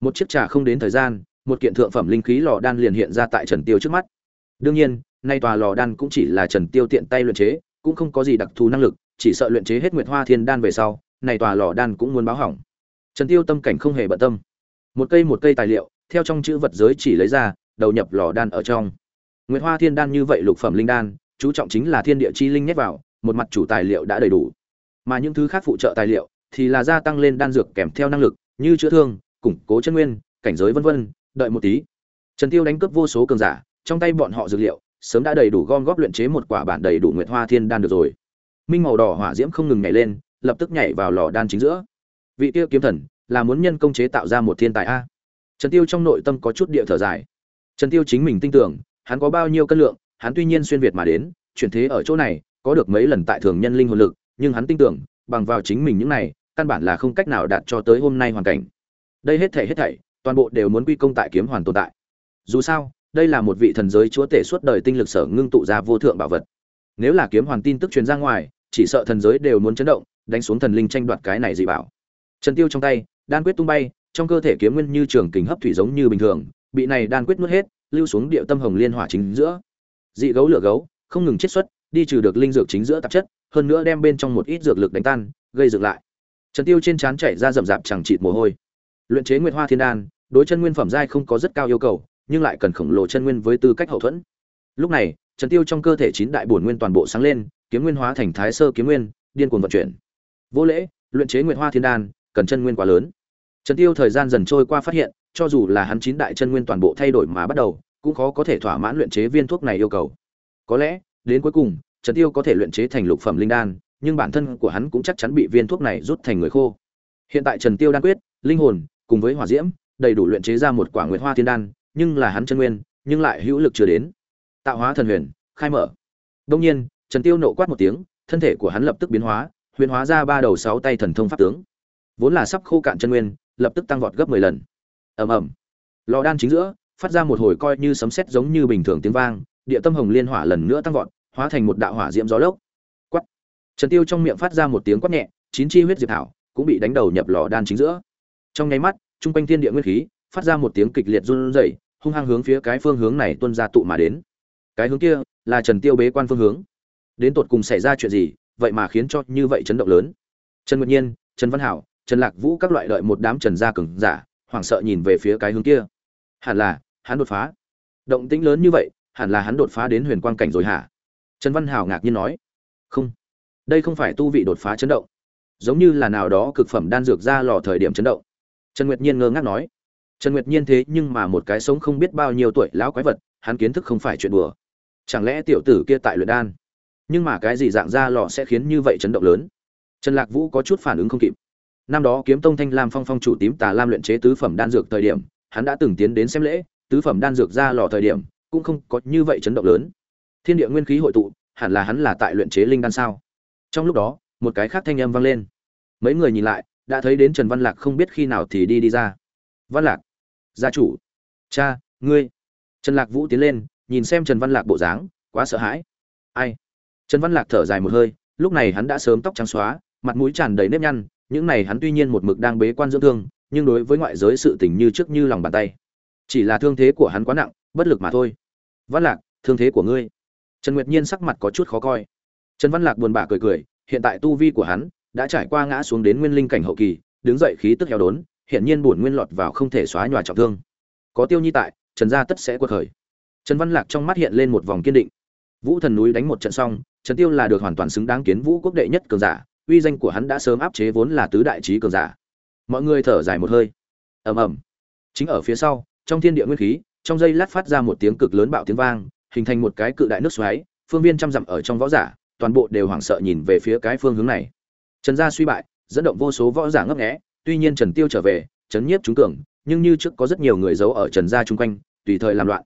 một chiếc trà không đến thời gian, một kiện thượng phẩm linh khí lò đan liền hiện ra tại trần tiêu trước mắt. Đương nhiên, nay tòa lò đan cũng chỉ là trần tiêu tiện tay luyện chế, cũng không có gì đặc thù năng lực, chỉ sợ luyện chế hết nguyệt hoa thiên đan về sau này tòa lò đan cũng muốn báo hỏng. Trần tiêu tâm cảnh không hề bận tâm. Một cây một cây tài liệu, theo trong chữ vật giới chỉ lấy ra, đầu nhập lò đan ở trong. Nguyệt hoa thiên đan như vậy lục phẩm linh đan, chú trọng chính là thiên địa chi linh nhét vào, một mặt chủ tài liệu đã đầy đủ. Mà những thứ khác phụ trợ tài liệu thì là gia tăng lên đan dược kèm theo năng lực, như chữa thương củng cố chân nguyên, cảnh giới vân vân, đợi một tí. Trần tiêu đánh cướp vô số cường giả, trong tay bọn họ dược liệu, sớm đã đầy đủ gom góp luyện chế một quả bản đầy đủ nguyệt hoa thiên đan được rồi. Minh màu đỏ hỏa diễm không ngừng nhảy lên, lập tức nhảy vào lò đan chính giữa. Vị tiêu kiếm thần, là muốn nhân công chế tạo ra một thiên tài a? Trần tiêu trong nội tâm có chút địa thở dài. Trần tiêu chính mình tin tưởng, hắn có bao nhiêu cân lượng, hắn tuy nhiên xuyên việt mà đến, chuyển thế ở chỗ này, có được mấy lần tại thường nhân linh hồn lực, nhưng hắn tin tưởng, bằng vào chính mình những này, căn bản là không cách nào đạt cho tới hôm nay hoàn cảnh đây hết thảy hết thảy, toàn bộ đều muốn quy công tại kiếm hoàn tồn tại. Dù sao, đây là một vị thần giới chúa tể suốt đời tinh lực sở ngưng tụ ra vô thượng bảo vật. Nếu là kiếm hoàn tin tức truyền ra ngoài, chỉ sợ thần giới đều muốn chấn động, đánh xuống thần linh tranh đoạt cái này dị bảo. Trần tiêu trong tay, đan quyết tung bay, trong cơ thể kiếm nguyên như trường kình hấp thủy giống như bình thường, bị này đan quyết nuốt hết, lưu xuống địa tâm hồng liên hỏa chính giữa. Dị gấu lửa gấu, không ngừng chiết xuất, đi trừ được linh dược chính giữa tạp chất, hơn nữa đem bên trong một ít dược lực đánh tan, gây dựng lại. Trần tiêu trên trán chảy ra rậm rạp chẳng chịt mồ hôi luyện chế nguyệt hoa thiên đan, đối chân nguyên phẩm giai không có rất cao yêu cầu, nhưng lại cần khổng lồ chân nguyên với tư cách hậu thuẫn. Lúc này, trần tiêu trong cơ thể chín đại bổn nguyên toàn bộ sáng lên, kiếm nguyên hóa thành thái sơ kiếm nguyên, điên cuồng vận chuyển. Vô lễ, luyện chế nguyệt hoa thiên đan, cần chân nguyên quá lớn. Trần tiêu thời gian dần trôi qua phát hiện, cho dù là hắn chín đại chân nguyên toàn bộ thay đổi mà bắt đầu, cũng khó có thể thỏa mãn luyện chế viên thuốc này yêu cầu. Có lẽ, đến cuối cùng, trần tiêu có thể luyện chế thành lục phẩm linh đan, nhưng bản thân của hắn cũng chắc chắn bị viên thuốc này rút thành người khô. Hiện tại trần tiêu đan quyết, linh hồn cùng với hỏa diễm, đầy đủ luyện chế ra một quả nguyệt hoa thiên đan, nhưng là hắn chân nguyên, nhưng lại hữu lực chưa đến. Tạo hóa thần huyền, khai mở. Đông nhiên, trần tiêu nộ quát một tiếng, thân thể của hắn lập tức biến hóa, huyền hóa ra ba đầu sáu tay thần thông pháp tướng. Vốn là sắp khô cạn chân nguyên, lập tức tăng vọt gấp 10 lần. Ầm ầm. Lò đan chính giữa, phát ra một hồi coi như sấm sét giống như bình thường tiếng vang, địa tâm hồng liên hỏa lần nữa tăng vọt, hóa thành một đạo hỏa diễm gió lốc. Quát. Trần tiêu trong miệng phát ra một tiếng quát nhẹ, chín chi huyết diệp thảo cũng bị đánh đầu nhập lò đan chính giữa. Trong nháy mắt trung quanh thiên địa nguyên khí, phát ra một tiếng kịch liệt run rẩy, hung hăng hướng phía cái phương hướng này tuôn ra tụ mà đến. Cái hướng kia là trần tiêu bế quan phương hướng. Đến tột cùng xảy ra chuyện gì, vậy mà khiến cho như vậy chấn động lớn. Trần nguyệt nhiên, trần văn hảo, trần lạc vũ các loại đợi một đám trần gia cường giả, hoảng sợ nhìn về phía cái hướng kia. Hẳn là, hắn đột phá. Động tĩnh lớn như vậy, hẳn là hắn đột phá đến huyền quang cảnh rồi hả? Trần văn hảo ngạc nhiên nói. Không. Đây không phải tu vị đột phá chấn động. Giống như là nào đó cực phẩm đan dược ra lò thời điểm chấn động trần nguyệt nhiên ngơ ngác nói. Trần nguyệt nhiên thế nhưng mà một cái sống không biết bao nhiêu tuổi lão quái vật, hắn kiến thức không phải chuyện đùa. Chẳng lẽ tiểu tử kia tại luyện đan? Nhưng mà cái gì dạng ra lò sẽ khiến như vậy chấn động lớn? Trần lạc vũ có chút phản ứng không kịp. Năm đó kiếm tông thanh lam phong phong chủ tím tà lam luyện chế tứ phẩm đan dược thời điểm, hắn đã từng tiến đến xem lễ, tứ phẩm đan dược ra lò thời điểm, cũng không có như vậy chấn động lớn. Thiên địa nguyên khí hội tụ, hẳn là hắn là tại luyện chế linh đan sao? Trong lúc đó, một cái khác thanh âm vang lên. Mấy người nhìn lại đã thấy đến trần văn lạc không biết khi nào thì đi đi ra. Văn lạc, gia chủ, cha, ngươi. Trần lạc vũ tiến lên, nhìn xem trần văn lạc bộ dáng, quá sợ hãi. Ai? Trần văn lạc thở dài một hơi, lúc này hắn đã sớm tóc trắng xóa, mặt mũi tràn đầy nếp nhăn, những này hắn tuy nhiên một mực đang bế quan dưỡng thương, nhưng đối với ngoại giới sự tình như trước như lòng bàn tay. Chỉ là thương thế của hắn quá nặng, bất lực mà thôi. Văn lạc, thương thế của ngươi. Trần nguyệt nhiên sắc mặt có chút khó coi. Trần văn lạc buồn bã cười cười, hiện tại tu vi của hắn đã trải qua ngã xuống đến nguyên linh cảnh hậu kỳ, đứng dậy khí tức heo đốn hiện nhiên bổn nguyên lọt vào không thể xóa nhòa trọng thương. Có tiêu nhi tại, trần gia tất sẽ quật khởi. Trần văn lạc trong mắt hiện lên một vòng kiên định. Vũ thần núi đánh một trận xong, trần tiêu là được hoàn toàn xứng đáng kiến vũ quốc đệ nhất cường giả, uy danh của hắn đã sớm áp chế vốn là tứ đại trí cường giả. Mọi người thở dài một hơi. Ầm ầm. Chính ở phía sau, trong thiên địa nguyên khí, trong dây lát phát ra một tiếng cực lớn bạo tiếng vang, hình thành một cái cự đại nước xoáy, phương viên trăm dặm ở trong võ giả, toàn bộ đều hoảng sợ nhìn về phía cái phương hướng này trần gia suy bại, dẫn động vô số võ giả ngấp nghé, tuy nhiên trần tiêu trở về trấn nhiếp chúng cường, nhưng như trước có rất nhiều người giấu ở trần gia chung quanh, tùy thời làm loạn.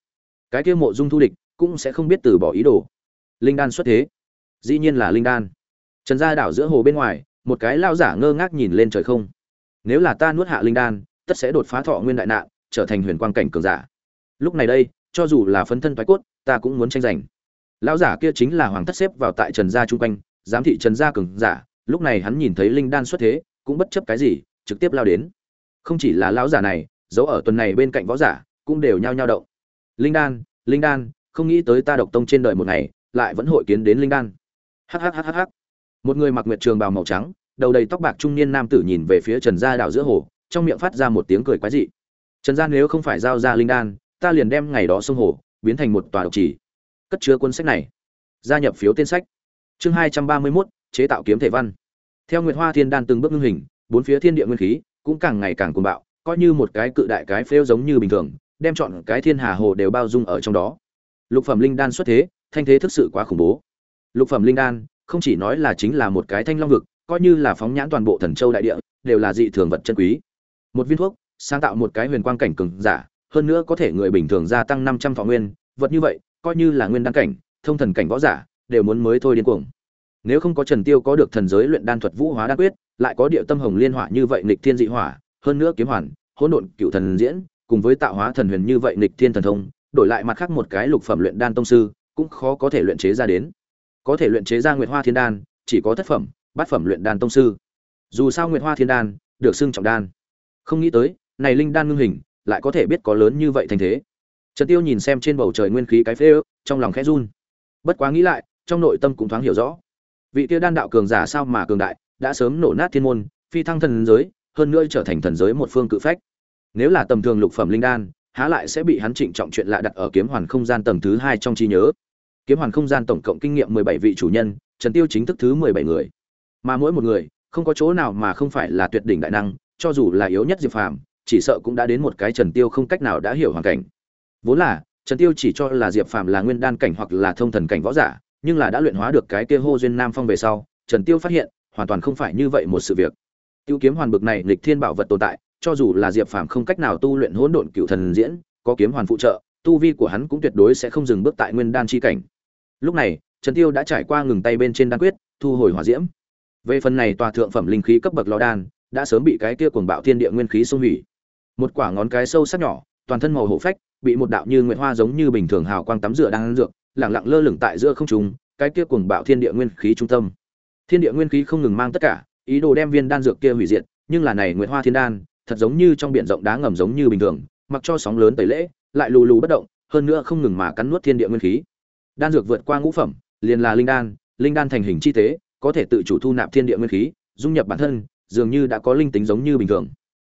Cái kia mộ dung thu địch, cũng sẽ không biết từ bỏ ý đồ. Linh đan xuất thế. Dĩ nhiên là linh đan. Trần gia đảo giữa hồ bên ngoài, một cái lao giả ngơ ngác nhìn lên trời không. Nếu là ta nuốt hạ linh đan, tất sẽ đột phá thọ nguyên đại nạn, trở thành huyền quang cảnh cường giả. Lúc này đây, cho dù là phân thân toái cốt, ta cũng muốn tranh giành. Lão giả kia chính là hoàng thất xếp vào tại trần gia chung quanh, giám thị trần gia cường giả lúc này hắn nhìn thấy linh đan xuất thế, cũng bất chấp cái gì, trực tiếp lao đến. Không chỉ là lão giả này dấu ở tuần này bên cạnh võ giả, cũng đều nhao nhao động. Linh đan linh đan, không nghĩ tới ta độc tông trên đời một ngày, lại vẫn hội kiến đến linh đan. Hhhhh một người mặc nguyệt trường bào màu trắng, đầu đầy tóc bạc trung niên nam tử nhìn về phía trần gia đảo giữa hồ, trong miệng phát ra một tiếng cười quái dị. Trần gia nếu không phải giao ra linh đan, ta liền đem ngày đó sông hồ, biến thành một tòa độc trì. Cất chứa cuốn sách này. Gia nhập phiếu tên sách. Chương hai trăm ba mươi mốt chế tạo kiếm thể văn. Theo nguyệt hoa thiên đan từng bước ngưng hình, bốn phía thiên địa nguyên khí cũng càng ngày càng cuồng bạo, coi như một cái cự đại cái phêu giống như bình thường, đem chọn cái thiên hà hồ đều bao dung ở trong đó. Lục phẩm linh đan xuất thế, thanh thế thực sự quá khủng bố. Lục phẩm linh đan, không chỉ nói là chính là một cái thanh long vực, coi như là phóng nhãn toàn bộ thần châu đại địa, đều là dị thường vật chân quý. Một viên thuốc, sáng tạo một cái huyền quang cảnh cường giả, hơn nữa có thể người bình thường gia tăng năm trăm nguyên, vật như vậy, coi như là nguyên đan cảnh, thông thần cảnh võ giả, đều muốn mới thôi điên cuồng nếu không có trần tiêu có được thần giới luyện đan thuật vũ hóa đan quyết, lại có địa tâm hồng liên hỏa như vậy nghịch thiên dị hỏa, hơn nữa kiếm hoàn, hỗn độn cựu thần diễn, cùng với tạo hóa thần huyền như vậy nghịch thiên thần thông, đổi lại mặt khác một cái lục phẩm luyện đan tông sư, cũng khó có thể luyện chế ra đến. Có thể luyện chế ra nguyệt hoa thiên đan, chỉ có thất phẩm, bát phẩm luyện đan tông sư. Dù sao nguyệt hoa thiên đan, được xưng trọng đan. Không nghĩ tới, này linh đan ngưng hình, lại có thể biết có lớn như vậy thành thế. Trần tiêu nhìn xem trên bầu trời nguyên khí cái phế ước, trong lòng khẽ run. Bất quá nghĩ lại, trong nội tâm cũng thoáng hiểu rõ vị kia đan đạo cường giả sao mà cường đại, đã sớm nổ nát thiên môn, phi thăng thần giới, hơn nữa trở thành thần giới một phương cự phách. Nếu là tầm thường lục phẩm linh đan, há lại sẽ bị hắn trịnh trọng chuyện lạ đặt ở kiếm hoàn không gian tầng thứ hai trong trí nhớ. Kiếm hoàn không gian tổng cộng kinh nghiệm mười bảy vị chủ nhân, trần tiêu chính thức thứ mười bảy người. Mà mỗi một người, không có chỗ nào mà không phải là tuyệt đỉnh đại năng, cho dù là yếu nhất diệp phàm, chỉ sợ cũng đã đến một cái trần tiêu không cách nào đã hiểu hoàn cảnh. Vốn là, trần tiêu chỉ cho là diệp phàm là nguyên đan cảnh hoặc là thông thần cảnh võ giả nhưng là đã luyện hóa được cái kia hô duyên nam phong về sau, trần tiêu phát hiện, hoàn toàn không phải như vậy một sự việc. Tiêu kiếm hoàn bực này nghịch thiên bảo vật tồn tại, cho dù là diệp phàm không cách nào tu luyện hỗn độn cựu thần diễn, có kiếm hoàn phụ trợ, tu vi của hắn cũng tuyệt đối sẽ không dừng bước tại nguyên đan chi cảnh. Lúc này, trần tiêu đã trải qua ngừng tay bên trên đan quyết, thu hồi hỏa diễm. Về phần này tòa thượng phẩm linh khí cấp bậc lò đan, đã sớm bị cái kia cuồng bạo thiên địa nguyên khí xung hủy. Một quả ngón cái sâu sắc nhỏ, toàn thân màu hổ phách, bị một đạo như nguyệt hoa giống như bình thường hào quang tắm rửa đang dược lẳng lặng lơ lửng tại giữa không trung, cái kia cuồng bạo thiên địa nguyên khí trung tâm. Thiên địa nguyên khí không ngừng mang tất cả, ý đồ đem viên đan dược kia hủy diệt, nhưng là này nguyệt hoa thiên đan, thật giống như trong biển rộng đá ngầm giống như bình thường, mặc cho sóng lớn tẩy lễ, lại lù lù bất động, hơn nữa không ngừng mà cắn nuốt thiên địa nguyên khí. Đan dược vượt qua ngũ phẩm, liền là linh đan linh đan thành hình chi tế, có thể tự chủ thu nạp thiên địa nguyên khí, dung nhập bản thân, dường như đã có linh tính giống như bình thường.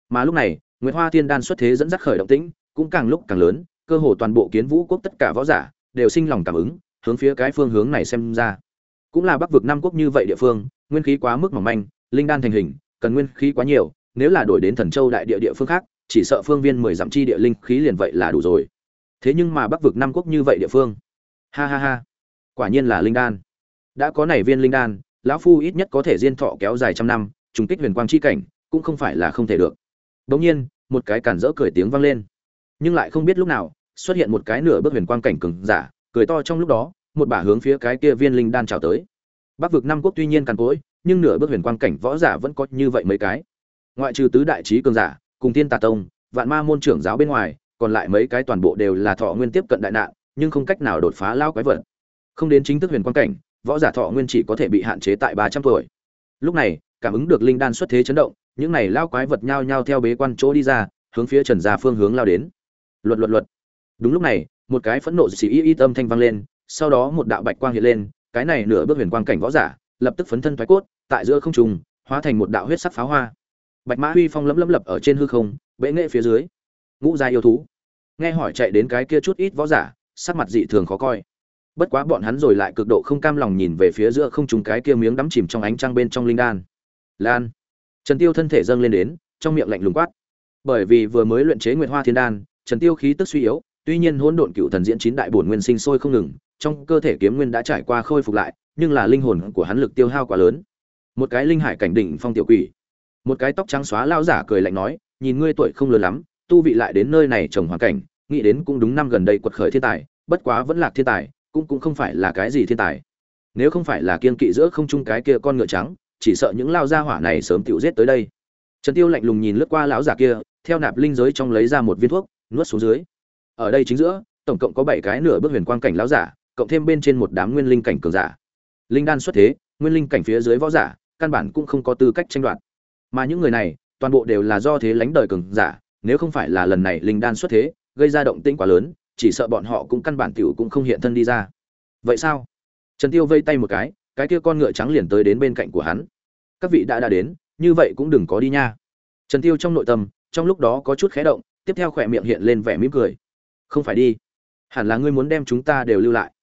Mà lúc này, nguyệt hoa thiên đan xuất thế dẫn dắt khởi động tĩnh, cũng càng lúc càng lớn, cơ hồ toàn bộ kiến vũ quốc tất cả võ giả đều sinh lòng cảm ứng, hướng phía cái phương hướng này xem ra. Cũng là bắc vực nam quốc như vậy địa phương, nguyên khí quá mức mỏng manh, linh đan thành hình, cần nguyên khí quá nhiều, nếu là đổi đến thần châu đại địa địa phương khác, chỉ sợ phương viên mười dặm chi địa linh khí liền vậy là đủ rồi. Thế nhưng mà bắc vực nam quốc như vậy địa phương. Ha ha ha. Quả nhiên là linh đan. Đã có này viên linh đan, lão phu ít nhất có thể diên thọ kéo dài trăm năm, trùng kích huyền quang chi cảnh, cũng không phải là không thể được. Bỗng nhiên, một cái cản rỡ cười tiếng vang lên. Nhưng lại không biết lúc nào xuất hiện một cái nửa bước huyền quang cảnh cường giả, cười to trong lúc đó, một bả hướng phía cái kia viên linh đan chào tới. Bắc vực năm quốc tuy nhiên càn cỗi, nhưng nửa bước huyền quang cảnh võ giả vẫn có như vậy mấy cái. Ngoại trừ tứ đại trí cường giả, cùng tiên tà tông, vạn ma môn trưởng giáo bên ngoài, còn lại mấy cái toàn bộ đều là thọ nguyên tiếp cận đại nạn, nhưng không cách nào đột phá lao quái vật. Không đến chính thức huyền quang cảnh, võ giả thọ nguyên chỉ có thể bị hạn chế tại ba trăm tuổi. Lúc này, cảm ứng được linh đan xuất thế chấn động, những này lao quái vật nhao nhao theo bế quan chỗ đi ra, hướng phía trần gia phương hướng lao đến. Luật luật luật đúng lúc này, một cái phẫn nộ xì y y tâm thanh vang lên, sau đó một đạo bạch quang hiện lên, cái này nửa bước huyền quang cảnh võ giả, lập tức phấn thân thoái cốt, tại giữa không trung, hóa thành một đạo huyết sắc pháo hoa. Bạch mã huy phong lấm lấm lập ở trên hư không, bệ nghệ phía dưới. Ngũ gia yêu thú. Nghe hỏi chạy đến cái kia chút ít võ giả, sắc mặt dị thường khó coi. Bất quá bọn hắn rồi lại cực độ không cam lòng nhìn về phía giữa không trung cái kia miếng đắm chìm trong ánh trăng bên trong linh đan. Lan. Trần tiêu thân thể dâng lên đến, trong miệng lạnh lùng quát. Bởi vì vừa mới luyện chế nguyệt hoa thiên đan, trần tiêu khí tức suy yếu tuy nhiên hỗn độn cựu thần diễn chín đại bổn nguyên sinh sôi không ngừng, trong cơ thể kiếm nguyên đã trải qua khôi phục lại, nhưng là linh hồn của hắn lực tiêu hao quá lớn. Một cái linh hải cảnh đỉnh phong tiểu quỷ. Một cái tóc trắng xóa lao giả cười lạnh nói, nhìn ngươi tuổi không lớn lắm, tu vị lại đến nơi này trồng hoàn cảnh, nghĩ đến cũng đúng năm gần đây quật khởi thiên tài, bất quá vẫn là thiên tài, cũng cũng không phải là cái gì thiên tài. Nếu không phải là kiên kỵ giữa không trung cái kia con ngựa trắng, chỉ sợ những lao gia hỏa này sớm tiểu giết tới đây. Trần tiêu lạnh lùng nhìn lướt qua lão giả kia, theo nạp linh giới trong lấy ra một viên thuốc, nuốt xuống dưới ở đây chính giữa, tổng cộng có bảy cái nửa bước huyền quang cảnh lão giả, cộng thêm bên trên một đám nguyên linh cảnh cường giả. Linh đan xuất thế, nguyên linh cảnh phía dưới võ giả, căn bản cũng không có tư cách tranh đoạt. Mà những người này, toàn bộ đều là do thế lãnh đời cường giả, nếu không phải là lần này linh đan xuất thế, gây ra động tĩnh quá lớn, chỉ sợ bọn họ cũng căn bản tiểu cũng không hiện thân đi ra. Vậy sao? Trần tiêu vây tay một cái cái kia con ngựa trắng liền tới đến bên cạnh của hắn. Các vị đã đã đến, như vậy cũng đừng có đi nha. Trần tiêu trong nội tâm, trong lúc đó có chút khẽ động, tiếp theo khỏe miệng hiện lên vẻ mỉm cười không phải đi. Hẳn là ngươi muốn đem chúng ta đều lưu lại.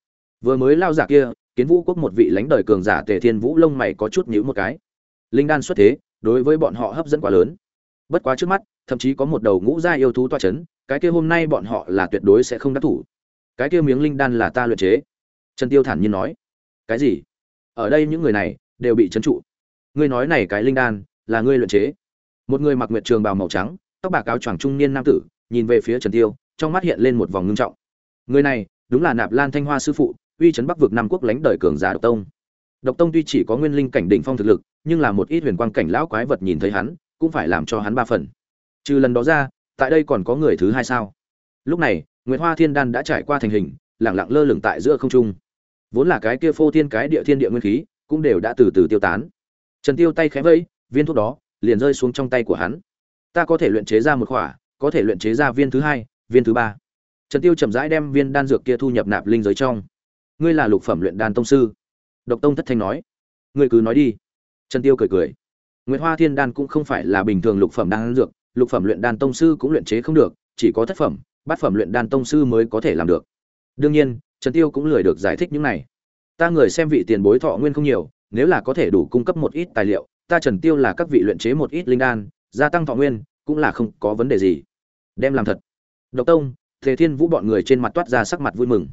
Vừa mới lao giả kia, kiến vũ quốc một vị lãnh đời cường giả tề thiên vũ lông mày có chút nhữ một cái. Linh đan xuất thế, đối với bọn họ hấp dẫn quá lớn. Bất quá trước mắt, thậm chí có một đầu ngũ gia yêu thú toa chấn, cái kia hôm nay bọn họ là tuyệt đối sẽ không đắc thủ. Cái kia miếng linh đan là ta luyện chế. Trần tiêu thản nhiên nói. Cái gì? Ở đây những người này đều bị trấn trụ. Ngươi nói này cái linh đan là ngươi luyện chế. Một người mặc nguyệt trường bào màu trắng, tóc bạc áo choàng trung niên nam tử, nhìn về phía trần tiêu trong mắt hiện lên một vòng ngưng trọng. Người này, đúng là nạp lan thanh hoa sư phụ, uy chấn bắc vực nam quốc lãnh đời cường giả độc tông. Độc tông tuy chỉ có nguyên linh cảnh đỉnh phong thực lực, nhưng là một ít huyền quang cảnh lão quái vật nhìn thấy hắn, cũng phải làm cho hắn ba phần. Trừ lần đó ra, tại đây còn có người thứ hai sao? Lúc này, nguyệt hoa thiên đan đã trải qua thành hình lẳng lặng lơ lửng tại giữa không trung. Vốn là cái kia phô thiên cái địa thiên địa nguyên khí, cũng đều đã từ từ tiêu tán. Trần tiêu tay khẽ vẫy, viên thuốc đó liền rơi xuống trong tay của hắn. Ta có thể luyện chế ra một khỏa, có thể luyện chế ra viên thứ hai viên thứ ba. Trần tiêu chậm rãi đem viên đan dược kia thu nhập nạp linh giới trong. Ngươi là lục phẩm luyện đan tông sư. Độc tông thất thanh nói. Ngươi cứ nói đi. Trần tiêu cười cười. Nguyệt hoa thiên đan cũng không phải là bình thường lục phẩm đan dược, lục phẩm luyện đan tông sư cũng luyện chế không được, chỉ có thất phẩm, bát phẩm luyện đan tông sư mới có thể làm được. Đương nhiên, trần tiêu cũng lười được giải thích những này. Ta người xem vị tiền bối thọ nguyên không nhiều, nếu là có thể đủ cung cấp một ít tài liệu, ta trần tiêu là các vị luyện chế một ít linh đan, gia tăng thọ nguyên cũng là không có vấn đề gì. Đem làm thật độc tông Tề thiên vũ bọn người trên mặt toát ra sắc mặt vui mừng.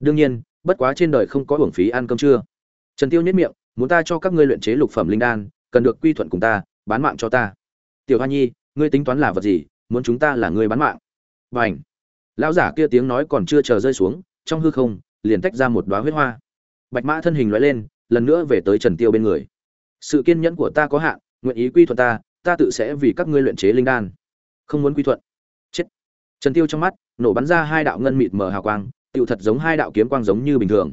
Đương nhiên bất quá trên đời không có hưởng phí ăn cơm trưa. Trần tiêu nhếch miệng muốn ta cho các ngươi luyện chế lục phẩm linh đan cần được quy thuận cùng ta bán mạng cho ta. Tiểu hoa nhi ngươi tính toán là vật gì? Muốn chúng ta là người bán mạng. Bảnh, lão giả kia tiếng nói còn chưa chờ rơi xuống trong hư không liền tách ra một đóa huyết hoa. Bạch mã thân hình lóe lên lần nữa về tới trần tiêu bên người. Sự kiên nhẫn của ta có hạn nguyện ý quy thuận ta ta tự sẽ vì các ngươi luyện chế linh đan. Không muốn quy thuận trần tiêu trong mắt, nổ bắn ra hai đạo ngân mịt mờ hào quang, tựu thật giống hai đạo kiếm quang giống như bình thường.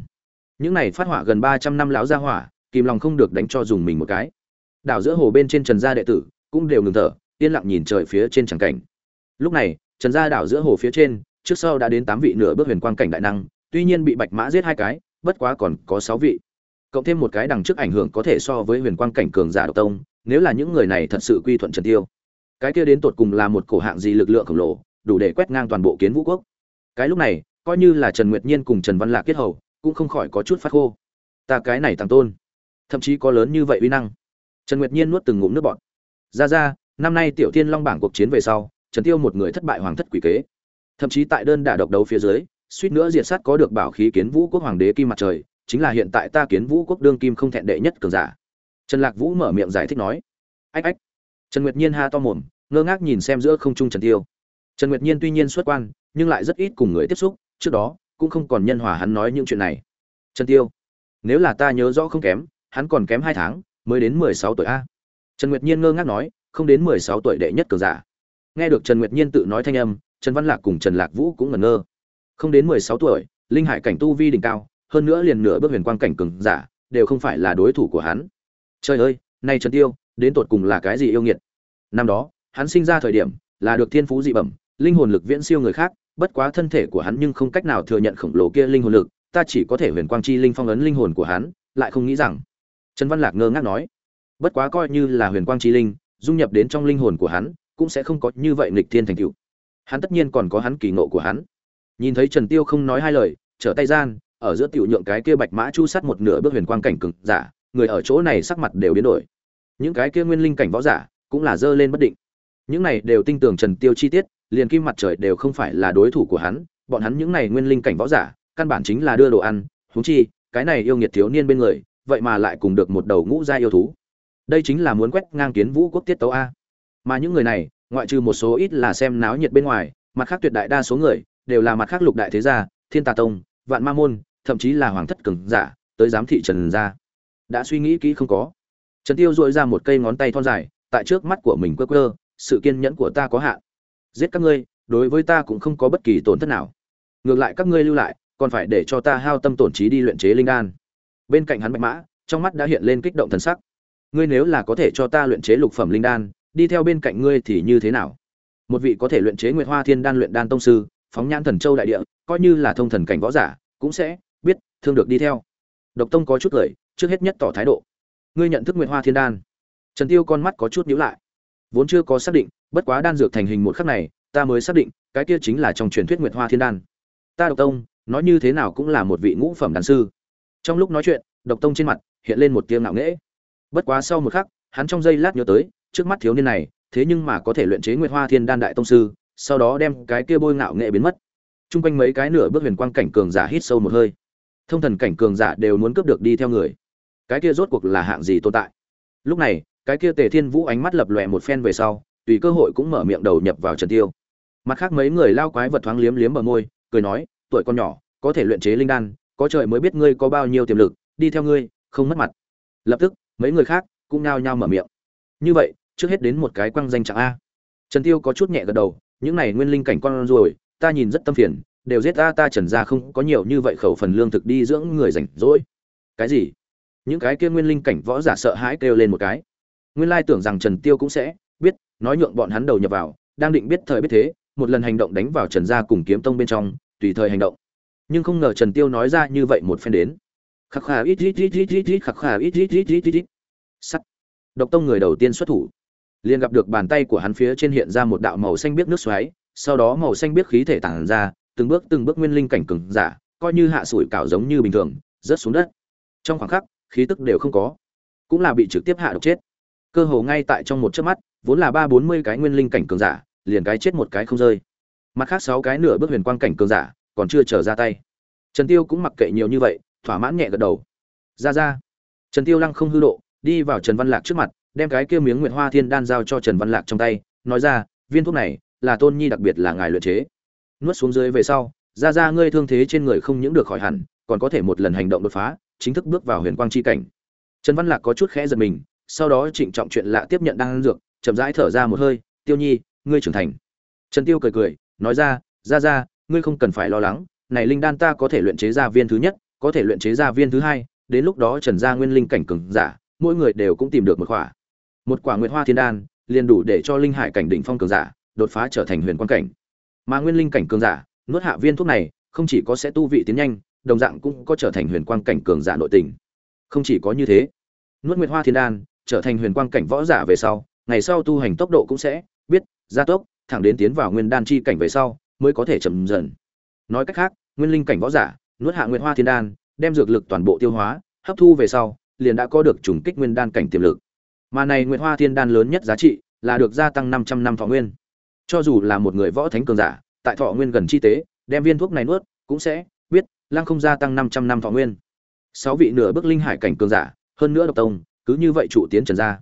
Những này phát hỏa gần ba trăm năm lão gia hỏa, kìm lòng không được đánh cho dùng mình một cái. Đảo giữa hồ bên trên trần gia đệ tử cũng đều ngừng thở, yên lặng nhìn trời phía trên chẳng cảnh. Lúc này, trần gia đảo giữa hồ phía trên, trước sau đã đến tám vị nửa bước huyền quang cảnh đại năng, tuy nhiên bị bạch mã giết hai cái, bất quá còn có sáu vị. Cộng thêm một cái đằng trước ảnh hưởng có thể so với huyền quang cảnh cường giả độc tông, nếu là những người này thật sự quy thuận trần tiêu. Cái kia đến tột cùng là một cổ hạng gì lực lượng khổng lồ đủ để quét ngang toàn bộ kiến vũ quốc. Cái lúc này, coi như là trần nguyệt nhiên cùng trần văn lạc kết hầu, cũng không khỏi có chút phát khô. Ta cái này tăng tôn, thậm chí có lớn như vậy uy năng. Trần nguyệt nhiên nuốt từng ngụm nước bọt. Ra ra, năm nay tiểu thiên long bảng cuộc chiến về sau, trần tiêu một người thất bại hoàng thất quỷ kế. Thậm chí tại đơn đả độc đấu phía dưới, suýt nữa diệt sát có được bảo khí kiến vũ quốc hoàng đế kim mặt trời, chính là hiện tại ta kiến vũ quốc đương kim không thẹn đệ nhất cường giả. Trần lạc vũ mở miệng giải thích nói. Ách ách. Trần nguyệt nhiên ha to mồm, ngơ ngác nhìn xem giữa không trung trần tiêu trần nguyệt nhiên tuy nhiên xuất quan, nhưng lại rất ít cùng người tiếp xúc, trước đó, cũng không còn nhân hòa hắn nói những chuyện này. Trần tiêu, nếu là ta nhớ rõ không kém, hắn còn kém hai tháng, mới đến mười sáu tuổi a. Trần nguyệt nhiên ngơ ngác nói, không đến mười sáu tuổi đệ nhất cường giả. Nghe được trần nguyệt nhiên tự nói thanh âm, trần văn lạc cùng trần lạc vũ cũng ngẩn ngơ. Không đến mười sáu tuổi, linh hải cảnh tu vi đỉnh cao, hơn nữa liền nửa bước huyền quang cảnh cường giả, đều không phải là đối thủ của hắn. Trời ơi, nay trần tiêu, đến tột cùng là cái gì yêu nghiệt? Năm đó, hắn sinh ra thời điểm, là được thiên phú dị bẩm linh hồn lực viễn siêu người khác, bất quá thân thể của hắn nhưng không cách nào thừa nhận khổng lồ kia linh hồn lực, ta chỉ có thể huyền quang chi linh phong ấn linh hồn của hắn, lại không nghĩ rằng. Trần văn lạc ngơ ngác nói, bất quá coi như là huyền quang chi linh, dung nhập đến trong linh hồn của hắn, cũng sẽ không có như vậy nghịch thiên thành tựu. Hắn tất nhiên còn có hắn kỳ ngộ của hắn. Nhìn thấy trần tiêu không nói hai lời, trở tay gian, ở giữa tiểu nhượng cái kia bạch mã chu sát một nửa bước huyền quang cảnh cực giả, người ở chỗ này sắc mặt đều biến đổi. Những cái kia nguyên linh cảnh võ giả cũng là dơ lên bất định. Những này đều tin tưởng trần tiêu chi tiết liền kim mặt trời đều không phải là đối thủ của hắn, bọn hắn những này nguyên linh cảnh võ giả, căn bản chính là đưa đồ ăn, huống chi, cái này yêu nghiệt thiếu niên bên người, vậy mà lại cùng được một đầu ngũ gia yêu thú. Đây chính là muốn quét ngang kiến vũ quốc tiết tấu a. Mà những người này, ngoại trừ một số ít là xem náo nhiệt bên ngoài, mặt khác tuyệt đại đa số người, đều là mặt khác lục đại thế gia, thiên tà tông, vạn ma môn, thậm chí là hoàng thất cường giả, tới giám thị trần gia. Đã suy nghĩ kỹ không có. Trần tiêu dội ra một cây ngón tay thon dài, tại trước mắt của mình quơ quơ, sự kiên nhẫn của ta có hạn giết các ngươi, đối với ta cũng không có bất kỳ tổn thất nào. Ngược lại các ngươi lưu lại, còn phải để cho ta hao tâm tổn trí đi luyện chế linh đan. Bên cạnh hắn bạch mã, trong mắt đã hiện lên kích động thần sắc. Ngươi nếu là có thể cho ta luyện chế lục phẩm linh đan, đi theo bên cạnh ngươi thì như thế nào? Một vị có thể luyện chế nguyệt hoa thiên đan luyện đan tông sư, phóng nhãn thần châu đại địa, coi như là thông thần cảnh võ giả, cũng sẽ biết thương được đi theo. Độc tông có chút cười, trước hết nhất tỏ thái độ. Ngươi nhận thức nguyệt hoa thiên đan? Trần tiêu con mắt có chút nhíu lại vốn chưa có xác định, bất quá đan dược thành hình một khắc này, ta mới xác định, cái kia chính là trong truyền thuyết nguyệt hoa thiên đan. Ta độc tông, nói như thế nào cũng là một vị ngũ phẩm đan sư. Trong lúc nói chuyện, độc tông trên mặt hiện lên một tiếng ngạo nghễ. Bất quá sau một khắc, hắn trong giây lát nhớ tới, trước mắt thiếu niên này, thế nhưng mà có thể luyện chế nguyệt hoa thiên đan đại tông sư, sau đó đem cái kia bôi ngạo nghệ biến mất. Chung quanh mấy cái nửa bước huyền quang cảnh cường giả hít sâu một hơi. Thông thần cảnh cường giả đều muốn cướp được đi theo người. Cái kia rốt cuộc là hạng gì tồn tại? Lúc này cái kia tề thiên vũ ánh mắt lập lòe một phen về sau, tùy cơ hội cũng mở miệng đầu nhập vào trần tiêu. Mặt khác mấy người lao quái vật thoáng liếm liếm bờ môi, cười nói, tuổi con nhỏ, có thể luyện chế linh đan, có trời mới biết ngươi có bao nhiêu tiềm lực, đi theo ngươi, không mất mặt. Lập tức, mấy người khác cũng nao nhao mở miệng. Như vậy, trước hết đến một cái quăng danh trạng a. Trần tiêu có chút nhẹ gật đầu, những này nguyên linh cảnh con rồi ta nhìn rất tâm phiền, đều giết ta ta trần ra không có nhiều như vậy khẩu phần lương thực đi dưỡng người rảnh rỗi. Cái gì? Những cái kia nguyên linh cảnh võ giả sợ hãi kêu lên một cái nguyên lai tưởng rằng trần tiêu cũng sẽ biết, nói nhượng bọn hắn đầu nhập vào, đang định biết thời biết thế, một lần hành động đánh vào trần gia cùng kiếm tông bên trong, tùy thời hành động. Nhưng không ngờ trần tiêu nói ra như vậy một phen đến. Khắc khà ít ít ít ít ít ít, khắc khà ít ít ít ít ít. Ít sắt. Độc tông người đầu tiên xuất thủ. Liền gặp được bàn tay của hắn phía trên hiện ra một đạo màu xanh biếc nước xoáy, sau đó màu xanh biếc khí thể tản ra, từng bước từng bước nguyên linh cảnh cường giả, coi như hạ sủi cảo giống như bình thường, rớt xuống đất. Trong khoảng khắc, khí tức đều không có. Cũng là bị trực tiếp hạ độc chết cơ hồ ngay tại trong một chớp mắt, vốn là ba bốn mươi cái nguyên linh cảnh cường giả, liền cái chết một cái không rơi. Mặt khác sáu cái nửa bước huyền quang cảnh cường giả còn chưa trở ra tay. Trần tiêu cũng mặc kệ nhiều như vậy, thỏa mãn nhẹ gật đầu. Ra ra. Trần tiêu lăng không hư độ, đi vào trần văn lạc trước mặt, đem cái kia miếng nguyệt hoa thiên đan giao cho trần văn lạc trong tay, nói ra, viên thuốc này là tôn nhi đặc biệt là ngài luyện chế. Nuốt xuống dưới về sau, ra ra, ngươi thương thế trên người không những được khỏi hẳn, còn có thể một lần hành động đột phá, chính thức bước vào huyền quang chi cảnh. Trần văn lạc có chút khẽ giật mình sau đó trịnh trọng chuyện lạ tiếp nhận đan dược, chậm rãi thở ra một hơi, tiêu nhi, ngươi trưởng thành. Trần tiêu cười cười, nói ra ra ra, ngươi không cần phải lo lắng, này linh đan ta có thể luyện chế ra viên thứ nhất, có thể luyện chế ra viên thứ hai, đến lúc đó trần gia nguyên linh cảnh cường giả, mỗi người đều cũng tìm được một quả. Một quả nguyệt hoa thiên đan, liền đủ để cho linh hải cảnh đỉnh phong cường giả đột phá trở thành huyền quan cảnh. Mà nguyên linh cảnh cường giả, nuốt hạ viên thuốc này, không chỉ có sẽ tu vị tiến nhanh, đồng dạng cũng có trở thành huyền quang cảnh cường giả nội tình. Không chỉ có như thế, nuốt nguyệt hoa thiên đan trở thành huyền quang cảnh võ giả về sau, ngày sau tu hành tốc độ cũng sẽ biết, gia tốc, thẳng đến tiến vào nguyên đan chi cảnh về sau, mới có thể chậm dần. Nói cách khác, nguyên linh cảnh võ giả, nuốt hạ nguyệt hoa thiên đan, đem dược lực toàn bộ tiêu hóa, hấp thu về sau, liền đã có được trùng kích nguyên đan cảnh tiềm lực. Mà này nguyệt hoa thiên đan lớn nhất giá trị là được gia tăng 500 năm thọ nguyên. Cho dù là một người võ thánh cường giả, tại thọ nguyên gần chi tế, đem viên thuốc này nuốt, cũng sẽ biết, lăng không gia tăng 500 năm thọ nguyên. Sáu vị nửa bước linh hải cảnh cường giả, hơn nữa độc tông cứ như vậy trụ tiến trần gia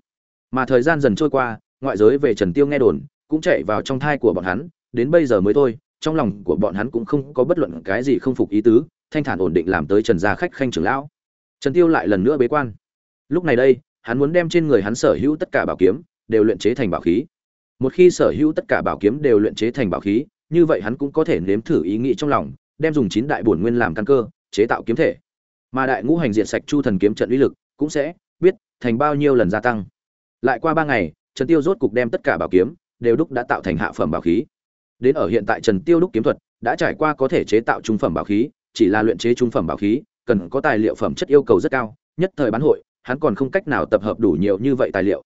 mà thời gian dần trôi qua, ngoại giới về trần tiêu nghe đồn, cũng chạy vào trong thai của bọn hắn, đến bây giờ mới thôi, trong lòng của bọn hắn cũng không có bất luận cái gì không phục ý tứ, thanh thản ổn định làm tới trần gia khách khanh trưởng lão. Trần tiêu lại lần nữa bế quan. Lúc này đây, hắn muốn đem trên người hắn sở hữu tất cả bảo kiếm, đều luyện chế thành bảo khí. Một khi sở hữu tất cả bảo kiếm đều luyện chế thành bảo khí, như vậy hắn cũng có thể nếm thử ý nghĩ trong lòng, đem dùng chín đại bổn nguyên làm căn cơ, chế tạo kiếm thể. Mà đại ngũ hành diện sạch chu thần kiếm trận uy lực cũng sẽ thành bao nhiêu lần gia tăng. Lại qua ba ngày trần tiêu rốt cục đem tất cả bảo kiếm đều đúc đã tạo thành hạ phẩm bảo khí. Đến ở hiện tại trần tiêu đúc kiếm thuật đã trải qua có thể chế tạo trung phẩm bảo khí chỉ là luyện chế trung phẩm bảo khí cần có tài liệu phẩm chất yêu cầu rất cao nhất thời bán hội hắn còn không cách nào tập hợp đủ nhiều như vậy tài liệu.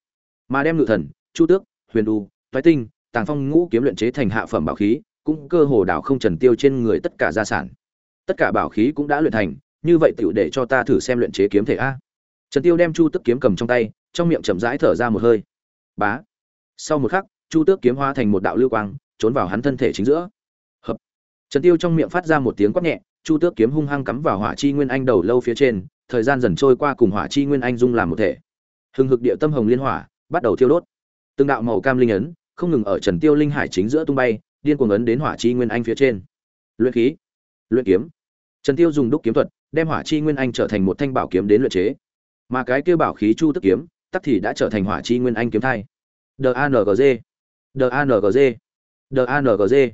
Mà đem ngự thần chu tước huyền du, phái tinh tàng phong ngũ kiếm luyện chế thành hạ phẩm bảo khí cũng cơ hồ đảo không trần tiêu trên người tất cả gia sản. Tất cả bảo khí cũng đã luyện thành như vậy tiểu để cho ta thử xem luyện chế kiếm thể a trần tiêu đem chu tước kiếm cầm trong tay, trong miệng chậm rãi thở ra một hơi. Bá. Sau một khắc, chu tước kiếm hóa thành một đạo lưu quang, trốn vào hắn thân thể chính giữa. Hợp. Trần tiêu trong miệng phát ra một tiếng quát nhẹ, chu tước kiếm hung hăng cắm vào hỏa chi nguyên anh đầu lâu phía trên, thời gian dần trôi qua cùng hỏa chi nguyên anh dung làm một thể. Hừng hực địa tâm hồng liên hỏa, bắt đầu thiêu đốt. Từng đạo màu cam linh ấn, không ngừng ở trần tiêu linh hải chính giữa tung bay, điên cuồng ấn đến hỏa chi nguyên anh phía trên. Luyện khí. Luyện kiếm. Trần tiêu dùng đúc kiếm thuật, đem hỏa chi nguyên anh trở thành một thanh bảo kiếm đến luyện chế mà cái kia bảo khí chu tức kiếm, tắc thì đã trở thành hỏa chi nguyên anh kiếm thai. Dangg dangg dangg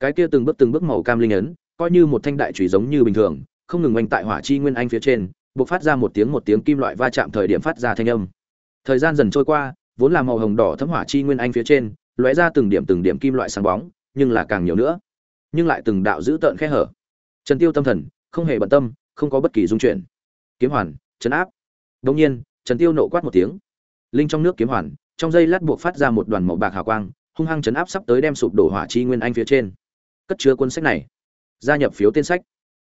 cái kia từng bước từng bước màu cam linh ấn, coi như một thanh đại chủy giống như bình thường, không ngừng oanh tại hỏa chi nguyên anh phía trên, bộc phát ra một tiếng một tiếng kim loại va chạm thời điểm phát ra thanh âm. Thời gian dần trôi qua, vốn là màu hồng đỏ thấm hỏa chi nguyên anh phía trên, lóe ra từng điểm từng điểm kim loại sáng bóng, nhưng là càng nhiều nữa. Nhưng lại từng đạo giữ tợn khe hở. Trần tiêu tâm thần, không hề bận tâm, không có bất kỳ dung chuyển. Kiếm hoàn, chấn áp đồng nhiên, trần tiêu nộ quát một tiếng. Linh trong nước kiếm hoàn, trong giây lát buộc phát ra một đoàn màu bạc hào quang, hung hăng chấn áp sắp tới đem sụp đổ hỏa chi nguyên anh phía trên. Cất chứa cuốn sách này. Gia nhập phiếu tên sách.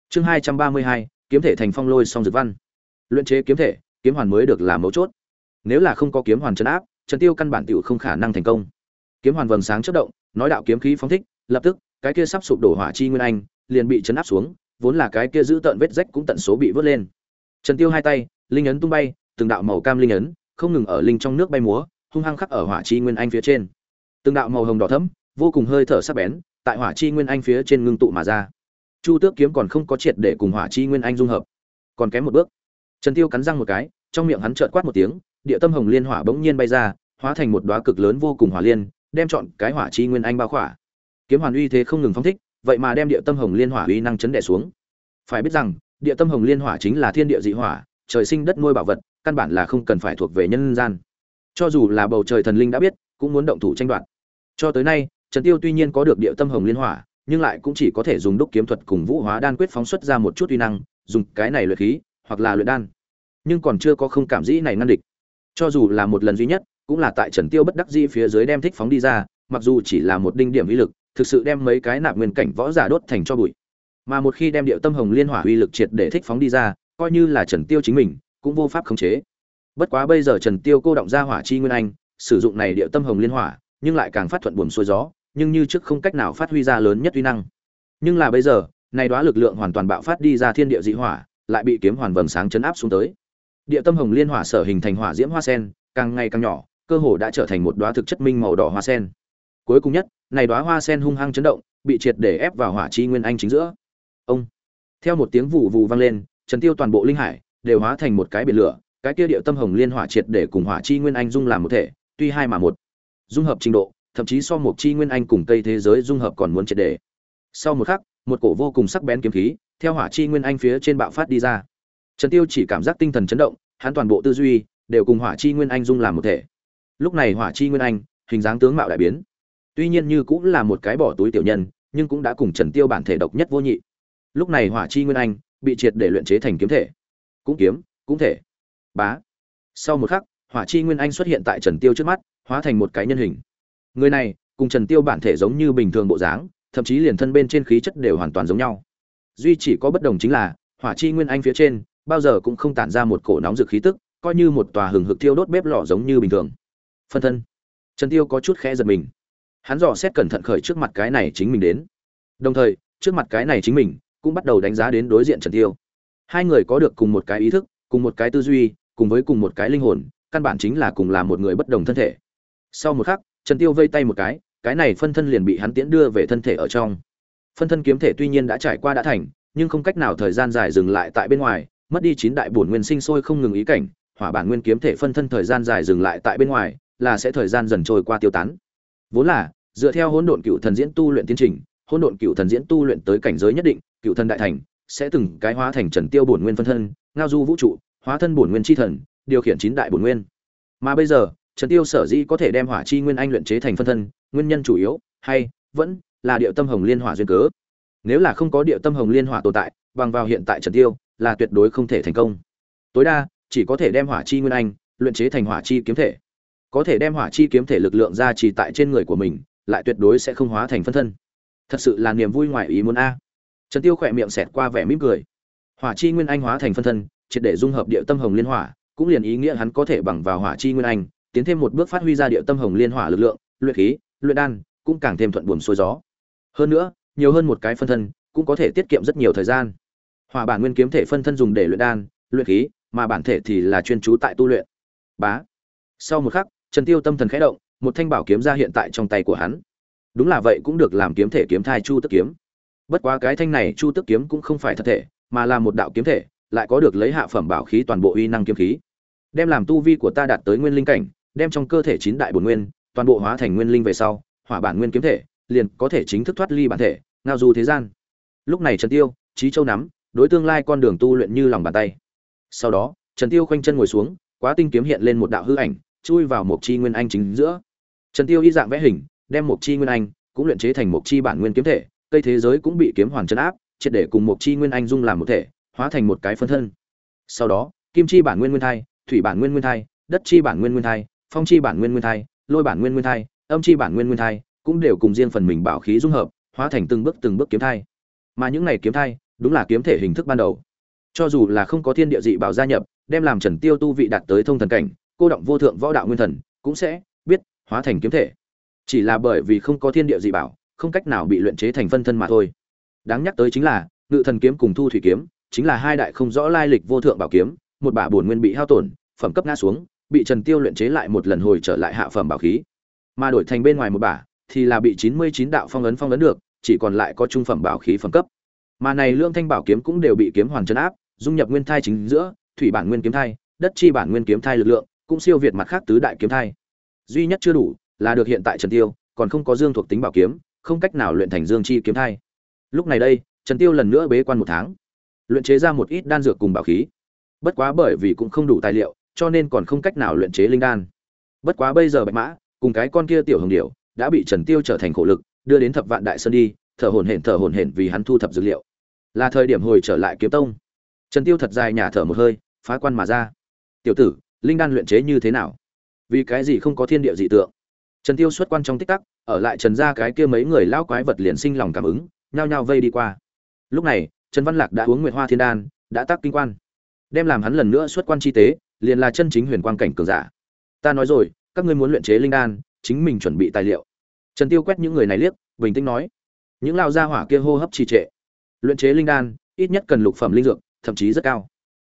Chương hai trăm ba mươi hai, kiếm thể thành phong lôi song dược văn. Luyện chế kiếm thể, kiếm hoàn mới được làm mấu chốt. Nếu là không có kiếm hoàn chấn áp, trần tiêu căn bản tiểu không khả năng thành công. Kiếm hoàn vầng sáng chớp động, nói đạo kiếm khí phóng thích, lập tức, cái kia sắp sụp đổ hỏa chi nguyên anh liền bị chấn áp xuống, vốn là cái kia giữ tận vết rách cũng tận số bị vớt lên. Trần tiêu hai tay linh ấn tung bay, từng đạo màu cam linh ấn không ngừng ở linh trong nước bay múa, hung hăng khắc ở hỏa chi nguyên anh phía trên. Từng đạo màu hồng đỏ thẫm, vô cùng hơi thở sắc bén, tại hỏa chi nguyên anh phía trên ngưng tụ mà ra. Chu tước kiếm còn không có triệt để cùng hỏa chi nguyên anh dung hợp, còn kém một bước. Trần tiêu cắn răng một cái, trong miệng hắn trợn quát một tiếng, địa tâm hồng liên hỏa bỗng nhiên bay ra, hóa thành một đóa cực lớn vô cùng hỏa liên, đem chọn cái hỏa chi nguyên anh bao khỏa. Kiếm hoàn uy thế không ngừng phóng thích, vậy mà đem địa tâm hồng liên hỏa uy năng chấn đè xuống. Phải biết rằng, địa tâm hồng liên hỏa chính là thiên địa dị hỏa trời sinh đất nuôi bảo vật, căn bản là không cần phải thuộc về nhân gian. Cho dù là bầu trời thần linh đã biết, cũng muốn động thủ tranh đoạt. Cho tới nay, trần tiêu tuy nhiên có được địa tâm hồng liên hỏa, nhưng lại cũng chỉ có thể dùng đúc kiếm thuật cùng vũ hóa đan quyết phóng xuất ra một chút uy năng, dùng cái này luyện khí, hoặc là luyện đan. Nhưng còn chưa có không cảm dĩ này ngăn địch. Cho dù là một lần duy nhất, cũng là tại trần tiêu bất đắc dĩ phía dưới đem thích phóng đi ra, mặc dù chỉ là một đinh điểm uy lực, thực sự đem mấy cái nạp nguyên cảnh võ giả đốt thành cho bụi. Mà một khi đem điệu tâm hồng liên hỏa uy lực triệt để thích phóng đi ra coi như là trần tiêu chính mình, cũng vô pháp khống chế. Bất quá bây giờ trần tiêu cô động ra hỏa chi nguyên anh, sử dụng này địa tâm hồng liên hỏa, nhưng lại càng phát thuận buồm xuôi gió, nhưng như trước không cách nào phát huy ra lớn nhất uy năng. Nhưng là bây giờ, này đóa lực lượng hoàn toàn bạo phát đi ra thiên địa dị hỏa, lại bị kiếm hoàn vầng sáng chấn áp xuống tới. Địa tâm hồng liên hỏa sở hình thành hỏa diễm hoa sen, càng ngày càng nhỏ, cơ hồ đã trở thành một đóa thực chất minh màu đỏ hoa sen. Cuối cùng nhất, này đóa hoa sen hung hăng chấn động, bị triệt để ép vào hỏa chi nguyên anh chính giữa. Ông! Theo một tiếng vụ vụ vang lên trần tiêu toàn bộ linh hải đều hóa thành một cái biển lửa, cái kia địa tâm hồng liên hỏa triệt để cùng hỏa chi nguyên anh dung làm một thể, tuy hai mà một. Dung hợp trình độ, thậm chí so một chi nguyên anh cùng cây thế giới dung hợp còn muốn triệt để. Sau một khắc, một cổ vô cùng sắc bén kiếm khí theo hỏa chi nguyên anh phía trên bạo phát đi ra. Trần tiêu chỉ cảm giác tinh thần chấn động, hắn toàn bộ tư duy đều cùng hỏa chi nguyên anh dung làm một thể. Lúc này hỏa chi nguyên anh, hình dáng tướng mạo đại biến. Tuy nhiên như cũng là một cái bỏ túi tiểu nhân, nhưng cũng đã cùng trần tiêu bản thể độc nhất vô nhị. Lúc này hỏa chi nguyên anh bị triệt để luyện chế thành kiếm thể. Cũng kiếm, cũng thể. Bá. Sau một khắc, hỏa chi nguyên anh xuất hiện tại trần tiêu trước mắt, hóa thành một cái nhân hình. Người này, cùng trần tiêu bản thể giống như bình thường bộ dáng, thậm chí liền thân bên trên khí chất đều hoàn toàn giống nhau. Duy chỉ có bất đồng chính là, hỏa chi nguyên anh phía trên, bao giờ cũng không tản ra một cổ nóng rực khí tức, coi như một tòa hừng hực thiêu đốt bếp lò giống như bình thường. Phân thân. Trần tiêu có chút khẽ giật mình. Hắn dò xét cẩn thận khởi trước mặt cái này chính mình đến. Đồng thời, trước mặt cái này chính mình cũng bắt đầu đánh giá đến đối diện trần tiêu. Hai người có được cùng một cái ý thức, cùng một cái tư duy, cùng với cùng một cái linh hồn, căn bản chính là cùng là một người bất đồng thân thể. Sau một khắc, trần tiêu vây tay một cái cái này phân thân liền bị hắn tiễn đưa về thân thể ở trong. Phân thân kiếm thể tuy nhiên đã trải qua đã thành, nhưng không cách nào thời gian dài dừng lại tại bên ngoài, mất đi chín đại bổn nguyên sinh sôi không ngừng ý cảnh, hỏa bản nguyên kiếm thể phân thân thời gian dài dừng lại tại bên ngoài, là sẽ thời gian dần trôi qua tiêu tán. Vốn là, dựa theo hỗn độn cựu thần diễn tu luyện tiến trình, hỗn độn cựu thần diễn tu luyện tới cảnh giới nhất định cựu thần đại thành, sẽ từng cái hóa thành trần tiêu bổn nguyên phân thân, ngao du vũ trụ, hóa thân bổn nguyên chi thần, điều khiển chín đại bổn nguyên. Mà bây giờ, trần tiêu sở dĩ có thể đem hỏa chi nguyên anh luyện chế thành phân thân, nguyên nhân chủ yếu, hay, vẫn, là điệu tâm hồng liên hỏa duyên cớ. Nếu là không có điệu tâm hồng liên hỏa tồn tại, bằng vào hiện tại trần tiêu, là tuyệt đối không thể thành công. Tối đa, chỉ có thể đem hỏa chi nguyên anh, luyện chế thành hỏa chi kiếm thể. Có thể đem hỏa chi kiếm thể lực lượng ra chỉ tại trên người của mình, lại tuyệt đối sẽ không hóa thành phân thân. Thật sự là niềm vui ngoài ý muốn a trần tiêu khỏe miệng xẹt qua vẻ mỉm cười. Hỏa chi nguyên anh hóa thành phân thân, triệt để dung hợp địa tâm hồng liên hỏa, cũng liền ý nghĩa hắn có thể bằng vào hỏa chi nguyên anh, tiến thêm một bước phát huy ra địa tâm hồng liên hỏa lực lượng, luyện khí, luyện đan, cũng càng thêm thuận buồm xuôi gió. Hơn nữa, nhiều hơn một cái phân thân, cũng có thể tiết kiệm rất nhiều thời gian. Hỏa bản nguyên kiếm thể phân thân dùng để luyện đan, luyện khí, mà bản thể thì là chuyên trú tại tu luyện. Bá. Sau một khắc, trần tiêu tâm thần khẽ động, một thanh bảo kiếm ra hiện tại trong tay của hắn. Đúng là vậy cũng được làm kiếm thể kiếm thai chu tức kiếm bất quá cái thanh này chu tức kiếm cũng không phải thật thể, mà là một đạo kiếm thể, lại có được lấy hạ phẩm bảo khí toàn bộ uy năng kiếm khí. Đem làm tu vi của ta đạt tới nguyên linh cảnh, đem trong cơ thể chín đại bổn nguyên, toàn bộ hóa thành nguyên linh về sau, hỏa bản nguyên kiếm thể, liền có thể chính thức thoát ly bản thể, ngao du thế gian. Lúc này trần tiêu trí châu nắm, đối tương lai con đường tu luyện như lòng bàn tay. Sau đó, trần tiêu khoanh chân ngồi xuống, quá tinh kiếm hiện lên một đạo hư ảnh, chui vào một chi nguyên anh chính giữa. Trần tiêu y dạng vẽ hình, đem một chi nguyên anh cũng luyện chế thành một chi bản nguyên kiếm thể cây thế giới cũng bị kiếm hoàn chấn áp, triệt để cùng một chi nguyên anh dung làm một thể, hóa thành một cái phân thân. Sau đó, kim chi bản nguyên nguyên thai, thủy bản nguyên nguyên thai, đất chi bản nguyên nguyên thai, phong chi bản nguyên nguyên thai, lôi bản nguyên nguyên thai, âm chi bản nguyên nguyên thai cũng đều cùng riêng phần mình bảo khí dung hợp, hóa thành từng bước từng bước kiếm thai. Mà những này kiếm thai đúng là kiếm thể hình thức ban đầu. Cho dù là không có thiên địa dị bảo gia nhập, đem làm trần tiêu tu vị đạt tới thông thần cảnh, cô động vô thượng võ đạo nguyên thần, cũng sẽ biết hóa thành kiếm thể. Chỉ là bởi vì không có thiên địa dị bảo không cách nào bị luyện chế thành phân thân mà thôi. Đáng nhắc tới chính là, ngự thần kiếm cùng thu thủy kiếm chính là hai đại không rõ lai lịch vô thượng bảo kiếm, một bả bổn nguyên bị hao tổn, phẩm cấp ngã xuống, bị trần tiêu luyện chế lại một lần hồi trở lại hạ phẩm bảo khí. Mà đổi thành bên ngoài một bả thì là bị 99 đạo phong ấn phong ấn được, chỉ còn lại có trung phẩm bảo khí phẩm cấp. Mà này lương thanh bảo kiếm cũng đều bị kiếm hoàn chấn áp, dung nhập nguyên thai chính giữa, thủy bản nguyên kiếm thai, đất chi bản nguyên kiếm thai lực lượng, cũng siêu việt mặt khác tứ đại kiếm thai. Duy nhất chưa đủ là được hiện tại trần tiêu, còn không có dương thuộc tính bảo kiếm không cách nào luyện thành dương chi kiếm thai. Lúc này đây, trần tiêu lần nữa bế quan một tháng, luyện chế ra một ít đan dược cùng bảo khí. Bất quá bởi vì cũng không đủ tài liệu, cho nên còn không cách nào luyện chế linh đan. Bất quá bây giờ bạch mã, cùng cái con kia tiểu hồng điểu, đã bị trần tiêu trở thành khổ lực, đưa đến thập vạn đại sơn đi, thở hổn hển, thở hổn hển vì hắn thu thập dược liệu. Là thời điểm hồi trở lại kiếm tông. Trần tiêu thật dài nhả thở một hơi, phá quan mà ra. Tiểu tử, linh đan luyện chế như thế nào? Vì cái gì không có thiên địa dị tượng? Trần tiêu xuất quan trong tích tắc, ở lại trần gia cái kia mấy người lão quái vật liền sinh lòng cảm ứng, nhao nhao vây đi qua. Lúc này, trần văn lạc đã uống nguyệt hoa thiên đan, đã tác kinh quan. Đem làm hắn lần nữa xuất quan chi tế, liền là chân chính huyền quang cảnh cường giả. Ta nói rồi, các ngươi muốn luyện chế linh đan, chính mình chuẩn bị tài liệu. Trần tiêu quét những người này liếc, bình tĩnh nói. Những lão gia hỏa kia hô hấp trì trệ. Luyện chế linh đan, ít nhất cần lục phẩm linh dược, thậm chí rất cao.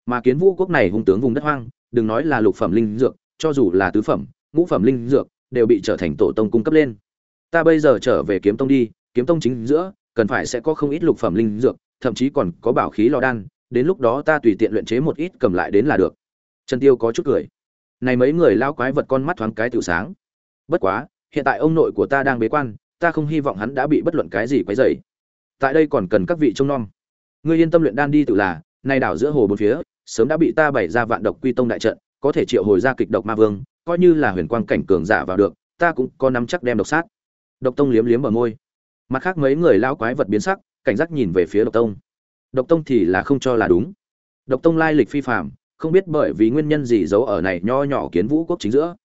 Mà kiến vũ quốc này hung tướng vùng đất hoang, đừng nói là lục phẩm linh dược, cho dù là tứ phẩm, ngũ phẩm linh dược đều bị trở thành tổ tông cung cấp lên. Ta bây giờ trở về kiếm tông đi, kiếm tông chính giữa, cần phải sẽ có không ít lục phẩm linh dược, thậm chí còn có bảo khí lò đan, đến lúc đó ta tùy tiện luyện chế một ít cầm lại đến là được. Trần tiêu có chút cười. Này mấy người lao quái vật con mắt thoáng cái tiểu sáng. Bất quá, hiện tại ông nội của ta đang bế quan, ta không hy vọng hắn đã bị bất luận cái gì quấy rầy. Tại đây còn cần các vị trông nom. Ngươi yên tâm luyện đan đi tự là, nay đảo giữa hồ bốn phía, sớm đã bị ta bày ra vạn độc quy tông đại trận, có thể triệu hồi ra kịch độc ma vương coi như là huyền quang cảnh cường giả vào được, ta cũng có nắm chắc đem độc sát. Độc tông liếm liếm ở môi. Mặt khác mấy người lao quái vật biến sắc, cảnh giác nhìn về phía độc tông. Độc tông thì là không cho là đúng. Độc tông lai lịch phi phạm không biết bởi vì nguyên nhân gì giấu ở này nho nhỏ kiến vũ quốc chính giữa.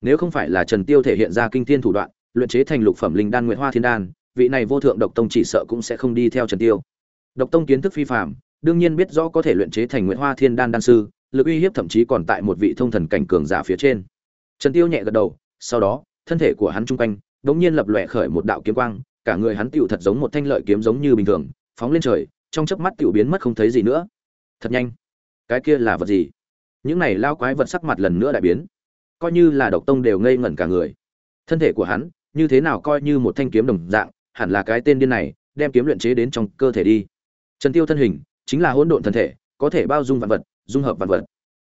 Nếu không phải là trần tiêu thể hiện ra kinh thiên thủ đoạn, luyện chế thành lục phẩm linh đan nguyệt hoa thiên đan, vị này vô thượng độc tông chỉ sợ cũng sẽ không đi theo trần tiêu. Độc tông kiến thức phi phạm đương nhiên biết rõ có thể luyện chế thành nguyệt hoa thiên đan đan sư, lực uy hiếp thậm chí còn tại một vị thông thần cảnh cường giả phía trên trần tiêu nhẹ gật đầu, sau đó, thân thể của hắn trung quanh, đống nhiên lập lòe khởi một đạo kiếm quang, cả người hắn tựu thật giống một thanh lợi kiếm giống như bình thường, phóng lên trời, trong chớp mắt tựu biến mất không thấy gì nữa. Thật nhanh. Cái kia là vật gì? Những này lao quái vật sắc mặt lần nữa đại biến. Coi như là độc tông đều ngây ngẩn cả người. Thân thể của hắn, như thế nào coi như một thanh kiếm đồng dạng, hẳn là cái tên điên này, đem kiếm luyện chế đến trong cơ thể đi. Trần tiêu thân hình, chính là hỗn độn thân thể, có thể bao dung vạn vật, dung hợp vạn vật.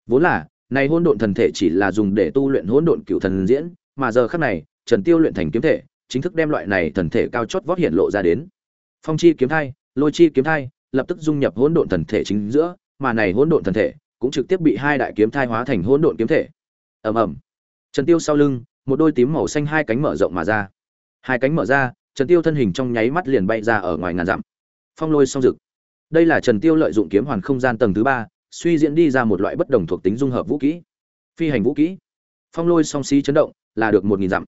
Vốn là này hỗn độn thần thể chỉ là dùng để tu luyện hỗn độn cựu thần diễn, mà giờ khắc này, trần tiêu luyện thành kiếm thể, chính thức đem loại này thần thể cao chót vót hiện lộ ra đến. Phong chi kiếm thai, lôi chi kiếm thai, lập tức dung nhập hỗn độn thần thể chính giữa, mà này hỗn độn thần thể cũng trực tiếp bị hai đại kiếm thai hóa thành hỗn độn kiếm thể. Ầm ầm. Trần tiêu sau lưng, một đôi tím màu xanh hai cánh mở rộng mà ra. Hai cánh mở ra, trần tiêu thân hình trong nháy mắt liền bay ra ở ngoài ngàn dặm. Phong lôi song dực. Đây là trần tiêu lợi dụng kiếm hoàn không gian tầng thứ ba suy diễn đi ra một loại bất đồng thuộc tính dung hợp vũ kỹ. Phi hành vũ kỹ. Phong lôi song xí chấn động, là được một nghìn dặm.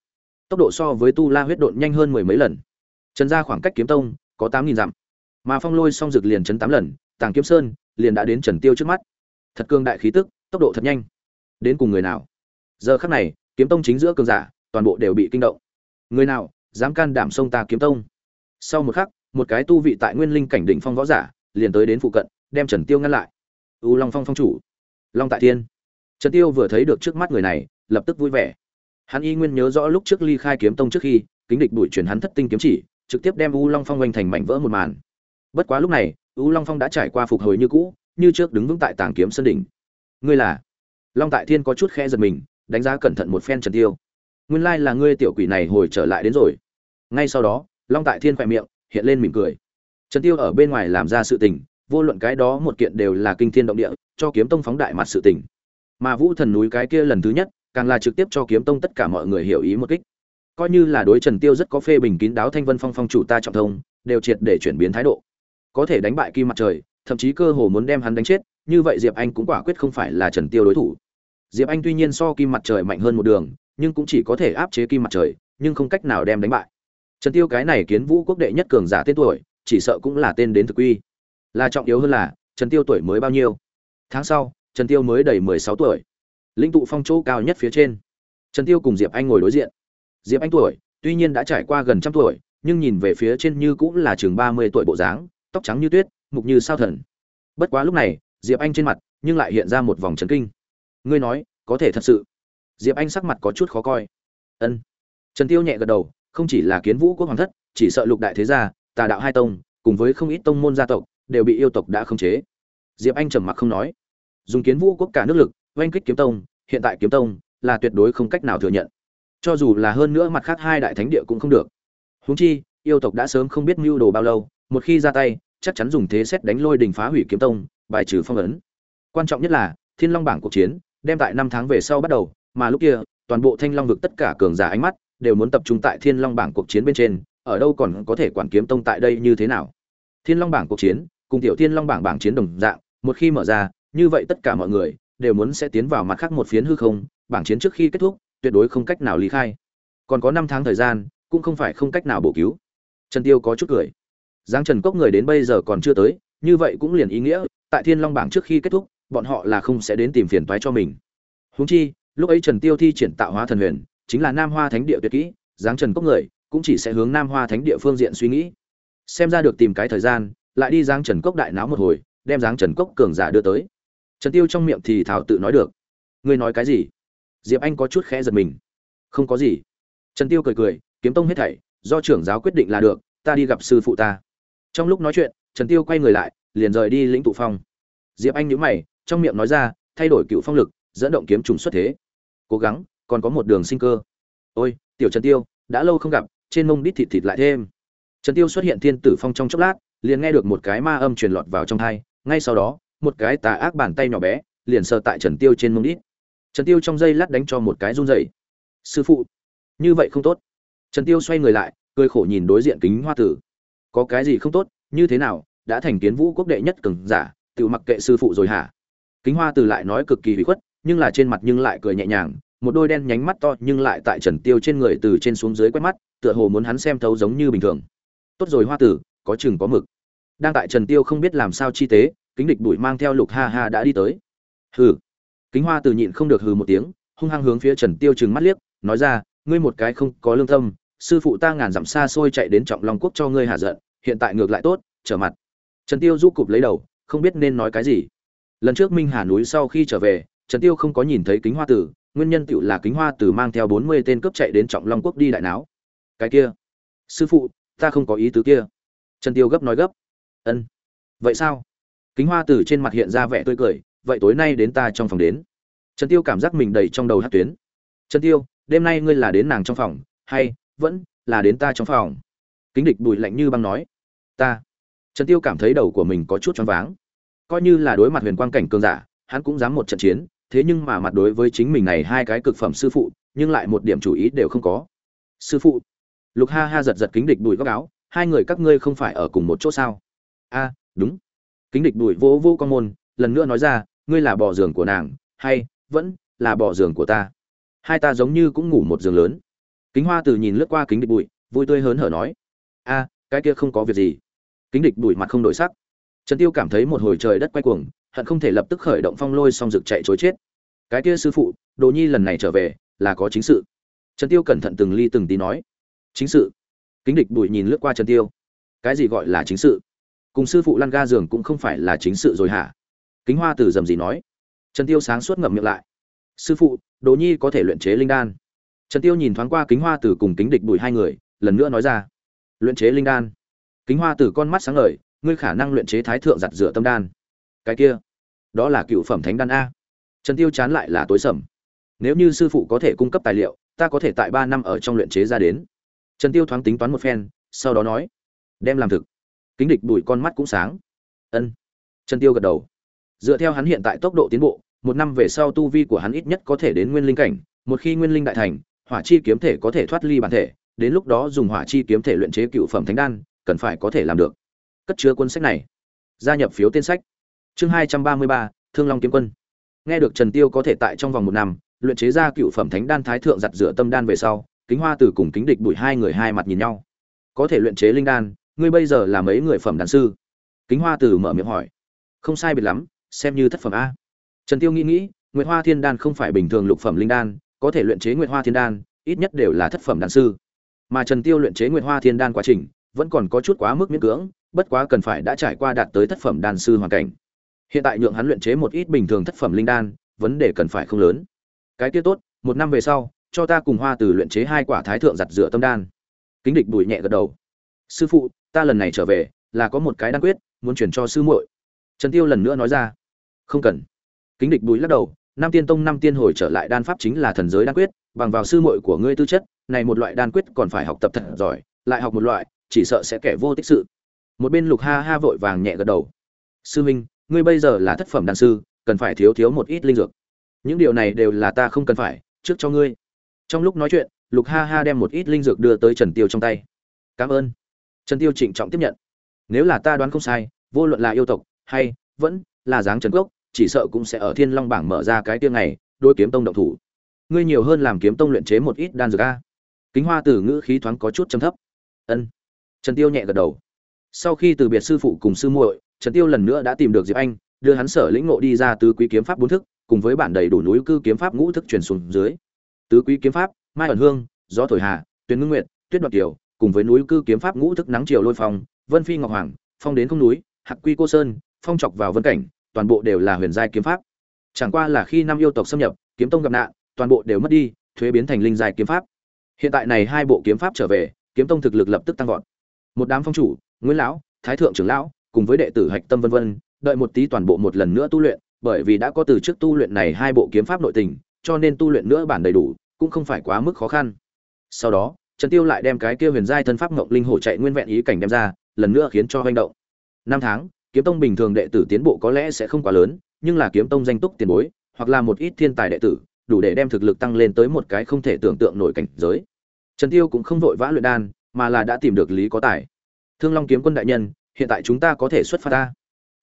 Tốc độ so với tu la huyết độn nhanh hơn mười mấy lần. Trần ra khoảng cách kiếm tông có tám nghìn dặm. Mà phong lôi song rực liền chấn tám lần, tàng kiếm sơn liền đã đến trần tiêu trước mắt. Thật cương đại khí tức, tốc độ thật nhanh. Đến cùng người nào? Giờ khắc này, kiếm tông chính giữa cường giả, toàn bộ đều bị kinh động. Người nào dám can đảm xông ta kiếm tông? Sau một khắc, một cái tu vị tại nguyên linh cảnh đỉnh phong võ giả liền tới đến phụ cận, đem trần tiêu ngăn lại u long phong phong chủ. Long tại thiên. Trần tiêu vừa thấy được trước mắt người này, lập tức vui vẻ. Hắn y nguyên nhớ rõ lúc trước ly khai kiếm tông trước khi, kính địch đuổi truyền hắn thất tinh kiếm chỉ, trực tiếp đem u long phong oanh thành mảnh vỡ một màn. Bất quá lúc này, u long phong đã trải qua phục hồi như cũ, như trước đứng vững tại tàng kiếm sân đỉnh. Ngươi là? Long tại thiên có chút khe giật mình, đánh giá cẩn thận một phen trần tiêu. Nguyên lai là ngươi tiểu quỷ này hồi trở lại đến rồi. Ngay sau đó, long tại thiên khỏe miệng, hiện lên mỉm cười. Trần tiêu ở bên ngoài làm ra sự tình vô luận cái đó một kiện đều là kinh thiên động địa, cho kiếm tông phóng đại mặt sự tình. Mà vũ thần núi cái kia lần thứ nhất, càng là trực tiếp cho kiếm tông tất cả mọi người hiểu ý một kích. Coi như là đối trần tiêu rất có phê bình kín đáo thanh vân phong phong chủ ta trọng thông, đều triệt để chuyển biến thái độ. Có thể đánh bại kim mặt trời, thậm chí cơ hồ muốn đem hắn đánh chết, như vậy diệp anh cũng quả quyết không phải là trần tiêu đối thủ. Diệp anh tuy nhiên so kim mặt trời mạnh hơn một đường, nhưng cũng chỉ có thể áp chế kim mặt trời, nhưng không cách nào đem đánh bại. Trần tiêu cái này kiến vũ quốc đệ nhất cường giả tên tuổi, chỉ sợ cũng là tên đến thực quy là trọng yếu hơn là, trần tiêu tuổi mới bao nhiêu? Tháng sau, trần tiêu mới đầy 16 tuổi. Linh tụ phong chỗ cao nhất phía trên. Trần tiêu cùng diệp anh ngồi đối diện. Diệp anh tuổi, tuy nhiên đã trải qua gần trăm tuổi, nhưng nhìn về phía trên như cũng là chừng 30 tuổi bộ dáng, tóc trắng như tuyết, mục như sao thần. Bất quá lúc này, diệp anh trên mặt, nhưng lại hiện ra một vòng chấn kinh. Ngươi nói, có thể thật sự? Diệp anh sắc mặt có chút khó coi. Ân. Trần tiêu nhẹ gật đầu, không chỉ là kiến vũ quốc hoàng thất, chỉ sợ lục đại thế gia, tà đạo hai tông, cùng với không ít tông môn gia tộc đều bị yêu tộc đã khống chế. Diệp anh trầm mặc không nói. Dùng kiến vũ quốc cả nước lực, oanh kích kiếm tông, hiện tại kiếm tông là tuyệt đối không cách nào thừa nhận. Cho dù là hơn nữa mặt khác hai đại thánh địa cũng không được. Huống chi, yêu tộc đã sớm không biết mưu đồ bao lâu, một khi ra tay, chắc chắn dùng thế xét đánh lôi đình phá hủy kiếm tông, bài trừ phong ấn. Quan trọng nhất là, thiên long bảng cuộc chiến, đem tại năm tháng về sau bắt đầu, mà lúc kia, toàn bộ thanh long vực tất cả cường giả ánh mắt đều muốn tập trung tại thiên long bảng cuộc chiến bên trên, ở đâu còn có thể quản kiếm tông tại đây như thế nào. Thiên long bảng cuộc chiến cùng tiểu thiên long bảng bảng chiến đồng dạng, một khi mở ra, như vậy tất cả mọi người đều muốn sẽ tiến vào mặt khác một phiến hư không, bảng chiến trước khi kết thúc, tuyệt đối không cách nào lý khai. Còn có năm tháng thời gian, cũng không phải không cách nào bổ cứu. Trần tiêu có chút cười. Giáng trần cốc người đến bây giờ còn chưa tới, như vậy cũng liền ý nghĩa, tại thiên long bảng trước khi kết thúc, bọn họ là không sẽ đến tìm phiền toái cho mình. Huống chi, lúc ấy trần tiêu thi triển tạo hóa thần huyền, chính là nam hoa thánh địa tuyệt kỹ, giáng trần cốc người cũng chỉ sẽ hướng nam hoa thánh địa phương diện suy nghĩ. Xem ra được tìm cái thời gian lại đi giáng trần cốc đại náo một hồi, đem giáng trần cốc cường giả đưa tới. Trần tiêu trong miệng thì thảo tự nói được. Ngươi nói cái gì? Diệp anh có chút khẽ giật mình. Không có gì. Trần tiêu cười cười, kiếm tông hết thảy, do trưởng giáo quyết định là được, ta đi gặp sư phụ ta. Trong lúc nói chuyện, trần tiêu quay người lại, liền rời đi lĩnh tụ phong. Diệp anh nhíu mày, trong miệng nói ra, thay đổi cựu phong lực, dẫn động kiếm trùng xuất thế. Cố gắng, còn có một đường sinh cơ. Ôi, tiểu trần tiêu, đã lâu không gặp, trên mông đít thịt thịt lại thêm. Trần tiêu xuất hiện thiên tử phong trong chốc lát liền nghe được một cái ma âm truyền lọt vào trong thai, ngay sau đó, một cái tà ác bàn tay nhỏ bé, liền sờ tại trần tiêu trên mông đít. Trần tiêu trong giây lát đánh cho một cái run rẩy. Sư phụ, như vậy không tốt. Trần tiêu xoay người lại, cười khổ nhìn đối diện kính hoa tử. Có cái gì không tốt, như thế nào, đã thành kiến vũ quốc đệ nhất cường giả, tự mặc kệ sư phụ rồi hả? Kính hoa tử lại nói cực kỳ hủy khuất, nhưng là trên mặt nhưng lại cười nhẹ nhàng, một đôi đen nhánh mắt to nhưng lại tại trần tiêu trên người từ trên xuống dưới quét mắt, tựa hồ muốn hắn xem thấu giống như bình thường. Tốt rồi, hoa tử có chừng có mực. Đang tại trần tiêu không biết làm sao chi tế, kính địch bụi mang theo lục ha ha đã đi tới. Hừ. Kính hoa tử nhịn không được hừ một tiếng, hung hăng hướng phía trần tiêu chừng mắt liếc, nói ra, ngươi một cái không có lương tâm, sư phụ ta ngàn dặm xa xôi chạy đến trọng long quốc cho ngươi hạ giận, hiện tại ngược lại tốt, trở mặt. Trần tiêu rũ cụp lấy đầu, không biết nên nói cái gì. Lần trước minh hà núi sau khi trở về, trần tiêu không có nhìn thấy kính hoa tử, nguyên nhân tựu là kính hoa tử mang theo 40 tên cướp chạy đến trọng long quốc đi đại náo. Cái kia, sư phụ, ta không có ý tứ kia trần tiêu gấp nói gấp. Ân, vậy sao? Kính hoa tử trên mặt hiện ra vẻ tươi cười, vậy tối nay đến ta trong phòng đến. Trần tiêu cảm giác mình đầy trong đầu hát tuyến. Trần tiêu, đêm nay ngươi là đến nàng trong phòng, hay vẫn là đến ta trong phòng? Kính địch bùi lạnh như băng nói. Ta. Trần tiêu cảm thấy đầu của mình có chút choáng váng. Coi như là đối mặt huyền quang cảnh cường giả, hắn cũng dám một trận chiến, thế nhưng mà mặt đối với chính mình này hai cái cực phẩm sư phụ, nhưng lại một điểm chủ ý đều không có. Sư phụ. Lục ha ha giật giật kính địch bùi góc áo hai người các ngươi không phải ở cùng một chỗ sao? A, đúng. Kính địch đuổi vô vô con môn, lần nữa nói ra, ngươi là bò giường của nàng, hay vẫn là bò giường của ta? Hai ta giống như cũng ngủ một giường lớn. Kính hoa từ nhìn lướt qua kính địch bụi, vui tươi hớn hở nói, a, cái kia không có việc gì. Kính địch bụi mặt không đổi sắc. Trần tiêu cảm thấy một hồi trời đất quay cuồng, hận không thể lập tức khởi động phong lôi xong rực chạy chối chết. Cái kia sư phụ, đồ nhi lần này trở về, là có chính sự. Trần tiêu cẩn thận từng ly từng tí nói, chính sự? Kính địch bùi nhìn lướt qua trần tiêu. Cái gì gọi là chính sự? Cùng sư phụ lăn ga giường cũng không phải là chính sự rồi hả? Kính hoa từ dầm gì nói. Trần tiêu sáng suốt ngậm miệng lại. Sư phụ, đồ nhi có thể luyện chế linh đan. Trần tiêu nhìn thoáng qua kính hoa Tử cùng kính địch bùi hai người, lần nữa nói ra. Luyện chế linh đan. Kính hoa Tử con mắt sáng ngời, ngươi khả năng luyện chế thái thượng giặt rửa tâm đan. Cái kia, đó là cựu phẩm thánh đan a. Trần tiêu chán lại là tối sầm. Nếu như sư phụ có thể cung cấp tài liệu, ta có thể tại ba năm ở trong luyện chế ra đến trần tiêu thoáng tính toán một phen, sau đó nói, đem làm thực. Kính địch bùi con mắt cũng sáng. Ân. Trần tiêu gật đầu. Dựa theo hắn hiện tại tốc độ tiến bộ, một năm về sau tu vi của hắn ít nhất có thể đến nguyên linh cảnh, một khi nguyên linh đại thành, hỏa chi kiếm thể có thể thoát ly bản thể, đến lúc đó dùng hỏa chi kiếm thể luyện chế cựu phẩm thánh đan, cần phải có thể làm được. Cất chứa cuốn sách này. Gia nhập phiếu tên sách. Chương hai trăm ba mươi ba, thương long kiếm quân. Nghe được trần tiêu có thể tại trong vòng một năm, luyện chế ra cựu phẩm thánh đan thái thượng giặt rửa tâm đan về sau kính hoa tử cùng kính địch bụi hai người hai mặt nhìn nhau. Có thể luyện chế linh đan, ngươi bây giờ là mấy người phẩm đàn sư? Kính hoa tử mở miệng hỏi. Không sai biệt lắm, xem như thất phẩm a. Trần tiêu nghĩ nghĩ, nguyệt hoa thiên đan không phải bình thường lục phẩm linh đan, có thể luyện chế nguyệt hoa thiên đan, ít nhất đều là thất phẩm đan sư. Mà trần tiêu luyện chế nguyệt hoa thiên đan quá trình, vẫn còn có chút quá mức miễn cưỡng, bất quá cần phải đã trải qua đạt tới thất phẩm đan sư hoàn cảnh. Hiện tại nhượng hắn luyện chế một ít bình thường thất phẩm linh đan, vấn đề cần phải không lớn. Cái kia tốt, một năm về sau cho ta cùng hoa từ luyện chế hai quả thái thượng giặt rửa tâm đan. Kính địch bùi nhẹ gật đầu. Sư phụ, ta lần này trở về, là có một cái đan quyết, muốn chuyển cho sư muội. Trần tiêu lần nữa nói ra. Không cần. Kính địch bùi lắc đầu nam tiên tông năm tiên hồi trở lại đan pháp chính là thần giới đan quyết, bằng vào sư muội của ngươi tư chất, này một loại đan quyết còn phải học tập thật giỏi, lại học một loại, chỉ sợ sẽ kẻ vô tích sự. Một bên lục ha ha vội vàng nhẹ gật đầu. Sư minh ngươi bây giờ là thất phẩm đan sư, cần phải thiếu thiếu một ít linh dược. Những điều này đều là ta không cần phải, trước cho ngươi trong lúc nói chuyện, lục ha ha đem một ít linh dược đưa tới trần tiêu trong tay. Cảm ơn. Trần tiêu trịnh trọng tiếp nhận. Nếu là ta đoán không sai, vô luận là yêu tộc hay vẫn là dáng trần gốc chỉ sợ cũng sẽ ở thiên long bảng mở ra cái tiêu này đôi kiếm tông động thủ. Ngươi nhiều hơn làm kiếm tông luyện chế một ít đan dược a. Kính hoa từ ngữ khí thoáng có chút trầm thấp. Ân. Trần tiêu nhẹ gật đầu. Sau khi từ biệt sư phụ cùng sư muội, trần tiêu lần nữa đã tìm được diệp anh, đưa hắn sở lĩnh ngộ đi ra tứ quý kiếm pháp bốn thức, cùng với bản đầy đủ núi cư kiếm pháp ngũ thức truyền xuống dưới tứ quý kiếm pháp, mai ẩn hương, gió thổi hà, tuyền ngưng nguyện tuyết đoạt kiều, cùng với núi cư kiếm pháp ngũ thức nắng chiều lôi phong, vân phi ngọc hoàng, phong đến không núi, hạc quy cô sơn, phong chọc vào vân cảnh, toàn bộ đều là huyền giai kiếm pháp. Chẳng qua là khi năm yêu tộc xâm nhập, kiếm tông gặp nạn, toàn bộ đều mất đi, thuế biến thành linh giai kiếm pháp. Hiện tại này hai bộ kiếm pháp trở về, kiếm tông thực lực lập tức tăng vọt. Một đám phong chủ, nguyễn lão, thái thượng trưởng lão, cùng với đệ tử hạch tâm vân vân, đợi một tí toàn bộ một lần nữa tu luyện, bởi vì đã có từ trước tu luyện này hai bộ kiếm pháp nội tình, cho nên tu luyện nữa bản đầy đủ cũng không phải quá mức khó khăn. Sau đó, trần tiêu lại đem cái kia huyền giai thân pháp ngọc linh hổ chạy nguyên vẹn ý cảnh đem ra, lần nữa khiến cho hoành động. Năm tháng, kiếm tông bình thường đệ tử tiến bộ có lẽ sẽ không quá lớn, nhưng là kiếm tông danh túc tiền bối, hoặc là một ít thiên tài đệ tử, đủ để đem thực lực tăng lên tới một cái không thể tưởng tượng nổi cảnh giới. Trần tiêu cũng không vội vã luyện đan, mà là đã tìm được lý có tài. Thương long kiếm quân đại nhân, hiện tại chúng ta có thể xuất phát ta.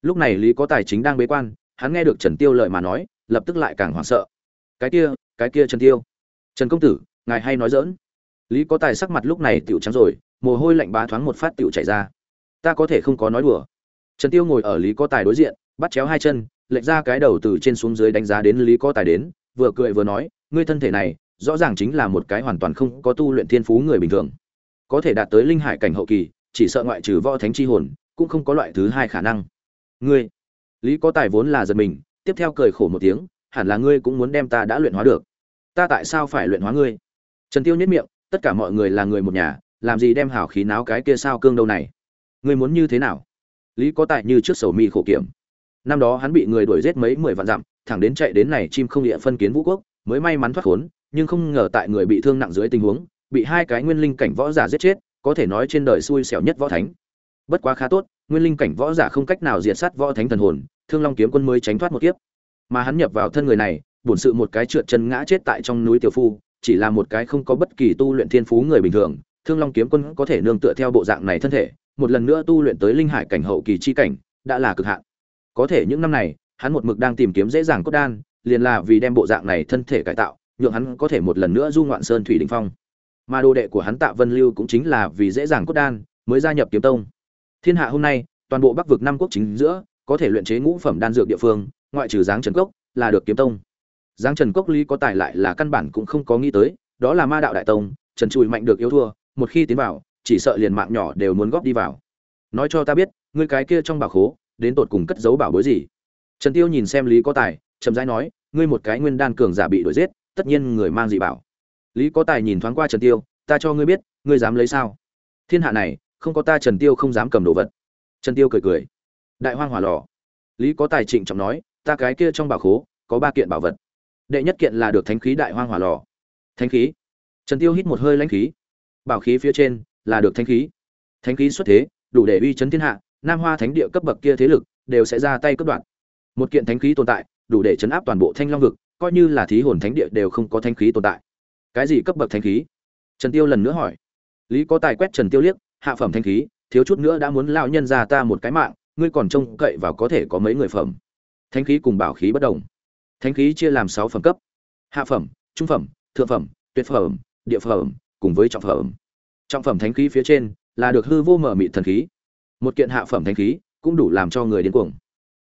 Lúc này lý có tài chính đang bế quan, hắn nghe được trần tiêu lời mà nói, lập tức lại càng hoảng sợ. Cái kia cái kia trần tiêu trần công tử, ngài hay nói dỡn lý có tài sắc mặt lúc này tiểu trắng rồi, mồ hôi lạnh bá thoáng một phát tiểu chảy ra. Ta có thể không có nói đùa. Trần tiêu ngồi ở lý có tài đối diện, bắt chéo hai chân, lệch ra cái đầu từ trên xuống dưới đánh giá đến lý có tài đến, vừa cười vừa nói, ngươi thân thể này, rõ ràng chính là một cái hoàn toàn không có tu luyện thiên phú người bình thường. Có thể đạt tới linh hải cảnh hậu kỳ, chỉ sợ ngoại trừ võ thánh chi hồn, cũng không có loại thứ hai khả năng. Ngươi? Lý có tài vốn là giật mình, tiếp theo cười khổ một tiếng, hẳn là ngươi cũng muốn đem ta đã luyện hóa được ta tại sao phải luyện hóa ngươi? Trần tiêu nhất miệng, tất cả mọi người là người một nhà, làm gì đem hảo khí náo cái kia sao cương đâu này? Ngươi muốn như thế nào? Lý có Tại như trước sầu mi khổ kiểm. Năm đó hắn bị người đuổi giết mấy mười vạn dặm, thẳng đến chạy đến này chim không địa phân kiến vũ quốc, mới may mắn thoát khốn, nhưng không ngờ tại người bị thương nặng dưới tình huống, bị hai cái nguyên linh cảnh võ giả giết chết, có thể nói trên đời xui xẻo nhất võ thánh. Bất quá khá tốt, nguyên linh cảnh võ giả không cách nào diệt sát võ thánh thần hồn, thương long kiếm quân mới tránh thoát một kiếp. Mà hắn nhập vào thân người này bổn sự một cái trượt chân ngã chết tại trong núi tiểu phu, chỉ là một cái không có bất kỳ tu luyện thiên phú người bình thường. Thương long kiếm quân có thể nương tựa theo bộ dạng này thân thể, một lần nữa tu luyện tới linh hải cảnh hậu kỳ chi cảnh, đã là cực hạn. Có thể những năm này, hắn một mực đang tìm kiếm dễ dàng cốt đan, liền là vì đem bộ dạng này thân thể cải tạo, nhượng hắn có thể một lần nữa du ngoạn sơn thủy đình phong. Mà đồ đệ của hắn tạ vân lưu cũng chính là vì dễ dàng cốt đan mới gia nhập kiếm tông. Thiên hạ hôm nay, toàn bộ bắc vực năm quốc chính giữa, có thể luyện chế ngũ phẩm đan dược địa phương, ngoại trừ giáng trần cốc, là được kiếm tông giáng trần cốc lý có tài lại là căn bản cũng không có nghĩ tới, đó là ma đạo đại tông, trần trụi mạnh được yếu thua, một khi tiến vào, chỉ sợ liền mạng nhỏ đều muốn góp đi vào. Nói cho ta biết, ngươi cái kia trong bảo khố, đến tột cùng cất giấu bảo bối gì? Trần tiêu nhìn xem lý có tài, chậm rãi nói, ngươi một cái nguyên đan cường giả bị đuổi giết, tất nhiên người mang dị bảo. Lý có tài nhìn thoáng qua trần tiêu, ta cho ngươi biết, ngươi dám lấy sao? Thiên hạ này, không có ta trần tiêu không dám cầm đồ vật. Trần tiêu cười cười. Đại hoang hỏa lò. Lý có tài trịnh trọng nói, ta cái kia trong bảo khố, có ba kiện bảo vật đệ nhất kiện là được thánh khí đại hoang hỏa lò. Thánh khí. Trần tiêu hít một hơi lãnh khí. Bảo khí phía trên là được thánh khí. Thánh khí xuất thế, đủ để uy chấn thiên hạ, nam hoa thánh địa cấp bậc kia thế lực đều sẽ ra tay cướp đoạt. Một kiện thánh khí tồn tại, đủ để chấn áp toàn bộ thanh long vực, coi như là thí hồn thánh địa đều không có thánh khí tồn tại. Cái gì cấp bậc thanh khí? Trần tiêu lần nữa hỏi. Lý có tài quét trần tiêu liếc, hạ phẩm thanh khí, thiếu chút nữa đã muốn lao nhân ra ta một cái mạng, ngươi còn trông cậy vào có thể có mấy người phẩm. Thanh khí cùng bảo khí bất đồng. Thánh khí chia làm sáu phẩm cấp. Hạ phẩm, trung phẩm, thượng phẩm, tuyệt phẩm, địa phẩm, cùng với trọng phẩm. Trọng phẩm thánh khí phía trên là được hư vô mở mị thần khí. Một kiện hạ phẩm thánh khí cũng đủ làm cho người điên cuồng.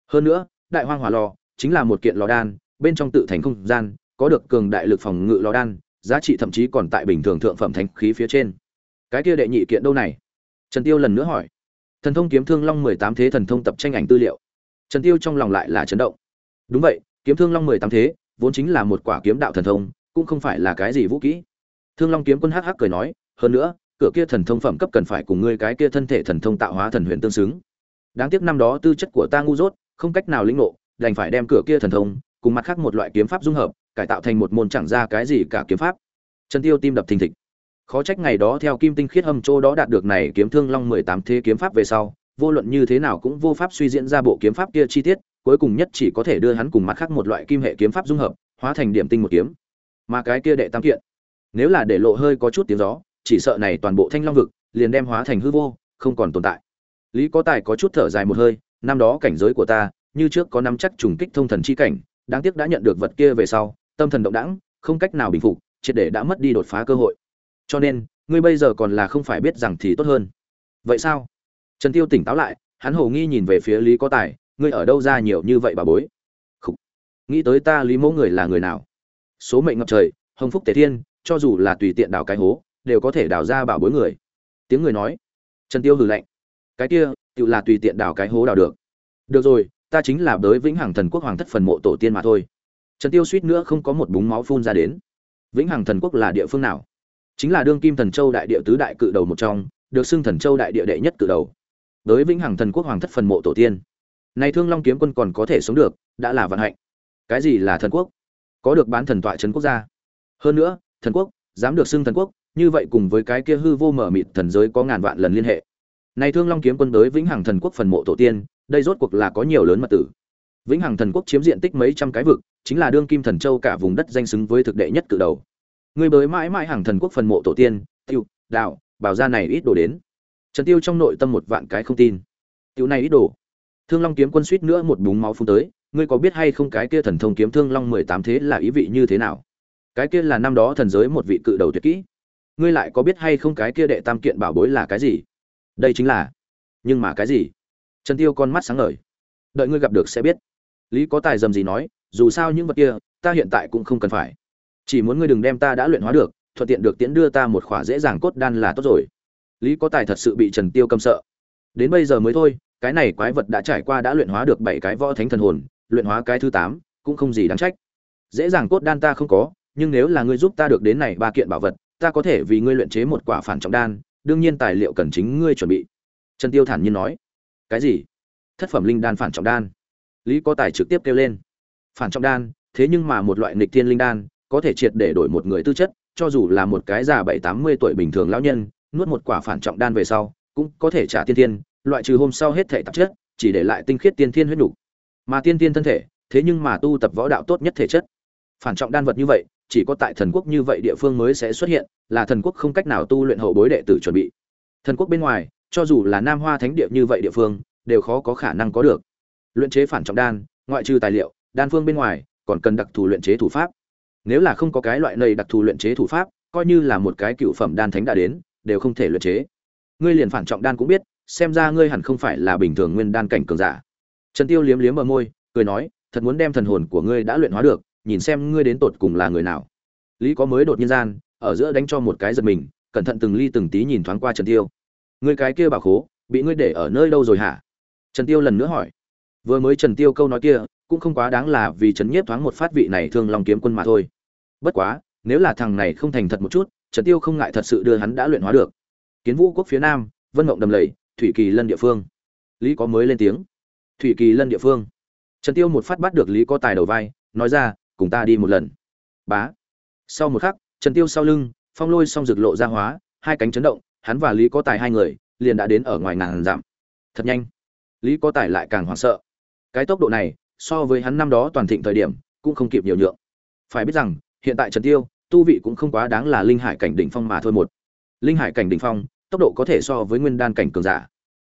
Hơn nữa, đại hoang hỏa lò chính là một kiện lò đan, bên trong tự thành không gian, có được cường đại lực phòng ngự lò đan, giá trị thậm chí còn tại bình thường thượng phẩm thánh khí phía trên. Cái kia đệ nhị kiện đâu này? Trần tiêu lần nữa hỏi. Thần thông kiếm thương long mười tám thế thần thông tập tranh ảnh tư liệu. Trần tiêu trong lòng lại là chấn động. Đúng vậy kiếm thương long mười tám thế, vốn chính là một quả kiếm đạo thần thông, cũng không phải là cái gì vũ kỹ. Thương long kiếm quân hắc hắc cười nói, hơn nữa, cửa kia thần thông phẩm cấp cần phải cùng ngươi cái kia thân thể thần thông tạo hóa thần huyền tương xứng. Đáng tiếc năm đó tư chất của ta ngu dốt, không cách nào lĩnh ngộ, đành phải đem cửa kia thần thông cùng mặt khác một loại kiếm pháp dung hợp, cải tạo thành một môn chẳng ra cái gì cả kiếm pháp. Trần tiêu tim đập thình thịch. Khó trách ngày đó theo kim tinh khiết âm châu đó đạt được này kiếm thương long mười tám thế kiếm pháp về sau, vô luận như thế nào cũng vô pháp suy diễn ra bộ kiếm pháp kia chi tiết cuối cùng nhất chỉ có thể đưa hắn cùng mặt khác một loại kim hệ kiếm pháp dung hợp, hóa thành điểm tinh một kiếm. Mà cái kia đệ tam kiện, nếu là để lộ hơi có chút tiếng gió, chỉ sợ này toàn bộ thanh long vực liền đem hóa thành hư vô, không còn tồn tại. Lý có tài có chút thở dài một hơi, năm đó cảnh giới của ta, như trước có năm chắc trùng kích thông thần chi cảnh, đáng tiếc đã nhận được vật kia về sau, tâm thần động đãng không cách nào bình phục, triệt để đã mất đi đột phá cơ hội. Cho nên, ngươi bây giờ còn là không phải biết rằng thì tốt hơn. Vậy sao? Trần tiêu tỉnh táo lại, hắn hồ nghi nhìn về phía lý có tài ngươi ở đâu ra nhiều như vậy bà bối? Khủ. nghĩ tới ta lý mẫu người là người nào? Số mệnh ngập trời, hồng phúc tề thiên, cho dù là tùy tiện đào cái hố, đều có thể đào ra bảo bối người. Tiếng người nói. Trần tiêu hừ lạnh. Cái kia, tự là tùy tiện đào cái hố đào được. Được rồi, ta chính là đới vĩnh hằng thần quốc hoàng thất phần mộ tổ tiên mà thôi. Trần tiêu suýt nữa không có một búng máu phun ra đến. Vĩnh hằng thần quốc là địa phương nào? Chính là đương kim thần châu đại địa tứ đại cự đầu một trong, được xưng thần châu đại địa đệ nhất cự đầu. Đối vĩnh hằng thần quốc hoàng thất phần mộ tổ tiên này thương long kiếm quân còn có thể sống được, đã là vận hạnh. Cái gì là thần quốc? Có được bán thần tọa trấn quốc gia. Hơn nữa, thần quốc, dám được xưng thần quốc, như vậy cùng với cái kia hư vô mở mịt thần giới có ngàn vạn lần liên hệ. Này thương long kiếm quân tới vĩnh hằng thần quốc phần mộ tổ tiên, đây rốt cuộc là có nhiều lớn mật tử. Vĩnh hằng thần quốc chiếm diện tích mấy trăm cái vực, chính là đương kim thần châu cả vùng đất danh xứng với thực đệ nhất cự đầu. Người bới mãi mãi hàng thần quốc phần mộ tổ tiên tiêu đạo, bảo ra này ít đồ đến. Trần tiêu trong nội tâm một vạn cái không tin. Tiêu này ít đồ thương long kiếm quân suýt nữa một búng máu phun tới, ngươi có biết hay không cái kia thần thông kiếm thương long mười tám thế là ý vị như thế nào? Cái kia là năm đó thần giới một vị cự đầu tuyệt kỹ. Ngươi lại có biết hay không cái kia đệ tam kiện bảo bối là cái gì? Đây chính là, nhưng mà cái gì? Trần tiêu con mắt sáng ngời. Đợi ngươi gặp được sẽ biết. Lý có tài dầm gì nói, dù sao những vật kia, ta hiện tại cũng không cần phải. Chỉ muốn ngươi đừng đem ta đã luyện hóa được, thuận tiện được tiễn đưa ta một khỏa dễ dàng cốt đan là tốt rồi. Lý có tài thật sự bị trần tiêu cầm sợ. Đến bây giờ mới thôi cái này quái vật đã trải qua đã luyện hóa được bảy cái võ thánh thần hồn, luyện hóa cái thứ tám, cũng không gì đáng trách. Dễ dàng cốt đan ta không có, nhưng nếu là ngươi giúp ta được đến này ba kiện bảo vật, ta có thể vì ngươi luyện chế một quả phản trọng đan, đương nhiên tài liệu cần chính ngươi chuẩn bị. Trần tiêu thản nhiên nói. Cái gì? Thất phẩm linh đan phản trọng đan? Lý có tài trực tiếp kêu lên. Phản trọng đan, thế nhưng mà một loại nghịch thiên linh đan, có thể triệt để đổi một người tư chất, cho dù là một cái già bảy tám mươi tuổi bình thường lão nhân, nuốt một quả phản trọng đan về sau, cũng có thể trả tiên thiên loại trừ hôm sau hết thể tạp chất, chỉ để lại tinh khiết tiên thiên huyết đủ. mà tiên thiên thân thể, thế nhưng mà tu tập võ đạo tốt nhất thể chất. Phản trọng đan vật như vậy, chỉ có tại thần quốc như vậy địa phương mới sẽ xuất hiện, là thần quốc không cách nào tu luyện hậu bối đệ tử chuẩn bị. Thần quốc bên ngoài, cho dù là nam hoa thánh địa như vậy địa phương, đều khó có khả năng có được. Luyện chế phản trọng đan, ngoại trừ tài liệu, đan phương bên ngoài, còn cần đặc thù luyện chế thủ pháp. Nếu là không có cái loại này đặc thù luyện chế thủ pháp, coi như là một cái cựu phẩm đan thánh đã đến, đều không thể luyện chế. Ngươi liền phản trọng đan cũng biết xem ra ngươi hẳn không phải là bình thường nguyên đan cảnh cường giả. Trần tiêu liếm liếm ở môi, cười nói, thật muốn đem thần hồn của ngươi đã luyện hóa được, nhìn xem ngươi đến tột cùng là người nào. Lý có mới đột nhiên gian, ở giữa đánh cho một cái giật mình, cẩn thận từng ly từng tí nhìn thoáng qua trần tiêu. Ngươi cái kia bảo khố, bị ngươi để ở nơi đâu rồi hả? Trần tiêu lần nữa hỏi. Vừa mới trần tiêu câu nói kia, cũng không quá đáng là vì trấn nhiếp thoáng một phát vị này thương long kiếm quân mà thôi. Bất quá, nếu là thằng này không thành thật một chút, trần tiêu không ngại thật sự đưa hắn đã luyện hóa được. Kiến vũ quốc phía nam, vân mộng đầm lầy thủy kỳ lân địa phương. Lý có mới lên tiếng. Thủy kỳ lân địa phương. Trần tiêu một phát bắt được lý có tài đầu vai, nói ra, cùng ta đi một lần. Bá. Sau một khắc, trần tiêu sau lưng, phong lôi song rực lộ ra hóa, hai cánh chấn động, hắn và lý có tài hai người, liền đã đến ở ngoài ngàn dặm. Thật nhanh. Lý có tài lại càng hoảng sợ. Cái tốc độ này, so với hắn năm đó toàn thịnh thời điểm, cũng không kịp nhiều nhượng. Phải biết rằng, hiện tại trần tiêu, tu vị cũng không quá đáng là linh hải cảnh đỉnh phong mà thôi một. Linh hải cảnh đỉnh phong tốc độ có thể so với nguyên đan cảnh cường giả.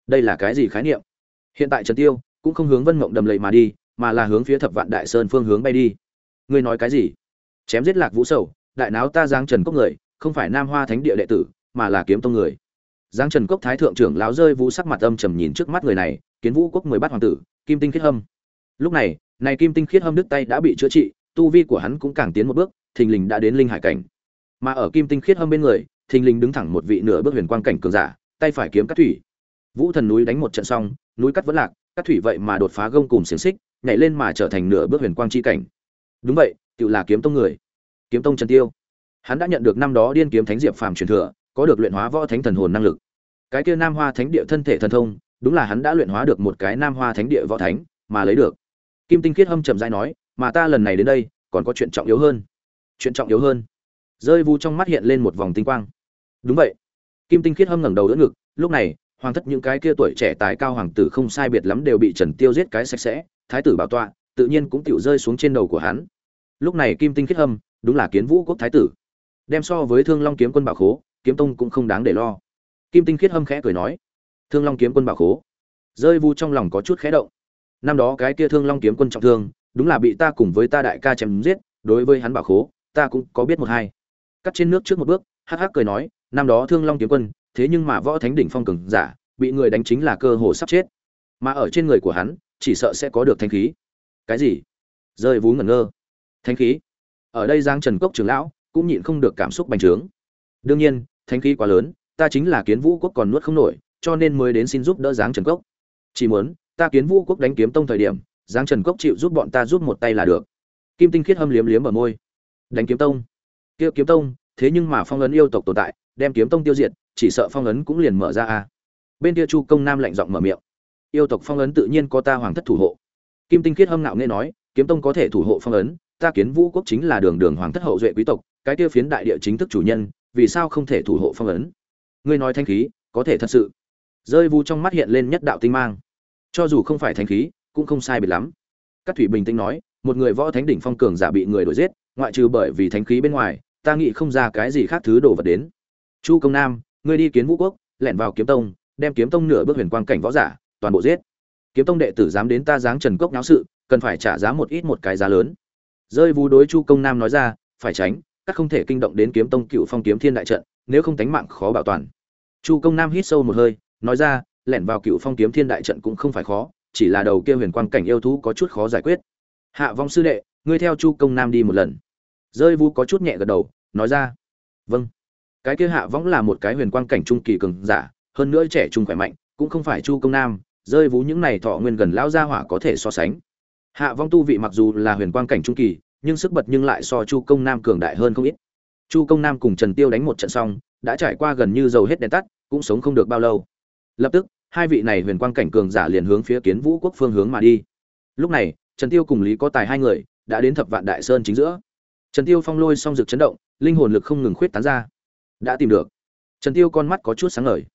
Đây là cái gì khái niệm? Hiện tại trần tiêu cũng không hướng vân mộng đầm lầy mà đi, mà là hướng phía thập vạn đại sơn phương hướng bay đi. Ngươi nói cái gì? Chém giết lạc vũ sầu, đại náo ta giang trần cốc người, không phải nam hoa thánh địa đệ tử, mà là kiếm tông người. Giang trần cốc thái thượng trưởng lão rơi vũ sắc mặt âm trầm nhìn trước mắt người này, kiến vũ quốc mười bát hoàng tử, kim tinh khiết hâm. Lúc này này kim tinh khiết hâm đứt tay đã bị chữa trị, tu vi của hắn cũng càng tiến một bước, thình lình đã đến linh hải cảnh. Mà ở kim tinh khiết hâm bên người thình lình đứng thẳng một vị nửa bước huyền quang cảnh cường giả, tay phải kiếm cắt thủy. Vũ thần núi đánh một trận xong, núi cắt vẫn lạc, cắt thủy vậy mà đột phá gông cùng xiềng xích, nhảy lên mà trở thành nửa bước huyền quang chi cảnh. Đúng vậy, tự là kiếm tông người. Kiếm tông trần tiêu. Hắn đã nhận được năm đó điên kiếm thánh diệp phàm truyền thừa, có được luyện hóa võ thánh thần hồn năng lực. Cái kia nam hoa thánh địa thân thể thần thông, đúng là hắn đã luyện hóa được một cái nam hoa thánh địa võ thánh, mà lấy được. Kim tinh khiết hâm chậm rãi nói, mà ta lần này đến đây, còn có chuyện trọng yếu hơn. Chuyện trọng yếu hơn. Rơi vu trong mắt hiện lên một vòng tinh quang đúng vậy. Kim tinh khiết hâm ngẩng đầu đỡ ngực, lúc này, hoàng thất những cái kia tuổi trẻ tái cao hoàng tử không sai biệt lắm đều bị trần tiêu giết cái sạch sẽ, thái tử bảo tọa, tự nhiên cũng tiểu rơi xuống trên đầu của hắn. Lúc này kim tinh khiết hâm, đúng là kiến vũ quốc thái tử. Đem so với thương long kiếm quân bảo khố, kiếm tông cũng không đáng để lo. Kim tinh khiết hâm khẽ cười nói, thương long kiếm quân bảo khố. Rơi vu trong lòng có chút khẽ động. Năm đó cái kia thương long kiếm quân trọng thương, đúng là bị ta cùng với ta đại ca chém giết, đối với hắn bảo khố, ta cũng có biết một hai. Cắt trên nước trước một bước, hắc hắc cười nói năm đó thương long kiếm quân, thế nhưng mà võ thánh đỉnh phong cường giả, bị người đánh chính là cơ hồ sắp chết. Mà ở trên người của hắn, chỉ sợ sẽ có được thanh khí. Cái gì? Rơi vú ngẩn ngơ. Thanh khí? Ở đây giang trần cốc trưởng lão cũng nhịn không được cảm xúc bành trướng. Đương nhiên thanh khí quá lớn, ta chính là kiến vũ quốc còn nuốt không nổi, cho nên mới đến xin giúp đỡ giáng trần cốc. Chỉ muốn, ta kiến vũ quốc đánh kiếm tông thời điểm giáng trần cốc chịu giúp bọn ta giúp một tay là được. Kim tinh khiết hâm liếm liếm ở môi. Đánh kiếm tông? Kia kiếm tông, thế nhưng mà phong ấn yêu tộc tồn tại đem kiếm tông tiêu diệt, chỉ sợ phong ấn cũng liền mở ra a. Bên kia chu công nam lạnh giọng mở miệng. Yêu tộc phong ấn tự nhiên có ta hoàng thất thủ hộ. Kim tinh khiết hâm ngạo nghe nói, kiếm tông có thể thủ hộ phong ấn, ta kiến vũ quốc chính là đường đường hoàng thất hậu duệ quý tộc, cái kia phiến đại địa chính thức chủ nhân, vì sao không thể thủ hộ phong ấn? Ngươi nói thanh khí, có thể thật sự. Rơi vu trong mắt hiện lên nhất đạo tinh mang. Cho dù không phải thanh khí, cũng không sai biệt lắm. Các thủy bình tĩnh nói, một người võ thánh đỉnh phong cường giả bị người đuổi giết, ngoại trừ bởi vì thanh khí bên ngoài, ta nghĩ không ra cái gì khác thứ đồ vật đến chu công nam, ngươi đi kiến vũ quốc, lẻn vào kiếm tông, đem kiếm tông nửa bước huyền quang cảnh võ giả, toàn bộ giết. Kiếm tông đệ tử dám đến ta giáng trần cốc náo sự, cần phải trả giá một ít một cái giá lớn. Rơi vú đối chu công nam nói ra, phải tránh, các không thể kinh động đến kiếm tông cựu phong kiếm thiên đại trận, nếu không tánh mạng khó bảo toàn. Chu công nam hít sâu một hơi, nói ra, lẻn vào cựu phong kiếm thiên đại trận cũng không phải khó, chỉ là đầu kia huyền quang cảnh yêu thú có chút khó giải quyết. Hạ vong sư đệ, ngươi theo chu công nam đi một lần. Rơi vu có chút nhẹ gật đầu, nói ra vâng cái kia hạ võng là một cái huyền quang cảnh trung kỳ cường giả, hơn nữa trẻ trung khỏe mạnh, cũng không phải chu công nam, rơi vú những này thọ nguyên gần lão gia hỏa có thể so sánh. Hạ vong tu vị mặc dù là huyền quang cảnh trung kỳ, nhưng sức bật nhưng lại so chu công nam cường đại hơn không ít. Chu công nam cùng trần tiêu đánh một trận xong, đã trải qua gần như dầu hết đèn tắt, cũng sống không được bao lâu. Lập tức, hai vị này huyền quang cảnh cường giả liền hướng phía kiến vũ quốc phương hướng mà đi. Lúc này, trần tiêu cùng lý có tài hai người đã đến thập vạn đại sơn chính giữa. Trần tiêu phong lôi song dực chấn động, linh hồn lực không ngừng khuyết tán ra đã tìm được. Trần tiêu con mắt có chút sáng ngời.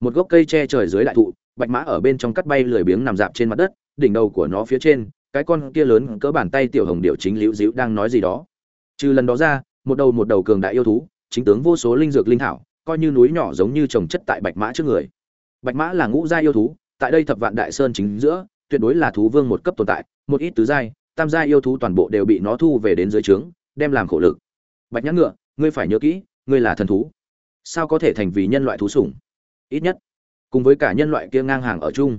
Một gốc cây che trời dưới đại thụ, bạch mã ở bên trong cắt bay lười biếng nằm dạp trên mặt đất, đỉnh đầu của nó phía trên, cái con kia lớn cỡ bàn tay tiểu hồng điệu chính liễu diễu đang nói gì đó. Trừ lần đó ra, một đầu một đầu cường đại yêu thú, chính tướng vô số linh dược linh thảo, coi như núi nhỏ giống như trồng chất tại bạch mã trước người. Bạch mã là ngũ gia yêu thú, tại đây thập vạn đại sơn chính giữa, tuyệt đối là thú vương một cấp tồn tại, một ít tứ giai, tam gia yêu thú toàn bộ đều bị nó thu về đến dưới trướng, đem làm khổ lực. Bạch nhãn ngựa, ngươi phải nhớ kỹ ngươi là thần thú, sao có thể thành vì nhân loại thú sủng? Ít nhất, cùng với cả nhân loại kia ngang hàng ở chung.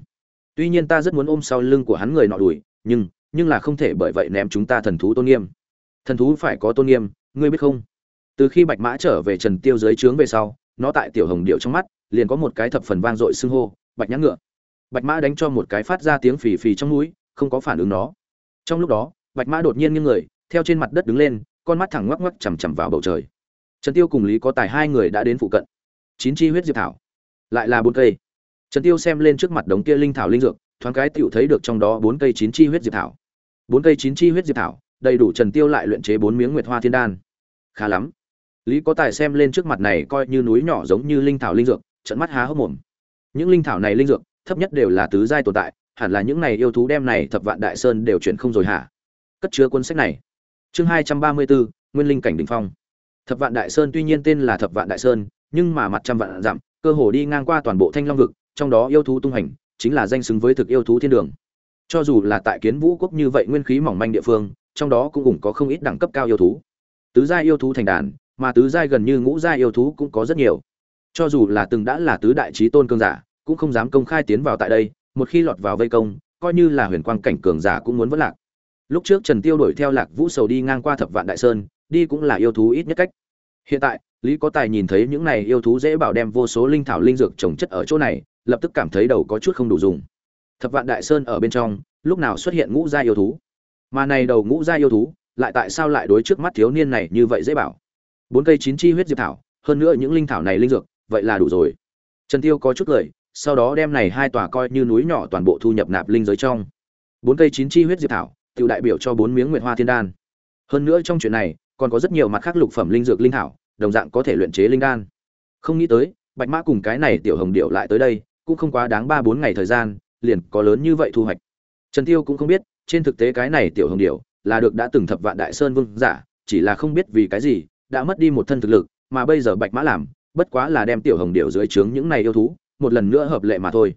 Tuy nhiên ta rất muốn ôm sau lưng của hắn người nọ đùi nhưng nhưng là không thể bởi vậy ném chúng ta thần thú tôn nghiêm. Thần thú phải có tôn nghiêm, ngươi biết không? Từ khi bạch mã trở về trần tiêu dưới trướng về sau, nó tại tiểu hồng điệu trong mắt, liền có một cái thập phần vang dội xưng hô, bạch nhãn ngựa. Bạch mã đánh cho một cái phát ra tiếng phì phì trong núi, không có phản ứng nó. Trong lúc đó, bạch mã đột nhiên nghiêng người, theo trên mặt đất đứng lên, con mắt thẳng ngoắc ngoắc chằm chằm vào bầu trời trần tiêu cùng lý có tài hai người đã đến phụ cận. Chín chi huyết diệp thảo, lại là bốn cây. Trần tiêu xem lên trước mặt đống kia linh thảo linh dược, thoáng cái tiểu thấy được trong đó bốn cây chín chi huyết diệp thảo. Bốn cây chín chi huyết diệp thảo, đầy đủ trần tiêu lại luyện chế bốn miếng nguyệt hoa thiên đan. Khá lắm. Lý có tài xem lên trước mặt này coi như núi nhỏ giống như linh thảo linh dược trận mắt há hốc mồm. Những linh thảo này linh dược, thấp nhất đều là tứ giai tồn tại, hẳn là những này yêu thú đem này thập vạn đại sơn đều chuyển không rồi hả? Cất chứa cuốn sách này. Chương hai trăm ba mươi bốn, nguyên linh cảnh đỉnh phong thập vạn đại sơn tuy nhiên tên là thập vạn đại sơn, nhưng mà mặt trăm vạn dặm, cơ hồ đi ngang qua toàn bộ thanh long vực, trong đó yêu thú tung hành, chính là danh xứng với thực yêu thú thiên đường. Cho dù là tại kiến vũ quốc như vậy nguyên khí mỏng manh địa phương, trong đó cũng cũng có không ít đẳng cấp cao yêu thú. Tứ gia yêu thú thành đàn, mà tứ giai gần như ngũ giai yêu thú cũng có rất nhiều. Cho dù là từng đã là tứ đại trí tôn cương giả, cũng không dám công khai tiến vào tại đây, một khi lọt vào vây công, coi như là huyền quang cảnh cường giả cũng muốn vất lạc. Lúc trước trần tiêu đuổi theo lạc vũ sầu đi ngang qua thập vạn đại sơn đi cũng là yêu thú ít nhất cách. Hiện tại, lý có tài nhìn thấy những này yêu thú dễ bảo đem vô số linh thảo linh dược trồng chất ở chỗ này, lập tức cảm thấy đầu có chút không đủ dùng. Thập vạn đại sơn ở bên trong, lúc nào xuất hiện ngũ gia yêu thú? Mà này đầu ngũ gia yêu thú, lại tại sao lại đối trước mắt thiếu niên này như vậy dễ bảo? Bốn cây chín chi huyết diệp thảo, hơn nữa những linh thảo này linh dược, vậy là đủ rồi. Trần tiêu có chút cười, sau đó đem này hai tòa coi như núi nhỏ toàn bộ thu nhập nạp linh giới trong. Bốn cây chín chi huyết diệp thảo tự đại biểu cho bốn miếng nguyệt hoa thiên đan. Hơn nữa trong chuyện này còn có rất nhiều mặt khác lục phẩm linh dược linh thảo, đồng dạng có thể luyện chế linh đan. Không nghĩ tới, bạch mã cùng cái này tiểu hồng điệu lại tới đây, cũng không quá đáng ba bốn ngày thời gian, liền có lớn như vậy thu hoạch. Trần tiêu cũng không biết, trên thực tế cái này tiểu hồng điệu là được đã từng thập vạn đại sơn vương giả, chỉ là không biết vì cái gì, đã mất đi một thân thực lực, mà bây giờ bạch mã làm, bất quá là đem tiểu hồng điệu dưới trướng những này yêu thú, một lần nữa hợp lệ mà thôi.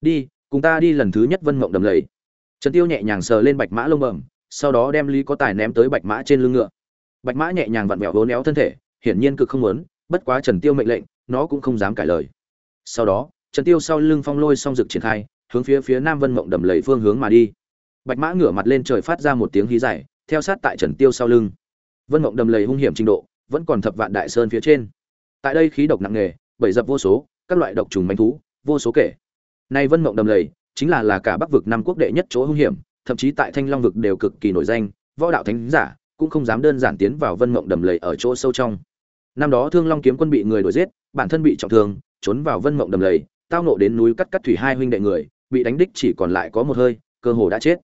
Đi, cùng ta đi lần thứ nhất vân mộng đầm lầy. Trần tiêu nhẹ nhàng sờ lên bạch mã lông bẩm sau đó đem lý có tài ném tới bạch mã trên lưng ngựa bạch mã nhẹ nhàng vặn vẹo vốn éo thân thể, hiển nhiên cực không muốn, bất quá trần tiêu mệnh lệnh, nó cũng không dám cãi lời. Sau đó, trần tiêu sau lưng phong lôi song dực triển khai, hướng phía phía nam vân mộng đầm lầy phương hướng mà đi. Bạch mã ngửa mặt lên trời phát ra một tiếng hí dài, theo sát tại trần tiêu sau lưng. Vân mộng đầm lầy hung hiểm trình độ, vẫn còn thập vạn đại sơn phía trên. Tại đây khí độc nặng nề, bảy dập vô số, các loại độc trùng manh thú, vô số kể. Nay vân mộng đầm lầy, chính là là cả bắc vực năm quốc đệ nhất chỗ hung hiểm, thậm chí tại thanh long vực đều cực kỳ nổi danh, võ đạo thánh giả cũng không dám đơn giản tiến vào vân mộng đầm lầy ở chỗ sâu trong. Năm đó thương long kiếm quân bị người đuổi giết, bản thân bị trọng thương, trốn vào vân mộng đầm lầy, tao nộ đến núi cắt cắt thủy hai huynh đệ người, bị đánh đích chỉ còn lại có một hơi, cơ hồ đã chết.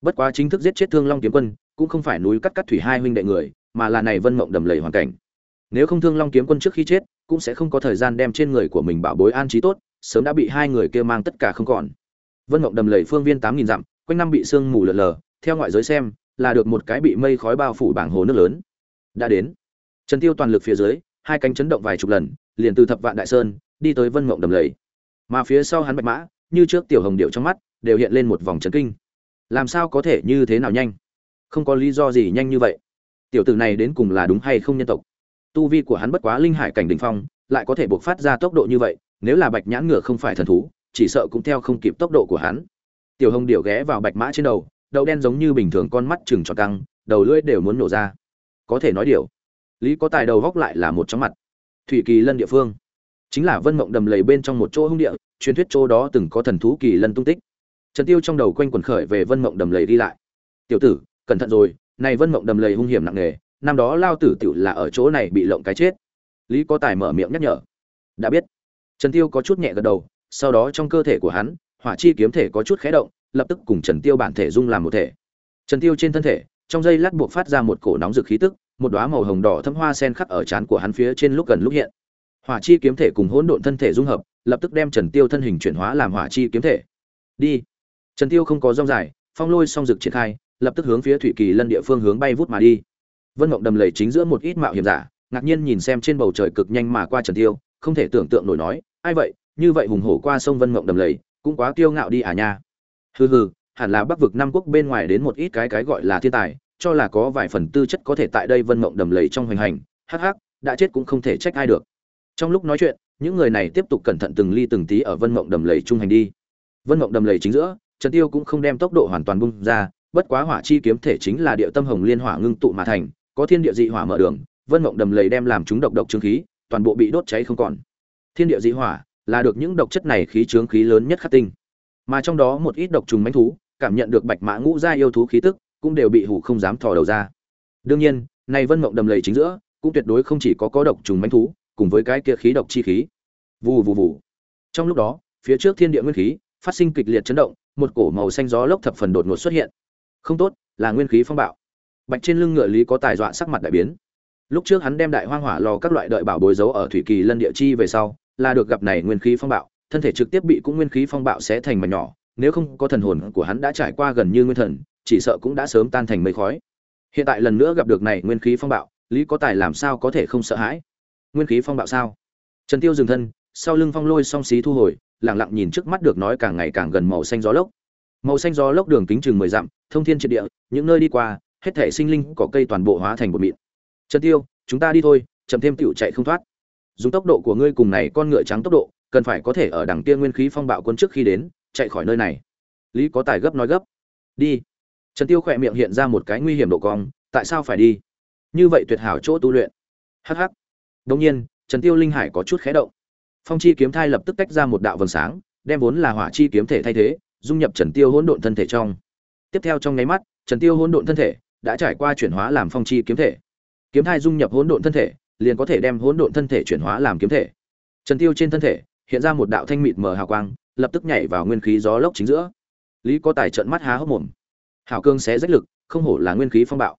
Bất quá chính thức giết chết thương long kiếm quân, cũng không phải núi cắt cắt thủy hai huynh đệ người, mà là này vân mộng đầm lầy hoàn cảnh. Nếu không thương long kiếm quân trước khi chết, cũng sẽ không có thời gian đem trên người của mình bảo bối an trí tốt, sớm đã bị hai người kia mang tất cả không còn. Vân mộng đầm lầy phương viên tám nghìn dặm, quanh năm bị sương mù lờ lờ theo ngoại giới xem là được một cái bị mây khói bao phủ bảng hồ nước lớn. Đã đến. Trần tiêu toàn lực phía dưới, hai cánh chấn động vài chục lần, liền từ thập vạn đại sơn, đi tới vân mộng đầm lầy. Mà phía sau hắn bạch mã, như trước tiểu hồng điệu trong mắt, đều hiện lên một vòng chấn kinh. Làm sao có thể như thế nào nhanh? Không có lý do gì nhanh như vậy. Tiểu tử này đến cùng là đúng hay không nhân tộc? Tu vi của hắn bất quá linh hải cảnh đỉnh phong, lại có thể buộc phát ra tốc độ như vậy, nếu là bạch nhãn ngựa không phải thần thú, chỉ sợ cũng theo không kịp tốc độ của hắn. Tiểu hồng điệu ghé vào bạch mã trên đầu đầu đen giống như bình thường con mắt chừng tròn căng, đầu lưỡi đều muốn nổ ra. Có thể nói điều, lý có tài đầu góc lại là một trong mặt. Thủy kỳ lân địa phương. Chính là vân mộng đầm lầy bên trong một chỗ hung địa, truyền thuyết chỗ đó từng có thần thú kỳ lân tung tích. Trần tiêu trong đầu quanh quẩn khởi về vân mộng đầm lầy đi lại. Tiểu tử, cẩn thận rồi, này vân mộng đầm lầy hung hiểm nặng nề, năm đó lao tử tiểu là ở chỗ này bị lộng cái chết. Lý có tài mở miệng nhắc nhở. Đã biết. Trần tiêu có chút nhẹ gật đầu, sau đó trong cơ thể của hắn, hỏa chi kiếm thể có chút khẽ động lập tức cùng trần tiêu bản thể dung làm một thể. Trần tiêu trên thân thể, trong giây lát buộc phát ra một cổ nóng rực khí tức, một đóa màu hồng đỏ thâm hoa sen khắc ở trán của hắn phía trên lúc gần lúc hiện. Hỏa chi kiếm thể cùng hỗn độn thân thể dung hợp, lập tức đem trần tiêu thân hình chuyển hóa làm hỏa chi kiếm thể. Đi. Trần tiêu không có rong dài, phong lôi song dực triển khai, lập tức hướng phía thủy kỳ lân địa phương hướng bay vút mà đi. Vân mộng đầm lầy chính giữa một ít mạo hiểm giả, ngạc nhiên nhìn xem trên bầu trời cực nhanh mà qua trần tiêu, không thể tưởng tượng nổi nói, ai vậy? Như vậy hùng hổ qua sông vân mộng đầm lầy, cũng quá kiêu ngạo đi à nha hừ hừ, hẳn là bắc vực năm quốc bên ngoài đến một ít cái cái gọi là thiên tài, cho là có vài phần tư chất có thể tại đây vân mộng đầm lầy trong hoành hành, hắc hắc, đã chết cũng không thể trách ai được. Trong lúc nói chuyện, những người này tiếp tục cẩn thận từng ly từng tí ở vân mộng đầm lầy trung hành đi. Vân mộng đầm lầy chính giữa, trần tiêu cũng không đem tốc độ hoàn toàn bung ra, bất quá hỏa chi kiếm thể chính là địa tâm hồng liên hỏa ngưng tụ mà thành, có thiên địa dị hỏa mở đường, vân mộng đầm lầy đem làm chúng độc độc trương khí, toàn bộ bị đốt cháy không còn. Thiên địa dị hỏa là được những độc chất này khí trướng khí lớn nhất khắc tinh mà trong đó một ít độc trùng mánh thú, cảm nhận được bạch mã ngũ gia yêu thú khí tức, cũng đều bị hủ không dám thò đầu ra. Đương nhiên này vân mộng đầm lầy chính giữa, cũng tuyệt đối không chỉ có có độc trùng mánh thú, cùng với cái kia khí độc chi khí. Vù vù vù. Trong lúc đó, phía trước thiên địa nguyên khí phát sinh kịch liệt chấn động, một cổ màu xanh gió lốc thập phần đột ngột xuất hiện. Không tốt, là nguyên khí phong bạo. Bạch trên lưng ngựa lý có tài dọa sắc mặt đại biến. Lúc trước hắn đem đại hoang hỏa lò các loại đợi bảo bối dấu ở thủy kỳ lân địa chi về sau, là được gặp này nguyên khí phong bạo thân thể trực tiếp bị cũng nguyên khí phong bạo sẽ thành mảnh nhỏ, nếu không có thần hồn của hắn đã trải qua gần như nguyên thần, chỉ sợ cũng đã sớm tan thành mây khói. Hiện tại lần nữa gặp được này nguyên khí phong bạo, lý có tài làm sao có thể không sợ hãi? Nguyên khí phong bạo sao? Trần tiêu dừng thân, sau lưng phong lôi song xí thu hồi, lặng lặng nhìn trước mắt được nói càng ngày càng gần màu xanh gió lốc. Màu xanh gió lốc đường kính chừng mười dặm, thông thiên triệt địa, những nơi đi qua, hết thể sinh linh, cỏ cây toàn bộ hóa thành một mịn. Trần tiêu, chúng ta đi thôi, chậm thêm tiểu chạy không thoát. Dùng tốc độ của ngươi cùng này con ngựa trắng tốc độ cần phải có thể ở đằng kia nguyên khí phong bạo quân trước khi đến, chạy khỏi nơi này. Lý có tài gấp nói gấp. Đi. Trần tiêu khỏe miệng hiện ra một cái nguy hiểm độ cong, tại sao phải đi? Như vậy tuyệt hảo chỗ tu luyện. Hh đông nhiên, trần tiêu linh hải có chút khẽ động. Phong chi kiếm thai lập tức tách ra một đạo vầng sáng, đem vốn là hỏa chi kiếm thể thay thế, dung nhập trần tiêu hỗn độn thân thể trong. Tiếp theo trong nháy mắt, trần tiêu hỗn độn thân thể đã trải qua chuyển hóa làm phong chi kiếm thể. Kiếm thai dung nhập hỗn độn thân thể, liền có thể đem hỗn độn thân thể chuyển hóa làm kiếm thể. Trần tiêu trên thân thể hiện ra một đạo thanh mịt mờ hào quang, lập tức nhảy vào nguyên khí gió lốc chính giữa. Lý có tài trợn mắt há hốc mồm. Hào cương xé rách lực, không hổ là nguyên khí phong bạo.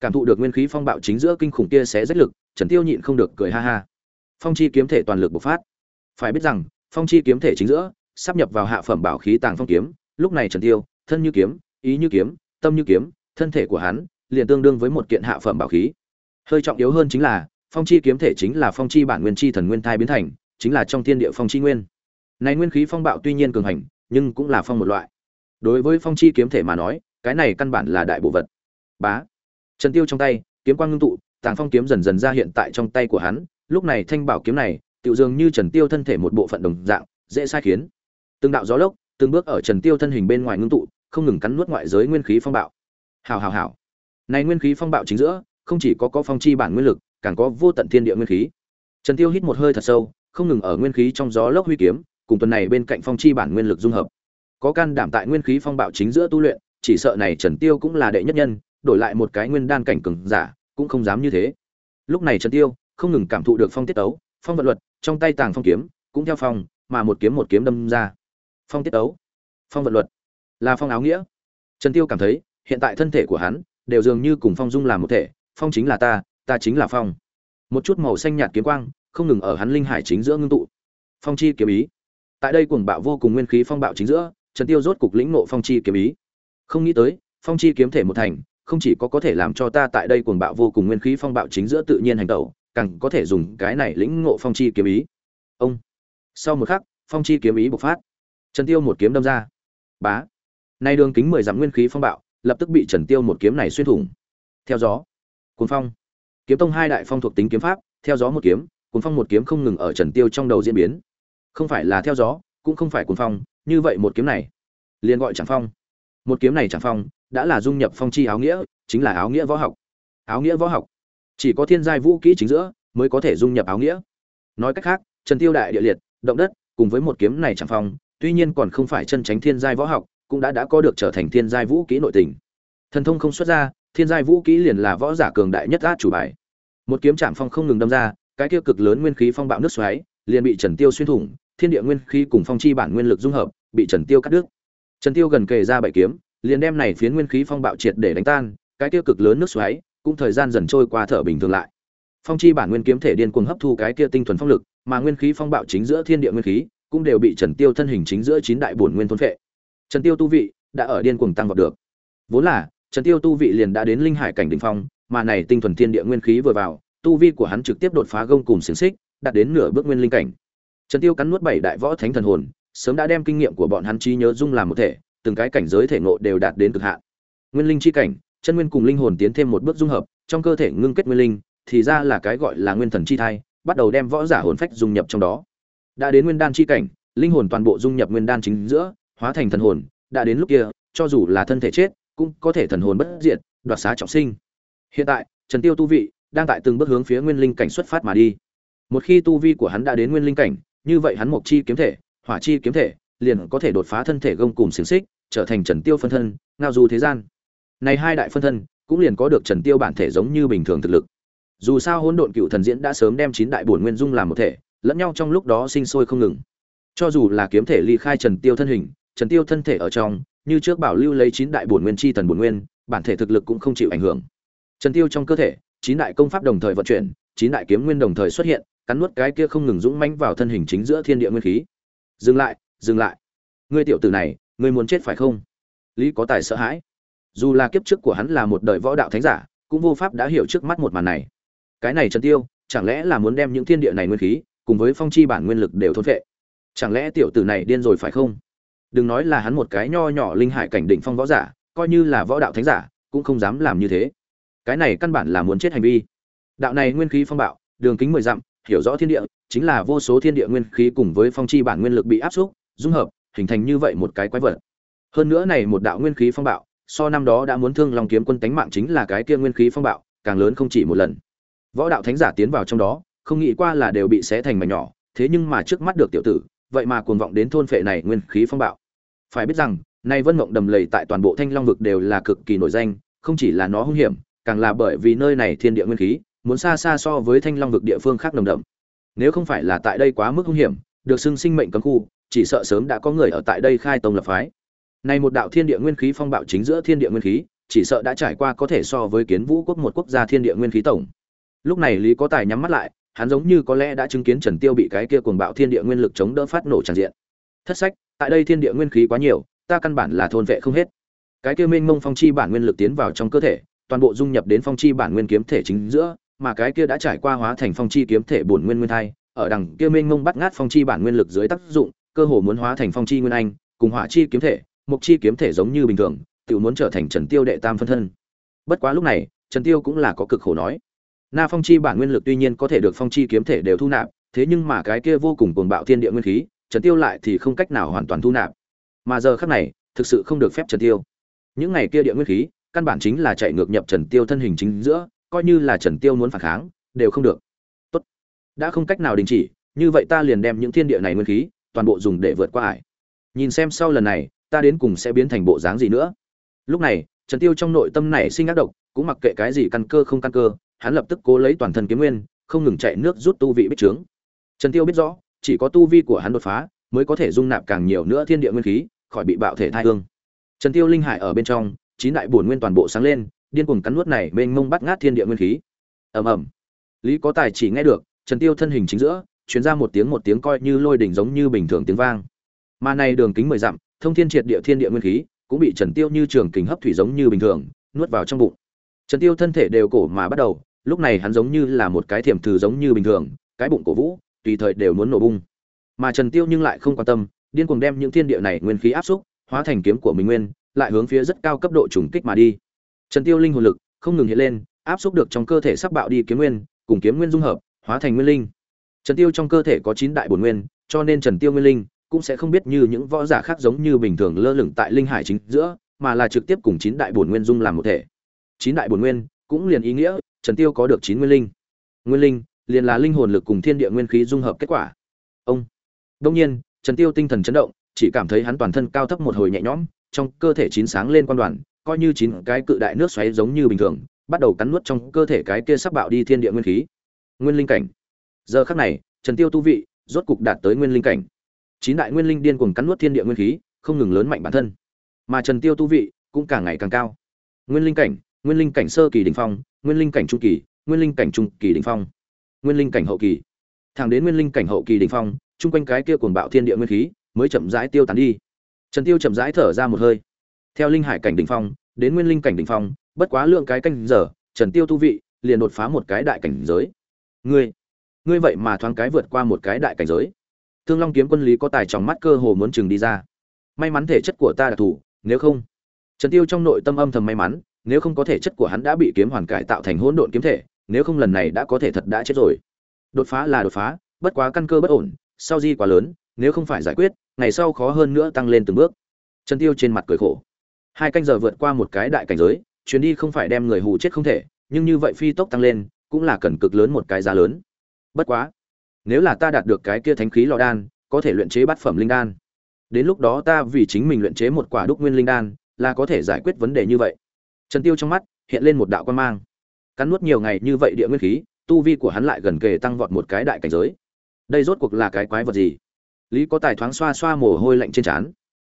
Cảm thụ được nguyên khí phong bạo chính giữa kinh khủng kia xé rách lực, trần tiêu nhịn không được cười ha ha. Phong chi kiếm thể toàn lực bộc phát. Phải biết rằng, phong chi kiếm thể chính giữa, sắp nhập vào hạ phẩm bảo khí tàng phong kiếm, lúc này trần tiêu, thân như kiếm, ý như kiếm, tâm như kiếm, thân thể của hắn, liền tương đương với một kiện hạ phẩm bảo khí. Hơi trọng yếu hơn chính là, phong chi kiếm thể chính là phong chi bản nguyên chi thần nguyên thai biến thành chính là trong thiên địa phong chi nguyên. Này nguyên khí phong bạo tuy nhiên cường hành, nhưng cũng là phong một loại. Đối với phong chi kiếm thể mà nói, cái này căn bản là đại bộ vật. Bá. Trần tiêu trong tay, kiếm quang ngưng tụ, tàng phong kiếm dần dần ra hiện tại trong tay của hắn, lúc này thanh bảo kiếm này, tựu dường như trần tiêu thân thể một bộ phận đồng dạng, dễ sai khiến. Từng đạo gió lốc, từng bước ở trần tiêu thân hình bên ngoài ngưng tụ, không ngừng cắn nuốt ngoại giới nguyên khí phong bạo. Hào hào hào. Này nguyên khí phong bạo chính giữa, không chỉ có có phong chi bản nguyên lực, càng có vô tận thiên địa nguyên khí. Trần tiêu hít một hơi thật sâu không ngừng ở nguyên khí trong gió lốc huy kiếm, cùng tuần này bên cạnh phong chi bản nguyên lực dung hợp. Có can đảm tại nguyên khí phong bạo chính giữa tu luyện, chỉ sợ này trần tiêu cũng là đệ nhất nhân, đổi lại một cái nguyên đan cảnh cường giả, cũng không dám như thế. Lúc này trần tiêu không ngừng cảm thụ được phong tiết tấu, phong vận luật, trong tay tàng phong kiếm, cũng theo phong, mà một kiếm một kiếm đâm ra. Phong tiết tấu, phong vận luật, là phong áo nghĩa. Trần tiêu cảm thấy, hiện tại thân thể của hắn, đều dường như cùng phong dung làm một thể, phong chính là ta ta chính là phong. Một chút màu xanh nhạt kiếm quang không ngừng ở hắn linh hải chính giữa ngưng tụ. Phong chi kiếm ý. Tại đây cuồng bạo vô cùng nguyên khí phong bạo chính giữa trần tiêu rốt cục lĩnh ngộ phong chi kiếm ý. Không nghĩ tới phong chi kiếm thể một thành không chỉ có có thể làm cho ta tại đây cuồng bạo vô cùng nguyên khí phong bạo chính giữa tự nhiên hành động, càng có thể dùng cái này lĩnh ngộ phong chi kiếm ý. Ông. Sau một khắc phong chi kiếm ý bộc phát. Trần tiêu một kiếm đâm ra. Bá. Nay đường kính mười dặm nguyên khí phong bạo lập tức bị trần tiêu một kiếm này xuyên thủng. Theo gió. Cuồng phong. Kiếm tông hai đại phong thuộc tính kiếm pháp theo gió một kiếm cuốn phong một kiếm không ngừng ở trần tiêu trong đầu diễn biến. Không phải là theo gió, cũng không phải cuốn phong, như vậy một kiếm này, liền gọi chẳng phong. Một kiếm này chẳng phong, đã là dung nhập phong chi áo nghĩa, chính là áo nghĩa võ học. Áo nghĩa võ học, chỉ có thiên giai vũ kỹ chính giữa mới có thể dung nhập áo nghĩa. Nói cách khác, trần tiêu đại địa liệt, động đất, cùng với một kiếm này chẳng phong, tuy nhiên còn không phải chân tránh thiên giai võ học, cũng đã đã có được trở thành thiên giai vũ kỹ nội tình. Thần thông không xuất ra, thiên giai vũ kỹ liền là võ giả cường đại nhất át chủ bài. Một kiếm chạm phong không ngừng đâm ra cái kia cực lớn nguyên khí phong bạo nước xoáy, liền bị trần tiêu xuyên thủng, thiên địa nguyên khí cùng phong chi bản nguyên lực dung hợp, bị trần tiêu cắt đứt. Trần tiêu gần kề ra bảy kiếm, liền đem này phiến nguyên khí phong bạo triệt để đánh tan, cái kia cực lớn nước xoáy cũng thời gian dần trôi qua thở bình thường lại. Phong chi bản nguyên kiếm thể điên cuồng hấp thu cái kia tinh thuần phong lực, mà nguyên khí phong bạo chính giữa thiên địa nguyên khí cũng đều bị trần tiêu thân hình chính giữa chín đại bổn nguyên thôn phệ. Trần tiêu tu vị đã ở điên cuồng tăng vọt được. Vốn là, trần tiêu tu vị liền đã đến linh hải cảnh đỉnh phong, mà này tinh thuần thiên địa nguyên khí vừa vào tu vi của hắn trực tiếp đột phá gông cùng xiềng xích, đạt đến nửa bước nguyên linh cảnh. Trần tiêu cắn nuốt bảy đại võ thánh thần hồn, sớm đã đem kinh nghiệm của bọn hắn trí nhớ dung làm một thể, từng cái cảnh giới thể ngộ đều đạt đến cực hạn. Nguyên linh chi cảnh, chân nguyên cùng linh hồn tiến thêm một bước dung hợp, trong cơ thể ngưng kết nguyên linh, thì ra là cái gọi là nguyên thần chi thai, bắt đầu đem võ giả hồn phách dung nhập trong đó. Đã đến nguyên đan chi cảnh, linh hồn toàn bộ dung nhập nguyên đan chính giữa, hóa thành thần hồn, đã đến lúc kia, cho dù là thân thể chết, cũng có thể thần hồn bất diệt, đoạt xá trọng sinh. Hiện tại, trần tiêu tu vị đang tại từng bước hướng phía nguyên linh cảnh xuất phát mà đi. Một khi tu vi của hắn đã đến nguyên linh cảnh, như vậy hắn mộc chi kiếm thể, hỏa chi kiếm thể, liền có thể đột phá thân thể gông cùm xiển xích, trở thành trần tiêu phân thân, ngao du thế gian. Này hai đại phân thân, cũng liền có được trần tiêu bản thể giống như bình thường thực lực. Dù sao hỗn độn cựu thần diễn đã sớm đem chín đại bổn nguyên dung làm một thể, lẫn nhau trong lúc đó sinh sôi không ngừng. Cho dù là kiếm thể ly khai trần tiêu thân hình, trần tiêu thân thể ở trong, như trước bảo lưu lấy chín đại bổn nguyên chi thần bổn nguyên, bản thể thực lực cũng không chịu ảnh hưởng. Trần tiêu trong cơ thể chín đại công pháp đồng thời vận chuyển, chín đại kiếm nguyên đồng thời xuất hiện, cắn nuốt cái kia không ngừng dũng mãnh vào thân hình chính giữa thiên địa nguyên khí. Dừng lại dừng lại. Ngươi tiểu tử này, ngươi muốn chết phải không? Lý có tài sợ hãi. Dù là kiếp trước của hắn là một đời võ đạo thánh giả, cũng vô pháp đã hiểu trước mắt một màn này. Cái này trần tiêu, chẳng lẽ là muốn đem những thiên địa này nguyên khí, cùng với phong chi bản nguyên lực đều thôn phệ? chẳng lẽ tiểu tử này điên rồi phải không? Đừng nói là hắn một cái nho nhỏ linh hải cảnh đỉnh phong võ giả, coi như là võ đạo thánh giả, cũng không dám làm như thế cái này căn bản là muốn chết hành vi. Đạo này nguyên khí phong bạo, đường kính mười dặm, hiểu rõ thiên địa, chính là vô số thiên địa nguyên khí cùng với phong chi bản nguyên lực bị áp xúc, dung hợp, hình thành như vậy một cái quái vật. Hơn nữa này một đạo nguyên khí phong bạo, so năm đó đã muốn thương long kiếm quân tánh mạng chính là cái kia nguyên khí phong bạo, càng lớn không chỉ một lần. Võ đạo thánh giả tiến vào trong đó, không nghĩ qua là đều bị xé thành mảnh nhỏ, thế nhưng mà trước mắt được tiểu tử, vậy mà cuồng vọng đến thôn phệ này nguyên khí phong bạo. Phải biết rằng, nay vân mộng đầm lầy tại toàn bộ thanh long vực đều là cực kỳ nổi danh, không chỉ là nó hung hiểm càng là bởi vì nơi này thiên địa nguyên khí, muốn xa xa so với thanh long vực địa phương khác nồng đậm. Nếu không phải là tại đây quá mức hung hiểm, được xưng sinh mệnh cấm khu, chỉ sợ sớm đã có người ở tại đây khai tông lập phái. Này một đạo thiên địa nguyên khí phong bạo chính giữa thiên địa nguyên khí, chỉ sợ đã trải qua có thể so với kiến vũ quốc một quốc gia thiên địa nguyên khí tổng. Lúc này lý có tài nhắm mắt lại, hắn giống như có lẽ đã chứng kiến trần tiêu bị cái kia cuồng bạo thiên địa nguyên lực chống đỡ phát nổ tràn diện. Thất sách, tại đây thiên địa nguyên khí quá nhiều, ta căn bản là thôn vệ không hết. Cái kia mênh mông phong chi bản nguyên lực tiến vào trong cơ thể toàn bộ dung nhập đến phong chi bản nguyên kiếm thể chính giữa, mà cái kia đã trải qua hóa thành phong chi kiếm thể bổn nguyên nguyên thai, ở đằng kia mênh mông bắt ngát phong chi bản nguyên lực dưới tác dụng, cơ hồ muốn hóa thành phong chi nguyên anh, cùng hỏa chi kiếm thể mục chi kiếm thể giống như bình thường, tự muốn trở thành trần tiêu đệ tam phân thân. Bất quá lúc này, trần tiêu cũng là có cực khổ nói. Na phong chi bản nguyên lực tuy nhiên có thể được phong chi kiếm thể đều thu nạp, thế nhưng mà cái kia vô cùng cuồng bạo thiên địa nguyên khí, trần tiêu lại thì không cách nào hoàn toàn thu nạp. Mà giờ khắc này, thực sự không được phép trần tiêu. Những ngày kia địa nguyên khí căn bản chính là chạy ngược nhập trần tiêu thân hình chính giữa, coi như là trần tiêu muốn phản kháng, đều không được. Tốt. Đã không cách nào đình chỉ, như vậy ta liền đem những thiên địa này nguyên khí, toàn bộ dùng để vượt qua ải. Nhìn xem sau lần này, ta đến cùng sẽ biến thành bộ dáng gì nữa. Lúc này, trần tiêu trong nội tâm này sinh ác độc, cũng mặc kệ cái gì căn cơ không căn cơ, hắn lập tức cố lấy toàn thân kiếm nguyên, không ngừng chạy nước rút tu vị bích trướng. Trần tiêu biết rõ, chỉ có tu vi của hắn đột phá, mới có thể dung nạp càng nhiều nữa thiên địa nguyên khí, khỏi bị bạo thể thai hương. Trần tiêu linh hải ở bên trong chín đại bổn nguyên toàn bộ sáng lên, điên cuồng cắn nuốt này mênh mông bắt ngát thiên địa nguyên khí. Ầm ầm. Lý có tài chỉ nghe được, trần tiêu thân hình chính giữa, truyền ra một tiếng một tiếng coi như lôi đỉnh giống như bình thường tiếng vang. Mà này đường kính mười dặm, thông thiên triệt địa thiên địa nguyên khí, cũng bị trần tiêu như trường kình hấp thủy giống như bình thường, nuốt vào trong bụng. Trần tiêu thân thể đều cổ mà bắt đầu, lúc này hắn giống như là một cái thiểm thử giống như bình thường, cái bụng cổ vũ, tùy thời đều muốn nổ bung. Mà trần tiêu nhưng lại không quan tâm, điên cuồng đem những thiên địa này nguyên khí áp xúc, hóa thành kiếm của mình nguyên lại hướng phía rất cao cấp độ trùng kích mà đi. Trần tiêu linh hồn lực không ngừng hiện lên, áp xúc được trong cơ thể sắc bạo đi kiếm nguyên, cùng kiếm nguyên dung hợp, hóa thành nguyên linh. Trần tiêu trong cơ thể có chín đại bổn nguyên, cho nên trần tiêu nguyên linh cũng sẽ không biết như những võ giả khác giống như bình thường lơ lửng tại linh hải chính giữa, mà là trực tiếp cùng chín đại bổn nguyên dung làm một thể. Chín đại bổn nguyên cũng liền ý nghĩa, trần tiêu có được chín nguyên linh. Nguyên linh liền là linh hồn lực cùng thiên địa nguyên khí dung hợp kết quả. Ông. Đương nhiên, trần tiêu tinh thần chấn động, chỉ cảm thấy hắn toàn thân cao thấp một hồi nhẹ nhõm trong cơ thể chín sáng lên quan đoàn, coi như chín cái cự đại nước xoáy giống như bình thường, bắt đầu cắn nuốt trong cơ thể cái kia sắp bạo đi thiên địa nguyên khí. Nguyên linh cảnh. Giờ khắc này, trần tiêu tu vị, rốt cục đạt tới nguyên linh cảnh. Chín đại nguyên linh điên cuồng cắn nuốt thiên địa nguyên khí, không ngừng lớn mạnh bản thân. Mà trần tiêu tu vị cũng càng ngày càng cao. Nguyên linh cảnh, nguyên linh cảnh sơ kỳ đỉnh phong, nguyên linh cảnh trung kỳ, nguyên linh cảnh trung kỳ đỉnh phong, nguyên linh cảnh hậu kỳ. Thẳng đến nguyên linh cảnh hậu kỳ đỉnh phong, chung quanh cái kia cuồng bạo thiên địa nguyên khí mới chậm rãi tiêu tán đi trần tiêu chậm rãi thở ra một hơi. Theo linh hải cảnh đỉnh phong đến nguyên linh cảnh đỉnh phong bất quá lượng cái canh giờ trần tiêu tu vị liền đột phá một cái đại cảnh giới. Ngươi ngươi vậy mà thoáng cái vượt qua một cái đại cảnh giới. Thương long kiếm quân lý có tài trong mắt cơ hồ muốn chừng đi ra. May mắn thể chất của ta đặc thủ, nếu không. Trần tiêu trong nội tâm âm thầm may mắn nếu không có thể chất của hắn đã bị kiếm hoàn cải tạo thành hỗn độn kiếm thể nếu không lần này đã có thể thật đã chết rồi. Đột phá là đột phá bất quá căn cơ bất ổn sau di quá lớn nếu không phải giải quyết ngày sau khó hơn nữa tăng lên từng bước. Trần tiêu trên mặt cười khổ. Hai canh giờ vượt qua một cái đại cảnh giới, chuyến đi không phải đem người hù chết không thể, nhưng như vậy phi tốc tăng lên, cũng là cần cực lớn một cái giá lớn. Bất quá, nếu là ta đạt được cái kia thánh khí lò đan, có thể luyện chế bát phẩm linh đan. Đến lúc đó ta vì chính mình luyện chế một quả đúc nguyên linh đan, là có thể giải quyết vấn đề như vậy. Trần tiêu trong mắt hiện lên một đạo quan mang. Cắn nuốt nhiều ngày như vậy địa nguyên khí, tu vi của hắn lại gần kề tăng vọt một cái đại cảnh giới. Đây rốt cuộc là cái quái vật gì? Lý có tài thoáng xoa xoa mồ hôi lạnh trên trán.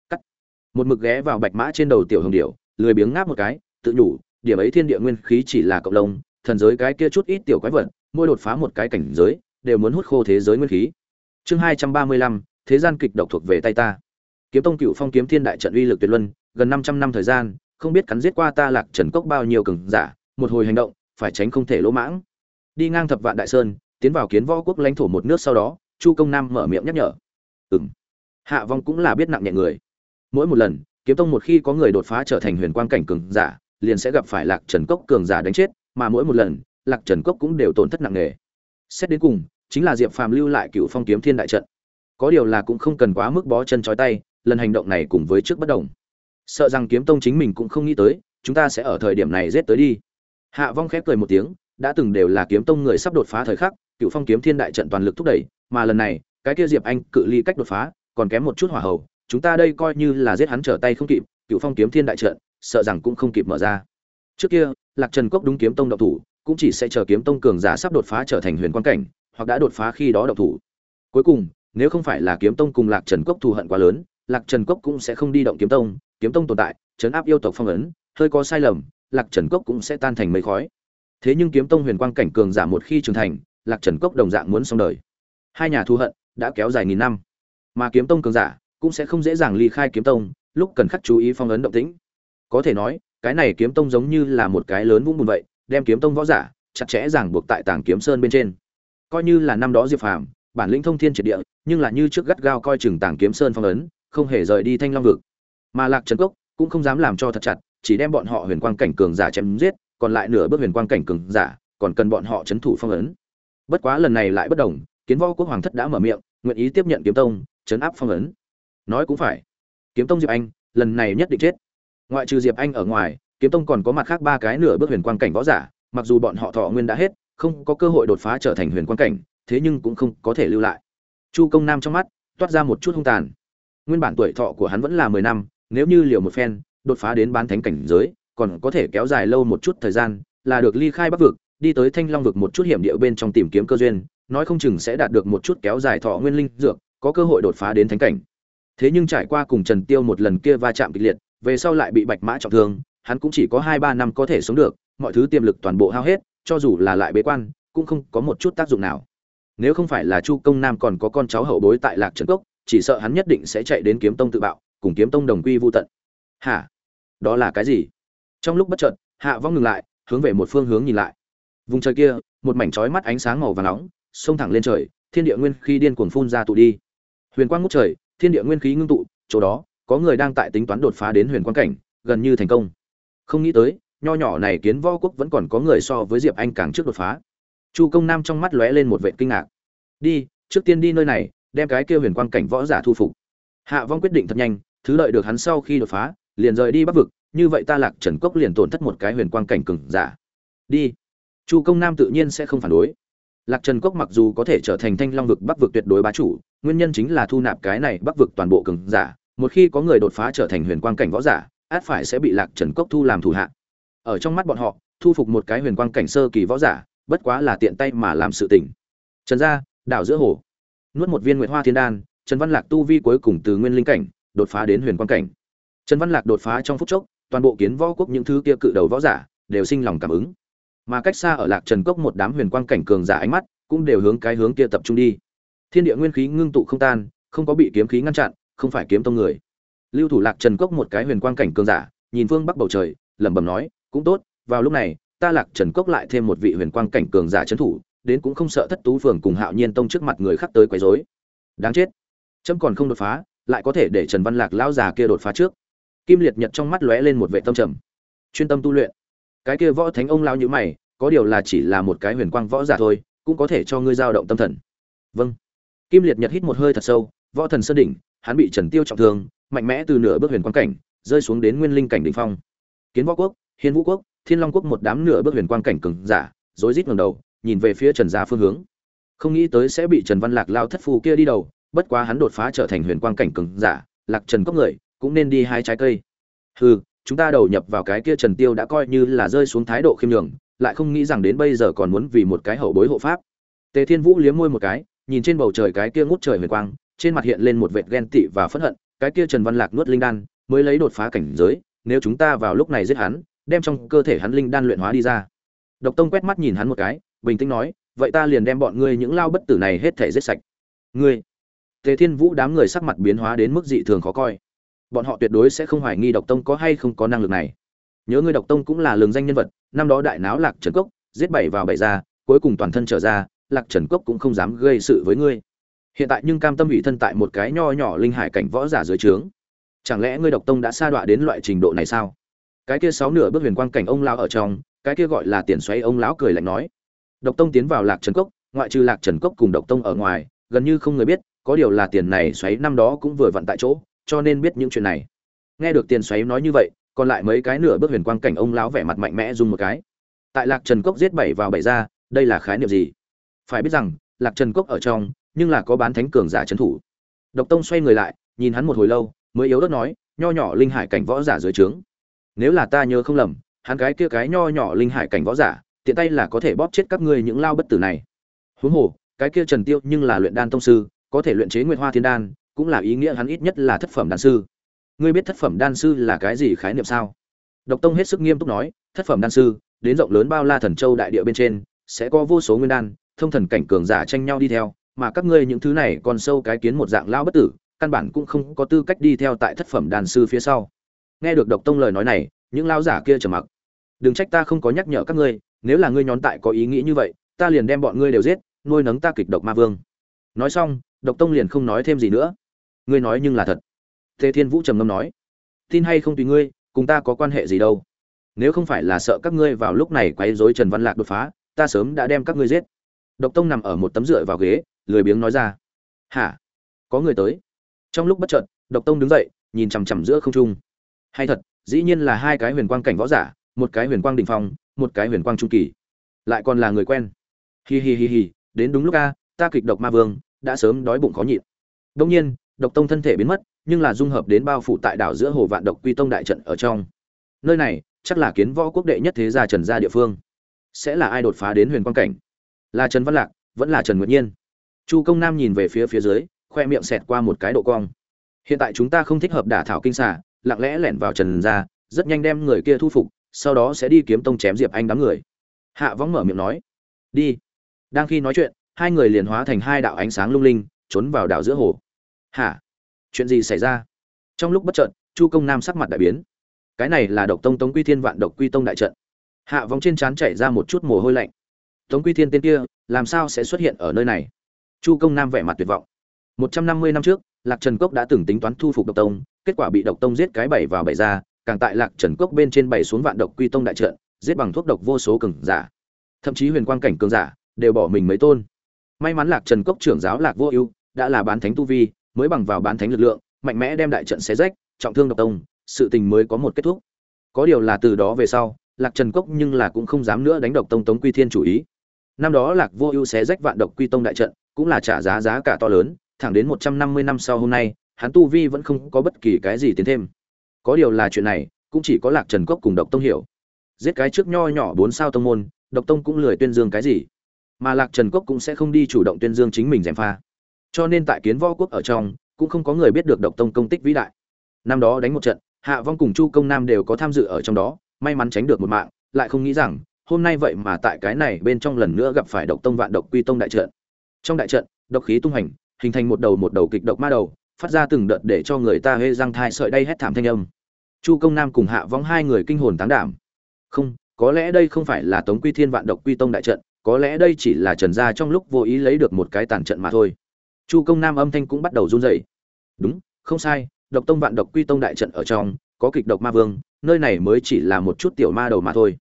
Cắt. Một mực ghé vào bạch mã trên đầu tiểu hồng điểu, lười biếng ngáp một cái, tự nhủ, điểm ấy thiên địa nguyên khí chỉ là cộng lông thần giới cái kia chút ít tiểu quái vật, mỗi đột phá một cái cảnh giới, đều muốn hút khô thế giới nguyên khí. Chương hai trăm ba mươi lăm, thế gian kịch độc thuộc về tay ta. Kiếm tông cựu phong kiếm thiên đại trận uy lực tuyệt luân, gần năm trăm năm thời gian, không biết cắn giết qua ta lạc trần cốc bao nhiêu cường giả, một hồi hành động, phải tránh không thể lỗ mãng. Đi ngang thập vạn đại sơn, tiến vào kiến võ quốc lãnh thổ một nước sau đó, chu công nam mở miệng nhắc nhở ừng hạ vong cũng là biết nặng nhẹ người. Mỗi một lần, kiếm tông một khi có người đột phá trở thành huyền quang cảnh cường giả, liền sẽ gặp phải lạc trần cốc cường giả đánh chết, mà mỗi một lần, lạc trần cốc cũng đều tổn thất nặng nề. Xét đến cùng, chính là diệp phàm lưu lại cựu phong kiếm thiên đại trận. Có điều là cũng không cần quá mức bó chân trói tay, lần hành động này cùng với trước bất đồng. Sợ rằng kiếm tông chính mình cũng không nghĩ tới, chúng ta sẽ ở thời điểm này rét tới đi. Hạ vong khép cười một tiếng, đã từng đều là kiếm tông người sắp đột phá thời khắc cựu phong kiếm thiên đại trận toàn lực thúc đẩy, mà lần này cái kia diệp anh cự ly cách đột phá, còn kém một chút hỏa hầu, chúng ta đây coi như là giết hắn trở tay không kịp, cựu phong kiếm thiên đại trận, sợ rằng cũng không kịp mở ra. Trước kia, lạc trần cốc đúng kiếm tông độc thủ, cũng chỉ sẽ chờ kiếm tông cường giả sắp đột phá trở thành huyền quan cảnh, hoặc đã đột phá khi đó độc thủ. Cuối cùng, nếu không phải là kiếm tông cùng lạc trần cốc thù hận quá lớn, lạc trần cốc cũng sẽ không đi động kiếm tông kiếm tông tồn tại chấn áp yêu tộc phong ấn, hơi có sai lầm, lạc trần cốc cũng sẽ tan thành mây khói. Thế nhưng kiếm tông huyền quang cảnh cường giả một khi trưởng thành, lạc trần cốc đồng dạng muốn xong đời. Hai nhà thù hận đã kéo dài nghìn năm. Mà kiếm tông cường giả cũng sẽ không dễ dàng ly khai kiếm tông, lúc cần khắc chú ý phong ấn động tĩnh. Có thể nói, cái này kiếm tông giống như là một cái lớn vũng bùn vậy, đem kiếm tông võ giả chặt chẽ ràng buộc tại tảng kiếm sơn bên trên. Coi như là năm đó diệp phàm, bản lĩnh thông thiên triệt địa, nhưng là như trước gắt gao coi chừng tảng kiếm sơn phong ấn, không hề rời đi thanh long vực. Mà lạc trần cốc cũng không dám làm cho thật chặt, chỉ đem bọn họ huyền quang cảnh cường giả chém giết, còn lại nửa bước huyền quang cảnh cường giả còn cần bọn họ chấn thủ phong ấn. Bất quá lần này lại bất đồng kiến võ quốc hoàng thất đã mở miệng, nguyện ý tiếp nhận kiếm tông chấn áp phong ấn. Nói cũng phải. Kiếm tông diệp anh, lần này nhất định chết. Ngoại trừ diệp anh ở ngoài, kiếm tông còn có mặt khác ba cái nửa bước huyền quan cảnh võ giả, mặc dù bọn họ thọ nguyên đã hết, không có cơ hội đột phá trở thành huyền quan cảnh, thế nhưng cũng không có thể lưu lại. Chu công nam trong mắt, toát ra một chút hung tàn. Nguyên bản tuổi thọ của hắn vẫn là mười năm, nếu như liều một phen, đột phá đến bán thánh cảnh giới, còn có thể kéo dài lâu một chút thời gian, là được ly khai bắc vực, đi tới thanh long vực một chút hiểm địa bên trong tìm kiếm cơ duyên nói không chừng sẽ đạt được một chút kéo dài thọ nguyên linh dược, có cơ hội đột phá đến thánh cảnh. Thế nhưng trải qua cùng trần tiêu một lần kia va chạm kịch liệt, về sau lại bị bạch mã trọng thương, hắn cũng chỉ có hai ba năm có thể sống được, mọi thứ tiềm lực toàn bộ hao hết, cho dù là lại bế quan, cũng không có một chút tác dụng nào. Nếu không phải là chu công nam còn có con cháu hậu bối tại lạc trấn cốc, chỉ sợ hắn nhất định sẽ chạy đến kiếm tông tự bạo, cùng kiếm tông đồng quy vu tận. Hả? Đó là cái gì? Trong lúc bất chợt, hạ vong ngừng lại, hướng về một phương hướng nhìn lại. Vùng trời kia, một mảnh chói mắt ánh sáng màu vàng nóng xông thẳng lên trời, thiên địa nguyên khí điên cuồng phun ra tụ đi. Huyền quang ngút trời, thiên địa nguyên khí ngưng tụ, chỗ đó, có người đang tại tính toán đột phá đến huyền quang cảnh, gần như thành công. Không nghĩ tới, nho nhỏ này kiến võ quốc vẫn còn có người so với diệp anh càng trước đột phá. Chu công nam trong mắt lóe lên một vệ kinh ngạc. Đi, trước tiên đi nơi này, đem cái kia huyền quang cảnh võ giả thu phục. Hạ vong quyết định thật nhanh, thứ lợi được hắn sau khi đột phá, liền rời đi bắc vực, như vậy ta lạc trần cốc liền tổn thất một cái huyền quang cảnh cường giả. Đi. Chu công nam tự nhiên sẽ không phản đối lạc trần cốc mặc dù có thể trở thành thanh long vực bắc vực tuyệt đối bá chủ, nguyên nhân chính là thu nạp cái này bắc vực toàn bộ cường giả. Một khi có người đột phá trở thành huyền quang cảnh võ giả, át phải sẽ bị lạc trần cốc thu làm thủ hạ. Ở trong mắt bọn họ, thu phục một cái huyền quang cảnh sơ kỳ võ giả, bất quá là tiện tay mà làm sự tình. trần gia, đảo giữa hồ. Nuốt một viên nguyệt hoa thiên đan, trần văn lạc tu vi cuối cùng từ nguyên linh cảnh, đột phá đến huyền quang cảnh. Trần văn lạc đột phá trong phút chốc, toàn bộ kiến võ quốc những thứ kia cự đầu võ giả, đều sinh lòng cảm ứng mà cách xa ở lạc trần cốc một đám huyền quang cảnh cường giả ánh mắt cũng đều hướng cái hướng kia tập trung đi. Thiên địa nguyên khí ngưng tụ không tan, không có bị kiếm khí ngăn chặn, không phải kiếm tông người. Lưu thủ lạc trần cốc một cái huyền quang cảnh cường giả, nhìn phương bắc bầu trời, lẩm bẩm nói, cũng tốt, vào lúc này, ta lạc trần cốc lại thêm một vị huyền quang cảnh cường giả trấn thủ, đến cũng không sợ thất tú phường cùng hạo nhiên tông trước mặt người khác tới quấy rối. Đáng chết trâm còn không đột phá, lại có thể để trần văn lạc lão già kia đột phá trước. Kim liệt nhật trong mắt lóe lên một vệ tâm trầm. Chuyên tâm tu luyện cái kia võ thánh ông lao như mày, có điều là chỉ là một cái huyền quang võ giả thôi, cũng có thể cho ngươi dao động tâm thần. Vâng. Kim liệt nhật hít một hơi thật sâu, võ thần sơn đỉnh, hắn bị trần tiêu trọng thương, mạnh mẽ từ nửa bước huyền quang cảnh, rơi xuống đến nguyên linh cảnh đỉnh phong. Kiến võ quốc, hiên vũ quốc, thiên long quốc một đám nửa bước huyền quang cảnh cường giả, rối rít ngẩng đầu, nhìn về phía trần gia phương hướng. Không nghĩ tới sẽ bị trần văn lạc lao thất phù kia đi đầu, bất quá hắn đột phá trở thành huyền quang cảnh cường giả, lạc trần cốc người, cũng nên đi hai trái cây. Hừ chúng ta đầu nhập vào cái kia trần tiêu đã coi như là rơi xuống thái độ khiêm nhường, lại không nghĩ rằng đến bây giờ còn muốn vì một cái hậu bối hộ pháp. Tề thiên vũ liếm môi một cái, nhìn trên bầu trời cái kia ngút trời huyền quang, trên mặt hiện lên một vệt ghen tị và phẫn hận, cái kia trần văn lạc nuốt linh đan, mới lấy đột phá cảnh giới, nếu chúng ta vào lúc này giết hắn, đem trong cơ thể hắn linh đan luyện hóa đi ra. Độc tông quét mắt nhìn hắn một cái, bình tĩnh nói, vậy ta liền đem bọn ngươi những lao bất tử này hết thể giết sạch. Ngươi. Tề thiên vũ đám người sắc mặt biến hóa đến mức dị thường khó coi bọn họ tuyệt đối sẽ không hoài nghi độc tông có hay không có năng lực này. Nhớ ngươi độc tông cũng là lường danh nhân vật, năm đó đại náo lạc trần cốc, giết bảy vào bảy ra, cuối cùng toàn thân trở ra, lạc trần cốc cũng không dám gây sự với ngươi. Hiện tại nhưng cam tâm ủy thân tại một cái nho nhỏ linh hải cảnh võ giả dưới trướng. Chẳng lẽ ngươi độc tông đã sa đọa đến loại trình độ này sao? Cái kia sáu nửa bước huyền quang cảnh ông lão ở trong, cái kia gọi là tiền xoáy ông lão cười lạnh nói. Độc tông tiến vào lạc trần cốc, ngoại trừ lạc trần cốc cùng độc tông ở ngoài, gần như không người biết, có điều là tiền này xoáy năm đó cũng vừa vặn tại chỗ cho nên biết những chuyện này. Nghe được tiền xoáy nói như vậy, còn lại mấy cái nửa bước huyền quang cảnh ông lão vẻ mặt mạnh mẽ dùng một cái. Tại lạc trần cốc giết bảy vào bảy ra, đây là khái niệm gì? Phải biết rằng, lạc trần cốc ở trong, nhưng là có bán thánh cường giả trấn thủ. Độc tông xoay người lại, nhìn hắn một hồi lâu, mới yếu ớt nói, nho nhỏ linh hải cảnh võ giả dưới trướng. Nếu là ta nhớ không lầm, hắn cái kia cái nho nhỏ linh hải cảnh võ giả, tiện tay là có thể bóp chết các ngươi những lao bất tử này. Huống hồ, cái kia trần tiêu nhưng là luyện đan tông sư, có thể luyện chế nguyệt hoa thiên đan cũng là ý nghĩa hắn ít nhất là thất phẩm đan sư. Ngươi biết thất phẩm đan sư là cái gì khái niệm sao? Độc tông hết sức nghiêm túc nói, thất phẩm đan sư, đến rộng lớn bao la thần châu đại địa bên trên, sẽ có vô số nguyên đan, thông thần cảnh cường giả tranh nhau đi theo, mà các ngươi những thứ này còn sâu cái kiến một dạng lao bất tử, căn bản cũng không có tư cách đi theo tại thất phẩm đan sư phía sau. Nghe được độc tông lời nói này, những lao giả kia trầm mặc. Đừng trách ta không có nhắc nhở các ngươi, nếu là ngươi nhón tại có ý nghĩ như vậy, ta liền đem bọn ngươi đều giết, nuôi nấng ta kịch độc ma vương. Nói xong, độc tông liền không nói thêm gì nữa ngươi nói nhưng là thật. Tề thiên vũ trầm ngâm nói, tin hay không tùy ngươi, cùng ta có quan hệ gì đâu. Nếu không phải là sợ các ngươi vào lúc này quấy rối trần văn lạc đột phá, ta sớm đã đem các ngươi giết. Độc tông nằm ở một tấm dựa vào ghế, lười biếng nói ra, hả? Có người tới. Trong lúc bất chợt, độc tông đứng dậy, nhìn chằm chằm giữa không trung. Hay thật, dĩ nhiên là hai cái huyền quang cảnh võ giả, một cái huyền quang đỉnh phong, một cái huyền quang trung kỳ. Lại còn là người quen. Hi hi hi hi, đến đúng lúc a, ta kịch độc ma vương, đã sớm đói bụng khó nhịn. Đông nhiên độc tông thân thể biến mất, nhưng là dung hợp đến bao phủ tại đảo giữa hồ vạn độc quy tông đại trận ở trong. Nơi này, chắc là kiến võ quốc đệ nhất thế gia trần gia địa phương. Sẽ là ai đột phá đến huyền quang cảnh? Là trần văn lạc, vẫn là trần nguyệt nhiên. Chu công nam nhìn về phía phía dưới, khoe miệng xẹt qua một cái độ cong. Hiện tại chúng ta không thích hợp đả thảo kinh xả lặng lẽ lẻn vào trần gia, rất nhanh đem người kia thu phục, sau đó sẽ đi kiếm tông chém diệp anh đám người. Hạ võng mở miệng nói, đi. Đang khi nói chuyện, hai người liền hóa thành hai đạo ánh sáng lung linh, trốn vào đảo giữa hồ hả? Chuyện gì xảy ra? Trong lúc bất chợt, chu công nam sắc mặt đại biến. Cái này là độc tông tống quy thiên vạn độc quy tông đại trận. Hạ vòng trên trán chảy ra một chút mồ hôi lạnh. Tống quy thiên tên kia, làm sao sẽ xuất hiện ở nơi này? Chu công nam vẻ mặt tuyệt vọng. Một trăm năm mươi năm trước, lạc trần cốc đã từng tính toán thu phục độc tông, kết quả bị độc tông giết cái bảy vào bảy ra, càng tại lạc trần cốc bên trên bảy xuống vạn độc quy tông đại trận, giết bằng thuốc độc vô số cường giả. Thậm chí huyền quang cảnh cường giả đều bỏ mình mấy tôn. May mắn lạc trần cốc trưởng giáo lạc vô ưu đã là bán thánh tu vi mới bằng vào bán thánh lực lượng, mạnh mẽ đem đại trận xé rách, trọng thương độc tông, sự tình mới có một kết thúc. Có điều là từ đó về sau, lạc trần cốc nhưng là cũng không dám nữa đánh độc tông tống quy thiên chủ ý. Năm đó lạc vô ưu xé rách vạn độc quy tông đại trận, cũng là trả giá giá cả to lớn, thẳng đến một trăm năm mươi năm sau hôm nay, hắn tu vi vẫn không có bất kỳ cái gì tiến thêm. Có điều là chuyện này, cũng chỉ có lạc trần cốc cùng độc tông hiểu. Giết cái trước nho nhỏ bốn sao tông môn, độc tông cũng lười tuyên dương cái gì. Mà lạc trần cốc cũng sẽ không đi chủ động tuyên dương chính mình gièm pha cho nên tại kiến võ quốc ở trong, cũng không có người biết được độc tông công tích vĩ đại. Năm đó đánh một trận, hạ vong cùng chu công nam đều có tham dự ở trong đó, may mắn tránh được một mạng, lại không nghĩ rằng, hôm nay vậy mà tại cái này bên trong lần nữa gặp phải độc tông vạn độc quy tông đại trận. Trong đại trận, độc khí tung hành, hình thành một đầu một đầu kịch độc ma đầu, phát ra từng đợt để cho người ta hê răng thai sợi đay hét thảm thanh âm. Chu công nam cùng hạ vong hai người kinh hồn táng đảm. Không, có lẽ đây không phải là tống quy thiên vạn độc quy tông đại trận, có lẽ đây chỉ là trần gia trong lúc vô ý lấy được một cái tàn trận mà thôi chu công nam âm thanh cũng bắt đầu run rẩy. Đúng, không sai, độc tông vạn độc quy tông đại trận ở trong, có kịch độc ma vương, nơi này mới chỉ là một chút tiểu ma đầu mà thôi.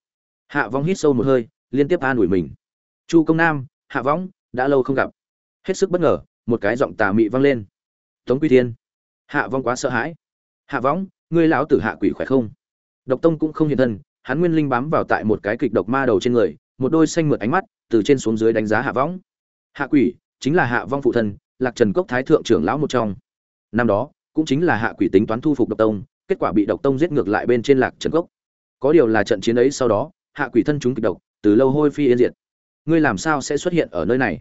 Hạ vong hít sâu một hơi, liên tiếp an ủi mình. Chu công nam, hạ võng, đã lâu không gặp. Hết sức bất ngờ, một cái giọng tà mị vang lên. Tống quy thiên. Hạ vong quá sợ hãi. Hạ võng, ngươi lão tử hạ quỷ khỏe không? Độc tông cũng không hiện thân, hắn nguyên linh bám vào tại một cái kịch độc ma đầu trên người, một đôi xanh mượt ánh mắt từ trên xuống dưới đánh giá hạ võng. Hạ quỷ, chính là hạ vong phụ thân lạc trần cốc thái thượng trưởng lão một trong. Năm đó, cũng chính là hạ quỷ tính toán thu phục độc tông, kết quả bị độc tông giết ngược lại bên trên lạc trần cốc. Có điều là trận chiến ấy sau đó, hạ quỷ thân chúng kịch độc, từ lâu hôi phi yên diệt. Ngươi làm sao sẽ xuất hiện ở nơi này?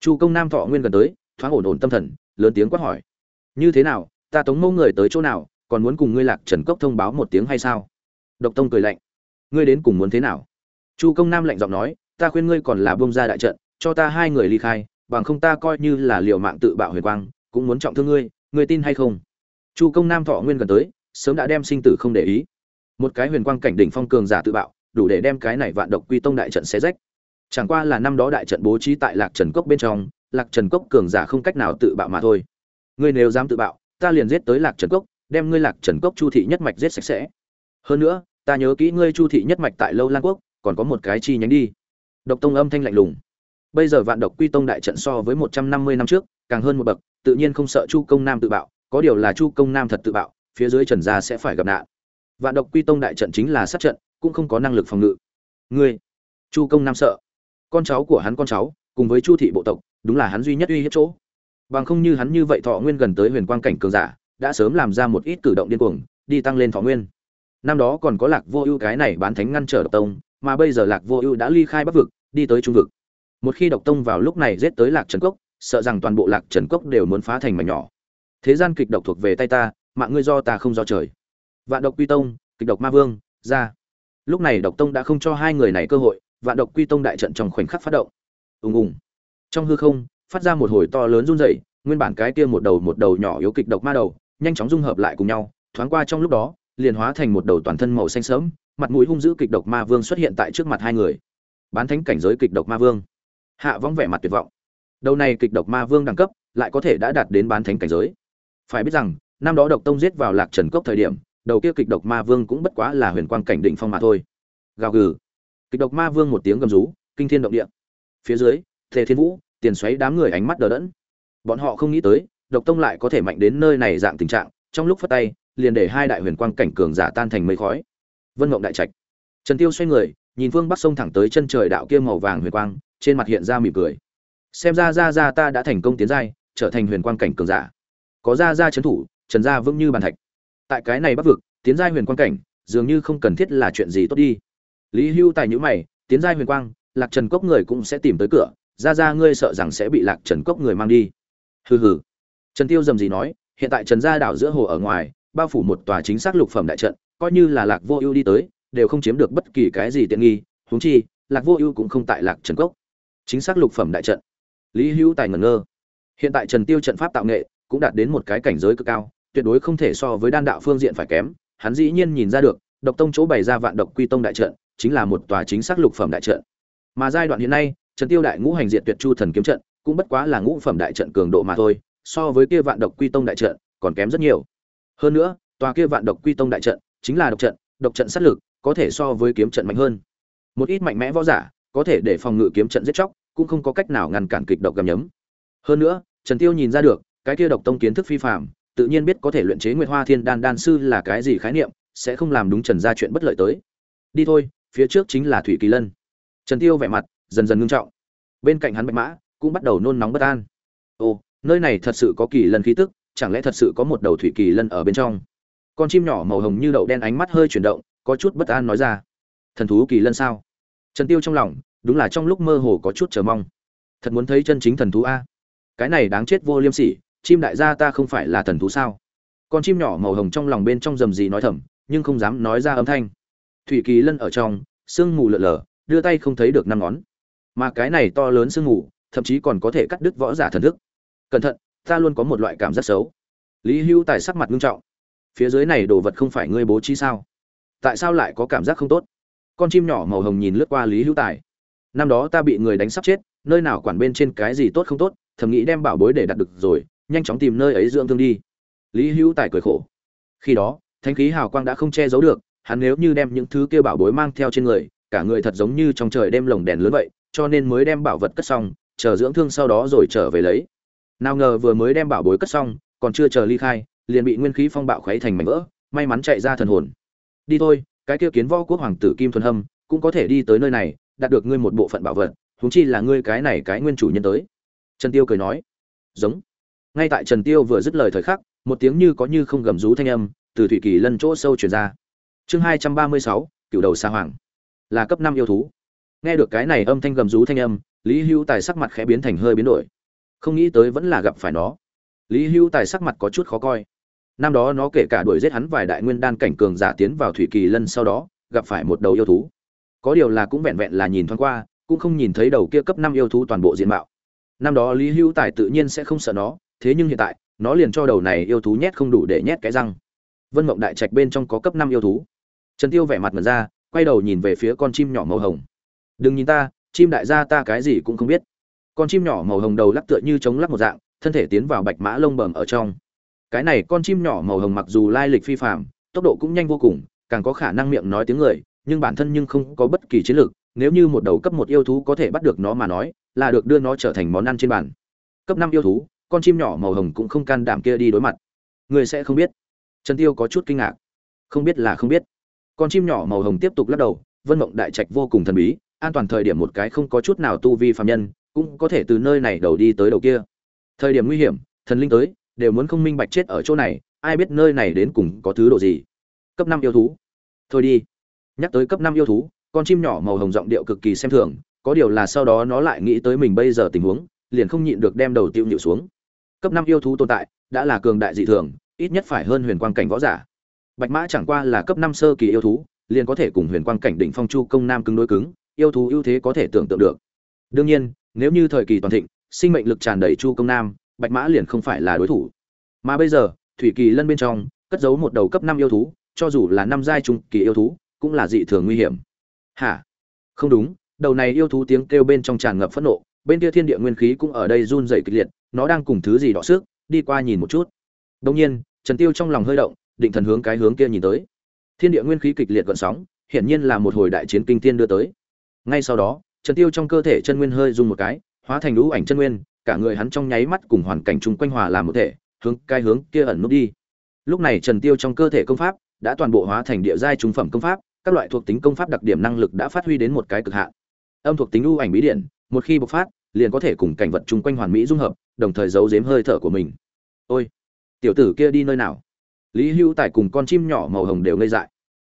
Chu công nam thọ nguyên gần tới, thoáng ổn ổn tâm thần, lớn tiếng quát hỏi. Như thế nào, ta tống mẫu người tới chỗ nào, còn muốn cùng ngươi lạc trần cốc thông báo một tiếng hay sao? Độc tông cười lạnh. Ngươi đến cùng muốn thế nào? Chu công nam lạnh giọng nói, ta khuyên ngươi còn là bông ra đại trận, cho ta hai người ly khai bằng không ta coi như là liều mạng tự bạo huyền quang, cũng muốn trọng thương ngươi ngươi tin hay không? Chu công nam thọ nguyên gần tới, sớm đã đem sinh tử không để ý. Một cái huyền quang cảnh đỉnh phong cường giả tự bạo, đủ để đem cái này vạn độc quy tông đại trận xé rách. Chẳng qua là năm đó đại trận bố trí tại lạc trần cốc bên trong, lạc trần cốc cường giả không cách nào tự bạo mà thôi. Ngươi nếu dám tự bạo, ta liền giết tới lạc trần cốc, đem ngươi lạc trần cốc chu thị nhất mạch giết sạch sẽ. Hơn nữa, ta nhớ kỹ ngươi chu thị nhất mạch tại lâu lan quốc, còn có một cái chi nhánh đi. Độc tông âm thanh lạnh lùng bây giờ vạn độc quy tông đại trận so với một trăm năm mươi năm trước, càng hơn một bậc, tự nhiên không sợ chu công nam tự bạo, có điều là chu công nam thật tự bạo, phía dưới trần gia sẽ phải gặp nạn. Vạn độc quy tông đại trận chính là sát trận, cũng không có năng lực phòng ngự. Ngươi, chu công nam sợ. Con cháu của hắn con cháu, cùng với chu thị bộ tộc, đúng là hắn duy nhất uy hiếp chỗ. Bằng không như hắn như vậy thọ nguyên gần tới huyền quang cảnh cường giả, đã sớm làm ra một ít cử động điên cuồng, đi tăng lên thọ nguyên. Năm đó còn có lạc vô ưu cái này bán thánh ngăn trở độc tông, mà bây giờ lạc vô ưu đã ly khai bắc vực, đi tới trung vực một khi độc tông vào lúc này giết tới lạc trần cốc, sợ rằng toàn bộ lạc trần cốc đều muốn phá thành mảnh nhỏ. Thế gian kịch độc thuộc về tay ta, mạng ngươi do ta không do trời. Vạn độc quy tông, kịch độc ma vương, ra. Lúc này độc tông đã không cho hai người này cơ hội, vạn độc quy tông đại trận trong khoảnh khắc phát động. Ùng ùng. Trong hư không, phát ra một hồi to lớn run rẩy, nguyên bản cái kia một đầu một đầu nhỏ yếu kịch độc ma đầu, nhanh chóng dung hợp lại cùng nhau, thoáng qua trong lúc đó, liền hóa thành một đầu toàn thân màu xanh sớm mặt mũi hung dữ kịch độc ma vương xuất hiện tại trước mặt hai người. Bán thánh cảnh giới kịch độc ma vương hạ vong vẻ mặt tuyệt vọng. Đầu này kịch độc ma vương đẳng cấp, lại có thể đã đạt đến bán thánh cảnh giới. Phải biết rằng, năm đó độc tông giết vào lạc trần cốc thời điểm, đầu kia kịch độc ma vương cũng bất quá là huyền quang cảnh định phong mà thôi. Gào gừ. Kịch độc ma vương một tiếng gầm rú, kinh thiên động địa. Phía dưới thề thiên vũ, tiền xoáy đám người ánh mắt đờ đẫn. Bọn họ không nghĩ tới, độc tông lại có thể mạnh đến nơi này dạng tình trạng, trong lúc phát tay, liền để hai đại huyền quang cảnh cường giả tan thành mây khói. Vân mộng đại trạch. Trần tiêu xoay người, nhìn phương bắc sông thẳng tới chân trời đạo kia màu vàng huyền quang trên mặt hiện ra mỉm cười. Xem ra ra ra ta đã thành công tiến giai, trở thành huyền quang cảnh cường giả. Có ra ra trấn thủ, trần gia vững như bàn thạch. Tại cái này bắc vực, tiến giai huyền quang cảnh, dường như không cần thiết là chuyện gì tốt đi. Lý hưu tài nhữ mày, tiến giai huyền quang, lạc trần cốc người cũng sẽ tìm tới cửa ra ra ngươi sợ rằng sẽ bị lạc trần cốc người mang đi. Hừ hừ. Trần tiêu dầm gì nói, hiện tại trần gia đảo giữa hồ ở ngoài, bao phủ một tòa chính xác lục phẩm đại trận, coi như là lạc vô ưu đi tới, đều không chiếm được bất kỳ cái gì tiện nghi, huống chi, lạc vô ưu cũng không tại lạc trần cốc chính xác lục phẩm đại trận. Lý hữu tài ngẩn ngơ. Hiện tại trần tiêu trận pháp tạo nghệ cũng đạt đến một cái cảnh giới cực cao, tuyệt đối không thể so với đan đạo phương diện phải kém. Hắn dĩ nhiên nhìn ra được, độc tông chỗ bày ra vạn độc quy tông đại trận, chính là một tòa chính xác lục phẩm đại trận. Mà giai đoạn hiện nay, trần tiêu đại ngũ hành diện tuyệt chu thần kiếm trận, cũng bất quá là ngũ phẩm đại trận cường độ mà thôi, so với kia vạn độc quy tông đại trận, còn kém rất nhiều. Hơn nữa, tòa kia vạn độc quy tông đại trận chính là độc trận độc trận sát lực có thể so với kiếm trận mạnh hơn. Một ít mạnh mẽ võ giả có thể để phòng ngự kiếm trận giết chóc, cũng không có cách nào ngăn cản kịch độc gầm nhấm. Hơn nữa, trần tiêu nhìn ra được, cái kia độc tông kiến thức phi phàm, tự nhiên biết có thể luyện chế nguyệt hoa thiên đan đan sư là cái gì khái niệm, sẽ không làm đúng trần gia chuyện bất lợi tới. Đi thôi, phía trước chính là thủy kỳ lân. Trần tiêu vẻ mặt dần dần ngưng trọng. Bên cạnh hắn bạch mã cũng bắt đầu nôn nóng bất an. Ồ, nơi này thật sự có kỳ lân khí tức, chẳng lẽ thật sự có một đầu thủy kỳ lân ở bên trong? Con chim nhỏ màu hồng như đậu đen ánh mắt hơi chuyển động, có chút bất an nói ra. Thần thú kỳ lân sao? Trần tiêu trong lòng, đúng là trong lúc mơ hồ có chút chờ mong. Thật muốn thấy chân chính thần thú a. Cái này đáng chết vô liêm sỉ, chim đại gia ta không phải là thần thú sao? Con chim nhỏ màu hồng trong lòng bên trong rầm gì nói thầm, nhưng không dám nói ra âm thanh. Thủy kỳ lân ở trong, sương mù lợn lờ đưa tay không thấy được năm ngón. Mà cái này to lớn sương mù, thậm chí còn có thể cắt đứt võ giả thần thức. Cẩn thận, ta luôn có một loại cảm giác xấu. Lý hưu tài sắc mặt nghiêm trọng. Phía dưới này đồ vật không phải ngươi bố trí sao? Tại sao lại có cảm giác không tốt? Con chim nhỏ màu hồng nhìn lướt qua lý hữu tài. Năm đó ta bị người đánh sắp chết, nơi nào quản bên trên cái gì tốt không tốt, thầm nghĩ đem bảo bối để đặt được rồi, nhanh chóng tìm nơi ấy dưỡng thương đi. Lý hữu tài cười khổ. Khi đó thanh khí hào quang đã không che giấu được, hắn nếu như đem những thứ kia bảo bối mang theo trên người, cả người thật giống như trong trời đêm lồng đèn lớn vậy, cho nên mới đem bảo vật cất xong, chờ dưỡng thương sau đó rồi trở về lấy. Nào ngờ vừa mới đem bảo bối cất xong, còn chưa chờ ly khai, liền bị nguyên khí phong bạo khuấy thành mảnh vỡ, may mắn chạy ra thần hồn. Đi thôi cái kia kiến võ quốc hoàng tử kim thuần hâm cũng có thể đi tới nơi này, đạt được ngươi một bộ phận bảo vật, huống chi là ngươi cái này cái nguyên chủ nhân tới. Trần tiêu cười nói. Giống. Ngay tại trần tiêu vừa dứt lời thời khắc, một tiếng như có như không gầm rú thanh âm từ thủy kỳ lân chỗ sâu truyền ra. Chương hai trăm ba mươi sáu cựu đầu sa hoàng. Là cấp năm yêu thú. Nghe được cái này âm thanh gầm rú thanh âm, lý hưu tài sắc mặt khẽ biến thành hơi biến đổi. Không nghĩ tới vẫn là gặp phải nó. Lý hưu tài sắc mặt có chút khó coi năm đó nó kể cả đuổi giết hắn vài đại nguyên đan cảnh cường giả tiến vào thủy kỳ lân sau đó, gặp phải một đầu yêu thú. Có điều là cũng vẹn vẹn là nhìn thoáng qua, cũng không nhìn thấy đầu kia cấp năm yêu thú toàn bộ diện mạo. Năm đó lý hữu tài tự nhiên sẽ không sợ nó, thế nhưng hiện tại, nó liền cho đầu này yêu thú nhét không đủ để nhét cái răng. Vân mộng đại trạch bên trong có cấp năm yêu thú. Trần tiêu vẻ mặt mật ra, quay đầu nhìn về phía con chim nhỏ màu hồng. Đừng nhìn ta, chim đại gia ta cái gì cũng không biết. Con chim nhỏ màu hồng đầu lắc tựa như chống lắc một dạng, thân thể tiến vào bạch mã lông bẩm ở trong cái này con chim nhỏ màu hồng mặc dù lai lịch phi phạm tốc độ cũng nhanh vô cùng, càng có khả năng miệng nói tiếng người, nhưng bản thân nhưng không có bất kỳ chiến lược, nếu như một đầu cấp một yêu thú có thể bắt được nó mà nói, là được đưa nó trở thành món ăn trên bàn. Cấp năm yêu thú, con chim nhỏ màu hồng cũng không can đảm kia đi đối mặt. Người sẽ không biết. Trần tiêu có chút kinh ngạc. Không biết là không biết. Con chim nhỏ màu hồng tiếp tục lắc đầu, vân mộng đại trạch vô cùng thần bí, an toàn thời điểm một cái không có chút nào tu vi phạm nhân, cũng có thể từ nơi này đầu đi tới đầu kia. Thời điểm nguy hiểm, thần linh tới đều muốn không minh bạch chết ở chỗ này, ai biết nơi này đến cùng có thứ độ gì. Cấp năm yêu thú. Thôi đi. Nhắc tới cấp năm yêu thú, con chim nhỏ màu hồng giọng điệu cực kỳ xem thường, có điều là sau đó nó lại nghĩ tới mình bây giờ tình huống, liền không nhịn được đem đầu tiêu nhịu xuống. Cấp năm yêu thú tồn tại, đã là cường đại dị thường, ít nhất phải hơn huyền quang cảnh võ giả. Bạch mã chẳng qua là cấp năm sơ kỳ yêu thú, liền có thể cùng huyền quang cảnh đỉnh phong chu công nam cứng đối cứng, yêu thú ưu thế có thể tưởng tượng được. Đương nhiên, nếu như thời kỳ toàn thịnh, sinh mệnh lực tràn đầy chu công nam bạch mã liền không phải là đối thủ. Mà bây giờ, thủy kỳ lân bên trong, cất giấu một đầu cấp năm yêu thú, cho dù là năm giai trung kỳ yêu thú, cũng là dị thường nguy hiểm. Hả? Không đúng, đầu này yêu thú tiếng kêu bên trong tràn ngập phẫn nộ, bên kia thiên địa nguyên khí cũng ở đây run rẩy kịch liệt, nó đang cùng thứ gì đỏ sức, đi qua nhìn một chút. Đông nhiên, trần tiêu trong lòng hơi động, định thần hướng cái hướng kia nhìn tới. Thiên địa nguyên khí kịch liệt gợn sóng, hiển nhiên là một hồi đại chiến kinh thiên đưa tới. Ngay sau đó, trần tiêu trong cơ thể chân nguyên hơi rung một cái, hóa thành lũ ảnh chân nguyên cả người hắn trong nháy mắt cùng hoàn cảnh chung quanh hòa làm một thể, hướng cái hướng kia ẩn nút đi. Lúc này trần tiêu trong cơ thể công pháp đã toàn bộ hóa thành địa giai trung phẩm công pháp, các loại thuộc tính công pháp đặc điểm năng lực đã phát huy đến một cái cực hạn. Âm thuộc tính ưu ảnh bí điện một khi bộc phát, liền có thể cùng cảnh vật chung quanh hoàn mỹ dung hợp, đồng thời giấu giếm hơi thở của mình. Ôi, tiểu tử kia đi nơi nào? Lý hữu tài cùng con chim nhỏ màu hồng đều ngây dại.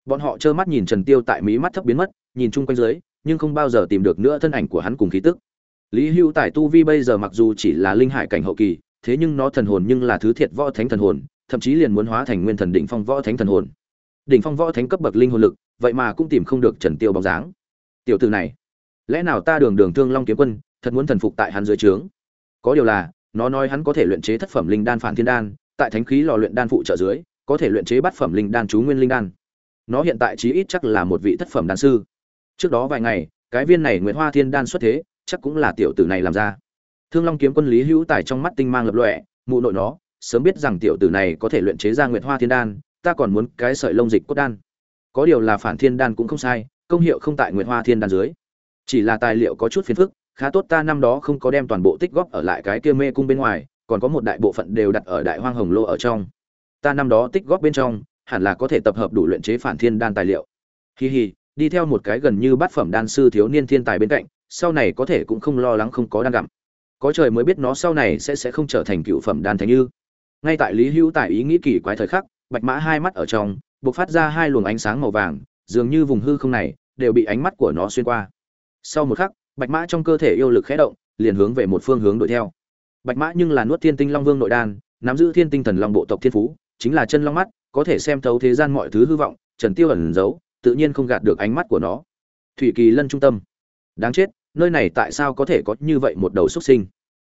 Bọn họ trơ mắt nhìn trần tiêu tại mí mắt thấp biến mất, nhìn chung quanh dưới, nhưng không bao giờ tìm được nữa thân ảnh của hắn cùng khí tức lý Hưu tài tu vi bây giờ mặc dù chỉ là linh hải cảnh hậu kỳ, thế nhưng nó thần hồn nhưng là thứ thiệt võ thánh thần hồn, thậm chí liền muốn hóa thành nguyên thần đỉnh phong võ thánh thần hồn. Đỉnh phong võ thánh cấp bậc linh hồn lực, vậy mà cũng tìm không được trần tiêu bóng dáng. Tiểu tử này, lẽ nào ta đường đường thương long kiếm quân, thật muốn thần phục tại hắn dưới trướng? Có điều là, nó nói hắn có thể luyện chế thất phẩm linh đan phản thiên đan, tại thánh khí lò luyện đan phụ trợ dưới, có thể luyện chế bát phẩm linh đan chú nguyên linh đan. Nó hiện tại chí ít chắc là một vị thất phẩm đan sư. Trước đó vài ngày, cái viên này Nguyệt hoa thiên đan xuất thế chắc cũng là tiểu tử này làm ra. Thương long kiếm quân lý hữu tài trong mắt tinh mang lập lọe mụ nội nó, sớm biết rằng tiểu tử này có thể luyện chế ra nguyệt hoa thiên đan, ta còn muốn cái sợi lông dịch cốt đan. Có điều là phản thiên đan cũng không sai, công hiệu không tại nguyệt hoa thiên đan dưới. Chỉ là tài liệu có chút phiền phức, khá tốt ta năm đó không có đem toàn bộ tích góp ở lại cái kia mê cung bên ngoài, còn có một đại bộ phận đều đặt ở đại hoang hồng lô ở trong. Ta năm đó tích góp bên trong, hẳn là có thể tập hợp đủ luyện chế phản thiên đan tài liệu. Hi hi, đi theo một cái gần như bát phẩm đan sư thiếu niên thiên tài bên cạnh sau này có thể cũng không lo lắng không có đan gặm. Có trời mới biết nó sau này sẽ sẽ không trở thành cựu phẩm đan thánh như. Ngay tại lý hữu tại ý nghĩ kỳ quái thời khắc, bạch mã hai mắt ở trong bộc phát ra hai luồng ánh sáng màu vàng, dường như vùng hư không này đều bị ánh mắt của nó xuyên qua. Sau một khắc, bạch mã trong cơ thể yêu lực khẽ động, liền hướng về một phương hướng đuổi theo. Bạch mã nhưng là nuốt thiên tinh long vương nội đan, nắm giữ thiên tinh thần long bộ tộc thiên phú, chính là chân long mắt, có thể xem thấu thế gian mọi thứ hư vọng, trần tiêu ẩn giấu, tự nhiên không gạt được ánh mắt của nó. Thủy kỳ lân trung tâm. Đáng chết nơi này tại sao có thể có như vậy một đầu xuất sinh?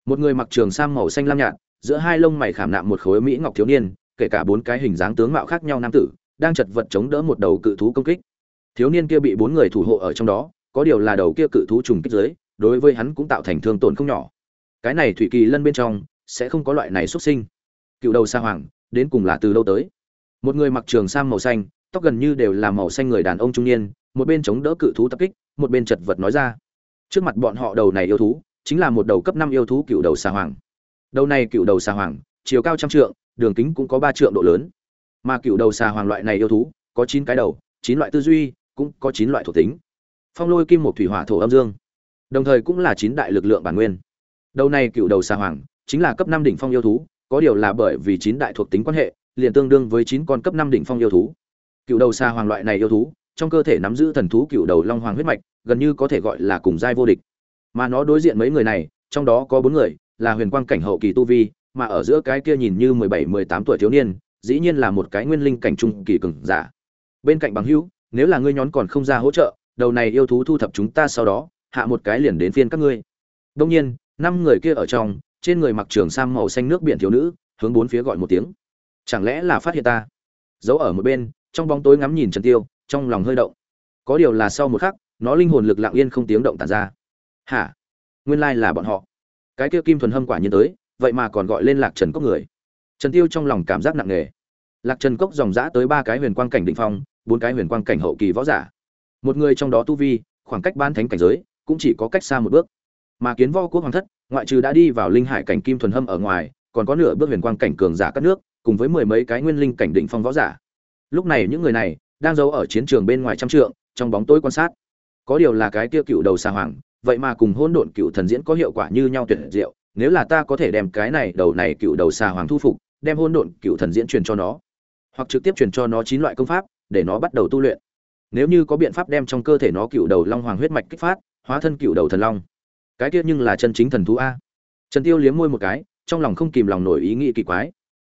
Một người mặc trường sam màu xanh lam nhạt, giữa hai lông mày khảm nạm một khối mỹ ngọc thiếu niên, kể cả bốn cái hình dáng tướng mạo khác nhau nam tử, đang chật vật chống đỡ một đầu cự thú công kích. Thiếu niên kia bị bốn người thủ hộ ở trong đó, có điều là đầu kia cự thú trùng kích dưới, đối với hắn cũng tạo thành thương tổn không nhỏ. Cái này thủy kỳ lân bên trong, sẽ không có loại này xuất sinh. Cựu đầu sa hoàng, đến cùng là từ đâu tới? Một người mặc trường sam màu xanh, tóc gần như đều là màu xanh người đàn ông trung niên, một bên chống đỡ cự thú tập kích, một bên chật vật nói ra trước mặt bọn họ đầu này yêu thú, chính là một đầu cấp năm yêu thú cựu đầu xà hoàng. Đầu này cựu đầu xà hoàng, chiều cao trăm trượng, đường kính cũng có ba trượng độ lớn. Mà cựu đầu xà hoàng loại này yêu thú, có chín cái đầu, chín loại tư duy, cũng có chín loại thuộc tính. Phong lôi kim một thủy hỏa thổ âm dương. Đồng thời cũng là chín đại lực lượng bản nguyên. Đầu này cựu đầu xà hoàng, chính là cấp năm đỉnh phong yêu thú, có điều là bởi vì chín đại thuộc tính quan hệ, liền tương đương với chín con cấp năm đỉnh phong yêu thú. Cựu đầu xà hoàng loại này yêu thú trong cơ thể nắm giữ thần thú cựu đầu long hoàng huyết mạch, gần như có thể gọi là cùng giai vô địch. Mà nó đối diện mấy người này, trong đó có bốn người, là huyền quang cảnh hậu kỳ tu vi, mà ở giữa cái kia nhìn như mười bảy, mười tám tuổi thiếu niên, dĩ nhiên là một cái nguyên linh cảnh trung kỳ cường giả. Bên cạnh bằng hữu, nếu là ngươi nhón còn không ra hỗ trợ, đầu này yêu thú thu thập chúng ta sau đó, hạ một cái liền đến phiên các ngươi. Đông nhiên, năm người kia ở trong, trên người mặc trường sam màu xanh nước biển thiếu nữ, hướng bốn phía gọi một tiếng. Chẳng lẽ là phát hiện ta? Giấu ở một bên, trong bóng tối ngắm nhìn trần tiêu trong lòng hơi động. Có điều là sau một khắc, nó linh hồn lực lặng yên không tiếng động tản ra. Hả? Nguyên lai là bọn họ. Cái kia kim thuần hâm quả nhiên tới, vậy mà còn gọi lên lạc trần cốc người. Trần tiêu trong lòng cảm giác nặng nề. Lạc trần cốc dòng dã tới ba cái huyền quang cảnh định phong, bốn cái huyền quang cảnh hậu kỳ võ giả. Một người trong đó tu vi, khoảng cách ban thánh cảnh giới, cũng chỉ có cách xa một bước. Mà kiến võ quốc hoàng thất, ngoại trừ đã đi vào linh hải cảnh kim thuần hâm ở ngoài, còn có nửa bước huyền quang cảnh cường giả các nước, cùng với mười mấy cái nguyên linh cảnh định phong võ giả. Lúc này những người này đang giấu ở chiến trường bên ngoài trăm trượng, trong bóng tối quan sát. Có điều là cái kia cựu đầu xà hoàng, vậy mà cùng hỗn độn cựu thần diễn có hiệu quả như nhau tuyệt diệu, nếu là ta có thể đem cái này đầu này cựu đầu xà hoàng thu phục, đem hỗn độn cựu thần diễn truyền cho nó, hoặc trực tiếp truyền cho nó chín loại công pháp, để nó bắt đầu tu luyện. Nếu như có biện pháp đem trong cơ thể nó cựu đầu long hoàng huyết mạch kích phát, hóa thân cựu đầu thần long. Cái kia nhưng là chân chính thần thú a. Trần tiêu liếm môi một cái, trong lòng không kìm lòng nổi ý nghĩ kỳ quái.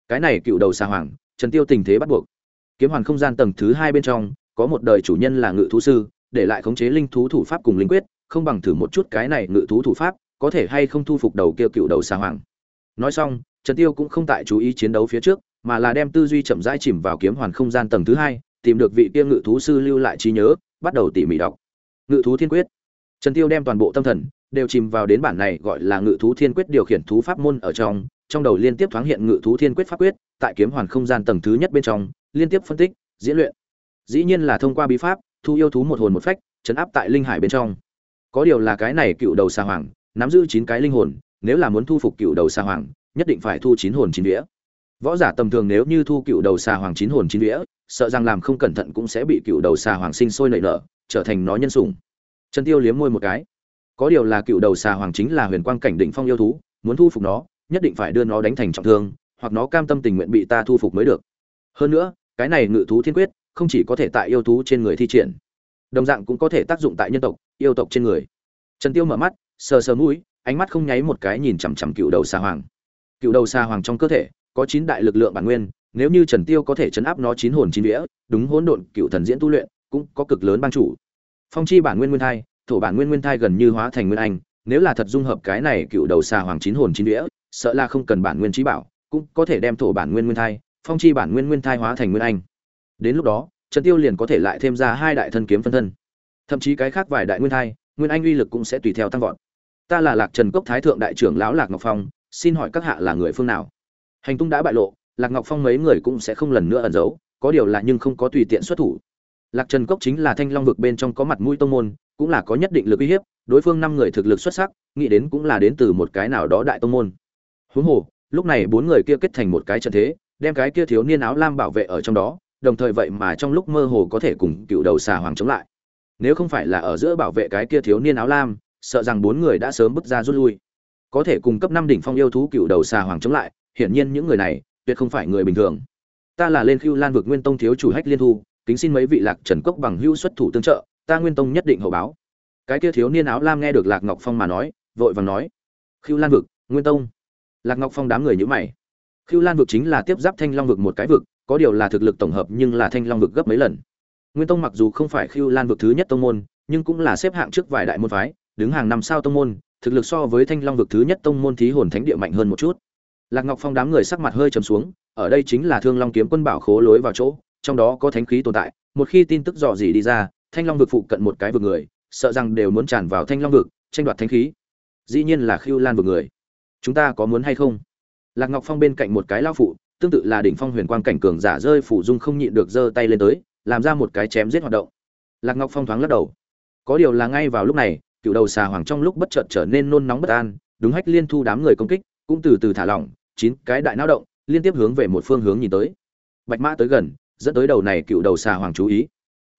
Cái này cựu đầu xà hoàng, trần tiêu tình thế bắt buộc kiếm hoàn không gian tầng thứ hai bên trong, có một đời chủ nhân là ngự thú sư, để lại khống chế linh thú thủ pháp cùng linh quyết, không bằng thử một chút cái này ngự thú thủ pháp, có thể hay không thu phục đầu kia cựu đầu xà hoàng. Nói xong, trần tiêu cũng không tại chú ý chiến đấu phía trước, mà là đem tư duy chậm rãi chìm vào kiếm hoàn không gian tầng thứ hai, tìm được vị kia ngự thú sư lưu lại trí nhớ, bắt đầu tỉ mỉ đọc. Ngự thú thiên quyết. Trần tiêu đem toàn bộ tâm thần, đều chìm vào đến bản này gọi là ngự thú thiên quyết điều khiển thú pháp môn ở trong trong đầu liên tiếp thoáng hiện ngự thú thiên quyết pháp quyết, tại kiếm hoàn không gian tầng thứ nhất bên trong liên tiếp phân tích, diễn luyện. Dĩ nhiên là thông qua bí pháp, thu yêu thú một hồn một phách, chấn áp tại linh hải bên trong. Có điều là cái này cựu đầu xà hoàng, nắm giữ chín cái linh hồn, nếu là muốn thu phục cựu đầu xà hoàng, nhất định phải thu chín hồn chín vía. Võ giả tầm thường nếu như thu cựu đầu xà hoàng chín hồn chín vía, sợ rằng làm không cẩn thận cũng sẽ bị cựu đầu xà hoàng sinh sôi nảy nở, trở thành nó nhân sủng. Trần tiêu liếm môi một cái. Có điều là cựu đầu xà hoàng chính là huyền quang cảnh định phong yêu thú, muốn thu phục nó, nhất định phải đưa nó đánh thành trọng thương, hoặc nó cam tâm tình nguyện bị ta thu phục mới được. Hơn nữa cái này ngự thú thiên quyết, không chỉ có thể tại yêu thú trên người thi triển, đồng dạng cũng có thể tác dụng tại nhân tộc, yêu tộc trên người. Trần tiêu mở mắt, sờ sờ mũi, ánh mắt không nháy một cái nhìn chằm chằm cựu đầu xà hoàng. Cựu đầu xà hoàng trong cơ thể có chín đại lực lượng bản nguyên, nếu như trần tiêu có thể chấn áp nó chín hồn chín vía, đúng hỗn độn cựu thần diễn tu luyện, cũng có cực lớn ban chủ. Phong chi bản nguyên nguyên thai, thổ bản nguyên nguyên thai gần như hóa thành nguyên anh, nếu là thật dung hợp cái này cựu đầu xà hoàng chín hồn chín vía, sợ là không cần bản nguyên trí bảo, cũng có thể đem thổ bản nguyên nguyên thai phong chi bản nguyên nguyên thai hóa thành nguyên anh. Đến lúc đó, trần tiêu liền có thể lại thêm ra hai đại thân kiếm phân thân. Thậm chí cái khác vài đại nguyên thai, nguyên anh uy lực cũng sẽ tùy theo tăng vọt. Ta là lạc trần cốc thái thượng đại trưởng lão lạc ngọc phong, xin hỏi các hạ là người phương nào? Hành tung đã bại lộ, lạc ngọc phong mấy người cũng sẽ không lần nữa ẩn giấu, có điều là nhưng không có tùy tiện xuất thủ. Lạc trần cốc chính là thanh long vực bên trong có mặt mũi tông môn, cũng là có nhất định lực uy hiếp, đối phương năm người thực lực xuất sắc, nghĩ đến cũng là đến từ một cái nào đó đại tông môn. Huống hồ, lúc này bốn người kia kết thành một cái trận thế đem cái kia thiếu niên áo lam bảo vệ ở trong đó, đồng thời vậy mà trong lúc mơ hồ có thể cùng cựu đầu xà hoàng chống lại. Nếu không phải là ở giữa bảo vệ cái kia thiếu niên áo lam, sợ rằng bốn người đã sớm bước ra rút lui. Có thể cùng cấp năm đỉnh phong yêu thú cựu đầu xà hoàng chống lại, hiển nhiên những người này tuyệt không phải người bình thường. Ta là lên khiêu lan vực nguyên tông thiếu chủ hách liên thu, kính xin mấy vị lạc trần cốc bằng hữu xuất thủ tương trợ, ta nguyên tông nhất định hậu báo. Cái kia thiếu niên áo lam nghe được lạc ngọc phong mà nói, vội vàng nói khiêu lan vực, nguyên tông. Lạc ngọc phong đám người nhữ mày. Khưu lan vực chính là tiếp giáp thanh long vực một cái vực, có điều là thực lực tổng hợp nhưng là thanh long vực gấp mấy lần. Nguyên tông mặc dù không phải Khưu lan vực thứ nhất tông môn, nhưng cũng là xếp hạng trước vài đại môn phái, đứng hàng năm sao tông môn, thực lực so với thanh long vực thứ nhất tông môn thí hồn thánh địa mạnh hơn một chút. Lạc ngọc phong đám người sắc mặt hơi trầm xuống, ở đây chính là thương long kiếm quân bảo khố lối vào chỗ, trong đó có thánh khí tồn tại, một khi tin tức dò dỉ đi ra, thanh long vực phụ cận một cái vực người, sợ rằng đều muốn tràn vào thanh long vực, tranh đoạt thánh khí. Dĩ nhiên là Khưu lan vực người. Chúng ta có muốn hay không? Lạc ngọc phong bên cạnh một cái lao phụ, tương tự là đỉnh phong huyền quang cảnh cường giả rơi phủ dung không nhịn được giơ tay lên tới, làm ra một cái chém giết hoạt động. Lạc ngọc phong thoáng lắc đầu. Có điều là ngay vào lúc này, cựu đầu xà hoàng trong lúc bất chợt trở nên nôn nóng bất an, đúng hách liên thu đám người công kích, cũng từ từ thả lỏng, chín cái đại não động, liên tiếp hướng về một phương hướng nhìn tới. Bạch mã tới gần, dẫn tới đầu này cựu đầu xà hoàng chú ý.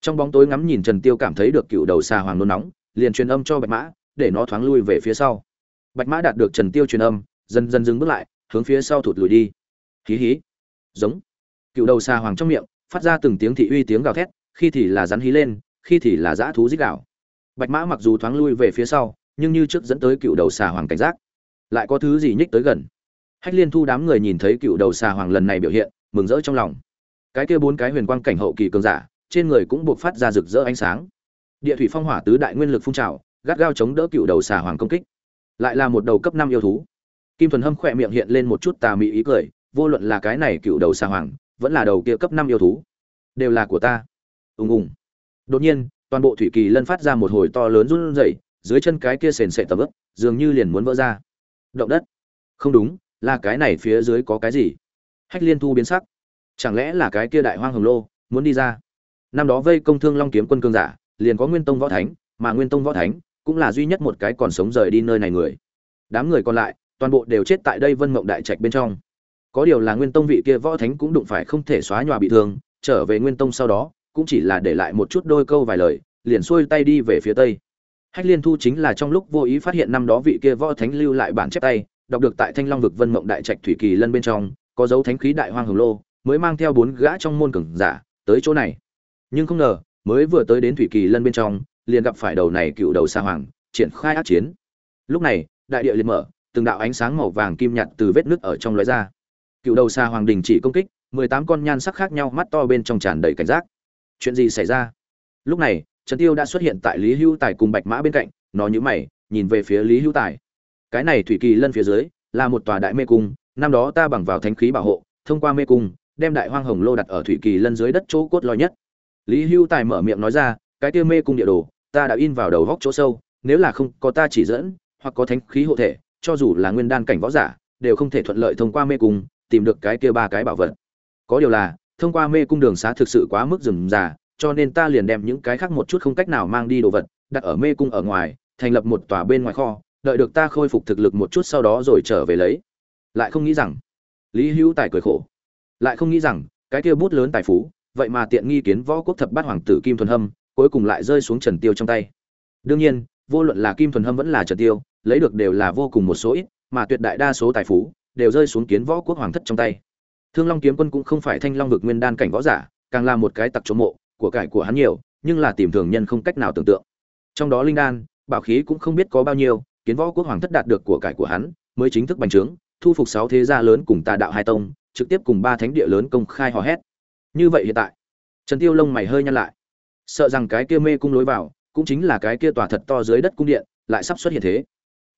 Trong bóng tối ngắm nhìn trần tiêu cảm thấy được cựu đầu xà hoàng nôn nóng, liền truyền âm cho bạch mã, để nó thoáng lui về phía sau. Bạch mã đạt được trần tiêu truyền âm, dần dần dừng bước lại hướng phía sau thụt lùi đi. Hí hí. Giống. Cựu đầu xà hoàng trong miệng, phát ra từng tiếng thị uy tiếng gào thét, khi thì là rắn hí lên, khi thì là dã thú rít gào. Bạch mã mặc dù thoáng lui về phía sau, nhưng như trước dẫn tới cựu đầu xà hoàng cảnh giác. Lại có thứ gì nhích tới gần? Hách liên thu đám người nhìn thấy cựu đầu xà hoàng lần này biểu hiện, mừng rỡ trong lòng. Cái kia bốn cái huyền quang cảnh hậu kỳ cường giả, trên người cũng buộc phát ra rực rỡ ánh sáng. Địa thủy phong hỏa tứ đại nguyên lực phun trào, gắt gao chống đỡ cựu đầu xà hoàng công kích. Lại là một đầu cấp năm yêu thú kim thuần hâm khỏe miệng hiện lên một chút tà mị ý cười, vô luận là cái này cựu đầu xà hoàng, vẫn là đầu kia cấp năm yêu thú, đều là của ta. Ùng ùng. Đột nhiên, toàn bộ thủy kỳ lân phát ra một hồi to lớn run rẩy, dưới chân cái kia sền sệt tầm ướp dường như liền muốn vỡ ra. Động đất. Không đúng, là cái này phía dưới có cái gì? Hách liên thu biến sắc. Chẳng lẽ là cái kia đại hoang hồng lô, muốn đi ra? Năm đó vây công thương long kiếm quân cương giả, liền có nguyên tông võ thánh, mà nguyên tông võ thánh cũng là duy nhất một cái còn sống rời đi nơi này người. Đám người còn lại toàn bộ đều chết tại đây vân mộng đại trạch bên trong. Có điều là nguyên tông vị kia võ thánh cũng đụng phải không thể xóa nhòa bị thương, trở về nguyên tông sau đó, cũng chỉ là để lại một chút đôi câu vài lời, liền xuôi tay đi về phía tây. Hách liên thu chính là trong lúc vô ý phát hiện năm đó vị kia võ thánh lưu lại bản chép tay, đọc được tại thanh long vực vân mộng đại trạch thủy kỳ lân bên trong, có dấu thánh khí đại hoang hồng lô, mới mang theo bốn gã trong môn cường giả tới chỗ này. Nhưng không ngờ, mới vừa tới đến thủy kỳ lân bên trong, liền gặp phải đầu này cựu đầu xa hoàng, triển khai Át chiến. Lúc này, đại địa liền mở từng đạo ánh sáng màu vàng kim nhạt từ vết nứt ở trong lóe ra. Cựu đầu xa hoàng đình chỉ công kích, mười tám con nhan sắc khác nhau mắt to bên trong tràn đầy cảnh giác. Chuyện gì xảy ra? Lúc này, trần tiêu đã xuất hiện tại lý hưu tài cùng bạch mã bên cạnh, nó nhíu mày, nhìn về phía lý hưu tài. Cái này thủy kỳ lân phía dưới, là một tòa đại mê cung, năm đó ta bằng vào thánh khí bảo hộ, thông qua mê cung, đem đại hoang hồng lô đặt ở thủy kỳ lân dưới đất chỗ cốt lõi nhất. Lý hưu tài mở miệng nói ra, cái kia mê cung địa đồ, ta đã in vào đầu góc chỗ sâu, nếu là không có ta chỉ dẫn, hoặc có thánh khí hộ thể cho dù là nguyên đan cảnh võ giả, đều không thể thuận lợi thông qua mê cung, tìm được cái kia ba cái bảo vật. Có điều là, thông qua mê cung đường xá thực sự quá mức rườm rà, cho nên ta liền đem những cái khác một chút không cách nào mang đi đồ vật, đặt ở mê cung ở ngoài, thành lập một tòa bên ngoài kho, đợi được ta khôi phục thực lực một chút sau đó rồi trở về lấy. Lại không nghĩ rằng, lý hữu tài cười khổ. Lại không nghĩ rằng, cái kia bút lớn tài phú, vậy mà tiện nghi kiến võ quốc thập bát hoàng tử kim thuần hâm, cuối cùng lại rơi xuống trần tiêu trong tay. Đương nhiên, vô luận là kim thuần hâm vẫn là trần tiêu lấy được đều là vô cùng một số ít, mà tuyệt đại đa số tài phú đều rơi xuống kiến võ quốc hoàng thất trong tay. Thương long kiếm quân cũng không phải thanh long vực nguyên đan cảnh võ giả, càng là một cái tặc chỗ mộ, của cải của hắn nhiều, nhưng là tìm thường nhân không cách nào tưởng tượng. Trong đó linh đan, bảo khí cũng không biết có bao nhiêu, kiến võ quốc hoàng thất đạt được của cải của hắn, mới chính thức bành trướng, thu phục sáu thế gia lớn cùng tà đạo hai tông, trực tiếp cùng ba thánh địa lớn công khai hò hét. Như vậy hiện tại, trần tiêu lông mày hơi nhăn lại. Sợ rằng cái kia mê cung lối vào, cũng chính là cái kia tòa thật to dưới đất cung điện, lại sắp xuất hiện thế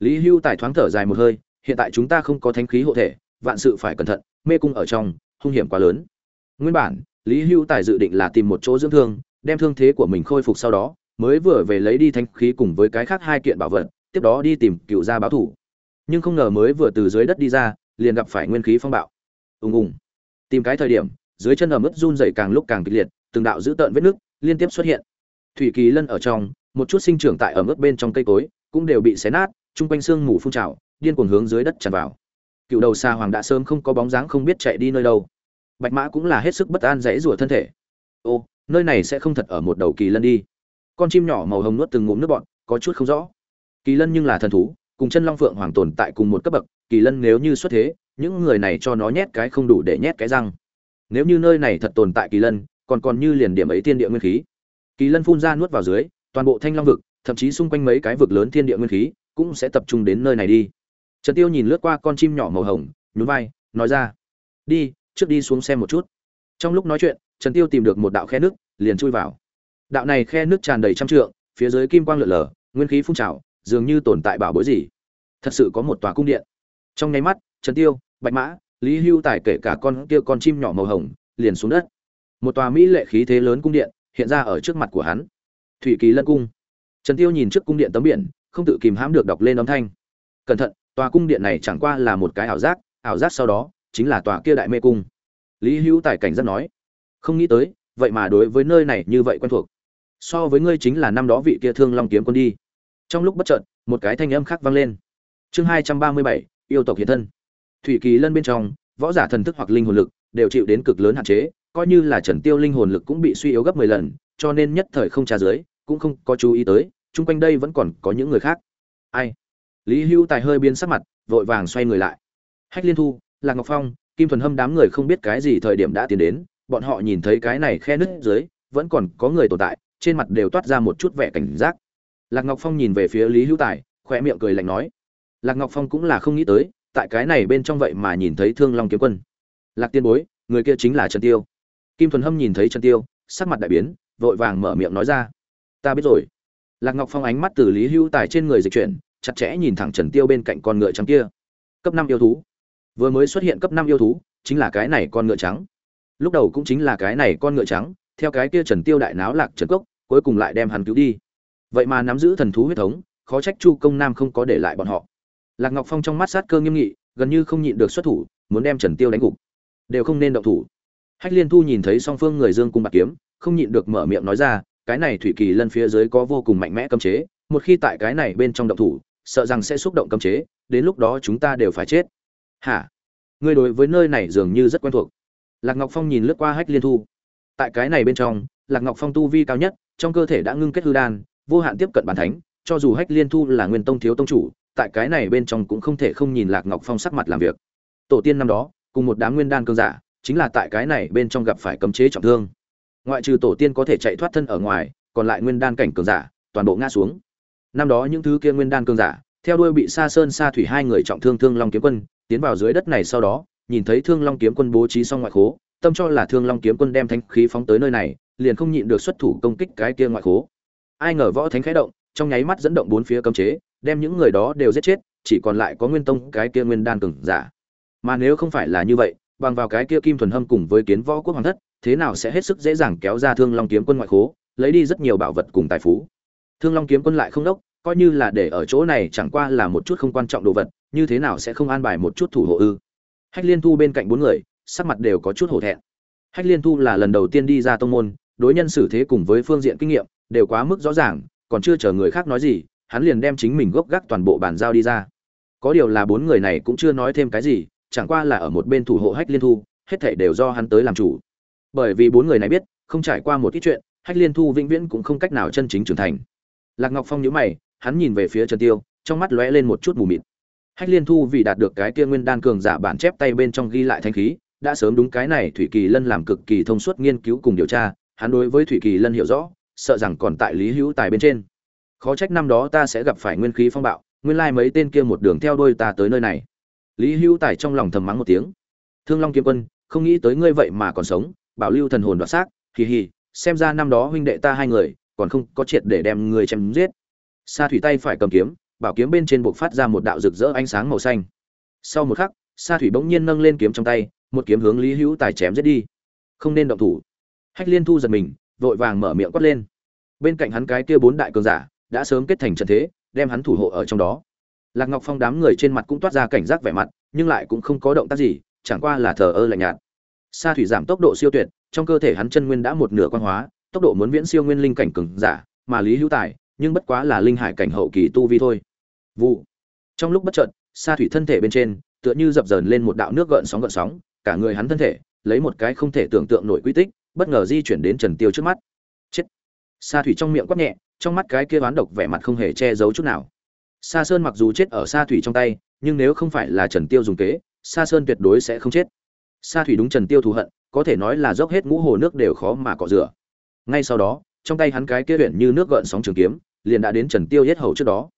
lý hưu tài thoáng thở dài một hơi, hiện tại chúng ta không có thánh khí hộ thể, vạn sự phải cẩn thận, mê cung ở trong, hung hiểm quá lớn. Nguyên bản, lý hưu tài dự định là tìm một chỗ dưỡng thương, đem thương thế của mình khôi phục sau đó, mới vừa về lấy đi thánh khí cùng với cái khác hai kiện bảo vật, tiếp đó đi tìm cựu gia báo thủ. Nhưng không ngờ mới vừa từ dưới đất đi ra, liền gặp phải nguyên khí phong bạo. Ùng ùng. Tìm cái thời điểm, dưới chân ẩm ướt run rẩy càng lúc càng kịch liệt, từng đạo dữ tợn vết nước liên tiếp xuất hiện. Thủy kỳ lân ở trong, một chút sinh trưởng tại ẩm ướt bên trong cây cối, cũng đều bị xé nát chung quanh xương mù phun trào, điên cuồng hướng dưới đất tràn vào. Cựu đầu xa hoàng đã sớm không có bóng dáng không biết chạy đi nơi đâu. Bạch mã cũng là hết sức bất an dãy rủa thân thể. Ô, nơi này sẽ không thật ở một đầu kỳ lân đi. Con chim nhỏ màu hồng nuốt từng ngụm nước bọn có chút không rõ. Kỳ lân nhưng là thần thú, cùng chân long phượng hoàng tồn tại cùng một cấp bậc, kỳ lân nếu như xuất thế, những người này cho nó nhét cái không đủ để nhét cái răng. Nếu như nơi này thật tồn tại kỳ lân, còn còn như liền điểm ấy thiên địa nguyên khí. Kỳ lân phun ra nuốt vào dưới, toàn bộ thanh long vực, thậm chí xung quanh mấy cái vực lớn thiên địa nguyên khí cũng sẽ tập trung đến nơi này đi. Trần tiêu nhìn lướt qua con chim nhỏ màu hồng, nhún vai, nói ra, đi, trước đi xuống xem một chút. Trong lúc nói chuyện, trần tiêu tìm được một đạo khe nước, liền chui vào. Đạo này khe nước tràn đầy trăm trượng, phía dưới kim quang lượn lờ, nguyên khí phun trào, dường như tồn tại bảo bối gì. Thật sự có một tòa cung điện. Trong nháy mắt, trần tiêu, bạch mã, lý hưu tài kể cả con kia con chim nhỏ màu hồng, liền xuống đất. Một tòa mỹ lệ khí thế lớn cung điện hiện ra ở trước mặt của hắn. Thủy kỳ lân cung. Trần tiêu nhìn trước cung điện tấm biển không tự kìm hãm được đọc lên âm thanh. Cẩn thận, tòa cung điện này chẳng qua là một cái ảo giác ảo giác sau đó chính là tòa kia đại mê cung. Lý hữu tài cảnh giác nói, không nghĩ tới, vậy mà đối với nơi này như vậy quen thuộc. So với ngươi chính là năm đó vị kia thương long kiếm quân đi. Trong lúc bất chợt, một cái thanh âm khác vang lên. Chương hai trăm ba mươi bảy, yêu tộc hiện thân. Thủy kỳ lân bên trong, võ giả thần thức hoặc linh hồn lực đều chịu đến cực lớn hạn chế, coi như là trần tiêu linh hồn lực cũng bị suy yếu gấp mười lần, cho nên nhất thời không tra dưới, cũng không có chú ý tới chung quanh đây vẫn còn có những người khác. Ai? Lý Hưu tài hơi biến sắc mặt, vội vàng xoay người lại. Hách liên thu, lạc ngọc phong, kim thuần hâm đám người không biết cái gì thời điểm đã tiến đến, bọn họ nhìn thấy cái này khe nứt dưới, vẫn còn có người tồn tại, trên mặt đều toát ra một chút vẻ cảnh giác. Lạc ngọc phong nhìn về phía lý hữu tài khoe miệng cười lạnh nói, lạc ngọc phong cũng là không nghĩ tới, tại cái này bên trong vậy mà nhìn thấy thương long kiếm quân. Lạc tiên bối, người kia chính là trần tiêu. Kim thuần hâm nhìn thấy trần tiêu, sắc mặt đại biến, vội vàng mở miệng nói ra, ta biết rồi lạc ngọc phong ánh mắt từ lý hữu tài trên người dịch chuyển, chặt chẽ nhìn thẳng trần tiêu bên cạnh con ngựa trắng kia. Cấp năm yêu thú. Vừa mới xuất hiện cấp năm yêu thú, chính là cái này con ngựa trắng. Lúc đầu cũng chính là cái này con ngựa trắng, theo cái kia trần tiêu đại náo lạc trần cốc, cuối cùng lại đem hắn cứu đi. Vậy mà nắm giữ thần thú huyết thống, khó trách chu công nam không có để lại bọn họ. Lạc ngọc phong trong mắt sát cơ nghiêm nghị, gần như không nhịn được xuất thủ, muốn đem trần tiêu đánh gục. Đều không nên động thủ. Hách liên thu nhìn thấy song phương người dương cung bạc kiếm, không nhịn được mở miệng nói ra cái này thủy kỳ lân phía dưới có vô cùng mạnh mẽ cấm chế, một khi tại cái này bên trong động thủ, sợ rằng sẽ xúc động cấm chế, đến lúc đó chúng ta đều phải chết. Hả? Ngươi đối với nơi này dường như rất quen thuộc. Lạc ngọc phong nhìn lướt qua hách liên thu. Tại cái này bên trong, lạc ngọc phong tu vi cao nhất, trong cơ thể đã ngưng kết hư đan, vô hạn tiếp cận bản thánh, cho dù hách liên thu là nguyên tông thiếu tông chủ, tại cái này bên trong cũng không thể không nhìn lạc ngọc phong sắc mặt làm việc. Tổ tiên năm đó, cùng một đám nguyên đan cương giả, chính là tại cái này bên trong gặp phải cấm chế trọng thương ngoại trừ tổ tiên có thể chạy thoát thân ở ngoài, còn lại nguyên đan cảnh cường giả, toàn bộ ngã xuống. Năm đó những thứ kia nguyên đan cường giả, theo đuôi bị sa sơn sa thủy hai người trọng thương thương long kiếm quân, tiến vào dưới đất này sau đó, nhìn thấy thương long kiếm quân bố trí xong ngoại khố, tâm cho là thương long kiếm quân đem thanh khí phóng tới nơi này, liền không nhịn được xuất thủ công kích cái kia ngoại khố. Ai ngờ võ thánh khẽ động, trong nháy mắt dẫn động bốn phía cấm chế, đem những người đó đều giết chết, chỉ còn lại có nguyên tông, cái kia nguyên đan cường giả. Mà nếu không phải là như vậy, bằng vào cái kia kim thuần hâm cùng với kiến võ quốc hoàng thất thế nào sẽ hết sức dễ dàng kéo ra thương long kiếm quân ngoại khố, lấy đi rất nhiều bảo vật cùng tài phú. Thương long kiếm quân lại không đốc, coi như là để ở chỗ này chẳng qua là một chút không quan trọng đồ vật, như thế nào sẽ không an bài một chút thủ hộ ư? Hách liên thu bên cạnh bốn người, sắc mặt đều có chút hổ thẹn. Hách liên thu là lần đầu tiên đi ra tông môn, đối nhân xử thế cùng với phương diện kinh nghiệm đều quá mức rõ ràng, còn chưa chờ người khác nói gì, hắn liền đem chính mình gốc gác toàn bộ bản giao đi ra. Có điều là bốn người này cũng chưa nói thêm cái gì, chẳng qua là ở một bên thủ hộ hách liên thu, hết thảy đều do hắn tới làm chủ bởi vì bốn người này biết, không trải qua một ít chuyện, hách liên thu vĩnh viễn cũng không cách nào chân chính trưởng thành. Lạc ngọc phong nhíu mày, hắn nhìn về phía trần tiêu, trong mắt lóe lên một chút mù mịt. Hách liên thu vì đạt được cái kia nguyên đan cường giả bản chép tay bên trong ghi lại thanh khí, đã sớm đúng cái này thủy kỳ lân làm cực kỳ thông suốt nghiên cứu cùng điều tra, hắn đối với thủy kỳ lân hiểu rõ, sợ rằng còn tại lý hữu tài bên trên. Khó trách năm đó ta sẽ gặp phải nguyên khí phong bạo, nguyên lai mấy tên kia một đường theo đuôi ta tới nơi này. Lý hữu tài trong lòng thầm mắng một tiếng. Thương long kiếm quân, không nghĩ tới ngươi vậy mà còn sống bảo lưu thần hồn đoạt xác, hì hì, xem ra năm đó huynh đệ ta hai người, còn không có triệt để đem người chém giết. Sa thủy tay phải cầm kiếm, bảo kiếm bên trên buộc phát ra một đạo rực rỡ ánh sáng màu xanh. Sau một khắc, sa thủy bỗng nhiên nâng lên kiếm trong tay, một kiếm hướng lý hữu tài chém giết đi. Không nên động thủ. Hách liên thu giật mình, vội vàng mở miệng quát lên. Bên cạnh hắn cái kia bốn đại cường giả, đã sớm kết thành trận thế, đem hắn thủ hộ ở trong đó. Lạc ngọc phong đám người trên mặt cũng toát ra cảnh giác vẻ mặt, nhưng lại cũng không có động tác gì, chẳng qua là thờ ơ lạnh nhạt sa thủy giảm tốc độ siêu tuyệt, trong cơ thể hắn chân nguyên đã một nửa quan hóa, tốc độ muốn viễn siêu nguyên linh cảnh cường giả, mà lý hữu tài, nhưng bất quá là linh hải cảnh hậu kỳ tu vi thôi. Vụ. Trong lúc bất chợt, sa thủy thân thể bên trên, tựa như dập dờn lên một đạo nước gợn sóng gợn sóng, cả người hắn thân thể, lấy một cái không thể tưởng tượng nổi quy tích, bất ngờ di chuyển đến trần tiêu trước mắt. Chết. Sa thủy trong miệng quát nhẹ, trong mắt cái kia oán độc vẻ mặt không hề che giấu chút nào. Sa sơn mặc dù chết ở sa thủy trong tay, nhưng nếu không phải là trần tiêu dùng kế, sa sơn tuyệt đối sẽ không chết sa thủy đúng trần tiêu thù hận, có thể nói là dốc hết ngũ hồ nước đều khó mà cọ rửa. Ngay sau đó, trong tay hắn cái kia huyện như nước gợn sóng trường kiếm, liền đã đến trần tiêu yết hầu trước đó.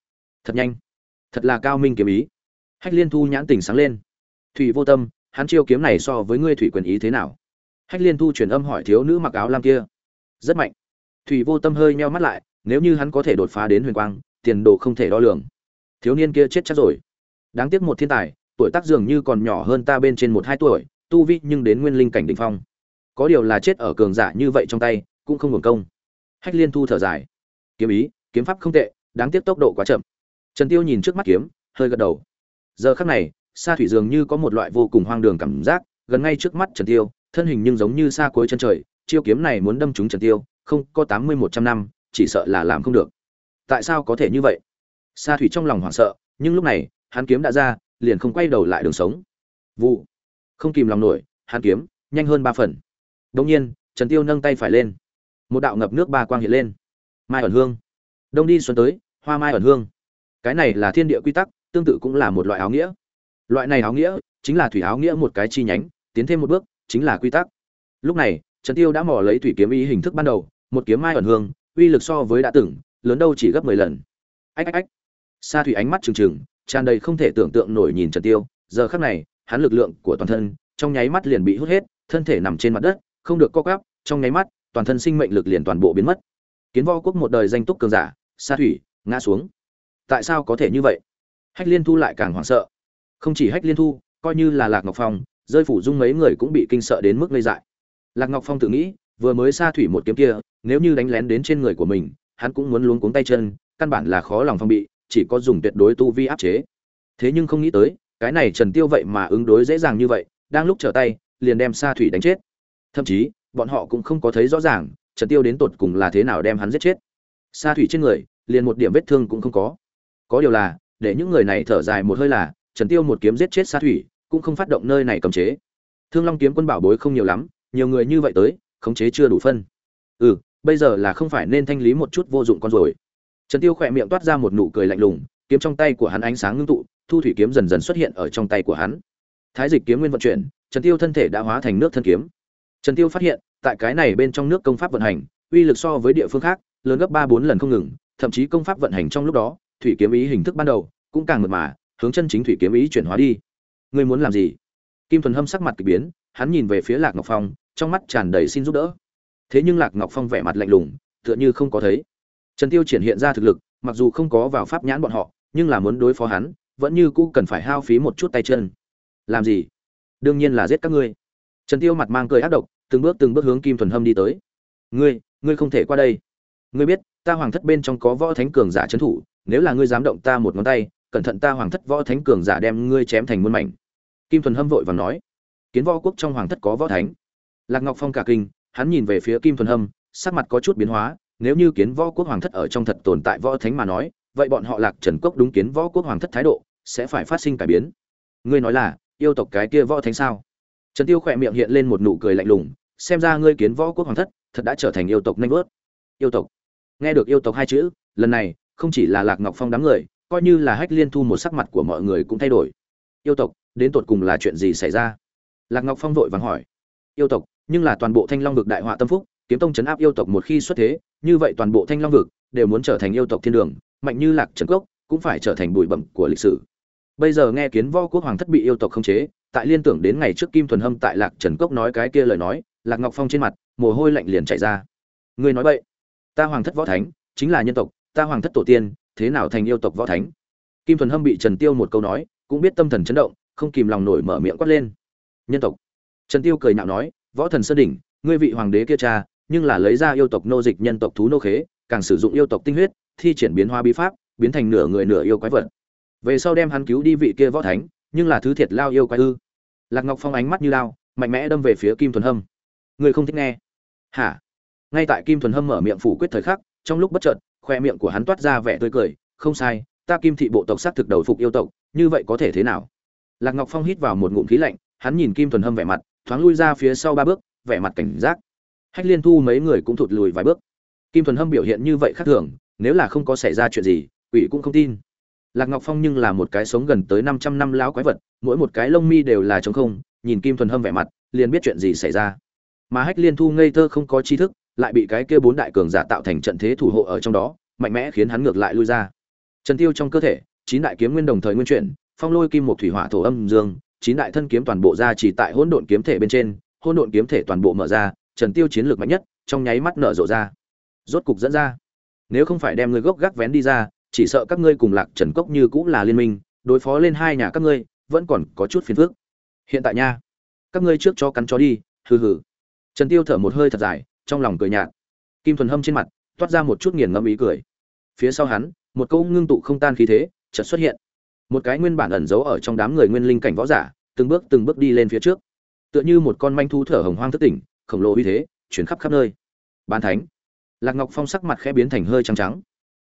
Thật nhanh. Thật là cao minh kiếm ý. Hách liên thu nhãn tình sáng lên. Thủy vô tâm, hắn chiêu kiếm này so với ngươi thủy quyền ý thế nào? Hách liên thu truyền âm hỏi thiếu nữ mặc áo lam kia. Rất mạnh. Thủy vô tâm hơi meo mắt lại, nếu như hắn có thể đột phá đến huyền quang, tiền đồ không thể đo lường. Thiếu niên kia chết chắc rồi. Đáng tiếc một thiên tài, tuổi tác dường như còn nhỏ hơn ta bên trên một hai tuổi tu vi nhưng đến nguyên linh cảnh đỉnh phong. Có điều là chết ở cường giả như vậy trong tay, cũng không hưởng công. Hách liên thu thở dài. Kiếm ý, kiếm pháp không tệ, đáng tiếc tốc độ quá chậm. Trần tiêu nhìn trước mắt kiếm, hơi gật đầu. Giờ khắc này, sa thủy dường như có một loại vô cùng hoang đường cảm giác, gần ngay trước mắt trần tiêu, thân hình nhưng giống như xa cuối chân trời, chiêu kiếm này muốn đâm trúng trần tiêu, không, có tám mươi một trăm năm, chỉ sợ là làm không được. Tại sao có thể như vậy? Sa thủy trong lòng hoảng sợ, nhưng lúc này, hắn kiếm đã ra, liền không quay đầu lại đường sống. Vụ không kìm lòng nổi, hắn kiếm, nhanh hơn ba phần. Đột nhiên, trần tiêu nâng tay phải lên. Một đạo ngập nước ba quang hiện lên. Mai ẩn hương. Đông đi xuân tới, hoa mai ẩn hương. Cái này là thiên địa quy tắc, tương tự cũng là một loại áo nghĩa. Loại này áo nghĩa, chính là thủy áo nghĩa một cái chi nhánh, tiến thêm một bước, chính là quy tắc. Lúc này, trần tiêu đã mò lấy thủy kiếm ý hình thức ban đầu, một kiếm mai ẩn hương, uy lực so với đã từng, lớn đâu chỉ gấp 10 lần. Ách ách ách. Sa thủy ánh mắt trừng trừng, tràn đầy không thể tưởng tượng nổi nhìn trần tiêu. Giờ khắc này hắn lực lượng của toàn thân, trong nháy mắt liền bị hút hết, thân thể nằm trên mặt đất, không được co quắp, trong nháy mắt, toàn thân sinh mệnh lực liền toàn bộ biến mất. Kiến võ quốc một đời danh túc cường giả, sa thủy, ngã xuống. Tại sao có thể như vậy? Hách liên thu lại càng hoảng sợ. Không chỉ hách liên thu, coi như là lạc ngọc phong, rơi phủ dung mấy người cũng bị kinh sợ đến mức ngây dại. Lạc ngọc phong tự nghĩ, vừa mới sa thủy một kiếm kia, nếu như đánh lén đến trên người của mình, hắn cũng muốn luống cuống tay chân, căn bản là khó lòng phong bị, chỉ có dùng tuyệt đối tu vi áp chế. Thế nhưng không nghĩ tới cái này trần tiêu vậy mà ứng đối dễ dàng như vậy, đang lúc trở tay, liền đem sa thủy đánh chết. Thậm chí, bọn họ cũng không có thấy rõ ràng, trần tiêu đến tột cùng là thế nào đem hắn giết chết. Sa thủy trên người, liền một điểm vết thương cũng không có. Có điều là, để những người này thở dài một hơi là, trần tiêu một kiếm giết chết sa thủy, cũng không phát động nơi này cầm chế. Thương long kiếm quân bảo bối không nhiều lắm, nhiều người như vậy tới, khống chế chưa đủ phân. Ừ bây giờ là không phải nên thanh lý một chút vô dụng con rồi. Trần tiêu khỏe miệng toát ra một nụ cười lạnh lùng, kiếm trong tay của hắn ánh sáng ngưng tụ thu thủy kiếm dần dần xuất hiện ở trong tay của hắn. Thái dịch kiếm nguyên vận chuyển, trần tiêu thân thể đã hóa thành nước thân kiếm. Trần tiêu phát hiện, tại cái này bên trong nước công pháp vận hành, uy lực so với địa phương khác, lớn gấp ba bốn lần không ngừng, thậm chí công pháp vận hành trong lúc đó, thủy kiếm ý hình thức ban đầu, cũng càng mượt mà, hướng chân chính thủy kiếm ý chuyển hóa đi. Ngươi muốn làm gì? Kim thuần hâm sắc mặt kỳ biến, hắn nhìn về phía lạc ngọc phong, trong mắt tràn đầy xin giúp đỡ. Thế nhưng lạc ngọc phong vẻ mặt lạnh lùng, tựa như không có thấy. Trần tiêu triển hiện ra thực lực, mặc dù không có vào pháp nhãn bọn họ, nhưng là muốn đối phó hắn vẫn như cũ cần phải hao phí một chút tay chân. Làm gì? Đương nhiên là giết các ngươi. Trần tiêu mặt mang cười ác độc, từng bước từng bước hướng kim thuần hâm đi tới. Ngươi ngươi không thể qua đây. Ngươi biết, ta hoàng thất bên trong có võ thánh cường giả trấn thủ, nếu là ngươi dám động ta một ngón tay, cẩn thận ta hoàng thất võ thánh cường giả đem ngươi chém thành muôn mảnh. Kim thuần hâm vội vàng nói, kiến võ quốc trong hoàng thất có võ thánh. Lạc ngọc phong cả kinh, hắn nhìn về phía kim thuần hâm, sắc mặt có chút biến hóa, nếu như kiến võ quốc hoàng thất ở trong thật tồn tại võ thánh mà nói, vậy bọn họ lạc trần cốc đúng kiến võ quốc hoàng thất thái độ sẽ phải phát sinh cải biến. Ngươi nói là, yêu tộc cái kia võ thánh sao? Trần tiêu khỏe miệng hiện lên một nụ cười lạnh lùng, xem ra ngươi kiến võ quốc hoàng thất, thật đã trở thành yêu tộc nanh vớt yêu tộc. Nghe được yêu tộc hai chữ, lần này, không chỉ là lạc ngọc phong đám người, coi như là hách liên thu một sắc mặt của mọi người cũng thay đổi. Yêu tộc, đến tột cùng là chuyện gì xảy ra? Lạc ngọc phong vội vàng hỏi. Yêu tộc, nhưng là toàn bộ thanh long vực đại họa tâm phúc, kiếm tông chấn áp yêu tộc một khi xuất thế, như vậy toàn bộ thanh long vực đều muốn trở thành yêu tộc thiên đường, mạnh như lạc trần cốc, cũng phải trở thành bụi bẩm của lịch sử bây giờ nghe kiến võ quốc hoàng thất bị yêu tộc khống chế, tại liên tưởng đến ngày trước kim thuần hâm tại lạc trần cốc nói cái kia lời nói, lạc ngọc phong trên mặt, mồ hôi lạnh liền chảy ra. Ngươi nói vậy ta hoàng thất võ thánh, chính là nhân tộc, ta hoàng thất tổ tiên, thế nào thành yêu tộc võ thánh? Kim thuần hâm bị trần tiêu một câu nói, cũng biết tâm thần chấn động, không kìm lòng nổi mở miệng quát lên. Nhân tộc. Trần tiêu cười nhạo nói, võ thần sơn đỉnh, ngươi vị hoàng đế kia cha, nhưng là lấy ra yêu tộc nô dịch nhân tộc thú nô khế, càng sử dụng yêu tộc tinh huyết, thi triển biến hóa bí pháp, biến thành nửa người nửa yêu quái vật về sau đem hắn cứu đi vị kia võ thánh, nhưng là thứ thiệt lao yêu quái ư. Lạc ngọc phong ánh mắt như lao, mạnh mẽ đâm về phía kim thuần hâm. Người không thích nghe. Hả? Ngay tại kim thuần hâm mở miệng phủ quyết thời khắc, trong lúc bất chợt, khoe miệng của hắn toát ra vẻ tươi cười, không sai, ta kim thị bộ tộc xác thực đầu phục yêu tộc, như vậy có thể thế nào? Lạc ngọc phong hít vào một ngụm khí lạnh, hắn nhìn kim thuần hâm vẻ mặt, thoáng lui ra phía sau ba bước, vẻ mặt cảnh giác. Hách liên thu mấy người cũng thụt lùi vài bước. Kim thuần hâm biểu hiện như vậy khác thường, nếu là không có xảy ra chuyện gì, quỷ cũng không tin lạc ngọc phong nhưng là một cái sống gần tới năm trăm năm lão quái vật, mỗi một cái lông mi đều là trống không, nhìn kim thuần hâm vẻ mặt, liền biết chuyện gì xảy ra. Mà hách liên thu ngây thơ không có tri thức, lại bị cái kia bốn đại cường giả tạo thành trận thế thủ hộ ở trong đó, mạnh mẽ khiến hắn ngược lại lui ra. Trần tiêu trong cơ thể, chín đại kiếm nguyên đồng thời nguyên chuyển, phong lôi kim một thủy hỏa thổ âm dương, chín đại thân kiếm toàn bộ ra chỉ tại hỗn độn kiếm thể bên trên, hỗn độn kiếm thể toàn bộ mở ra, trần tiêu chiến lược mạnh nhất, trong nháy mắt nở rộ ra. Rốt cục dẫn ra. Nếu không phải đem người gốc gác vén đi ra chỉ sợ các ngươi cùng lạc trần cốc như cũng là liên minh, đối phó lên hai nhà các ngươi, vẫn còn có chút phiền phức. Hiện tại nha, các ngươi trước cho cắn chó đi, hừ hừ. Trần tiêu thở một hơi thật dài, trong lòng cười nhạt. Kim thuần hâm trên mặt, toát ra một chút nghiền ngẫm ý cười. Phía sau hắn, một câu ngưng tụ không tan khí thế, chợt xuất hiện. Một cái nguyên bản ẩn giấu ở trong đám người nguyên linh cảnh võ giả, từng bước từng bước đi lên phía trước. Tựa như một con manh thu thở hồng hoang thất tỉnh, khổng lồ uy thế, chuyển khắp khắp nơi. Bán thánh. Lạc ngọc phong sắc mặt khẽ biến thành hơi trắng trắng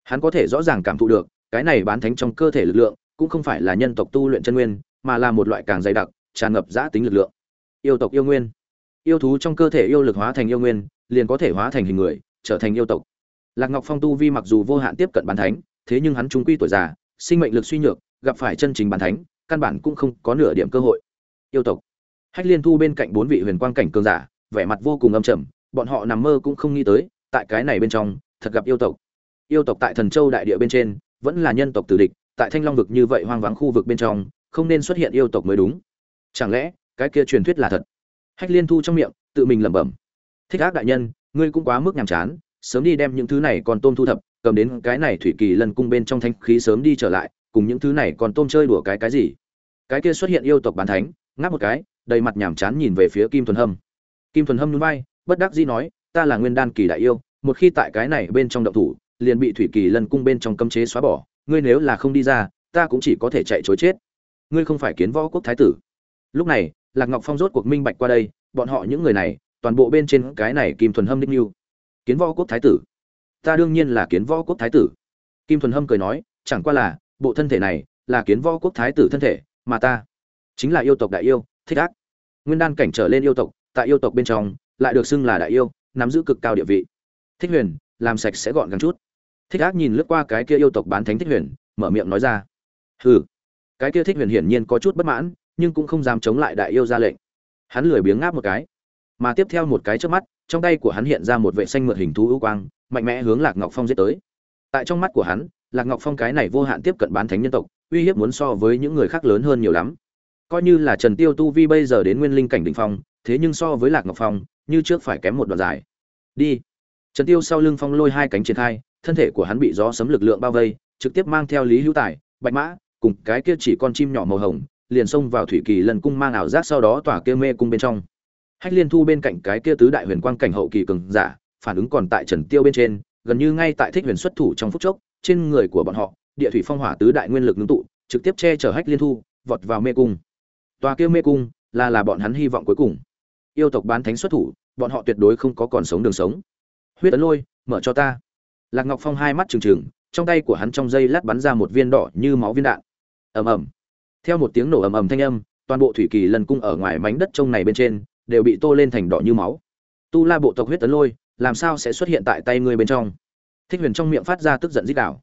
hắn có thể rõ ràng cảm thụ được, cái này bán thánh trong cơ thể lực lượng, cũng không phải là nhân tộc tu luyện chân nguyên, mà là một loại càng dày đặc, tràn ngập giã tính lực lượng. Yêu tộc yêu nguyên. Yêu thú trong cơ thể yêu lực hóa thành yêu nguyên, liền có thể hóa thành hình người, trở thành yêu tộc. Lạc ngọc phong tu vi mặc dù vô hạn tiếp cận bán thánh, thế nhưng hắn trung quy tuổi già, sinh mệnh lực suy nhược, gặp phải chân chính bán thánh, căn bản cũng không có nửa điểm cơ hội. Yêu tộc. Hách liên thu bên cạnh bốn vị huyền quang cảnh cường giả, vẻ mặt vô cùng âm trầm, bọn họ nằm mơ cũng không nghĩ tới, tại cái này bên trong, thật gặp yêu tộc yêu tộc tại thần châu đại địa bên trên, vẫn là nhân tộc tử địch, tại thanh long vực như vậy hoang vắng khu vực bên trong, không nên xuất hiện yêu tộc mới đúng. Chẳng lẽ, cái kia truyền thuyết là thật? Hách liên thu trong miệng, tự mình lẩm bẩm. Thích ác đại nhân, ngươi cũng quá mức nhàm chán, sớm đi đem những thứ này còn tôm thu thập, cầm đến cái này thủy kỳ lần cung bên trong thanh khí sớm đi trở lại, cùng những thứ này còn tôm chơi đùa cái cái gì? Cái kia xuất hiện yêu tộc bán thánh, ngáp một cái, đầy mặt nhàm chán nhìn về phía kim thuần hâm. Kim thuần hâm núi bay bất đắc dĩ nói, ta là nguyên đan kỳ đại yêu, một khi tại cái này bên trong động thủ liền bị thủy kỳ lân cung bên trong cấm chế xóa bỏ, ngươi nếu là không đi ra, ta cũng chỉ có thể chạy chối chết. Ngươi không phải kiến võ quốc thái tử. Lúc này, lạc ngọc phong rốt cuộc minh bạch qua đây, bọn họ những người này, toàn bộ bên trên cái này kim thuần hâm đích như kiến võ quốc thái tử? Ta đương nhiên là kiến võ quốc thái tử. Kim thuần hâm cười nói, chẳng qua là, bộ thân thể này là kiến võ quốc thái tử thân thể, mà ta chính là yêu tộc đại yêu, thích ác. Nguyên đan cảnh trở lên yêu tộc, tại yêu tộc bên trong, lại được xưng là đại yêu, nắm giữ cực cao địa vị. Thích huyền, làm sạch sẽ gọn gàng chút thích ác nhìn lướt qua cái kia yêu tộc bán thánh thích huyền, mở miệng nói ra. Hừ, cái kia thích huyền hiển nhiên có chút bất mãn, nhưng cũng không dám chống lại đại yêu ra lệnh. Hắn lười biếng ngáp một cái. Mà tiếp theo một cái trước mắt, trong tay của hắn hiện ra một vệ xanh mượt hình thú ưu quang, mạnh mẽ hướng lạc ngọc phong giết tới. Tại trong mắt của hắn, lạc ngọc phong cái này vô hạn tiếp cận bán thánh nhân tộc, uy hiếp muốn so với những người khác lớn hơn nhiều lắm. Coi như là trần tiêu tu vi bây giờ đến nguyên linh cảnh đỉnh phong, thế nhưng so với lạc ngọc phong, như trước phải kém một đoạn dài. Đi. Trần tiêu sau lưng phong lôi hai cánh triển khai thân thể của hắn bị gió sấm lực lượng bao vây, trực tiếp mang theo lý hữu tài, bạch mã, cùng cái kia chỉ con chim nhỏ màu hồng, liền xông vào thủy kỳ lần cung mang ảo giác sau đó tỏa kia mê cung bên trong. Hách liên thu bên cạnh cái kia tứ đại huyền quang cảnh hậu kỳ cường giả, phản ứng còn tại trần tiêu bên trên, gần như ngay tại thích huyền xuất thủ trong phút chốc, trên người của bọn họ, địa thủy phong hỏa tứ đại nguyên lực ngưng tụ, trực tiếp che chở hách liên thu, vọt vào mê cung. Tòa kia mê cung, là là bọn hắn hy vọng cuối cùng. Yêu tộc bán thánh xuất thủ, bọn họ tuyệt đối không có còn sống đường sống. Huyết ấn lôi, mở cho ta lạc ngọc phong hai mắt trừng trừng, trong tay của hắn trong dây lát bắn ra một viên đỏ như máu viên đạn. Ầm ầm. Theo một tiếng nổ ầm ầm thanh âm, toàn bộ thủy kỳ lần cung ở ngoài mảnh đất trông này bên trên đều bị tô lên thành đỏ như máu. Tu la bộ tộc huyết tấn lôi, làm sao sẽ xuất hiện tại tay ngươi bên trong? Thích huyền trong miệng phát ra tức giận dích đảo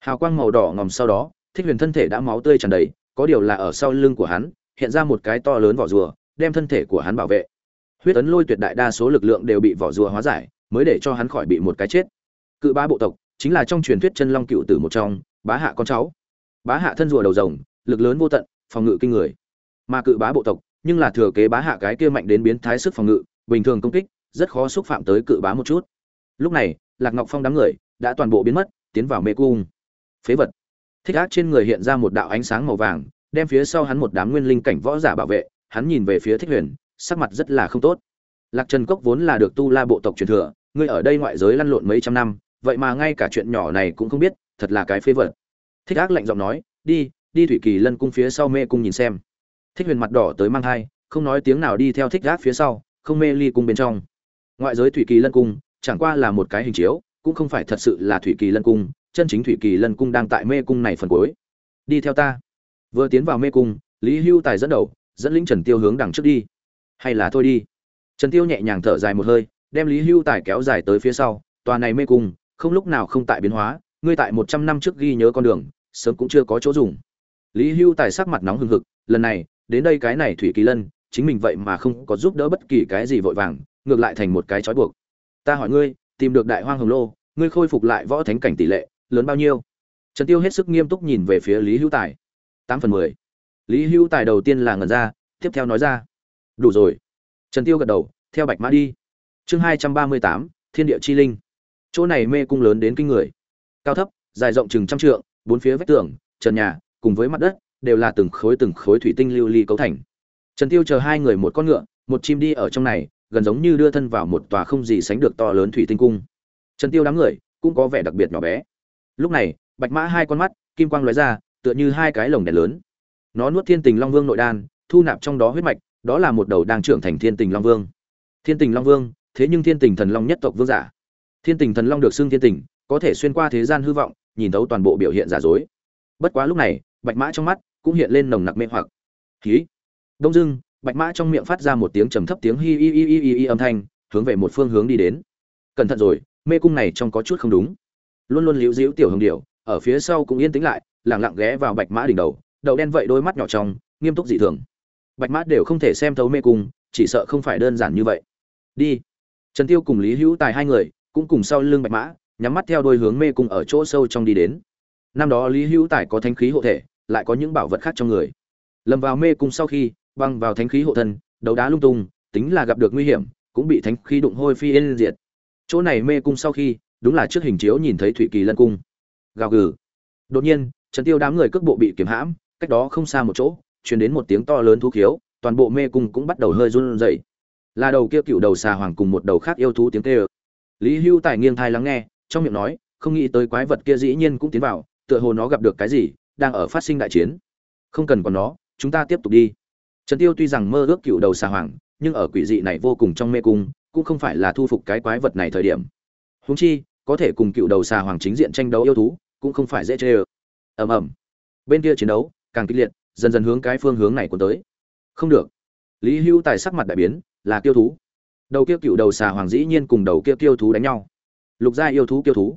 hào quang màu đỏ ngòm sau đó, thích huyền thân thể đã máu tươi tràn đầy, có điều là ở sau lưng của hắn, hiện ra một cái to lớn vỏ rùa, đem thân thể của hắn bảo vệ. Huyết tấn lôi tuyệt đại đa số lực lượng đều bị vỏ rùa hóa giải, mới để cho hắn khỏi bị một cái chết cự bá bộ tộc chính là trong truyền thuyết chân long cựu tử một trong, bá hạ con cháu. Bá hạ thân rùa đầu rồng, lực lớn vô tận, phòng ngự kinh người. Mà cự bá bộ tộc, nhưng là thừa kế bá hạ cái kia mạnh đến biến thái sức phòng ngự, bình thường công kích, rất khó xúc phạm tới cự bá một chút. Lúc này, lạc ngọc phong đám người đã toàn bộ biến mất, tiến vào mê cung. Phế vật. Thích ác trên người hiện ra một đạo ánh sáng màu vàng, đem phía sau hắn một đám nguyên linh cảnh võ giả bảo vệ, hắn nhìn về phía thích huyền, sắc mặt rất là không tốt. Lạc trần cốc vốn là được tu la bộ tộc truyền thừa, ngươi ở đây ngoại giới lăn lộn mấy trăm năm vậy mà ngay cả chuyện nhỏ này cũng không biết, thật là cái phế vật. Thích ác lạnh giọng nói, đi đi thủy kỳ lân cung phía sau mê cung nhìn xem. Thích huyền mặt đỏ tới mang thai, không nói tiếng nào đi theo thích ác phía sau, không mê ly cung bên trong. Ngoại giới thủy kỳ lân cung, chẳng qua là một cái hình chiếu, cũng không phải thật sự là thủy kỳ lân cung, chân chính thủy kỳ lân cung đang tại mê cung này phần cuối. Đi theo ta. Vừa tiến vào mê cung, lý hưu tài dẫn đầu, dẫn lĩnh trần tiêu hướng đằng trước đi. Hay là thôi đi. Trần tiêu nhẹ nhàng thở dài một hơi, đem lý hưu tài kéo dài tới phía sau, tòa này mê cung không lúc nào không tại biến hóa, ngươi tại một trăm năm trước ghi nhớ con đường, sớm cũng chưa có chỗ dùng. Lý hưu tài sắc mặt nóng hừng hực, lần này, đến đây cái này thủy kỳ lân, chính mình vậy mà không có giúp đỡ bất kỳ cái gì vội vàng, ngược lại thành một cái trói buộc. Ta hỏi ngươi, tìm được đại hoang hồng lô, ngươi khôi phục lại võ thánh cảnh tỷ lệ, lớn bao nhiêu? Trần tiêu hết sức nghiêm túc nhìn về phía lý hữu tài. Tám phần mười. Lý hữu tài đầu tiên là ngẩn ra, tiếp theo nói ra. Đủ rồi. Trần tiêu gật đầu, theo bạch mã đi. Chương hai trăm ba mươi tám, thiên địa chi linh chỗ này mê cung lớn đến kinh người. Cao thấp, dài rộng chừng trăm trượng, bốn phía vách tường, trần nhà, cùng với mặt đất, đều là từng khối từng khối thủy tinh lưu ly cấu thành. Trần tiêu chờ hai người một con ngựa, một chim đi ở trong này, gần giống như đưa thân vào một tòa không gì sánh được to lớn thủy tinh cung. Trần tiêu đám người cũng có vẻ đặc biệt nhỏ bé. Lúc này, bạch mã hai con mắt, kim quang lóe ra, tựa như hai cái lồng đèn lớn. Nó nuốt thiên tình long vương nội đan, thu nạp trong đó huyết mạch, đó là một đầu đang trưởng thành thiên tình long vương. Thiên tình long vương, thế nhưng thiên tình thần long nhất tộc vương giả thiên tình thần long được xưng thiên tình, có thể xuyên qua thế gian hư vọng, nhìn thấu toàn bộ biểu hiện giả dối. Bất quá lúc này, bạch mã trong mắt cũng hiện lên nồng nặc mê hoặc. Khí. Đông dưng bạch mã trong miệng phát ra một tiếng trầm thấp tiếng hi hi hi hi hi âm thanh, hướng về một phương hướng đi đến. Cẩn thận rồi, mê cung này trong có chút không đúng. Luôn luôn liễu diễu tiểu hồng điệu ở phía sau cũng yên tĩnh lại lẳng lặng ghé vào bạch mã đỉnh đầu đầu đen vậy đôi mắt nhỏ trong, nghiêm túc dị thường. Bạch mã đều không thể xem thấu mê cung, chỉ sợ không phải đơn giản như vậy. Đi. Trần tiêu cùng lý hữu tài hai người cũng cùng sau lưng bạch mã, nhắm mắt theo đôi hướng mê cung ở chỗ sâu trong đi đến. Năm đó lý hữu tài có thanh khí hộ thể, lại có những bảo vật khác trong người. Lầm vào mê cung sau khi, băng vào thánh khí hộ thân, đấu đá lung tung, tính là gặp được nguy hiểm, cũng bị thánh khí đụng hôi phi yên diệt. Chỗ này mê cung sau khi, đúng là trước hình chiếu nhìn thấy thủy kỳ lân cung. Gào gừ. Đột nhiên, trần tiêu đám người cước bộ bị kiếm hãm, cách đó không xa một chỗ, truyền đến một tiếng to lớn thú khiếu, toàn bộ mê cung cũng bắt đầu hơi run rẩy. Là đầu kia cựu đầu xà hoàng cùng một đầu khác yêu thú tiếng kêu lý hưu tài nghiêng thai lắng nghe, trong miệng nói, không nghĩ tới quái vật kia dĩ nhiên cũng tiến vào, tựa hồ nó gặp được cái gì, đang ở phát sinh đại chiến. Không cần còn nó, chúng ta tiếp tục đi. Trần tiêu tuy rằng mơ ước cựu đầu xà hoàng, nhưng ở quỷ dị này vô cùng trong mê cung, cũng không phải là thu phục cái quái vật này thời điểm. Huống chi, có thể cùng cựu đầu xà hoàng chính diện tranh đấu yêu thú, cũng không phải dễ chơi ầm ầm. Bên kia chiến đấu, càng kịch liệt, dần dần hướng cái phương hướng này của tới. Không được. Lý hưu tài sắc mặt đại biến, là tiêu thú đầu kia cựu đầu xà hoàng dĩ nhiên cùng đầu kia tiêu thú đánh nhau. Lục gia yêu thú tiêu thú.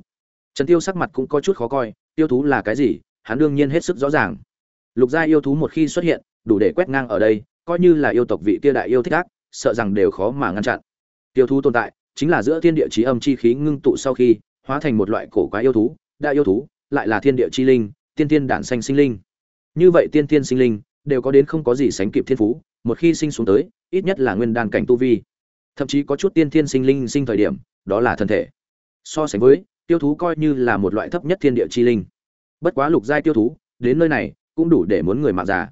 Trần tiêu sắc mặt cũng có chút khó coi tiêu thú là cái gì, hắn đương nhiên hết sức rõ ràng. Lục gia yêu thú một khi xuất hiện, đủ để quét ngang ở đây, coi như là yêu tộc vị kia đại yêu thích ác, sợ rằng đều khó mà ngăn chặn. Tiêu thú tồn tại, chính là giữa thiên địa trí âm chi khí ngưng tụ sau khi, hóa thành một loại cổ quái yêu thú, đại yêu thú, lại là thiên địa chi linh, tiên tiên đản sanh sinh linh. Như vậy tiên tiên sinh linh, đều có đến không có gì sánh kịp thiên phú, một khi sinh xuống tới, ít nhất là nguyên đan cảnh tu vi thậm chí có chút tiên thiên sinh linh sinh thời điểm, đó là thân thể. So sánh với, tiêu thú coi như là một loại thấp nhất thiên địa chi linh. Bất quá lục giai tiêu thú, đến nơi này, cũng đủ để muốn người mạng già.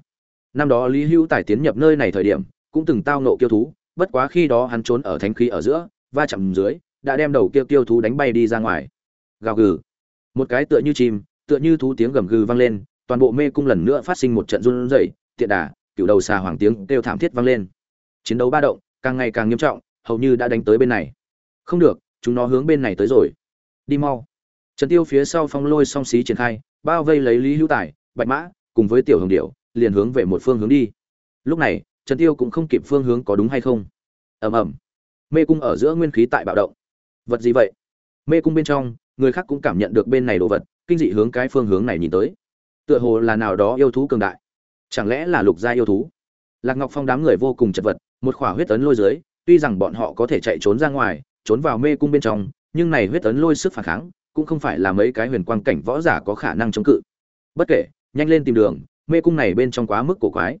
Năm đó lý hữu tài tiến nhập nơi này thời điểm, cũng từng tao nộ tiêu thú, bất quá khi đó hắn trốn ở thánh khí ở giữa, va chạm dưới, đã đem đầu kia tiêu thú đánh bay đi ra ngoài. Gào gừ. Một cái tựa như chim, tựa như thú tiếng gầm gừ vang lên, toàn bộ mê cung lần nữa phát sinh một trận run rẩy, tiện đà cựu đầu xà hoàng tiếng kêu thảm thiết vang lên. Chiến đấu ba động, càng ngày càng nghiêm trọng hầu như đã đánh tới bên này. Không được, chúng nó hướng bên này tới rồi. Đi mau. Trần tiêu phía sau phong lôi song xí triển khai, bao vây lấy lý hữu tài, bạch mã, cùng với tiểu hồng điệu liền hướng về một phương hướng đi. Lúc này, trần tiêu cũng không kịp phương hướng có đúng hay không. Ầm ầm. Mê cung ở giữa nguyên khí tại bạo động. Vật gì vậy? Mê cung bên trong, người khác cũng cảm nhận được bên này đồ vật, kinh dị hướng cái phương hướng này nhìn tới. Tựa hồ là nào đó yêu thú cường đại. Chẳng lẽ là lục gia yêu thú? Lạc ngọc phong đám người vô cùng chật vật, một khỏa huyết tấn lôi dưới tuy rằng bọn họ có thể chạy trốn ra ngoài, trốn vào mê cung bên trong, nhưng này huyết tấn lôi sức phản kháng, cũng không phải là mấy cái huyền quang cảnh võ giả có khả năng chống cự. Bất kể, nhanh lên tìm đường, mê cung này bên trong quá mức cổ quái.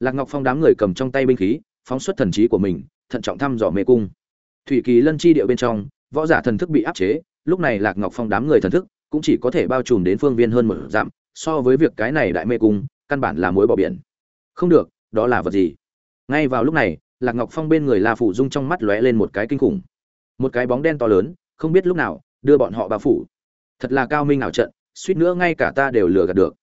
Lạc ngọc phong đám người cầm trong tay binh khí, phóng xuất thần trí của mình, thận trọng thăm dò mê cung. Thủy kỳ lân chi địa bên trong, võ giả thần thức bị áp chế, lúc này lạc ngọc phong đám người thần thức cũng chỉ có thể bao trùm đến phương viên hơn một dặm, so với việc cái này đại mê cung, căn bản là mối bỏ biển. Không được, đó là vật gì? Ngay vào lúc này lạc ngọc phong bên người la phủ dung trong mắt lóe lên một cái kinh khủng. Một cái bóng đen to lớn, không biết lúc nào, đưa bọn họ bao phủ. Thật là cao minh ảo trận, suýt nữa ngay cả ta đều lừa gạt được.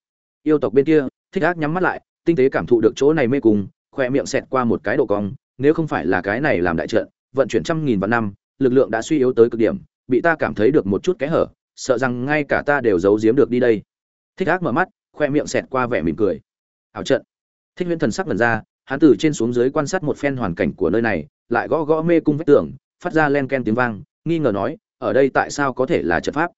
Yêu tộc bên kia, thích ác nhắm mắt lại, tinh tế cảm thụ được chỗ này mê cung, khoe miệng xẹt qua một cái độ cong, nếu không phải là cái này làm đại trận, vận chuyển trăm nghìn vạn năm, lực lượng đã suy yếu tới cực điểm, bị ta cảm thấy được một chút cái hở, sợ rằng ngay cả ta đều giấu giếm được đi đây. Thích ác mở mắt, khoe miệng xẹt qua vẻ mỉm cười. Ảo trận. Thích huyễn thần sắc lần ra hắn từ trên xuống dưới quan sát một phen hoàn cảnh của nơi này, lại gõ gõ mê cung vách tường, phát ra len ken tiếng vang, nghi ngờ nói, ở đây tại sao có thể là trận pháp?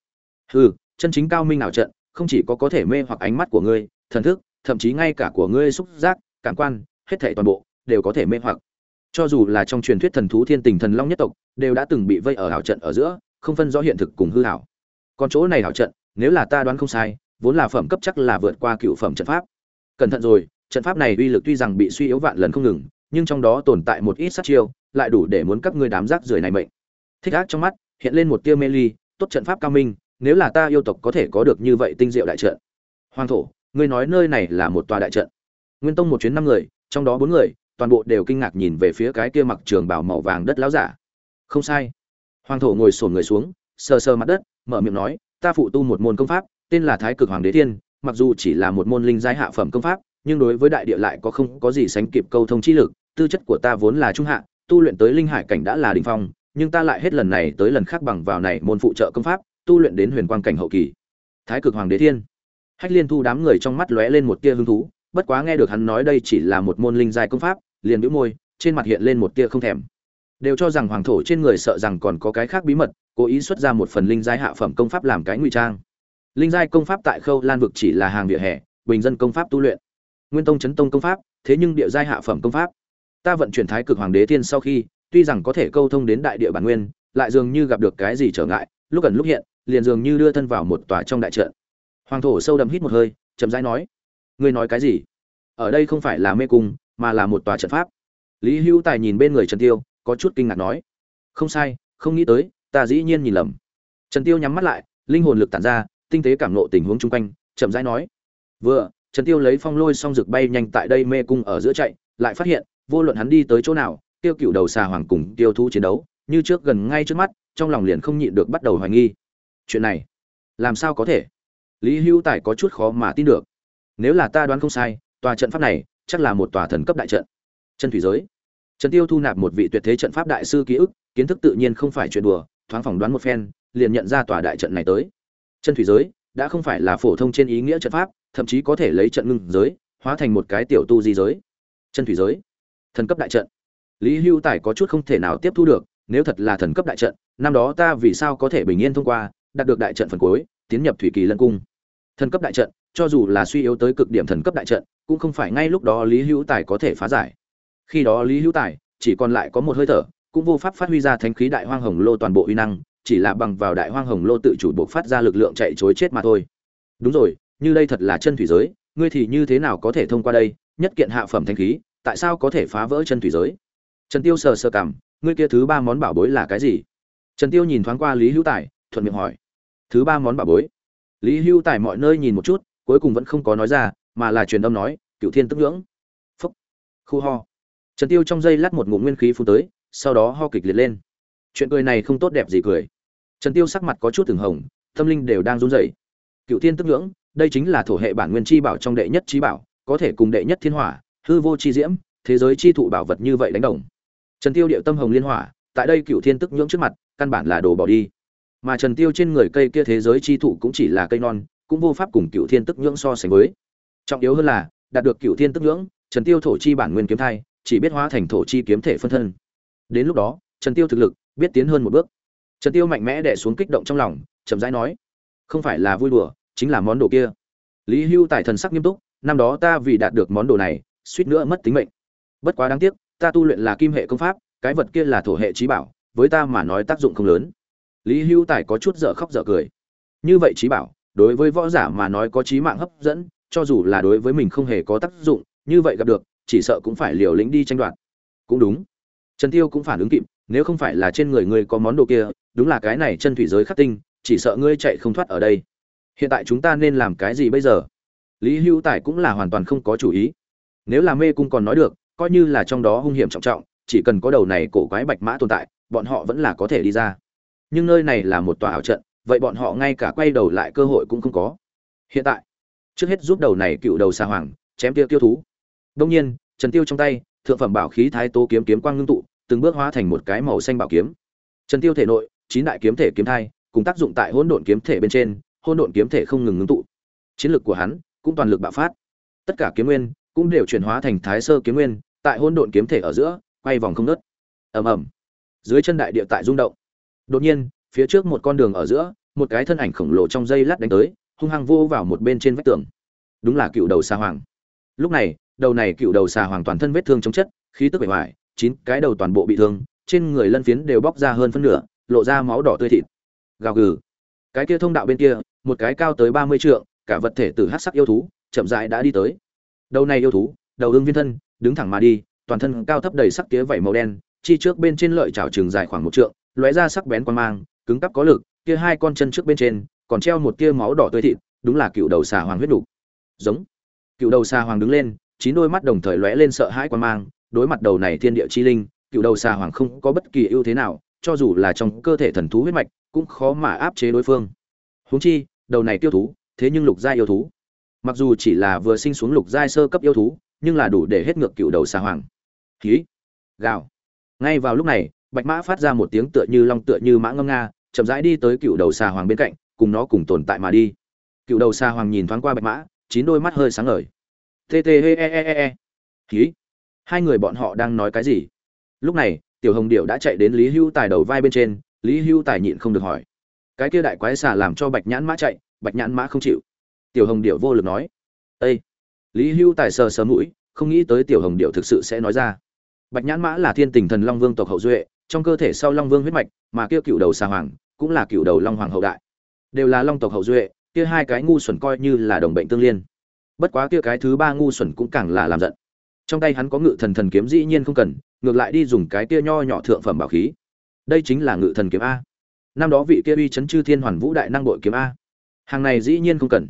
Hừ, chân chính cao minh ảo trận, không chỉ có có thể mê hoặc ánh mắt của ngươi, thần thức, thậm chí ngay cả của ngươi xúc giác, cảm quan, hết thảy toàn bộ, đều có thể mê hoặc. Cho dù là trong truyền thuyết thần thú thiên tình thần long nhất tộc, đều đã từng bị vây ở ảo trận ở giữa, không phân rõ hiện thực cùng hư ảo còn chỗ này ảo trận, nếu là ta đoán không sai, vốn là phẩm cấp chắc là vượt qua cựu phẩm trận pháp. Cẩn thận rồi trận pháp này uy lực tuy rằng bị suy yếu vạn lần không ngừng, nhưng trong đó tồn tại một ít sát chiêu, lại đủ để muốn các ngươi đám rác rưởi này mệnh. Thích ác trong mắt, hiện lên một tia mê ly, tốt trận pháp cao minh, nếu là ta yêu tộc có thể có được như vậy tinh diệu đại trận. Hoàng thổ, ngươi nói nơi này là một tòa đại trận. Nguyên tông một chuyến năm người, trong đó bốn người, toàn bộ đều kinh ngạc nhìn về phía cái kia mặc trường bào màu vàng đất láo giả. Không sai. Hoàng thổ ngồi sổn người xuống, sờ sờ mặt đất, mở miệng nói, ta phụ tu một môn công pháp, tên là thái cực hoàng đế thiên, mặc dù chỉ là một môn linh giai hạ phẩm công pháp nhưng đối với đại địa lại có không có gì sánh kịp câu thông chi lực, tư chất của ta vốn là trung hạ, tu luyện tới linh hải cảnh đã là đỉnh phong, nhưng ta lại hết lần này tới lần khác bằng vào này môn phụ trợ công pháp, tu luyện đến huyền quang cảnh hậu kỳ. Thái cực hoàng đế thiên. Hách liên thu đám người trong mắt lóe lên một tia hứng thú, bất quá nghe được hắn nói đây chỉ là một môn linh giai công pháp, liền bĩu môi, trên mặt hiện lên một tia không thèm. Đều cho rằng hoàng thổ trên người sợ rằng còn có cái khác bí mật, cố ý xuất ra một phần linh giai hạ phẩm công pháp làm cái ngụy trang. Linh giai công pháp tại khâu lan vực chỉ là hàng vỉa hè, bình dân công pháp tu luyện nguyên tông chấn tông công pháp, thế nhưng địa giai hạ phẩm công pháp. Ta vận chuyển thái cực hoàng đế thiên sau khi, tuy rằng có thể câu thông đến đại địa bản nguyên, lại dường như gặp được cái gì trở ngại, lúc ẩn lúc hiện, liền dường như đưa thân vào một tòa trong đại trận. Hoàng thổ sâu đậm hít một hơi, chậm rãi nói, ngươi nói cái gì? Ở đây không phải là mê cung, mà là một tòa trận pháp. Lý hữu tài nhìn bên người trần tiêu, có chút kinh ngạc nói, không sai, không nghĩ tới, ta dĩ nhiên nhìn lầm. Trần tiêu nhắm mắt lại, linh hồn lực tản ra, tinh tế cảm nộ tình huống chung quanh, chậm rãi nói, vừa trần tiêu lấy phong lôi song rực bay nhanh tại đây mê cung ở giữa chạy, lại phát hiện, vô luận hắn đi tới chỗ nào, tiêu cựu đầu xà hoàng cùng tiêu thu chiến đấu, như trước gần ngay trước mắt, trong lòng liền không nhịn được bắt đầu hoài nghi. Chuyện này, làm sao có thể? Lý Hưu tài có chút khó mà tin được. Nếu là ta đoán không sai, tòa trận pháp này chắc là một tòa thần cấp đại trận. Chân thủy giới. Trần tiêu thu nạp một vị tuyệt thế trận pháp đại sư ký ức, kiến thức tự nhiên không phải chuyện đùa, thoáng phỏng đoán một phen, liền nhận ra tòa đại trận này tới. Chân thủy giới đã không phải là phổ thông trên ý nghĩa trận pháp thậm chí có thể lấy trận ngưng giới, hóa thành một cái tiểu tu di giới. Chân thủy giới. Thần cấp đại trận. Lý hưu tài có chút không thể nào tiếp thu được, nếu thật là thần cấp đại trận, năm đó ta vì sao có thể bình yên thông qua, đạt được đại trận phần cuối, tiến nhập thủy kỳ lân cung. Thần cấp đại trận, cho dù là suy yếu tới cực điểm thần cấp đại trận, cũng không phải ngay lúc đó lý hữu tài có thể phá giải. Khi đó lý hữu tài chỉ còn lại có một hơi thở, cũng vô pháp phát huy ra thánh khí đại hoang hồng lô toàn bộ uy năng, chỉ là bằng vào đại hoang hồng lô tự chủ buộc phát ra lực lượng chạy chối chết mà thôi. Đúng rồi như đây thật là chân thủy giới, ngươi thì như thế nào có thể thông qua đây, nhất kiện hạ phẩm thanh khí, tại sao có thể phá vỡ chân thủy giới? Trần tiêu sờ sờ cảm ngươi kia thứ ba món bảo bối là cái gì? Trần tiêu nhìn thoáng qua lý hữu tài, thuận miệng hỏi. Thứ ba món bảo bối. Lý hữu tài mọi nơi nhìn một chút, cuối cùng vẫn không có nói ra, mà là truyền âm nói cựu thiên tức ngưỡng. Phúc. Khu ho. Trần tiêu trong dây lát một ngụm nguyên khí phun tới, sau đó ho kịch liệt lên. Chuyện cười này không tốt đẹp gì cười. Trần tiêu sắc mặt có chút từng hồng, tâm linh đều đang run rẩy. Cựu thiên tức ngưỡng đây chính là thổ hệ bản nguyên chi bảo trong đệ nhất chi bảo, có thể cùng đệ nhất thiên hỏa, hư vô chi diễm, thế giới chi thụ bảo vật như vậy đánh đồng. Trần tiêu điệu tâm hồng liên hỏa, tại đây cựu thiên tức nhưỡng trước mặt, căn bản là đồ bỏ đi. Mà trần tiêu trên người cây kia thế giới chi thụ cũng chỉ là cây non, cũng vô pháp cùng cựu thiên tức nhưỡng so sánh với. Trọng yếu hơn là, đạt được cựu thiên tức nhưỡng, trần tiêu thổ chi bản nguyên kiếm thai, chỉ biết hóa thành thổ chi kiếm thể phân thân. Đến lúc đó, trần tiêu thực lực, biết tiến hơn một bước. Trần tiêu mạnh mẽ đè xuống kích động trong lòng, chậm rãi nói, không phải là vui đùa chính là món đồ kia. Lý hưu tài thần sắc nghiêm túc, năm đó ta vì đạt được món đồ này, suýt nữa mất tính mệnh. Bất quá đáng tiếc, ta tu luyện là kim hệ công pháp, cái vật kia là thổ hệ trí bảo, với ta mà nói tác dụng không lớn. Lý hưu tài có chút dở khóc dở cười. Như vậy trí bảo, đối với võ giả mà nói có trí mạng hấp dẫn, cho dù là đối với mình không hề có tác dụng, như vậy gặp được, chỉ sợ cũng phải liều lĩnh đi tranh đoạt. Cũng đúng. Trần tiêu cũng phản ứng kịp, nếu không phải là trên người ngươi có món đồ kia, đúng là cái này chân thủy giới khắc tinh, chỉ sợ ngươi chạy không thoát ở đây hiện tại chúng ta nên làm cái gì bây giờ? Lý hữu tài cũng là hoàn toàn không có chủ ý. Nếu là mê cung còn nói được, coi như là trong đó hung hiểm trọng trọng, chỉ cần có đầu này cổ quái bạch mã tồn tại, bọn họ vẫn là có thể đi ra. Nhưng nơi này là một tòa ảo trận, vậy bọn họ ngay cả quay đầu lại cơ hội cũng không có. Hiện tại, trước hết giúp đầu này cựu đầu xa hoàng, chém tiêu tiêu thú. Đông nhiên, trần tiêu trong tay, thượng phẩm bảo khí thái tố kiếm kiếm quang ngưng tụ, từng bước hóa thành một cái màu xanh bảo kiếm. Trần tiêu thể nội, chín đại kiếm thể kiếm thai, cùng tác dụng tại hỗn độn kiếm thể bên trên hôn độn kiếm thể không ngừng ngưng tụ. Chiến lược của hắn cũng toàn lực bạo phát. Tất cả kiếm nguyên cũng đều chuyển hóa thành thái sơ kiếm nguyên, tại hôn độn kiếm thể ở giữa, quay vòng không nớt ầm ầm. Dưới chân đại địa tại rung động. Đột nhiên, phía trước một con đường ở giữa, một cái thân ảnh khổng lồ trong dây lát đánh tới, hung hăng vô vào một bên trên vách tường. Đúng là cựu đầu xà hoàng. Lúc này, đầu này cựu đầu xà hoàng toàn thân vết thương chống chất, khí tức bể hoài chín cái đầu toàn bộ bị thương, trên người lân phiến đều bóc ra hơn phân nửa, lộ ra máu đỏ tươi thịt. Gào gừ cái kia thông đạo bên kia, một cái cao tới ba mươi trượng, cả vật thể từ hát sắc yêu thú, chậm rãi đã đi tới. Đầu này yêu thú, đầu đương viên thân, đứng thẳng mà đi, toàn thân cao thấp đầy sắc tía vảy màu đen, chi trước bên trên lợi chảo trường dài khoảng một trượng, lóe ra sắc bén quan mang, cứng cắp có lực, kia hai con chân trước bên trên, còn treo một tia máu đỏ tươi thịt, đúng là cựu đầu xà hoàng huyết đủ giống. Cựu đầu xà hoàng đứng lên, chín đôi mắt đồng thời lóe lên sợ hãi quan mang, đối mặt đầu này thiên địa chi linh, cựu đầu xà hoàng không có bất kỳ ưu thế nào cho dù là trong cơ thể thần thú huyết mạch, cũng khó mà áp chế đối phương. Huống chi, đầu này tiêu thú, thế nhưng lục gia yêu thú. Mặc dù chỉ là vừa sinh xuống lục giai sơ cấp yêu thú, nhưng là đủ để hết ngược cựu đầu xà hoàng. Khí gào. Ngay vào lúc này, bạch mã phát ra một tiếng tựa như long tựa như mã ngâm nga, chậm rãi đi tới cựu đầu xà hoàng bên cạnh, cùng nó cùng tồn tại mà đi. Cựu đầu xà hoàng nhìn thoáng qua bạch mã, chín đôi mắt hơi sáng ngời. T t e e e e. Khí hai người bọn họ đang nói cái gì? Lúc này tiểu hồng điệu đã chạy đến lý hưu tài đầu vai bên trên, lý hưu tài nhịn không được hỏi. Cái kia đại quái xà làm cho bạch nhãn mã chạy, bạch nhãn mã không chịu. Tiểu hồng điệu vô lực nói. Â lý hưu tài sờ sờ mũi, không nghĩ tới tiểu hồng điệu thực sự sẽ nói ra. Bạch nhãn mã là thiên tình thần long vương tộc hậu duệ, trong cơ thể sau long vương huyết mạch, mà kia cựu đầu xà hoàng cũng là cựu đầu long hoàng hậu đại. Đều là long tộc hậu duệ, kia hai cái ngu xuẩn coi như là đồng bệnh tương liên. Bất quá kia cái thứ ba ngu xuẩn cũng càng là làm giận. Trong tay hắn có ngự thần thần kiếm dĩ nhiên không cần ngược lại đi dùng cái kia nho nhỏ thượng phẩm bảo khí. Đây chính là ngự thần kiếm a. Năm đó vị kia uy chấn chư thiên hoàn vũ đại năng bội kiếm a. Hàng này dĩ nhiên không cần.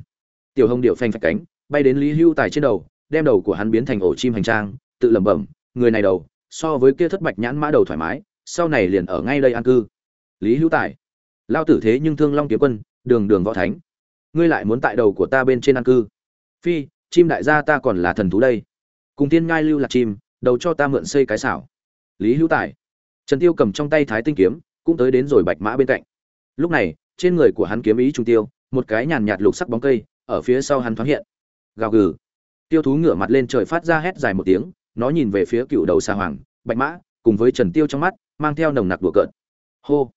Tiểu hồng điệu phanh phạch cánh, bay đến lý hưu tài trên đầu, đem đầu của hắn biến thành ổ chim hành trang, tự lẩm bẩm, người này đầu, so với kia thất bạch nhãn mã đầu thoải mái, sau này liền ở ngay đây an cư. Lý hưu tài lao tử thế nhưng thương long kiếm quân, đường đường võ thánh. Ngươi lại muốn tại đầu của ta bên trên an cư. Phi, chim đại gia ta còn là thần thú đây. Cùng tiên ngai lưu lạc chim đầu cho ta mượn xây cái xảo. Lý hữu tài. Trần tiêu cầm trong tay thái tinh kiếm, cũng tới đến rồi bạch mã bên cạnh. Lúc này, trên người của hắn kiếm ý trung tiêu, một cái nhàn nhạt lục sắc bóng cây, ở phía sau hắn thoáng hiện. Gào gừ. Tiêu thú ngửa mặt lên trời phát ra hét dài một tiếng, nó nhìn về phía cựu đầu xa hoàng, bạch mã, cùng với trần tiêu trong mắt, mang theo nồng nặc đùa cợt. Hô.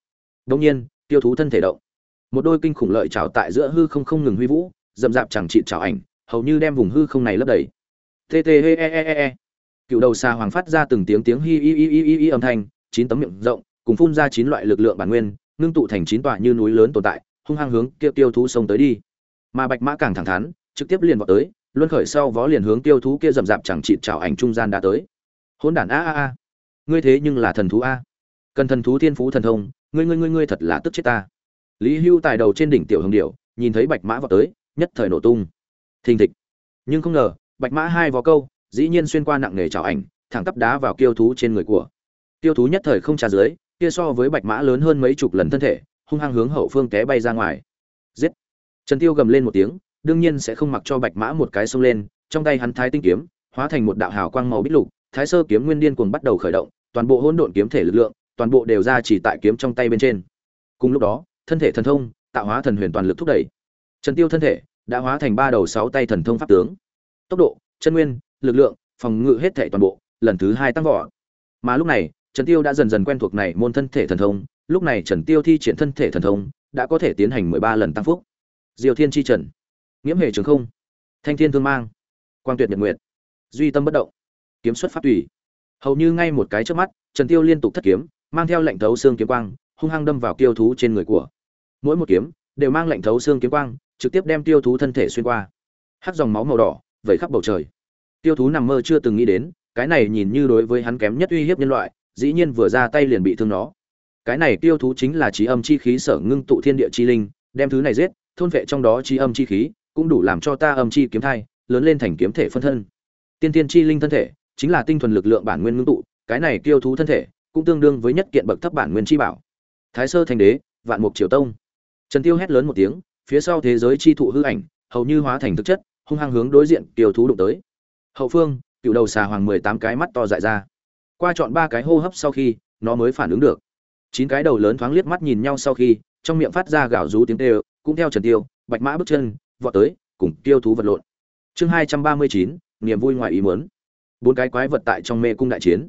Đông nhiên, tiêu thú thân thể động. Một đôi kinh khủng lợi trào tại giữa hư không không ngừng huy vũ dậm dạp chẳng trị trào ảnh, hầu như đem vùng hư không này lấp đầy. T t e e e e cựu đầu xa hoàng phát ra từng tiếng tiếng hi hi hi hi hi âm thanh chín tấm miệng rộng cùng phun ra chín loại lực lượng bản nguyên ngưng tụ thành chín tọa như núi lớn tồn tại hung hăng hướng tiêu tiêu thú sông tới đi. Mà bạch mã càng thẳng thắn trực tiếp liền vào tới luân khởi sau vó liền hướng tiêu thú kia rậm rạp chẳng chịt chảo ảnh trung gian đã tới. Hỗn đản a a a ngươi thế nhưng là thần thú a. Cần thần thú thiên phú thần thông ngươi ngươi ngươi ngươi thật là tức chết ta. Lý hưu tài đầu trên đỉnh tiểu hồng điểu, nhìn thấy bạch mã vào tới nhất thời nổ tung. Thình thịch. Nhưng không ngờ bạch mã hai vó câu dĩ nhiên xuyên qua nặng nghề chảo ảnh, thẳng tắp đá vào kiêu thú trên người của. Tiêu thú nhất thời không trà dưới, kia so với bạch mã lớn hơn mấy chục lần thân thể, hung hăng hướng hậu phương té bay ra ngoài. Giết! Trần tiêu gầm lên một tiếng, đương nhiên sẽ không mặc cho bạch mã một cái xông lên, trong tay hắn thái tinh kiếm, hóa thành một đạo hào quang màu bích lục, thái sơ kiếm nguyên điên cuồng bắt đầu khởi động, toàn bộ hỗn độn kiếm thể lực lượng, toàn bộ đều ra chỉ tại kiếm trong tay bên trên. Cùng lúc đó, thân thể thần thông, tạo hóa thần huyền toàn lực thúc đẩy. Trần tiêu thân thể, đã hóa thành ba đầu sáu tay thần thông pháp tướng. Tốc độ, chân nguyên lực lượng, phòng ngự hết thảy toàn bộ, lần thứ hai tăng vọt. Mà lúc này, trần tiêu đã dần dần quen thuộc này môn thân thể thần thông, lúc này trần tiêu thi triển thân thể thần thông, đã có thể tiến hành mười ba lần tăng phúc. Diều thiên chi trần, nghiễm hệ trường không, thanh thiên thương mang, quang tuyệt nhật nguyệt, duy tâm bất động, kiếm xuất pháp tùy. Hầu như ngay một cái chớp mắt, trần tiêu liên tục thất kiếm, mang theo lệnh thấu xương kiếm quang, hung hăng đâm vào tiêu thú trên người của. Mỗi một kiếm, đều mang lệnh thấu xương kiếm quang, trực tiếp đem tiêu thú thân thể xuyên qua. Hắc dòng máu màu đỏ, vẩy khắp bầu trời tiêu thú nằm mơ chưa từng nghĩ đến, cái này nhìn như đối với hắn kém nhất uy hiếp nhân loại, dĩ nhiên vừa ra tay liền bị thương nó. Cái này tiêu thú chính là trí âm chi khí sở ngưng tụ thiên địa chi linh, đem thứ này giết, thôn vệ trong đó trí âm chi khí, cũng đủ làm cho ta âm chi kiếm thai, lớn lên thành kiếm thể phân thân. Tiên tiên chi linh thân thể, chính là tinh thuần lực lượng bản nguyên ngưng tụ, cái này tiêu thú thân thể, cũng tương đương với nhất kiện bậc thấp bản nguyên chi bảo. Thái sơ thành đế, vạn mục triều tông. Trần tiêu hét lớn một tiếng, phía sau thế giới chi thụ hư ảnh, hầu như hóa thành thực chất, hung hăng hướng đối diện tiêu thú đụng tới hậu phương, cựu đầu xà hoàng mười tám cái mắt to dại ra. Qua chọn ba cái hô hấp sau khi, nó mới phản ứng được. Chín cái đầu lớn thoáng liếc mắt nhìn nhau sau khi, trong miệng phát ra gạo rú tiếng tê cũng theo trần tiêu, bạch mã bước chân, vọt tới, cùng tiêu thú vật lộn. Chương hai trăm ba mươi chín, niềm vui ngoài ý muốn. Bốn cái quái vật tại trong mê cung đại chiến.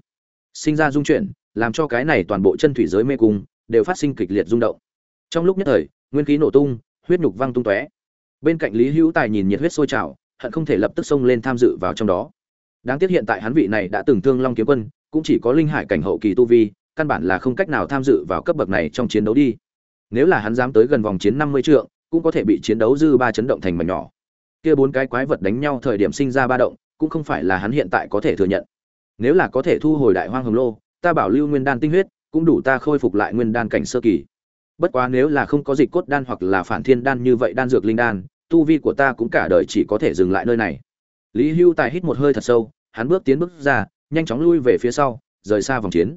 Sinh ra dung chuyển, làm cho cái này toàn bộ chân thủy giới mê cung đều phát sinh kịch liệt rung động. Trong lúc nhất thời, nguyên khí nổ tung, huyết nhục văng tung tóe. Bên cạnh lý hữu tài nhìn nhiệt huyết sôi trào hận không thể lập tức xông lên tham dự vào trong đó. Đáng tiếc hiện tại hắn vị này đã từng thương long kiếm quân, cũng chỉ có linh hải cảnh hậu kỳ tu vi, căn bản là không cách nào tham dự vào cấp bậc này trong chiến đấu đi. Nếu là hắn dám tới gần vòng chiến năm mươi trượng, cũng có thể bị chiến đấu dư ba chấn động thành mảnh nhỏ. Kia bốn cái quái vật đánh nhau thời điểm sinh ra ba động, cũng không phải là hắn hiện tại có thể thừa nhận. Nếu là có thể thu hồi đại hoang hồng lô, ta bảo lưu nguyên đan tinh huyết, cũng đủ ta khôi phục lại nguyên đan cảnh sơ kỳ. Bất quá nếu là không có dịch cốt đan hoặc là phản thiên đan như vậy đan dược linh đan tu vi của ta cũng cả đời chỉ có thể dừng lại nơi này. Lý hưu tài hít một hơi thật sâu, hắn bước tiến bước ra, nhanh chóng lui về phía sau, rời xa vòng chiến.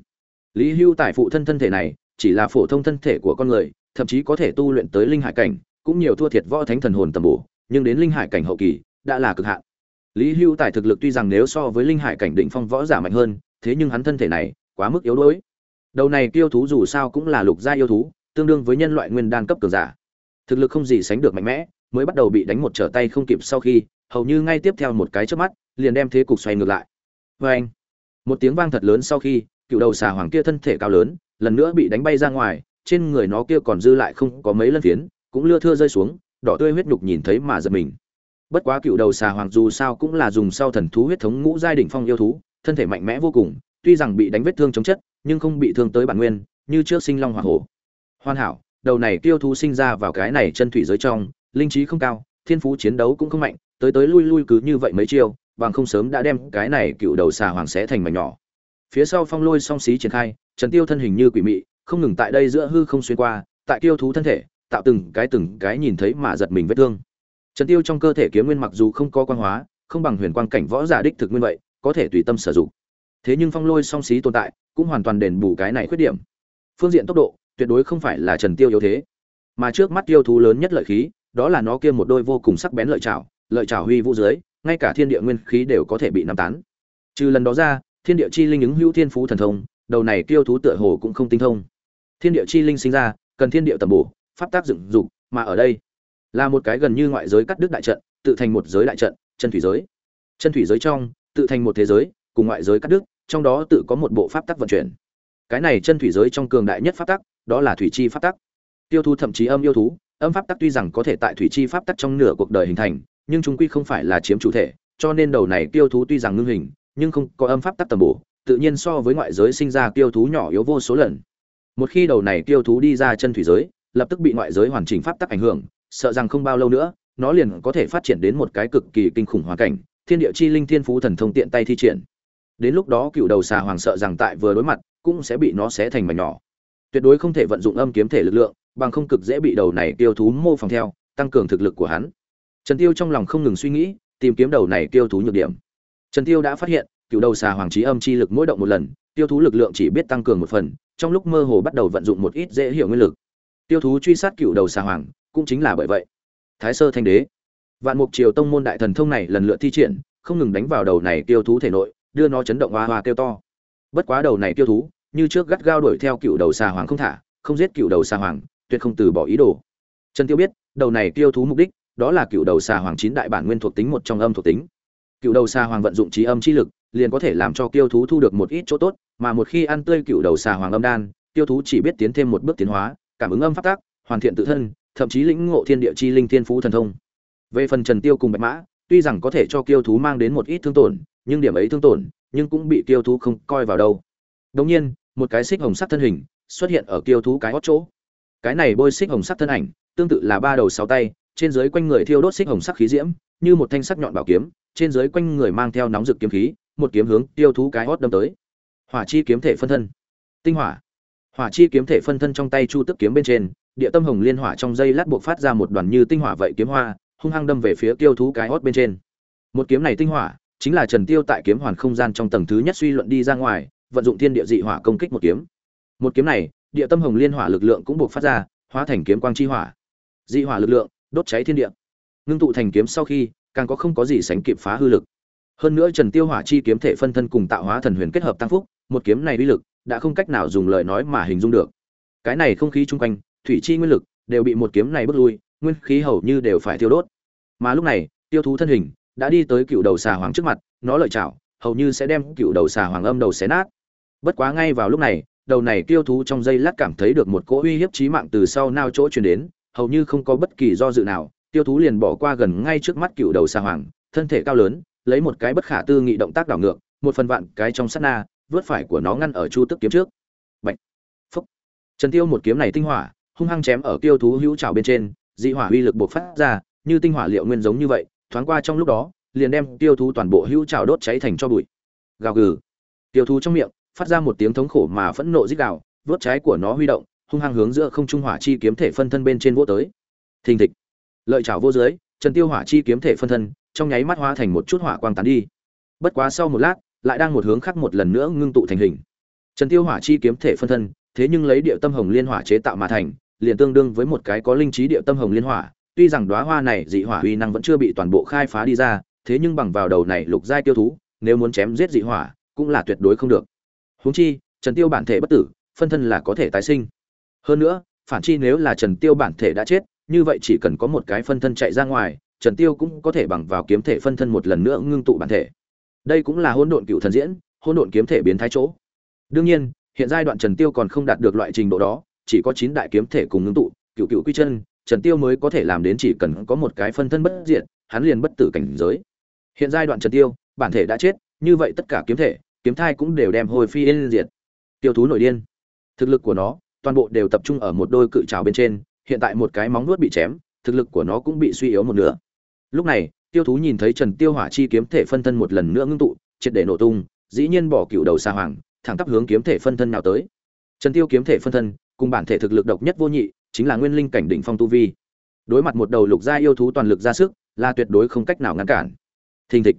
Lý hưu tài phụ thân thân thể này, chỉ là phổ thông thân thể của con người, thậm chí có thể tu luyện tới linh hải cảnh, cũng nhiều thua thiệt võ thánh thần hồn tầm bổ, nhưng đến linh hải cảnh hậu kỳ, đã là cực hạn. Lý hưu tài thực lực tuy rằng nếu so với linh hải cảnh định phong võ giả mạnh hơn, thế nhưng hắn thân thể này, quá mức yếu đuối. Đầu này kiêu thú dù sao cũng là lục gia yêu thú, tương đương với nhân loại nguyên đan cấp cường giả. Thực lực không gì sánh được mạnh mẽ mới bắt đầu bị đánh một trở tay không kịp sau khi, hầu như ngay tiếp theo một cái trước mắt, liền đem thế cục xoay ngược lại. Vê anh, một tiếng vang thật lớn sau khi, cựu đầu xà hoàng kia thân thể cao lớn, lần nữa bị đánh bay ra ngoài, trên người nó kia còn dư lại không có mấy lân phiến, cũng lưa thưa rơi xuống, đỏ tươi huyết nhục nhìn thấy mà giật mình. Bất quá cựu đầu xà hoàng dù sao cũng là dùng sau thần thú huyết thống ngũ giai đỉnh phong yêu thú, thân thể mạnh mẽ vô cùng, tuy rằng bị đánh vết thương chống chất, nhưng không bị thương tới bản nguyên, như trước sinh long hỏa hổ. Hoàn hảo, đầu này tiêu thú sinh ra vào cái này chân thủy giới trong linh trí không cao, thiên phú chiến đấu cũng không mạnh, tới tới lui lui cứ như vậy mấy chiêu, bằng không sớm đã đem cái này cựu đầu xà hoàng sẽ thành mảnh nhỏ. Phía sau phong lôi song xí triển khai, trần tiêu thân hình như quỷ mị, không ngừng tại đây giữa hư không xuyên qua, tại tiêu thú thân thể, tạo từng cái từng cái nhìn thấy mà giật mình vết thương. Trần tiêu trong cơ thể kiếm nguyên mặc dù không có quan hóa, không bằng huyền quang cảnh võ giả đích thực nguyên vậy, có thể tùy tâm sử dụng. Thế nhưng phong lôi song xí tồn tại, cũng hoàn toàn đền bù cái này khuyết điểm. Phương diện tốc độ, tuyệt đối không phải là trần tiêu yếu thế. Mà trước mắt tiêu thú lớn nhất lợi khí đó là nó kia một đôi vô cùng sắc bén lợi chảo lợi chảo huy vũ dưới, ngay cả thiên địa nguyên khí đều có thể bị nắm tán. Trừ lần đó ra, thiên địa chi linh ứng hữu thiên phú thần thông, đầu này tiêu thú tựa hồ cũng không tinh thông. Thiên địa chi linh sinh ra, cần thiên địa tầm bổ, pháp tác dựng dục, mà ở đây là một cái gần như ngoại giới cắt đứt đại trận, tự thành một giới đại trận, chân thủy giới. Chân thủy giới trong, tự thành một thế giới, cùng ngoại giới cắt đứt, trong đó tự có một bộ pháp tắc vận chuyển. Cái này chân thủy giới trong cường đại nhất pháp tắc đó là thủy chi pháp tắc tiêu thú thậm chí âm yêu thú âm pháp tắc tuy rằng có thể tại thủy chi pháp tắc trong nửa cuộc đời hình thành, nhưng chúng quy không phải là chiếm chủ thể, cho nên đầu này tiêu thú tuy rằng ngưng hình, nhưng không có âm pháp tắc tầm bổ, tự nhiên so với ngoại giới sinh ra tiêu thú nhỏ yếu vô số lần. Một khi đầu này tiêu thú đi ra chân thủy giới, lập tức bị ngoại giới hoàn chỉnh pháp tắc ảnh hưởng, sợ rằng không bao lâu nữa, nó liền có thể phát triển đến một cái cực kỳ kinh khủng hoàn cảnh, thiên địa chi linh thiên phú thần thông tiện tay thi triển. Đến lúc đó cựu đầu xà hoàng sợ rằng tại vừa đối mặt, cũng sẽ bị nó xé thành mảnh nhỏ. Tuyệt đối không thể vận dụng âm kiếm thể lực lượng bằng không cực dễ bị đầu này tiêu thú mô phỏng theo, tăng cường thực lực của hắn. Trần tiêu trong lòng không ngừng suy nghĩ, tìm kiếm đầu này tiêu thú nhược điểm. Trần tiêu đã phát hiện, cựu đầu xà hoàng trí âm chi lực mỗi động một lần, tiêu thú lực lượng chỉ biết tăng cường một phần, trong lúc mơ hồ bắt đầu vận dụng một ít dễ hiểu nguyên lực. Tiêu thú truy sát cựu đầu xà hoàng, cũng chính là bởi vậy. Thái sơ thanh đế. Vạn mục triều tông môn đại thần thông này lần lượt thi triển, không ngừng đánh vào đầu này tiêu thú thể nội, đưa nó chấn động hoa hoa kêu to. Bất quá đầu này tiêu thú, như trước gắt gao đuổi theo cựu đầu xà hoàng không thả, không giết cựu đầu xà hoàng tuyệt không từ bỏ ý đồ. Trần tiêu biết, đầu này tiêu thú mục đích, đó là cựu đầu xà hoàng chín đại bản nguyên thuộc tính một trong âm thuộc tính. Cựu đầu xà hoàng vận dụng trí âm chi lực, liền có thể làm cho tiêu thú thu được một ít chỗ tốt, mà một khi ăn tươi cựu đầu xà hoàng âm đan, tiêu thú chỉ biết tiến thêm một bước tiến hóa, cảm ứng âm phát tác, hoàn thiện tự thân, thậm chí lĩnh ngộ thiên địa chi linh thiên phú thần thông. Về phần trần tiêu cùng bạch mã, tuy rằng có thể cho kiêu thú mang đến một ít thương tổn, nhưng điểm ấy thương tổn, nhưng cũng bị kiêu thú không coi vào đâu. Đồng nhiên, một cái xích hồng sắc thân hình xuất hiện ở kiêu thú cái hót chỗ cái này bôi xích hồng sắc thân ảnh, tương tự là ba đầu sáu tay, trên dưới quanh người thiêu đốt xích hồng sắc khí diễm, như một thanh sắc nhọn bảo kiếm, trên dưới quanh người mang theo nóng rực kiếm khí, một kiếm hướng tiêu thú cái hót đâm tới. Hỏa chi kiếm thể phân thân. Tinh hỏa. Hỏa chi kiếm thể phân thân trong tay chu tức kiếm bên trên, địa tâm hồng liên hỏa trong dây lát buộc phát ra một đoàn như tinh hỏa vậy kiếm hoa, hung hăng đâm về phía tiêu thú cái hót bên trên. Một kiếm này tinh hỏa, chính là trần tiêu tại kiếm hoàn không gian trong tầng thứ nhất suy luận đi ra ngoài, vận dụng thiên địa dị hỏa công kích một kiếm. Một kiếm này địa tâm hồng liên hỏa lực lượng cũng buộc phát ra, hóa thành kiếm quang chi hỏa. Dị hỏa lực lượng, đốt cháy thiên địa. Ngưng tụ thành kiếm sau khi, càng có không có gì sánh kịp phá hư lực. Hơn nữa trần tiêu hỏa chi kiếm thể phân thân cùng tạo hóa thần huyền kết hợp tăng phúc, một kiếm này uy lực đã không cách nào dùng lời nói mà hình dung được. Cái này không khí chung quanh, thủy chi nguyên lực đều bị một kiếm này bước lui, nguyên khí hầu như đều phải tiêu đốt. Mà lúc này, tiêu thú thân hình đã đi tới cựu đầu xà hoàng trước mặt, nó lợi chảo, hầu như sẽ đem cựu đầu xà hoàng âm đầu xé nát. Bất quá ngay vào lúc này đầu này tiêu thú trong dây lát cảm thấy được một cỗ uy hiếp chí mạng từ sau nao chỗ truyền đến, hầu như không có bất kỳ do dự nào, tiêu thú liền bỏ qua gần ngay trước mắt cựu đầu sa hoàng, thân thể cao lớn, lấy một cái bất khả tư nghị động tác đảo ngược, một phần vạn cái trong sát na, vớt phải của nó ngăn ở chu tức kiếm trước Bạch. Phốc. trần tiêu một kiếm này tinh hỏa, hung hăng chém ở tiêu thú hữu trảo bên trên, dị hỏa uy lực bộc phát ra, như tinh hỏa liệu nguyên giống như vậy, thoáng qua trong lúc đó, liền đem tiêu thú toàn bộ hữu trảo đốt cháy thành cho bụi gào gừ tiêu thú trong miệng phát ra một tiếng thống khổ mà phẫn nộ rít gào vớt trái của nó huy động, hung hăng hướng giữa không trung hỏa chi kiếm thể phân thân bên trên vô tới. Thình thịch. Lợi chảo vô dưới, trần tiêu hỏa chi kiếm thể phân thân, trong nháy mắt hóa thành một chút hỏa quang tán đi. Bất quá sau một lát, lại đang một hướng khác một lần nữa ngưng tụ thành hình. Trần tiêu hỏa chi kiếm thể phân thân, thế nhưng lấy địa tâm hồng liên hỏa chế tạo mà thành, liền tương đương với một cái có linh trí địa tâm hồng liên hỏa, tuy rằng đóa hoa này dị hỏa uy năng vẫn chưa bị toàn bộ khai phá đi ra, thế nhưng bằng vào đầu này lục giai tiêu thú, nếu muốn chém giết dị hỏa, cũng là tuyệt đối không được huống chi, trần tiêu bản thể bất tử, phân thân là có thể tái sinh. Hơn nữa, phản chi nếu là trần tiêu bản thể đã chết, như vậy chỉ cần có một cái phân thân chạy ra ngoài, trần tiêu cũng có thể bằng vào kiếm thể phân thân một lần nữa ngưng tụ bản thể. Đây cũng là hỗn độn cựu thần diễn, hỗn độn kiếm thể biến thái chỗ. Đương nhiên, hiện giai đoạn trần tiêu còn không đạt được loại trình độ đó, chỉ có chín đại kiếm thể cùng ngưng tụ, cựu cựu quy chân, trần tiêu mới có thể làm đến chỉ cần có một cái phân thân bất diệt, hắn liền bất tử cảnh giới. Hiện giai đoạn trần tiêu, bản thể đã chết, như vậy tất cả kiếm thể kiếm thai cũng đều đem hồi phi yên diệt. Tiêu thú nổi điên. Thực lực của nó, toàn bộ đều tập trung ở một đôi cự trào bên trên, hiện tại một cái móng nuốt bị chém, thực lực của nó cũng bị suy yếu một nửa. Lúc này, tiêu thú nhìn thấy trần tiêu hỏa chi kiếm thể phân thân một lần nữa ngưng tụ, triệt để nổ tung, dĩ nhiên bỏ cựu đầu xa hoàng, thẳng tắp hướng kiếm thể phân thân nào tới. Trần tiêu kiếm thể phân thân, cùng bản thể thực lực độc nhất vô nhị, chính là nguyên linh cảnh đỉnh phong tu vi. Đối mặt một đầu lục gia yêu thú toàn lực ra sức, là tuyệt đối không cách nào ngăn cản. Thình thịch.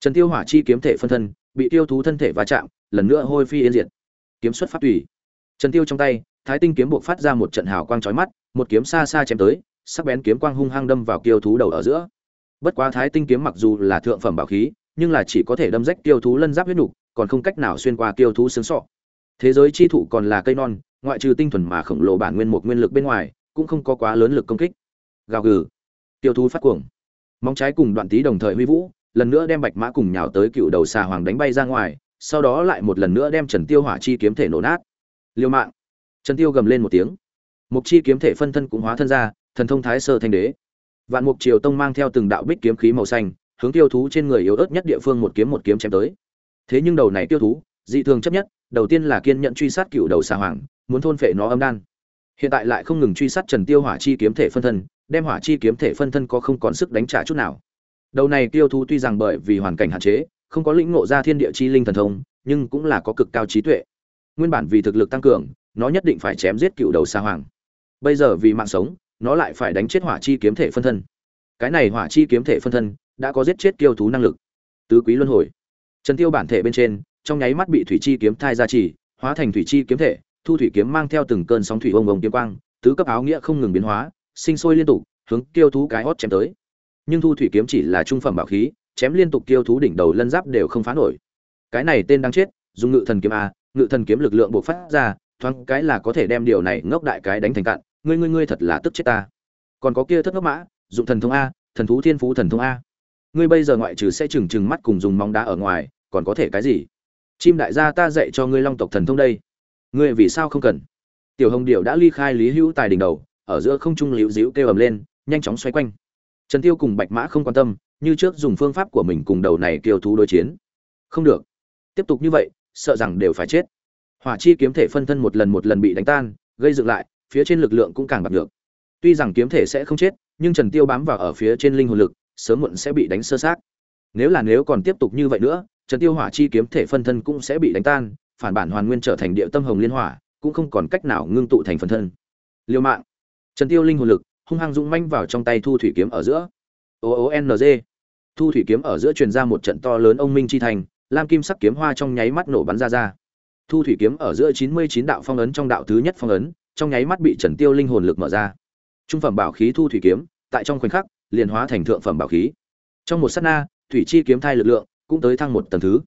Trần tiêu hỏa chi kiếm thể phân thân bị tiêu thú thân thể va chạm, lần nữa hôi phi yên diệt. Kiếm xuất phát tùy. Trần tiêu trong tay, thái tinh kiếm buộc phát ra một trận hào quang chói mắt, một kiếm xa xa chém tới, sắc bén kiếm quang hung hăng đâm vào tiêu thú đầu ở giữa. Bất quá thái tinh kiếm mặc dù là thượng phẩm bảo khí, nhưng là chỉ có thể đâm rách tiêu thú lân giáp huyết nục, còn không cách nào xuyên qua tiêu thú xương sọ. Thế giới chi thụ còn là cây non, ngoại trừ tinh thuần mà khổng lồ bản nguyên một nguyên lực bên ngoài, cũng không có quá lớn lực công kích. Gào gừ. Tiêu thú phát cuồng. Móng trái cùng đoạn tí đồng thời huy vũ lần nữa đem bạch mã cùng nhào tới cựu đầu xà hoàng đánh bay ra ngoài, sau đó lại một lần nữa đem trần tiêu hỏa chi kiếm thể nổ nát. Liêu mạng. Trần tiêu gầm lên một tiếng. Mục chi kiếm thể phân thân cũng hóa thân ra, thần thông thái sơ thanh đế. Vạn mục triều tông mang theo từng đạo bích kiếm khí màu xanh, hướng tiêu thú trên người yếu ớt nhất địa phương một kiếm một kiếm chém tới. Thế nhưng đầu này tiêu thú, dị thường chấp nhất, đầu tiên là kiên nhận truy sát cựu đầu xà hoàng, muốn thôn phệ nó âm đan. Hiện tại lại không ngừng truy sát trần tiêu hỏa chi kiếm thể phân thân, đem hỏa chi kiếm thể phân thân có không còn sức đánh trả chút nào đầu này tiêu thú tuy rằng bởi vì hoàn cảnh hạn chế, không có lĩnh ngộ ra thiên địa chi linh thần thông, nhưng cũng là có cực cao trí tuệ. Nguyên bản vì thực lực tăng cường, nó nhất định phải chém giết cựu đầu xa hoàng. Bây giờ vì mạng sống, nó lại phải đánh chết hỏa chi kiếm thể phân thân. Cái này hỏa chi kiếm thể phân thân đã có giết chết tiêu thú năng lực. Tứ quý luân hồi. Trần tiêu bản thể bên trên, trong nháy mắt bị thủy chi kiếm thai ra chỉ hóa thành thủy chi kiếm thể, thu thủy kiếm mang theo từng cơn sóng thủy ông ông kiếm quang, tứ cấp áo nghĩa không ngừng biến hóa, sinh sôi liên tục, hướng tiêu thú cái hót chém tới nhưng thu thủy kiếm chỉ là trung phẩm bảo khí, chém liên tục tiêu thú đỉnh đầu lân giáp đều không phá nổi. Cái này tên đang chết, dùng ngự thần kiếm a, ngự thần kiếm lực lượng bộc phát ra, thoáng cái là có thể đem điều này ngốc đại cái đánh thành cạn. Ngươi ngươi ngươi thật là tức chết ta. Còn có kia thất ngốc mã, dụng thần thông a, thần thú thiên phú thần thông a. Ngươi bây giờ ngoại trừ sẽ chừng chừng mắt cùng dùng móng đá ở ngoài, còn có thể cái gì? Chim đại gia ta dạy cho ngươi long tộc thần thông đây. Ngươi vì sao không cần? Tiểu hồng điệu đã ly khai lý hữu tài đỉnh đầu, ở giữa không trung liễu dĩu kêu ầm lên, nhanh chóng xoay quanh trần tiêu cùng bạch mã không quan tâm, như trước dùng phương pháp của mình cùng đầu này kiêu thú đối chiến. Không được. Tiếp tục như vậy, sợ rằng đều phải chết. Hỏa chi kiếm thể phân thân một lần một lần bị đánh tan, gây dựng lại, phía trên lực lượng cũng càng bạc được tuy rằng kiếm thể sẽ không chết, nhưng trần tiêu bám vào ở phía trên linh hồn lực, sớm muộn sẽ bị đánh sơ sát nếu là nếu còn tiếp tục như vậy nữa, trần tiêu hỏa chi kiếm thể phân thân cũng sẽ bị đánh tan, phản bản hoàn nguyên trở thành địa tâm hồng liên hỏa, cũng không còn cách nào ngưng tụ thành phân thân. Liêu mạng. Trần tiêu linh hồn lực hung hăng dũng manh vào trong tay thu thủy kiếm ở giữa. O o n g. Thu thủy kiếm ở giữa truyền ra một trận to lớn ông minh chi thành, lam kim sắc kiếm hoa trong nháy mắt nổ bắn ra ra. Thu thủy kiếm ở giữa chín mươi chín đạo phong ấn trong đạo thứ nhất phong ấn, trong nháy mắt bị trần tiêu linh hồn lực mở ra. Trung phẩm bảo khí thu thủy kiếm, tại trong khoảnh khắc, liền hóa thành thượng phẩm bảo khí. Trong một sát na, thủy chi kiếm thai lực lượng cũng tới thăng một tầng thứ.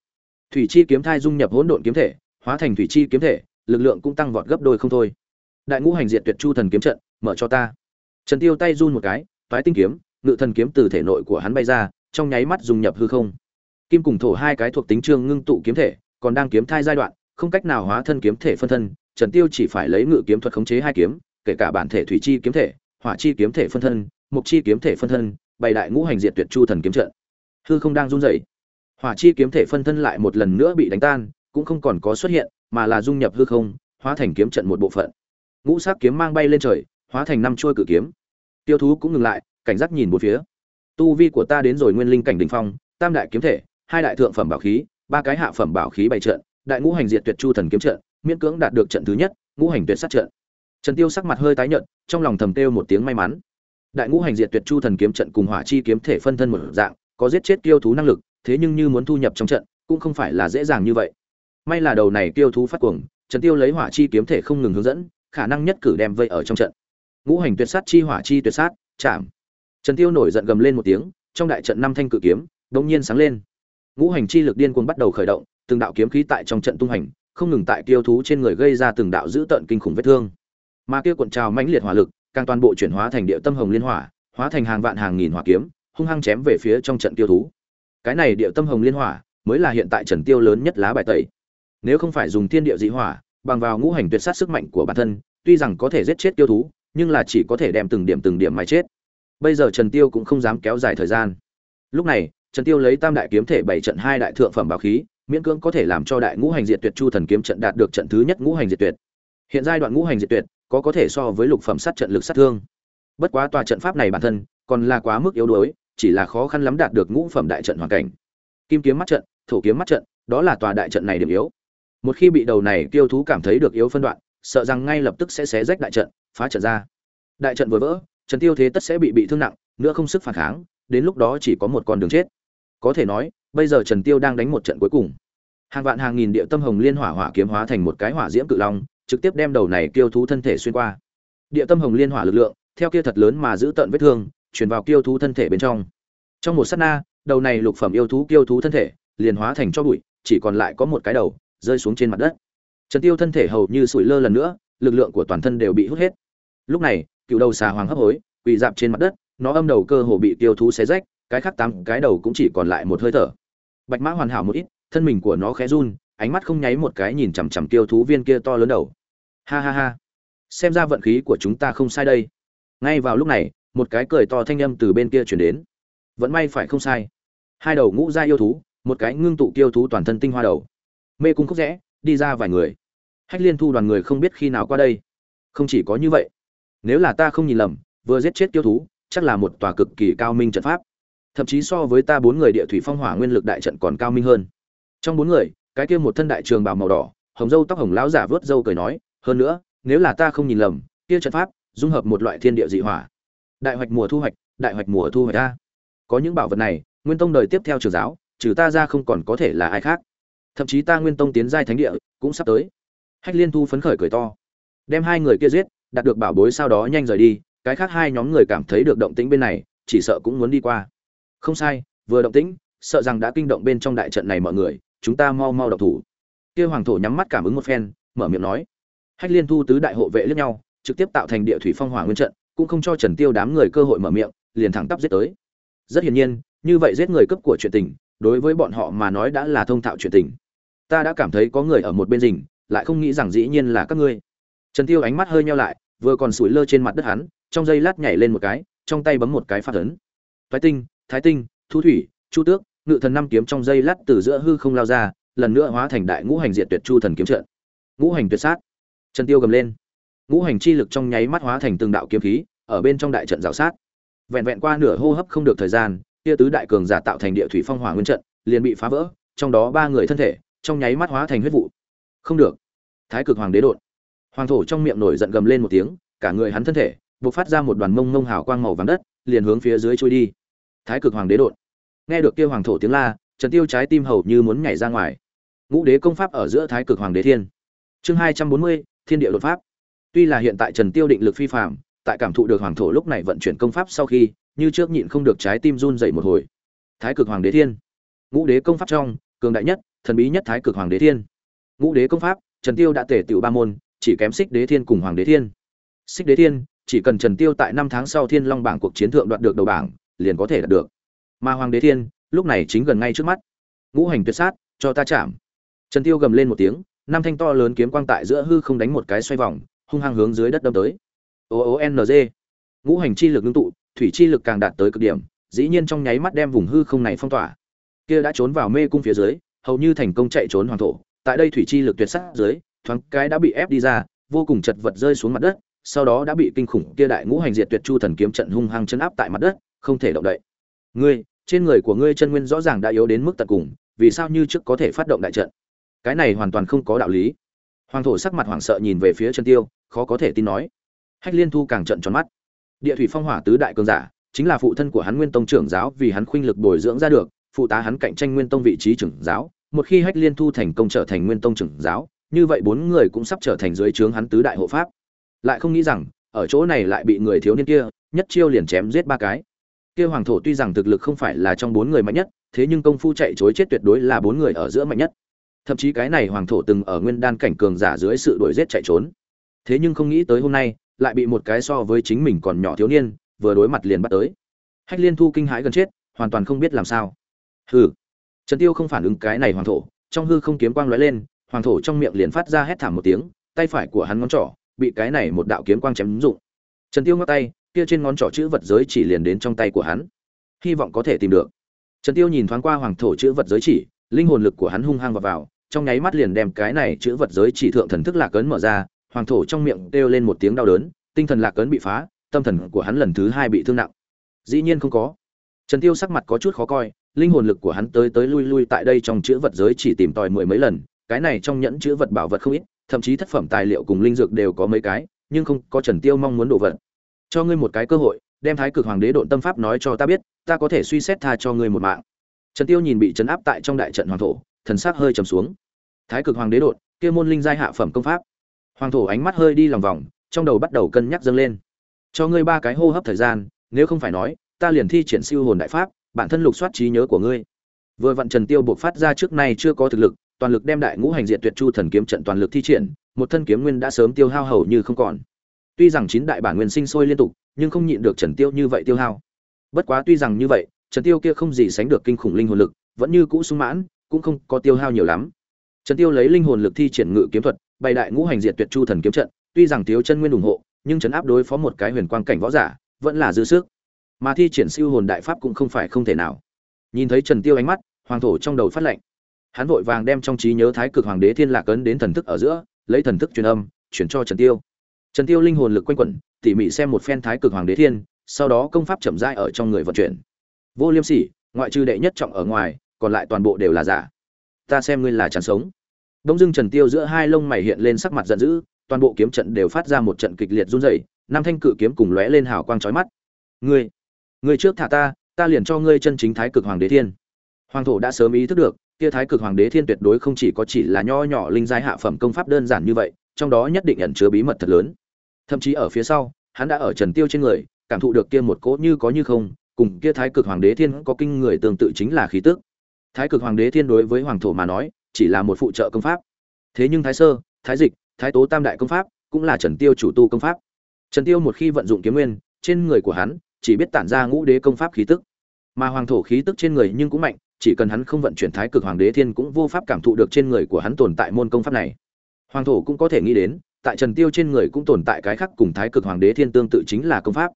Thủy chi kiếm thai dung nhập hỗn độn kiếm thể, hóa thành thủy chi kiếm thể, lực lượng cũng tăng vọt gấp đôi không thôi. Đại ngũ hành diệt tuyệt chu thần kiếm trận, mở cho ta trần tiêu tay run một cái, toái tinh kiếm, ngự thần kiếm từ thể nội của hắn bay ra, trong nháy mắt dung nhập hư không. Kim cùng thổ hai cái thuộc tính trương ngưng tụ kiếm thể, còn đang kiếm thai giai đoạn, không cách nào hóa thân kiếm thể phân thân, trần tiêu chỉ phải lấy ngự kiếm thuật khống chế hai kiếm, kể cả bản thể thủy chi kiếm thể, hỏa chi kiếm thể phân thân mục chi kiếm thể phân thân, bày đại ngũ hành diệt tuyệt chu thần kiếm trận. Hư không đang run rẩy. Hỏa chi kiếm thể phân thân lại một lần nữa bị đánh tan, cũng không còn có xuất hiện, mà là dung nhập hư không, hóa thành kiếm trận một bộ phận. Ngũ sắc kiếm mang bay lên trời, hóa thành năm chuôi cử kiếm tiêu thú cũng ngừng lại, cảnh giác nhìn một phía. Tu vi của ta đến rồi nguyên linh cảnh đỉnh phong, tam đại kiếm thể, hai đại thượng phẩm bảo khí, ba cái hạ phẩm bảo khí bày trận, đại ngũ hành diệt tuyệt chu thần kiếm trận, miễn cưỡng đạt được trận thứ nhất, ngũ hành tuyệt sát trận. Trần tiêu sắc mặt hơi tái nhợt, trong lòng thầm tiêu một tiếng may mắn. Đại ngũ hành diệt tuyệt chu thần kiếm trận cùng hỏa chi kiếm thể phân thân một dạng, có giết chết tiêu thú năng lực, thế nhưng như muốn thu nhập trong trận, cũng không phải là dễ dàng như vậy. May là đầu này tiêu thú phát cuồng, trần tiêu lấy hỏa chi kiếm thể không ngừng hướng dẫn, khả năng nhất cử đem vây ở trong trận ngũ hành tuyệt sát chi hỏa chi tuyệt sát, chạm. Trần tiêu nổi giận gầm lên một tiếng, trong đại trận năm thanh cự kiếm, đột nhiên sáng lên. Ngũ hành chi lực điên cuồng bắt đầu khởi động, từng đạo kiếm khí tại trong trận tung hành, không ngừng tại tiêu thú trên người gây ra từng đạo dữ tợn kinh khủng vết thương. Mà kia cuộn trào mãnh liệt hỏa lực, càng toàn bộ chuyển hóa thành địa tâm hồng liên hỏa, hóa thành hàng vạn hàng nghìn hỏa kiếm, hung hăng chém về phía trong trận tiêu thú. Cái này địa tâm hồng liên hỏa, mới là hiện tại trần tiêu lớn nhất lá bài tẩy. Nếu không phải dùng thiên địa dị hỏa, bằng vào ngũ hành tuyệt sát sức mạnh của bản thân, tuy rằng có thể giết chết tiêu thú nhưng là chỉ có thể đem từng điểm từng điểm mà chết. Bây giờ trần tiêu cũng không dám kéo dài thời gian. Lúc này, trần tiêu lấy tam đại kiếm thể bảy trận hai đại thượng phẩm bảo khí, miễn cưỡng có thể làm cho đại ngũ hành diệt tuyệt chu thần kiếm trận đạt được trận thứ nhất ngũ hành diệt tuyệt. Hiện giai đoạn ngũ hành diệt tuyệt, có có thể so với lục phẩm sát trận lực sát thương. Bất quá tòa trận pháp này bản thân, còn là quá mức yếu đuối, chỉ là khó khăn lắm đạt được ngũ phẩm đại trận hoàn cảnh. Kim kiếm mắt trận, thổ kiếm mắt trận, đó là tòa đại trận này điểm yếu. Một khi bị đầu này tiêu thú cảm thấy được yếu phân đoạn, sợ rằng ngay lập tức sẽ xé rách đại trận phá trận ra. Đại trận vừa vỡ, trần tiêu thế tất sẽ bị bị thương nặng, nữa không sức phản kháng, đến lúc đó chỉ có một con đường chết. Có thể nói, bây giờ trần tiêu đang đánh một trận cuối cùng. Hàng vạn hàng nghìn địa tâm hồng liên hỏa hỏa kiếm hóa thành một cái hỏa diễm cự long, trực tiếp đem đầu này kiêu thú thân thể xuyên qua. Địa tâm hồng liên hỏa lực lượng, theo kia thật lớn mà giữ tận vết thương, truyền vào kiêu thú thân thể bên trong. Trong một sát na, đầu này lục phẩm yêu thú kiêu thú thân thể liền hóa thành cho bụi, chỉ còn lại có một cái đầu rơi xuống trên mặt đất. Trần tiêu thân thể hầu như sủi lơ lần nữa lực lượng của toàn thân đều bị hút hết. Lúc này, cựu đầu xà hoàng hấp hối, quỳ dạp trên mặt đất, nó âm đầu cơ hồ bị tiêu thú xé rách, cái khác tám cái đầu cũng chỉ còn lại một hơi thở. Bạch mã hoàn hảo một ít, thân mình của nó khẽ run, ánh mắt không nháy một cái nhìn chằm chằm tiêu thú viên kia to lớn đầu. Ha ha ha. Xem ra vận khí của chúng ta không sai đây. Ngay vào lúc này, một cái cười to thanh âm từ bên kia chuyển đến. Vẫn may phải không sai. Hai đầu ngũ gia yêu thú, một cái ngưng tụ kiêu thú toàn thân tinh hoa đầu. Mê cung khúc rẽ, đi ra vài người hách liên thu đoàn người không biết khi nào qua đây. Không chỉ có như vậy. Nếu là ta không nhìn lầm, vừa giết chết Tiêu thú, chắc là một tòa cực kỳ cao minh trận pháp. Thậm chí so với ta bốn người địa thủy phong hỏa nguyên lực đại trận còn cao minh hơn. Trong bốn người, cái kia một thân đại trường bào màu đỏ, hồng dâu tóc hồng lão giả vớt dâu cười nói, hơn nữa, nếu là ta không nhìn lầm, kia trận pháp dung hợp một loại thiên địa dị hỏa. Đại hoạch mùa thu hoạch, đại hoạch mùa thu hoạch ta có những bảo vật này, nguyên tông đời tiếp theo trường giáo, trừ ta ra không còn có thể là ai khác. Thậm chí ta nguyên tông tiến giai thánh địa cũng sắp tới hách liên thu phấn khởi cười to. Đem hai người kia giết, đạt được bảo bối sau đó nhanh rời đi, cái khác hai nhóm người cảm thấy được động tĩnh bên này, chỉ sợ cũng muốn đi qua. Không sai, vừa động tĩnh, sợ rằng đã kinh động bên trong đại trận này mọi người, chúng ta mau mau độc thủ. Kia hoàng thổ nhắm mắt cảm ứng một phen, mở miệng nói. Hách liên thu tứ đại hộ vệ lẫn nhau, trực tiếp tạo thành địa thủy phong hỏa nguyên trận, cũng không cho trần tiêu đám người cơ hội mở miệng, liền thẳng tắp giết tới. Rất hiển nhiên, như vậy giết người cấp của chuyện tình, đối với bọn họ mà nói đã là thông thạo chuyện tình. Ta đã cảm thấy có người ở một bên rình lại không nghĩ rằng dĩ nhiên là các ngươi. Trần tiêu ánh mắt hơi nheo lại, vừa còn sủi lơ trên mặt đất hắn, trong giây lát nhảy lên một cái, trong tay bấm một cái phát ấn. Thái tinh thái tinh, thu thủy, chu tước, ngự thần năm kiếm trong giây lát từ giữa hư không lao ra, lần nữa hóa thành đại ngũ hành diện tuyệt chu thần kiếm trận. Ngũ hành tuyệt sát. Trần tiêu gầm lên. Ngũ hành chi lực trong nháy mắt hóa thành từng đạo kiếm khí, ở bên trong đại trận rào sát. Vẹn vẹn qua nửa hô hấp không được thời gian, kia tứ đại cường giả tạo thành địa thủy phong hỏa nguyên trận, liền bị phá vỡ, trong đó ba người thân thể, trong nháy mắt hóa thành huyết vụ. Không được thái cực hoàng đế đột. Hoàng thổ trong miệng nổi giận gầm lên một tiếng, cả người hắn thân thể bộc phát ra một đoàn mông mông hào quang màu vàng đất, liền hướng phía dưới trôi đi. Thái cực hoàng đế đột. Nghe được kia hoàng thổ tiếng la, trần tiêu trái tim hầu như muốn nhảy ra ngoài. Ngũ đế công pháp ở giữa thái cực hoàng đế thiên. Chương hai trăm bốn mươi, thiên địa đột pháp. Tuy là hiện tại trần tiêu định lực phi phạm tại cảm thụ được hoàng thổ lúc này vận chuyển công pháp sau khi, như trước nhịn không được trái tim run dậy một hồi. Thái cực hoàng đế thiên. Ngũ đế công pháp trong, cường đại nhất, thần bí nhất thái cực hoàng đế thiên. Ngũ đế công pháp trần tiêu đã tể tiểu ba môn, chỉ kém xích đế thiên cùng hoàng đế thiên. Xích đế thiên, chỉ cần trần tiêu tại năm tháng sau thiên long bảng cuộc chiến thượng đoạt được đầu bảng, liền có thể đạt được. Mà hoàng đế thiên, lúc này chính gần ngay trước mắt. Ngũ hành tuyệt sát, cho ta chạm. Trần tiêu gầm lên một tiếng, năm thanh to lớn kiếm quang tại giữa hư không đánh một cái xoay vòng, hung hăng hướng dưới đất đâm tới. O o n g. Ngũ hành chi lực ngưng tụ, thủy chi lực càng đạt tới cực điểm, dĩ nhiên trong nháy mắt đem vùng hư không này phong tỏa. Kia đã trốn vào mê cung phía dưới, hầu như thành công chạy trốn hoàng thổ tại đây thủy chi lực tuyệt sắc dưới, thoáng cái đã bị ép đi ra, vô cùng chật vật rơi xuống mặt đất, sau đó đã bị kinh khủng kia đại ngũ hành diệt tuyệt chu thần kiếm trận hung hăng chấn áp tại mặt đất, không thể động đậy. Ngươi, trên người của ngươi chân nguyên rõ ràng đã yếu đến mức tận cùng, vì sao như trước có thể phát động đại trận? Cái này hoàn toàn không có đạo lý. Hoàng thổ sắc mặt hoảng sợ nhìn về phía chân tiêu, khó có thể tin nói. Hách liên thu càng trận tròn mắt. Địa thủy phong hỏa tứ đại cường giả, chính là phụ thân của hắn nguyên tông trưởng giáo vì hắn khuynh lực bồi dưỡng ra được, phụ tá hắn cạnh tranh nguyên tông vị trí trưởng giáo một khi hách liên thu thành công trở thành nguyên tông trưởng giáo, như vậy bốn người cũng sắp trở thành dưới trướng hắn tứ đại hộ pháp. Lại không nghĩ rằng, ở chỗ này lại bị người thiếu niên kia, nhất chiêu liền chém giết ba cái. Kia hoàng thổ tuy rằng thực lực không phải là trong bốn người mạnh nhất, thế nhưng công phu chạy chối chết tuyệt đối là bốn người ở giữa mạnh nhất. Thậm chí cái này hoàng thổ từng ở nguyên đan cảnh cường giả dưới sự đuổi giết chạy trốn. Thế nhưng không nghĩ tới hôm nay, lại bị một cái so với chính mình còn nhỏ thiếu niên, vừa đối mặt liền bắt tới. Hách liên thu kinh hãi gần chết, hoàn toàn không biết làm sao. Hừ trần tiêu không phản ứng cái này hoàng thổ, trong hư không kiếm quang lóe lên, hoàng thổ trong miệng liền phát ra hét thảm một tiếng, tay phải của hắn ngón trỏ bị cái này một đạo kiếm quang chém rụng. Trần tiêu ngắt tay, kia trên ngón trỏ chữ vật giới chỉ liền đến trong tay của hắn. Hy vọng có thể tìm được. Trần tiêu nhìn thoáng qua hoàng thổ chữ vật giới chỉ, linh hồn lực của hắn hung hăng vào vào, trong nháy mắt liền đem cái này chữ vật giới chỉ thượng thần thức lạc cấn mở ra, hoàng thổ trong miệng kêu lên một tiếng đau đớn, tinh thần lạc cấn bị phá, tâm thần của hắn lần thứ hai bị thương nặng. Dĩ nhiên không có. Trần tiêu sắc mặt có chút khó coi linh hồn lực của hắn tới tới lui lui tại đây trong chữ vật giới chỉ tìm tòi mười mấy lần, cái này trong nhẫn chữ vật bảo vật không ít, thậm chí thất phẩm tài liệu cùng linh dược đều có mấy cái, nhưng không có trần tiêu mong muốn đồ vật. Cho ngươi một cái cơ hội, đem thái cực hoàng đế độn tâm pháp nói cho ta biết, ta có thể suy xét tha cho ngươi một mạng. Trần tiêu nhìn bị trấn áp tại trong đại trận hoàng thổ, thần sắc hơi trầm xuống. Thái cực hoàng đế độn, kia môn linh giai hạ phẩm công pháp. Hoàng thổ ánh mắt hơi đi lòng vòng, trong đầu bắt đầu cân nhắc dâng lên. Cho ngươi ba cái hô hấp thời gian, nếu không phải nói, ta liền thi triển siêu hồn đại pháp bản thân lục soát trí nhớ của ngươi. Vừa vặn trần tiêu buộc phát ra trước nay chưa có thực lực, toàn lực đem đại ngũ hành diệt tuyệt chu thần kiếm trận toàn lực thi triển, một thân kiếm nguyên đã sớm tiêu hao hầu như không còn. Tuy rằng chín đại bản nguyên sinh sôi liên tục, nhưng không nhịn được trần tiêu như vậy tiêu hao. Bất quá tuy rằng như vậy, trần tiêu kia không gì sánh được kinh khủng linh hồn lực, vẫn như cũ sung mãn, cũng không có tiêu hao nhiều lắm. Trần tiêu lấy linh hồn lực thi triển ngự kiếm thuật, bày đại ngũ hành diệt tuyệt chu thần kiếm trận, tuy rằng thiếu chân nguyên ủng hộ, nhưng trấn áp đối phó một cái huyền quang cảnh võ giả, vẫn là dư sức mà thi triển siêu hồn đại pháp cũng không phải không thể nào. Nhìn thấy trần tiêu ánh mắt, hoàng thổ trong đầu phát lệnh. Hắn vội vàng đem trong trí nhớ thái cực hoàng đế thiên lạc ấn đến thần thức ở giữa, lấy thần thức truyền âm, chuyển cho trần tiêu. Trần tiêu linh hồn lực quanh quẩn, tỉ mỉ xem một phen thái cực hoàng đế thiên, sau đó công pháp chậm rãi ở trong người vận chuyển. Vô liêm sỉ, ngoại trừ đệ nhất trọng ở ngoài, còn lại toàn bộ đều là giả. Ta xem ngươi là chán sống. Đông dưng trần tiêu giữa hai lông mày hiện lên sắc mặt giận dữ, toàn bộ kiếm trận đều phát ra một trận kịch liệt run rẩy, năm thanh cự kiếm cùng lóe lên hào quang chói mắt. Ngươi ngươi trước thả ta ta liền cho ngươi chân chính thái cực hoàng đế thiên. Hoàng thổ đã sớm ý thức được, kia thái cực hoàng đế thiên tuyệt đối không chỉ có chỉ là nho nhỏ linh giai hạ phẩm công pháp đơn giản như vậy, trong đó nhất định ẩn chứa bí mật thật lớn. Thậm chí ở phía sau, hắn đã ở trần tiêu trên người, cảm thụ được kia một cỗ như có như không, cùng kia thái cực hoàng đế thiên có kinh người tương tự chính là khí tức. Thái cực hoàng đế thiên đối với hoàng thổ mà nói, chỉ là một phụ trợ công pháp. Thế nhưng thái sơ, thái dịch, thái tố tam đại công pháp cũng là trần tiêu chủ tu công pháp. Trần tiêu một khi vận dụng kiếm nguyên, trên người của hắn chỉ biết tản ra ngũ đế công pháp khí tức. Mà hoàng thổ khí tức trên người nhưng cũng mạnh, chỉ cần hắn không vận chuyển thái cực hoàng đế thiên cũng vô pháp cảm thụ được trên người của hắn tồn tại môn công pháp này. Hoàng thổ cũng có thể nghĩ đến, tại trần tiêu trên người cũng tồn tại cái khác cùng thái cực hoàng đế thiên tương tự chính là công pháp.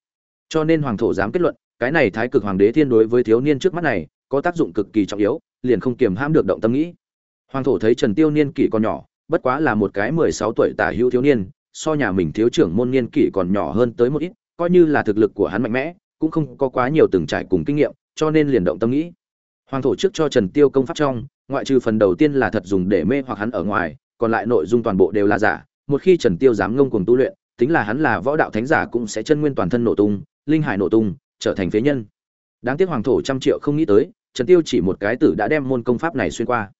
Cho nên hoàng thổ dám kết luận, cái này thái cực hoàng đế thiên đối với thiếu niên trước mắt này, có tác dụng cực kỳ trọng yếu, liền không kiềm hãm được động tâm nghĩ. Hoàng thổ thấy trần tiêu niên kỷ còn nhỏ, bất quá là một cái mười sáu tuổi tả hữu thiếu niên, so nhà mình thiếu trưởng môn niên kỷ còn nhỏ hơn tới một ít coi như là thực lực của hắn mạnh mẽ, cũng không có quá nhiều từng trải cùng kinh nghiệm, cho nên liền động tâm nghĩ. Hoàng thổ trước cho trần tiêu công pháp trong, ngoại trừ phần đầu tiên là thật dùng để mê hoặc hắn ở ngoài, còn lại nội dung toàn bộ đều là giả. Một khi trần tiêu dám ngông cuồng tu luyện, tính là hắn là võ đạo thánh giả cũng sẽ chân nguyên toàn thân nổ tung, linh hải nổ tung, trở thành phế nhân. Đáng tiếc hoàng thổ trăm triệu không nghĩ tới, trần tiêu chỉ một cái tử đã đem môn công pháp này xuyên qua.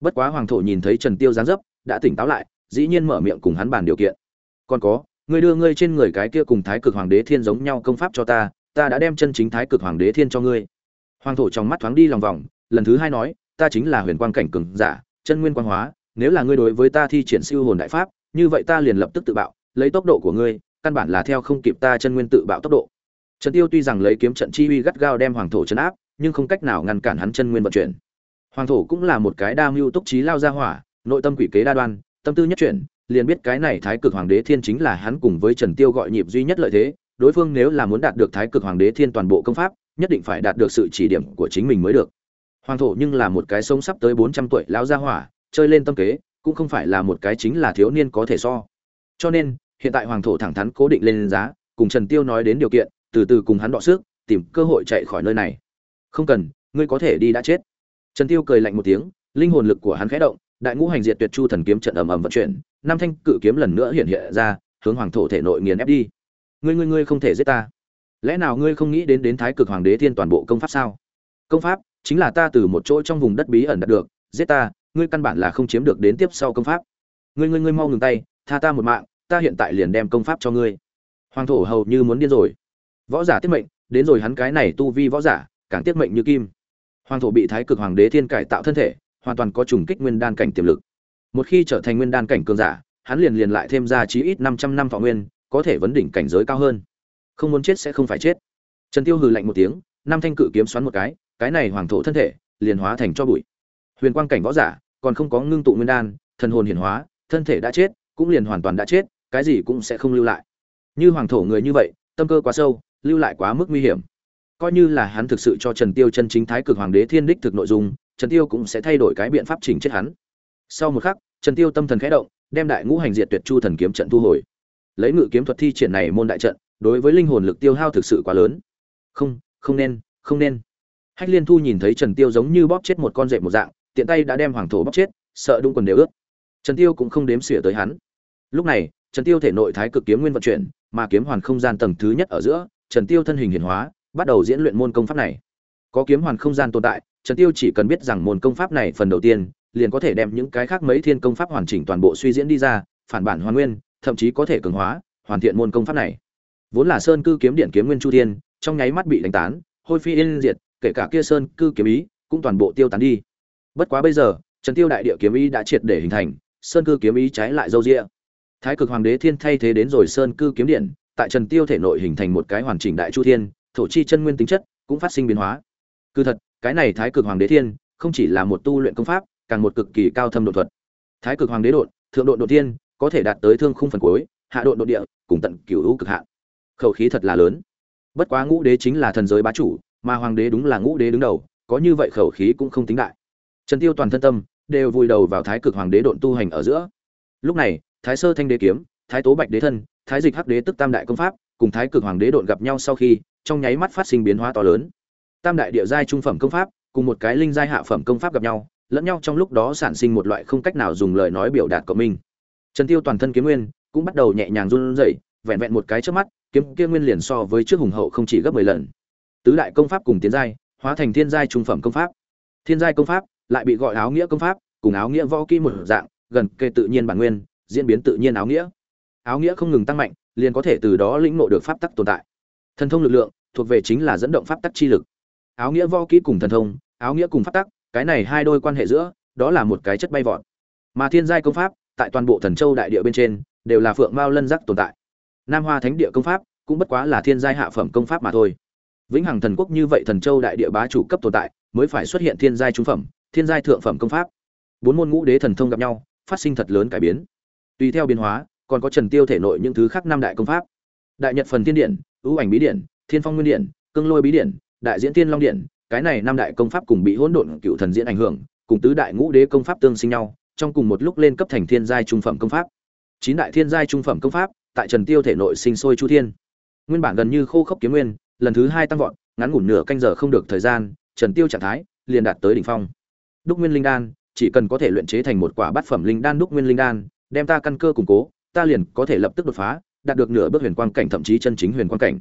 Bất quá hoàng thổ nhìn thấy trần tiêu giáng dấp, đã tỉnh táo lại, dĩ nhiên mở miệng cùng hắn bàn điều kiện. Còn có ngươi đưa ngươi trên người cái kia cùng thái cực hoàng đế thiên giống nhau công pháp cho ta ta đã đem chân chính thái cực hoàng đế thiên cho ngươi. Hoàng thổ trong mắt thoáng đi lòng vòng, lần thứ hai nói, ta chính là huyền quang cảnh cường giả, chân nguyên quang hóa, nếu là ngươi đối với ta thi triển siêu hồn đại pháp, như vậy ta liền lập tức tự bạo, lấy tốc độ của ngươi, căn bản là theo không kịp ta chân nguyên tự bạo tốc độ. Trần tiêu tuy rằng lấy kiếm trận chi uy gắt gao đem hoàng thổ chấn áp, nhưng không cách nào ngăn cản hắn chân nguyên vận chuyển. Hoàng thổ cũng là một cái đa mưu túc trí lao ra hỏa, nội tâm quỷ kế đa đoan, tâm tư nhất chuyển liền biết cái này thái cực hoàng đế thiên chính là hắn cùng với trần tiêu gọi nhịp duy nhất lợi thế, đối phương nếu là muốn đạt được thái cực hoàng đế thiên toàn bộ công pháp, nhất định phải đạt được sự chỉ điểm của chính mình mới được. Hoàng thổ nhưng là một cái sống sắp tới bốn trăm tuổi lão gia hỏa, chơi lên tâm kế, cũng không phải là một cái chính là thiếu niên có thể so. Cho nên, hiện tại hoàng thổ thẳng thắn cố định lên giá, cùng trần tiêu nói đến điều kiện, từ từ cùng hắn đọ sức, tìm cơ hội chạy khỏi nơi này. Không cần, ngươi có thể đi đã chết. Trần tiêu cười lạnh một tiếng, linh hồn lực của hắn khẽ động, đại ngũ hành diệt tuyệt chu thần kiếm trận ầm ầm vận chuyển năm thanh cự kiếm lần nữa hiện hiện ra, hướng hoàng thổ thể nội nghiền ép đi. Ngươi ngươi ngươi không thể giết ta. Lẽ nào ngươi không nghĩ đến đến thái cực hoàng đế thiên toàn bộ công pháp sao? Công pháp chính là ta từ một chỗ trong vùng đất bí ẩn đạt được, giết ta, ngươi căn bản là không chiếm được đến tiếp sau công pháp. Ngươi ngươi ngươi mau ngừng tay, tha ta một mạng, ta hiện tại liền đem công pháp cho ngươi. Hoàng thổ hầu như muốn điên rồi. Võ giả tiết mệnh, đến rồi hắn cái này tu vi võ giả, càng tiết mệnh như kim. Hoàng thổ bị thái cực hoàng đế thiên cải tạo thân thể, hoàn toàn có trùng kích nguyên đan cảnh tiềm lực một khi trở thành nguyên đan cảnh cường giả, hắn liền liền lại thêm ra chí ít 500 năm thọ nguyên, có thể vấn đỉnh cảnh giới cao hơn. Không muốn chết sẽ không phải chết. Trần tiêu hừ lạnh một tiếng, năm thanh cự kiếm xoắn một cái cái này hoàng thổ thân thể, liền hóa thành cho bụi. Huyền quang cảnh võ giả, còn không có ngưng tụ nguyên đan, thần hồn hiển hóa, thân thể đã chết, cũng liền hoàn toàn đã chết, cái gì cũng sẽ không lưu lại. Như hoàng thổ người như vậy, tâm cơ quá sâu, lưu lại quá mức nguy hiểm. Coi như là hắn thực sự cho trần tiêu chân chính thái cực hoàng đế thiên đích thực nội dung, trần tiêu cũng sẽ thay đổi cái biện pháp chỉnh chết hắn sau một khắc, trần tiêu tâm thần khẽ động, đem đại ngũ hành diệt tuyệt chu thần kiếm trận thu hồi. Lấy ngự kiếm thuật thi triển này môn đại trận, đối với linh hồn lực tiêu hao thực sự quá lớn. Không không nên không nên. Hách liên thu nhìn thấy trần tiêu giống như bóp chết một con rệp một dạng, tiện tay đã đem hoàng thổ bóp chết, sợ đúng quần đều ướt. Trần tiêu cũng không đếm xỉa tới hắn. Lúc này, trần tiêu thể nội thái cực kiếm nguyên vận chuyển, mà kiếm hoàn không gian tầng thứ nhất ở giữa, trần tiêu thân hình hiển hóa, bắt đầu diễn luyện môn công pháp này. Có kiếm hoàn không gian tồn tại, trần tiêu chỉ cần biết rằng môn công pháp này phần đầu tiên liền có thể đem những cái khác mấy thiên công pháp hoàn chỉnh toàn bộ suy diễn đi ra, phản bản hoàn nguyên, thậm chí có thể cường hóa, hoàn thiện môn công pháp này. Vốn là sơn cư kiếm điện kiếm nguyên chu thiên, trong nháy mắt bị đánh tán, hôi phi yên diệt, kể cả kia sơn cư kiếm ý cũng toàn bộ tiêu tán đi. Bất quá bây giờ, trần tiêu đại địa kiếm ý đã triệt để hình thành, sơn cư kiếm ý trái lại dâu dịa. thái cực hoàng đế thiên thay thế đến rồi sơn cư kiếm điện, tại trần tiêu thể nội hình thành một cái hoàn chỉnh đại chu thiên, thổ chi chân nguyên tính chất cũng phát sinh biến hóa. Cứ thật, cái này thái cực hoàng đế thiên không chỉ là một tu luyện công pháp càng một cực kỳ cao thâm độ thuật. Thái cực hoàng đế đột thượng độn độ thiên, có thể đạt tới thương khung phần cuối, hạ độn độ địa, cùng tận cửu hữu cực hạn. Khẩu khí thật là lớn. Bất quá ngũ đế chính là thần giới bá chủ, mà hoàng đế đúng là ngũ đế đứng đầu, có như vậy khẩu khí cũng không tính đại. Trần tiêu toàn thân tâm đều vùi đầu vào thái cực hoàng đế độn tu hành ở giữa. Lúc này, thái sơ thanh đế kiếm, thái tố bạch đế thân, thái dịch hắc đế tức tam đại công pháp, cùng thái cực hoàng đế độn gặp nhau sau khi, trong nháy mắt phát sinh biến hóa to lớn. Tam đại địa giai trung phẩm công pháp, cùng một cái linh giai hạ phẩm công pháp gặp nhau lẫn nhau trong lúc đó sản sinh một loại không cách nào dùng lời nói biểu đạt của mình. trần tiêu toàn thân kiếm nguyên cũng bắt đầu nhẹ nhàng run rẩy, vẹn vẹn một cái chớp mắt, kiếm kia nguyên liền so với trước hùng hậu không chỉ gấp 10 lần. Tứ đại công pháp cùng tiến giai, hóa thành thiên giai trung phẩm công pháp. Thiên giai công pháp lại bị gọi áo nghĩa công pháp, cùng áo nghĩa võ kỹ một dạng, gần kề tự nhiên bản nguyên, diễn biến tự nhiên áo nghĩa. Áo nghĩa không ngừng tăng mạnh, liền có thể từ đó lĩnh ngộ được pháp tắc tồn tại. Thần thông lực lượng thuộc về chính là dẫn động pháp tắc chi lực. Áo nghĩa võ kỹ cùng thần thông, áo nghĩa cùng pháp tắc cái này hai đôi quan hệ giữa, đó là một cái chất bay vọt. Mà thiên giai công pháp, tại toàn bộ thần châu đại địa bên trên, đều là phượng mao lân giác tồn tại. Nam hoa thánh địa công pháp, cũng bất quá là thiên giai hạ phẩm công pháp mà thôi. Vĩnh hằng thần quốc như vậy thần châu đại địa bá chủ cấp tồn tại, mới phải xuất hiện thiên giai trung phẩm, thiên giai thượng phẩm công pháp. Bốn môn ngũ đế thần thông gặp nhau, phát sinh thật lớn cải biến. Tùy theo biến hóa, còn có trần tiêu thể nội những thứ khác năm đại công pháp. Đại nhật phần thiên điện, ưu ảnh bí điện, thiên phong nguyên điện, cương lôi bí điện, đại diễn tiên long điện cái này năm đại công pháp cùng bị hỗn độn cựu thần diễn ảnh hưởng, cùng tứ đại ngũ đế công pháp tương sinh nhau, trong cùng một lúc lên cấp thành thiên giai trung phẩm công pháp. Chín đại thiên giai trung phẩm công pháp, tại trần tiêu thể nội sinh sôi chu thiên. Nguyên bản gần như khô khốc kiếm nguyên, lần thứ hai tăng vọt, ngắn ngủn nửa canh giờ không được thời gian, trần tiêu trạng thái liền đạt tới đỉnh phong. Đúc nguyên linh đan, chỉ cần có thể luyện chế thành một quả bát phẩm linh đan đúc nguyên linh đan, đem ta căn cơ củng cố, ta liền có thể lập tức đột phá, đạt được nửa bước huyền quang cảnh thậm chí chân chính huyền quang cảnh.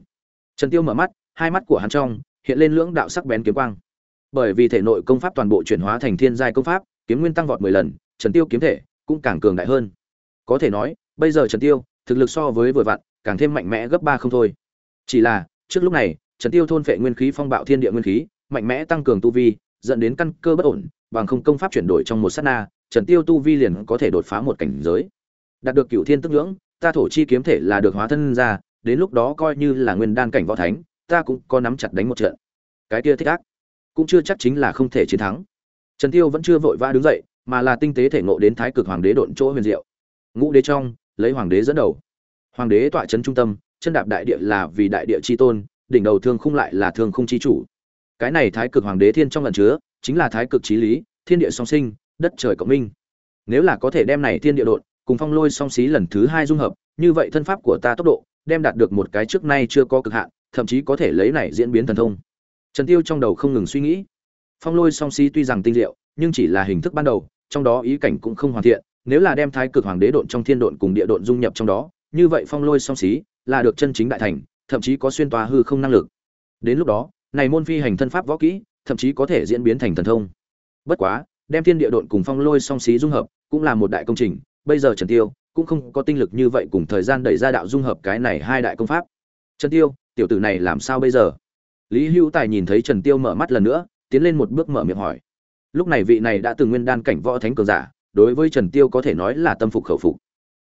Trần tiêu mở mắt, hai mắt của hắn trong hiện lên lưỡng đạo sắc bén kiếm quang. Bởi vì thể nội công pháp toàn bộ chuyển hóa thành thiên giai công pháp, kiếm nguyên tăng vọt mười lần, trần tiêu kiếm thể cũng càng cường đại hơn. Có thể nói, bây giờ trần tiêu, thực lực so với vừa vặn, càng thêm mạnh mẽ gấp ba không thôi. Chỉ là, trước lúc này, trần tiêu thôn phệ nguyên khí phong bạo thiên địa nguyên khí, mạnh mẽ tăng cường tu vi, dẫn đến căn cơ bất ổn, bằng không công pháp chuyển đổi trong một sát na, trần tiêu tu vi liền có thể đột phá một cảnh giới. Đạt được cửu thiên tức ngưỡng, ta thổ chi kiếm thể là được hóa thân ra, đến lúc đó coi như là nguyên đan cảnh võ thánh ta cũng có nắm chặt đánh một trận. Cái kia thích ác, cũng chưa chắc chính là không thể chiến thắng. Trần tiêu vẫn chưa vội vã đứng dậy, mà là tinh tế thể ngộ đến thái cực hoàng đế độn chỗ huyền diệu. Ngũ đế trong, lấy hoàng đế dẫn đầu. Hoàng đế tọa trấn trung tâm, chân đạp đại địa là vì đại địa chi tôn, đỉnh đầu thương khung lại là thương khung chi chủ. Cái này thái cực hoàng đế thiên trong lần chứa, chính là thái cực chí lý, thiên địa song sinh, đất trời cộng minh. Nếu là có thể đem này thiên địa độn cùng phong lôi song xí lần thứ hai dung hợp, như vậy thân pháp của ta tốc độ, đem đạt được một cái trước nay chưa có cực hạn thậm chí có thể lấy này diễn biến thần thông. Trần tiêu trong đầu không ngừng suy nghĩ. Phong lôi song xí tuy rằng tinh diệu, nhưng chỉ là hình thức ban đầu, trong đó ý cảnh cũng không hoàn thiện, nếu là đem thái cực hoàng đế độn trong thiên độn cùng địa độn dung nhập trong đó, như vậy phong lôi song xí là được chân chính đại thành, thậm chí có xuyên toa hư không năng lực. Đến lúc đó, này môn phi hành thân pháp võ kỹ, thậm chí có thể diễn biến thành thần thông. Bất quá, đem thiên địa độn cùng phong lôi song xí dung hợp cũng là một đại công trình, bây giờ trần tiêu cũng không có tinh lực như vậy cùng thời gian đẩy ra đạo dung hợp cái này hai đại công pháp. Trần tiêu tiểu tử này làm sao bây giờ? Lý hữu tài nhìn thấy trần tiêu mở mắt lần nữa, tiến lên một bước mở miệng hỏi. Lúc này vị này đã từng nguyên đan cảnh võ thánh cường giả, đối với trần tiêu có thể nói là tâm phục khẩu phục.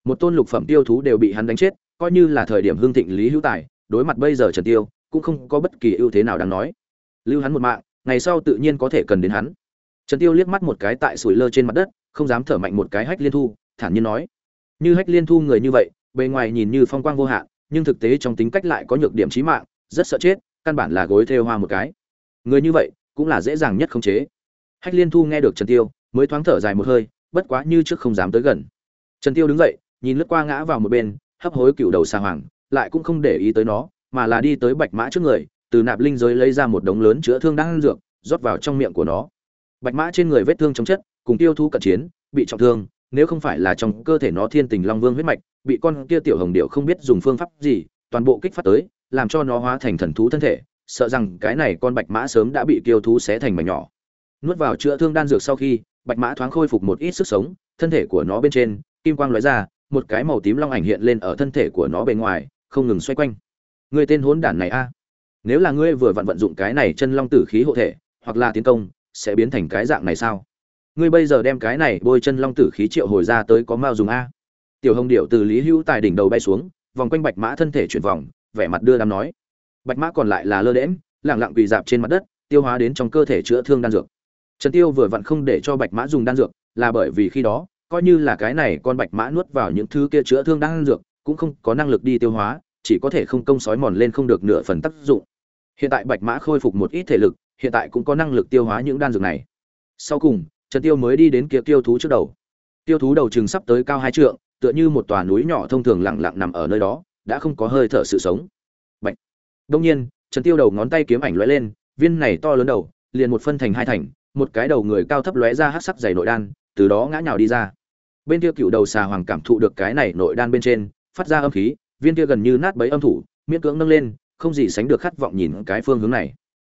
Một tôn lục phẩm tiêu thú đều bị hắn đánh chết, coi như là thời điểm hương thịnh lý hữu tài, đối mặt bây giờ trần tiêu, cũng không có bất kỳ ưu thế nào đáng nói. Lưu hắn một mạng, ngày sau tự nhiên có thể cần đến hắn. Trần tiêu liếc mắt một cái tại sủi lơ trên mặt đất, không dám thở mạnh một cái hách liên thu, thản nhiên nói. Như hách liên thu người như vậy, bề ngoài nhìn như phong quang vô hạn nhưng thực tế trong tính cách lại có nhược điểm chí mạng, rất sợ chết, căn bản là gối theo hoa một cái. Người như vậy, cũng là dễ dàng nhất khống chế. Hách liên thu nghe được trần tiêu, mới thoáng thở dài một hơi, bất quá như trước không dám tới gần. Trần tiêu đứng dậy, nhìn lướt qua ngã vào một bên, hấp hối cựu đầu xa hoàng, lại cũng không để ý tới nó, mà là đi tới bạch mã trước người, từ nạp linh giới lấy ra một đống lớn chữa thương đang ăn dược, rót vào trong miệng của nó. Bạch mã trên người vết thương chống chất, cùng tiêu thú cận chiến, bị trọng thương nếu không phải là trong cơ thể nó thiên tình long vương huyết mạch, bị con kia tiểu hồng điệu không biết dùng phương pháp gì, toàn bộ kích phát tới, làm cho nó hóa thành thần thú thân thể, sợ rằng cái này con bạch mã sớm đã bị kiêu thú xé thành mảnh nhỏ. Nuốt vào chữa thương đan dược sau khi, bạch mã thoáng khôi phục một ít sức sống, thân thể của nó bên trên, kim quang lóe ra, một cái màu tím long ảnh hiện lên ở thân thể của nó bên ngoài, không ngừng xoay quanh. Người tên hỗn đản này a. Nếu là ngươi vừa vặn vận dụng cái này chân long tử khí hộ thể, hoặc là tiến công, sẽ biến thành cái dạng này sao? Ngươi bây giờ đem cái này bôi chân long tử khí triệu hồi ra tới có mao dùng a? Tiểu hồng điệu từ lý hữu tài đỉnh đầu bay xuống, vòng quanh bạch mã thân thể chuyển vòng, vẻ mặt đưa đám nói. Bạch mã còn lại là lơ đễm lẳng lặng quỳ dạp trên mặt đất, tiêu hóa đến trong cơ thể chữa thương đan dược. Trần tiêu vừa vặn không để cho bạch mã dùng đan dược, là bởi vì khi đó, coi như là cái này con bạch mã nuốt vào những thứ kia chữa thương đan dược, cũng không có năng lực đi tiêu hóa, chỉ có thể không công sói mòn lên không được nửa phần tác dụng. Hiện tại bạch mã khôi phục một ít thể lực, hiện tại cũng có năng lực tiêu hóa những đan dược này. Sau cùng trần tiêu mới đi đến kia tiêu thú trước đầu. Tiêu thú đầu chừng sắp tới cao hai trượng, tựa như một tòa núi nhỏ thông thường lặng lặng nằm ở nơi đó, đã không có hơi thở sự sống. Bạch. Đông nhiên, trần tiêu đầu ngón tay kiếm ảnh lóe lên, viên này to lớn đầu, liền một phân thành hai thành, một cái đầu người cao thấp lóe ra hắc sắc dày nội đan, từ đó ngã nhào đi ra. Bên kia cựu đầu xà hoàng cảm thụ được cái này nội đan bên trên, phát ra âm khí, viên kia gần như nát bấy âm thủ, miễn cưỡng nâng lên, không gì sánh được khát vọng nhìn cái phương hướng này.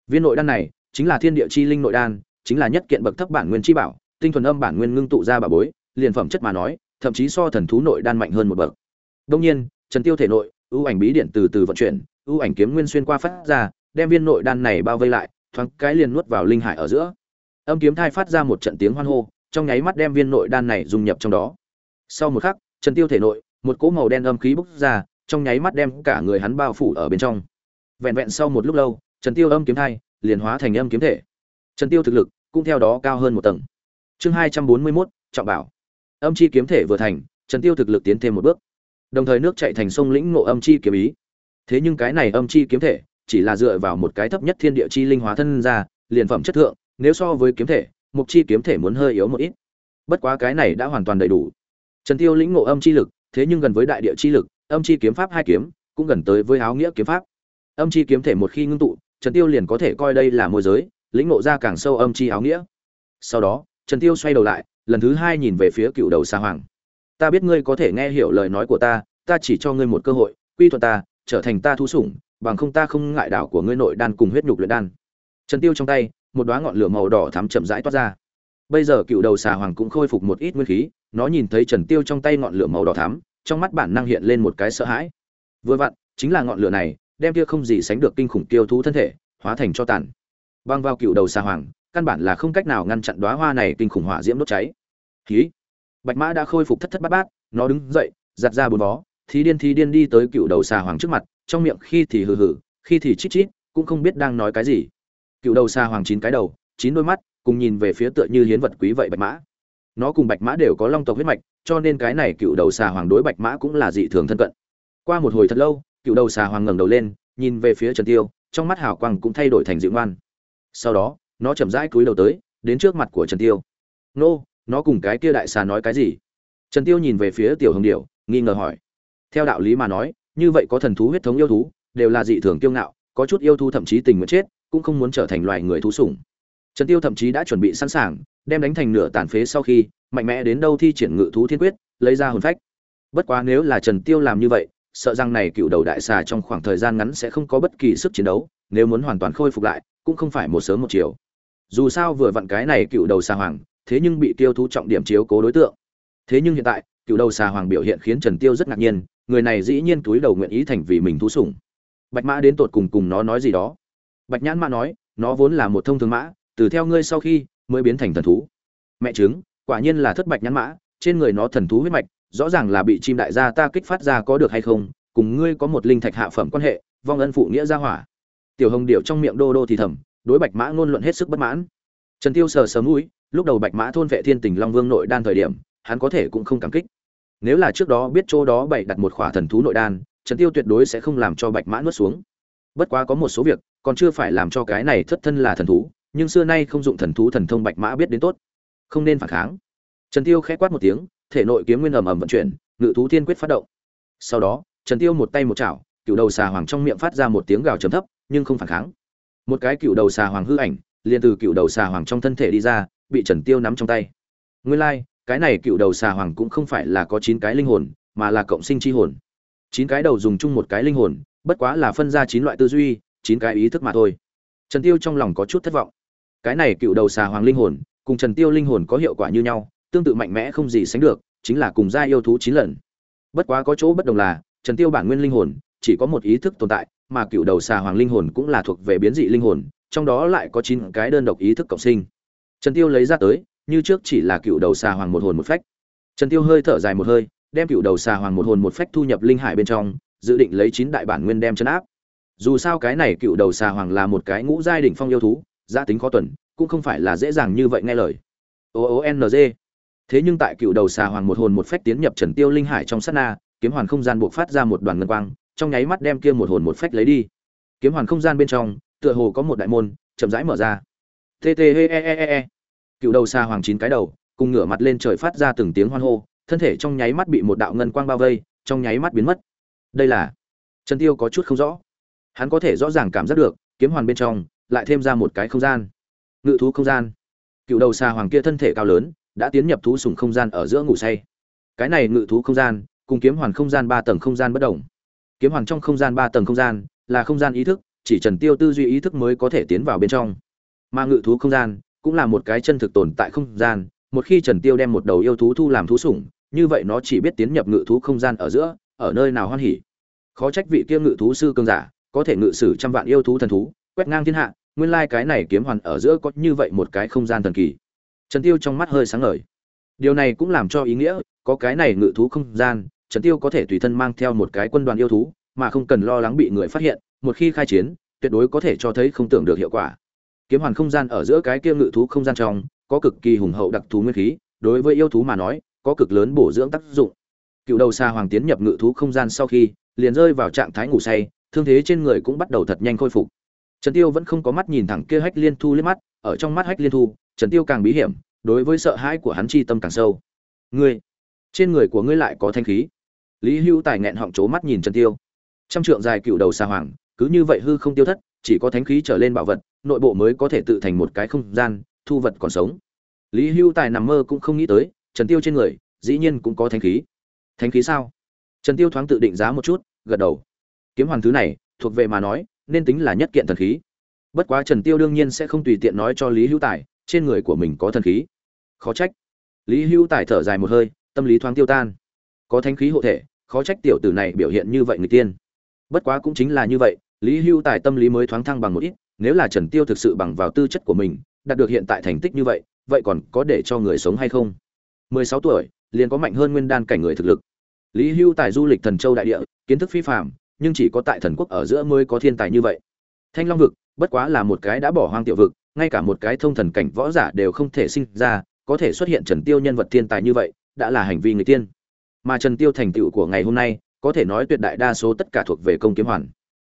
Viên nội đan này chính là thiên địa chi linh nội đan chính là nhất kiện bậc thấp bản nguyên chi bảo, tinh thuần âm bản nguyên ngưng tụ ra bà bối, liền phẩm chất mà nói, thậm chí so thần thú nội đan mạnh hơn một bậc. Đương nhiên, trần tiêu thể nội, ưu ảnh bí điện từ từ vận chuyển, ưu ảnh kiếm nguyên xuyên qua phát ra, đem viên nội đan này bao vây lại, thoáng cái liền nuốt vào linh hải ở giữa. Âm kiếm thai phát ra một trận tiếng hoan hô, trong nháy mắt đem viên nội đan này dung nhập trong đó. Sau một khắc, trần tiêu thể nội, một cỗ màu đen âm khí bốc ra, trong nháy mắt đem cả người hắn bao phủ ở bên trong. Vẹn vẹn sau một lúc lâu, trần tiêu âm kiếm thai liền hóa thành âm kiếm thể trần tiêu thực lực cũng theo đó cao hơn một tầng. Chương hai trăm bốn mươi 241, trọng bảo. Âm chi kiếm thể vừa thành trần tiêu thực lực tiến thêm một bước. Đồng thời nước chảy thành sông lĩnh ngộ âm chi kiếm ý. Thế nhưng cái này âm chi kiếm thể chỉ là dựa vào một cái thấp nhất thiên địa chi linh hóa thân ra liền phẩm chất thượng nếu so với kiếm thể mục chi kiếm thể muốn hơi yếu một ít. Bất quá cái này đã hoàn toàn đầy đủ. Trần tiêu lĩnh ngộ âm chi lực thế nhưng gần với đại địa chi lực âm chi kiếm pháp hai kiếm cũng gần tới với áo nghĩa kiếm pháp. Âm chi kiếm thể một khi ngưng tụ trần tiêu liền có thể coi đây là môi giới lĩnh ngộ ra càng sâu âm chi áo nghĩa. Sau đó, trần tiêu xoay đầu lại, lần thứ hai nhìn về phía cựu đầu xa hoàng. Ta biết ngươi có thể nghe hiểu lời nói của ta ta chỉ cho ngươi một cơ hội, quy thuận ta, trở thành ta thú sủng, bằng không ta không ngại đảo của ngươi nội đan cùng huyết nhục luyện đan. Trần tiêu trong tay, một đóa ngọn lửa màu đỏ thắm chậm rãi toát ra. Bây giờ cựu đầu xà hoàng cũng khôi phục một ít nguyên khí, nó nhìn thấy trần tiêu trong tay ngọn lửa màu đỏ thắm, trong mắt bản năng hiện lên một cái sợ hãi. Vừa vặn, chính là ngọn lửa này, đem kia không gì sánh được kinh khủng tiêu thú thân thể, hóa thành cho tàn băng vào cựu đầu xà hoàng, căn bản là không cách nào ngăn chặn đóa hoa này kinh khủng hỏa diễm đốt cháy. Khí bạch mã đã khôi phục thất thất bát bát, nó đứng dậy, giặt ra bốn vó thì điên thì điên đi tới cựu đầu xà hoàng trước mặt, trong miệng khi thì hừ hừ, khi thì chít chít, cũng không biết đang nói cái gì. Cựu đầu xà hoàng chín cái đầu, chín đôi mắt, cùng nhìn về phía tựa như hiến vật quý vậy bạch mã. Nó cùng bạch mã đều có long tộc huyết mạch, cho nên cái này cựu đầu xà hoàng đối bạch mã cũng là dị thường thân cận. Qua một hồi thật lâu, cựu đầu xà hoàng ngẩng đầu lên, nhìn về phía trần tiêu, trong mắt hào quang cũng thay đổi thành dịu ngoan sau đó, nó chậm rãi cúi đầu tới, đến trước mặt của trần tiêu. Nô, nó cùng cái kia đại xà nói cái gì? Trần tiêu nhìn về phía tiểu hồng điểu, nghi ngờ hỏi. Theo đạo lý mà nói, như vậy có thần thú huyết thống yêu thú, đều là dị thường kiêu ngạo, có chút yêu thú thậm chí tình nguyện chết, cũng không muốn trở thành loài người thú sủng. Trần tiêu thậm chí đã chuẩn bị sẵn sàng, đem đánh thành nửa tàn phế sau khi, mạnh mẽ đến đâu thi triển ngự thú thiên quyết, lấy ra hồn phách. Bất quá nếu là trần tiêu làm như vậy, sợ rằng này cựu đầu đại xà trong khoảng thời gian ngắn sẽ không có bất kỳ sức chiến đấu, nếu muốn hoàn toàn khôi phục lại cũng không phải một sớm một chiều. Dù sao vừa vặn cái này cựu đầu xà hoàng, thế nhưng bị tiêu thú trọng điểm chiếu cố đối tượng. Thế nhưng hiện tại, cựu đầu xà hoàng biểu hiện khiến trần tiêu rất ngạc nhiên, người này dĩ nhiên túi đầu nguyện ý thành vì mình thú sủng. Bạch mã đến tột cùng cùng nó nói gì đó. Bạch nhãn mã nói, nó vốn là một thông thường mã, từ theo ngươi sau khi mới biến thành thần thú. Mẹ chứng quả nhiên là thất bạch nhãn mã, trên người nó thần thú huyết mạch, rõ ràng là bị chim đại gia ta kích phát ra có được hay không, cùng ngươi có một linh thạch hạ phẩm quan hệ, vong ân phụ nghĩa gia hỏa tiểu hồng điệu trong miệng đô đô thì thầm, đối bạch mã ngôn luận hết sức bất mãn. Trần tiêu sờ sớm mũi, lúc đầu bạch mã thôn vệ thiên tình long vương nội đan thời điểm, hắn có thể cũng không cảm kích. Nếu là trước đó biết chỗ đó bày đặt một khỏa thần thú nội đan, trần tiêu tuyệt đối sẽ không làm cho bạch mã nuốt xuống. Bất quá có một số việc, còn chưa phải làm cho cái này thất thân là thần thú, nhưng xưa nay không dụng thần thú thần thông bạch mã biết đến tốt. Không nên phản kháng. Trần tiêu khẽ quát một tiếng, thể nội kiếm nguyên ầm ầm vận chuyển, ngự thú thiên quyết phát động. Sau đó, trần tiêu một tay một chảo cựu đầu xà hoàng trong miệng phát ra một tiếng gào trầm thấp nhưng không phản kháng. Một cái cựu đầu xà hoàng hư ảnh liền từ cựu đầu xà hoàng trong thân thể đi ra bị trần tiêu nắm trong tay. Nguyên lai like, cái này cựu đầu xà hoàng cũng không phải là có chín cái linh hồn mà là cộng sinh chi hồn. Chín cái đầu dùng chung một cái linh hồn bất quá là phân ra chín loại tư duy chín cái ý thức mà thôi. Trần tiêu trong lòng có chút thất vọng. Cái này cựu đầu xà hoàng linh hồn cùng trần tiêu linh hồn có hiệu quả như nhau tương tự mạnh mẽ không gì sánh được chính là cùng gia yêu thú chín lần. Bất quá có chỗ bất đồng là trần tiêu bản nguyên linh hồn chỉ có một ý thức tồn tại mà cựu đầu xà hoàng linh hồn cũng là thuộc về biến dị linh hồn, trong đó lại có chín cái đơn độc ý thức cộng sinh. Trần tiêu lấy ra tới, như trước chỉ là cựu đầu xà hoàng một hồn một phách. Trần tiêu hơi thở dài một hơi, đem cựu đầu xà hoàng một hồn một phách thu nhập linh hải bên trong, dự định lấy chín đại bản nguyên đem chấn áp. Dù sao cái này cựu đầu xà hoàng là một cái ngũ giai đỉnh phong yêu thú gia tính khó tuần, cũng không phải là dễ dàng như vậy nghe lời. O o n g. Thế nhưng tại cựu đầu xà hoàng một hồn một phách tiến nhập trần tiêu linh hải trong sát na, kiếm hoàn không gian buộc phát ra một đoàn ngân quang trong nháy mắt đem kia một hồn một phách lấy đi. Kiếm hoàn không gian bên trong, tựa hồ có một đại môn, chậm rãi mở ra. T t e e e e cựu đầu xa hoàng chín cái đầu, cùng ngửa mặt lên trời phát ra từng tiếng hoan hô, thân thể trong nháy mắt bị một đạo ngân quang bao vây, trong nháy mắt biến mất. Đây là, trần tiêu có chút không rõ. Hắn có thể rõ ràng cảm giác được, kiếm hoàn bên trong, lại thêm ra một cái không gian. Ngự thú không gian. Cựu đầu xa hoàng kia thân thể cao lớn, đã tiến nhập thú sùng không gian ở giữa ngủ say. Cái này ngự thú không gian, cùng kiếm hoàn không gian ba tầng không gian bất đồng kiếm hoàn trong không gian ba tầng không gian, là không gian ý thức, chỉ trần tiêu tư duy ý thức mới có thể tiến vào bên trong. Mà ngự thú không gian cũng là một cái chân thực tồn tại không gian, một khi trần tiêu đem một đầu yêu thú thu làm thú sủng, như vậy nó chỉ biết tiến nhập ngự thú không gian ở giữa, ở nơi nào hoan hỉ. Khó trách vị kia ngự thú sư cường giả có thể ngự sử trăm vạn yêu thú thần thú, quét ngang thiên hạ, nguyên lai cái này kiếm hoàn ở giữa có như vậy một cái không gian thần kỳ. Trần tiêu trong mắt hơi sáng ngời. Điều này cũng làm cho ý nghĩa, có cái này ngự thú không gian trần tiêu có thể tùy thân mang theo một cái quân đoàn yêu thú, mà không cần lo lắng bị người phát hiện, một khi khai chiến, tuyệt đối có thể cho thấy không tưởng được hiệu quả. Kiếm hoàn không gian ở giữa cái kia ngự thú không gian trong, có cực kỳ hùng hậu đặc thú nguyên khí, đối với yêu thú mà nói, có cực lớn bổ dưỡng tác dụng. Cựu đầu xa hoàng tiến nhập ngự thú không gian sau khi, liền rơi vào trạng thái ngủ say, thương thế trên người cũng bắt đầu thật nhanh khôi phục. Trần tiêu vẫn không có mắt nhìn thẳng kia hách liên thu liếc mắt, ở trong mắt hách liên thu, trần tiêu càng bí hiểm, đối với sợ hãi của hắn chi tâm càng sâu. Ngươi trên người của ngươi lại có thanh khí. Lý hưu tài nghẹn họng chố mắt nhìn trần tiêu. Trăm trượng dài cựu đầu xa hoàng, cứ như vậy hư không tiêu thất, chỉ có thánh khí trở lên bảo vật, nội bộ mới có thể tự thành một cái không gian, thu vật còn sống. Lý hưu tài nằm mơ cũng không nghĩ tới, trần tiêu trên người, dĩ nhiên cũng có thánh khí. Thánh khí sao? Trần tiêu thoáng tự định giá một chút, gật đầu. Kiếm hoàn thứ này, thuộc về mà nói, nên tính là nhất kiện thần khí. Bất quá trần tiêu đương nhiên sẽ không tùy tiện nói cho lý hữu tài, trên người của mình có thần khí. Khó trách. Lý hữu tài thở dài một hơi tâm lý thoáng tiêu tan. Có thánh khí hộ thể, khó trách tiểu tử này biểu hiện như vậy người tiên. Bất quá cũng chính là như vậy, lý Hưu tài tâm lý mới thoáng thăng bằng một ít, nếu là trần tiêu thực sự bằng vào tư chất của mình, đạt được hiện tại thành tích như vậy vậy còn có để cho người sống hay không? 16 tuổi, liền có mạnh hơn nguyên đan cảnh người thực lực. Lý hưu tài du lịch thần châu đại địa, kiến thức phi phạm nhưng chỉ có tại thần quốc ở giữa mới có thiên tài như vậy. Thanh long vực, bất quá là một cái đã bỏ hoang tiểu vực, ngay cả một cái thông thần cảnh võ giả đều không thể sinh ra, có thể xuất hiện trần tiêu nhân vật thiên tài như vậy đã là hành vi người tiên. Mà trần tiêu thành tựu của ngày hôm nay, có thể nói tuyệt đại đa số tất cả thuộc về công kiếm hoàn.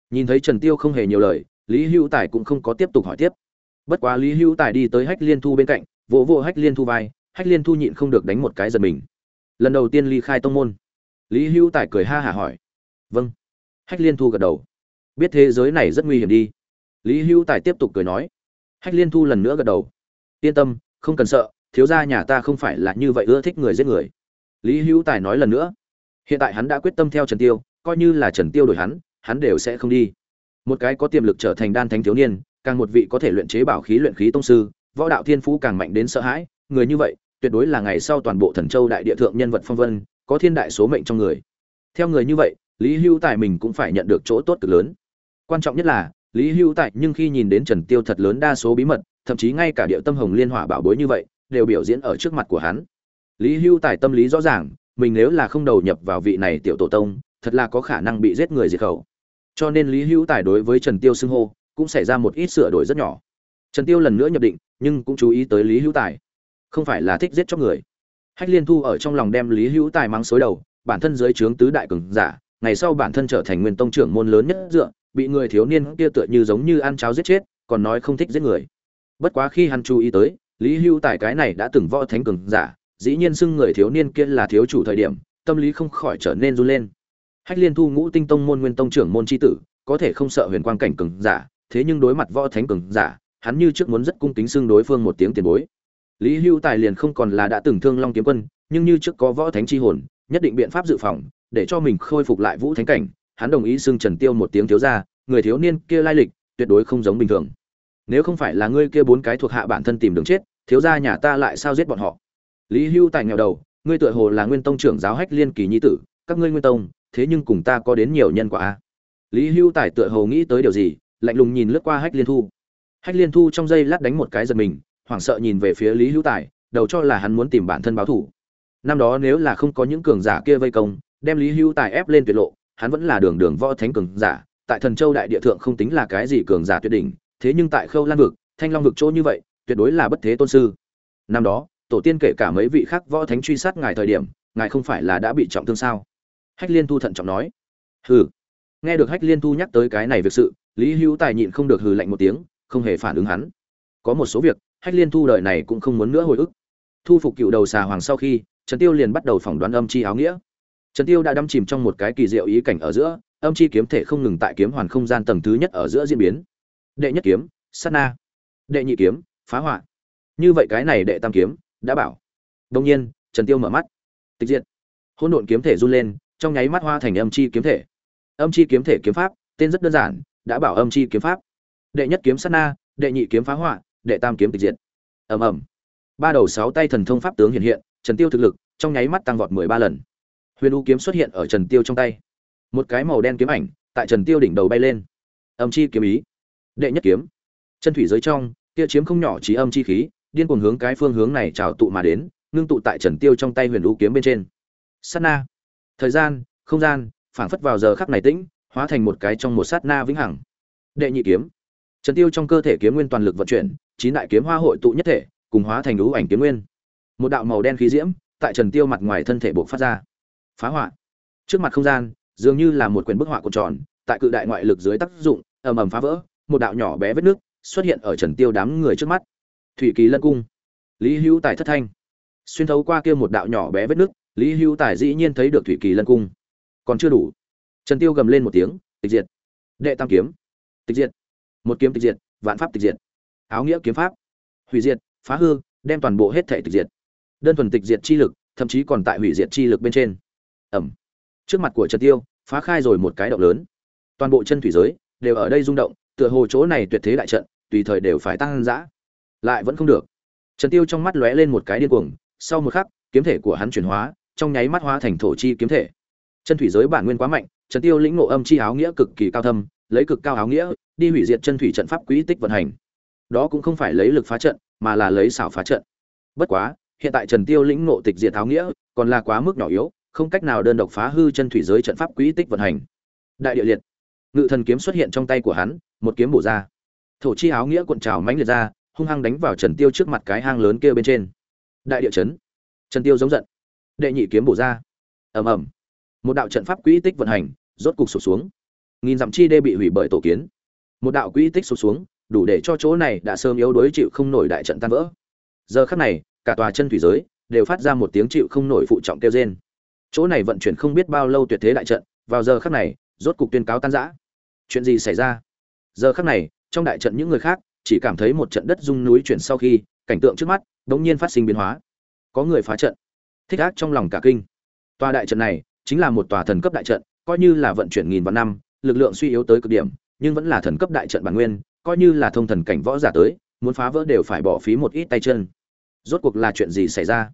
Nhìn thấy trần tiêu không hề nhiều lời, lý hữu tài cũng không có tiếp tục hỏi tiếp. Bất quá lý hữu tài đi tới hách liên thu bên cạnh, vỗ vỗ hách liên thu vai, hách liên thu nhịn không được đánh một cái giật mình. Lần đầu tiên ly khai tông môn. Lý hữu tài cười ha hả hỏi. Vâng. Hách liên thu gật đầu. Biết thế giới này rất nguy hiểm đi. Lý hữu tài tiếp tục cười nói. Hách liên thu lần nữa gật đầu. Yên tâm, không cần sợ thiếu gia nhà ta không phải là như vậy ưa thích người giết người. Lý hữu tài nói lần nữa. Hiện tại hắn đã quyết tâm theo trần tiêu, coi như là trần tiêu đổi hắn hắn đều sẽ không đi. Một cái có tiềm lực trở thành đan thánh thiếu niên, càng một vị có thể luyện chế bảo khí luyện khí tông sư, võ đạo thiên phú càng mạnh đến sợ hãi, người như vậy, tuyệt đối là ngày sau toàn bộ thần châu đại địa thượng nhân vật phong vân, có thiên đại số mệnh trong người. Theo người như vậy, lý hưu tài mình cũng phải nhận được chỗ tốt cực lớn. Quan trọng nhất là, lý hưu tài nhưng khi nhìn đến trần tiêu thật lớn đa số bí mật, thậm chí ngay cả địa tâm hồng liên hỏa bảo bối như vậy đều biểu diễn ở trước mặt của hắn. Lý hưu tài tâm lý rõ ràng, mình nếu là không đầu nhập vào vị này tiểu tổ tông, thật là có khả năng bị giết người diệt khẩu. Cho nên lý hưu tài đối với trần tiêu xưng hô, cũng xảy ra một ít sửa đổi rất nhỏ. Trần tiêu lần nữa nhập định, nhưng cũng chú ý tới lý hữu tài. Không phải là thích giết cho người. Hách liên thu ở trong lòng đem lý hữu tài mắng xối đầu, bản thân dưới trướng tứ đại cường giả, ngày sau bản thân trở thành nguyên tông trưởng môn lớn nhất dựa, bị người thiếu niên kia tựa như giống như ăn cháo giết chết, còn nói không thích giết người. Bất quá khi hắn chú ý tới lý Hưu tài cái này đã từng võ thánh cường giả, dĩ nhiên xưng người thiếu niên kia là thiếu chủ thời điểm, tâm lý không khỏi trở nên run lên. Hách liên thu ngũ tinh tông môn nguyên tông trưởng môn tri tử, có thể không sợ huyền quang cảnh cường giả, thế nhưng đối mặt võ thánh cường giả, hắn như trước muốn rất cung kính xưng đối phương một tiếng tiền bối. Lý hưu tài liền không còn là đã từng thương long kiếm quân, nhưng như trước có võ thánh chi hồn, nhất định biện pháp dự phòng, để cho mình khôi phục lại vũ thánh cảnh, hắn đồng ý xưng trần tiêu một tiếng thiếu gia, người thiếu niên kia lai lịch tuyệt đối không giống bình thường. Nếu không phải là ngươi kia bốn cái thuộc hạ bản thân tìm đường chết thiếu gia nhà ta lại sao giết bọn họ? Lý hưu tài nghèo đầu, ngươi tựa hồ là nguyên tông trưởng giáo hách liên kỳ nhi tử, các ngươi nguyên tông, thế nhưng cùng ta có đến nhiều nhân quả a. Lý hưu tài tựa hồ nghĩ tới điều gì, lạnh lùng nhìn lướt qua hách liên thu. Hách liên thu trong giây lát đánh một cái giật mình, hoảng sợ nhìn về phía lý Hưu tài, đầu cho là hắn muốn tìm bản thân báo thủ năm đó nếu là không có những cường giả kia vây công, đem lý Hưu tài ép lên tuyệt lộ, hắn vẫn là đường đường võ thánh cường giả, tại thần châu đại địa thượng không tính là cái gì cường giả tuyệt đỉnh, thế nhưng tại khâu lan vực, thanh long vực chỗ như vậy tuyệt đối là bất thế tôn sư. Năm đó, tổ tiên kể cả mấy vị khác võ thánh truy sát ngài thời điểm, ngài không phải là đã bị trọng thương sao? Hách liên thu thận trọng nói. Hừ. Nghe được hách liên thu nhắc tới cái này việc sự, lý hữu tài nhịn không được hừ lạnh một tiếng, không hề phản ứng hắn. Có một số việc, hách liên thu đời này cũng không muốn nữa hồi ức. Thu phục cựu đầu xà hoàng sau khi, trần tiêu liền bắt đầu phỏng đoán âm chi áo nghĩa. Trần tiêu đã đâm chìm trong một cái kỳ diệu ý cảnh ở giữa, âm chi kiếm thể không ngừng tại kiếm hoàn không gian tầng thứ nhất ở giữa diễn biến. Đệ nhất kiếm, sát na. Đệ nhị kiếm phá hoại như vậy cái này đệ tam kiếm, đã bảo. Đông nhiên, trần tiêu mở mắt. Tịch diệt. Hỗn độn kiếm thể run lên, trong nháy mắt hoa thành âm chi kiếm thể. Âm chi kiếm thể kiếm pháp, tên rất đơn giản, đã bảo âm chi kiếm pháp. Đệ nhất kiếm sát na, đệ nhị kiếm phá hoại đệ tam kiếm tịch diệt. Ầm ầm. Ba đầu sáu tay thần thông pháp tướng hiện hiện, trần tiêu thực lực, trong nháy mắt tăng vọt mười ba lần. Huyền u kiếm xuất hiện ở trần tiêu trong tay. Một cái màu đen kiếm ảnh, tại trần tiêu đỉnh đầu bay lên. Âm chi kiếm ý. Đệ nhất kiếm. Chân thủy giới trong kia chiếm không nhỏ trí âm chi khí, điên cuồng hướng cái phương hướng này trào tụ mà đến, ngưng tụ tại trần tiêu trong tay huyền u kiếm bên trên. Sát na. Thời gian, không gian, phảng phất vào giờ khắc này tĩnh, hóa thành một cái trong một sát na vĩnh hằng. Đệ nhị kiếm. Trần tiêu trong cơ thể kiếm nguyên toàn lực vận chuyển, chín đại kiếm hoa hội tụ nhất thể, cùng hóa thành lũ ảnh kiếm nguyên. Một đạo màu đen khí diễm, tại trần tiêu mặt ngoài thân thể bộc phát ra. Phá hoại. trước mặt không gian, dường như là một quyển bức họa cuộn tròn, tại cự đại ngoại lực dưới tác dụng, ầm ầm phá vỡ, một đạo nhỏ bé vết nước xuất hiện ở trần tiêu đám người trước mắt. Thủy kỳ lân cung. Lý hữu tài thất thanh. Xuyên thấu qua kia một đạo nhỏ bé vết nứt, lý hữu tài dĩ nhiên thấy được thủy kỳ lân cung. Còn chưa đủ. Trần tiêu gầm lên một tiếng tịch diệt. Đệ tam kiếm. Tịch diệt. Một kiếm tịch diệt vạn pháp tịch diệt. Áo nghĩa kiếm pháp. Hủy diệt phá hư đem toàn bộ hết thể tịch diệt. Đơn thuần tịch diệt chi lực thậm chí còn tại hủy diệt chi lực bên trên. Ẩm. Trước mặt của trần tiêu phá khai rồi một cái động lớn. Toàn bộ chân thủy giới đều ở đây rung động tựa hồ chỗ này tuyệt thế đại trận, tùy thời đều phải tăng dã. Lại vẫn không được. Trần tiêu trong mắt lóe lên một cái điên cuồng, sau một khắc, kiếm thể của hắn chuyển hóa, trong nháy mắt hóa thành thổ chi kiếm thể. Chân thủy giới bản nguyên quá mạnh, trần tiêu lĩnh ngộ âm chi áo nghĩa cực kỳ cao thâm, lấy cực cao áo nghĩa, đi hủy diệt chân thủy trận pháp quỹ tích vận hành. Đó cũng không phải lấy lực phá trận, mà là lấy xảo phá trận. Bất quá, hiện tại trần tiêu lĩnh ngộ tịch diệt áo nghĩa, còn là quá mức nhỏ yếu, không cách nào đơn độc phá hư chân thủy giới trận pháp quỹ tích vận hành. Đại địa liệt ngự thần kiếm xuất hiện trong tay của hắn, một kiếm bổ ra. Thổ chi áo nghĩa cuộn trào mãnh liệt ra, hung hăng đánh vào trần tiêu trước mặt cái hang lớn kia bên trên. Đại địa chấn. Trần tiêu giống giận. Đệ nhị kiếm bổ ra. Ầm ầm. Một đạo trận pháp quỹ tích vận hành, rốt cục sụp xuống. Nghìn dặm chi đê bị hủy bởi tổ kiến. Một đạo quỹ tích sụp xuống, đủ để cho chỗ này đã sớm yếu đuối chịu không nổi đại trận tan vỡ. Giờ khắc này, cả tòa chân thủy giới đều phát ra một tiếng chịu không nổi phụ trọng kêu rên. Chỗ này vận chuyển không biết bao lâu tuyệt thế đại trận, vào giờ khắc này, rốt cục tuyên cáo tan rã chuyện gì xảy ra? Giờ khắc này, trong đại trận những người khác chỉ cảm thấy một trận đất rung núi chuyển sau khi, cảnh tượng trước mắt đống nhiên phát sinh biến hóa. Có người phá trận. Thích ác trong lòng cả kinh. Tòa đại trận này chính là một tòa thần cấp đại trận, coi như là vận chuyển nghìn vạn năm, lực lượng suy yếu tới cực điểm, nhưng vẫn là thần cấp đại trận bản nguyên, coi như là thông thần cảnh võ giả tới, muốn phá vỡ đều phải bỏ phí một ít tay chân. Rốt cuộc là chuyện gì xảy ra?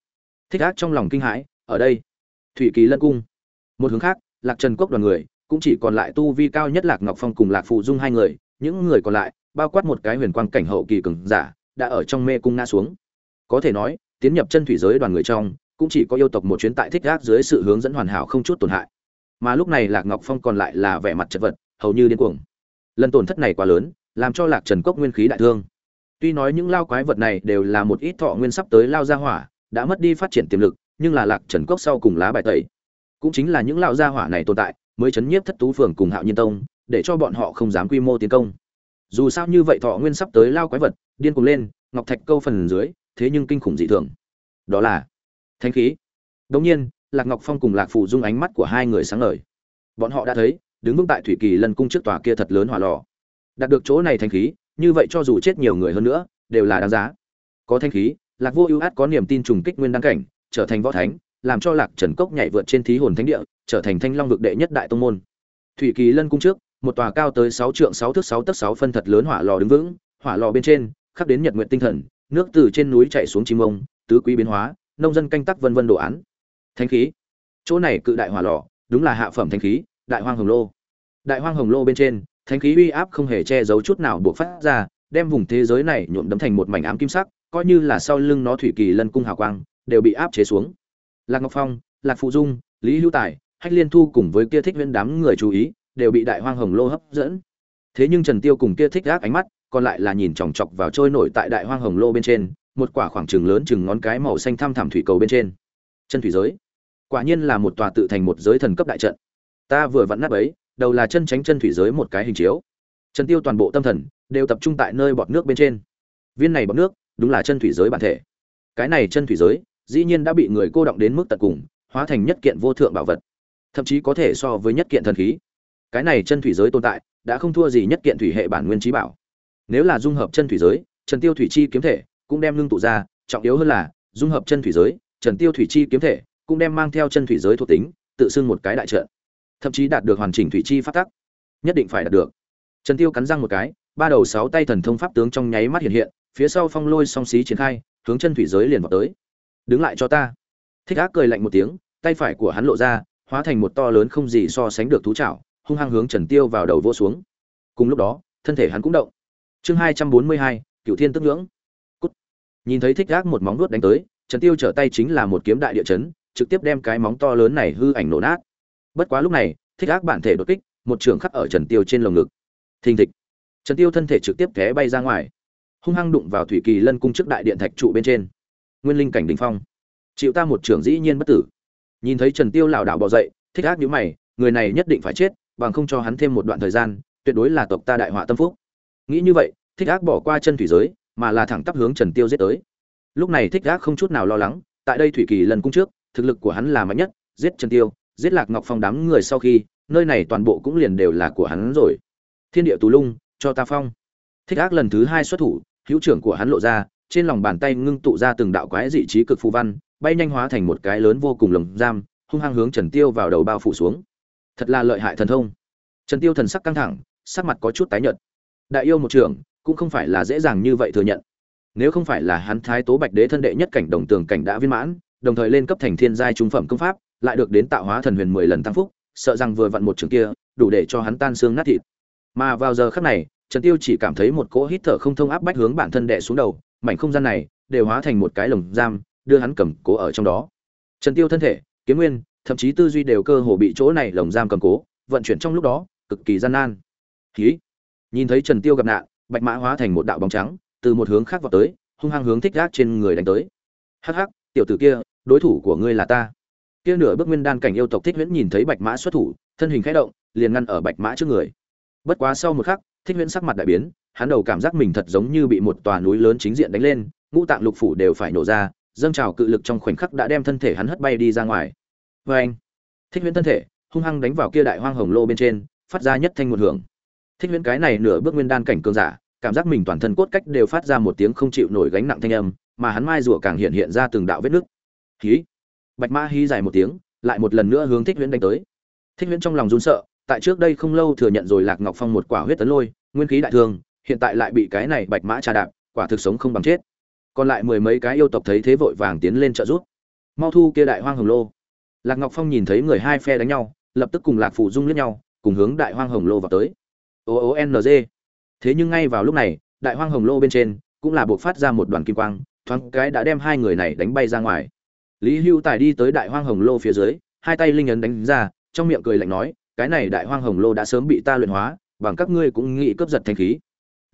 Thích ác trong lòng kinh hãi, ở đây. Thủy kỳ lân cung. Một hướng khác, lạc trần quốc đoàn người cũng chỉ còn lại tu vi cao nhất lạc ngọc phong cùng lạc phụ dung hai người, những người còn lại, bao quát một cái huyền quang cảnh hậu kỳ cường giả, đã ở trong mê cung ngã xuống. Có thể nói, tiến nhập chân thủy giới đoàn người trong, cũng chỉ có yêu tộc một chuyến tại thích gác dưới sự hướng dẫn hoàn hảo không chút tổn hại. Mà lúc này lạc ngọc phong còn lại là vẻ mặt chật vật, hầu như điên cuồng. Lần tổn thất này quá lớn, làm cho lạc trần cốc nguyên khí đại thương. Tuy nói những lao quái vật này đều là một ít thọ nguyên sắp tới lao ra hỏa, đã mất đi phát triển tiềm lực, nhưng là lạc trần cốc sau cùng lá bài tẩy, cũng chính là những lao gia hỏa này tồn tại mới chấn nhiếp thất tú phường cùng hạo nhiên tông, để cho bọn họ không dám quy mô tiến công. Dù sao như vậy thọ nguyên sắp tới lao quái vật, điên cuồng lên, ngọc thạch câu phần dưới, thế nhưng kinh khủng dị thường. Đó là thanh khí. Đống nhiên, lạc ngọc phong cùng lạc phủ dung ánh mắt của hai người sáng ngời. Bọn họ đã thấy, đứng vững tại thủy kỳ lân cung trước tòa kia thật lớn hỏa lò. Đạt được chỗ này thanh khí, như vậy cho dù chết nhiều người hơn nữa, đều là đáng giá. Có thanh khí, lạc vô ưu át có niềm tin trùng kích nguyên đăng cảnh, trở thành võ thánh làm cho lạc trần cốc nhảy vượt trên thí hồn thánh địa, trở thành thanh long vực đệ nhất đại tông môn. Thủy kỳ lân cung trước, một tòa cao tới sáu trượng sáu thước sáu tấc sáu phân thật lớn hỏa lò đứng vững, hỏa lò bên trên, khắc đến nhật nguyện tinh thần, nước từ trên núi chạy xuống chim ông tứ quý biến hóa, nông dân canh tác vân vân đồ án. Thánh khí. Chỗ này cự đại hỏa lò, đúng là hạ phẩm thánh khí, đại hoang hồng lô. Đại hoang hồng lô bên trên, thánh khí uy áp không hề che giấu chút nào buộc phát ra, đem vùng thế giới này nhuộm đấm thành một mảnh ám kim sắc, coi như là sau lưng nó thủy kỳ lân cung hào quang, đều bị áp chế xuống lạc ngọc phong, lạc phụ dung, lý hữu tài, hách liên thu cùng với kia thích Nguyên đám người chú ý, đều bị đại hoang hồng lô hấp dẫn. Thế nhưng trần tiêu cùng kia thích gác ánh mắt, còn lại là nhìn chòng chọc vào trôi nổi tại đại hoang hồng lô bên trên, một quả khoảng trừng lớn chừng ngón cái màu xanh thăm thẳm thủy cầu bên trên. Chân thủy giới. Quả nhiên là một tòa tự thành một giới thần cấp đại trận. Ta vừa vặn nát ấy, đầu là chân tránh chân thủy giới một cái hình chiếu. Trần tiêu toàn bộ tâm thần đều tập trung tại nơi bọt nước bên trên. Viên này bọt nước đúng là chân thủy giới bản thể. Cái này chân thủy giới dĩ nhiên đã bị người cô động đến mức tận cùng, hóa thành nhất kiện vô thượng bảo vật. Thậm chí có thể so với nhất kiện thần khí. Cái này chân thủy giới tồn tại, đã không thua gì nhất kiện thủy hệ bản nguyên trí bảo. Nếu là dung hợp chân thủy giới, trần tiêu thủy chi kiếm thể cũng đem ngưng tụ ra, trọng yếu hơn là, dung hợp chân thủy giới, trần tiêu thủy chi kiếm thể cũng đem mang theo chân thủy giới thuộc tính, tự xưng một cái đại trận. Thậm chí đạt được hoàn chỉnh thủy chi phát tắc. Nhất định phải đạt được. Trần tiêu cắn răng một cái, ba đầu sáu tay thần thông pháp tướng trong nháy mắt hiện hiện, phía sau phong lôi song xí triển khai, hướng chân thủy giới liền vào tới đứng lại cho ta. Thích ác cười lạnh một tiếng, tay phải của hắn lộ ra, hóa thành một to lớn không gì so sánh được thú chảo, hung hăng hướng trần tiêu vào đầu vô xuống. Cùng lúc đó, thân thể hắn cũng động. Chương hai trăm bốn mươi hai cựu thiên tức ngưỡng. Cút. Nhìn thấy thích ác một móng vuốt đánh tới, trần tiêu trở tay chính là một kiếm đại địa chấn, trực tiếp đem cái móng to lớn này hư ảnh nổ nát. Bất quá lúc này, thích ác bản thể đột kích, một trường khắc ở trần tiêu trên lồng ngực. Thình thịch. Trần tiêu thân thể trực tiếp té bay ra ngoài. Hung hăng đụng vào thủy kỳ lân cung trước đại điện thạch trụ bên trên nguyên linh cảnh Đỉnh phong. Chịu ta một trưởng dĩ nhiên bất tử. Nhìn thấy trần tiêu lảo đảo bỏ dậy, thích ác nhíu mày, người này nhất định phải chết, bằng không cho hắn thêm một đoạn thời gian, tuyệt đối là tộc ta đại họa tâm phúc. Nghĩ như vậy, thích ác bỏ qua chân thủy giới, mà là thẳng tắp hướng trần tiêu giết tới. Lúc này thích ác không chút nào lo lắng, tại đây thủy kỳ lần cung trước, thực lực của hắn là mạnh nhất, giết trần tiêu, giết lạc ngọc phong đám người sau khi, nơi này toàn bộ cũng liền đều là của hắn rồi. Thiên địa tú lung, cho ta phong. Thích ác lần thứ hai xuất thủ, hữu trưởng của hắn lộ ra trên lòng bàn tay ngưng tụ ra từng đạo quái dị trí cực phù văn, bay nhanh hóa thành một cái lớn vô cùng lồng giam, hung hăng hướng trần tiêu vào đầu bao phủ xuống. Thật là lợi hại thần thông. Trần tiêu thần sắc căng thẳng, sắc mặt có chút tái nhợt. Đại yêu một trưởng, cũng không phải là dễ dàng như vậy thừa nhận. Nếu không phải là hắn thái tố bạch đế thân đệ nhất cảnh đồng tường cảnh đã viên mãn, đồng thời lên cấp thành thiên giai trung phẩm công pháp, lại được đến tạo hóa thần huyền mười lần tăng phúc, sợ rằng vừa vặn một trường kia, đủ để cho hắn tan xương nát thịt. Mà vào giờ khắc này, trần tiêu chỉ cảm thấy một cỗ hít thở không thông áp bách hướng bản thân đệ xuống đầu mảnh không gian này đều hóa thành một cái lồng giam, đưa hắn cầm cố ở trong đó. Trần tiêu thân thể, kiếm nguyên, thậm chí tư duy đều cơ hồ bị chỗ này lồng giam cầm cố, vận chuyển trong lúc đó, cực kỳ gian nan. Khí nhìn thấy trần tiêu gặp nạn, bạch mã hóa thành một đạo bóng trắng, từ một hướng khác vào tới, hung hăng hướng thích gác trên người đánh tới. Hắc hắc, tiểu tử kia, đối thủ của ngươi là ta. Kia nửa bước nguyên đan cảnh yêu tộc thích huyễn nhìn thấy bạch mã xuất thủ, thân hình khẽ động, liền ngăn ở bạch mã trước người. Bất quá sau một khắc, thích huyễn sắc mặt đại biến hắn đầu cảm giác mình thật giống như bị một tòa núi lớn chính diện đánh lên, ngũ tạng lục phủ đều phải nổ ra, dâng trào cự lực trong khoảnh khắc đã đem thân thể hắn hất bay đi ra ngoài. Vê anh, thích huyễn thân thể, hung hăng đánh vào kia đại hoang hồng lô bên trên, phát ra nhất thanh một hưởng. Thích huyễn cái này nửa bước nguyên đan cảnh cường giả, cảm giác mình toàn thân cốt cách đều phát ra một tiếng không chịu nổi gánh nặng thanh âm, mà hắn mai rùa càng hiện hiện ra từng đạo vết nứt. Hí, bạch mã hí dài một tiếng, lại một lần nữa hướng thích huyễn đánh tới. Thích huyễn trong lòng run sợ, tại trước đây không lâu thừa nhận rồi lạc ngọc phong một quả huyết tấn lôi, nguyên khí đại thương hiện tại lại bị cái này bạch mã trà đạp, quả thực sống không bằng chết. Còn lại mười mấy cái yêu tộc thấy thế vội vàng tiến lên trợ giúp. Mau thu kia đại hoang hồng lô. Lạc ngọc phong nhìn thấy người hai phe đánh nhau, lập tức cùng lạc phủ dung liếc nhau, cùng hướng đại hoang hồng lô vào tới. O o n g. Thế nhưng ngay vào lúc này, đại hoang hồng lô bên trên cũng là buộc phát ra một đoàn kim quang, thoáng cái đã đem hai người này đánh bay ra ngoài. Lý hưu tài đi tới đại hoang hồng lô phía dưới, hai tay linh ấn đánh ra, trong miệng cười lạnh nói, cái này đại hoang hồng lô đã sớm bị ta luyện hóa, bằng các ngươi cũng nghĩ cướp giật thanh khí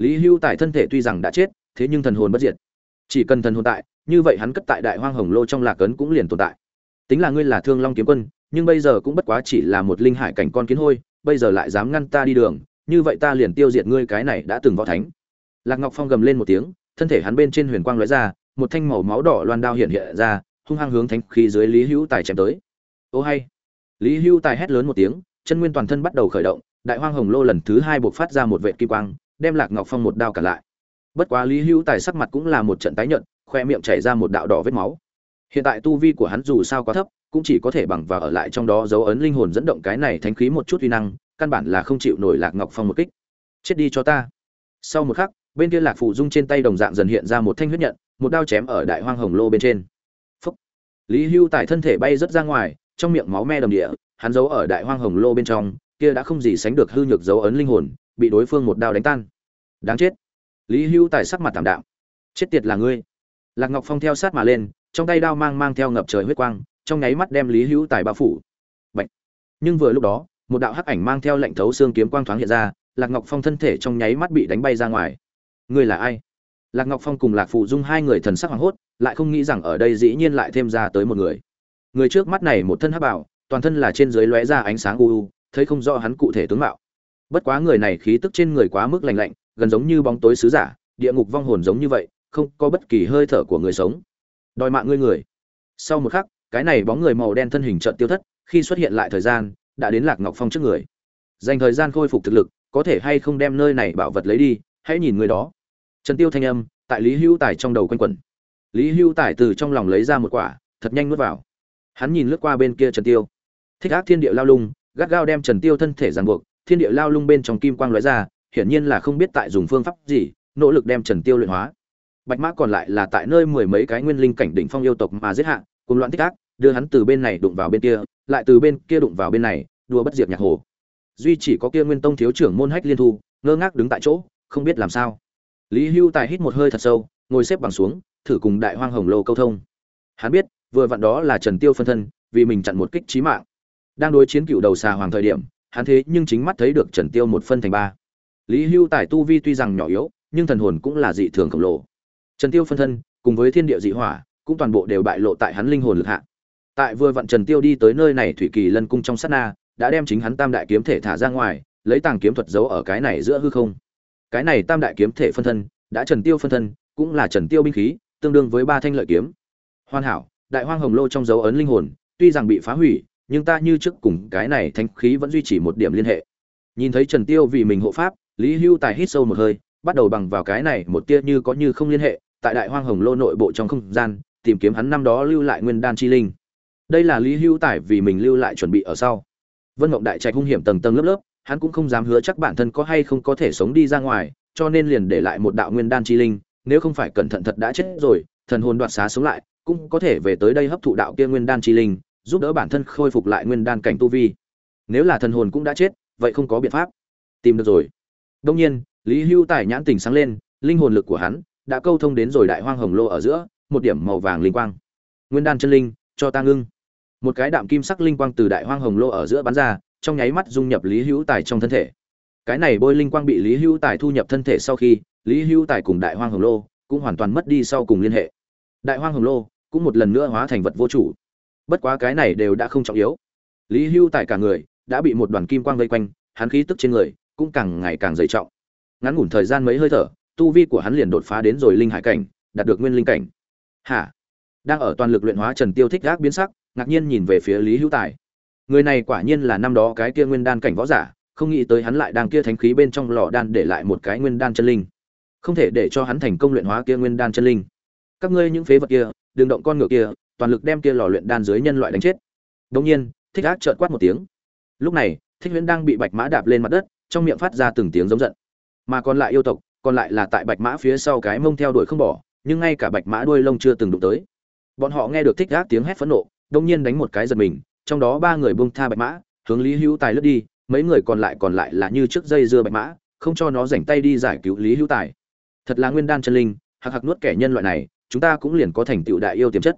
lý hưu tài thân thể tuy rằng đã chết, thế nhưng thần hồn bất diệt. Chỉ cần thần hồn tại, như vậy hắn cất tại đại hoang hồng lô trong lạc ấn cũng liền tồn tại. Tính là ngươi là thương long kiếm quân, nhưng bây giờ cũng bất quá chỉ là một linh hải cảnh con kiến hôi, bây giờ lại dám ngăn ta đi đường, như vậy ta liền tiêu diệt ngươi cái này đã từng võ thánh. Lạc ngọc phong gầm lên một tiếng, thân thể hắn bên trên huyền quang lóe ra, một thanh màu máu đỏ loan đao hiện hiện ra, hung hăng hướng thánh khí dưới lý hữu tài chém tới. Ô hay. Lý hữu tài hét lớn một tiếng, chân nguyên toàn thân bắt đầu khởi động, đại hoang hồng lô lần thứ hai buộc phát ra một vệ kim quang đem lạc ngọc phong một đao cả lại. Bất quá lý hữu tài sắc mặt cũng là một trận tái nhợt, khoe miệng chảy ra một đạo đỏ vết máu. Hiện tại tu vi của hắn dù sao quá thấp, cũng chỉ có thể bằng và ở lại trong đó dấu ấn linh hồn dẫn động cái này thánh khí một chút uy năng, căn bản là không chịu nổi lạc ngọc phong một kích. Chết đi cho ta. Sau một khắc, bên kia lạc phụ dung trên tay đồng dạng dần hiện ra một thanh huyết nhận, một đao chém ở đại hoang hồng lô bên trên. Phúc. lý hưu tải thân thể bay rất ra ngoài, trong miệng máu me đầm địa, hắn giấu ở đại hoang hồng lô bên trong, kia đã không gì sánh được hư nhược dấu ấn linh hồn, bị đối phương một đao đánh tan đáng chết. Lý hưu tài sắc mặt tảm đạm. Chết tiệt là ngươi. Lạc ngọc phong theo sát mà lên, trong tay đao mang mang theo ngập trời huyết quang, trong nháy mắt đem lý hữu tài bao phủ. Bạch. nhưng vừa lúc đó, một đạo hắc ảnh mang theo lệnh thấu xương kiếm quang thoáng hiện ra, lạc ngọc phong thân thể trong nháy mắt bị đánh bay ra ngoài. Ngươi là ai? Lạc ngọc phong cùng lạc phụ dung hai người thần sắc hoảng hốt, lại không nghĩ rằng ở đây dĩ nhiên lại thêm ra tới một người. Người trước mắt này một thân hắc bảo toàn thân là trên dưới lóe ra ánh sáng u u, thấy không rõ hắn cụ thể tướng mạo. Bất quá người này khí tức trên người quá mức lành lạnh gần giống như bóng tối sứ giả, địa ngục vong hồn giống như vậy, không có bất kỳ hơi thở của người sống. Đòi mạng ngươi người. Sau một khắc, cái này bóng người màu đen thân hình chợt tiêu thất, khi xuất hiện lại thời gian, đã đến lạc ngọc phong trước người. Dành thời gian khôi phục thực lực, có thể hay không đem nơi này bảo vật lấy đi, hãy nhìn người đó. Trần tiêu thanh âm, tại lý hưu tài trong đầu quanh quẩn. Lý hưu tài từ trong lòng lấy ra một quả, thật nhanh nuốt vào. Hắn nhìn lướt qua bên kia trần tiêu. Thích ác thiên địa lao lung, gắt gao đem trần tiêu thân thể ràng buộc, thiên địa lao lung bên trong kim quang lóe ra hiển nhiên là không biết tại dùng phương pháp gì, nỗ lực đem trần tiêu luyện hóa. Bạch mã còn lại là tại nơi mười mấy cái nguyên linh cảnh đỉnh phong yêu tộc mà giết hạ, cùng loạn thích ác, đưa hắn từ bên này đụng vào bên kia, lại từ bên kia đụng vào bên này đua bất diệt nhạc hồ. Duy chỉ có kia nguyên tông thiếu trưởng môn hách liên thu, ngơ ngác đứng tại chỗ, không biết làm sao. Lý hưu tài hít một hơi thật sâu, ngồi xếp bằng xuống, thử cùng đại hoang hồng lô câu thông. Hắn biết, vừa vặn đó là trần tiêu phân thân, vì mình chặn một kích chí mạng. Đang đối chiến cựu đầu xà hoàng thời điểm, hắn thế nhưng chính mắt thấy được trần tiêu một phân thành ba lý hưu tài tu vi tuy rằng nhỏ yếu, nhưng thần hồn cũng là dị thường khổng lồ. Trần tiêu phân thân, cùng với thiên địa dị hỏa, cũng toàn bộ đều bại lộ tại hắn linh hồn lực hạ. Tại vừa vặn trần tiêu đi tới nơi này thủy kỳ lân cung trong sát na, đã đem chính hắn tam đại kiếm thể thả ra ngoài, lấy tàng kiếm thuật giấu ở cái này giữa hư không. Cái này tam đại kiếm thể phân thân, đã trần tiêu phân thân, cũng là trần tiêu binh khí, tương đương với ba thanh lợi kiếm. Hoàn hảo, đại hoang hồng lô trong dấu ấn linh hồn, tuy rằng bị phá hủy, nhưng ta như trước cùng cái này thanh khí vẫn duy trì một điểm liên hệ. Nhìn thấy trần tiêu vì mình hộ pháp lý hưu tài hít sâu một hơi, bắt đầu bằng vào cái này một tia như có như không liên hệ, tại đại hoang hồng lô nội bộ trong không gian, tìm kiếm hắn năm đó lưu lại nguyên đan chi linh. Đây là lý hưu tài vì mình lưu lại chuẩn bị ở sau. Vân mộng đại trạch hung hiểm tầng tầng lớp lớp, hắn cũng không dám hứa chắc bản thân có hay không có thể sống đi ra ngoài, cho nên liền để lại một đạo nguyên đan chi linh, nếu không phải cẩn thận thật đã chết rồi, thần hồn đoạt xá sống lại, cũng có thể về tới đây hấp thụ đạo kia nguyên đan chi linh, giúp đỡ bản thân khôi phục lại nguyên đan cảnh tu vi. Nếu là thần hồn cũng đã chết, vậy không có biện pháp. Tìm được rồi đông nhiên, lý hưu tài nhãn tình sáng lên, linh hồn lực của hắn đã câu thông đến rồi đại hoang hồng lô ở giữa, một điểm màu vàng linh quang. Nguyên đan chân linh, cho ta ngưng. Một cái đạm kim sắc linh quang từ đại hoang hồng lô ở giữa bắn ra, trong nháy mắt dung nhập lý hữu tài trong thân thể. Cái này bôi linh quang bị lý hữu tài thu nhập thân thể sau khi, lý hữu tài cùng đại hoang hồng lô cũng hoàn toàn mất đi sau cùng liên hệ. Đại hoang hồng lô cũng một lần nữa hóa thành vật vô chủ. Bất quá cái này đều đã không trọng yếu. Lý hữu tài cả người đã bị một đoàn kim quang vây quanh, hắn khí tức trên người cũng càng ngày càng dày trọng. Ngắn ngủn thời gian mấy hơi thở, tu vi của hắn liền đột phá đến rồi linh hải cảnh, đạt được nguyên linh cảnh. Hả? Đang ở toàn lực luyện hóa trần tiêu thích gác biến sắc, ngạc nhiên nhìn về phía lý hữu tài. Người này quả nhiên là năm đó cái kia nguyên đan cảnh võ giả, không nghĩ tới hắn lại đang kia thánh khí bên trong lò đan để lại một cái nguyên đan chân linh. Không thể để cho hắn thành công luyện hóa kia nguyên đan chân linh. Các ngươi những phế vật kia, đừng động con ngựa kia, toàn lực đem kia lò luyện đan dưới nhân loại đánh chết. Đồng nhiên, thích ác trợn quát một tiếng. Lúc này, thích huyễn đang bị bạch mã đạp lên mặt đất trong miệng phát ra từng tiếng giống giận. Mà còn lại yêu tộc, còn lại là tại bạch mã phía sau cái mông theo đuổi không bỏ, nhưng ngay cả bạch mã đuôi lông chưa từng đụng tới. Bọn họ nghe được thích gác tiếng hét phẫn nộ đông nhiên đánh một cái giật mình, trong đó ba người buông tha bạch mã, hướng lý hữu tài lướt đi, mấy người còn lại còn lại là như trước dây dưa bạch mã, không cho nó rảnh tay đi giải cứu lý hữu tài. Thật là nguyên đan chân linh hạc hạc nuốt kẻ nhân loại này, chúng ta cũng liền có thành tựu đại yêu tiềm chất.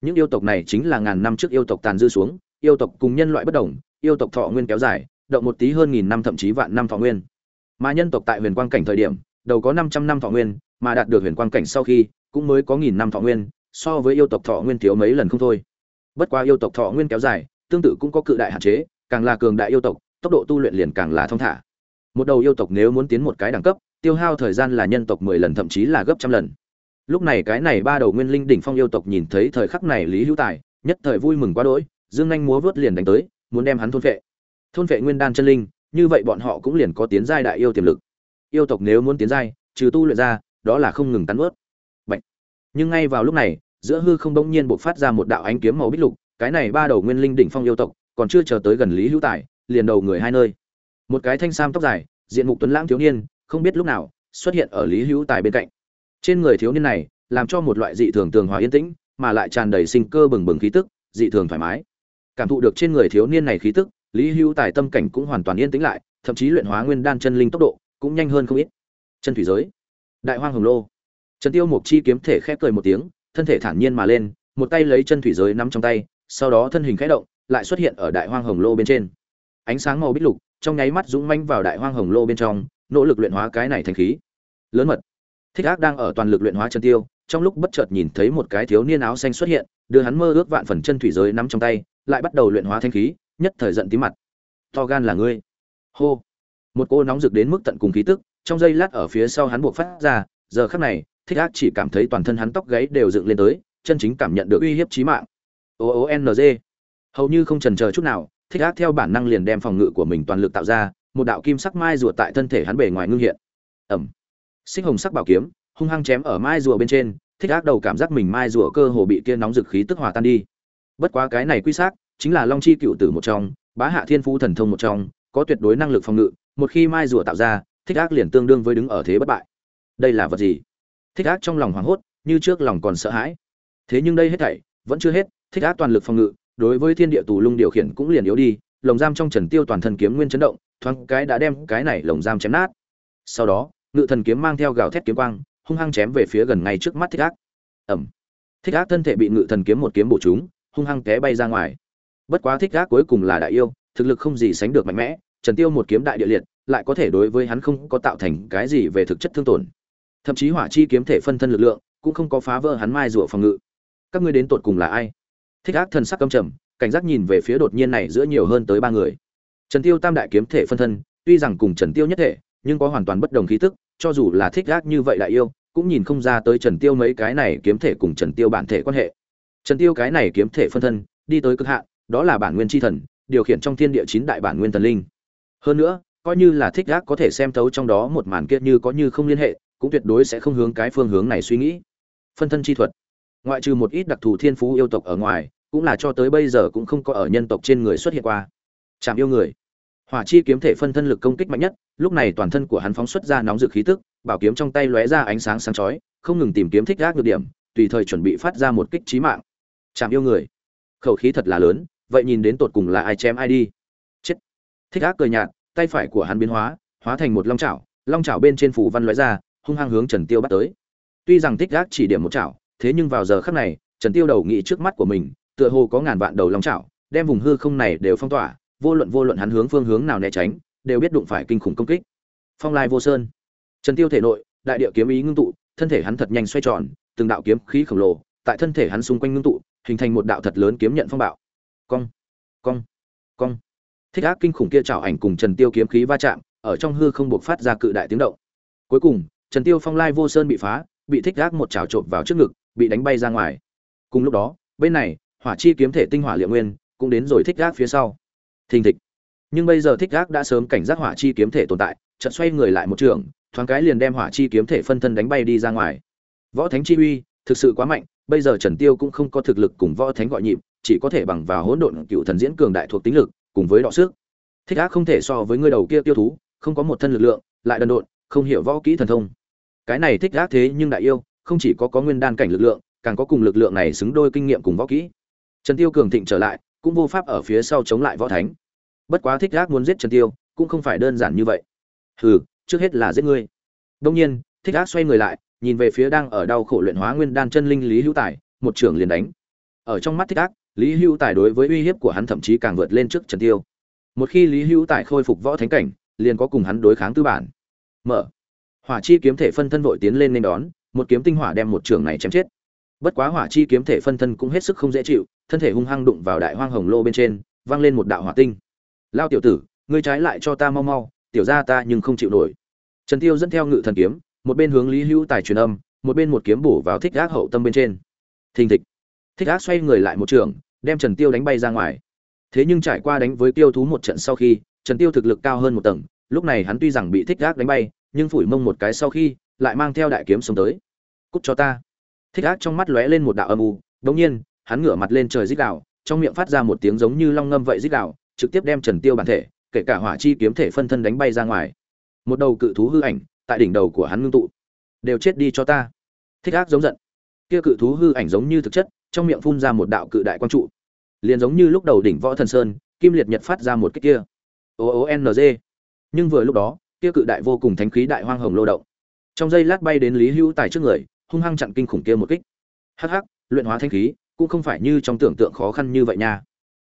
Những yêu tộc này chính là ngàn năm trước yêu tộc tàn dư xuống, yêu tộc cùng nhân loại bất đồng, yêu tộc thọ nguyên kéo dài động một tí hơn nghìn năm thậm chí vạn năm thọ nguyên. Mà nhân tộc tại huyền quang cảnh thời điểm, đầu có 500 năm thọ nguyên, mà đạt được huyền quang cảnh sau khi, cũng mới có nghìn năm thọ nguyên, so với yêu tộc thọ nguyên thiếu mấy lần không thôi. Bất quá yêu tộc thọ nguyên kéo dài, tương tự cũng có cự đại hạn chế, càng là cường đại yêu tộc, tốc độ tu luyện liền càng là thông thả. Một đầu yêu tộc nếu muốn tiến một cái đẳng cấp, tiêu hao thời gian là nhân tộc mười lần thậm chí là gấp trăm lần. Lúc này cái này ba đầu nguyên linh đỉnh phong yêu tộc nhìn thấy thời khắc này lý hữu tài, nhất thời vui mừng quá đỗi, dương nhanh múa vớt liền đánh tới, muốn đem hắn thôn vệ thôn vệ nguyên đan chân linh, như vậy bọn họ cũng liền có tiến giai đại yêu tiềm lực. Yêu tộc nếu muốn tiến giai, trừ tu luyện ra, đó là không ngừng tán ướt. Bạch. nhưng ngay vào lúc này, giữa hư không bỗng nhiên bộc phát ra một đạo ánh kiếm màu bích lục, cái này ba đầu nguyên linh đỉnh phong yêu tộc, còn chưa chờ tới gần lý hữu tài, liền đầu người hai nơi. Một cái thanh sam tóc dài, diện mục tuấn lãng thiếu niên, không biết lúc nào, xuất hiện ở lý hữu tài bên cạnh. Trên người thiếu niên này, làm cho một loại dị thường tường hòa yên tĩnh, mà lại tràn đầy sinh cơ bừng bừng khí tức, dị thường thoải mái. Cảm thụ được trên người thiếu niên này khí tức lý hữu tài tâm cảnh cũng hoàn toàn yên tĩnh lại, thậm chí luyện hóa nguyên đan chân linh tốc độ cũng nhanh hơn không ít. Chân thủy giới, đại hoang hồng lô. Trần tiêu mục chi kiếm thể khép cười một tiếng, thân thể thản nhiên mà lên, một tay lấy chân thủy giới nắm trong tay, sau đó thân hình khẽ động, lại xuất hiện ở đại hoang hồng lô bên trên. Ánh sáng màu bích lục, trong nháy mắt dũng manh vào đại hoang hồng lô bên trong, nỗ lực luyện hóa cái này thành khí. Lớn mật. Thích ác đang ở toàn lực luyện hóa chân tiêu, trong lúc bất chợt nhìn thấy một cái thiếu niên áo xanh xuất hiện, đưa hắn mơ ước vạn phần chân thủy giới nắm trong tay, lại bắt đầu luyện hóa thanh khí nhất thời giận tí mặt. To gan là ngươi. Hô. Một cô nóng rực đến mức tận cùng khí tức, trong giây lát ở phía sau hắn buộc phát ra, giờ khắc này, thích ác chỉ cảm thấy toàn thân hắn tóc gáy đều dựng lên tới, chân chính cảm nhận được uy hiếp chí mạng. O o n g. Hầu như không chần chờ chút nào, thích ác theo bản năng liền đem phòng ngự của mình toàn lực tạo ra, một đạo kim sắc mai rùa tại thân thể hắn bề ngoài ngưng hiện. Ẩm. Xích hồng sắc bảo kiếm, hung hăng chém ở mai rùa bên trên, thích ác đầu cảm giác mình mai rùa cơ hồ bị kia nóng rực khí tức hòa tan đi. Bất quá cái này quy xác chính là long chi cựu tử một trong, bá hạ thiên phú thần thông một trong, có tuyệt đối năng lực phòng ngự, một khi mai rùa tạo ra, thích ác liền tương đương với đứng ở thế bất bại. Đây là vật gì? Thích ác trong lòng hoảng hốt, như trước lòng còn sợ hãi. Thế nhưng đây hết thảy, vẫn chưa hết, thích ác toàn lực phòng ngự, đối với thiên địa tù lung điều khiển cũng liền yếu đi, lồng giam trong trần tiêu toàn thân kiếm nguyên chấn động, thoáng cái đã đem cái này lồng giam chém nát. Sau đó, ngự thần kiếm mang theo gào thét kiếm quang, hung hăng chém về phía gần ngay trước mắt thích ác. Ẩm. Thích ác thân thể bị ngự thần kiếm một kiếm bổ trúng, hung hăng té bay ra ngoài bất quá thích ác cuối cùng là đại yêu, thực lực không gì sánh được mạnh mẽ, trần tiêu một kiếm đại địa liệt, lại có thể đối với hắn không có tạo thành cái gì về thực chất thương tổn. Thậm chí hỏa chi kiếm thể phân thân lực lượng, cũng không có phá vỡ hắn mai rùa phòng ngự. Các ngươi đến tột cùng là ai? Thích ác thần sắc căm trầm, cảnh giác nhìn về phía đột nhiên này giữa nhiều hơn tới ba người. Trần tiêu tam đại kiếm thể phân thân, tuy rằng cùng trần tiêu nhất thể, nhưng có hoàn toàn bất đồng khí tức, cho dù là thích ác như vậy đại yêu, cũng nhìn không ra tới trần tiêu mấy cái này kiếm thể cùng trần tiêu bản thể quan hệ. Trần tiêu cái này kiếm thể phân thân, đi tới cực hạn đó là bản nguyên chi thần, điều khiển trong thiên địa chín đại bản nguyên thần linh. Hơn nữa, coi như là thích gác có thể xem thấu trong đó một màn kia như có như không liên hệ, cũng tuyệt đối sẽ không hướng cái phương hướng này suy nghĩ. Phân thân chi thuật. Ngoại trừ một ít đặc thù thiên phú yêu tộc ở ngoài, cũng là cho tới bây giờ cũng không có ở nhân tộc trên người xuất hiện qua. Chạm yêu người. Hỏa chi kiếm thể phân thân lực công kích mạnh nhất, lúc này toàn thân của hắn phóng xuất ra nóng rực khí tức, bảo kiếm trong tay lóe ra ánh sáng sáng chói, không ngừng tìm kiếm thích gác được điểm, tùy thời chuẩn bị phát ra một kích trí mạng. Chạm yêu người. Khẩu khí thật là lớn vậy nhìn đến tột cùng là ai chém ai đi. Chết. Thích ác cười nhạt, tay phải của hắn biến hóa hóa thành một long chảo long chảo bên trên phủ văn loại ra, hung hăng hướng trần tiêu bắt tới. Tuy rằng thích ác chỉ điểm một chảo, thế nhưng vào giờ khắc này, trần tiêu đầu nghĩ trước mắt của mình, tựa hồ có ngàn vạn đầu long chảo, đem vùng hư không này đều phong tỏa, vô luận vô luận hắn hướng phương hướng nào né tránh, đều biết đụng phải kinh khủng công kích. Phong lai vô sơn. Trần tiêu thể nội, đại địa kiếm ý ngưng tụ, thân thể hắn thật nhanh xoay tròn, từng đạo kiếm khí khổng lồ, tại thân thể hắn xung quanh ngưng tụ, hình thành một đạo thật lớn kiếm nhận phong bạo cong cong cong. Thích ác kinh khủng kia chảo ảnh cùng trần tiêu kiếm khí va chạm, ở trong hư không buộc phát ra cự đại tiếng động. Cuối cùng, trần tiêu phong lai vô sơn bị phá, bị thích ác một chảo trộm vào trước ngực, bị đánh bay ra ngoài. Cùng lúc đó, bên này, hỏa chi kiếm thể tinh hỏa liệu nguyên cũng đến rồi thích ác phía sau. Thình thịch. Nhưng bây giờ thích ác đã sớm cảnh giác hỏa chi kiếm thể tồn tại, chợt xoay người lại một trường, thoáng cái liền đem hỏa chi kiếm thể phân thân đánh bay đi ra ngoài. Võ thánh chi uy, thực sự quá mạnh, bây giờ trần tiêu cũng không có thực lực cùng võ thánh gọi nhịp chỉ có thể bằng vào hỗn độn cựu thần diễn cường đại thuộc tính lực, cùng với đọ sức. Thích ác không thể so với người đầu kia tiêu thú, không có một thân lực lượng, lại đần độn, không hiểu võ kỹ thần thông. Cái này thích ác thế nhưng đại yêu, không chỉ có có nguyên đan cảnh lực lượng, càng có cùng lực lượng này xứng đôi kinh nghiệm cùng võ kỹ. Trần tiêu cường thịnh trở lại, cũng vô pháp ở phía sau chống lại võ thánh. Bất quá thích ác muốn giết trần tiêu, cũng không phải đơn giản như vậy. Hừ, trước hết là giết ngươi. Đông nhiên, thích ác xoay người lại, nhìn về phía đang ở đau khổ luyện hóa nguyên đan chân linh lý hữu tài, một trưởng liền đánh. Ở trong mắt thích ác lý hữu tài đối với uy hiếp của hắn thậm chí càng vượt lên trước trần tiêu. Một khi lý hữu tài khôi phục võ thánh cảnh, liền có cùng hắn đối kháng tư bản. Mở. Hỏa chi kiếm thể phân thân vội tiến lên nên đón, một kiếm tinh hỏa đem một trường này chém chết. Bất quá hỏa chi kiếm thể phân thân cũng hết sức không dễ chịu, thân thể hung hăng đụng vào đại hoang hồng lô bên trên, vang lên một đạo hỏa tinh. Lao tiểu tử, ngươi trái lại cho ta mau mau, tiểu ra ta nhưng không chịu nổi. Trần tiêu dẫn theo ngự thần kiếm, một bên hướng lý hữu tài truyền âm, một bên một kiếm bổ vào thích gác hậu tâm bên trên. Thình thịch thích ác xoay người lại một trường, đem trần tiêu đánh bay ra ngoài. Thế nhưng trải qua đánh với tiêu thú một trận sau khi, trần tiêu thực lực cao hơn một tầng, lúc này hắn tuy rằng bị thích ác đánh bay, nhưng phủi mông một cái sau khi, lại mang theo đại kiếm xuống tới. Cút cho ta. Thích ác trong mắt lóe lên một đạo âm u đống nhiên, hắn ngửa mặt lên trời rít gào, trong miệng phát ra một tiếng giống như long ngâm vậy rít gào, trực tiếp đem trần tiêu bản thể, kể cả hỏa chi kiếm thể phân thân đánh bay ra ngoài. Một đầu cự thú hư ảnh, tại đỉnh đầu của hắn ngưng tụ. Đều chết đi cho ta. Thích ác giống giận. Kia cự thú hư ảnh giống như thực chất trong miệng phun ra một đạo cự đại quang trụ. Liền giống như lúc đầu đỉnh võ thần sơn, kim liệt nhật phát ra một kích kia. O o n g. Nhưng vừa lúc đó, kia cự đại vô cùng thánh khí đại hoang hồng lô động. Trong giây lát bay đến lý hữu tài trước người, hung hăng chặn kinh khủng kia một kích. Hắc hắc, luyện hóa thánh khí, cũng không phải như trong tưởng tượng khó khăn như vậy nha.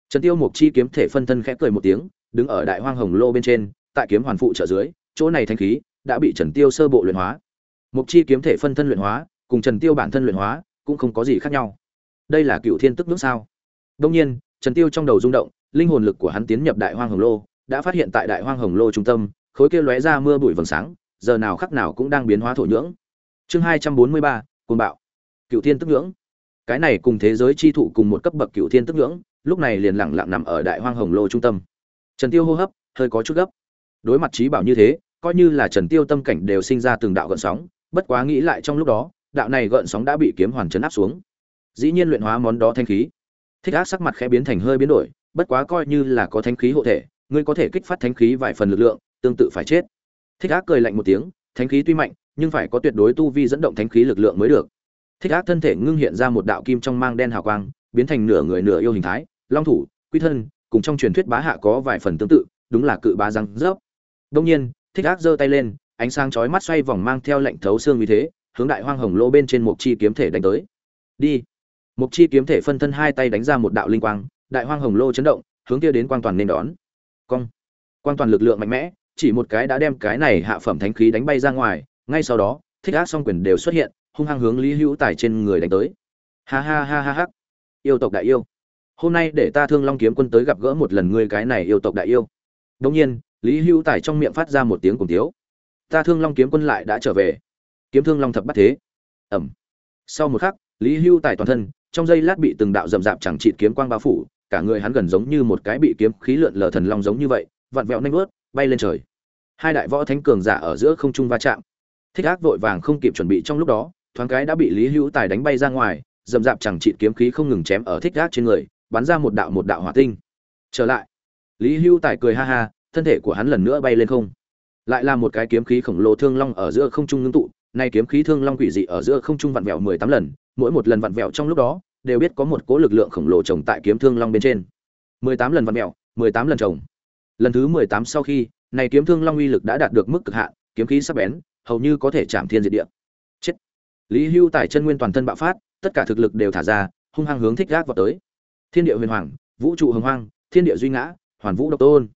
Trần tiêu mục chi kiếm thể phân thân khẽ cười một tiếng, đứng ở đại hoang hồng lô bên trên, tại kiếm hoàn phụ trợ dưới, chỗ này thánh khí đã bị trần tiêu sơ bộ luyện hóa. Mục chi kiếm thể phân thân luyện hóa, cùng trần tiêu bản thân luyện hóa, cũng không có gì khác nhau đây là cựu thiên tức nước sao? Đông nhiên, trần tiêu trong đầu rung động, linh hồn lực của hắn tiến nhập đại hoang hồng lô, đã phát hiện tại đại hoang hồng lô trung tâm, khối kia lóe ra mưa bụi vầng sáng, giờ nào khắc nào cũng đang biến hóa thổ nhưỡng. Chương hai trăm bốn mươi ba côn bạo. Cựu thiên tức nhưỡng cái này cùng thế giới chi thụ cùng một cấp bậc cựu thiên tức nhưỡng lúc này liền lẳng lặng nằm ở đại hoang hồng lô trung tâm. Trần tiêu hô hấp, hơi có chút gấp. Đối mặt trí bảo như thế, coi như là trần tiêu tâm cảnh đều sinh ra từng đạo gợn sóng, bất quá nghĩ lại trong lúc đó, đạo này gợn sóng đã bị kiếm hoàn chấn áp xuống dĩ nhiên luyện hóa món đó thanh khí. Thích ác sắc mặt khẽ biến thành hơi biến đổi, bất quá coi như là có thanh khí hộ thể, ngươi có thể kích phát thanh khí vài phần lực lượng, tương tự phải chết. Thích ác cười lạnh một tiếng, thanh khí tuy mạnh, nhưng phải có tuyệt đối tu vi dẫn động thanh khí lực lượng mới được. Thích ác thân thể ngưng hiện ra một đạo kim trong mang đen hào quang, biến thành nửa người nửa yêu hình thái, long thủ, quy thân, cùng trong truyền thuyết bá hạ có vài phần tương tự, đúng là cự bá răng rớp. Đông nhiên, thích ác giơ tay lên, ánh sáng chói mắt xoay vòng mang theo lệnh thấu xương như thế, hướng đại hoang hồng lô bên trên một chi kiếm thể đánh tới. Đi. Mộc chi kiếm thể phân thân hai tay đánh ra một đạo linh quang đại hoang hồng lô chấn động hướng kia đến quang toàn nên đón. Cong. Quang toàn lực lượng mạnh mẽ chỉ một cái đã đem cái này hạ phẩm thánh khí đánh bay ra ngoài ngay sau đó thích ác song quyền đều xuất hiện hung hăng hướng lý hữu tài trên người đánh tới. Ha ha ha ha ha. Yêu tộc đại yêu. Hôm nay để ta thương long kiếm quân tới gặp gỡ một lần ngươi cái này yêu tộc đại yêu. Đương nhiên lý hữu tài trong miệng phát ra một tiếng cùng thiếu, ta thương long kiếm quân lại đã trở về. Kiếm thương long thập bắt thế. Ẩm. Sau một khắc lý Hưu tài toàn thân trong giây lát bị từng đạo rậm rạp chẳng trị kiếm quang bao phủ, cả người hắn gần giống như một cái bị kiếm khí lượn lờ thần long giống như vậy, vặn vẹo nanh vớt, bay lên trời. Hai đại võ thánh cường giả ở giữa không trung va chạm. Thích ác vội vàng không kịp chuẩn bị trong lúc đó, thoáng cái đã bị lý hữu tài đánh bay ra ngoài, rậm rạp chẳng trị kiếm khí không ngừng chém ở thích ác trên người, bắn ra một đạo một đạo hỏa tinh. Trở lại. Lý hữu tài cười ha ha, thân thể của hắn lần nữa bay lên không. Lại là một cái kiếm khí khổng lồ thương long ở giữa không trung ngưng tụ, nay kiếm khí thương long quỷ dị ở giữa không trung vặn vẹo mười tám lần mỗi một lần vặn vẹo trong lúc đó, đều biết có một cỗ lực lượng khổng lồ trồng tại kiếm thương long bên trên. Mười tám lần vặn vẹo, mười tám lần trồng. Lần thứ mười tám sau khi, này kiếm thương long uy lực đã đạt được mức cực hạn, kiếm khí sắp bén, hầu như có thể chạm thiên diệt địa. Chết. Lý hưu tài chân nguyên toàn thân bạo phát, tất cả thực lực đều thả ra, hung hăng hướng thích gác vào tới. Thiên địa huyền hoàng, vũ trụ hồng hoang, thiên địa duy ngã, hoàn vũ độc tôn.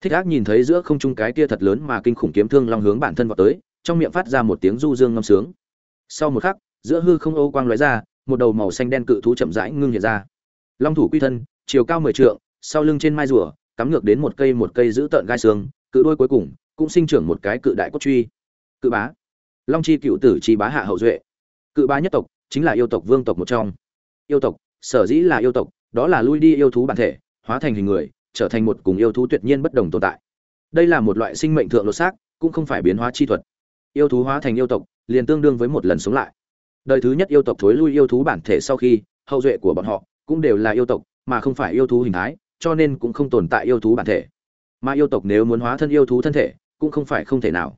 Thích ác nhìn thấy giữa không trung cái kia thật lớn mà kinh khủng kiếm thương long hướng bản thân vào tới, trong miệng phát ra một tiếng du dương ngâm sướng. Sau một khắc giữa hư không ô quang lóe ra, một đầu màu xanh đen cự thú chậm rãi ngưng hiện ra. Long thủ quy thân, chiều cao mười trượng, sau lưng trên mai rùa, cắm ngược đến một cây một cây giữ tợn gai xương, cự đuôi cuối cùng cũng sinh trưởng một cái cự đại cốt truy. Cự bá, long chi cựu tử chi bá hạ hậu duệ. Cự bá nhất tộc chính là yêu tộc vương tộc một trong. Yêu tộc, sở dĩ là yêu tộc, đó là lui đi yêu thú bản thể, hóa thành hình người, trở thành một cùng yêu thú tuyệt nhiên bất đồng tồn tại. Đây là một loại sinh mệnh thượng lột xác, cũng không phải biến hóa chi thuật. Yêu thú hóa thành yêu tộc, liền tương đương với một lần sống lại đời thứ nhất yêu tộc thối lui yêu thú bản thể sau khi, hậu duệ của bọn họ cũng đều là yêu tộc, mà không phải yêu thú hình thái, cho nên cũng không tồn tại yêu thú bản thể. Mà yêu tộc nếu muốn hóa thân yêu thú thân thể, cũng không phải không thể nào.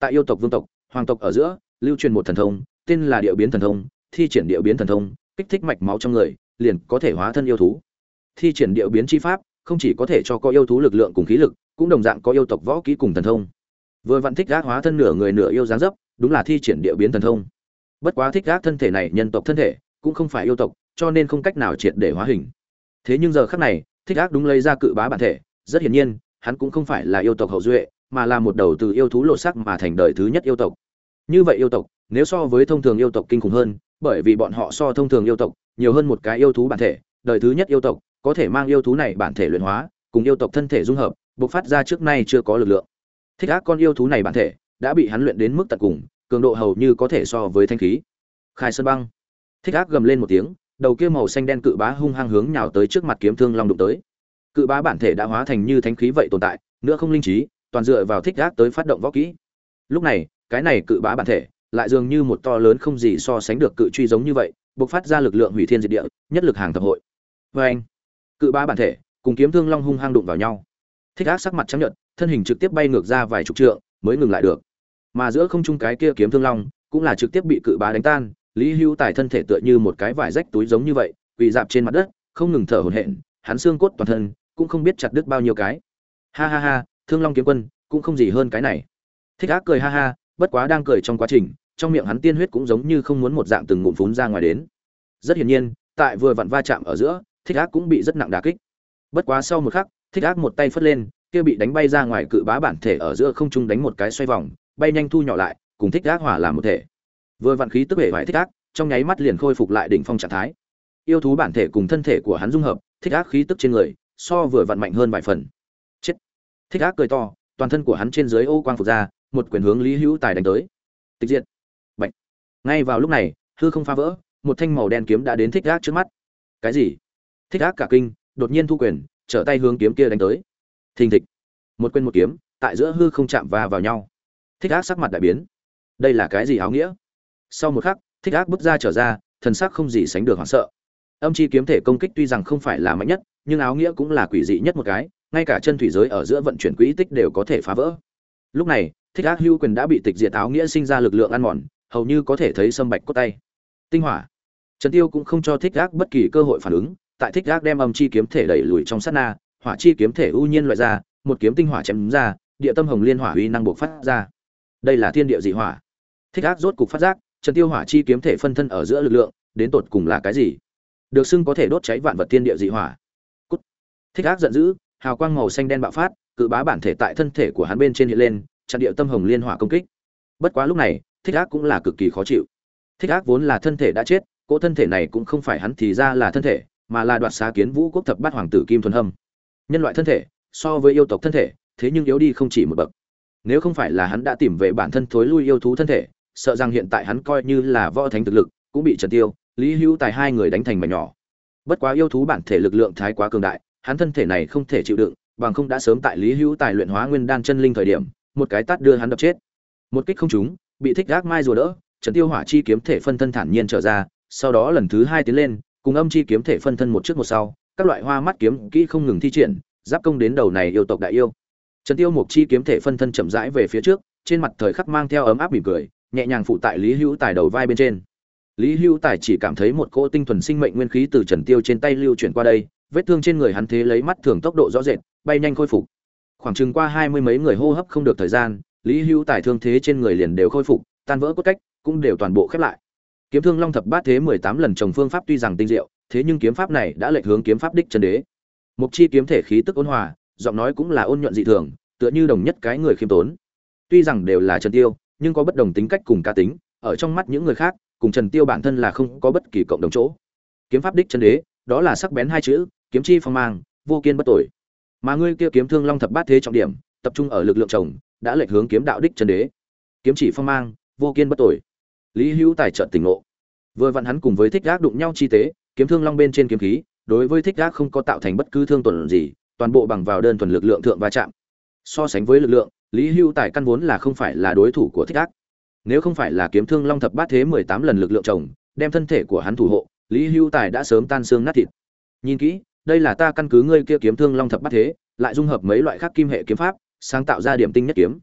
Tại yêu tộc vương tộc, hoàng tộc ở giữa, lưu truyền một thần thông, tên là điệu biến thần thông, thi triển điệu biến thần thông, kích thích mạch máu trong người, liền có thể hóa thân yêu thú. Thi triển điệu biến chi pháp, không chỉ có thể cho có yêu thú lực lượng cùng khí lực, cũng đồng dạng có yêu tộc võ kỹ cùng thần thông. Vừa vạn thích gác hóa thân nửa người nửa yêu dáng dấp, đúng là thi triển điệu biến thần thông bất quá thích gác thân thể này nhân tộc thân thể, cũng không phải yêu tộc, cho nên không cách nào triệt để hóa hình. Thế nhưng giờ khắc này, thích gác đúng lấy ra cự bá bản thể, rất hiển nhiên, hắn cũng không phải là yêu tộc hậu duệ, mà là một đầu từ yêu thú lộ sắc mà thành đời thứ nhất yêu tộc. Như vậy yêu tộc, nếu so với thông thường yêu tộc kinh khủng hơn, bởi vì bọn họ so thông thường yêu tộc nhiều hơn một cái yêu thú bản thể, đời thứ nhất yêu tộc có thể mang yêu thú này bản thể luyện hóa, cùng yêu tộc thân thể dung hợp, bộc phát ra trước nay chưa có lực lượng. Thích ác con yêu thú này bản thể đã bị hắn luyện đến mức tận cùng cường độ hầu như có thể so với thanh khí. Khai sơn băng. Thích ác gầm lên một tiếng, đầu kia màu xanh đen cự bá hung hăng hướng nhào tới trước mặt kiếm thương long đụng tới. Cự bá bản thể đã hóa thành như thánh khí vậy tồn tại, nữa không linh trí, toàn dựa vào thích ác tới phát động võ kỹ. Lúc này, cái này cự bá bản thể lại dường như một to lớn không gì so sánh được cự truy giống như vậy, bộc phát ra lực lượng hủy thiên diệt địa, nhất lực hàng thập hội. Vê anh, cự bá bản thể cùng kiếm thương long hung hăng đụng vào nhau. Thích ác sắc mặt chấp nhận thân hình trực tiếp bay ngược ra vài chục trượng, mới ngừng lại được mà giữa không trung cái kia kiếm thương long cũng là trực tiếp bị cự bá đánh tan, lý hưu tài thân thể tựa như một cái vải rách túi giống như vậy, quỳ dạp trên mặt đất, không ngừng thở hổn hển, hắn xương cốt toàn thân cũng không biết chặt đứt bao nhiêu cái. Ha ha ha, thương long kiếm quân cũng không gì hơn cái này. Thích ác cười ha ha, bất quá đang cười trong quá trình, trong miệng hắn tiên huyết cũng giống như không muốn một dạng từng ngụm phún ra ngoài đến. Rất hiển nhiên, tại vừa vặn va chạm ở giữa, thích ác cũng bị rất nặng đà kích. Bất quá sau một khắc, thích ác một tay phất lên, kia bị đánh bay ra ngoài cự bá bản thể ở giữa không trung đánh một cái xoay vòng bay nhanh thu nhỏ lại, cùng thích ác hòa làm một thể. Vừa vạn khí tức hệ vải thích ác trong nháy mắt liền khôi phục lại đỉnh phong trạng thái. Yêu thú bản thể cùng thân thể của hắn dung hợp, thích ác khí tức trên người, so vừa vặn mạnh hơn vài phần. Chết. Thích ác cười to, toàn thân của hắn trên dưới ô quang phục ra, một quyền hướng lý hữu tài đánh tới. Tịch diệt. Bệnh ngay vào lúc này, hư không phá vỡ, một thanh màu đen kiếm đã đến thích ác trước mắt. Cái gì? Thích ác cả kinh, đột nhiên thu quyền, trở tay hướng kiếm kia đánh tới. Thình thịch. Một quên một kiếm, tại giữa hư không chạm va vào nhau thích ác sắc mặt đại biến. Đây là cái gì áo nghĩa? Sau một khắc, thích ác bước ra trở ra, thần sắc không gì sánh được hoảng sợ. Âm chi kiếm thể công kích tuy rằng không phải là mạnh nhất, nhưng áo nghĩa cũng là quỷ dị nhất một cái, ngay cả chân thủy giới ở giữa vận chuyển quỹ tích đều có thể phá vỡ. Lúc này, thích ác hưu quyền đã bị tịch diệt áo nghĩa sinh ra lực lượng ăn mòn, hầu như có thể thấy sâm bạch cốt tay. Tinh hỏa. Trần tiêu cũng không cho thích ác bất kỳ cơ hội phản ứng, tại thích ác đem âm chi kiếm thể đẩy lùi trong sát na, hỏa chi kiếm thể ưu nhiên loại ra, một kiếm tinh hỏa chém ra, địa tâm hồng liên hỏa uy năng buộc phát ra đây là thiên địa dị hỏa. Thích ác rốt cục phát giác, trần tiêu hỏa chi kiếm thể phân thân ở giữa lực lượng, đến tột cùng là cái gì? Được xưng có thể đốt cháy vạn vật thiên địa dị hỏa. Cút. thích ác giận dữ, hào quang màu xanh đen bạo phát, cự bá bản thể tại thân thể của hắn bên trên hiện lên chặn địa tâm hồng liên hỏa công kích. Bất quá lúc này, thích ác cũng là cực kỳ khó chịu. Thích ác vốn là thân thể đã chết, cỗ thân thể này cũng không phải hắn thì ra là thân thể, mà là đoạt xá kiến vũ quốc thập bát hoàng tử kim thuần hâm. Nhân loại thân thể, so với yêu tộc thân thể, thế nhưng yếu đi không chỉ một bậc nếu không phải là hắn đã tìm về bản thân thối lui yêu thú thân thể, sợ rằng hiện tại hắn coi như là võ thánh thực lực, cũng bị trần tiêu, lý hữu tài hai người đánh thành mảnh nhỏ. Bất quá yêu thú bản thể lực lượng thái quá cường đại, hắn thân thể này không thể chịu đựng, bằng không đã sớm tại lý hữu tài luyện hóa nguyên đan chân linh thời điểm, một cái tát đưa hắn đập chết. Một kích không trúng, bị thích gác mai rùa đỡ, trần tiêu hỏa chi kiếm thể phân thân thản nhiên trở ra, sau đó lần thứ hai tiến lên, cùng âm chi kiếm thể phân thân một trước một sau, các loại hoa mắt kiếm kỹ không ngừng thi triển, giáp công đến đầu này yêu tộc đại yêu trần tiêu mục chi kiếm thể phân thân chậm rãi về phía trước, trên mặt thời khắc mang theo ấm áp mỉm cười, nhẹ nhàng phụ tại lý hữu tài đầu vai bên trên. Lý hữu tài chỉ cảm thấy một cỗ tinh thuần sinh mệnh nguyên khí từ trần tiêu trên tay lưu chuyển qua đây, vết thương trên người hắn thế lấy mắt thường tốc độ rõ rệt, bay nhanh khôi phục. Khoảng chừng qua hai mươi mấy người hô hấp không được thời gian, lý hữu tài thương thế trên người liền đều khôi phục, tan vỡ cốt cách, cũng đều toàn bộ khép lại. Kiếm thương long thập bát thế mười tám lần trồng phương pháp tuy rằng tinh diệu, thế nhưng kiếm pháp này đã lệch hướng kiếm pháp đích chân đế. Mục chi kiếm thể khí tức ôn hòa giọng nói cũng là ôn nhuận dị thường, tựa như đồng nhất cái người khiêm tốn. Tuy rằng đều là trần tiêu, nhưng có bất đồng tính cách cùng cá tính, ở trong mắt những người khác, cùng trần tiêu bản thân là không có bất kỳ cộng đồng chỗ. Kiếm pháp đích chân đế, đó là sắc bén hai chữ, kiếm chi phong mang, vô kiên bất tội. Mà ngươi kia kiếm thương long thập bát thế trọng điểm, tập trung ở lực lượng chồng, đã lệch hướng kiếm đạo đích chân đế. Kiếm chỉ phong mang, vô kiên bất tội. Lý hữu tài trợ tỉnh ngộ. Vừa vặn hắn cùng với thích gác đụng nhau chi tế, kiếm thương long bên trên kiếm khí, đối với thích gác không có tạo thành bất cứ thương tổn gì toàn bộ bằng vào đơn thuần lực lượng thượng va chạm. So sánh với lực lượng, lý hưu tài căn vốn là không phải là đối thủ của thích ác. Nếu không phải là kiếm thương long thập bát thế mười tám lần lực lượng chồng, đem thân thể của hắn thủ hộ, lý hưu tài đã sớm tan xương nát thịt. Nhìn kỹ, đây là ta căn cứ ngươi kia kiếm thương long thập bát thế, lại dung hợp mấy loại khác kim hệ kiếm pháp, sáng tạo ra điểm tinh nhất kiếm.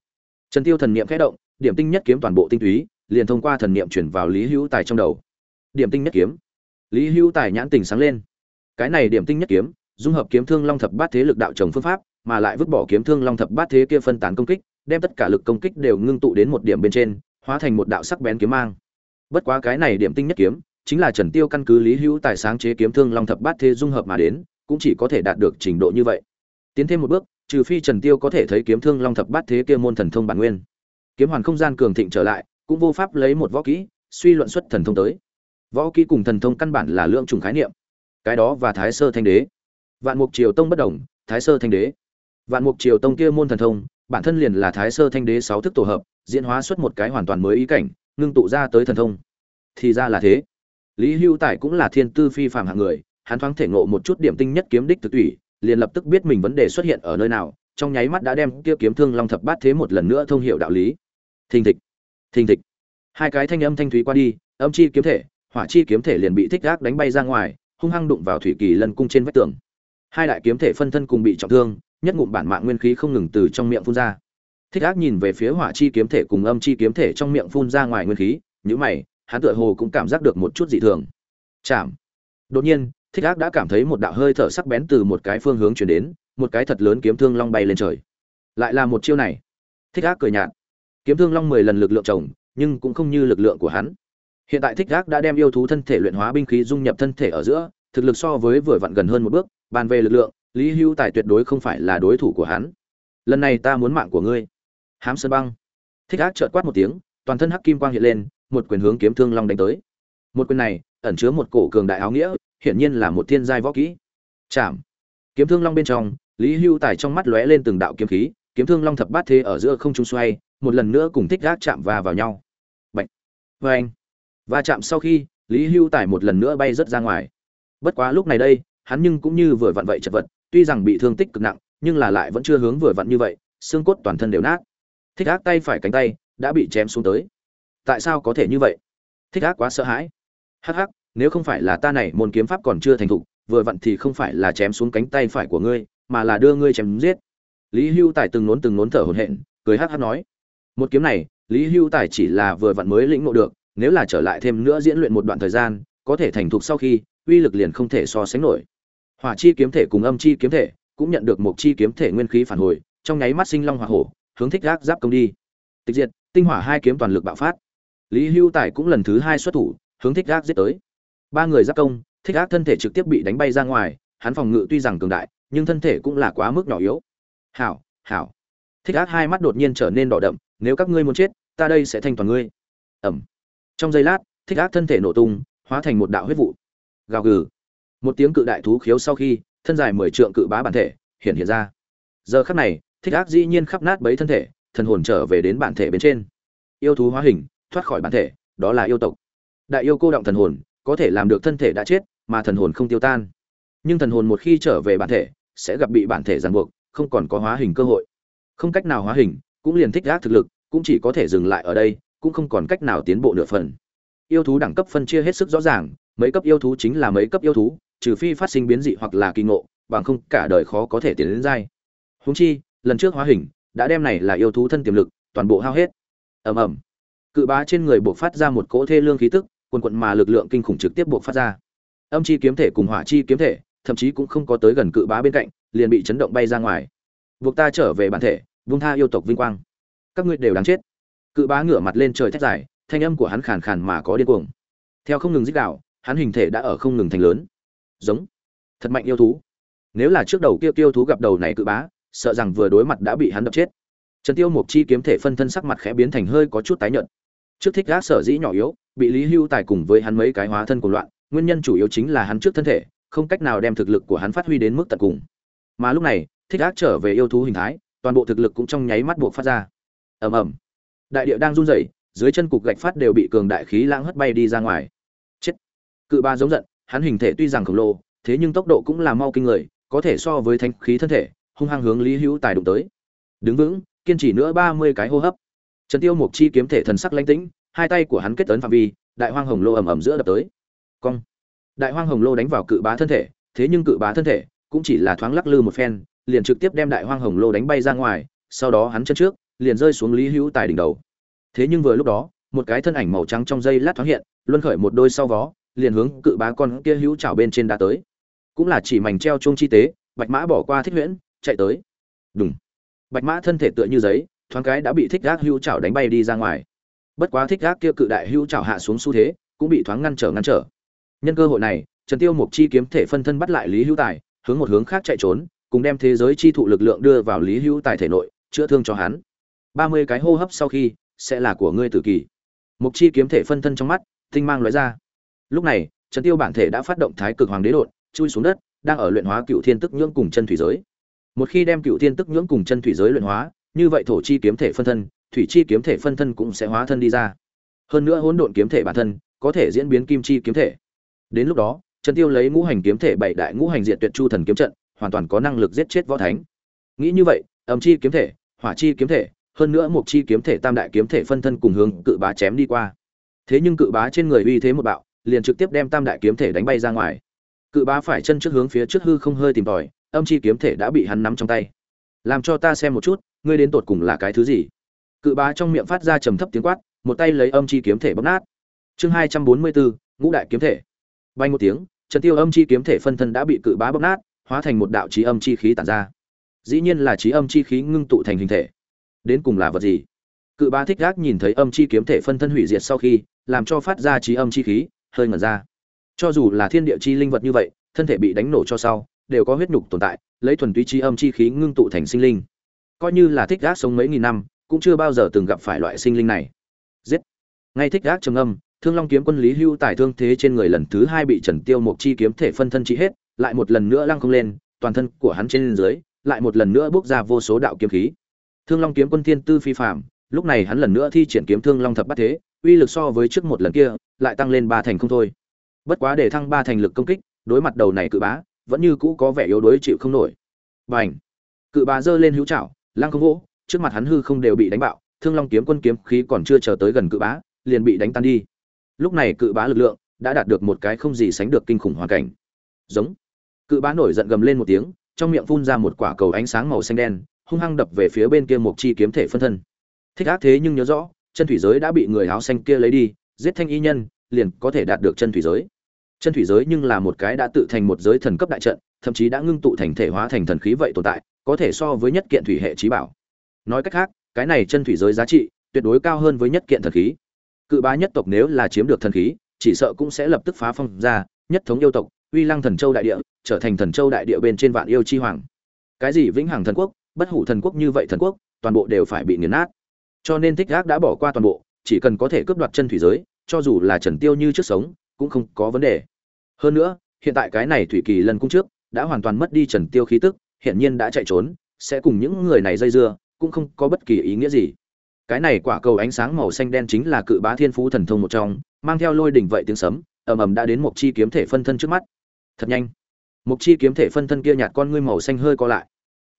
Trần tiêu thần niệm khẽ động, điểm tinh nhất kiếm toàn bộ tinh túy, liền thông qua thần niệm chuyển vào lý Hưu tài trong đầu. Điểm tinh nhất kiếm. Lý Hưu tài nhãn tình sáng lên. Cái này điểm tinh nhất kiếm dung hợp kiếm thương long thập bát thế lực đạo trồng phương pháp, mà lại vứt bỏ kiếm thương long thập bát thế kia phân tán công kích, đem tất cả lực công kích đều ngưng tụ đến một điểm bên trên, hóa thành một đạo sắc bén kiếm mang. Bất quá cái này điểm tinh nhất kiếm, chính là trần tiêu căn cứ lý hữu tài sáng chế kiếm thương long thập bát thế dung hợp mà đến, cũng chỉ có thể đạt được trình độ như vậy. Tiến thêm một bước, trừ phi trần tiêu có thể thấy kiếm thương long thập bát thế kia môn thần thông bản nguyên. Kiếm hoàn không gian cường thịnh trở lại, cũng vô pháp lấy một võ kỹ, suy luận xuất thần thông tới. Võ kỹ cùng thần thông căn bản là lượng trùng khái niệm. Cái đó và thái sơ thanh đế vạn mục triều tông bất đồng, thái sơ thanh đế. Vạn mục triều tông kia môn thần thông, bản thân liền là thái sơ thanh đế sáu thức tổ hợp, diễn hóa xuất một cái hoàn toàn mới ý cảnh, ngưng tụ ra tới thần thông. Thì ra là thế. Lý hưu tài cũng là thiên tư phi phạm hạng người, hắn thoáng thể ngộ một chút điểm tinh nhất kiếm đích thực tủy, liền lập tức biết mình vấn đề xuất hiện ở nơi nào, trong nháy mắt đã đem kia kiếm thương long thập bát thế một lần nữa thông hiểu đạo lý. Thình thịch thình thịch. Hai cái thanh âm thanh thúy qua đi, âm chi kiếm thể, hỏa chi kiếm thể liền bị thích gác đánh bay ra ngoài, hung hăng đụng vào thủy kỳ lân cung trên vách tường hai đại kiếm thể phân thân cùng bị trọng thương, nhất ngụm bản mạng nguyên khí không ngừng từ trong miệng phun ra. Thích ác nhìn về phía hỏa chi kiếm thể cùng âm chi kiếm thể trong miệng phun ra ngoài nguyên khí nhữ mày, hắn tựa hồ cũng cảm giác được một chút dị thường. Chạm. Đột nhiên, thích ác đã cảm thấy một đạo hơi thở sắc bén từ một cái phương hướng chuyển đến, một cái thật lớn kiếm thương long bay lên trời. Lại là một chiêu này. Thích ác cười nhạt. Kiếm thương long mười lần lực lượng chồng, nhưng cũng không như lực lượng của hắn. Hiện tại thích ác đã đem yêu thú thân thể luyện hóa binh khí dung nhập thân thể ở giữa thực lực so với vừa vặn gần hơn một bước, bàn về lực lượng, lý hưu tài tuyệt đối không phải là đối thủ của hắn. Lần này ta muốn mạng của ngươi. Hám sơn băng. Thích ác trợt quát một tiếng, toàn thân hắc kim quang hiện lên, một quyền hướng kiếm thương long đánh tới. Một quyền này, ẩn chứa một cổ cường đại áo nghĩa, hiển nhiên là một thiên giai võ kỹ. Chạm. Kiếm thương long bên trong, lý hưu tài trong mắt lóe lên từng đạo kiếm khí, kiếm thương long thập bát thế ở giữa không trung xoay, một lần nữa cùng thích gác chạm và vào nhau. Bệnh vê anh va chạm sau khi, lý hưu tài một lần nữa bay rớt ra ngoài bất quá lúc này đây, hắn nhưng cũng như vừa vặn vậy chật vật, tuy rằng bị thương tích cực nặng, nhưng là lại vẫn chưa hướng vừa vặn như vậy, xương cốt toàn thân đều nát. Thích ác tay phải cánh tay đã bị chém xuống tới. Tại sao có thể như vậy? Thích ác quá sợ hãi. Hắc hắc, nếu không phải là ta này, môn kiếm pháp còn chưa thành thục, vừa vặn thì không phải là chém xuống cánh tay phải của ngươi, mà là đưa ngươi chém giết. Lý hưu tài từng nốn từng nốn thở hổn hển, cười hắc hắc nói, một kiếm này, lý hưu tài chỉ là vừa vặn mới lĩnh ngộ được, nếu là trở lại thêm nữa diễn luyện một đoạn thời gian, có thể thành thục sau khi uy lực liền không thể so sánh nổi. Hỏa chi kiếm thể cùng âm chi kiếm thể cũng nhận được một chi kiếm thể nguyên khí phản hồi, trong nháy mắt sinh long hỏa hổ, hướng thích gác giáp công đi. Tịch diệt, tinh hỏa hai kiếm toàn lực bạo phát. Lý hưu tài cũng lần thứ hai xuất thủ, hướng thích gác giết tới. Ba người giáp công, thích gác thân thể trực tiếp bị đánh bay ra ngoài, hắn phòng ngự tuy rằng cường đại, nhưng thân thể cũng là quá mức nhỏ yếu. Hảo hảo. Thích ác hai mắt đột nhiên trở nên đỏ đậm, nếu các ngươi muốn chết, ta đây sẽ thanh toàn ngươi. Ẩm. Trong giây lát, thích ác thân thể nổ tung, hóa thành một đạo huyết vụ gào gừ. Một tiếng cự đại thú khiếu sau khi, thân dài mười trượng cự bá bản thể hiện hiện ra. Giờ khắc này, thích ác dĩ nhiên khắp nát bấy thân thể, thần hồn trở về đến bản thể bên trên. Yêu thú hóa hình, thoát khỏi bản thể, đó là yêu tộc. Đại yêu cô động thần hồn, có thể làm được thân thể đã chết, mà thần hồn không tiêu tan. Nhưng thần hồn một khi trở về bản thể, sẽ gặp bị bản thể ràng buộc, không còn có hóa hình cơ hội. Không cách nào hóa hình, cũng liền thích gác thực lực, cũng chỉ có thể dừng lại ở đây, cũng không còn cách nào tiến bộ nửa phần. Yêu thú đẳng cấp phân chia hết sức rõ ràng mấy cấp yêu thú chính là mấy cấp yêu thú, trừ phi phát sinh biến dị hoặc là kỳ ngộ, bằng không cả đời khó có thể tiến đến giai húng chi, lần trước hóa hình, đã đem này là yêu thú thân tiềm lực, toàn bộ hao hết. Ầm ầm. Cự bá trên người buộc phát ra một cỗ thê lương khí tức quần quận mà lực lượng kinh khủng trực tiếp buộc phát ra. Âm chi kiếm thể cùng hỏa chi kiếm thể, thậm chí cũng không có tới gần cự bá bên cạnh, liền bị chấn động bay ra ngoài. Buộc ta trở về bản thể, vung tha yêu tộc vinh quang. Các ngươi đều đáng chết. Cự bá ngửa mặt lên trời thét dài, thanh âm của hắn khàn khàn mà có điên cuồng. Theo không ngừng dích đạo hắn hình thể đã ở không ngừng thành lớn. Giống. Thật mạnh yêu thú. Nếu là trước đầu kia tiêu thú gặp đầu này cự bá, sợ rằng vừa đối mặt đã bị hắn đập chết. Trần tiêu mục chi kiếm thể phân thân sắc mặt khẽ biến thành hơi có chút tái nhợt. Trước thích gác sở dĩ nhỏ yếu, bị lý hưu tài cùng với hắn mấy cái hóa thân cùng loạn, nguyên nhân chủ yếu chính là hắn trước thân thể, không cách nào đem thực lực của hắn phát huy đến mức tận cùng. Mà lúc này, thích ác trở về yêu thú hình thái, toàn bộ thực lực cũng trong nháy mắt buộc phát ra. Ầm ầm. Đại địa đang run rẩy, dưới chân cục gạch phát đều bị cường đại khí lãng hất bay đi ra ngoài cự ba giống giận, hắn hình thể tuy rằng khổng lồ, thế nhưng tốc độ cũng là mau kinh người, có thể so với thanh khí thân thể, hung hăng hướng lý hữu tài đụng tới. Đứng vững, kiên trì nữa ba mươi cái hô hấp. Trần tiêu mục chi kiếm thể thần sắc lãnh tĩnh, hai tay của hắn kết tấn phạm vi, đại hoang hồng lô ầm ầm giữa đập tới. Cong. Đại hoang hồng lô đánh vào cự bá thân thể, thế nhưng cự bá thân thể cũng chỉ là thoáng lắc lư một phen, liền trực tiếp đem đại hoang hồng lô đánh bay ra ngoài, sau đó hắn chân trước, liền rơi xuống lý hữu tài đỉnh đầu. Thế nhưng vừa lúc đó, một cái thân ảnh màu trắng trong dây lát thoáng hiện, luân khởi một đôi sau vó liền hướng cự bá con kia hữu chảo bên trên đã tới. Cũng là chỉ mảnh treo chuông chi tế, bạch mã bỏ qua thích huyễn, chạy tới. Đúng bạch mã thân thể tựa như giấy, thoáng cái đã bị thích gác hữu chảo đánh bay đi ra ngoài. Bất quá thích gác kia cự đại hữu chảo hạ xuống xu thế, cũng bị thoáng ngăn trở ngăn trở. Nhân cơ hội này, trần tiêu mục chi kiếm thể phân thân bắt lại lý hữu tài, hướng một hướng khác chạy trốn, cùng đem thế giới chi thụ lực lượng đưa vào lý hữu tài thể nội, chữa thương cho hắn. Ba mươi cái hô hấp sau khi, sẽ là của ngươi tử kỳ. Mục chi kiếm thể phân thân trong mắt, tinh mang lóe ra lúc này trần tiêu bản thể đã phát động thái cực hoàng đế đột chui xuống đất đang ở luyện hóa cựu thiên tức nhưỡng cùng chân thủy giới một khi đem cựu thiên tức nhưỡng cùng chân thủy giới luyện hóa như vậy thổ chi kiếm thể phân thân thủy chi kiếm thể phân thân cũng sẽ hóa thân đi ra hơn nữa hỗn độn kiếm thể bản thân có thể diễn biến kim chi kiếm thể Đến lúc đó, Trần Tiêu lấy ngũ hành kiếm thể bảy đại ngũ hành diện tuyệt chu thần kiếm trận, hoàn toàn có năng lực giết chết võ thánh. Nghĩ như vậy, âm chi kiếm thể, hỏa chi kiếm thể, hơn nữa một chi kiếm thể tam đại kiếm thể phân thân cùng hướng cự bá chém đi qua. Thế nhưng cự bá trên người uy thế một bạo, liền trực tiếp đem tam đại kiếm thể đánh bay ra ngoài. Cự bá phải chân trước hướng phía trước hư không hơi tìm tòi, âm chi kiếm thể đã bị hắn nắm trong tay. Làm cho ta xem một chút, ngươi đến tột cùng là cái thứ gì? Cự bá trong miệng phát ra trầm thấp tiếng quát, một tay lấy âm chi kiếm thể bóp nát. Chương hai trăm bốn mươi bốn ngũ đại kiếm thể. Bay một tiếng, Trần Tiêu âm chi kiếm thể phân thân đã bị cự bá bóp nát, hóa thành một đạo trí âm chi khí tản ra. dĩ nhiên là trí âm chi khí ngưng tụ thành hình thể đến cùng là vật gì cự Bá thích gác nhìn thấy âm chi kiếm thể phân thân hủy diệt sau khi làm cho phát ra trí âm chi khí hơi ngẩn ra. Cho dù là thiên địa chi linh vật như vậy, thân thể bị đánh nổ cho sau, đều có huyết nhục tồn tại, lấy thuần túy chi âm chi khí ngưng tụ thành sinh linh. Coi như là thích gác sống mấy nghìn năm, cũng chưa bao giờ từng gặp phải loại sinh linh này. Giết! Ngay thích gác trầm âm thương long kiếm quân lý hưu tài thương thế trên người lần thứ hai bị trần tiêu một chi kiếm thể phân thân trị hết, lại một lần nữa lăng không lên, toàn thân của hắn trên dưới, lại một lần nữa bước ra vô số đạo kiếm khí. Thương long kiếm quân thiên tư phi phạm lúc này hắn lần nữa thi triển kiếm thương long thập bắt thế uy lực so với trước một lần kia, lại tăng lên ba thành không thôi. Bất quá để thăng ba thành lực công kích, đối mặt đầu này cự bá, vẫn như cũ có vẻ yếu đuối chịu không nổi. Bành! Cự bá giơ lên hữu trảo, lăng không vỗ trước mặt hắn hư không đều bị đánh bạo, thương long kiếm quân kiếm khí còn chưa chờ tới gần cự bá, liền bị đánh tan đi. Lúc này cự bá lực lượng đã đạt được một cái không gì sánh được kinh khủng hoàn cảnh. Giống! Cự bá nổi giận gầm lên một tiếng, trong miệng phun ra một quả cầu ánh sáng màu xanh đen, hung hăng đập về phía bên kia một chi kiếm thể phân thân. Thích ác thế nhưng nhớ rõ chân thủy giới đã bị người áo xanh kia lấy đi, giết thanh y nhân, liền có thể đạt được chân thủy giới. Chân thủy giới nhưng là một cái đã tự thành một giới thần cấp đại trận, thậm chí đã ngưng tụ thành thể hóa thành thần khí vậy tồn tại, có thể so với nhất kiện thủy hệ trí bảo. Nói cách khác, cái này chân thủy giới giá trị tuyệt đối cao hơn với nhất kiện thần khí. Cự bá nhất tộc nếu là chiếm được thần khí, chỉ sợ cũng sẽ lập tức phá phong ra, nhất thống yêu tộc, uy lăng thần châu đại địa, trở thành thần châu đại địa bên trên vạn yêu chi hoàng. Cái gì vĩnh hằng thần quốc, bất hủ thần quốc như vậy thần quốc, toàn bộ đều phải bị nghiền nát cho nên thích gác đã bỏ qua toàn bộ, chỉ cần có thể cướp đoạt chân thủy giới, cho dù là trần tiêu như trước sống, cũng không có vấn đề. Hơn nữa, hiện tại cái này thủy kỳ lần cung trước, đã hoàn toàn mất đi trần tiêu khí tức hiện nhiên đã chạy trốn, sẽ cùng những người này dây dưa, cũng không có bất kỳ ý nghĩa gì. Cái này quả cầu ánh sáng màu xanh đen chính là cự bá thiên phú thần thông một trong, mang theo lôi đỉnh vậy tiếng sấm, ầm ầm đã đến một chi kiếm thể phân thân trước mắt. Thật nhanh. Một chi kiếm thể phân thân kia nhạt con ngươi màu xanh hơi co lại.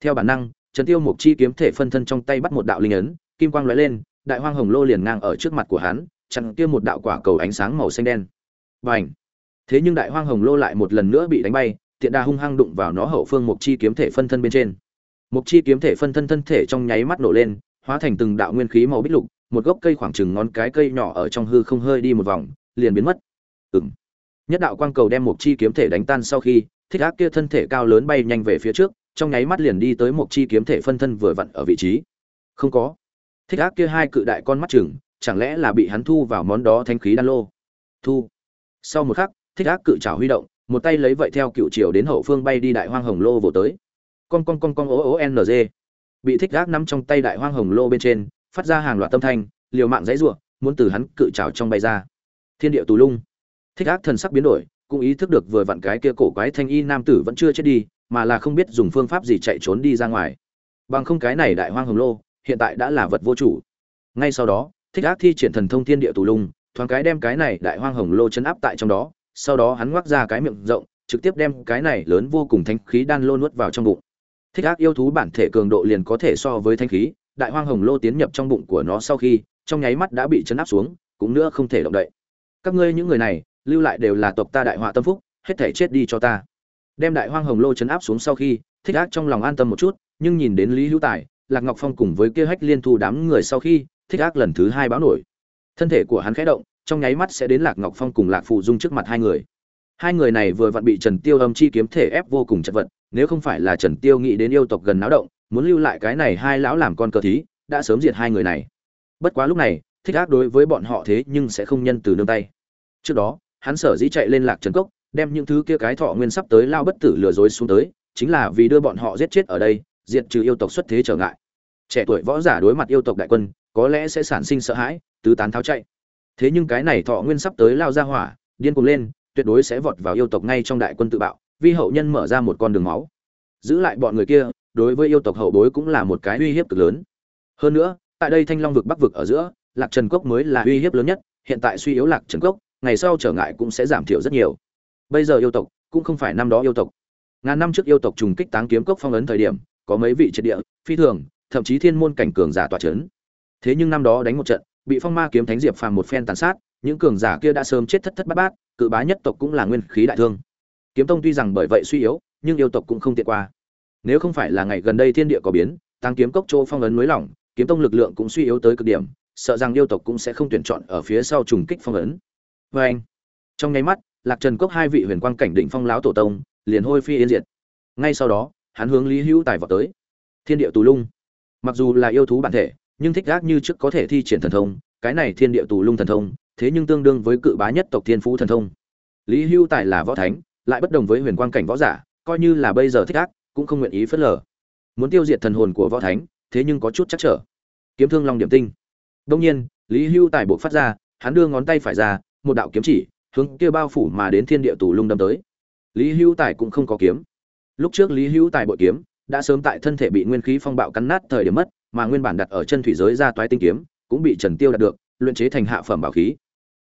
Theo bản năng, trần tiêu một chi kiếm thể phân thân trong tay bắt một đạo linh ấn kim quang lóe lên, đại hoang hồng lô liền ngang ở trước mặt của hắn, chặn kia một đạo quả cầu ánh sáng màu xanh đen. Bành! Thế nhưng đại hoang hồng lô lại một lần nữa bị đánh bay, tiện đà hung hăng đụng vào nó hậu phương một chi kiếm thể phân thân bên trên. Một chi kiếm thể phân thân thân thể trong nháy mắt nổ lên, hóa thành từng đạo nguyên khí màu bích lục, một gốc cây khoảng chừng ngón cái cây nhỏ ở trong hư không hơi đi một vòng, liền biến mất. Ừm. nhất đạo quang cầu đem một chi kiếm thể đánh tan sau khi, thích ác kia thân thể cao lớn bay nhanh về phía trước, trong nháy mắt liền đi tới một chi kiếm thể phân thân vừa vặn ở vị trí. Không có thích ác kia hai cự đại con mắt chừng, chẳng lẽ là bị hắn thu vào món đó thanh khí đan lô? Thu. Sau một khắc, thích ác cự trào huy động, một tay lấy vậy theo cựu triều đến hậu phương bay đi đại hoang hồng lô vồ tới. Con con con con ố ố ng bị thích ác nắm trong tay đại hoang hồng lô bên trên, phát ra hàng loạt tâm thanh, liều mạng dãy ruộng muốn từ hắn cự trào trong bay ra. Thiên địa tù lung. Thích ác thần sắc biến đổi, cũng ý thức được vừa vặn cái kia cổ quái thanh y nam tử vẫn chưa chết đi, mà là không biết dùng phương pháp gì chạy trốn đi ra ngoài. Bằng không cái này đại hoang hồng lô hiện tại đã là vật vô chủ. Ngay sau đó, thích ác thi triển thần thông thiên địa tù lung, thoáng cái đem cái này đại hoang hồng lô chấn áp tại trong đó, sau đó hắn ngoác ra cái miệng rộng, trực tiếp đem cái này lớn vô cùng thanh khí đan lô nuốt vào trong bụng. Thích ác yêu thú bản thể cường độ liền có thể so với thanh khí, đại hoang hồng lô tiến nhập trong bụng của nó sau khi, trong nháy mắt đã bị chấn áp xuống, cũng nữa không thể động đậy. Các ngươi những người này, lưu lại đều là tộc ta đại họa tâm phúc, hết thể chết đi cho ta. Đem đại hoang hồng lô chấn áp xuống sau khi, thích ác trong lòng an tâm một chút, nhưng nhìn đến lý hữu tài lạc ngọc phong cùng với kia hách liên thu đám người sau khi, thích ác lần thứ hai báo nổi. Thân thể của hắn khẽ động, trong nháy mắt sẽ đến lạc ngọc phong cùng lạc phụ dung trước mặt hai người. Hai người này vừa vặn bị trần tiêu âm chi kiếm thể ép vô cùng chật vật, nếu không phải là trần tiêu nghĩ đến yêu tộc gần náo động, muốn lưu lại cái này hai lão làm con cờ thí, đã sớm diệt hai người này. Bất quá lúc này, thích ác đối với bọn họ thế nhưng sẽ không nhân từ nương tay. Trước đó, hắn sở dĩ chạy lên lạc trần cốc, đem những thứ kia cái thọ nguyên sắp tới lao bất tử lừa dối xuống tới, chính là vì đưa bọn họ giết chết ở đây diệt trừ yêu tộc xuất thế trở ngại. Trẻ tuổi võ giả đối mặt yêu tộc đại quân, có lẽ sẽ sản sinh sợ hãi, tứ tán tháo chạy. Thế nhưng cái này thọ nguyên sắp tới lao ra hỏa, điên cuồng lên, tuyệt đối sẽ vọt vào yêu tộc ngay trong đại quân tự bạo, vi hậu nhân mở ra một con đường máu. Giữ lại bọn người kia, đối với yêu tộc hậu bối cũng là một cái uy hiếp cực lớn. Hơn nữa, tại đây thanh long vực bắc vực ở giữa, lạc trần cốc mới là uy hiếp lớn nhất, hiện tại suy yếu lạc trần cốc, ngày sau trở ngại cũng sẽ giảm thiểu rất nhiều. Bây giờ yêu tộc cũng không phải năm đó yêu tộc. Ngàn năm trước yêu tộc trùng kích táng kiếm cốc phong ấn thời điểm có mấy vị triệt địa, phi thường, thậm chí thiên môn cảnh cường giả tỏa chấn. Thế nhưng năm đó đánh một trận, bị phong ma kiếm thánh diệp phàm một phen tàn sát, những cường giả kia đã sớm chết thất thất bát bát, cự bá nhất tộc cũng là nguyên khí đại thương. Kiếm tông tuy rằng bởi vậy suy yếu, nhưng yêu tộc cũng không tiện qua. Nếu không phải là ngày gần đây thiên địa có biến, tăng kiếm cốc chỗ phong ấn mới lỏng, kiếm tông lực lượng cũng suy yếu tới cực điểm, sợ rằng yêu tộc cũng sẽ không tuyển chọn ở phía sau trùng kích phong ấn. Vê anh, trong nháy mắt, lạc trần cốc hai vị huyền quang cảnh định phong láo tổ tông, liền hôi phi yên diệt. Ngay sau đó hắn hướng lý hữu tài vào tới. Thiên địa tù lung. Mặc dù là yêu thú bản thể, nhưng thích gác như trước có thể thi triển thần thông, cái này thiên địa tù lung thần thông, thế nhưng tương đương với cự bá nhất tộc thiên phú thần thông. Lý hưu tài là võ thánh, lại bất đồng với huyền quang cảnh võ giả, coi như là bây giờ thích gác, cũng không nguyện ý phớt lờ. Muốn tiêu diệt thần hồn của võ thánh, thế nhưng có chút chắc trở. Kiếm thương long điểm tinh. Đông nhiên, lý hưu tài buộc phát ra, hắn đưa ngón tay phải ra, một đạo kiếm chỉ, hướng kia bao phủ mà đến thiên địa tù lung đâm tới. Lý hưu tài cũng không có kiếm lúc trước lý hưu tài bội kiếm, đã sớm tại thân thể bị nguyên khí phong bạo cắn nát thời điểm mất, mà nguyên bản đặt ở chân thủy giới ra toái tinh kiếm, cũng bị trần tiêu đạt được, luyện chế thành hạ phẩm bảo khí.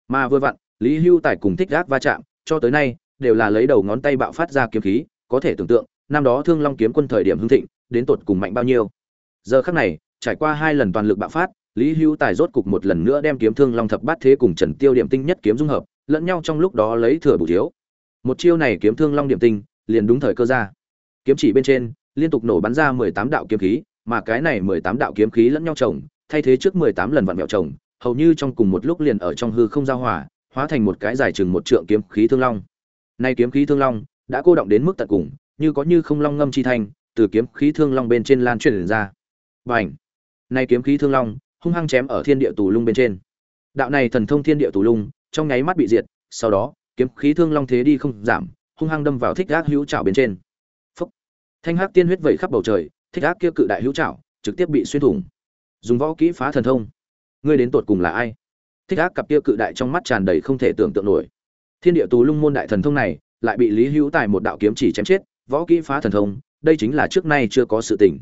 Mà vừa vặn, lý hưu tài cùng thích gác va chạm, cho tới nay, đều là lấy đầu ngón tay bạo phát ra kiếm khí, có thể tưởng tượng, năm đó thương long kiếm quân thời điểm hưng thịnh, đến tột cùng mạnh bao nhiêu. Giờ khắc này, trải qua hai lần toàn lực bạo phát, lý hưu tài rốt cục một lần nữa đem kiếm thương long thập bát thế cùng trần tiêu điểm tinh nhất kiếm dung hợp, lẫn nhau trong lúc đó lấy thừa bù thiếu. Một chiêu này kiếm thương long điểm tinh, liền đúng thời cơ ra kiếm chỉ bên trên liên tục nổ bắn ra mười tám đạo kiếm khí mà cái này mười tám đạo kiếm khí lẫn nhau chồng thay thế trước mười tám lần vặn vẹo chồng hầu như trong cùng một lúc liền ở trong hư không giao hòa hóa thành một cái dài chừng một trượng kiếm khí thương long. Nay kiếm khí thương long đã cô động đến mức tận cùng như có như không long ngâm chi thanh từ kiếm khí thương long bên trên lan truyền ra. Bành, ảnh nay kiếm khí thương long hung hăng chém ở thiên địa tù lung bên trên. Đạo này thần thông thiên địa tù lung trong nháy mắt bị diệt sau đó kiếm khí thương long thế đi không giảm hung hăng đâm vào thích gác hữu trảo bên trên thanh hắc tiên huyết vẩy khắp bầu trời, thích ác kia cự đại hữu trảo, trực tiếp bị xuyên thủng. Dùng võ kỹ phá thần thông. Ngươi đến tột cùng là ai? Thích ác cặp kia cự đại trong mắt tràn đầy không thể tưởng tượng nổi. Thiên địa tù lung môn đại thần thông này, lại bị lý hữu tài một đạo kiếm chỉ chém chết, võ kỹ phá thần thông, đây chính là trước nay chưa có sự tình.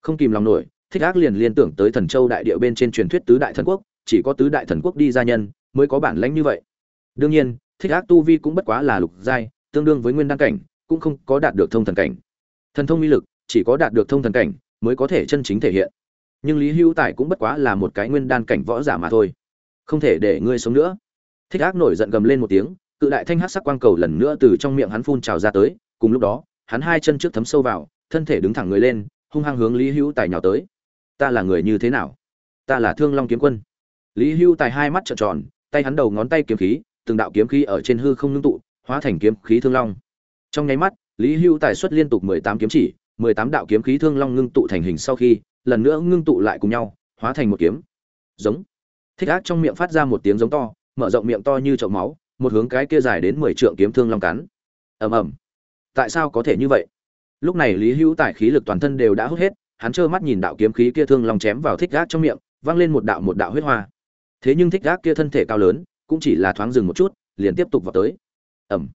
Không kìm lòng nổi, thích ác liền liên tưởng tới thần châu đại địa bên trên truyền thuyết tứ đại thần quốc, chỉ có tứ đại thần quốc đi gia nhân, mới có bản lãnh như vậy. Đương nhiên, thích ác tu vi cũng bất quá là lục giai, tương đương với nguyên đăng cảnh, cũng không có đạt được thông thần cảnh thần thông uy lực, chỉ có đạt được thông thần cảnh mới có thể chân chính thể hiện. Nhưng lý hữu tài cũng bất quá là một cái nguyên đan cảnh võ giả mà thôi. Không thể để ngươi sống nữa. Thích ác nổi giận gầm lên một tiếng, cự đại thanh hát sắc quang cầu lần nữa từ trong miệng hắn phun trào ra tới, cùng lúc đó, hắn hai chân trước thấm sâu vào, thân thể đứng thẳng người lên, hung hăng hướng lý hữu tài nhào tới. Ta là người như thế nào? Ta là thương long kiếm quân. Lý hữu tài hai mắt trợn tròn, tay hắn đầu ngón tay kiếm khí, từng đạo kiếm khí ở trên hư không ngưng tụ, hóa thành kiếm khí thương long. Trong nháy mắt lý Hưu tài xuất liên tục mười tám kiếm chỉ, mười tám đạo kiếm khí thương long ngưng tụ thành hình sau khi, lần nữa ngưng tụ lại cùng nhau, hóa thành một kiếm. Giống. Thích ác trong miệng phát ra một tiếng giống to, mở rộng miệng to như chậu máu, một hướng cái kia dài đến mười trượng kiếm thương long cắn. Ầm ầm. Tại sao có thể như vậy? Lúc này lý hữu Tài khí lực toàn thân đều đã hút hết, hắn trơ mắt nhìn đạo kiếm khí kia thương long chém vào thích gác trong miệng, vang lên một đạo một đạo huyết hoa. Thế nhưng thích gác kia thân thể cao lớn, cũng chỉ là thoáng dừng một chút, liền tiếp tục vào tới. Ầm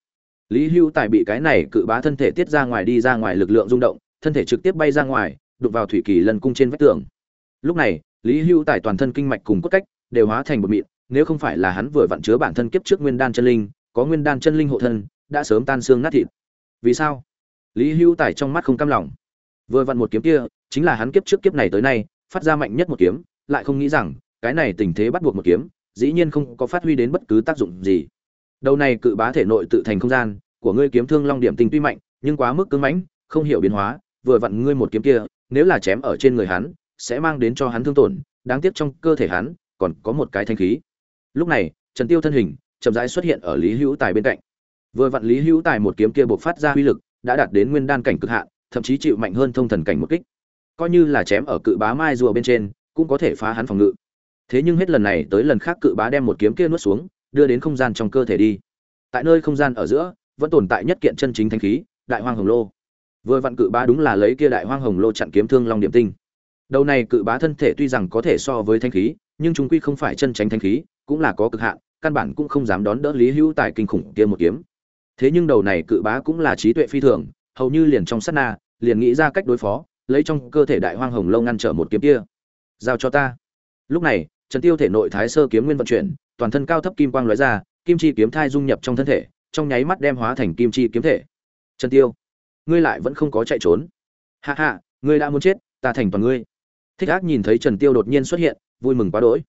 lý Hưu tài bị cái này cự bá thân thể tiết ra ngoài đi ra ngoài lực lượng rung động, thân thể trực tiếp bay ra ngoài, đụng vào thủy kỳ lân cung trên vách tường. Lúc này, lý hưu tài toàn thân kinh mạch cùng cốt cách đều hóa thành một mịn, nếu không phải là hắn vừa vặn chứa bản thân kiếp trước nguyên đan chân linh, có nguyên đan chân linh hộ thân, đã sớm tan xương nát thịt. Vì sao? Lý hưu tài trong mắt không cam lòng. Vừa vặn một kiếm kia, chính là hắn kiếp trước kiếp này tới nay, phát ra mạnh nhất một kiếm, lại không nghĩ rằng, cái này tình thế bắt buộc một kiếm, dĩ nhiên không có phát huy đến bất cứ tác dụng gì đầu này cự bá thể nội tự thành không gian của ngươi kiếm thương long điểm tinh tuy mạnh nhưng quá mức cứng mãnh không hiểu biến hóa vừa vặn ngươi một kiếm kia nếu là chém ở trên người hắn, sẽ mang đến cho hắn thương tổn, đáng tiếc trong cơ thể hắn còn có một cái thanh khí. Lúc này, Trần Tiêu thân hình chậm rãi xuất hiện ở Lý Hữu Tài bên cạnh. Vừa vặn Lý Hữu Tài một kiếm kia bộc phát ra uy lực, đã đạt đến nguyên đan cảnh cực hạn, thậm chí chịu mạnh hơn thông thần cảnh một kích. Coi như là chém ở cự bá mai rùa bên trên, cũng có thể phá hắn phòng ngự. Thế nhưng hết lần này tới lần khác cự bá đem một kiếm kia nuốt xuống, đưa đến không gian trong cơ thể đi. Tại nơi không gian ở giữa, vẫn tồn tại nhất kiện chân chính thanh khí, Đại Hoang Hồng Lô. Vừa vặn cự bá đúng là lấy kia đại hoang hồng lô chặn kiếm thương long điểm tinh. Đầu này cự bá thân thể tuy rằng có thể so với thanh khí nhưng chúng quy không phải chân tránh thanh khí cũng là có cực hạn căn bản cũng không dám đón đỡ lý hữu tài kinh khủng kia một kiếm. Thế nhưng đầu này cự bá cũng là trí tuệ phi thường hầu như liền trong sát na liền nghĩ ra cách đối phó lấy trong cơ thể đại hoang hồng lâu ngăn trở một kiếm kia. Giao cho ta. Lúc này trần tiêu thể nội thái sơ kiếm nguyên vận chuyển toàn thân cao thấp kim quang lóe ra, kim chi kiếm thai dung nhập trong thân thể, trong nháy mắt đem hóa thành kim chi kiếm thể. Trần tiêu, ngươi lại vẫn không có chạy trốn. Hạ hạ ngươi đã muốn chết, ta thành toàn ngươi. Thích ác nhìn thấy trần tiêu đột nhiên xuất hiện, vui mừng quá đỗi.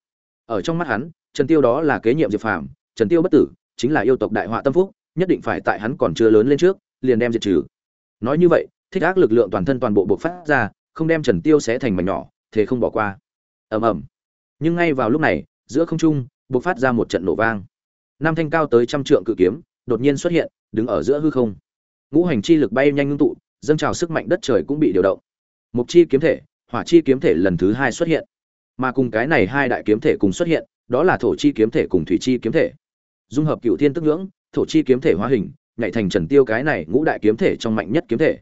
Ở trong mắt hắn, trần tiêu đó là kế nhiệm diệp phàm, trần tiêu bất tử, chính là yêu tộc đại họa tâm phúc, nhất định phải tại hắn còn chưa lớn lên trước, liền đem diệt trừ. Nói như vậy, thích ác lực lượng toàn thân toàn bộ bộc phát ra, không đem trần tiêu sẽ thành mảnh nhỏ thế không bỏ qua. Ầm ầm. Nhưng ngay vào lúc này, giữa không trung bộc phát ra một trận nổ vang. Nam thanh cao tới trăm trượng cự kiếm, đột nhiên xuất hiện, đứng ở giữa hư không. Ngũ hành chi lực bay nhanh ngưng tụ, dâng trào sức mạnh đất trời cũng bị điều động. Mục chi kiếm thể, hỏa chi kiếm thể lần thứ hai xuất hiện. Mà cùng cái này hai đại kiếm thể cùng xuất hiện, đó là thổ chi kiếm thể cùng thủy chi kiếm thể. Dung hợp cựu thiên tức ngưỡng, thổ chi kiếm thể hóa hình, nhảy thành trần tiêu cái này ngũ đại kiếm thể trong mạnh nhất kiếm thể.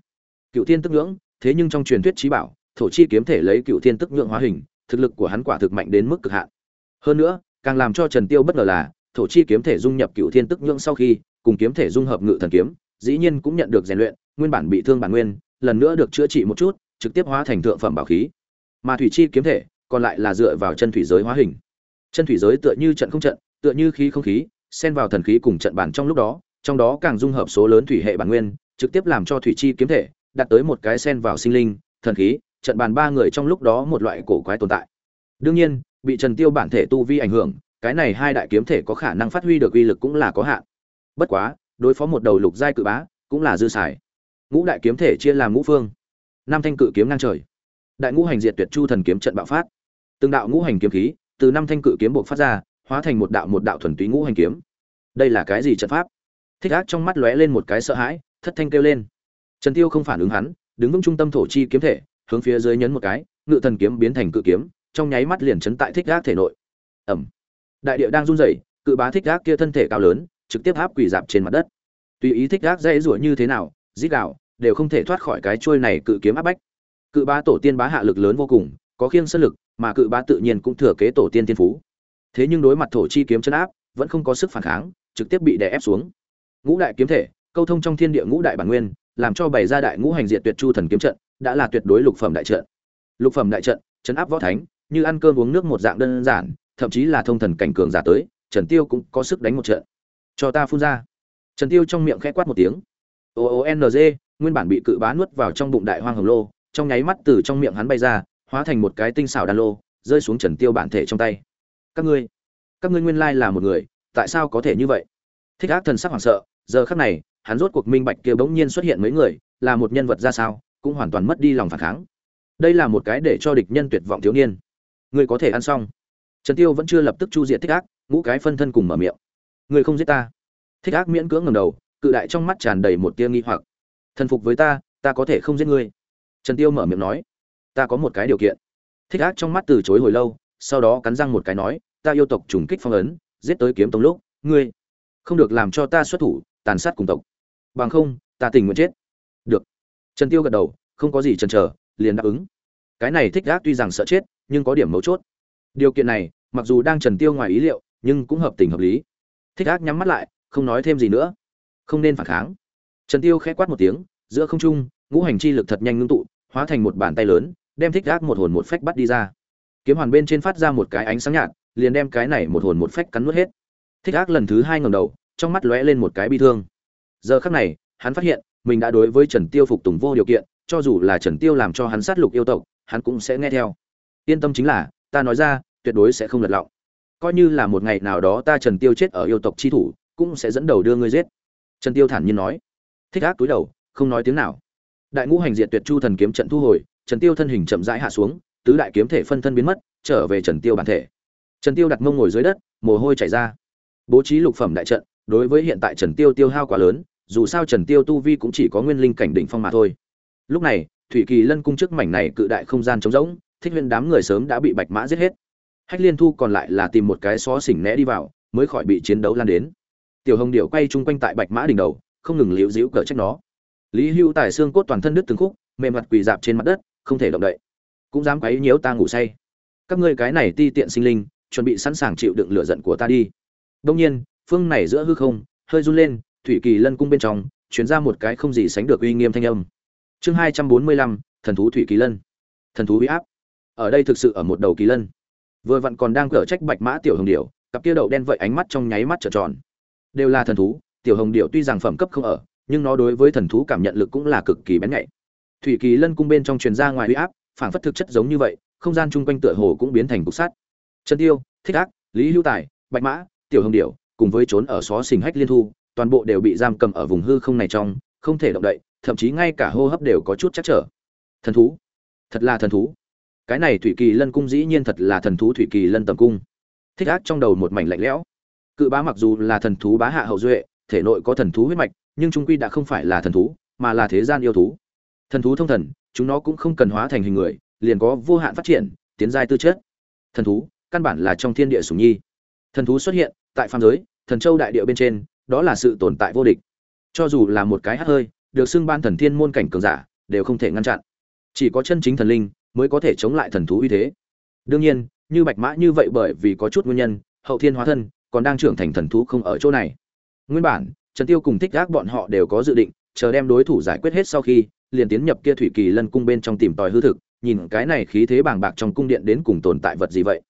Cựu thiên tức ngưỡng, thế nhưng trong truyền thuyết trí bảo, thổ chi kiếm thể lấy cựu thiên tức ngưỡng hóa hình, thực lực của hắn quả thực mạnh đến mức cực hạn. Hơn nữa càng làm cho trần tiêu bất ngờ là, thổ chi kiếm thể dung nhập cựu thiên tức Nhượng sau khi, cùng kiếm thể dung hợp ngự thần kiếm, dĩ nhiên cũng nhận được rèn luyện, nguyên bản bị thương bản nguyên, lần nữa được chữa trị một chút, trực tiếp hóa thành thượng phẩm bảo khí. Mà thủy chi kiếm thể, còn lại là dựa vào chân thủy giới hóa hình. Chân thủy giới tựa như trận không trận, tựa như khí không khí, xen vào thần khí cùng trận bản trong lúc đó, trong đó càng dung hợp số lớn thủy hệ bản nguyên, trực tiếp làm cho thủy chi kiếm thể, đạt tới một cái xen vào sinh linh, thần khí, trận bàn ba người trong lúc đó một loại cổ quái tồn tại. Đương nhiên bị trần tiêu bản thể tu vi ảnh hưởng, cái này hai đại kiếm thể có khả năng phát huy được uy lực cũng là có hạn. Bất quá, đối phó một đầu lục giai cự bá cũng là dư xài. Ngũ đại kiếm thể chia làm ngũ phương. Năm thanh cự kiếm ngang trời. Đại ngũ hành diệt tuyệt chu thần kiếm trận bạo phát. Từng đạo ngũ hành kiếm khí từ năm thanh cự kiếm buộc phát ra, hóa thành một đạo một đạo thuần túy ngũ hành kiếm. Đây là cái gì trận pháp? Thích ác trong mắt lóe lên một cái sợ hãi, thất thanh kêu lên. Trần tiêu không phản ứng hắn, đứng vững trung tâm thổ chi kiếm thể, hướng phía dưới nhấn một cái, ngự thần kiếm biến thành cự kiếm trong nháy mắt liền chấn tại thích gác thể nội. Ẩm. Đại địa đang run rẩy, cự bá thích gác kia thân thể cao lớn, trực tiếp áp quỳ dạp trên mặt đất. Tùy ý thích gác dễ rủa như thế nào, rít đạo đều không thể thoát khỏi cái trôi này cự kiếm áp bách. Cự bá tổ tiên bá hạ lực lớn vô cùng, có khiêng sân lực, mà cự bá tự nhiên cũng thừa kế tổ tiên thiên phú. Thế nhưng đối mặt thổ chi kiếm chân áp, vẫn không có sức phản kháng, trực tiếp bị đè ép xuống. Ngũ đại kiếm thể, câu thông trong thiên địa ngũ đại bản nguyên, làm cho bày ra đại ngũ hành diệt tuyệt chu thần kiếm trận, đã là tuyệt đối lục phẩm đại trận. Lục phẩm đại trận, chấn áp võ thánh như ăn cơm uống nước một dạng đơn giản, thậm chí là thông thần cảnh cường giả tới, trần tiêu cũng có sức đánh một trận. Cho ta phun ra. Trần tiêu trong miệng khẽ quát một tiếng. O o n g, nguyên bản bị cự bá nuốt vào trong bụng đại hoang hồng lô, trong nháy mắt từ trong miệng hắn bay ra, hóa thành một cái tinh xảo đan lô, rơi xuống trần tiêu bản thể trong tay. Các ngươi các ngươi nguyên lai là một người, tại sao có thể như vậy? Thích ác thần sắc hoảng sợ, giờ khắc này, hắn rốt cuộc minh bạch kia bỗng nhiên xuất hiện mấy người, là một nhân vật ra sao, cũng hoàn toàn mất đi lòng phản kháng. Đây là một cái để cho địch nhân tuyệt vọng thiếu niên ngươi có thể ăn xong. Trần tiêu vẫn chưa lập tức chu diệt thích ác, ngũ cái phân thân cùng mở miệng. Ngươi không giết ta. Thích ác miễn cưỡng ngầm đầu, cự đại trong mắt tràn đầy một tia nghi hoặc. Thần phục với ta ta có thể không giết ngươi. Trần tiêu mở miệng nói, ta có một cái điều kiện. Thích ác trong mắt từ chối hồi lâu, sau đó cắn răng một cái nói, ta yêu tộc trùng kích phong ấn, giết tới kiếm tông lúc, ngươi không được làm cho ta xuất thủ, tàn sát cùng tộc. Bằng không, ta tình nguyện chết. Được. Trần tiêu gật đầu, không có gì chần chờ, liền đáp ứng. Cái này thích ác tuy rằng sợ chết nhưng có điểm mấu chốt. Điều kiện này, mặc dù đang trần tiêu ngoài ý liệu, nhưng cũng hợp tình hợp lý. Thích ác nhắm mắt lại, không nói thêm gì nữa. Không nên phản kháng. Trần tiêu khẽ quát một tiếng, giữa không trung, ngũ hành chi lực thật nhanh ngưng tụ, hóa thành một bàn tay lớn, đem thích ác một hồn một phách bắt đi ra. Kiếm hoàn bên trên phát ra một cái ánh sáng nhạt, liền đem cái này một hồn một phách cắn nuốt hết. Thích ác lần thứ hai ngẩng đầu, trong mắt lóe lên một cái bi thương. Giờ khắc này, hắn phát hiện, mình đã đối với trần tiêu phục tùng vô điều kiện, cho dù là trần tiêu làm cho hắn sát lục yêu tộc, hắn cũng sẽ nghe theo yên tâm chính là, ta nói ra, tuyệt đối sẽ không lật lọng. Coi như là một ngày nào đó ta trần tiêu chết ở yêu tộc chi thủ, cũng sẽ dẫn đầu đưa ngươi giết. Trần tiêu thản nhiên nói. Thích ác túi đầu, không nói tiếng nào. Đại ngũ hành diện tuyệt chu thần kiếm trận thu hồi, trần tiêu thân hình chậm rãi hạ xuống, tứ đại kiếm thể phân thân biến mất, trở về trần tiêu bản thể. Trần tiêu đặt mông ngồi dưới đất, mồ hôi chảy ra. Bố trí lục phẩm đại trận, đối với hiện tại trần tiêu tiêu hao quá lớn, dù sao trần tiêu tu vi cũng chỉ có nguyên linh cảnh đỉnh phong mà thôi. Lúc này, thủy kỳ lân cung trước mảnh này cự đại không gian trống rỗng thích huyên đám người sớm đã bị bạch mã giết hết. Hách liên thu còn lại là tìm một cái xó xỉnh né đi vào, mới khỏi bị chiến đấu lan đến. Tiểu hồng điệu quay chung quanh tại bạch mã đỉnh đầu, không ngừng liễu dĩu cờ trách nó. Lý hưu tài xương cốt toàn thân đứt từng khúc, mềm mặt quỳ dạp trên mặt đất, không thể động đậy. Cũng dám quấy nhiễu ta ngủ say. Các ngươi cái này ti tiện sinh linh, chuẩn bị sẵn sàng chịu đựng lửa giận của ta đi. Đông nhiên, phương này giữa hư không, hơi run lên, thủy kỳ lân cung bên trong chuyển ra một cái không gì sánh được uy nghiêm thanh âm. Chương hai trăm bốn mươi lăm, thần thú thủy kỳ lân. Thần thú uy áp ở đây thực sự ở một đầu kỳ lân. Vừa vặn còn đang cở trách bạch mã tiểu hồng điểu, cặp kia đậu đen vậy ánh mắt trong nháy mắt trợn tròn. Đều là thần thú, tiểu hồng điểu tuy rằng phẩm cấp không ở, nhưng nó đối với thần thú cảm nhận lực cũng là cực kỳ bén nhạy. Thủy kỳ lân cung bên trong truyền ra ngoài uy áp phản phất thực chất giống như vậy, không gian chung quanh tựa hồ cũng biến thành cục sắt. Trần tiêu, thích ác, lý hữu tài, bạch mã, tiểu hồng điểu cùng với trốn ở xó xình hách liên thu, toàn bộ đều bị giam cầm ở vùng hư không này trong, không thể động đậy, thậm chí ngay cả hô hấp đều có chút chắc trở. Thần thú, thật là thần thú cái này thủy kỳ lân cung dĩ nhiên thật là thần thú thủy kỳ lân tầm cung. Thích ác trong đầu một mảnh lạnh lẽo. Cự bá mặc dù là thần thú bá hạ hậu duệ, thể nội có thần thú huyết mạch, nhưng trung quy đã không phải là thần thú, mà là thế gian yêu thú. Thần thú thông thần, chúng nó cũng không cần hóa thành hình người, liền có vô hạn phát triển, tiến giai tư chất. Thần thú, căn bản là trong thiên địa sủng nhi. Thần thú xuất hiện, tại phàm giới, thần châu đại địa bên trên, đó là sự tồn tại vô địch. Cho dù là một cái hát hơi, được xưng ban thần thiên môn cảnh cường giả, đều không thể ngăn chặn. Chỉ có chân chính thần linh mới có thể chống lại thần thú uy thế. Đương nhiên, như bạch mã như vậy bởi vì có chút nguyên nhân, hậu thiên hóa thân, còn đang trưởng thành thần thú không ở chỗ này. Nguyên bản, trần tiêu cùng thích gác bọn họ đều có dự định, chờ đem đối thủ giải quyết hết sau khi, liền tiến nhập kia thủy kỳ lân cung bên trong tìm tòi hư thực, nhìn cái này khí thế bàng bạc trong cung điện đến cùng tồn tại vật gì vậy.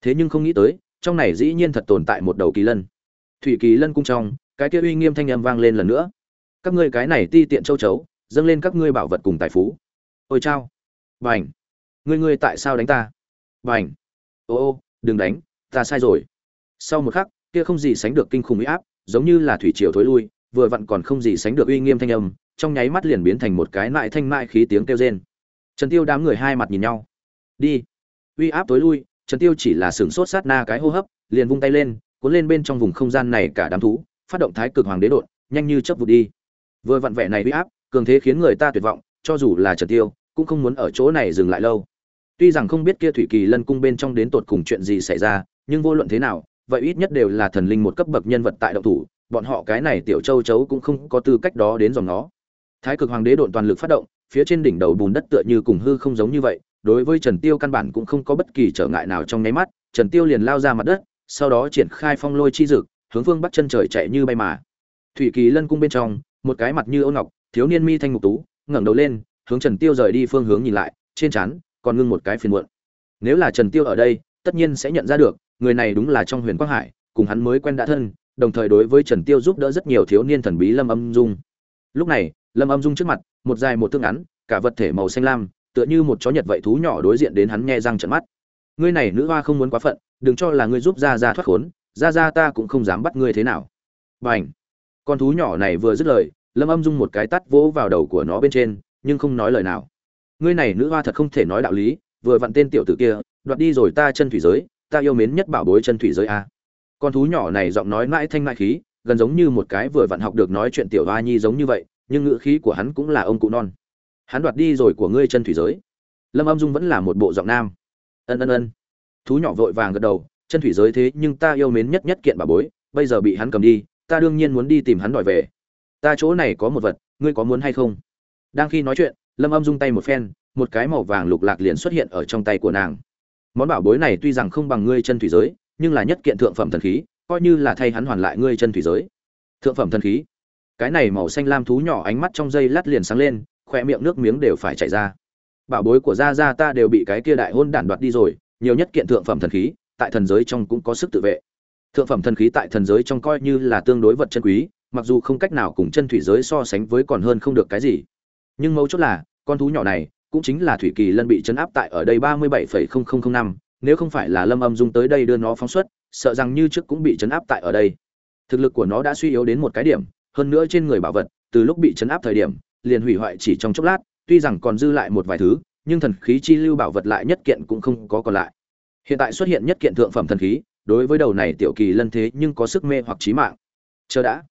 Thế nhưng không nghĩ tới, trong này dĩ nhiên thật tồn tại một đầu kỳ lân. Thủy kỳ lân cung trong, cái kia uy nghiêm thanh âm vang lên lần nữa. Các ngươi cái này ti tiện châu chấu, dâng lên các ngươi bảo vật cùng tài phú. Ôi chao. Bảnh ngươi ngươi tại sao đánh ta? Bảnh ô ô, đừng đánh, ta sai rồi. Sau một khắc, kia không gì sánh được kinh khủng uy áp, giống như là thủy triều thối lui, vừa vặn còn không gì sánh được uy nghiêm thanh âm, trong nháy mắt liền biến thành một cái mại thanh mại khí tiếng kêu rên. Trần tiêu đám người hai mặt nhìn nhau. Đi! Uy áp tối lui, trần tiêu chỉ là sửng sốt sát na cái hô hấp, liền vung tay lên, cuốn lên bên trong vùng không gian này cả đám thú, phát động thái cực hoàng đế đột, nhanh như chớp vụt đi. Vừa vặn vẻ này uy áp, cường thế khiến người ta tuyệt vọng, cho dù là trần tiêu, cũng không muốn ở chỗ này dừng lại lâu tuy rằng không biết kia thủy kỳ lân cung bên trong đến tột cùng chuyện gì xảy ra, nhưng vô luận thế nào, vậy ít nhất đều là thần linh một cấp bậc nhân vật tại động thủ, bọn họ cái này tiểu châu chấu cũng không có tư cách đó đến dòng nó. Thái cực hoàng đế độn toàn lực phát động, phía trên đỉnh đầu bùn đất tựa như cùng hư không giống như vậy, đối với trần tiêu căn bản cũng không có bất kỳ trở ngại nào trong nháy mắt, trần tiêu liền lao ra mặt đất, sau đó triển khai phong lôi chi dực, hướng phương bắc chân trời chạy như bay mà. Thủy kỳ lân cung bên trong, một cái mặt như ôn ngọc, thiếu niên mi thanh ngục tú, ngẩng đầu lên, hướng trần tiêu rời đi phương hướng nhìn lại, trên trán còn ngưng một cái phiền muộn. Nếu là trần tiêu ở đây, tất nhiên sẽ nhận ra được, người này đúng là trong huyền quang hải, cùng hắn mới quen đã thân, đồng thời đối với trần tiêu giúp đỡ rất nhiều thiếu niên thần bí lâm âm dung. Lúc này, lâm âm dung trước mặt, một dài một thương ngắn, cả vật thể màu xanh lam, tựa như một chó nhật vậy thú nhỏ đối diện đến hắn nghe răng trợn mắt. Ngươi này nữ hoa không muốn quá phận, đừng cho là ngươi giúp ra ra thoát khốn ra ra ta cũng không dám bắt ngươi thế nào. Bảnh con thú nhỏ này vừa dứt lời, lâm âm dung một cái tắt vỗ vào đầu của nó bên trên, nhưng không nói lời nào ngươi này nữ hoa thật không thể nói đạo lý, vừa vặn tên tiểu tử kia, đoạt đi rồi ta chân thủy giới, ta yêu mến nhất bảo bối chân thủy giới a. Con thú nhỏ này giọng nói mãi thanh mãi khí, gần giống như một cái vừa vặn học được nói chuyện tiểu hoa nhi giống như vậy, nhưng ngữ khí của hắn cũng là ông cụ non. Hắn đoạt đi rồi của ngươi chân thủy giới. Lâm âm dung vẫn là một bộ giọng nam. Ân ân ân. Thú nhỏ vội vàng gật đầu, chân thủy giới thế nhưng ta yêu mến nhất nhất kiện bà bối, bây giờ bị hắn cầm đi, ta đương nhiên muốn đi tìm hắn đòi về. Ta chỗ này có một vật, ngươi có muốn hay không? Đang khi nói chuyện lâm âm dung tay một phen, một cái màu vàng lục lạc liền xuất hiện ở trong tay của nàng. Món bảo bối này tuy rằng không bằng ngươi chân thủy giới, nhưng là nhất kiện thượng phẩm thần khí, coi như là thay hắn hoàn lại ngươi chân thủy giới. Thượng phẩm thần khí. Cái này màu xanh lam thú nhỏ ánh mắt trong dây lát liền sáng lên khoe miệng nước miếng đều phải chảy ra. Bảo bối của gia gia ta đều bị cái kia đại hôn đản đoạt đi rồi, nhiều nhất kiện thượng phẩm thần khí, tại thần giới trong cũng có sức tự vệ. Thượng phẩm thần khí tại thần giới trong coi như là tương đối vật chân quý, mặc dù không cách nào cùng chân thủy giới so sánh với còn hơn không được cái gì nhưng mấu chốt là, con thú nhỏ này cũng chính là thủy kỳ lân bị chấn áp tại ở đây ba mươi bảy phẩy không không không năm, nếu không phải là lâm âm dung tới đây đưa nó phóng xuất, sợ rằng như trước cũng bị chấn áp tại ở đây. Thực lực của nó đã suy yếu đến một cái điểm, hơn nữa trên người bảo vật, từ lúc bị chấn áp thời điểm, liền hủy hoại chỉ trong chốc lát, tuy rằng còn dư lại một vài thứ, nhưng thần khí chi lưu bảo vật lại nhất kiện cũng không có còn lại. Hiện tại xuất hiện nhất kiện thượng phẩm thần khí, đối với đầu này tiểu kỳ lân thế nhưng có sức mê hoặc trí mạng. Chờ đã.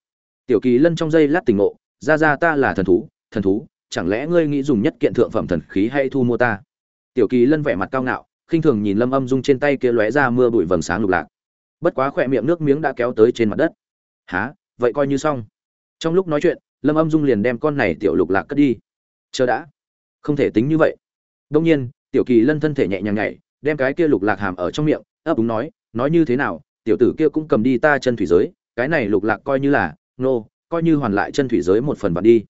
Tiểu kỳ lân trong giây lát tỉnh ngộ, ra ra, ta là thần thú thần thú chẳng lẽ ngươi nghĩ dùng nhất kiện thượng phẩm thần khí hay thu mua ta? Tiểu kỳ lân vẻ mặt cao ngạo, khinh thường nhìn lâm âm dung trên tay kia lóe ra mưa bụi vầng sáng lục lạc. Bất quá khỏe miệng nước miếng đã kéo tới trên mặt đất. Há vậy coi như xong. Trong lúc nói chuyện, lâm âm dung liền đem con này tiểu lục lạc cất đi. Chờ đã. Không thể tính như vậy. Đông nhiên, tiểu kỳ lân thân thể nhẹ nhàng nhảy, đem cái kia lục lạc hàm ở trong miệng, ấp úng nói nói như thế nào, tiểu tử kia cũng cầm đi ta chân thủy giới, cái này lục lạc coi như là nô, coi như hoàn lại chân thủy giới một phần vặt đi.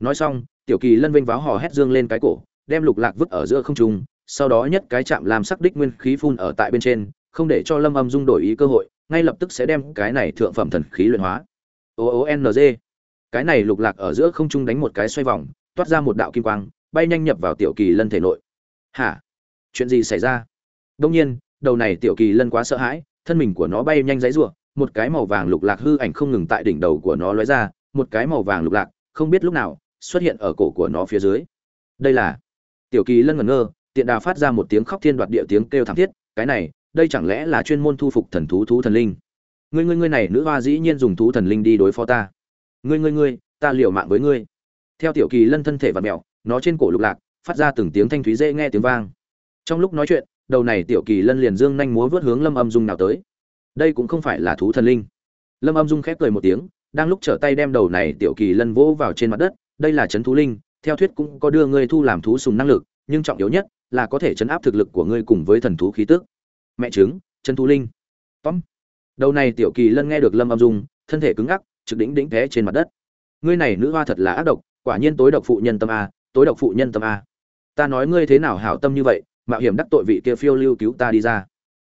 Nói xong tiểu kỳ lân vênh váo hò hét dương lên cái cổ, đem lục lạc vứt ở giữa không trung, sau đó nhất cái chạm làm sắc đích nguyên khí phun ở tại bên trên, không để cho lâm âm dung đổi ý cơ hội, ngay lập tức sẽ đem cái này thượng phẩm thần khí luyện hóa. O o n g. Cái này lục lạc ở giữa không trung đánh một cái xoay vòng, toát ra một đạo kim quang, bay nhanh nhập vào tiểu kỳ lân thể nội. Hả? Chuyện gì xảy ra? Đông nhiên, đầu này tiểu kỳ lân quá sợ hãi, thân mình của nó bay nhanh dãy rủa, một cái màu vàng lục lạc hư ảnh không ngừng tại đỉnh đầu của nó lóe ra, một cái màu vàng lục lạc, không biết lúc nào xuất hiện ở cổ của nó phía dưới. Đây là tiểu kỳ lân ngẩn ngơ, tiện đà phát ra một tiếng khóc thiên đoạt địa tiếng kêu thảm thiết, cái này, đây chẳng lẽ là chuyên môn thu phục thần thú thú thần linh? Ngươi ngươi ngươi này nữ hoa dĩ nhiên dùng thú thần linh đi đối phó ta. Ngươi ngươi ngươi, ta liều mạng với ngươi. Theo tiểu kỳ lân thân thể vặn mèo, nó trên cổ lục lạc, phát ra từng tiếng thanh thúy dễ nghe tiếng vang. Trong lúc nói chuyện, đầu này tiểu kỳ lân liền dương nhanh múa vớt hướng lâm âm dung nào tới. Đây cũng không phải là thú thần linh. Lâm âm dung khép cười một tiếng, đang lúc trở tay đem đầu này tiểu kỳ lân vỗ vào trên mặt đất đây là chấn thú linh, theo thuyết cũng có đưa ngươi thu làm thú sùng năng lực, nhưng trọng yếu nhất là có thể chấn áp thực lực của ngươi cùng với thần thú khí tức. Mẹ trứng, chấn thú linh. Tóm. Đầu này tiểu kỳ lân nghe được lâm âm dung, thân thể cứng ngắc, trực đỉnh đỉnh té trên mặt đất. Ngươi này nữ hoa thật là ác độc, quả nhiên tối độc phụ nhân tâm a, tối độc phụ nhân tâm a. Ta nói ngươi thế nào hảo tâm như vậy, mạo hiểm đắc tội vị kia phiêu lưu cứu ta đi ra.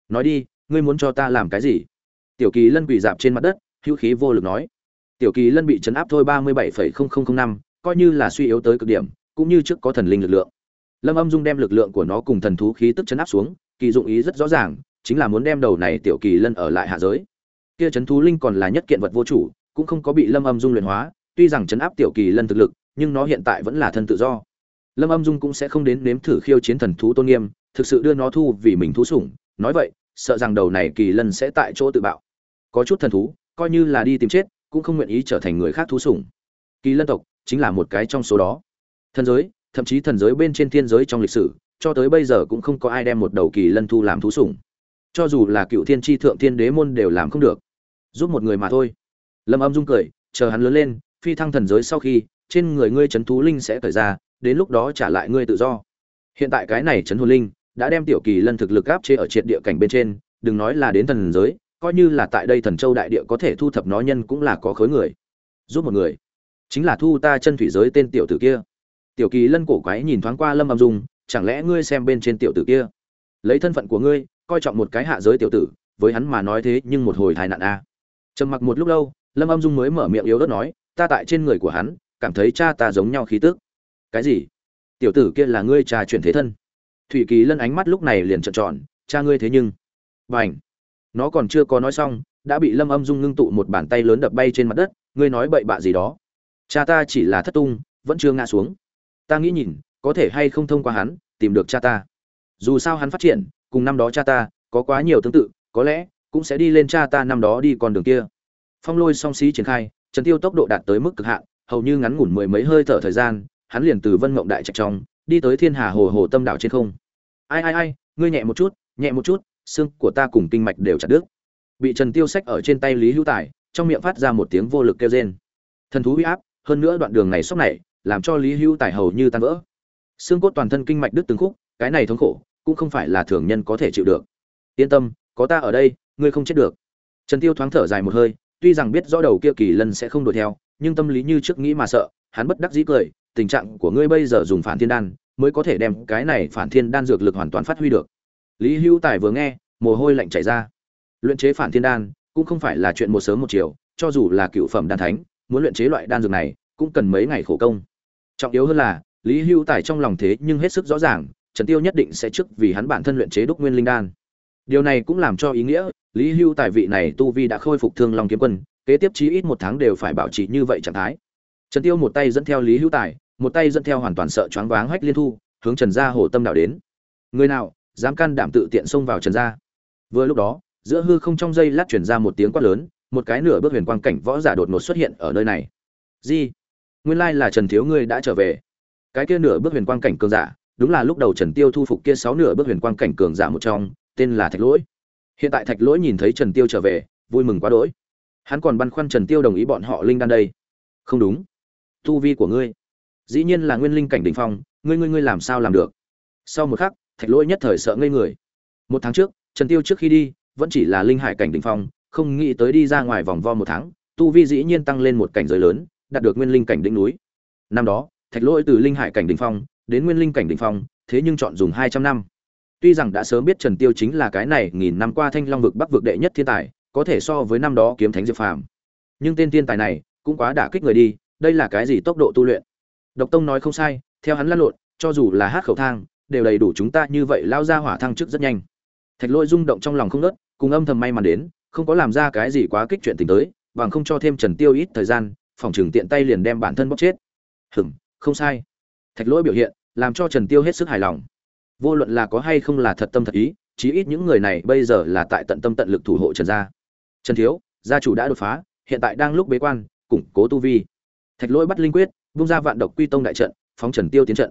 Nói đi, ngươi muốn cho ta làm cái gì? Tiểu kỳ lân quỳ dạp trên mặt đất, hữu khí vô lực nói. Tiểu kỳ lân bị chấn áp thôi ba mươi bảy phẩy không không không năm coi như là suy yếu tới cực điểm, cũng như trước có thần linh lực lượng. Lâm âm dung đem lực lượng của nó cùng thần thú khí tức chấn áp xuống, kỳ dụng ý rất rõ ràng, chính là muốn đem đầu này tiểu kỳ lân ở lại hạ giới. Kia chấn thú linh còn là nhất kiện vật vô chủ, cũng không có bị lâm âm dung luyện hóa, tuy rằng chấn áp tiểu kỳ lân thực lực, nhưng nó hiện tại vẫn là thân tự do. Lâm âm dung cũng sẽ không đến nếm thử khiêu chiến thần thú tôn nghiêm, thực sự đưa nó thu vì mình thú sủng, nói vậy, sợ rằng đầu này kỳ lân sẽ tại chỗ tự bạo. Có chút thần thú, coi như là đi tìm chết, cũng không nguyện ý trở thành người khác thú sủng. Kỳ lân tộc chính là một cái trong số đó. Thần giới, thậm chí thần giới bên trên thiên giới trong lịch sử, cho tới bây giờ cũng không có ai đem một đầu kỳ lân thu làm thú sủng. Cho dù là cựu thiên tri thượng thiên đế môn đều làm không được. Giúp một người mà thôi. Lâm âm dung cười, chờ hắn lớn lên, phi thăng thần giới sau khi, trên người ngươi chấn thú linh sẽ cởi ra, đến lúc đó trả lại ngươi tự do. Hiện tại cái này chấn hồn linh đã đem tiểu kỳ lân thực lực áp chế ở triệt địa cảnh bên trên, đừng nói là đến thần giới, coi như là tại đây thần châu đại địa có thể thu thập nó nhân cũng là có khối người. Giúp một người chính là thu ta chân thủy giới tên tiểu tử kia. Tiểu kỳ lân cổ quái nhìn thoáng qua lâm âm dung, chẳng lẽ ngươi xem bên trên tiểu tử kia? Lấy thân phận của ngươi, coi trọng một cái hạ giới tiểu tử, với hắn mà nói thế nhưng một hồi tai nạn a. Trầm mặc một lúc lâu, lâm âm dung mới mở miệng yếu ớt nói, ta tại trên người của hắn, cảm thấy cha ta giống nhau khí tức. Cái gì? Tiểu tử kia là ngươi cha chuyển thế thân. Thủy kỳ lân ánh mắt lúc này liền trợn tròn, cha ngươi thế nhưng. Và ảnh nó còn chưa có nói xong, đã bị lâm âm dung ngưng tụ một bàn tay lớn đập bay trên mặt đất, ngươi nói bậy bạ gì đó? Cha ta chỉ là thất tung, vẫn chưa ngã xuống. Ta nghĩ nhìn, có thể hay không thông qua hắn, tìm được cha ta. Dù sao hắn phát triển, cùng năm đó cha ta, có quá nhiều tương tự, có lẽ, cũng sẽ đi lên cha ta năm đó đi con đường kia. Phong lôi song xí triển khai, trần tiêu tốc độ đạt tới mức cực hạn, hầu như ngắn ngủn mười mấy hơi thở thời gian, hắn liền từ vân mộng đại trạch trong, đi tới thiên hà hồ hồ tâm đảo trên không. Ai ai ai, ngươi nhẹ một chút, nhẹ một chút, xương của ta cùng kinh mạch đều chặt đứt. Bị trần tiêu sách ở trên tay lý hữu tài, trong miệng phát ra một tiếng vô lực kêu rên. Thần thú huy áp hơn nữa đoạn đường này sốc này, làm cho lý Hưu tài hầu như tan vỡ. Xương cốt toàn thân kinh mạch đứt từng khúc, cái này thống khổ, cũng không phải là thường nhân có thể chịu được. Yên tâm, có ta ở đây, ngươi không chết được. Trần tiêu thoáng thở dài một hơi, tuy rằng biết rõ đầu kia kỳ lân sẽ không đuổi theo, nhưng tâm lý như trước nghĩ mà sợ, hắn bất đắc dĩ cười, tình trạng của ngươi bây giờ dùng phản thiên đan, mới có thể đem cái này phản thiên đan dược lực hoàn toàn phát huy được. Lý Hưu tài vừa nghe, mồ hôi lạnh chảy ra. Luyện chế phản thiên đan, cũng không phải là chuyện một sớm một chiều, cho dù là cựu phẩm đan thánh muốn luyện chế loại đan dược này, cũng cần mấy ngày khổ công. Trọng yếu hơn là, lý Hưu tài trong lòng thế nhưng hết sức rõ ràng, trần tiêu nhất định sẽ trước vì hắn bản thân luyện chế đúc nguyên linh đan. Điều này cũng làm cho ý nghĩa, lý Hưu tài vị này tu vi đã khôi phục thương long kiếm quân, kế tiếp chí ít một tháng đều phải bảo trì như vậy trạng thái. Trần tiêu một tay dẫn theo lý Hưu tài, một tay dẫn theo hoàn toàn sợ choáng váng hách liên thu, hướng trần gia hồ tâm đạo đến. Người nào, dám can đảm tự tiện xông vào trần gia? Vừa lúc đó, giữa hư không trong giây lát chuyển ra một tiếng quát lớn một cái nửa bước huyền quang cảnh võ giả đột ngột xuất hiện ở nơi này. Gì nguyên lai là trần thiếu ngươi đã trở về. Cái kia nửa bước huyền quang cảnh cường giả, đúng là lúc đầu trần tiêu thu phục kia sáu nửa bước huyền quang cảnh cường giả một trong, tên là thạch lỗi. Hiện tại thạch lỗi nhìn thấy trần tiêu trở về, vui mừng quá đỗi. Hắn còn băn khoăn trần tiêu đồng ý bọn họ linh đan đây. Không đúng. Tu vi của ngươi, dĩ nhiên là nguyên linh cảnh đỉnh phong, ngươi ngươi ngươi làm sao làm được? Sau một khắc, thạch lỗi nhất thời sợ ngây người. Một tháng trước, trần tiêu trước khi đi, vẫn chỉ là linh hải cảnh đỉnh phong không nghĩ tới đi ra ngoài vòng vo một tháng, tu vi dĩ nhiên tăng lên một cảnh giới lớn, đạt được nguyên linh cảnh đỉnh núi. Năm đó, thạch lỗi từ linh hải cảnh đỉnh phong, đến nguyên linh cảnh đỉnh phong, thế nhưng chọn dùng hai trăm năm. Tuy rằng đã sớm biết trần tiêu chính là cái này nghìn năm qua thanh long vực bắc vực đệ nhất thiên tài, có thể so với năm đó kiếm thánh diệp phàm. Nhưng tên thiên tài này cũng quá đả kích người đi, đây là cái gì tốc độ tu luyện? Độc tông nói không sai, theo hắn lăn lộn, cho dù là hát khẩu thang, đều đầy đủ chúng ta như vậy lao ra hỏa thăng chức rất nhanh. Thạch lôi rung động trong lòng không nớt cùng âm thầm may mắn đến không có làm ra cái gì quá kích chuyện tình tới, bằng không cho thêm trần tiêu ít thời gian, phòng trường tiện tay liền đem bản thân bóc chết. Hừm không sai. Thạch lỗi biểu hiện, làm cho trần tiêu hết sức hài lòng. Vô luận là có hay không là thật tâm thật ý, chí ít những người này bây giờ là tại tận tâm tận lực thủ hộ trần gia. Trần thiếu, gia chủ đã đột phá, hiện tại đang lúc bế quan, củng cố tu vi. Thạch lỗi bắt linh quyết, vung ra vạn độc quy tông đại trận, phóng trần tiêu tiến trận.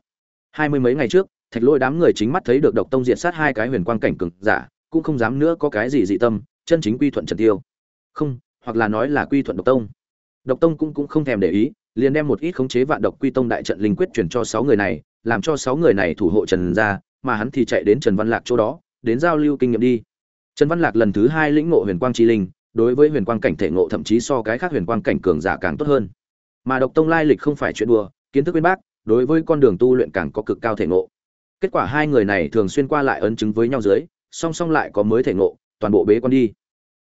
Hai mươi mấy ngày trước, thạch Lỗi đám người chính mắt thấy được độc tông diệt sát hai cái huyền quang cảnh cường giả, cũng không dám nữa có cái gì dị tâm chân chính quy thuận trần tiêu. Không, hoặc là nói là quy thuận độc tông. Độc tông cũng cũng không thèm để ý, liền đem một ít khống chế vạn độc quy tông đại trận linh quyết truyền cho sáu người này, làm cho sáu người này thủ hộ trần ra mà hắn thì chạy đến trần văn lạc chỗ đó, đến giao lưu kinh nghiệm đi. Trần văn lạc lần thứ hai lĩnh ngộ huyền quang chi linh, đối với huyền quang cảnh thể ngộ thậm chí so cái khác huyền quang cảnh cường giả càng tốt hơn. Mà độc tông lai lịch không phải chuyện đùa, kiến thức bên bác, đối với con đường tu luyện càng có cực cao thể ngộ. Kết quả hai người này thường xuyên qua lại ấn chứng với nhau dưới, song song lại có mới thể ngộ toàn bộ bế con đi.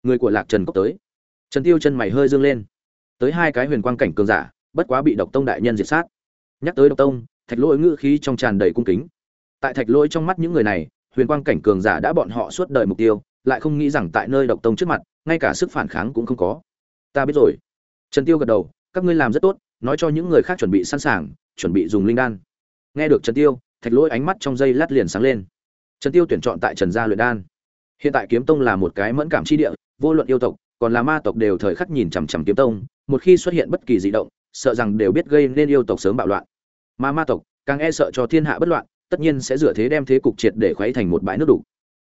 Người của lạc trần cốc tới. Trần tiêu chân mày hơi dương lên. Tới hai cái huyền quang cảnh cường giả, bất quá bị độc tông đại nhân diệt sát. Nhắc tới độc tông, thạch lỗi ngữ khí trong tràn đầy cung kính. Tại thạch lỗi trong mắt những người này, huyền quang cảnh cường giả đã bọn họ suốt đời mục tiêu, lại không nghĩ rằng tại nơi độc tông trước mặt, ngay cả sức phản kháng cũng không có. Ta biết rồi. Trần tiêu gật đầu, các ngươi làm rất tốt, nói cho những người khác chuẩn bị sẵn sàng, chuẩn bị dùng linh đan. Nghe được trần tiêu, thạch lỗi ánh mắt trong dây lát liền sáng lên. Trần tiêu tuyển chọn tại trần gia luyện đan hiện tại kiếm tông là một cái mẫn cảm chi địa, vô luận yêu tộc, còn là ma tộc đều thời khắc nhìn chằm chằm kiếm tông, một khi xuất hiện bất kỳ dị động, sợ rằng đều biết gây nên yêu tộc sớm bạo loạn. Mà ma tộc, càng e sợ cho thiên hạ bất loạn, tất nhiên sẽ dựa thế đem thế cục triệt để khuấy thành một bãi nước đủ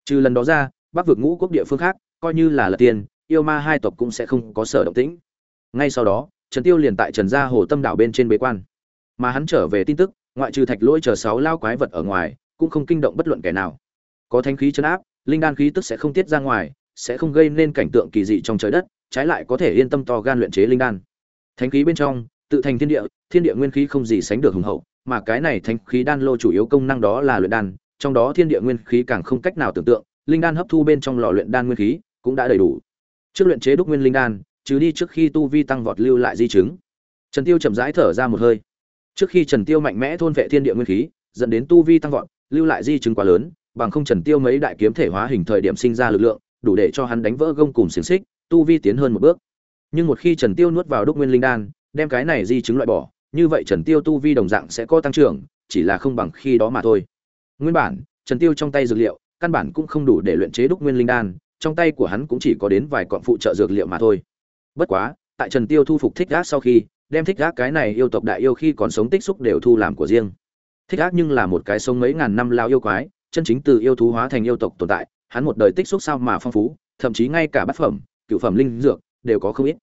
trừ lần đó ra, bắc vực ngũ quốc địa phương khác, coi như là lật tiền yêu ma hai tộc cũng sẽ không có sở động tĩnh. Ngay sau đó, trần tiêu liền tại trần gia hồ tâm đảo bên trên bế quan. Mà hắn trở về tin tức, ngoại trừ thạch lỗi chờ sáu lao quái vật ở ngoài, cũng không kinh động bất luận kẻ nào. Có thanh khí chấn áp linh đan khí tức sẽ không tiết ra ngoài, sẽ không gây nên cảnh tượng kỳ dị trong trời đất, trái lại có thể yên tâm to gan luyện chế linh đan. Thánh khí bên trong, tự thành thiên địa thiên địa nguyên khí không gì sánh được hùng hậu, mà cái này thánh khí đan lô chủ yếu công năng đó là luyện đan, trong đó thiên địa nguyên khí càng không cách nào tưởng tượng, linh đan hấp thu bên trong lò luyện đan nguyên khí cũng đã đầy đủ. Trước luyện chế đúc nguyên linh đan, trừ đi trước khi tu vi tăng vọt lưu lại di chứng. Trần tiêu chậm rãi thở ra một hơi. Trước khi trần tiêu mạnh mẽ thôn vệ thiên địa nguyên khí, dẫn đến tu vi tăng vọt, lưu lại di chứng quá lớn bằng không trần tiêu mấy đại kiếm thể hóa hình thời điểm sinh ra lực lượng, đủ để cho hắn đánh vỡ gông cùng xiềng xích, tu vi tiến hơn một bước. Nhưng một khi trần tiêu nuốt vào đúc nguyên linh đan, đem cái này di chứng loại bỏ, như vậy trần tiêu tu vi đồng dạng sẽ có tăng trưởng, chỉ là không bằng khi đó mà thôi. Nguyên bản, trần tiêu trong tay dược liệu, căn bản cũng không đủ để luyện chế đúc nguyên linh đan, trong tay của hắn cũng chỉ có đến vài cọn phụ trợ dược liệu mà thôi. Bất quá, tại trần tiêu thu phục thích ác sau khi, đem thích ác cái này yêu tộc đại yêu khi còn sống tích xúc đều thu làm của riêng. Thích ác nhưng là một cái sống mấy ngàn năm lao yêu quái chân chính từ yêu thú hóa thành yêu tộc tồn tại, hắn một đời tích xúc sao mà phong phú, thậm chí ngay cả bát phẩm, cửu phẩm linh dược đều có không ít.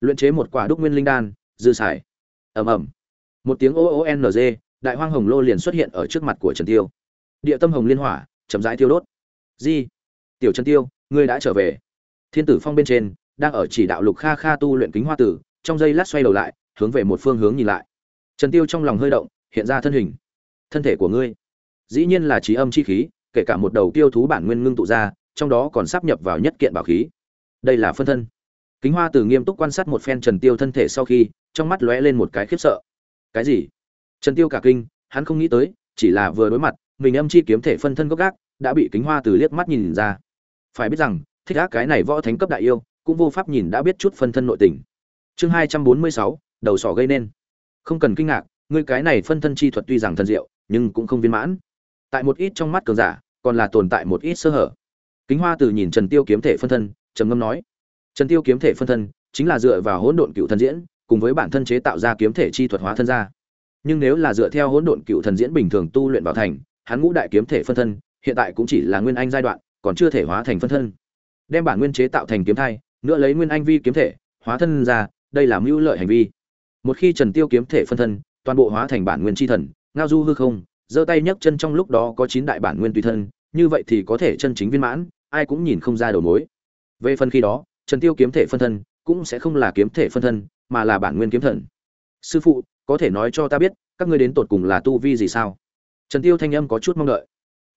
Luyện chế một quả đúc nguyên linh đan, dư xài. Ầm ầm. Một tiếng o o n g, đại hoang hồng lô liền xuất hiện ở trước mặt của trần tiêu. Địa tâm hồng liên hỏa, chậm rãi tiêu đốt. Di, tiểu trần tiêu, ngươi đã trở về. Thiên tử phong bên trên, đang ở chỉ đạo lục kha kha tu luyện kính hoa tử, trong giây lát xoay đầu lại, hướng về một phương hướng nhìn lại. Trần tiêu trong lòng hơi động, hiện ra thân hình. Thân thể của ngươi dĩ nhiên là trí âm chi khí, kể cả một đầu tiêu thú bản nguyên ngưng tụ ra, trong đó còn sắp nhập vào nhất kiện bảo khí. Đây là phân thân. Kính hoa từ nghiêm túc quan sát một phen trần tiêu thân thể sau khi, trong mắt lóe lên một cái khiếp sợ. Cái gì? Trần tiêu cả kinh, hắn không nghĩ tới, chỉ là vừa đối mặt, mình âm chi kiếm thể phân thân gốc gác, đã bị kính hoa từ liếc mắt nhìn ra. Phải biết rằng, thích ác cái này võ thánh cấp đại yêu, cũng vô pháp nhìn đã biết chút phân thân nội tình. Chương hai trăm bốn mươi sáu, đầu sỏ gây nên. Không cần kinh ngạc, ngươi cái này phân thân chi thuật tuy rằng thần diệu, nhưng cũng không viên mãn tại một ít trong mắt cường giả, còn là tồn tại một ít sơ hở. Kính hoa từ nhìn trần tiêu kiếm thể phân thân, trầm ngâm nói, trần tiêu kiếm thể phân thân chính là dựa vào hỗn độn cựu thần diễn, cùng với bản thân chế tạo ra kiếm thể chi thuật hóa thân ra. Nhưng nếu là dựa theo hỗn độn cựu thần diễn bình thường tu luyện vào thành, hắn ngũ đại kiếm thể phân thân, hiện tại cũng chỉ là nguyên anh giai đoạn, còn chưa thể hóa thành phân thân. Đem bản nguyên chế tạo thành kiếm thai, nữa lấy nguyên anh vi kiếm thể, hóa thân ra, đây là mưu lợi hành vi. Một khi trần tiêu kiếm thể phân thân, toàn bộ hóa thành bản nguyên chi thần, ngao du hư không giơ tay nhấc chân trong lúc đó có chín đại bản nguyên tùy thân, như vậy thì có thể chân chính viên mãn, ai cũng nhìn không ra đầu mối. Về phần khi đó, trần tiêu kiếm thể phân thân, cũng sẽ không là kiếm thể phân thân, mà là bản nguyên kiếm thần. Sư phụ, có thể nói cho ta biết, các ngươi đến tột cùng là tu vi gì sao? Trần tiêu thanh âm có chút mong đợi.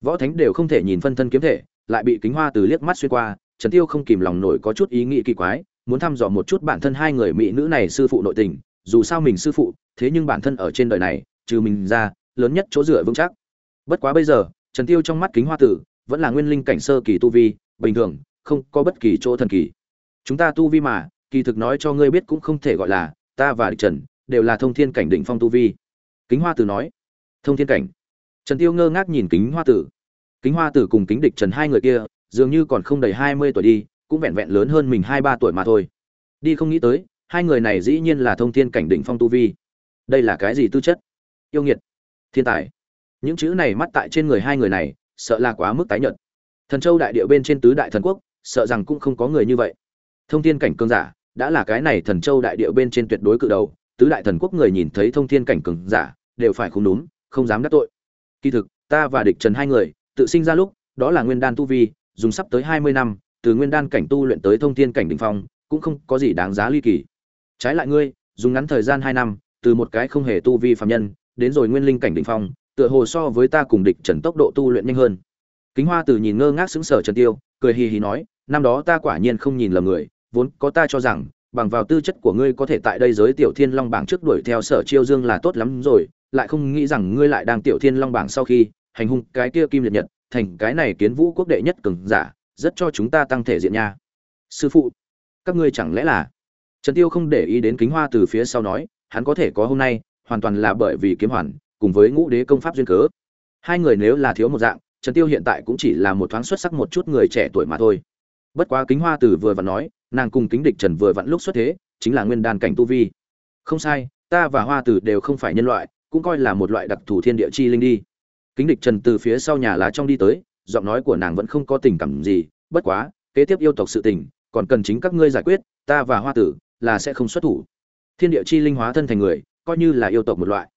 Võ thánh đều không thể nhìn phân thân kiếm thể, lại bị kính hoa từ liếc mắt xuyên qua, trần tiêu không kìm lòng nổi có chút ý nghĩ kỳ quái, muốn thăm dò một chút bản thân hai người mỹ nữ này sư phụ nội tình, dù sao mình sư phụ, thế nhưng bản thân ở trên đời này, trừ mình ra lớn nhất chỗ dựa vững chắc. Bất quá bây giờ, trần tiêu trong mắt kính hoa tử vẫn là nguyên linh cảnh sơ kỳ tu vi, bình thường, không có bất kỳ chỗ thần kỳ. Chúng ta tu vi mà, kỳ thực nói cho ngươi biết cũng không thể gọi là, ta và địch trần đều là thông thiên cảnh đỉnh phong tu vi. Kính hoa tử nói. Thông thiên cảnh. Trần tiêu ngơ ngác nhìn kính hoa tử. Kính hoa tử cùng kính địch trần hai người kia, dường như còn không đầy hai mươi tuổi đi, cũng vẹn vẹn lớn hơn mình hai ba tuổi mà thôi. Đi không nghĩ tới, hai người này dĩ nhiên là thông thiên cảnh đỉnh phong tu vi. Đây là cái gì tư chất? Yêu nghiệt thiên tài. Những chữ này mắt tại trên người hai người này, sợ là quá mức tái nhợt. Thần châu đại địa bên trên tứ đại thần quốc, sợ rằng cũng không có người như vậy. Thông thiên cảnh cường giả, đã là cái này thần châu đại địa bên trên tuyệt đối cự đầu, tứ đại thần quốc người nhìn thấy thông thiên cảnh cường giả, đều phải không đúng không dám đắc tội. Kỳ thực, ta và địch trần hai người, tự sinh ra lúc, đó là nguyên đan tu vi, dùng sắp tới hai mươi năm, từ nguyên đan cảnh tu luyện tới thông thiên cảnh đỉnh phong, cũng không có gì đáng giá ly kỳ. Trái lại ngươi, dùng ngắn thời gian hai năm, từ một cái không hề tu vi phàm nhân đến rồi nguyên linh cảnh đỉnh phong, tựa hồ so với ta cùng địch trần tốc độ tu luyện nhanh hơn. Kính hoa tử nhìn ngơ ngác sững sờ trần tiêu, cười hì hì nói, năm đó ta quả nhiên không nhìn lầm người, vốn có ta cho rằng, bằng vào tư chất của ngươi có thể tại đây giới tiểu thiên long bảng trước đuổi theo sở chiêu dương là tốt lắm rồi, lại không nghĩ rằng ngươi lại đang tiểu thiên long bảng sau khi hành hung cái kia kim liệt nhật, thành cái này kiến vũ quốc đệ nhất cường giả, rất cho chúng ta tăng thể diện nha. Sư phụ, các ngươi chẳng lẽ là? Trần tiêu không để ý đến kính hoa tử phía sau nói, hắn có thể có hôm nay hoàn toàn là bởi vì kiếm hoàn, cùng với ngũ đế công pháp duyên cớ. Hai người nếu là thiếu một dạng, trần tiêu hiện tại cũng chỉ là một thoáng xuất sắc một chút người trẻ tuổi mà thôi. Bất quá kính hoa Tử vừa vặn nói, nàng cùng kính địch trần vừa vặn lúc xuất thế, chính là nguyên đan cảnh tu vi. Không sai, ta và hoa Tử đều không phải nhân loại, cũng coi là một loại đặc thù thiên địa chi linh đi. Kính địch trần từ phía sau nhà lá trong đi tới, giọng nói của nàng vẫn không có tình cảm gì, bất quá, kế tiếp yêu tộc sự tình, còn cần chính các ngươi giải quyết, ta và hoa tử là sẽ không xuất thủ. Thiên địa chi linh hóa thân thành người coi như là yêu tộc một loại.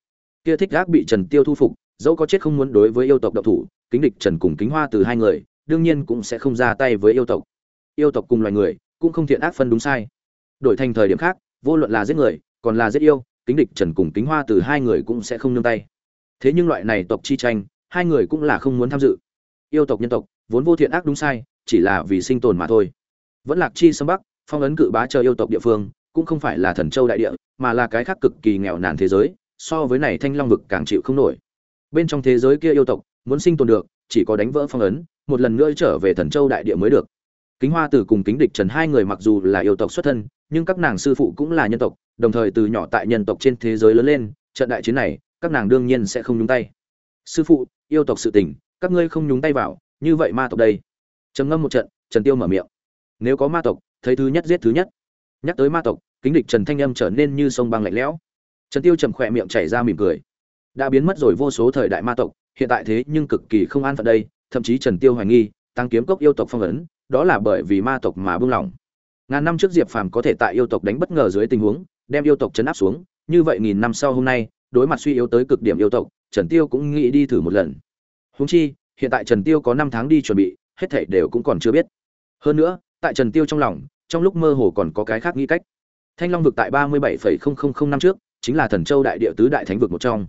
Kia thích gác bị trần tiêu thu phục, dẫu có chết không muốn đối với yêu tộc độc thủ, kính địch trần cùng kính hoa từ hai người, đương nhiên cũng sẽ không ra tay với yêu tộc. Yêu tộc cùng loài người, cũng không thiện ác phân đúng sai. Đổi thành thời điểm khác, vô luận là giết người, còn là giết yêu, kính địch trần cùng kính hoa từ hai người cũng sẽ không nương tay. Thế nhưng loại này tộc chi tranh, hai người cũng là không muốn tham dự. Yêu tộc nhân tộc, vốn vô thiện ác đúng sai, chỉ là vì sinh tồn mà thôi. Vẫn lạc chi sâm bắc, phong ấn cự bá chờ yêu tộc địa phương, cũng không phải là thần châu đại địa mà là cái khác cực kỳ nghèo nàn thế giới, so với này thanh long vực càng chịu không nổi. Bên trong thế giới kia yêu tộc, muốn sinh tồn được, chỉ có đánh vỡ phong ấn, một lần nữa trở về thần châu đại địa mới được. Kính hoa tử cùng kính địch trần hai người mặc dù là yêu tộc xuất thân, nhưng các nàng sư phụ cũng là nhân tộc, đồng thời từ nhỏ tại nhân tộc trên thế giới lớn lên, trận đại chiến này, các nàng đương nhiên sẽ không nhúng tay. Sư phụ, yêu tộc sự tình, các ngươi không nhúng tay vào, như vậy ma tộc đây. Trầm ngâm một trận, trần tiêu mở miệng. Nếu có ma tộc, thấy thứ nhất giết thứ nhất. Nhắc tới ma tộc kính địch trần thanh âm trở nên như sông băng lạnh lẽo. Trần tiêu trầm khỏe miệng chảy ra mỉm cười. Đã biến mất rồi vô số thời đại ma tộc, hiện tại thế nhưng cực kỳ không an phận đây, thậm chí trần tiêu hoài nghi, tăng kiếm cốc yêu tộc phong ấn, đó là bởi vì ma tộc mà buông lỏng. Ngàn năm trước diệp phàm có thể tại yêu tộc đánh bất ngờ dưới tình huống, đem yêu tộc chấn áp xuống, như vậy nghìn năm sau hôm nay, đối mặt suy yếu tới cực điểm yêu tộc, trần tiêu cũng nghĩ đi thử một lần. Huống chi, hiện tại trần tiêu có năm tháng đi chuẩn bị, hết thảy đều cũng còn chưa biết. Hơn nữa, tại trần tiêu trong lòng, trong lúc mơ hồ còn có cái khác nghĩ cách thanh long vực tại ba mươi bảy năm trước, chính là thần châu đại địa tứ đại thánh vực một trong.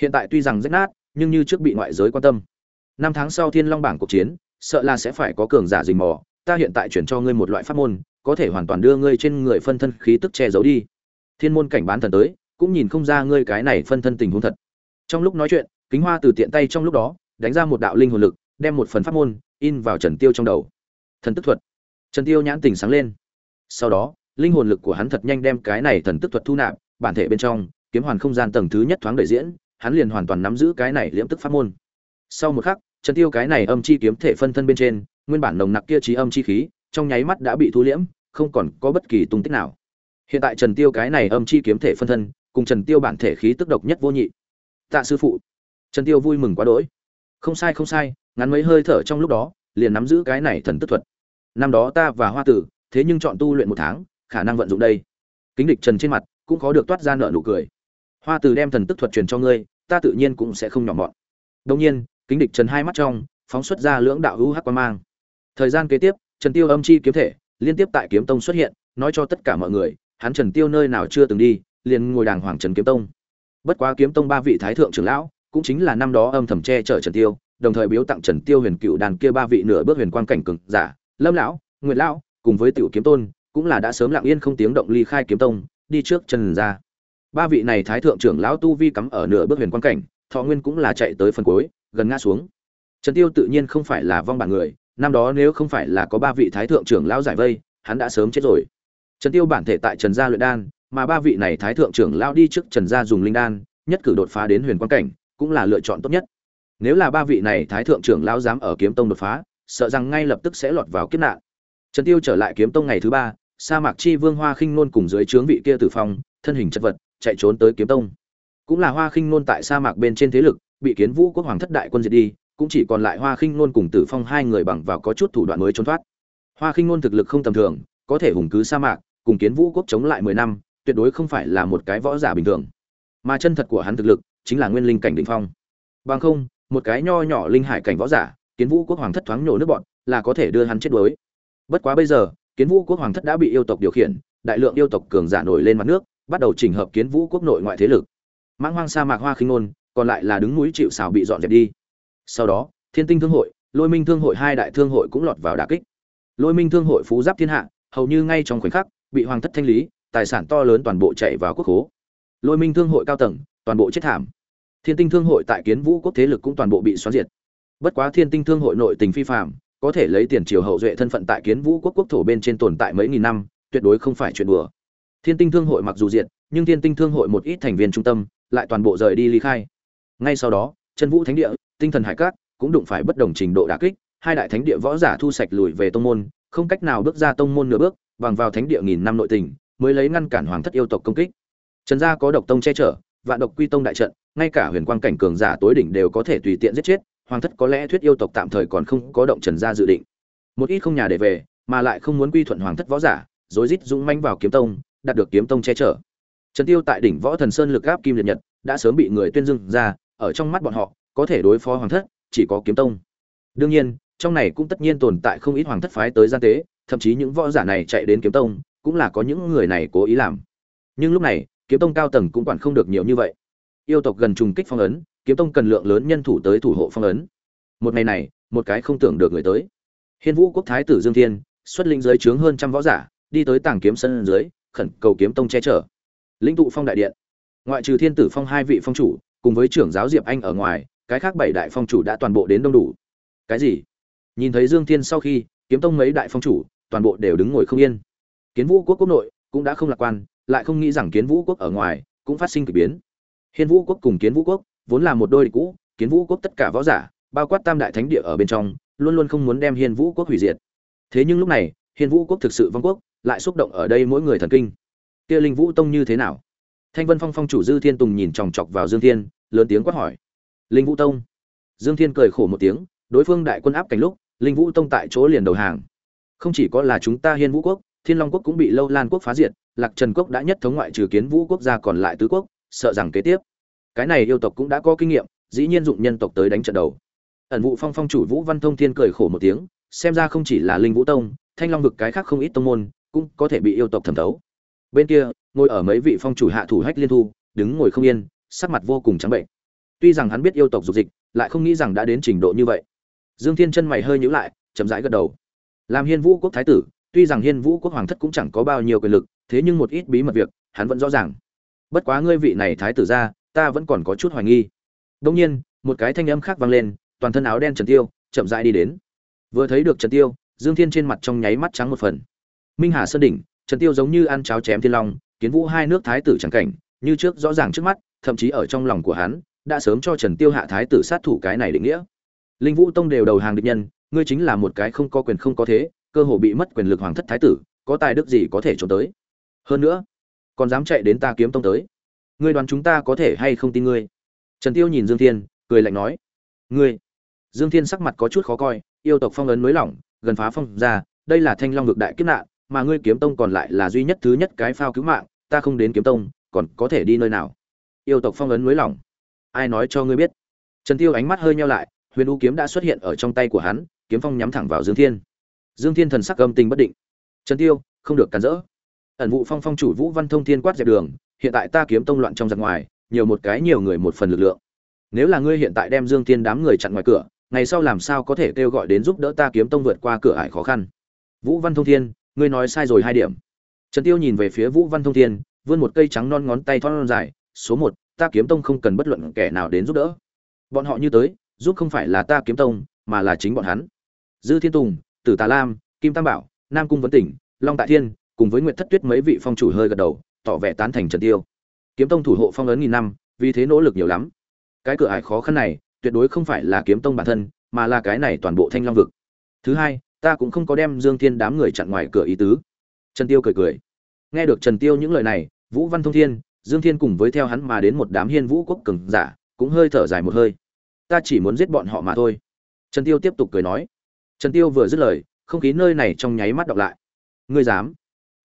Hiện tại tuy rằng rách nát, nhưng như trước bị ngoại giới quan tâm. Năm tháng sau thiên long bảng cuộc chiến, sợ là sẽ phải có cường giả rình mò, ta hiện tại chuyển cho ngươi một loại pháp môn, có thể hoàn toàn đưa ngươi trên người phân thân khí tức che giấu đi. Thiên môn cảnh bán thần tới, cũng nhìn không ra ngươi cái này phân thân tình huống thật. Trong lúc nói chuyện, kính hoa từ tiện tay trong lúc đó, đánh ra một đạo linh hồn lực, đem một phần pháp môn in vào trần tiêu trong đầu. Thần tức thuật. Trần tiêu nhãn tình sáng lên. Sau đó linh hồn lực của hắn thật nhanh đem cái này thần tức thuật thu nạp, bản thể bên trong, kiếm hoàn không gian tầng thứ nhất thoáng đợi diễn, hắn liền hoàn toàn nắm giữ cái này liễm tức pháp môn. Sau một khắc, trần tiêu cái này âm chi kiếm thể phân thân bên trên, nguyên bản nồng nặc kia trí âm chi khí, trong nháy mắt đã bị thu liễm, không còn có bất kỳ tung tích nào. Hiện tại trần tiêu cái này âm chi kiếm thể phân thân, cùng trần tiêu bản thể khí tức độc nhất vô nhị. Tạ sư phụ. Trần tiêu vui mừng quá đỗi. Không sai không sai, ngắn mấy hơi thở trong lúc đó, liền nắm giữ cái này thần tức thuật. Năm đó ta và hoa tử, thế nhưng chọn tu luyện một tháng khả năng vận dụng đây. Kính địch trần trên mặt cũng có được toát ra nợ nụ cười. Hoa từ đem thần tức thuật truyền cho ngươi, ta tự nhiên cũng sẽ không nhỏ mọn. Đông nhiên, kính địch trần hai mắt trong phóng xuất ra lưỡng đạo hữu hắc quan mang. Thời gian kế tiếp, trần tiêu âm chi kiếm thể liên tiếp tại kiếm tông xuất hiện, nói cho tất cả mọi người, hắn trần tiêu nơi nào chưa từng đi, liền ngồi đàng hoàng trần kiếm tông. Bất quá kiếm tông ba vị thái thượng trưởng lão cũng chính là năm đó âm thầm che chở trần tiêu, đồng thời biếu tặng trần tiêu huyền cựu đàn kia ba vị nửa bước huyền quang cảnh cường giả, lâm lão, nguyệt lão cùng với tiểu kiếm tôn cũng là đã sớm lặng yên không tiếng động ly khai kiếm tông, đi trước trần ra. Ba vị này thái thượng trưởng lão tu vi cắm ở nửa bước huyền quan cảnh, thọ nguyên cũng là chạy tới phần cuối, gần ngã xuống. Trần tiêu tự nhiên không phải là vong bản người, năm đó nếu không phải là có ba vị thái thượng trưởng lão giải vây, hắn đã sớm chết rồi. Trần tiêu bản thể tại trần gia luyện đan, mà ba vị này thái thượng trưởng lão đi trước trần gia dùng linh đan, nhất cử đột phá đến huyền quan cảnh, cũng là lựa chọn tốt nhất. Nếu là ba vị này thái thượng trưởng lão dám ở kiếm tông đột phá, sợ rằng ngay lập tức sẽ lọt vào kiếp nạn. Trần tiêu trở lại kiếm tông ngày thứ ba sa mạc chi vương hoa khinh nôn cùng dưới trướng vị kia tử phong, thân hình chất vật, chạy trốn tới kiếm tông. Cũng là hoa khinh nôn tại sa mạc bên trên thế lực, bị kiến vũ quốc hoàng thất đại quân diệt đi, cũng chỉ còn lại hoa khinh nôn cùng tử phong hai người bằng vào có chút thủ đoạn mới trốn thoát. Hoa khinh nôn thực lực không tầm thường, có thể hùng cứ sa mạc, cùng kiến vũ quốc chống lại mười năm, tuyệt đối không phải là một cái võ giả bình thường. Mà chân thật của hắn thực lực, chính là nguyên linh cảnh đỉnh phong. Bằng không, một cái nho nhỏ linh hải cảnh võ giả, kiến vũ quốc hoàng thất thoáng nhổ nước bọn, là có thể đưa hắn chết đuối. Bất quá bây giờ kiến vũ quốc hoàng thất đã bị yêu tộc điều khiển, đại lượng yêu tộc cường giả nổi lên mặt nước, bắt đầu chỉnh hợp kiến vũ quốc nội ngoại thế lực. Mãng hoang sa mạc hoa khinh ngôn còn lại là đứng núi chịu xào bị dọn dẹp đi. Sau đó, thiên tinh thương hội, lôi minh thương hội hai đại thương hội cũng lọt vào đà kích. Lôi minh thương hội phú giáp thiên hạ, hầu như ngay trong khoảnh khắc, bị hoàng thất thanh lý, tài sản to lớn toàn bộ chạy vào quốc hố lôi minh thương hội cao tầng, toàn bộ chết thảm. Thiên tinh thương hội tại kiến vũ quốc thế lực cũng toàn bộ bị xóa diệt. Bất quá thiên tinh thương hội nội tình phi phạm có thể lấy tiền triều hậu duệ thân phận tại kiến vũ quốc quốc thổ bên trên tồn tại mấy nghìn năm, tuyệt đối không phải chuyện đùa. Thiên tinh thương hội mặc dù diệt, nhưng thiên tinh thương hội một ít thành viên trung tâm lại toàn bộ rời đi ly khai. Ngay sau đó, chân vũ thánh địa, tinh thần hải cát cũng đụng phải bất đồng trình độ đả kích, hai đại thánh địa võ giả thu sạch lùi về tông môn, không cách nào bước ra tông môn nửa bước, bằng vào thánh địa nghìn năm nội tình, mới lấy ngăn cản hoàng thất yêu tộc công kích. Trần gia có độc tông che chở, vạn độc quy tông đại trận, ngay cả huyền quang cảnh cường giả tối đỉnh đều có thể tùy tiện giết chết hoàng thất có lẽ thuyết yêu tộc tạm thời còn không có động trần gia dự định. Một ít không nhà để về, mà lại không muốn quy thuận hoàng thất võ giả, rối rít dũng manh vào kiếm tông, đạt được kiếm tông che chở. Trần tiêu tại đỉnh võ thần sơn lực áp kim liệt nhật, đã sớm bị người tuyên dương ra, ở trong mắt bọn họ, có thể đối phó hoàng thất, chỉ có kiếm tông. Đương nhiên, trong này cũng tất nhiên tồn tại không ít hoàng thất phái tới gian tế, thậm chí những võ giả này chạy đến kiếm tông, cũng là có những người này cố ý làm. Nhưng lúc này, kiếm tông cao tầng cũng quản không được nhiều như vậy yêu tộc gần trùng kích phong ấn, kiếm tông cần lượng lớn nhân thủ tới thủ hộ phong ấn. Một ngày này, một cái không tưởng được người tới. Hiên vũ quốc thái tử dương thiên, xuất linh giới trướng hơn trăm võ giả, đi tới tàng kiếm sân dưới, khẩn cầu kiếm tông che chở. Lĩnh tụ phong đại điện. Ngoại trừ thiên tử phong hai vị phong chủ, cùng với trưởng giáo diệp anh ở ngoài, cái khác bảy đại phong chủ đã toàn bộ đến đông đủ. Cái gì? Nhìn thấy dương thiên sau khi, kiếm tông mấy đại phong chủ, toàn bộ đều đứng ngồi không yên. Kiến vũ quốc quốc nội cũng đã không lạc quan, lại không nghĩ rằng kiến vũ quốc ở ngoài cũng phát sinh k ỳ biến hiên vũ quốc cùng kiến vũ quốc vốn là một đôi địch cũ, kiến vũ quốc tất cả võ giả, bao quát tam đại thánh địa ở bên trong, luôn luôn không muốn đem hiên vũ quốc hủy diệt. Thế nhưng lúc này, hiên vũ quốc thực sự vong quốc, lại xúc động ở đây mỗi người thần kinh. Kia linh vũ tông như thế nào? Thanh vân phong phong chủ dư thiên tùng nhìn chòng chọc vào dương thiên, lớn tiếng quát hỏi. Linh vũ tông? Dương thiên cười khổ một tiếng, đối phương đại quân áp cảnh lúc, linh vũ tông tại chỗ liền đầu hàng. Không chỉ có là chúng ta hiên vũ quốc, thiên long quốc cũng bị lâu lan quốc phá diệt, lạc trần quốc đã nhất thống ngoại trừ kiến vũ quốc gia còn lại tứ quốc sợ rằng kế tiếp. Cái này yêu tộc cũng đã có kinh nghiệm, dĩ nhiên dụng nhân tộc tới đánh trận đầu. Ẩn vụ phong phong chủ vũ văn thông thiên cười khổ một tiếng, xem ra không chỉ là linh vũ tông, thanh long vực cái khác không ít tông môn, cũng có thể bị yêu tộc thẩm thấu. Bên kia, ngồi ở mấy vị phong chủ hạ thủ hách liên thu, đứng ngồi không yên, sắc mặt vô cùng trắng bệnh. Tuy rằng hắn biết yêu tộc dục dịch, lại không nghĩ rằng đã đến trình độ như vậy. Dương thiên chân mày hơi nhíu lại, chậm rãi gật đầu. Làm hiên vũ quốc thái tử, tuy rằng hiên vũ quốc hoàng thất cũng chẳng có bao nhiêu quyền lực, thế nhưng một ít bí mật việc, hắn vẫn rõ ràng bất quá ngươi vị này thái tử ra, ta vẫn còn có chút hoài nghi. Đông nhiên, một cái thanh âm khác vang lên, toàn thân áo đen trần tiêu chậm rãi đi đến. Vừa thấy được trần tiêu, dương thiên trên mặt trong nháy mắt trắng một phần. Minh hà sơn đỉnh, trần tiêu giống như ăn cháo chém thiên long, kiến vũ hai nước thái tử chẳng cảnh, như trước rõ ràng trước mắt, thậm chí ở trong lòng của hắn, đã sớm cho trần tiêu hạ thái tử sát thủ cái này định nghĩa. Linh vũ tông đều đầu hàng địch nhân, ngươi chính là một cái không có quyền không có thế, cơ hồ bị mất quyền lực hoàng thất thái tử, có tài đức gì có thể trốn tới. Hơn nữa còn dám chạy đến ta kiếm tông tới. Ngươi đoán chúng ta có thể hay không tin ngươi? Trần tiêu nhìn dương thiên, cười lạnh nói, ngươi. Dương thiên sắc mặt có chút khó coi, yêu tộc phong ấn nới lỏng, gần phá phong ra, đây là thanh long ngược đại kiếp nạn, mà ngươi kiếm tông còn lại là duy nhất thứ nhất cái phao cứu mạng, ta không đến kiếm tông, còn có thể đi nơi nào? Yêu tộc phong ấn nới lỏng, ai nói cho ngươi biết? Trần tiêu ánh mắt hơi nheo lại, huyền u kiếm đã xuất hiện ở trong tay của hắn, kiếm phong nhắm thẳng vào dương thiên. Dương thiên thần sắc âm tình bất định. Trần tiêu, không được cản rỡ ẩn vụ phong phong chủ vũ văn thông thiên quát dẹp đường, hiện tại ta kiếm tông loạn trong giặc ngoài, nhiều một cái nhiều người một phần lực lượng. Nếu là ngươi hiện tại đem dương thiên đám người chặn ngoài cửa, ngày sau làm sao có thể kêu gọi đến giúp đỡ ta kiếm tông vượt qua cửa ải khó khăn? Vũ văn thông thiên, ngươi nói sai rồi hai điểm. Trần tiêu nhìn về phía vũ văn thông thiên, vươn một cây trắng non ngón tay thon dài, số một, ta kiếm tông không cần bất luận kẻ nào đến giúp đỡ. Bọn họ như tới, giúp không phải là ta kiếm tông, mà là chính bọn hắn. Dư thiên tùng, tử tà lam, kim tam bảo, nam cung vấn tỉnh, long tại thiên cùng với nguyệt thất tuyết mấy vị phong chủ hơi gật đầu, tỏ vẻ tán thành trần tiêu. Kiếm tông thủ hộ phong ấn nghìn năm, vì thế nỗ lực nhiều lắm. Cái cửa ải khó khăn này, tuyệt đối không phải là kiếm tông bản thân, mà là cái này toàn bộ thanh long vực. Thứ hai, ta cũng không có đem dương thiên đám người chặn ngoài cửa ý tứ. Trần tiêu cười cười. Nghe được trần tiêu những lời này, vũ văn thông thiên, dương thiên cùng với theo hắn mà đến một đám hiên vũ quốc cường giả, cũng hơi thở dài một hơi. Ta chỉ muốn giết bọn họ mà thôi. Trần tiêu tiếp tục cười nói. Trần tiêu vừa dứt lời, không khí nơi này trong nháy mắt đọc lại. Ngươi dám?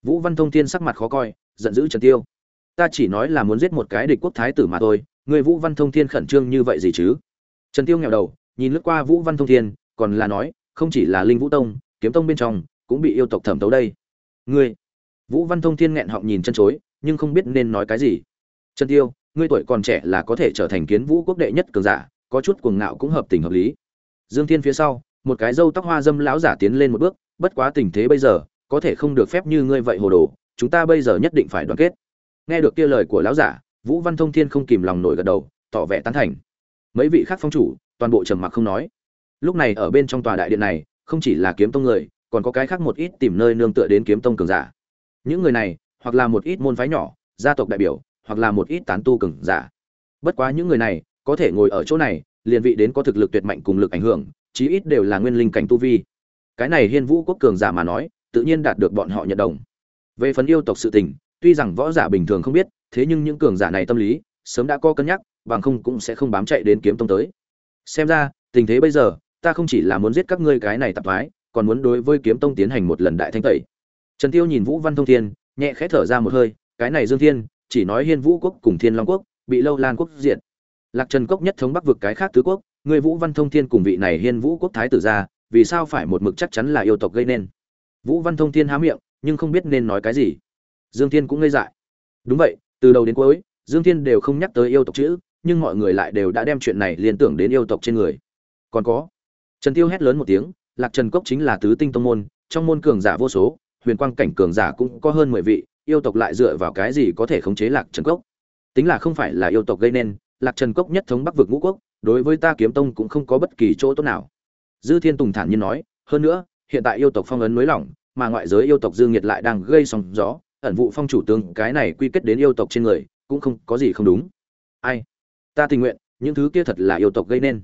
Vũ văn thông thiên sắc mặt khó coi, giận dữ trần tiêu. Ta chỉ nói là muốn giết một cái địch quốc thái tử mà thôi, người vũ văn thông thiên khẩn trương như vậy gì chứ? Trần tiêu nghèo đầu, nhìn lướt qua vũ văn thông thiên, còn là nói, không chỉ là linh vũ tông, kiếm tông bên trong, cũng bị yêu tộc thẩm tấu đây. Ngươi. Vũ văn thông thiên nghẹn họng nhìn chân chối, nhưng không biết nên nói cái gì. Trần tiêu, ngươi tuổi còn trẻ là có thể trở thành kiến vũ quốc đệ nhất cường giả, có chút cuồng ngạo cũng hợp tình hợp lý. Dương thiên phía sau, một cái râu tóc hoa dâm lão giả tiến lên một bước, bất quá tình thế bây giờ có thể không được phép như ngươi vậy hồ đồ, chúng ta bây giờ nhất định phải đoàn kết. Nghe được kia lời của lão giả, vũ văn thông thiên không kìm lòng nổi gật đầu, tỏ vẻ tán thành. Mấy vị khác phong chủ, toàn bộ trầm mặc không nói. Lúc này ở bên trong tòa đại điện này, không chỉ là kiếm tông người, còn có cái khác một ít tìm nơi nương tựa đến kiếm tông cường giả. Những người này, hoặc là một ít môn phái nhỏ, gia tộc đại biểu, hoặc là một ít tán tu cường giả. Bất quá những người này, có thể ngồi ở chỗ này, liền vị đến có thực lực tuyệt mạnh cùng lực ảnh hưởng, chí ít đều là nguyên linh cảnh tu vi. Cái này hiên vũ quốc cường giả mà nói tự nhiên đạt được bọn họ nhận đồng. Về phần yêu tộc sự tình, tuy rằng võ giả bình thường không biết, thế nhưng những cường giả này tâm lý, sớm đã có cân nhắc, bằng không cũng sẽ không bám chạy đến kiếm tông tới. Xem ra, tình thế bây giờ, ta không chỉ là muốn giết các ngươi cái này tạp thoái, còn muốn đối với kiếm tông tiến hành một lần đại thanh tẩy. Trần tiêu nhìn vũ văn thông thiên, nhẹ khẽ thở ra một hơi, cái này dương thiên, chỉ nói hiên vũ quốc cùng thiên long quốc, bị lâu lan quốc diệt. Lạc trần cốc nhất thống bắc vực cái khác tứ quốc, người vũ văn thông thiên cùng vị này hiên vũ quốc thái tử ra, vì sao phải một mực chắc chắn là yêu tộc gây nên? Vũ văn thông thiên há miệng, nhưng không biết nên nói cái gì. Dương thiên cũng ngây dại. Đúng vậy, từ đầu đến cuối, dương thiên đều không nhắc tới yêu tộc chữ, nhưng mọi người lại đều đã đem chuyện này liên tưởng đến yêu tộc trên người. Còn có, trần tiêu hét lớn một tiếng, lạc trần cốc chính là tứ tinh tông môn, trong môn cường giả vô số, huyền quang cảnh cường giả cũng có hơn mười vị, yêu tộc lại dựa vào cái gì có thể khống chế lạc trần cốc? Tính là không phải là yêu tộc gây nên, lạc trần cốc nhất thống bắc vực ngũ quốc, đối với ta kiếm tông cũng không có bất kỳ chỗ tốt nào. Dư thiên tùng thản nhiên nói, hơn nữa, hiện tại yêu tộc phong ấn mới lỏng mà ngoại giới yêu tộc dương nhiệt lại đang gây sóng gió, ẩn vụ phong chủ tướng, cái này quy kết đến yêu tộc trên người, cũng không có gì không đúng. Ai? Ta tình nguyện, những thứ kia thật là yêu tộc gây nên.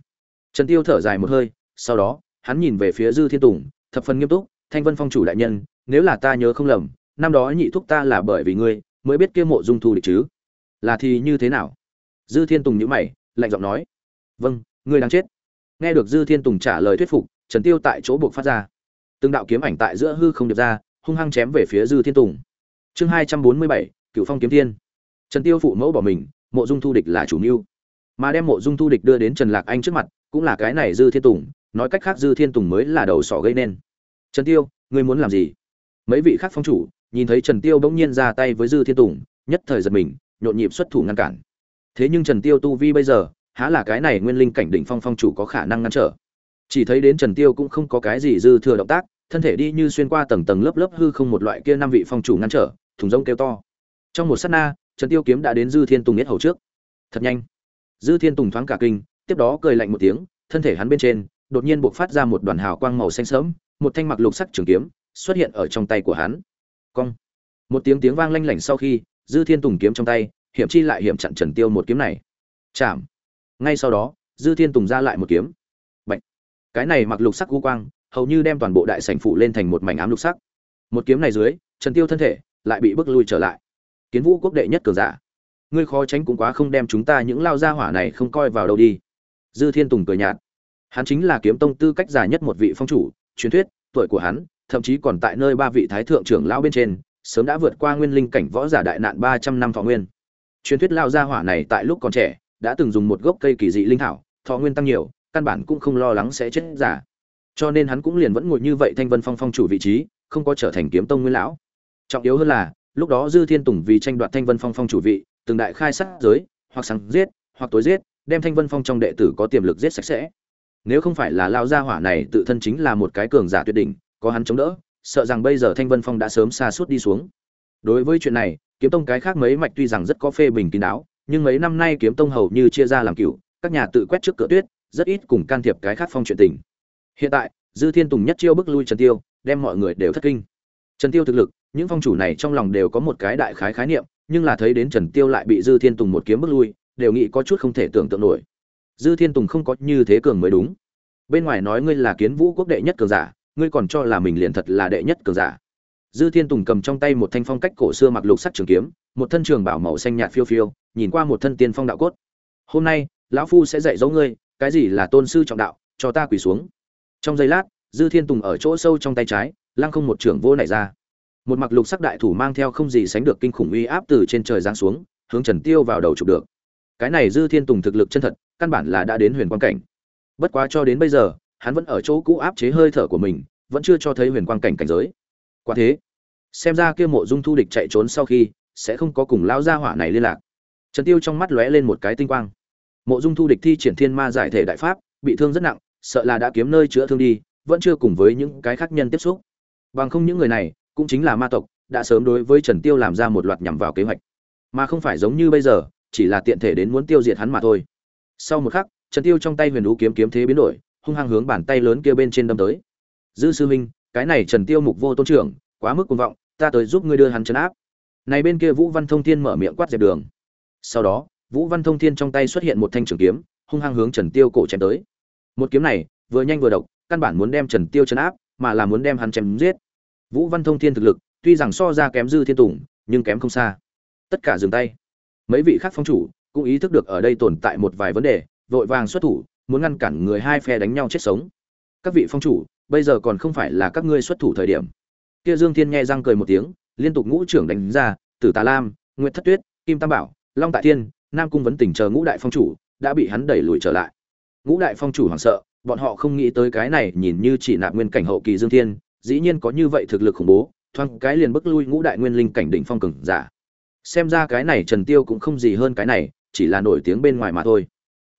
Trần tiêu thở dài một hơi, sau đó, hắn nhìn về phía dư thiên tùng, thập phần nghiêm túc, thanh vân phong chủ đại nhân, nếu là ta nhớ không lầm, năm đó nhị thúc ta là bởi vì ngươi, mới biết kia mộ dung thu địch chứ. Là thì như thế nào? Dư thiên tùng nhíu mày, lạnh giọng nói vâng ngươi đang chết. Nghe được dư thiên tùng trả lời thuyết phục, trần tiêu tại chỗ buộc phát ra từng đạo kiếm ảnh tại giữa hư không điệp ra, hung hăng chém về phía dư thiên tùng. Chương hai trăm bốn mươi bảy, cựu phong kiếm thiên trần tiêu phụ mẫu bỏ mình, mộ dung thu địch là chủ mưu. Mà đem mộ dung thu địch đưa đến trần lạc anh trước mặt, cũng là cái này dư thiên tùng, nói cách khác dư thiên tùng mới là đầu sỏ gây nên. Trần tiêu, ngươi muốn làm gì? Mấy vị khác phong chủ, nhìn thấy trần tiêu bỗng nhiên ra tay với dư thiên tùng, nhất thời giật mình, nhộn nhịp xuất thủ ngăn cản. Thế nhưng trần tiêu tu vi bây giờ, há là cái này nguyên linh cảnh đỉnh phong phong chủ có khả năng ngăn trở. Chỉ thấy đến trần tiêu cũng không có cái gì dư thừa động tác thân thể đi như xuyên qua tầng tầng lớp lớp hư không một loại kia năm vị phong chủ ngăn trở, thùng rông kêu to. Trong một sát na, trần tiêu kiếm đã đến dư thiên tùng nhất hầu trước. Thật nhanh. Dư thiên tùng thoáng cả kinh, tiếp đó cười lạnh một tiếng, thân thể hắn bên trên, đột nhiên bộc phát ra một đoàn hào quang màu xanh sớm một thanh mặc lục sắc trường kiếm xuất hiện ở trong tay của hắn. Cong. Một tiếng tiếng vang lanh lảnh sau khi, dư thiên tùng kiếm trong tay, hiểm chi lại hiểm chặn trần tiêu một kiếm này. Chạm. Ngay sau đó, dư thiên tùng ra lại một kiếm. Bệnh cái này mặc lục sắc u quang hầu như đem toàn bộ đại sảnh phủ lên thành một mảnh ám lục sắc. Một kiếm này dưới, trần tiêu thân thể lại bị bước lui trở lại. Kiến vũ quốc đệ nhất cường giả, ngươi khó tránh cũng quá không đem chúng ta những lao gia hỏa này không coi vào đâu đi. Dư thiên tùng cười nhạt. Hắn chính là kiếm tông tư cách già nhất một vị phong chủ, truyền thuyết, tuổi của hắn, thậm chí còn tại nơi ba vị thái thượng trưởng lão bên trên, sớm đã vượt qua nguyên linh cảnh võ giả đại nạn ba trăm năm thọ nguyên. Truyền thuyết lao gia hỏa này tại lúc còn trẻ, đã từng dùng một gốc cây kỳ dị linh thảo, thọ nguyên tăng nhiều, căn bản cũng không lo lắng sẽ chết giả cho nên hắn cũng liền vẫn ngồi như vậy thanh vân phong phong chủ vị trí, không có trở thành kiếm tông nguyên lão. Trọng yếu hơn là, lúc đó dư thiên tùng vì tranh đoạt thanh vân phong phong chủ vị, từng đại khai sát giới, hoặc sáng giết, hoặc tối giết, đem thanh vân phong trong đệ tử có tiềm lực giết sạch sẽ. Nếu không phải là lao gia hỏa này tự thân chính là một cái cường giả tuyệt đỉnh, có hắn chống đỡ, sợ rằng bây giờ thanh vân phong đã sớm xa suốt đi xuống. Đối với chuyện này, kiếm tông cái khác mấy mạch tuy rằng rất có phê bình kín đáo, nhưng mấy năm nay kiếm tông hầu như chia ra làm cựu các nhà tự quét trước cửa tuyết, rất ít cùng can thiệp cái khác phong chuyện tình hiện tại, dư thiên tùng nhất chiêu bức lui trần tiêu, đem mọi người đều thất kinh. Trần tiêu thực lực, những phong chủ này trong lòng đều có một cái đại khái khái niệm, nhưng là thấy đến trần tiêu lại bị dư thiên tùng một kiếm bức lui, đều nghĩ có chút không thể tưởng tượng nổi. Dư thiên tùng không có như thế cường mới đúng. Bên ngoài nói ngươi là kiến vũ quốc đệ nhất cường giả, ngươi còn cho là mình liền thật là đệ nhất cường giả. Dư thiên tùng cầm trong tay một thanh phong cách cổ xưa mặc lục sắc trường kiếm, một thân trường bảo màu xanh nhạt phiêu phiêu, nhìn qua một thân tiên phong đạo cốt. Hôm nay, lão phu sẽ dạy dỗ ngươi, cái gì là tôn sư trọng đạo, cho ta quỳ xuống trong giây lát, dư thiên tùng ở chỗ sâu trong tay trái, lăng không một trưởng vô nảy ra. Một mặc lục sắc đại thủ mang theo không gì sánh được kinh khủng uy áp từ trên trời giáng xuống, hướng trần tiêu vào đầu chụp được. Cái này dư thiên tùng thực lực chân thật, căn bản là đã đến huyền quang cảnh. Bất quá cho đến bây giờ, hắn vẫn ở chỗ cũ áp chế hơi thở của mình, vẫn chưa cho thấy huyền quang cảnh cảnh giới. Quả thế, xem ra kia mộ dung thu địch chạy trốn sau khi, sẽ không có cùng lão gia hỏa này liên lạc. Trần tiêu trong mắt lóe lên một cái tinh quang. Mộ dung thu địch thi triển thiên ma giải thể đại pháp, bị thương rất nặng sợ là đã kiếm nơi chữa thương đi, vẫn chưa cùng với những cái khác nhân tiếp xúc. Bằng không những người này, cũng chính là ma tộc, đã sớm đối với trần tiêu làm ra một loạt nhằm vào kế hoạch. Mà không phải giống như bây giờ, chỉ là tiện thể đến muốn tiêu diệt hắn mà thôi. Sau một khắc, trần tiêu trong tay huyền đũ kiếm kiếm thế biến đổi, hung hăng hướng bàn tay lớn kia bên trên đâm tới. Dư sư minh cái này trần tiêu mục vô tôn trưởng, quá mức cuồng vọng, ta tới giúp ngươi đưa hắn trấn áp. Này bên kia vũ văn thông thiên mở miệng quát dẹp đường. Sau đó, vũ văn thông thiên trong tay xuất hiện một thanh trường kiếm, hung hăng hướng trần tiêu cổ chém tới một kiếm này, vừa nhanh vừa độc, căn bản muốn đem trần tiêu chấn áp, mà là muốn đem hắn chém giết. Vũ văn thông thiên thực lực, tuy rằng so ra kém dư thiên tùng, nhưng kém không xa. Tất cả dừng tay. Mấy vị khác phong chủ cũng ý thức được ở đây tồn tại một vài vấn đề, vội vàng xuất thủ, muốn ngăn cản người hai phe đánh nhau chết sống. Các vị phong chủ, bây giờ còn không phải là các ngươi xuất thủ thời điểm. Kia dương thiên nghe răng cười một tiếng, liên tục ngũ trưởng đánh ra, tử tà lam nguyễn thất tuyết, kim tam bảo, long tại thiên, nam cung vấn tỉnh chờ ngũ đại phong chủ, đã bị hắn đẩy lùi trở lại ngũ đại phong chủ hoảng sợ, bọn họ không nghĩ tới cái này nhìn như chỉ nạp nguyên cảnh hậu kỳ dương thiên, dĩ nhiên có như vậy thực lực khủng bố, thoáng cái liền bức lui ngũ đại nguyên linh cảnh đỉnh phong cường giả. Xem ra cái này trần tiêu cũng không gì hơn cái này, chỉ là nổi tiếng bên ngoài mà thôi.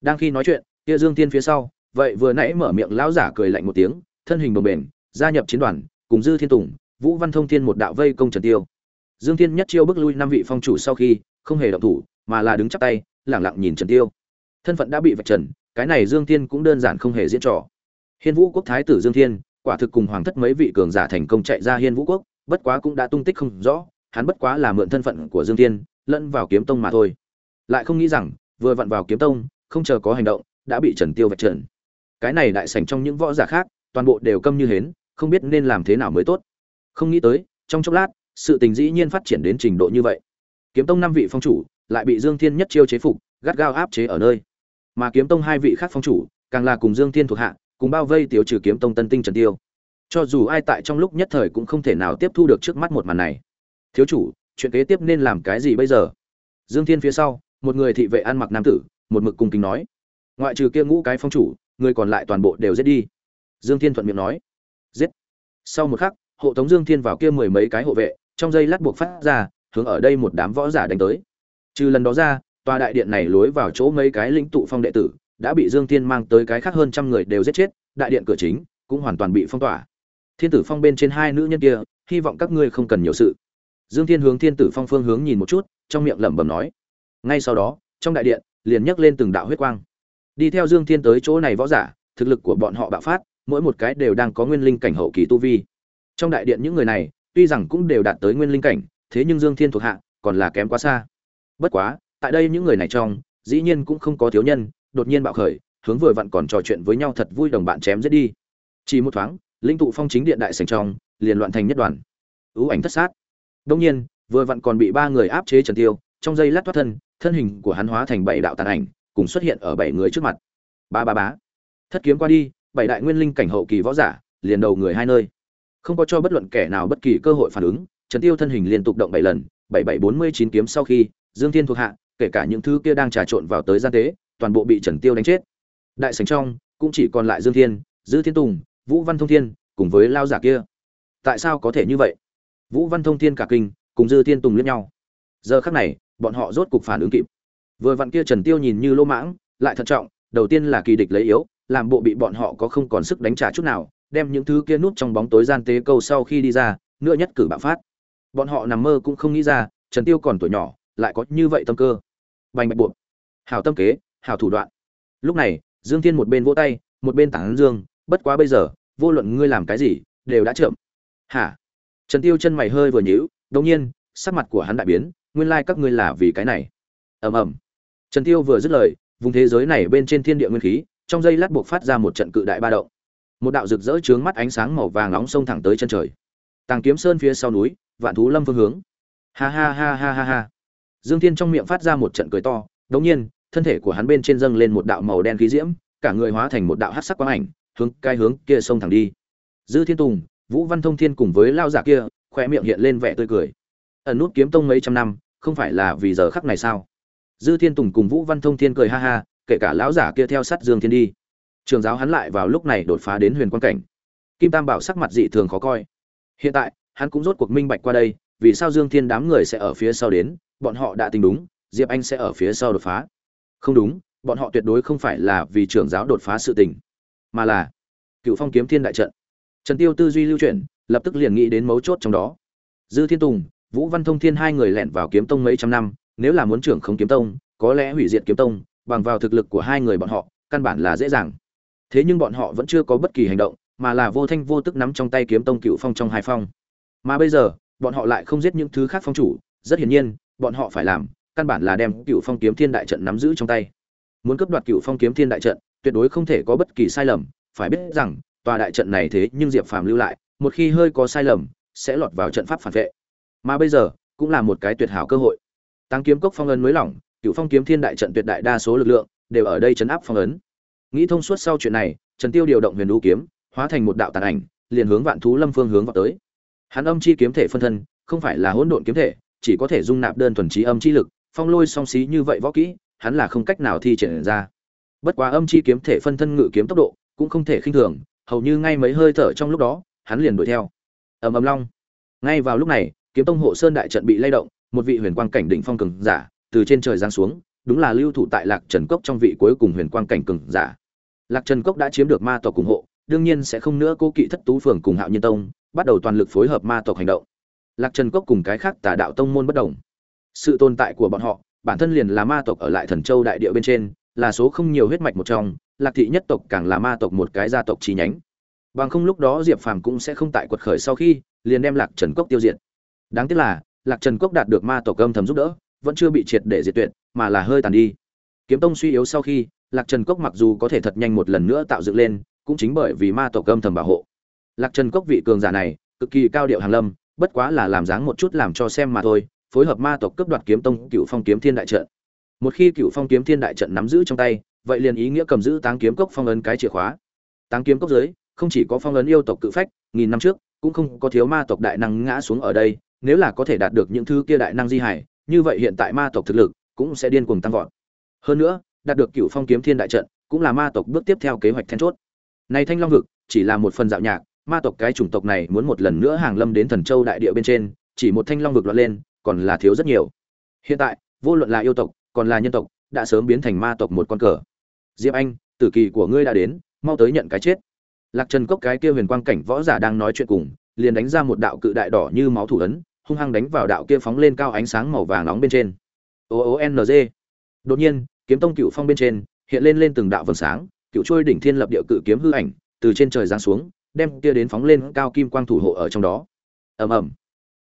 Đang khi nói chuyện, kia dương thiên phía sau, vậy vừa nãy mở miệng lão giả cười lạnh một tiếng, thân hình bồng bềnh, gia nhập chiến đoàn, cùng dư thiên tùng, vũ văn thông thiên một đạo vây công trần tiêu. Dương thiên nhất chiêu bức lui năm vị phong chủ sau khi không hề động thủ, mà là đứng chắp tay lẳng lặng nhìn trần tiêu. Thân phận đã bị vạch trần cái này dương thiên cũng đơn giản không hề diễn trò. Hiên vũ quốc thái tử dương thiên, quả thực cùng hoàng thất mấy vị cường giả thành công chạy ra hiên vũ quốc, bất quá cũng đã tung tích không rõ, hắn bất quá là mượn thân phận của dương thiên, lẫn vào kiếm tông mà thôi. Lại không nghĩ rằng, vừa vặn vào kiếm tông, không chờ có hành động, đã bị trần tiêu vạch trần. Cái này đại sảnh trong những võ giả khác, toàn bộ đều câm như hến, không biết nên làm thế nào mới tốt. Không nghĩ tới, trong chốc lát, sự tình dĩ nhiên phát triển đến trình độ như vậy. Kiếm tông năm vị phong chủ, lại bị dương thiên nhất chiêu chế phục, gắt gao áp chế ở nơi mà kiếm tông hai vị khác phong chủ, càng là cùng dương thiên thuộc hạ, cùng bao vây tiêu trừ kiếm tông tân tinh trần tiêu. Cho dù ai tại trong lúc nhất thời cũng không thể nào tiếp thu được trước mắt một màn này. Thiếu chủ, chuyện kế tiếp nên làm cái gì bây giờ? Dương thiên phía sau, một người thị vệ ăn mặc nam tử, một mực cùng kính nói. Ngoại trừ kia ngũ cái phong chủ, người còn lại toàn bộ đều giết đi. Dương thiên thuận miệng nói. Giết. Sau một khắc, hộ tống dương thiên vào kia mười mấy cái hộ vệ, trong dây lát buộc phát ra, hướng ở đây một đám võ giả đánh tới. Trừ lần đó ra tòa đại điện này lối vào chỗ mấy cái lĩnh tụ phong đệ tử, đã bị dương thiên mang tới cái khác hơn trăm người đều giết chết, đại điện cửa chính cũng hoàn toàn bị phong tỏa. Thiên tử phong bên trên hai nữ nhân kia, hy vọng các ngươi không cần nhiều sự. Dương thiên hướng thiên tử phong phương hướng nhìn một chút, trong miệng lẩm bẩm nói. Ngay sau đó, trong đại điện, liền nhấc lên từng đạo huyết quang. Đi theo dương thiên tới chỗ này võ giả, thực lực của bọn họ bạo phát, mỗi một cái đều đang có nguyên linh cảnh hậu kỳ tu vi. Trong đại điện những người này, tuy rằng cũng đều đạt tới nguyên linh cảnh, thế nhưng dương thiên thuộc hạ, còn là kém quá xa. Bất quá tại đây những người này trong, dĩ nhiên cũng không có thiếu nhân, đột nhiên bạo khởi, hướng vừa vặn còn trò chuyện với nhau thật vui đồng bạn chém giết đi. Chỉ một thoáng, linh tụ phong chính điện đại sành trong, liền loạn thành nhất đoàn. Ưu ảnh thất sát. Đông nhiên, vừa vặn còn bị ba người áp chế trần tiêu, trong giây lát thoát thân thân hình của hắn hóa thành bảy đạo tàn ảnh, cùng xuất hiện ở bảy người trước mặt. Ba ba bá thất kiếm qua đi, bảy đại nguyên linh cảnh hậu kỳ võ giả, liền đầu người hai nơi. Không có cho bất luận kẻ nào bất kỳ cơ hội phản ứng, trần tiêu thân hình liên tục động bảy lần, bảy bảy bốn mươi chín kiếm sau khi, dương thiên thuộc hạ kể cả những thứ kia đang trà trộn vào tới gian tế, toàn bộ bị trần tiêu đánh chết. Đại sảnh trong, cũng chỉ còn lại dương thiên, dư thiên tùng, vũ văn thông thiên, cùng với lao giả kia. Tại sao có thể như vậy? Vũ văn thông thiên cả kinh, cùng dư thiên tùng liếc nhau. Giờ khắc này, bọn họ rốt cục phản ứng kịp. Vừa vặn kia trần tiêu nhìn như lô mãng, lại thận trọng, đầu tiên là kỳ địch lấy yếu, làm bộ bị bọn họ có không còn sức đánh trả chút nào, đem những thứ kia nút trong bóng tối gian tế câu sau khi đi ra nữa nhất cử bạo phát. Bọn họ nằm mơ cũng không nghĩ ra, trần tiêu còn tuổi nhỏ lại có như vậy tâm cơ. Bành bạch buộc. Hảo tâm kế, hảo thủ đoạn. Lúc này, dương thiên một bên vỗ tay, một bên tảng dương, bất quá bây giờ, vô luận ngươi làm cái gì, đều đã chậm. Hả? Trần tiêu chân mày hơi vừa nhíu đột nhiên, sắc mặt của hắn đại biến, nguyên lai like các ngươi là vì cái này. Ầm ầm. Trần tiêu vừa dứt lời, vùng thế giới này bên trên thiên địa nguyên khí, trong giây lát buộc phát ra một trận cự đại ba động. Một đạo rực rỡ trướng mắt ánh sáng màu vàng nóng sông thẳng tới chân trời. Tàng kiếm sơn phía sau núi, vạn thú lâm phương hướng. Ha ha ha ha ha ha dương thiên trong miệng phát ra một trận cười to, đống nhiên, thân thể của hắn bên trên dâng lên một đạo màu đen khí diễm, cả người hóa thành một đạo hắc sắc quang ảnh, hướng cái hướng kia sông thẳng đi. Dư thiên tùng, vũ văn thông thiên cùng với lao giả kia khoe miệng hiện lên vẻ tươi cười. Ẩn nút kiếm tông mấy trăm năm, không phải là vì giờ khắc này sao? Dư thiên tùng cùng vũ văn thông thiên cười ha ha, kể cả lão giả kia theo sát dương thiên đi. Trường giáo hắn lại vào lúc này đột phá đến huyền quan cảnh. Kim tam bảo sắc mặt dị thường khó coi. Hiện tại, hắn cũng rốt cuộc minh bạch qua đây, vì sao dương thiên đám người sẽ ở phía sau đến bọn họ đã tính đúng, diệp anh sẽ ở phía sau đột phá. Không đúng, bọn họ tuyệt đối không phải là vì trưởng giáo đột phá sự tình, mà là cựu phong kiếm thiên đại trận. Trần tiêu tư duy lưu chuyển, lập tức liền nghĩ đến mấu chốt trong đó. Dư thiên tùng, vũ văn thông thiên hai người lẻn vào kiếm tông mấy trăm năm, nếu là muốn trưởng không kiếm tông, có lẽ hủy diệt kiếm tông, bằng vào thực lực của hai người bọn họ, căn bản là dễ dàng. Thế nhưng bọn họ vẫn chưa có bất kỳ hành động, mà là vô thanh vô tức nắm trong tay kiếm tông cựu phong trong hai phong. Mà bây giờ, bọn họ lại không giết những thứ khác phong chủ, rất hiển nhiên bọn họ phải làm, căn bản là đem cựu phong kiếm thiên đại trận nắm giữ trong tay. Muốn cướp đoạt cựu phong kiếm thiên đại trận, tuyệt đối không thể có bất kỳ sai lầm. Phải biết rằng, tòa đại trận này thế nhưng diệp phàm lưu lại, một khi hơi có sai lầm, sẽ lọt vào trận pháp phản vệ. Mà bây giờ, cũng là một cái tuyệt hảo cơ hội. Tăng kiếm cốc phong ấn mới lỏng cựu phong kiếm thiên đại trận tuyệt đại đa số lực lượng đều ở đây chấn áp phong ấn. Nghĩ thông suốt sau chuyện này, trần tiêu điều động huyền đũ kiếm, hóa thành một đạo tàn ảnh, liền hướng vạn thú lâm phương hướng vào tới. Hắn âm chi kiếm thể phân thân, không phải là hỗn độn kiếm thể chỉ có thể dung nạp đơn thuần trí âm chi lực, phong lôi song xí như vậy võ kỹ, hắn là không cách nào thi triển ra. Bất quá âm chi kiếm thể phân thân ngự kiếm tốc độ cũng không thể khinh thường, hầu như ngay mấy hơi thở trong lúc đó, hắn liền đuổi theo. Ầm ầm long. Ngay vào lúc này, kiếm tông hộ sơn đại trận bị lay động, một vị huyền quang cảnh đỉnh phong cường giả từ trên trời giáng xuống, đúng là lưu thủ tại lạc trần cốc trong vị cuối cùng huyền quang cảnh cường giả. Lạc trần cốc đã chiếm được ma tộc ủng hộ, đương nhiên sẽ không nữa cố kỵ thất tú phường cùng hạo nhiên tông, bắt đầu toàn lực phối hợp ma tộc hành động lạc trần cốc cùng cái khác tà đạo tông môn bất đồng. Sự tồn tại của bọn họ, bản thân liền là ma tộc ở lại thần châu đại địa bên trên, là số không nhiều huyết mạch một trong, lạc thị nhất tộc càng là ma tộc một cái gia tộc chi nhánh. Bằng không lúc đó diệp phàm cũng sẽ không tại quật khởi sau khi, liền đem lạc trần cốc tiêu diệt. Đáng tiếc là, lạc trần cốc đạt được ma tộc âm thầm giúp đỡ, vẫn chưa bị triệt để diệt tuyệt, mà là hơi tàn đi. Kiếm tông suy yếu sau khi, lạc trần cốc mặc dù có thể thật nhanh một lần nữa tạo dựng lên, cũng chính bởi vì ma tộc âm thầm bảo hộ. Lạc trần cốc vị cường giả này, cực kỳ cao điệu hàng lâm bất quá là làm dáng một chút làm cho xem mà thôi, phối hợp ma tộc cướp đoạt kiếm tông cựu phong kiếm thiên đại trận. Một khi cựu phong kiếm thiên đại trận nắm giữ trong tay, vậy liền ý nghĩa cầm giữ táng kiếm cốc phong ấn cái chìa khóa. Táng kiếm cốc dưới, không chỉ có phong ấn yêu tộc cự phách, nghìn năm trước, cũng không có thiếu ma tộc đại năng ngã xuống ở đây, nếu là có thể đạt được những thứ kia đại năng di hải, như vậy hiện tại ma tộc thực lực cũng sẽ điên cuồng tăng vọt. Hơn nữa, đạt được cựu phong kiếm thiên đại trận cũng là ma tộc bước tiếp theo kế hoạch then chốt. Này thanh long vực chỉ là một phần dạo nhạc ma tộc cái chủng tộc này muốn một lần nữa hàng lâm đến thần châu đại địa bên trên, chỉ một thanh long vực loạn lên, còn là thiếu rất nhiều. Hiện tại, vô luận là yêu tộc, còn là nhân tộc, đã sớm biến thành ma tộc một con cờ. Diệp anh, tử kỳ của ngươi đã đến, mau tới nhận cái chết. Lạc trần cốc cái kia huyền quang cảnh võ giả đang nói chuyện cùng, liền đánh ra một đạo cự đại đỏ như máu thủ ấn, hung hăng đánh vào đạo kia phóng lên cao ánh sáng màu vàng nóng bên trên. O o n g. Đột nhiên, kiếm tông cựu phong bên trên, hiện lên lên từng đạo vầng sáng, cựu trôi đỉnh thiên lập địa cự kiếm hư ảnh, từ trên trời giáng xuống đem kia đến phóng lên cao kim quang thủ hộ ở trong đó. Ầm ầm.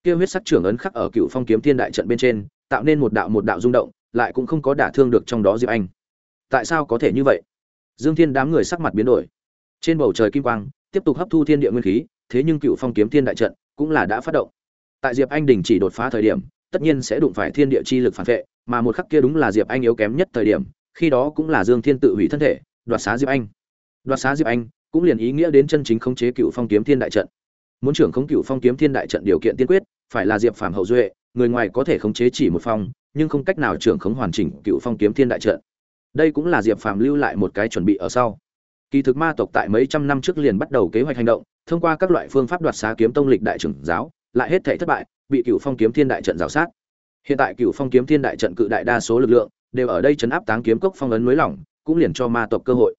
Kia huyết sắc trưởng ấn khắc ở cựu phong kiếm thiên đại trận bên trên, tạo nên một đạo một đạo rung động, lại cũng không có đả thương được trong đó diệp anh. Tại sao có thể như vậy? Dương thiên đám người sắc mặt biến đổi. Trên bầu trời kim quang, tiếp tục hấp thu thiên địa nguyên khí, thế nhưng cựu phong kiếm thiên đại trận cũng là đã phát động. Tại diệp anh đình chỉ đột phá thời điểm, tất nhiên sẽ đụng phải thiên địa chi lực phản vệ, mà một khắc kia đúng là diệp anh yếu kém nhất thời điểm, khi đó cũng là dương thiên tự hủy thân thể, đoạt xá diệp anh. Đoạt xá diệp anh cũng liền ý nghĩa đến chân chính khống chế cựu phong kiếm thiên đại trận. Muốn trưởng khống cựu phong kiếm thiên đại trận điều kiện tiên quyết, phải là diệp phàm hậu duệ, người ngoài có thể khống chế chỉ một phong, nhưng không cách nào trưởng khống hoàn chỉnh cựu phong kiếm thiên đại trận. Đây cũng là diệp phàm lưu lại một cái chuẩn bị ở sau. Kỳ thực ma tộc tại mấy trăm năm trước liền bắt đầu kế hoạch hành động, thông qua các loại phương pháp đoạt xá kiếm tông lịch đại trưởng giáo, lại hết thể thất bại, bị cựu phong kiếm thiên đại trận rào sát. Hiện tại cựu phong kiếm thiên đại trận cự đại đa số lực lượng đều ở đây chấn áp táng kiếm cốc phong ấn mới lỏng, cũng liền cho ma tộc cơ hội.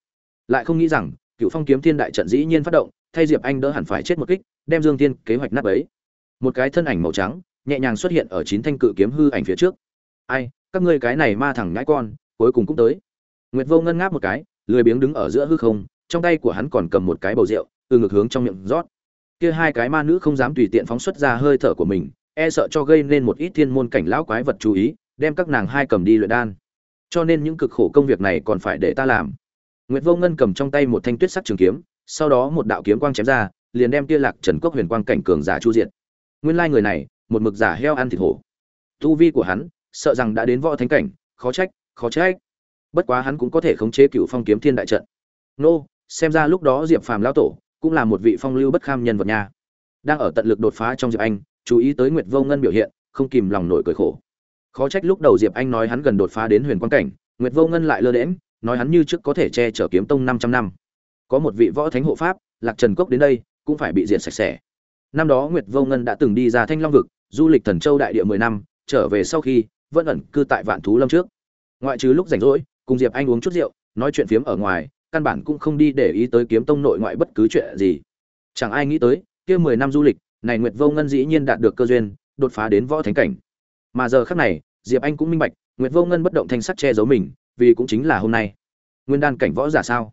Lại không nghĩ rằng cựu phong kiếm thiên đại trận dĩ nhiên phát động, thay diệp anh đỡ hẳn phải chết một kích, đem dương tiên kế hoạch nát ấy một cái thân ảnh màu trắng, nhẹ nhàng xuất hiện ở chín thanh cự kiếm hư ảnh phía trước. Ai, các ngươi cái này ma thẳng ngãi con, cuối cùng cũng tới. Nguyệt vô ngân ngáp một cái, lười biếng đứng ở giữa hư không, trong tay của hắn còn cầm một cái bầu rượu, từ ngược hướng trong miệng rót. Kia hai cái ma nữ không dám tùy tiện phóng xuất ra hơi thở của mình e sợ cho gây nên một ít thiên môn cảnh lão quái vật chú ý, đem các nàng hai cầm đi luyện đan. Cho nên những cực khổ công việc này còn phải để ta làm nguyệt vô ngân cầm trong tay một thanh tuyết sắc trường kiếm sau đó một đạo kiếm quang chém ra liền đem kia lạc trần cốc huyền quang cảnh cường giả chu diện nguyên lai người này một mực giả heo ăn thịt hổ. Tu vi của hắn sợ rằng đã đến võ thánh cảnh khó trách khó trách. Bất quá hắn cũng có thể khống chế cửu phong kiếm thiên đại trận. Nô xem ra lúc đó diệp phàm lão tổ cũng là một vị phong lưu bất kham nhân vật nha. Đang ở tận lực đột phá trong diệp anh chú ý tới nguyệt vô ngân biểu hiện không kìm lòng nổi cười khổ. Khó trách lúc đầu diệp anh nói hắn gần đột phá đến huyền quan cảnh nguyệt vô ngân lại lơ đễnh, nói hắn như trước có thể che chở kiếm tông 500 năm. Có một vị võ thánh hộ pháp, lạc trần cốc đến đây, cũng phải bị diệt sạch sẽ. Năm đó nguyệt vô ngân đã từng đi ra thanh long vực, du lịch thần châu đại địa mười năm, trở về sau khi, vẫn ẩn cư tại vạn thú lâm trước. Ngoại trừ lúc rảnh rỗi, cùng diệp anh uống chút rượu, nói chuyện phiếm ở ngoài, căn bản cũng không đi để ý tới kiếm tông nội ngoại bất cứ chuyện gì. Chẳng ai nghĩ tới, kia mười năm du lịch, này nguyệt vô ngân dĩ nhiên đạt được cơ duyên, đột phá đến võ thánh cảnh. Mà giờ khắc này, diệp anh cũng minh bạch, nguyệt vô ngân bất động thanh sắc che giấu mình vì cũng chính là hôm nay. Nguyên đan cảnh võ giả sao?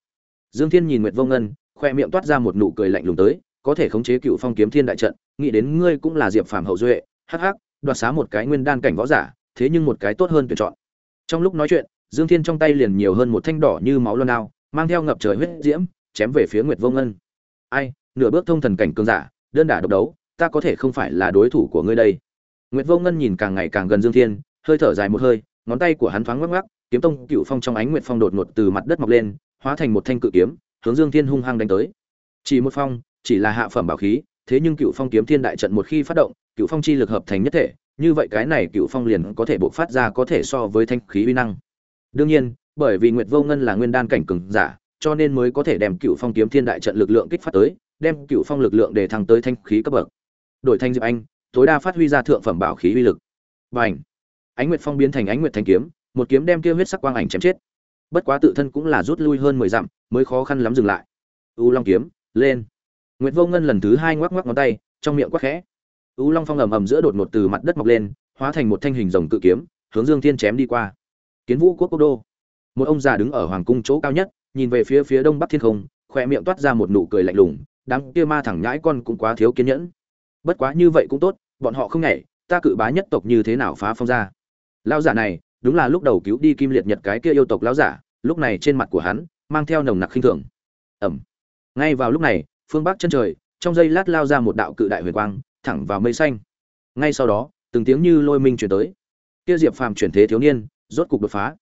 Dương thiên nhìn nguyệt vô ngân, khoe miệng toát ra một nụ cười lạnh lùng tới, có thể khống chế cựu phong kiếm thiên đại trận, nghĩ đến ngươi cũng là diệp phàm hậu duệ, hắc hắc, đoạt xá một cái nguyên đan cảnh võ giả, thế nhưng một cái tốt hơn tuyển chọn. Trong lúc nói chuyện, dương thiên trong tay liền nhiều hơn một thanh đỏ như máu loan đao, mang theo ngập trời huyết diễm, chém về phía nguyệt vô ngân. Ai, nửa bước thông thần cảnh cường giả, đơn đả độc đấu, ta có thể không phải là đối thủ của ngươi đây. Nguyệt vô ngân nhìn càng ngày càng gần dương thiên, hơi thở dài một hơi, ngón tay của hắn thoáng ngoắc ngoắc kiếm tông cựu phong trong ánh nguyệt phong đột ngột từ mặt đất mọc lên, hóa thành một thanh cự kiếm, hướng dương thiên hung hăng đánh tới. Chỉ một phong, chỉ là hạ phẩm bảo khí, thế nhưng cựu phong kiếm thiên đại trận một khi phát động, cựu phong chi lực hợp thành nhất thể, như vậy cái này cựu phong liền có thể bộc phát ra có thể so với thanh khí uy năng. Đương nhiên, bởi vì nguyệt vô ngân là nguyên đan cảnh cường giả, cho nên mới có thể đem cựu phong kiếm thiên đại trận lực lượng kích phát tới, đem cựu phong lực lượng để thăng tới thanh khí cấp bậc. Đổi thanh diệp anh, tối đa phát huy ra thượng phẩm bảo khí uy lực. Và ảnh ánh nguyệt phong biến thành ánh nguyệt thanh kiếm một kiếm đem kia huyết sắc quang ảnh chém chết. Bất quá tự thân cũng là rút lui hơn mười dặm, mới khó khăn lắm dừng lại. U long kiếm, lên. Nguyệt vô ngân lần thứ hai ngoắc ngoắc ngón tay, trong miệng quắc khẽ. U long phong ầm ầm giữa đột ngột từ mặt đất mọc lên, hóa thành một thanh hình rồng cự kiếm, hướng dương thiên chém đi qua. Kiến vũ quốc quốc đô. Một ông già đứng ở hoàng cung chỗ cao nhất, nhìn về phía phía đông bắc thiên không khoe miệng toát ra một nụ cười lạnh lùng, đám kia ma thẳng nhãi con cũng quá thiếu kiên nhẫn. Bất quá như vậy cũng tốt, bọn họ không nhảy, ta cự bá nhất tộc như thế nào phá phong ra. Lao giả này đúng là lúc đầu cứu đi kim liệt nhật cái kia yêu tộc lão giả, lúc này trên mặt của hắn mang theo nồng nặc khinh thường. Ẩm. Ngay vào lúc này, phương bắc chân trời, trong giây lát lao ra một đạo cự đại huyền quang, thẳng vào mây xanh. Ngay sau đó, từng tiếng như lôi minh chuyển tới. Kia diệp phàm chuyển thế thiếu niên, rốt cục đột phá.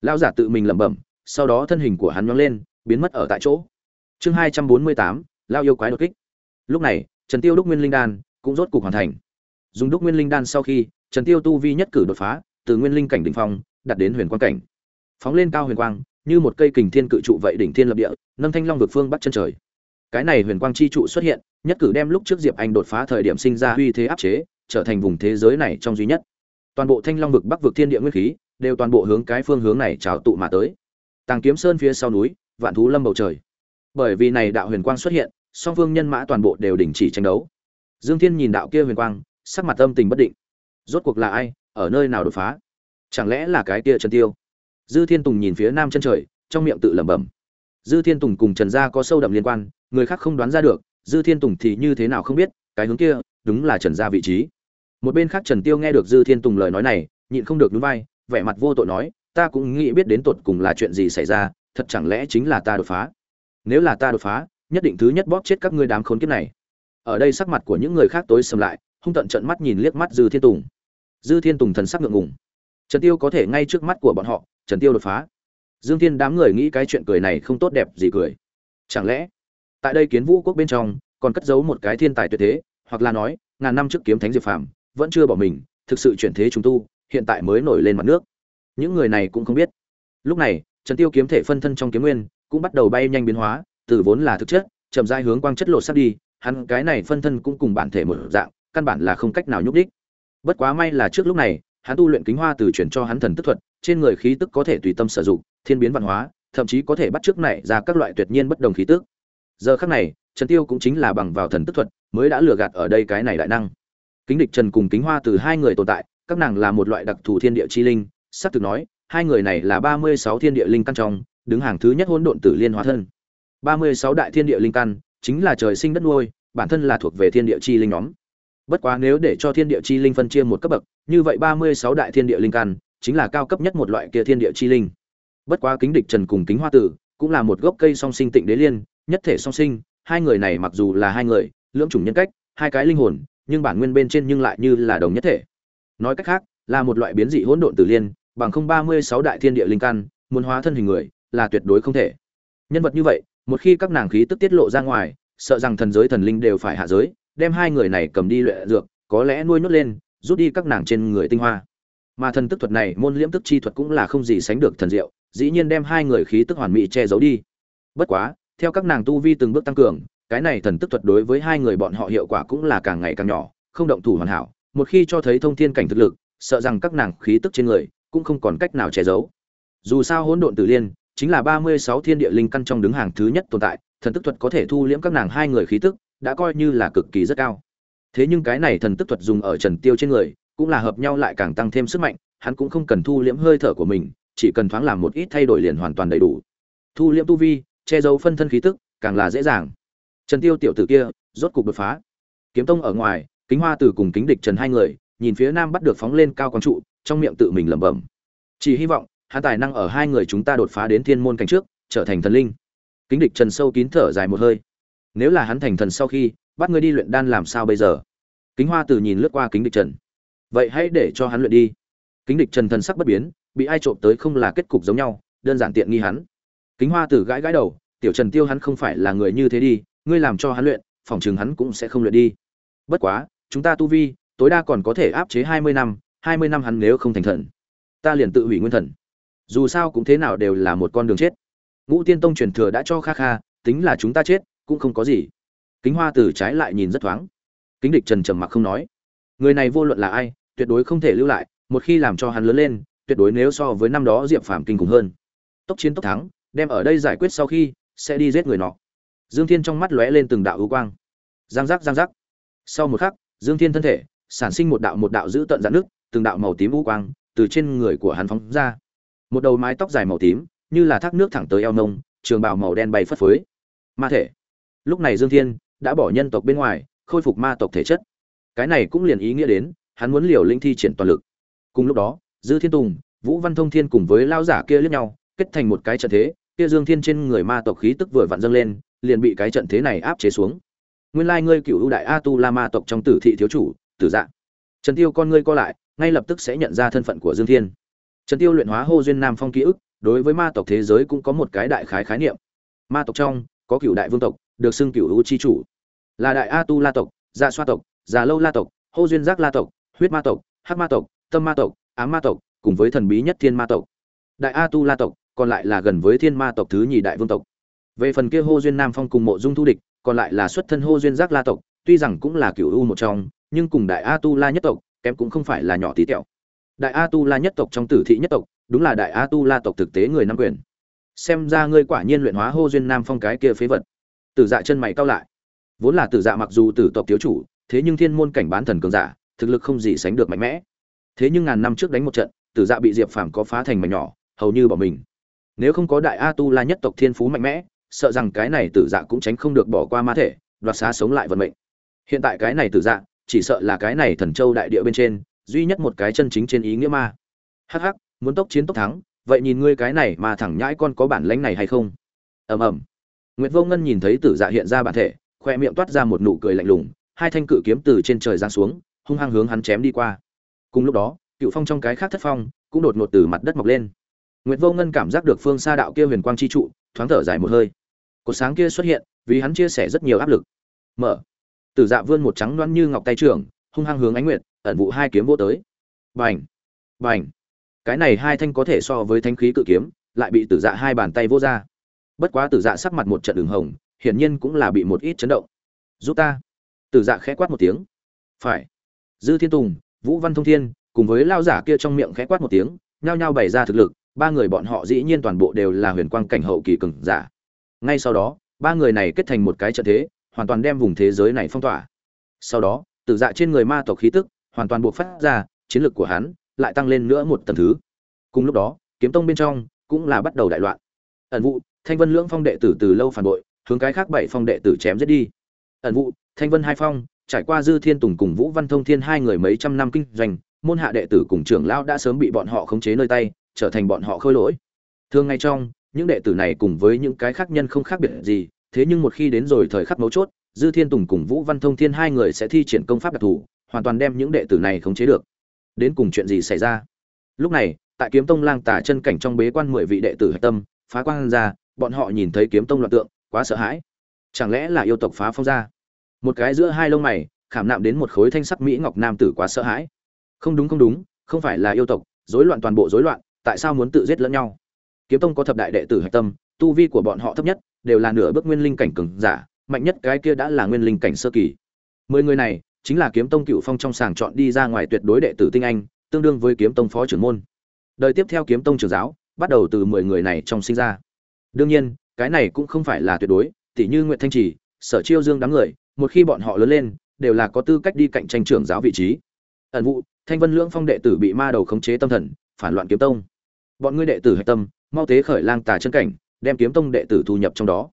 Lão giả tự mình lẩm bẩm, sau đó thân hình của hắn nhóng lên, biến mất ở tại chỗ. Chương hai trăm bốn mươi tám, lao yêu quái đột kích. Lúc này, trần tiêu đúc nguyên linh đan cũng rốt cục hoàn thành. Dùng đúc nguyên linh đan sau khi, trần tiêu tu vi nhất cử đột phá từ nguyên linh cảnh đỉnh phong đạt đến huyền quang cảnh. Phóng lên cao huyền quang, như một cây kình thiên cự trụ vậy đỉnh thiên lập địa, nâng thanh long vực phương bắt chân trời. Cái này huyền quang chi trụ xuất hiện, nhất cử đem lúc trước diệp anh đột phá thời điểm sinh ra uy thế áp chế, trở thành vùng thế giới này trong duy nhất. Toàn bộ thanh long vực bắc vực thiên địa nguyên khí, đều toàn bộ hướng cái phương hướng này trào tụ mà tới. Tàng kiếm sơn phía sau núi, vạn thú lâm bầu trời. Bởi vì này đạo huyền quang xuất hiện, song phương nhân mã toàn bộ đều đình chỉ tranh đấu. Dương thiên nhìn đạo kia huyền quang, sắc mặt âm tình bất định. Rốt cuộc là ai? Ở nơi nào đột phá? Chẳng lẽ là cái kia trần tiêu? Dư thiên tùng nhìn phía nam chân trời, trong miệng tự lẩm bẩm. Dư thiên tùng cùng trần gia có sâu đậm liên quan, người khác không đoán ra được, dư thiên tùng thì như thế nào không biết, cái hướng kia, đúng là trần gia vị trí. Một bên khác trần tiêu nghe được dư thiên tùng lời nói này, nhịn không được núi vai, vẻ mặt vô tội nói, ta cũng nghĩ biết đến tột cùng là chuyện gì xảy ra, thật chẳng lẽ chính là ta đột phá? Nếu là ta đột phá, nhất định thứ nhất bóp chết các ngươi đám khốn kiếp này. Ở đây sắc mặt của những người khác tối sầm lại, hung tận trận mắt nhìn liếc mắt dư thiên tùng dư thiên tùng thần sắc ngượng ngùng. Trần tiêu có thể ngay trước mắt của bọn họ, trần tiêu đột phá. Dương thiên đám người nghĩ cái chuyện cười này không tốt đẹp gì cười. Chẳng lẽ, tại đây kiến vũ quốc bên trong, còn cất giấu một cái thiên tài tuyệt thế, hoặc là nói, ngàn năm trước kiếm thánh diệp phàm vẫn chưa bỏ mình, thực sự chuyển thế chúng tu, hiện tại mới nổi lên mặt nước. Những người này cũng không biết. Lúc này, trần tiêu kiếm thể phân thân trong kiếm nguyên, cũng bắt đầu bay nhanh biến hóa, từ vốn là thực chất, chậm rãi hướng quang chất lột sắp đi, hắn cái này phân thân cũng cùng bản thể một dạng, căn bản là không cách nào nhúc đích bất quá may là trước lúc này, hắn tu luyện kính hoa từ chuyển cho hắn thần tức thuật, trên người khí tức có thể tùy tâm sử dụng, thiên biến văn hóa, thậm chí có thể bắt trước này ra các loại tuyệt nhiên bất đồng khí tức. Giờ khắc này, trần tiêu cũng chính là bằng vào thần tức thuật mới đã lừa gạt ở đây cái này đại năng. Kính địch trần cùng kính hoa từ hai người tồn tại, các nàng là một loại đặc thù thiên địa chi linh, sắp thực nói, hai người này là ba mươi sáu thiên địa linh căn trong, đứng hàng thứ nhất hỗn độn tử liên hóa thân. Ba mươi sáu đại thiên địa linh căn, chính là trời sinh đất nuôi, bản thân là thuộc về thiên địa chi linh nhóm bất quá nếu để cho thiên địa chi linh phân chia một cấp bậc, như vậy ba mươi sáu đại thiên địa linh căn chính là cao cấp nhất một loại kia thiên địa chi linh. Bất quá kính địch trần cùng kính hoa tử cũng là một gốc cây song sinh tịnh đế liên, nhất thể song sinh, hai người này mặc dù là hai người, lưỡng chủng nhân cách, hai cái linh hồn, nhưng bản nguyên bên trên nhưng lại như là đồng nhất thể. Nói cách khác, là một loại biến dị hỗn độn tử liên, bằng không ba mươi sáu đại thiên địa linh căn, muốn hóa thân hình người, là tuyệt đối không thể. Nhân vật như vậy, một khi các nàng khí tức tiết lộ ra ngoài, sợ rằng thần giới thần linh đều phải hạ giới đem hai người này cầm đi luyện dược, có lẽ nuôi nốt lên, rút đi các nàng trên người tinh hoa. Mà thần tức thuật này, môn liễm tức chi thuật cũng là không gì sánh được thần diệu, dĩ nhiên đem hai người khí tức hoàn mỹ che giấu đi. Bất quá, theo các nàng tu vi từng bước tăng cường, cái này thần tức thuật đối với hai người bọn họ hiệu quả cũng là càng ngày càng nhỏ, không động thủ hoàn hảo, một khi cho thấy thông thiên cảnh thực lực, sợ rằng các nàng khí tức trên người cũng không còn cách nào che giấu. Dù sao hỗn độn tử liên chính là ba mươi sáu thiên địa linh căn trong đứng hàng thứ nhất tồn tại, thần tức thuật có thể thu liễm các nàng hai người khí tức đã coi như là cực kỳ rất cao. Thế nhưng cái này thần tức thuật dùng ở trần tiêu trên người, cũng là hợp nhau lại càng tăng thêm sức mạnh, hắn cũng không cần thu liễm hơi thở của mình, chỉ cần thoáng làm một ít thay đổi liền hoàn toàn đầy đủ. Thu liễm tu vi, che giấu phân thân khí tức, càng là dễ dàng. Trần tiêu tiểu tử kia, rốt cục đột phá. Kiếm tông ở ngoài, kính hoa từ cùng kính địch trần hai người, nhìn phía nam bắt được phóng lên cao quang trụ, trong miệng tự mình lẩm bẩm. Chỉ hy vọng, hắn tài năng ở hai người chúng ta đột phá đến thiên môn cảnh trước, trở thành thần linh. Kính địch trần sâu kín thở dài một hơi nếu là hắn thành thần sau khi, bắt ngươi đi luyện đan làm sao bây giờ? Kính hoa từ nhìn lướt qua kính địch trần. Vậy hãy để cho hắn luyện đi. Kính địch trần thần sắc bất biến, bị ai trộm tới không là kết cục giống nhau, đơn giản tiện nghi hắn. Kính hoa tử gãi gãi đầu, tiểu trần tiêu hắn không phải là người như thế đi, ngươi làm cho hắn luyện, phòng chừng hắn cũng sẽ không luyện đi. Bất quá, chúng ta tu vi, tối đa còn có thể áp chế hai mươi năm, hai mươi năm hắn nếu không thành thần, ta liền tự hủy nguyên thần. Dù sao cũng thế nào đều là một con đường chết. Ngũ tiên tông truyền thừa đã cho kha kha, tính là chúng ta chết cũng không có gì. Kính hoa từ trái lại nhìn rất thoáng. Kính địch trần trầm mặc không nói. Người này vô luận là ai, tuyệt đối không thể lưu lại, một khi làm cho hắn lớn lên, tuyệt đối nếu so với năm đó diệp phàm kinh khủng hơn. Tốc chiến tốc thắng, đem ở đây giải quyết sau khi, sẽ đi giết người nọ. Dương thiên trong mắt lóe lên từng đạo ưu quang. Giang giác giang giác. Sau một khắc, dương thiên thân thể, sản sinh một đạo một đạo giữ tận dạn nước từng đạo màu tím ưu quang từ trên người của hắn phóng ra. Một đầu mái tóc dài màu tím, như là thác nước thẳng tới eo nông, trường bào màu đen bay phất phới. Ma thể lúc này dương thiên đã bỏ nhân tộc bên ngoài, khôi phục ma tộc thể chất. Cái này cũng liền ý nghĩa đến, hắn muốn liều linh thi triển toàn lực. Cùng lúc đó, dư thiên tùng, vũ văn thông thiên cùng với lao giả kia liếc nhau, kết thành một cái trận thế, kia dương thiên trên người ma tộc khí tức vừa vặn dâng lên, liền bị cái trận thế này áp chế xuống. Nguyên lai ngươi cựu ưu đại a tu la ma tộc trong tử thị thiếu chủ, tử dạ. Trần tiêu con ngươi co lại, ngay lập tức sẽ nhận ra thân phận của dương thiên. Trần tiêu luyện hóa hô duyên nam phong ký ức, đối với ma tộc thế giới cũng có một cái đại khái khái niệm. Ma tộc trong có cựu đại vương tộc được xưng cựu ưu chi chủ. Là đại a tu la tộc dạ xoa tộc già lâu la tộc, hô duyên giác la tộc, huyết ma tộc, hắc ma tộc, tâm ma tộc, ám ma tộc, cùng với thần bí nhất thiên ma tộc. Đại a tu la tộc còn lại là gần với thiên ma tộc thứ nhì đại vương tộc. Về phần kia hô duyên nam phong cùng mộ dung thu địch, còn lại là xuất thân hô duyên giác la tộc, tuy rằng cũng là cựu u một trong, nhưng cùng đại a tu la nhất tộc, kém cũng không phải là nhỏ tí tẹo. Đại a tu la nhất tộc trong tử thị nhất tộc, đúng là đại a tu la tộc thực tế người nam quyền. Xem ra ngươi quả nhiên luyện hóa hô duyên nam phong cái kia phế vật tử dạ chân mày cao lại. Vốn là tử dạ mặc dù tử tộc thiếu chủ, thế nhưng thiên môn cảnh bán thần cường giả, thực lực không gì sánh được mạnh mẽ. Thế nhưng ngàn năm trước đánh một trận, tử dạ bị diệp phàm có phá thành mảnh nhỏ, hầu như bỏ mình. Nếu không có đại a tu la nhất tộc thiên phú mạnh mẽ, sợ rằng cái này tử dạ cũng tránh không được bỏ qua ma thể, đoạt xá sống lại vận mệnh. Hiện tại cái này tử dạ chỉ sợ là cái này thần châu đại địa bên trên, duy nhất một cái chân chính trên ý nghĩa ma. Hắc hắc, muốn tốc chiến tốc thắng, vậy nhìn ngươi cái này mà thẳng nhãi con có bản lãnh này hay không? Ầm ầm. Nguyệt Vô Ngân nhìn thấy Tử Dạ hiện ra bản thể, khoe miệng toát ra một nụ cười lạnh lùng, hai thanh cự kiếm từ trên trời giáng xuống, hung hăng hướng hắn chém đi qua. Cùng lúc đó, Cựu Phong trong cái khác thất phong cũng đột ngột từ mặt đất mọc lên. Nguyệt Vô Ngân cảm giác được phương xa đạo kia huyền quang chi trụ, thoáng thở dài một hơi. Cột sáng kia xuất hiện, vì hắn chia sẻ rất nhiều áp lực. Mở. Tử Dạ vươn một trắng loáng như ngọc tay trưởng, hung hăng hướng ánh nguyệt, ẩn vụ hai kiếm vô tới. Bành! Bành! Cái này hai thanh có thể so với thanh khí cự kiếm, lại bị Tử Dạ hai bàn tay vô ra. Bất quá Tử Dạ sắc mặt một trận đường hồng, hiển nhiên cũng là bị một ít chấn động. "Giúp ta!" Tử Dạ khẽ quát một tiếng. "Phải." Dư Thiên Tùng, Vũ Văn Thông Thiên, cùng với lao giả kia trong miệng khẽ quát một tiếng, nhao nhao bày ra thực lực, ba người bọn họ dĩ nhiên toàn bộ đều là huyền quang cảnh hậu kỳ cường giả. Ngay sau đó, ba người này kết thành một cái trận thế, hoàn toàn đem vùng thế giới này phong tỏa. Sau đó, tử dạ trên người ma tộc khí tức hoàn toàn buộc phát ra, chiến lược của hắn lại tăng lên nữa một tầng thứ. Cùng lúc đó, kiếm tông bên trong cũng là bắt đầu đại loạn. Ẩn vụ, Thanh Vân lưỡng phong đệ tử từ lâu phản bội, hướng cái khác bảy phong đệ tử chém giết đi. Ẩn vụ, Thanh Vân hai phong, trải qua Dư Thiên Tùng cùng Vũ Văn Thông Thiên hai người mấy trăm năm kinh doanh, môn hạ đệ tử cùng trưởng lão đã sớm bị bọn họ khống chế nơi tay, trở thành bọn họ khôi lỗi. Thường ngày trong, những đệ tử này cùng với những cái khác nhân không khác biệt gì, thế nhưng một khi đến rồi thời khắc mấu chốt, Dư Thiên Tùng cùng Vũ Văn Thông Thiên hai người sẽ thi triển công pháp đặc thù, hoàn toàn đem những đệ tử này khống chế được. Đến cùng chuyện gì xảy ra? Lúc này, tại Kiếm Tông Lang Tả chân cảnh trong bế quan mười vị đệ tử hạch tâm, phá quan ra, bọn họ nhìn thấy kiếm tông loạn tượng, quá sợ hãi. Chẳng lẽ là yêu tộc phá phong ra một cái giữa hai lông mày, khảm nạm đến một khối thanh sắc mỹ ngọc nam tử quá sợ hãi. Không đúng không đúng, không phải là yêu tộc, rối loạn toàn bộ rối loạn, tại sao muốn tự giết lẫn nhau? Kiếm tông có thập đại đệ tử hạch tâm, tu vi của bọn họ thấp nhất, đều là nửa bước nguyên linh cảnh cường giả, mạnh nhất cái kia đã là nguyên linh cảnh sơ kỳ. Mười người này, chính là kiếm tông cựu phong trong sàng chọn đi ra ngoài tuyệt đối đệ tử tinh anh, tương đương với kiếm tông phó trưởng môn. Đời tiếp theo kiếm tông trưởng giáo, bắt đầu từ mười người này trong sinh ra đương nhiên, cái này cũng không phải là tuyệt đối, tỉ như nguyễn thanh trì, sở chiêu dương đám người, một khi bọn họ lớn lên, đều là có tư cách đi cạnh tranh trưởng giáo vị trí. Ẩn vụ thanh vân lưỡng phong đệ tử bị ma đầu khống chế tâm thần, phản loạn kiếm tông. Bọn ngươi đệ tử hạch tâm, mau tế khởi lang tà chân cảnh, đem kiếm tông đệ tử thu nhập trong đó.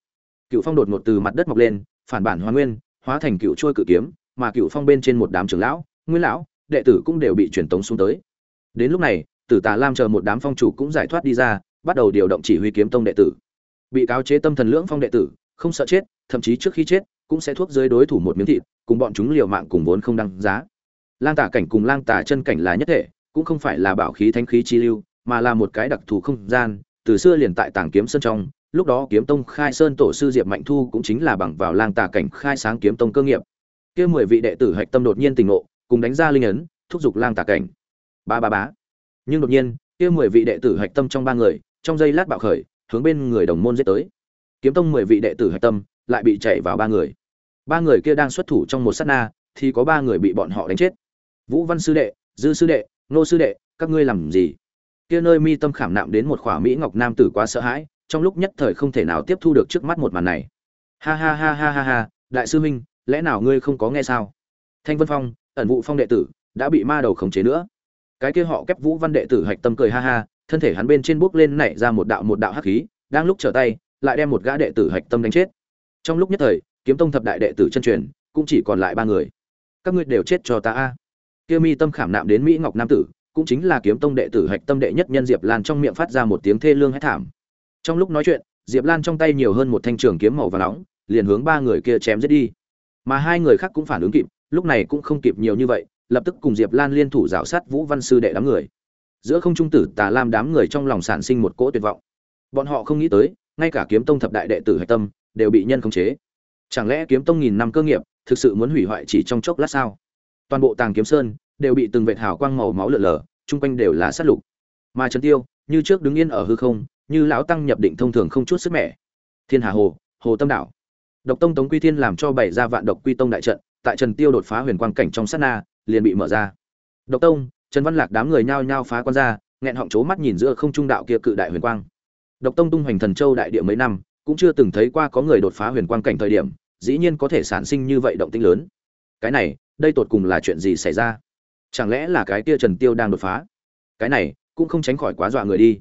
Cựu phong đột ngột từ mặt đất mọc lên, phản bản hóa nguyên, hóa thành cựu trôi cự kiếm, mà cựu phong bên trên một đám trưởng lão, nguyên lão, đệ tử cũng đều bị truyền tống xuống tới. Đến lúc này, tử tà lam chờ một đám phong chủ cũng giải thoát đi ra, bắt đầu điều động chỉ huy kiếm tông đệ tử bị cáo chế tâm thần lưỡng phong đệ tử, không sợ chết, thậm chí trước khi chết, cũng sẽ thuốc dưới đối thủ một miếng thịt, cùng bọn chúng liều mạng cùng vốn không đăng giá. Lang tả cảnh cùng lang tả chân cảnh là nhất thể, cũng không phải là bảo khí thánh khí chi lưu, mà là một cái đặc thù không gian. Từ xưa liền tại tàng kiếm sơn trong, lúc đó kiếm tông khai sơn tổ sư diệp mạnh thu cũng chính là bằng vào lang tà cảnh khai sáng kiếm tông cơ nghiệp. Kia mười vị đệ tử hạch tâm đột nhiên tình ngộ, cùng đánh ra linh ấn, thúc giục lang tà cảnh. Ba ba bá nhưng đột nhiên, kia mười vị đệ tử hạch tâm trong ba người, trong giây lát bạo khởi hướng bên người đồng môn giết tới. Kiếm tông mười vị đệ tử hạch tâm lại bị chạy vào ba người. Ba người kia đang xuất thủ trong một sát na, thì có ba người bị bọn họ đánh chết. Vũ văn sư đệ, dư sư đệ, nô sư đệ, các ngươi làm gì? Kia nơi mi tâm khảm nạm đến một khỏa mỹ ngọc nam tử quá sợ hãi, trong lúc nhất thời không thể nào tiếp thu được trước mắt một màn này. Ha ha ha ha ha ha, đại sư huynh, lẽ nào ngươi không có nghe sao? Thanh vân phong, ẩn vụ phong đệ tử, đã bị ma đầu khống chế nữa. Cái kia họ kép vũ văn đệ tử hạch tâm cười ha ha thân thể hắn bên trên bước lên nảy ra một đạo một đạo hắc khí, đang lúc trở tay, lại đem một gã đệ tử hạch tâm đánh chết. Trong lúc nhất thời, kiếm tông thập đại đệ tử chân truyền, cũng chỉ còn lại ba người. Các ngươi đều chết cho ta a. Kia mi tâm khảm nạm đến mỹ ngọc nam tử, cũng chính là kiếm tông đệ tử hạch tâm đệ nhất nhân diệp lan trong miệng phát ra một tiếng thê lương hét thảm. Trong lúc nói chuyện, diệp lan trong tay nhiều hơn một thanh trường kiếm màu và nóng, liền hướng ba người kia chém giết đi. Mà hai người khác cũng phản ứng kịp, lúc này cũng không kịp nhiều như vậy, lập tức cùng diệp lan liên thủ rào sát vũ văn sư đệ đám người giữa không trung tử tà lam đám người trong lòng sản sinh một cỗ tuyệt vọng. Bọn họ không nghĩ tới, ngay cả kiếm tông thập đại đệ tử hạch tâm đều bị nhân khống chế. Chẳng lẽ kiếm tông nghìn năm cơ nghiệp, thực sự muốn hủy hoại chỉ trong chốc lát sao? Toàn bộ tàng kiếm sơn đều bị từng vệt hào quang màu máu lở lở chung quanh đều là sát lục. Mà trần tiêu, như trước đứng yên ở hư không, như lão tăng nhập định thông thường không chút sức mẻ. Thiên hà hồ hồ tâm đảo. Độc tông tống quy thiên làm cho bảy ra vạn độc quy tông đại trận, tại trần tiêu đột phá huyền quang cảnh trong sát na, liền bị mở ra. Độc tông trần văn lạc đám người nhao nhao phá quan ra, nghẹn họng chố mắt nhìn giữa không trung đạo kia cự đại huyền quang. Độc tông tung hoành thần châu đại địa mấy năm, cũng chưa từng thấy qua có người đột phá huyền quang cảnh thời điểm, dĩ nhiên có thể sản sinh như vậy động tĩnh lớn. Cái này, đây tột cùng là chuyện gì xảy ra? Chẳng lẽ là cái kia trần tiêu đang đột phá? Cái này, cũng không tránh khỏi quá dọa người đi.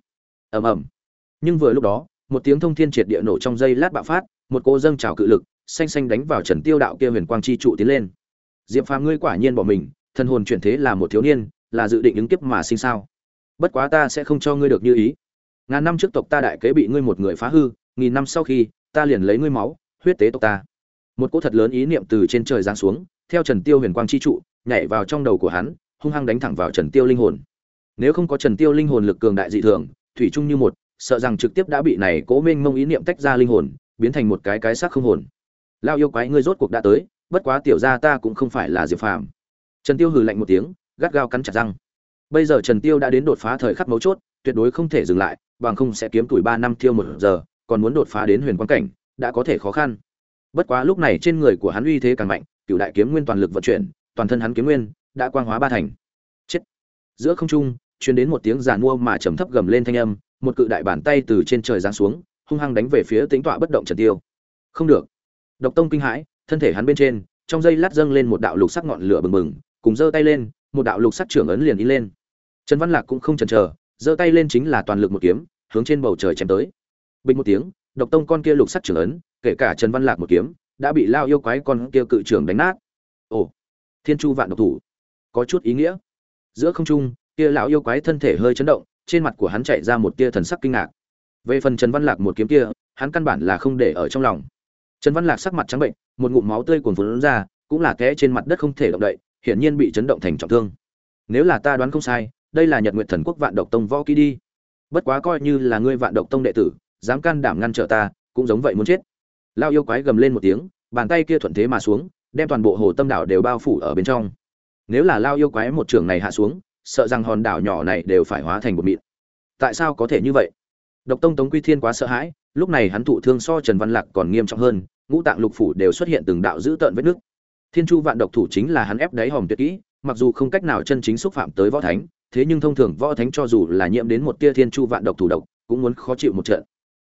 Ầm ầm. Nhưng vừa lúc đó, một tiếng thông thiên triệt địa nổ trong giây lát bạo phát, một cô dâng trào cự lực, xanh xanh đánh vào trần tiêu đạo kia huyền quang chi trụ tiến lên. Diệp phàm ngươi quả nhiên bỏ mình thân hồn chuyển thế là một thiếu niên là dự định ứng kiếp mà sinh sao? Bất quá ta sẽ không cho ngươi được như ý. Ngàn năm trước tộc ta đại kế bị ngươi một người phá hư, nghìn năm sau khi, ta liền lấy ngươi máu, huyết tế tộc ta. Một cỗ thật lớn ý niệm từ trên trời giáng xuống, theo trần tiêu huyền quang chi trụ, nhảy vào trong đầu của hắn, hung hăng đánh thẳng vào trần tiêu linh hồn. Nếu không có trần tiêu linh hồn lực cường đại dị thường, thủy chung như một, sợ rằng trực tiếp đã bị này cố minh mông ý niệm tách ra linh hồn, biến thành một cái cái xác không hồn. Lao yêu quái, ngươi rốt cuộc đã tới, bất quá tiểu gia ta cũng không phải là diệp phàm. Trần tiêu hừ lạnh một tiếng gắt gao cắn chặt răng. Bây giờ trần tiêu đã đến đột phá thời khắc mấu chốt, tuyệt đối không thể dừng lại, bằng không sẽ kiếm tuổi ba năm tiêu một giờ, còn muốn đột phá đến huyền quan cảnh, đã có thể khó khăn. Bất quá lúc này trên người của hắn uy thế càng mạnh cựu đại kiếm nguyên toàn lực vận chuyển, toàn thân hắn kiếm nguyên đã quang hóa ba thành. Chết. Giữa không trung, truyền đến một tiếng giàn mua mà trầm thấp gầm lên thanh âm, một cự đại bàn tay từ trên trời giáng xuống, hung hăng đánh về phía tính tọa bất động trần tiêu. Không được. Độc tông kinh hãi, thân thể hắn bên trên, trong dây lát dâng lên một đạo lục sắc ngọn lửa bừng bừng, cùng giơ tay lên một đạo lục sắc trưởng ấn liền đi lên. Trần văn lạc cũng không chần chờ, giơ tay lên chính là toàn lực một kiếm, hướng trên bầu trời chém tới. Bình một tiếng, độc tông con kia lục sắc trưởng ấn, kể cả trần văn lạc một kiếm, đã bị lao yêu quái con kia cự trưởng đánh nát. Ồ, thiên chu vạn độc thủ. Có chút ý nghĩa. Giữa không trung, kia lão yêu quái thân thể hơi chấn động, trên mặt của hắn chạy ra một tia thần sắc kinh ngạc. Về phần trần văn lạc một kiếm kia, hắn căn bản là không để ở trong lòng. Trần văn lạc sắc mặt trắng bệnh, một ngụm máu tươi cuồn cuộn ra, cũng là té trên mặt đất không thể động đậy hiển nhiên bị chấn động thành trọng thương. Nếu là ta đoán không sai, đây là nhật nguyện thần quốc vạn độc tông võ kỹ đi. Bất quá coi như là ngươi vạn độc tông đệ tử, dám can đảm ngăn trở ta, cũng giống vậy muốn chết. Lao yêu quái gầm lên một tiếng, bàn tay kia thuận thế mà xuống, đem toàn bộ hồ tâm đảo đều bao phủ ở bên trong. Nếu là lao yêu quái một trường này hạ xuống, sợ rằng hòn đảo nhỏ này đều phải hóa thành một mịn. Tại sao có thể như vậy? Độc tông tống quy thiên quá sợ hãi, lúc này hắn thụ thương so trần văn lạc còn nghiêm trọng hơn, ngũ tạng lục phủ đều xuất hiện từng đạo dữ tợn vết nước thiên chu vạn độc thủ chính là hắn ép đáy hòm tuyệt kỹ, mặc dù không cách nào chân chính xúc phạm tới võ thánh, thế nhưng thông thường võ thánh cho dù là nhiễm đến một tia thiên chu vạn độc thủ độc, cũng muốn khó chịu một trận.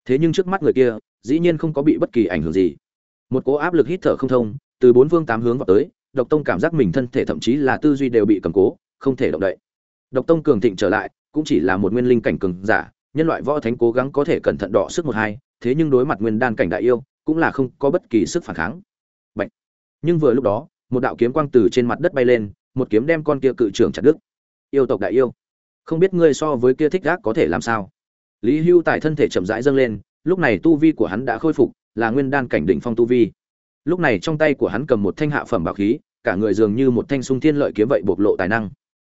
Thế nhưng trước mắt người kia, dĩ nhiên không có bị bất kỳ ảnh hưởng gì. Một cỗ áp lực hít thở không thông, từ bốn phương tám hướng vào tới, độc tông cảm giác mình thân thể thậm chí là tư duy đều bị cầm cố, không thể động đậy. Độc tông cường thịnh trở lại, cũng chỉ là một nguyên linh cảnh cường giả, nhân loại võ thánh cố gắng có thể cẩn thận đọ sức một hai, thế nhưng đối mặt nguyên đan cảnh đại yêu, cũng là không có bất kỳ sức phản kháng nhưng vừa lúc đó, một đạo kiếm quang từ trên mặt đất bay lên, một kiếm đem con kia cự trưởng chặt đứt. Yêu tộc đại yêu, không biết ngươi so với kia thích gác có thể làm sao? Lý hưu Tài thân thể chậm rãi dâng lên, lúc này tu vi của hắn đã khôi phục, là nguyên đan cảnh đỉnh phong tu vi. Lúc này trong tay của hắn cầm một thanh hạ phẩm bảo khí, cả người dường như một thanh sung thiên lợi kiếm vậy bộc lộ tài năng.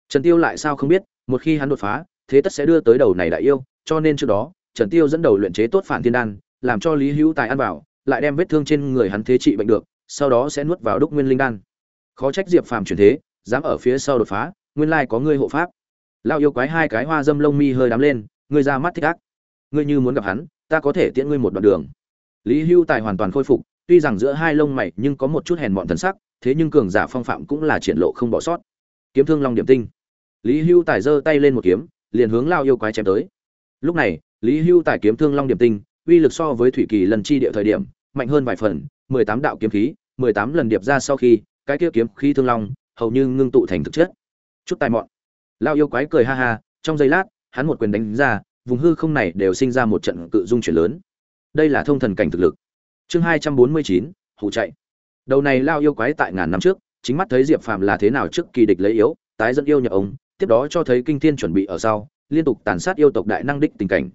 Trần tiêu lại sao không biết, một khi hắn đột phá, thế tất sẽ đưa tới đầu này đại yêu, cho nên trước đó, trần tiêu dẫn đầu luyện chế tốt phản thiên đan, làm cho lý hữu tài ăn vào, lại đem vết thương trên người hắn thế trị bệnh được sau đó sẽ nuốt vào đúc nguyên linh đan. Khó trách diệp phàm chuyển thế, dám ở phía sau đột phá, nguyên lai có ngươi hộ pháp. Lao yêu quái hai cái hoa dâm lông mi hơi đắm lên, ngươi ra mắt thích ác. Ngươi như muốn gặp hắn, ta có thể tiễn ngươi một đoạn đường. Lý hưu tài hoàn toàn khôi phục, tuy rằng giữa hai lông mày nhưng có một chút hèn mọn thần sắc, thế nhưng cường giả phong phạm cũng là triển lộ không bỏ sót. Kiếm thương long điểm tinh. Lý hưu tài giơ tay lên một kiếm, liền hướng lao yêu quái chém tới. Lúc này, lý hưu tài kiếm thương long điểm tinh, uy lực so với thủy kỳ lần chi địa thời điểm, mạnh hơn vài phần mười tám đạo kiếm khí, mười tám lần điệp ra sau khi, cái kia kiếm khí thương long, hầu như ngưng tụ thành thực chất. Chút tài mọn. Lao yêu quái cười ha ha, trong giây lát, hắn một quyền đánh ra, vùng hư không này đều sinh ra một trận cự dung chuyển lớn. Đây là thông thần cảnh thực lực. Chương hai trăm bốn mươi chín hụ chạy. Đầu này lao yêu quái tại ngàn năm trước, chính mắt thấy diệp phàm là thế nào trước kỳ địch lấy yếu, tái dẫn yêu nhập ống, tiếp đó cho thấy kinh thiên chuẩn bị ở sau, liên tục tàn sát yêu tộc đại năng đích tình cảnh.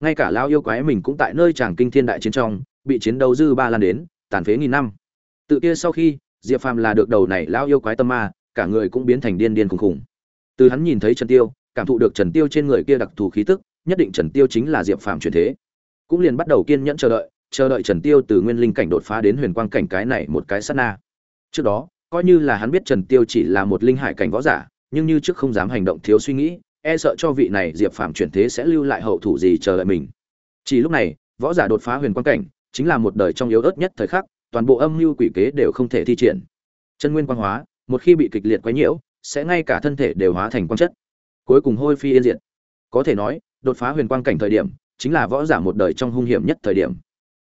Ngay cả lao yêu quái mình cũng tại nơi chàng kinh thiên đại chiến trong, bị chiến đấu dư ba lan đến tàn phế nghìn năm. Tự kia sau khi, diệp phàm là được đầu này lao yêu quái tâm ma, cả người cũng biến thành điên điên khùng khùng từ hắn nhìn thấy trần tiêu, cảm thụ được trần tiêu trên người kia đặc thù khí tức, nhất định trần tiêu chính là diệp phàm chuyển thế. Cũng liền bắt đầu kiên nhẫn chờ đợi chờ đợi trần tiêu từ nguyên linh cảnh đột phá đến huyền quang cảnh cái này một cái sát na. Trước đó, coi như là hắn biết trần tiêu chỉ là một linh hải cảnh võ giả, nhưng như trước không dám hành động thiếu suy nghĩ e sợ cho vị này diệp phàm chuyển thế sẽ lưu lại hậu thủ gì chờ đợi mình. Chỉ lúc này, võ giả đột phá huyền quang cảnh chính là một đời trong yếu ớt nhất thời khắc, toàn bộ âm mưu quỷ kế đều không thể thi triển. Chân nguyên quang hóa, một khi bị kịch liệt quấy nhiễu, sẽ ngay cả thân thể đều hóa thành quang chất. Cuối cùng hôi phi yên diệt. Có thể nói, đột phá huyền quang cảnh thời điểm, chính là võ giả một đời trong hung hiểm nhất thời điểm.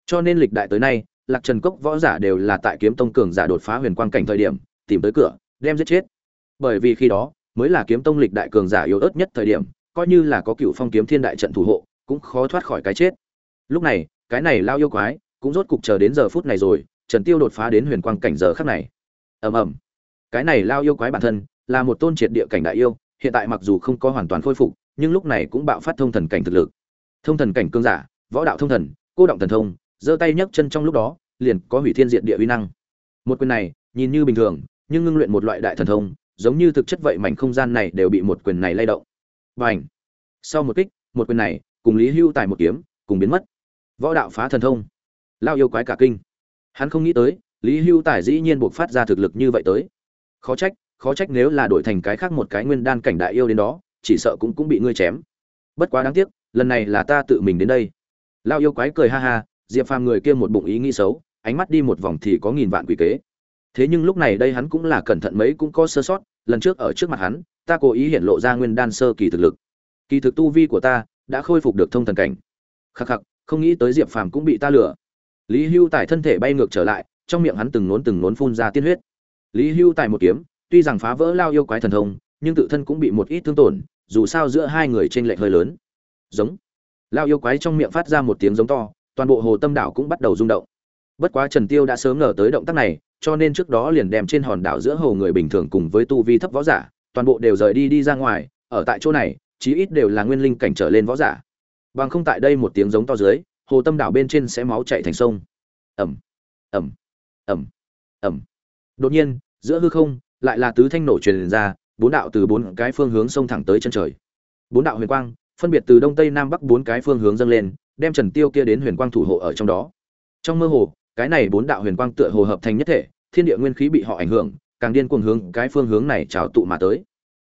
Cho nên lịch đại tới nay, lạc trần cốc võ giả đều là tại kiếm tông cường giả đột phá huyền quang cảnh thời điểm, tìm tới cửa, đem giết chết. Bởi vì khi đó, mới là kiếm tông lịch đại cường giả yếu ớt nhất thời điểm, coi như là có cựu phong kiếm thiên đại trận thủ hộ, cũng khó thoát khỏi cái chết. Lúc này cái này lao yêu quái, cũng rốt cục chờ đến giờ phút này rồi, trần tiêu đột phá đến huyền quang cảnh giờ khắc này. Ầm ầm. Cái này lao yêu quái bản thân, là một tôn triệt địa cảnh đại yêu, hiện tại mặc dù không có hoàn toàn khôi phục, nhưng lúc này cũng bạo phát thông thần cảnh thực lực. Thông thần cảnh cương giả, võ đạo thông thần, cô động thần thông, giơ tay nhấc chân trong lúc đó, liền có hủy thiên diện địa uy năng. Một quyền này, nhìn như bình thường, nhưng ngưng luyện một loại đại thần thông, giống như thực chất vậy mảnh không gian này đều bị một quyền này lay động. Và ảnh sau một kích, một quyền này, cùng lý hưu tài một kiếm, cùng biến mất võ đạo phá thần thông. Lao yêu quái cả kinh. Hắn không nghĩ tới, lý hưu tài dĩ nhiên buộc phát ra thực lực như vậy tới. Khó trách khó trách nếu là đổi thành cái khác một cái nguyên đan cảnh đại yêu đến đó, chỉ sợ cũng cũng bị ngươi chém. Bất quá đáng tiếc, lần này là ta tự mình đến đây. Lao yêu quái cười ha ha, diệp phàm người kia một bụng ý nghĩ xấu, ánh mắt đi một vòng thì có nghìn vạn quỷ kế. Thế nhưng lúc này đây hắn cũng là cẩn thận mấy cũng có sơ sót, lần trước ở trước mặt hắn, ta cố ý hiện lộ ra nguyên đan sơ kỳ thực lực. Kỳ thực tu vi của ta đã khôi phục được thông thần cảnh. Khắc khắc không nghĩ tới diệp phàm cũng bị ta lừa. Lý hưu tài thân thể bay ngược trở lại, trong miệng hắn từng nốn từng nốn phun ra tiên huyết. Lý hưu tài một kiếm, tuy rằng phá vỡ lao yêu quái thần thông, nhưng tự thân cũng bị một ít thương tổn, dù sao giữa hai người t r ê n lệch hơi lớn. Giống. Lao yêu quái trong miệng phát ra một tiếng giống to, toàn bộ hồ tâm đảo cũng bắt đầu rung động. Bất quá trần tiêu đã sớm ngờ tới động tác này, cho nên trước đó liền đem trên hòn đảo giữa hồ người bình thường cùng với tu vi thấp võ giả, toàn bộ đều rời đi đi ra ngoài, ở tại chỗ này, chí ít đều là nguyên linh cảnh trở lên võ giả bằng không tại đây một tiếng giống to dưới hồ tâm đảo bên trên sẽ máu chạy thành sông. Ẩm ẩm ẩm ẩm. Đột nhiên giữa hư không lại là tứ thanh nổ truyền ra, bốn đạo từ bốn cái phương hướng sông thẳng tới chân trời. Bốn đạo huyền quang, phân biệt từ đông tây nam bắc bốn cái phương hướng dâng lên, đem trần tiêu kia đến huyền quang thủ hộ ở trong đó. Trong mơ hồ cái này bốn đạo huyền quang tựa hồ hợp thành nhất thể thiên địa nguyên khí bị họ ảnh hưởng càng điên cuồng hướng cái phương hướng này trào tụ mà tới.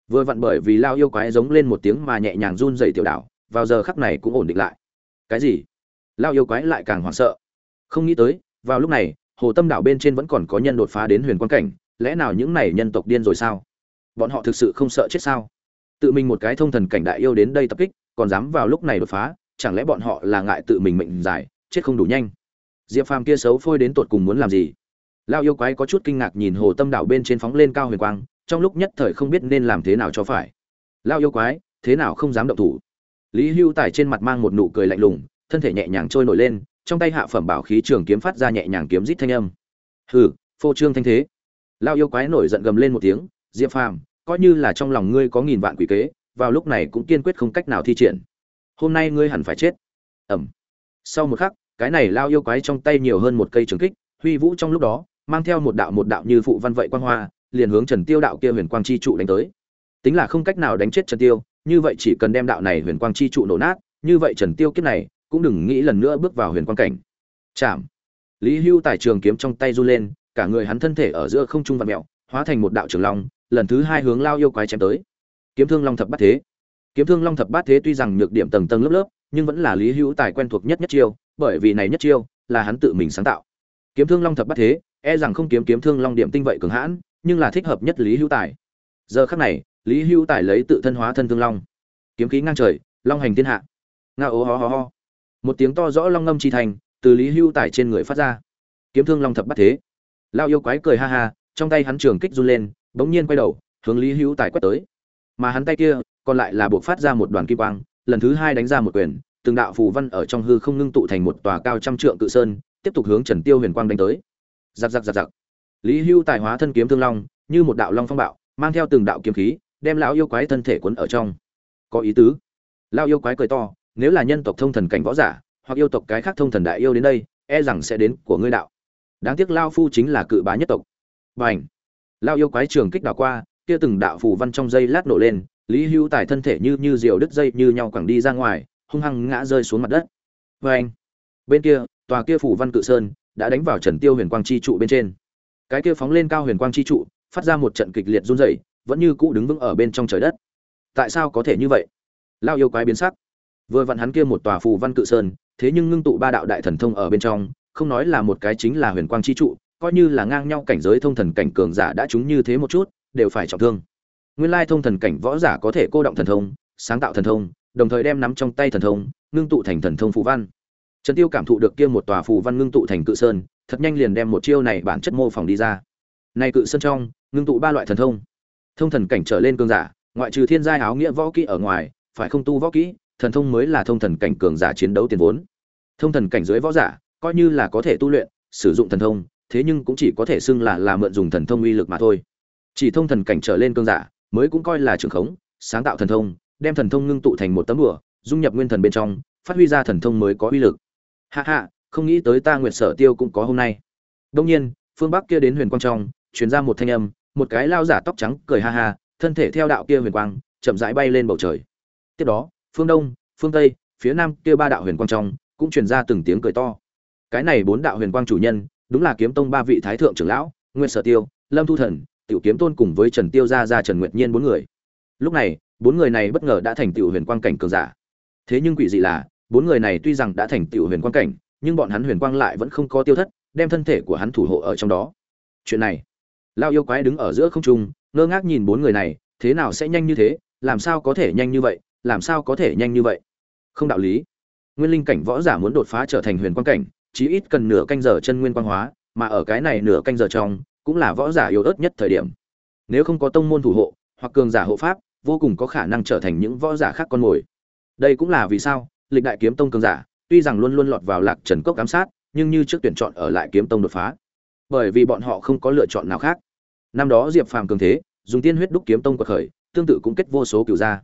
Vừa vặn bởi vì lao yêu quái giống lên một tiếng mà nhẹ nhàng run dày tiểu đảo vào giờ khắc này cũng ổn định lại. Cái gì? Lao yêu quái lại càng hoảng sợ. Không nghĩ tới, vào lúc này, hồ tâm đảo bên trên vẫn còn có nhân đột phá đến huyền quan cảnh, lẽ nào những này nhân tộc điên rồi sao? Bọn họ thực sự không sợ chết sao? Tự mình một cái thông thần cảnh đại yêu đến đây tập kích, còn dám vào lúc này đột phá, chẳng lẽ bọn họ là ngại tự mình mệnh dài chết không đủ nhanh? Diệp phàm kia xấu phôi đến tột cùng muốn làm gì? Lao yêu quái có chút kinh ngạc nhìn hồ tâm đảo bên trên phóng lên cao huyền quang, trong lúc nhất thời không biết nên làm thế nào cho phải. Lao yêu quái, thế nào không dám động thủ? Lý hưu tài trên mặt mang một nụ cười lạnh lùng, thân thể nhẹ nhàng trôi nổi lên, trong tay hạ phẩm bảo khí trường kiếm phát ra nhẹ nhàng kiếm rít thanh âm. Hừ, phô trương thanh thế. Lao yêu quái nổi giận gầm lên một tiếng, diệp phàm, coi như là trong lòng ngươi có nghìn vạn quỷ kế, vào lúc này cũng kiên quyết không cách nào thi triển. Hôm nay ngươi hẳn phải chết. Ẩm sau một khắc, cái này lao yêu quái trong tay nhiều hơn một cây trường kích, huy vũ trong lúc đó, mang theo một đạo một đạo như phụ văn vậy quan hoa, liền hướng trần tiêu đạo kia huyền quang chi trụ đánh tới. Tính là không cách nào đánh chết trần tiêu như vậy chỉ cần đem đạo này huyền quang chi trụ nổ nát, như vậy trần tiêu kiếp này cũng đừng nghĩ lần nữa bước vào huyền quang cảnh. Chạm lý hưu tài trường kiếm trong tay run lên, cả người hắn thân thể ở giữa không trung vặn mèo hóa thành một đạo trường long, lần thứ hai hướng lao yêu quái chém tới. Kiếm thương long thập bát thế. Kiếm thương long thập bát thế tuy rằng nhược điểm tầng tầng lớp lớp, nhưng vẫn là lý hữu tài quen thuộc nhất nhất chiêu, bởi vì này nhất chiêu là hắn tự mình sáng tạo. Kiếm thương long thập bát thế e rằng không kiếm kiếm thương long điểm tinh vậy cường hãn, nhưng là thích hợp nhất lý hữu tài. Giờ khắc này lý Hưu tài lấy tự thân hóa thân thương long. Kiếm khí ngang trời, long hành thiên hạ. Nga ố ho ho ho. Một tiếng to rõ long ngâm chi thành, từ lý Hưu tài trên người phát ra. Kiếm thương long thập bắt thế. Lao yêu quái cười ha ha, trong tay hắn trường kích run lên, bỗng nhiên quay đầu, hướng lý Hưu tài quét tới. Mà hắn tay kia, còn lại là buộc phát ra một đoàn kim quang, lần thứ hai đánh ra một quyền, từng đạo phù văn ở trong hư không ngưng tụ thành một tòa cao trăm trượng cự sơn, tiếp tục hướng trần tiêu huyền quang đánh tới. Giặc giặc giặc giặc. Lý hưu tài hóa thân kiếm thương long, như một đạo long phong bạo, mang theo từng đạo kiếm khí đem lão yêu quái thân thể cuốn ở trong. Có ý tứ. Lão yêu quái cười to, nếu là nhân tộc thông thần cảnh võ giả, hoặc yêu tộc cái khác thông thần đại yêu đến đây e rằng sẽ đến của ngươi đạo. Đáng tiếc lao phu chính là cự bá nhất tộc. Bành. Lao yêu quái trường kích đảo qua, kia từng đạo phù văn trong dây lát nổ lên, lý hưu tài thân thể như như diều đứt dây như nhau quẳng đi ra ngoài, hung hăng ngã rơi xuống mặt đất. Vê bên kia, tòa kia phù văn cự sơn đã đánh vào trần tiêu huyền quang chi trụ bên trên. Cái kia phóng lên cao huyền quang chi trụ, phát ra một trận kịch liệt run rẩy vẫn như cũ đứng vững ở bên trong trời đất. Tại sao có thể như vậy? Lao yêu quái biến sắc. Vừa vặn hắn kia một tòa phù văn cự sơn, thế nhưng ngưng tụ ba đạo đại thần thông ở bên trong, không nói là một cái chính là huyền quang chi trụ, coi như là ngang nhau cảnh giới thông thần cảnh cường giả đã trúng như thế một chút, đều phải trọng thương. Nguyên lai thông thần cảnh võ giả có thể cô động thần thông, sáng tạo thần thông, đồng thời đem nắm trong tay thần thông, ngưng tụ thành thần thông phù văn. Trần tiêu cảm thụ được kia một tòa phù văn ngưng tụ thành cự sơn, thật nhanh liền đem một chiêu này bản chất mô phỏng đi ra. Này cự sơn trong, ngưng tụ ba loại thần thông thông thần cảnh trở lên cường giả, ngoại trừ thiên giai áo nghĩa võ kỹ ở ngoài, phải không tu võ kỹ, thần thông mới là thông thần cảnh cường giả chiến đấu tiền vốn. Thông thần cảnh dưới võ giả, coi như là có thể tu luyện, sử dụng thần thông, thế nhưng cũng chỉ có thể xưng là là mượn dùng thần thông uy lực mà thôi. Chỉ thông thần cảnh trở lên cường giả, mới cũng coi là trường khống, sáng tạo thần thông, đem thần thông ngưng tụ thành một tấm đùa dung nhập nguyên thần bên trong, phát huy ra thần thông mới có uy lực. Hạ hạ, không nghĩ tới ta nguyện sở tiêu cũng có hôm nay. Đông nhiên, phương bắc kia đến huyền quang trong, truyền ra một thanh âm một cái lao giả tóc trắng cười ha ha, thân thể theo đạo kia huyền quang, chậm rãi bay lên bầu trời. Tiếp đó, phương đông, phương tây, phía nam kia ba đạo huyền quang trong, cũng truyền ra từng tiếng cười to. Cái này bốn đạo huyền quang chủ nhân, đúng là kiếm tông ba vị thái thượng trưởng lão nguyên sở tiêu, lâm thu thần, tiểu kiếm tôn cùng với trần tiêu gia gia trần nguyệt nhiên bốn người. Lúc này, bốn người này bất ngờ đã thành tiểu huyền quang cảnh cường giả. Thế nhưng quỷ dị là, bốn người này tuy rằng đã thành tiểu huyền quang cảnh, nhưng bọn hắn huyền quang lại vẫn không có tiêu thất, đem thân thể của hắn thủ hộ ở trong đó. Chuyện này lao yêu quái đứng ở giữa không trung, ngơ ngác nhìn bốn người này, thế nào sẽ nhanh như thế, làm sao có thể nhanh như vậy, làm sao có thể nhanh như vậy? Không đạo lý. Nguyên linh cảnh võ giả muốn đột phá trở thành huyền quang cảnh, chí ít cần nửa canh giờ chân nguyên quang hóa, mà ở cái này nửa canh giờ trong, cũng là võ giả yếu ớt nhất thời điểm. Nếu không có tông môn thủ hộ, hoặc cường giả hộ pháp, vô cùng có khả năng trở thành những võ giả khác con mồi. Đây cũng là vì sao, lịch đại kiếm tông cường giả, tuy rằng luôn luôn lọt vào lạc trần cốc giám sát, nhưng như trước tuyển chọn ở lại kiếm tông đột phá bởi vì bọn họ không có lựa chọn nào khác. Năm đó diệp phàm cường thế, dùng tiên huyết đúc kiếm tông quật khởi, tương tự cũng kết vô số cửu gia.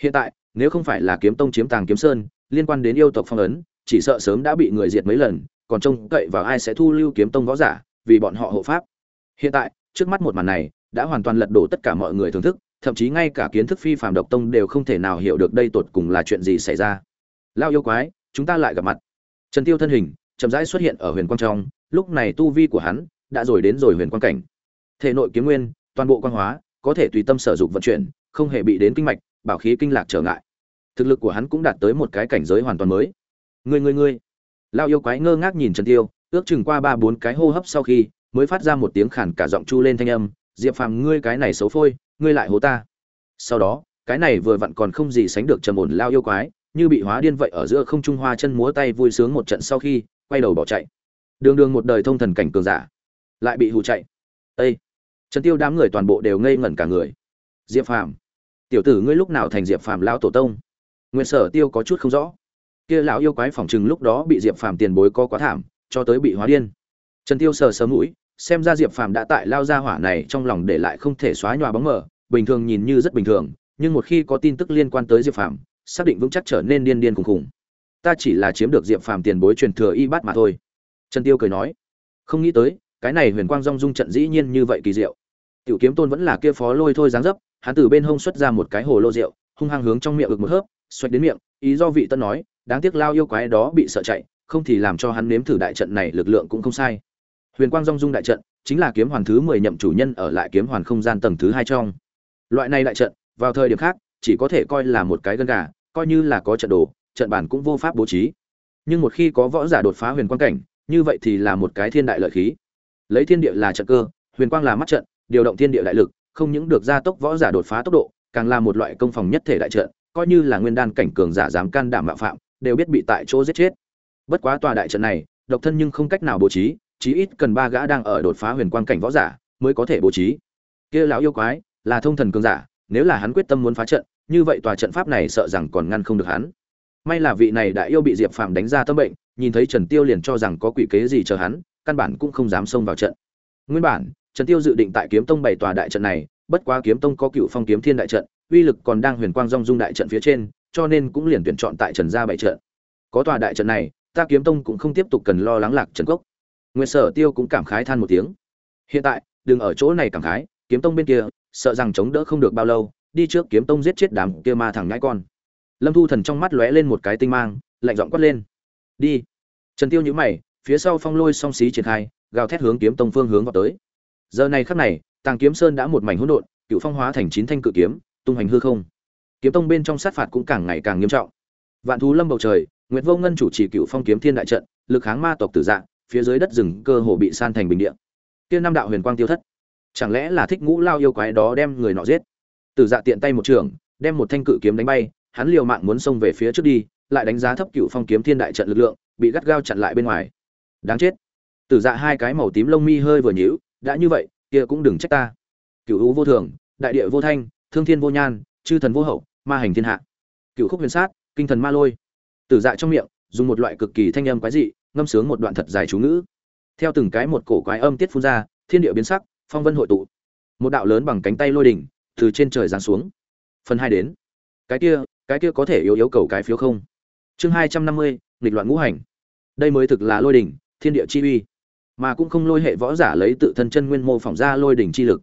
Hiện tại, nếu không phải là kiếm tông chiếm tàng kiếm sơn, liên quan đến yêu tộc phong ấn, chỉ sợ sớm đã bị người diệt mấy lần, còn trông cậy vào ai sẽ thu lưu kiếm tông võ giả, vì bọn họ hộ pháp. Hiện tại, trước mắt một màn này, đã hoàn toàn lật đổ tất cả mọi người thưởng thức, thậm chí ngay cả kiến thức phi phàm độc tông đều không thể nào hiểu được đây tột cùng là chuyện gì xảy ra. Lao yêu quái, chúng ta lại gặp mặt. Trần tiêu thân hình, chậm rãi xuất hiện ở huyền quang trong lúc này tu vi của hắn đã rồi đến rồi huyền quan cảnh. Thể nội kiếm nguyên, toàn bộ quang hóa, có thể tùy tâm sở dụng vận chuyển, không hề bị đến kinh mạch, bảo khí kinh lạc trở ngại. Thực lực của hắn cũng đạt tới một cái cảnh giới hoàn toàn mới. Người người người lao yêu quái ngơ ngác nhìn trần tiêu, ước chừng qua ba bốn cái hô hấp sau khi mới phát ra một tiếng khản cả giọng chu lên thanh âm, diệp phàm, ngươi cái này xấu phôi, ngươi lại hố ta. Sau đó, cái này vừa vặn còn không gì sánh được trầm ổn lao yêu quái, như bị hóa điên vậy ở giữa không trung hoa chân múa tay vui sướng một trận sau khi quay đầu bỏ chạy đường đường một đời thông thần cảnh cường giả, lại bị hụ chạy. Ây trần tiêu đám người toàn bộ đều ngây ngẩn cả người. Diệp phàm, tiểu tử ngươi lúc nào thành diệp phàm lão tổ tông? Nguyên sở tiêu có chút không rõ. Kia lão yêu quái phỏng chừng lúc đó bị diệp phàm tiền bối có quá thảm, cho tới bị hóa điên. Trần tiêu sờ sờ mũi, xem ra diệp phàm đã tại lao ra hỏa này trong lòng để lại không thể xóa nhòa bóng mờ, bình thường nhìn như rất bình thường, nhưng một khi có tin tức liên quan tới diệp phàm, xác định vững chắc trở nên điên điên khùng khùng ta chỉ là chiếm được diệp phàm tiền bối truyền thừa y bát mà thôi trần tiêu cười nói, không nghĩ tới, cái này huyền quang rong dung trận dĩ nhiên như vậy kỳ diệu. Tiểu kiếm tôn vẫn là kia phó lôi thôi dáng dấp, hắn từ bên hông xuất ra một cái hồ lô rượu, hung hăng hướng trong miệng ực một hớp xoạch đến miệng, ý do vị tân nói, đáng tiếc lao yêu quái đó bị sợ chạy, không thì làm cho hắn nếm thử đại trận này lực lượng cũng không sai. Huyền quang rong dung đại trận, chính là kiếm hoàn thứ mười nhậm chủ nhân ở lại kiếm hoàn không gian tầng thứ hai trong. Loại này đại trận, vào thời điểm khác, chỉ có thể coi là một cái gân gà, coi như là có trận đồ, trận bản cũng vô pháp bố trí. Nhưng một khi có võ giả đột phá huyền quang cảnh như vậy thì là một cái thiên đại lợi khí. Lấy thiên địa là trận cơ, huyền quang là mắt trận, điều động thiên địa đại lực, không những được gia tốc võ giả đột phá tốc độ, càng là một loại công phòng nhất thể đại trận, coi như là nguyên đan cảnh cường giả dám can đảm mạo phạm, đều biết bị tại chỗ giết chết. Bất quá tòa đại trận này, độc thân nhưng không cách nào bố trí, chí ít cần ba gã đang ở đột phá huyền quang cảnh võ giả mới có thể bố trí. Kia lão yêu quái, là thông thần cường giả, nếu là hắn quyết tâm muốn phá trận, như vậy tòa trận pháp này sợ rằng còn ngăn không được hắn. May là vị này đã yêu bị diệp phàm đánh ra tâm bệnh nhìn thấy trần tiêu liền cho rằng có quỷ kế gì chờ hắn, căn bản cũng không dám xông vào trận. Nguyên bản, trần tiêu dự định tại kiếm tông bảy tòa đại trận này, bất quá kiếm tông có cựu phong kiếm thiên đại trận, uy lực còn đang huyền quang rong dung đại trận phía trên, cho nên cũng liền tuyển chọn tại trần gia bảy trận. Có tòa đại trận này, ta kiếm tông cũng không tiếp tục cần lo lắng lạc trần cốc nguyên sở tiêu cũng cảm khái than một tiếng. Hiện tại, đừng ở chỗ này cảm khái, kiếm tông bên kia, sợ rằng chống đỡ không được bao lâu, đi trước kiếm tông giết chết đám kia ma thằng nhãi con. Lâm thu thần trong mắt lóe lên một cái tinh mang, lạnh giọng quát lên đi. Trần tiêu nhíu mày, phía sau phong lôi song xí triển khai, gào thét hướng kiếm tông phương hướng vào tới. Giờ này khắc này, tàng kiếm sơn đã một mảnh hỗn độn, cựu phong hóa thành chín thanh cự kiếm, tung hành hư không. Kiếm tông bên trong sát phạt cũng càng ngày càng nghiêm trọng. Vạn thú lâm bầu trời, nguyệt vô ngân chủ trì cựu phong kiếm thiên đại trận, lực kháng ma tộc tử dạng phía dưới đất rừng cơ hồ bị san thành bình địa. Tiên năm đạo huyền quang tiêu thất, chẳng lẽ là thích ngũ lao yêu quái đó đem người nọ giết? Tử dạ tiện tay một trường, đem một thanh cự kiếm đánh bay, hắn liều mạng muốn xông về phía trước đi lại đánh giá thấp cựu phong kiếm thiên đại trận lực lượng, bị gắt gao chặn lại bên ngoài. Đáng chết. Tử dạ hai cái màu tím lông mi hơi vừa nhíu, đã như vậy, kia cũng đừng trách ta. Cựu hữu vô thường, đại địa vô thanh, thương thiên vô nhan, chư thần vô hậu, ma hành thiên hạ. Cựu khúc huyền sát, kinh thần ma lôi. Tử dạ trong miệng, dùng một loại cực kỳ thanh âm quái dị, ngâm sướng một đoạn thật dài chú ngữ. Theo từng cái một cổ quái âm tiết phun ra, thiên địa biến sắc, phong vân hội tụ. Một đạo lớn bằng cánh tay lôi đỉnh, từ trên trời giáng xuống. Phần hai đến. Cái kia cái kia có thể yếu yếu cầu cái phiếu không? Chương hai trăm năm mươi, nghịch loạn ngũ hành. Đây mới thực là lôi đỉnh, thiên địa chi uy. Mà cũng không lôi hệ võ giả lấy tự thân chân nguyên mô phỏng ra lôi đỉnh chi lực.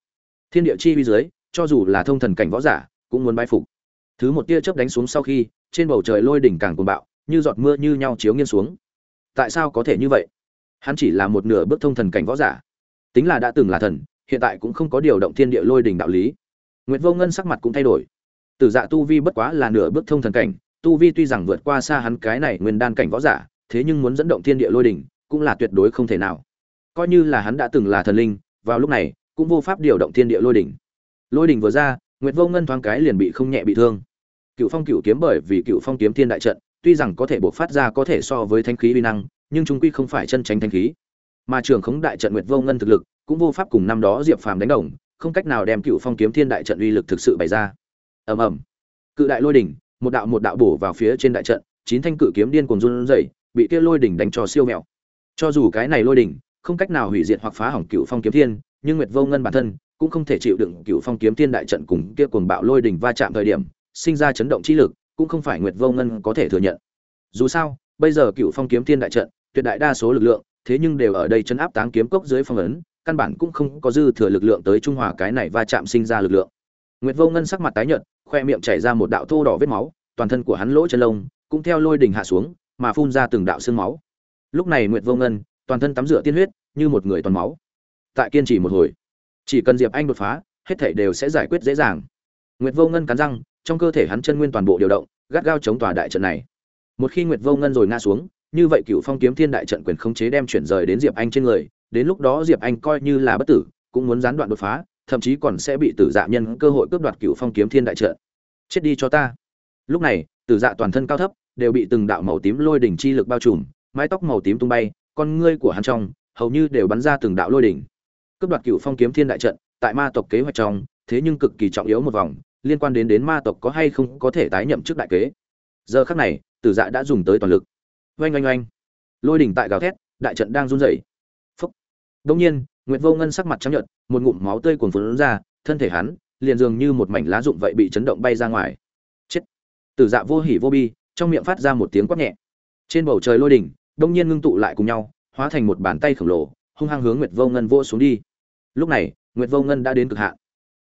Thiên địa chi uy dưới, cho dù là thông thần cảnh võ giả, cũng muốn bái phục. Thứ một tia chớp đánh xuống sau khi, trên bầu trời lôi đỉnh càng cuồng bạo, như giọt mưa như nhau chiếu nghiêng xuống. Tại sao có thể như vậy? Hắn chỉ là một nửa bước thông thần cảnh võ giả. Tính là đã từng là thần, hiện tại cũng không có điều động thiên địa lôi đỉnh đạo lý. Nguyệt vô ngân sắc mặt cũng thay đổi. Tử dạ tu vi bất quá là nửa bước thông thần cảnh tu vi tuy rằng vượt qua xa hắn cái này nguyên đan cảnh võ giả, thế nhưng muốn dẫn động thiên địa lôi đỉnh, cũng là tuyệt đối không thể nào. Coi như là hắn đã từng là thần linh, vào lúc này, cũng vô pháp điều động thiên địa lôi đỉnh. Lôi đỉnh vừa ra, nguyệt vô ngân thoáng cái liền bị không nhẹ bị thương. Cựu phong cựu kiếm bởi vì cựu phong kiếm thiên đại trận, tuy rằng có thể bộc phát ra có thể so với thanh khí uy năng, nhưng chúng quy không phải chân tránh thanh khí. Mà trường khống đại trận nguyệt vô ngân thực lực, cũng vô pháp cùng năm đó diệp phàm đánh đồng, không cách nào đem cựu phong kiếm thiên đại trận uy lực thực sự bày ra. Ầm ầm. Cự đại lôi đỉnh một đạo một đạo bổ vào phía trên đại trận, chín thanh cự kiếm điên cuồng run rẩy, bị kia lôi đỉnh đánh cho siêu mèo. Cho dù cái này lôi đỉnh không cách nào hủy diệt hoặc phá hỏng cựu phong kiếm thiên, nhưng nguyệt vô ngân bản thân cũng không thể chịu đựng cựu phong kiếm thiên đại trận cùng kia cuồng bạo lôi đỉnh va chạm thời điểm, sinh ra chấn động chi lực, cũng không phải nguyệt vô ngân có thể thừa nhận. Dù sao, bây giờ cựu phong kiếm thiên đại trận, tuyệt đại đa số lực lượng, thế nhưng đều ở đây chấn áp táng kiếm cốc dưới phong ấn, căn bản cũng không có dư thừa lực lượng tới trung hòa cái này va chạm sinh ra lực lượng. Nguyệt vô ngân sắc mặt tái nhợt khoe miệng chảy ra một đạo thô đỏ vết máu, toàn thân của hắn lỗ chân lông cũng theo lôi đỉnh hạ xuống, mà phun ra từng đạo xương máu. Lúc này nguyệt vô ngân, toàn thân tắm rửa tiên huyết, như một người toàn máu. Tại kiên trì một hồi, chỉ cần diệp anh đột phá, hết thảy đều sẽ giải quyết dễ dàng. Nguyệt vô ngân cắn răng, trong cơ thể hắn chân nguyên toàn bộ điều động, gắt gao chống tòa đại trận này. Một khi nguyệt vô ngân rồi ngã xuống, như vậy cựu phong kiếm thiên đại trận quyền khống chế đem chuyển rời đến diệp anh trên người, đến lúc đó diệp anh coi như là bất tử, cũng muốn gián đoạn đột phá thậm chí còn sẽ bị tử dạ nhân cơ hội cướp đoạt cựu phong kiếm thiên đại trận. Chết đi cho ta. Lúc này, tử dạ toàn thân cao thấp, đều bị từng đạo màu tím lôi đỉnh chi lực bao trùm, mái tóc màu tím tung bay, con ngươi của hắn trong, hầu như đều bắn ra từng đạo lôi đỉnh. Cướp đoạt cựu phong kiếm thiên đại trận, tại ma tộc kế hoạch trong, thế nhưng cực kỳ trọng yếu một vòng, liên quan đến đến ma tộc có hay không có thể tái nhậm chức đại kế. Giờ khắc này, tử dạ đã dùng tới toàn lực. Oanh oanh oanh. Lôi đỉnh tại gào thét, đại trận đang run rẩy. Phúc. Đông nhiên nguyệt vô ngân sắc mặt trắng nhợt, một ngụm máu tươi cuồn phun ra, thân thể hắn liền dường như một mảnh lá rụng vậy bị chấn động bay ra ngoài. Chết! Tử dạ vô hỉ vô bi, trong miệng phát ra một tiếng quát nhẹ. Trên bầu trời lôi đỉnh, đông nhiên ngưng tụ lại cùng nhau, hóa thành một bàn tay khổng lồ, hung hăng hướng nguyệt vô ngân vô xuống đi. Lúc này, nguyệt vô ngân đã đến cực hạn.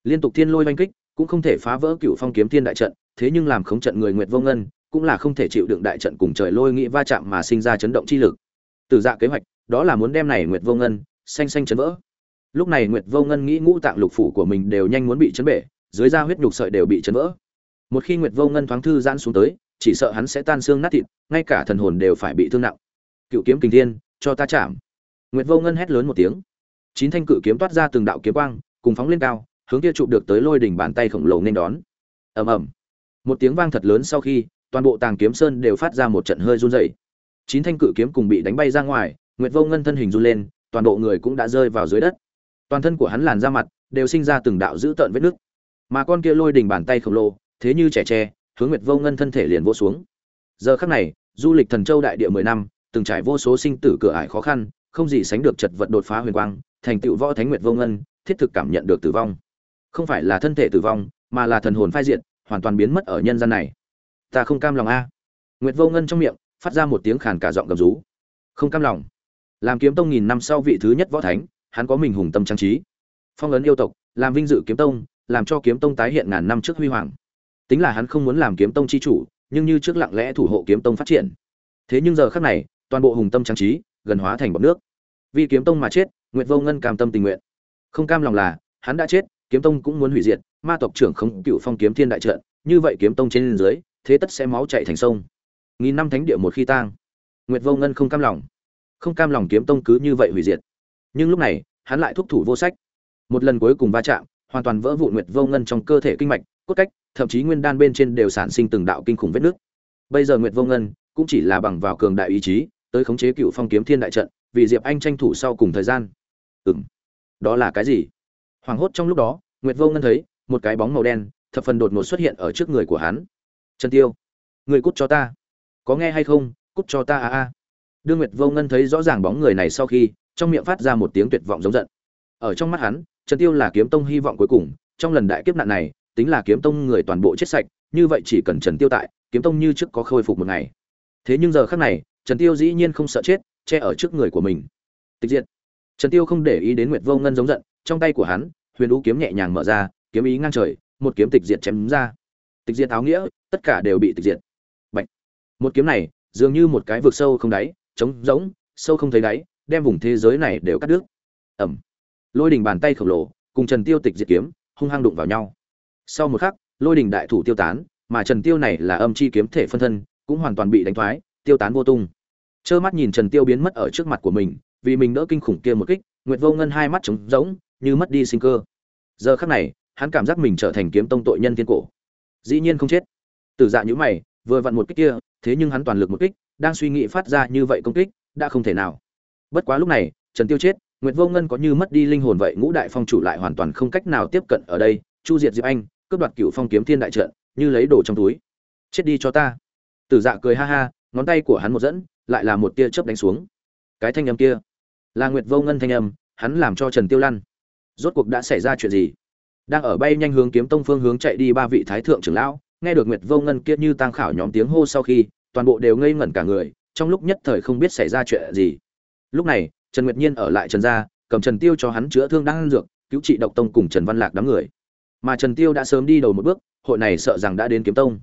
Liên tục thiên lôi oanh kích, cũng không thể phá vỡ cựu phong kiếm thiên đại trận, thế nhưng làm khống trận người nguyệt vô ngân, cũng là không thể chịu đựng đại trận cùng trời lôi nghĩ va chạm mà sinh ra chấn động chi lực. Tử dạ kế hoạch, đó là muốn đem này nguyệt vô ngân xanh xanh chấn vỡ. Lúc này nguyệt vô ngân nghĩ ngũ tạng lục phủ của mình đều nhanh muốn bị chấn bể, dưới da huyết nhục sợi đều bị chấn vỡ. Một khi nguyệt vô ngân thoáng thư giãn xuống tới, chỉ sợ hắn sẽ tan xương nát thịt, ngay cả thần hồn đều phải bị thương nặng. Cựu kiếm kình thiên, cho ta chạm. Nguyệt vô ngân hét lớn một tiếng. Chín thanh cự kiếm toát ra từng đạo kiếm quang, cùng phóng lên cao, hướng kia chụp được tới lôi đỉnh bàn tay khổng lồ nên đón. Ầm ầm. Một tiếng vang thật lớn sau khi, toàn bộ tàng kiếm sơn đều phát ra một trận hơi run rẩy. Chín thanh cự kiếm cùng bị đánh bay ra ngoài, nguyệt vô ngân thân hình run lên toàn bộ người cũng đã rơi vào dưới đất. Toàn thân của hắn làn ra mặt đều sinh ra từng đạo dữ tợn vết nứt. Mà con kia lôi đỉnh bàn tay khổng lồ, thế như trẻ tre, hướng nguyệt vô ngân thân thể liền vỗ xuống. Giờ khắc này, du lịch thần châu đại địa mười năm, từng trải vô số sinh tử cửa ải khó khăn, không gì sánh được chật vật đột phá huyền quang, thành tựu võ thánh nguyệt vô ngân, thiết thực cảm nhận được tử vong. Không phải là thân thể tử vong, mà là thần hồn phai diệt, hoàn toàn biến mất ở nhân gian này. Ta không cam lòng a. Nguyệt vô ngân trong miệng, phát ra một tiếng khàn cả giọng gầm rú. Không cam lòng làm kiếm tông nghìn năm sau vị thứ nhất võ thánh, hắn có mình hùng tâm trang trí. Phong ấn yêu tộc, làm vinh dự kiếm tông, làm cho kiếm tông tái hiện ngàn năm trước huy hoàng. Tính là hắn không muốn làm kiếm tông chi chủ, nhưng như trước lặng lẽ thủ hộ kiếm tông phát triển. Thế nhưng giờ khắc này, toàn bộ hùng tâm trang trí, gần hóa thành bọc nước. Vì kiếm tông mà chết, nguyệt vô ngân cam tâm tình nguyện. Không cam lòng là, hắn đã chết, kiếm tông cũng muốn hủy diệt, ma tộc trưởng không cựu phong kiếm thiên đại trận, như vậy kiếm tông trên dưới, thế tất sẽ máu chảy thành sông. Nghìn năm thánh địa một khi tang. Nguyệt vô ngân không cam lòng không cam lòng kiếm tông cứ như vậy hủy diệt. Nhưng lúc này, hắn lại thúc thủ vô sách. Một lần cuối cùng va chạm, hoàn toàn vỡ vụn nguyệt vô ngân trong cơ thể kinh mạch, cốt cách, thậm chí nguyên đan bên trên đều sản sinh từng đạo kinh khủng vết nước bây giờ nguyệt vô ngân cũng chỉ là bằng vào cường đại ý chí, tới khống chế cựu phong kiếm thiên đại trận, vì diệp anh tranh thủ sau cùng thời gian. Ừng đó là cái gì? Hoảng hốt trong lúc đó, nguyệt vô ngân thấy, một cái bóng màu đen, thập phần đột ngột xuất hiện ở trước người của hắn. Trần tiêu, người cút cho ta. Có nghe hay không? Cút cho ta a a đương nguyệt vô ngân thấy rõ ràng bóng người này sau khi, trong miệng phát ra một tiếng tuyệt vọng giống giận. Ở trong mắt hắn, trần tiêu là kiếm tông hy vọng cuối cùng, trong lần đại kiếp nạn này, tính là kiếm tông người toàn bộ chết sạch, như vậy chỉ cần trần tiêu tại, kiếm tông như trước có khôi phục một ngày. Thế nhưng giờ khắc này, trần tiêu dĩ nhiên không sợ chết, che ở trước người của mình. Tịch diệt. Trần tiêu không để ý đến nguyệt vô ngân giống giận, trong tay của hắn, huyền đũ kiếm nhẹ nhàng mở ra, kiếm ý ngang trời, một kiếm tịch diệt chém ra. Tịch diệt áo nghĩa, tất cả đều bị tịch diệt. Bạch. một kiếm này, dường như một cái vực sâu không đáy trống rỗng, sâu không thấy đáy, đem vùng thế giới này đều cắt đứt. Ẩm. Lôi đình bàn tay khổng lồ, cùng trần tiêu tịch diệt kiếm, hung hăng đụng vào nhau. Sau một khắc, lôi đình đại thủ tiêu tán, mà trần tiêu này là âm chi kiếm thể phân thân, cũng hoàn toàn bị đánh thoái, tiêu tán vô tung. Trơ mắt nhìn trần tiêu biến mất ở trước mặt của mình, vì mình đỡ kinh khủng kia một kích, nguyệt vô ngân hai mắt trống rỗng, như mất đi sinh cơ. Giờ khắc này, hắn cảm giác mình trở thành kiếm tông tội nhân thiên cổ. Dĩ nhiên không chết. Tử dạ nhữ mày, vừa vặn một kích kia, thế nhưng hắn toàn lực một kích đang suy nghĩ phát ra như vậy công kích, đã không thể nào. Bất quá lúc này, trần tiêu chết, nguyệt vô ngân có như mất đi linh hồn vậy ngũ đại phong chủ lại hoàn toàn không cách nào tiếp cận ở đây, chu diệt diệp anh, cướp đoạt cựu phong kiếm thiên đại trận, như lấy đồ trong túi. Chết đi cho ta. Tử dạ cười ha ha, ngón tay của hắn một dẫn, lại là một tia chớp đánh xuống. Cái thanh âm kia, là nguyệt vô ngân thanh âm, hắn làm cho trần tiêu lăn. Rốt cuộc đã xảy ra chuyện gì? Đang ở bay nhanh hướng kiếm tông phương hướng chạy đi ba vị thái thượng trưởng lão, nghe được nguyệt vô ngân kia như tăng khảo nhóm tiếng hô sau khi toàn bộ đều ngây ngẩn cả người, trong lúc nhất thời không biết xảy ra chuyện gì. Lúc này, trần nguyệt nhiên ở lại trần gia, cầm trần tiêu cho hắn chữa thương đang dược, cứu trị độc tông cùng trần văn lạc đám người. Mà trần tiêu đã sớm đi đầu một bước, hội này sợ rằng đã đến kiếm tông.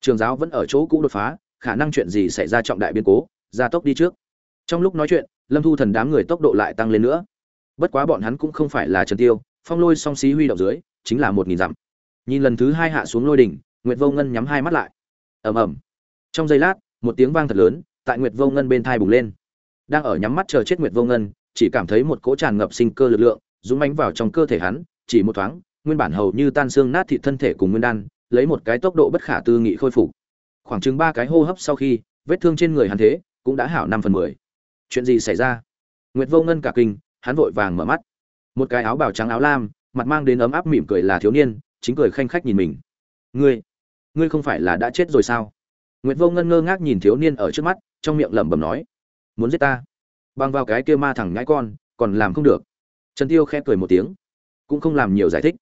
Trường giáo vẫn ở chỗ cũ đột phá, khả năng chuyện gì xảy ra trọng đại biến cố, gia tốc đi trước. Trong lúc nói chuyện, lâm thu thần đám người tốc độ lại tăng lên nữa. Bất quá bọn hắn cũng không phải là trần tiêu, phong lôi song xí huy động dưới, chính là một nghìn dặm. Nhìn lần thứ hai hạ xuống lôi đỉnh, nguyệt vô ngân nhắm hai mắt lại. Ầm ầm trong giây lát, một tiếng vang thật lớn, tại nguyệt vô ngân bên thai bùng lên. Đang ở nhắm mắt chờ chết nguyệt vô ngân, chỉ cảm thấy một cỗ tràn ngập sinh cơ lực lượng, dũng mánh vào trong cơ thể hắn, chỉ một thoáng, nguyên bản hầu như tan xương nát thịt thân thể cùng nguyên đan, lấy một cái tốc độ bất khả tư nghị khôi phục. Khoảng chừng ba cái hô hấp sau khi, vết thương trên người hắn thế, cũng đã hảo năm phần mười. Chuyện gì xảy ra? Nguyệt vô ngân cả kinh, hắn vội vàng mở mắt. Một cái áo bào trắng áo lam, mặt mang đến ấm áp mỉm cười là thiếu niên, chính cười khanh khách nhìn mình. Ngươi ngươi không phải là đã chết rồi sao? Nguyệt vô ngân ngơ ngác nhìn thiếu niên ở trước mắt, trong miệng lẩm bẩm nói, muốn giết ta? Băng vào cái kia ma thẳng nhãi con, còn làm không được. Trần tiêu khẽ cười một tiếng, cũng không làm nhiều giải thích.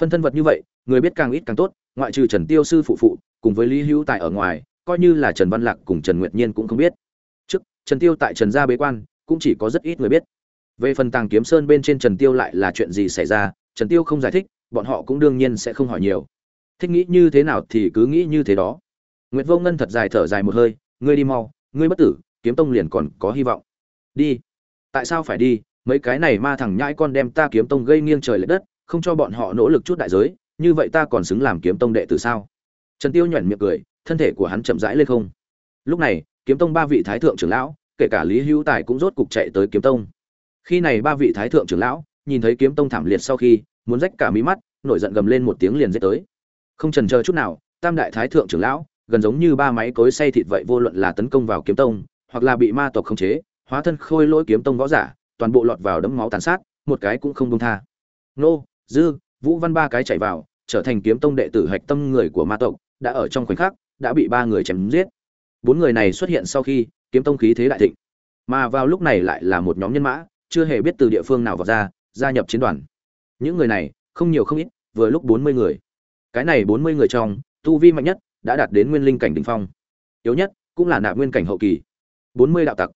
Phân thân vật như vậy, người biết càng ít càng tốt, ngoại trừ trần tiêu sư phụ phụ, cùng với lý hữu tại ở ngoài, coi như là trần văn lạc cùng trần nguyệt nhiên cũng không biết. Trước, trần tiêu tại trần gia bế quan, cũng chỉ có rất ít người biết. Về phần tàng kiếm sơn bên trên trần tiêu lại là chuyện gì xảy ra, trần tiêu không giải thích, bọn họ cũng đương nhiên sẽ không hỏi nhiều. Thích nghĩ như thế nào thì cứ nghĩ như thế đó nguyệt vô ngân thật dài thở dài một hơi, ngươi đi mau, ngươi bất tử, kiếm tông liền còn có hy vọng. Đi. Tại sao phải đi? Mấy cái này ma thằng nhãi con đem ta kiếm tông gây nghiêng trời lệch đất, không cho bọn họ nỗ lực chút đại giới, như vậy ta còn xứng làm kiếm tông đệ tử sao? Trần tiêu nhuyễn miệng cười, thân thể của hắn chậm rãi lên không. Lúc này, kiếm tông ba vị thái thượng trưởng lão, kể cả lý hữu tài cũng rốt cục chạy tới kiếm tông. Khi này ba vị thái thượng trưởng lão, nhìn thấy kiếm tông thảm liệt sau khi, muốn rách cả mí mắt, nổi giận gầm lên một tiếng liền giết tới. Không chần chờ chút nào, tam đại thái thượng trưởng lão gần giống như ba máy cối xay thịt vậy, vô luận là tấn công vào kiếm tông, hoặc là bị ma tộc khống chế, hóa thân khôi lỗi kiếm tông võ giả, toàn bộ lọt vào đấm máu tàn sát, một cái cũng không buông tha. Nô, dư, vũ văn ba cái chạy vào, trở thành kiếm tông đệ tử hạch tâm người của ma tộc, đã ở trong khoảnh khắc, đã bị ba người chém giết. Bốn người này xuất hiện sau khi, kiếm tông khí thế đại thịnh. Mà vào lúc này lại là một nhóm nhân mã, chưa hề biết từ địa phương nào vào ra, gia nhập chiến đoàn. Những người này, không nhiều không ít, vừa lúc bốn mươi người. Cái này bốn mươi người trong, tu vi mạnh nhất đã đạt đến nguyên linh cảnh đỉnh phong. Yếu nhất cũng là nạp nguyên cảnh hậu kỳ. Bốn mươi đạo tặc.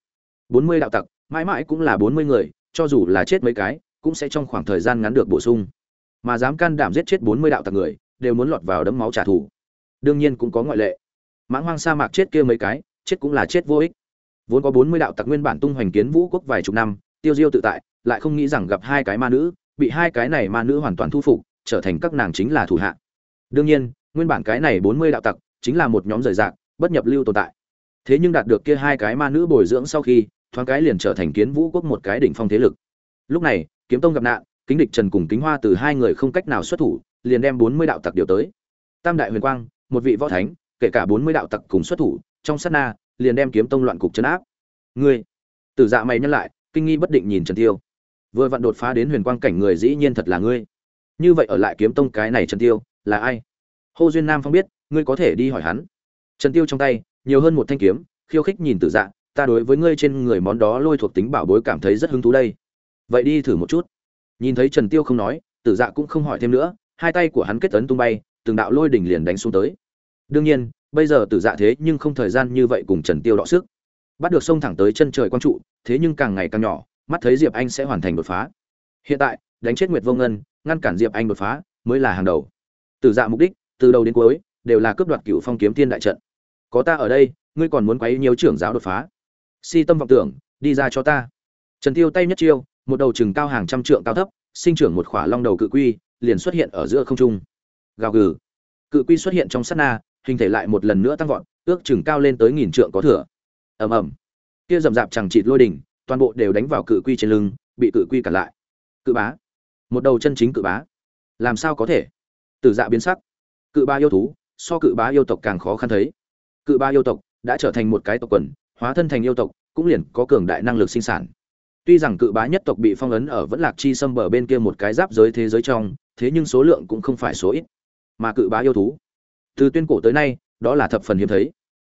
Bốn mươi đạo tặc, mãi mãi cũng là bốn mươi người, cho dù là chết mấy cái, cũng sẽ trong khoảng thời gian ngắn được bổ sung. Mà dám can đảm giết chết bốn mươi đạo tặc người, đều muốn lọt vào đấm máu trả thù. Đương nhiên cũng có ngoại lệ. Mãng hoang sa mạc chết kia mấy cái, chết cũng là chết vô ích. Vốn có bốn mươi đạo tặc nguyên bản tung hoành kiến vũ quốc vài chục năm, tiêu diêu tự tại, lại không nghĩ rằng gặp hai cái ma nữ, bị hai cái này ma nữ hoàn toàn thu phục, trở thành các nàng chính là thủ hạ. Đương nhiên nguyên bản cái này bốn mươi đạo tặc chính là một nhóm rời rạc, bất nhập lưu tồn tại. Thế nhưng đạt được kia hai cái ma nữ bồi dưỡng sau khi, thoáng cái liền trở thành kiến vũ quốc một cái đỉnh phong thế lực. Lúc này, kiếm tông gặp nạn, kính địch trần cùng kính hoa từ hai người không cách nào xuất thủ, liền đem bốn mươi đạo tặc điều tới. Tam đại huyền quang, một vị võ thánh, kể cả bốn mươi đạo tặc cùng xuất thủ, trong sát na, liền đem kiếm tông loạn cục chấn áp. Ngươi, tử dạ mày nhân lại, kinh nghi bất định nhìn trần tiêu. Vừa vặn đột phá đến huyền quang cảnh người dĩ nhiên thật là ngươi. Như vậy ở lại kiếm tông cái này trần tiêu, là ai? Hô duyên nam phong biết, ngươi có thể đi hỏi hắn. Trần tiêu trong tay, nhiều hơn một thanh kiếm, khiêu khích nhìn tử dạ ta đối với ngươi trên người món đó lôi thuộc tính bảo bối cảm thấy rất hứng thú đây. Vậy đi thử một chút. Nhìn thấy trần tiêu không nói, tử dạ cũng không hỏi thêm nữa, hai tay của hắn kết ấn tung bay, từng đạo lôi đỉnh liền đánh xuống tới. Đương nhiên, bây giờ tử dạ thế nhưng không thời gian như vậy cùng trần tiêu đọ sức. Bắt được sông thẳng tới chân trời quang trụ, thế nhưng càng ngày càng nhỏ, mắt thấy diệp anh sẽ hoàn thành đột phá. Hiện tại, đánh chết nguyệt vô ngân, ngăn cản diệp anh đột phá, mới là hàng đầu. Tử dạ mục đích từ đầu đến cuối, đều là cướp đoạt cựu phong kiếm tiên đại trận. Có ta ở đây, ngươi còn muốn quấy nhiều trưởng giáo đột phá. Si tâm vọng tưởng, đi ra cho ta. Trần tiêu tay nhất chiêu, một đầu chừng cao hàng trăm trượng cao thấp, sinh trưởng một khỏa long đầu cự quy, liền xuất hiện ở giữa không trung. Gào gừ. Cự quy xuất hiện trong sát na, hình thể lại một lần nữa tăng vọt, ước chừng cao lên tới nghìn trượng có thừa. Ầm ầm. Kia rầm rạp chẳng chịt lôi đỉnh, toàn bộ đều đánh vào cự quy trên lưng, bị cự quy cản lại. Cự bá. Một đầu chân chính cự bá. Làm sao có thể? Tử dạ biến sắc cự ba yêu thú, so cự bá yêu tộc càng khó khăn thấy. Cự ba yêu tộc đã trở thành một cái tộc quần, hóa thân thành yêu tộc, cũng liền có cường đại năng lực sinh sản. Tuy rằng cự bá nhất tộc bị phong ấn ở vẫn lạc chi xâm bờ bên kia một cái giáp giới thế giới trong, thế nhưng số lượng cũng không phải số ít. Mà cự bá yêu thú, từ tuyên cổ tới nay, đó là thập phần hiếm thấy.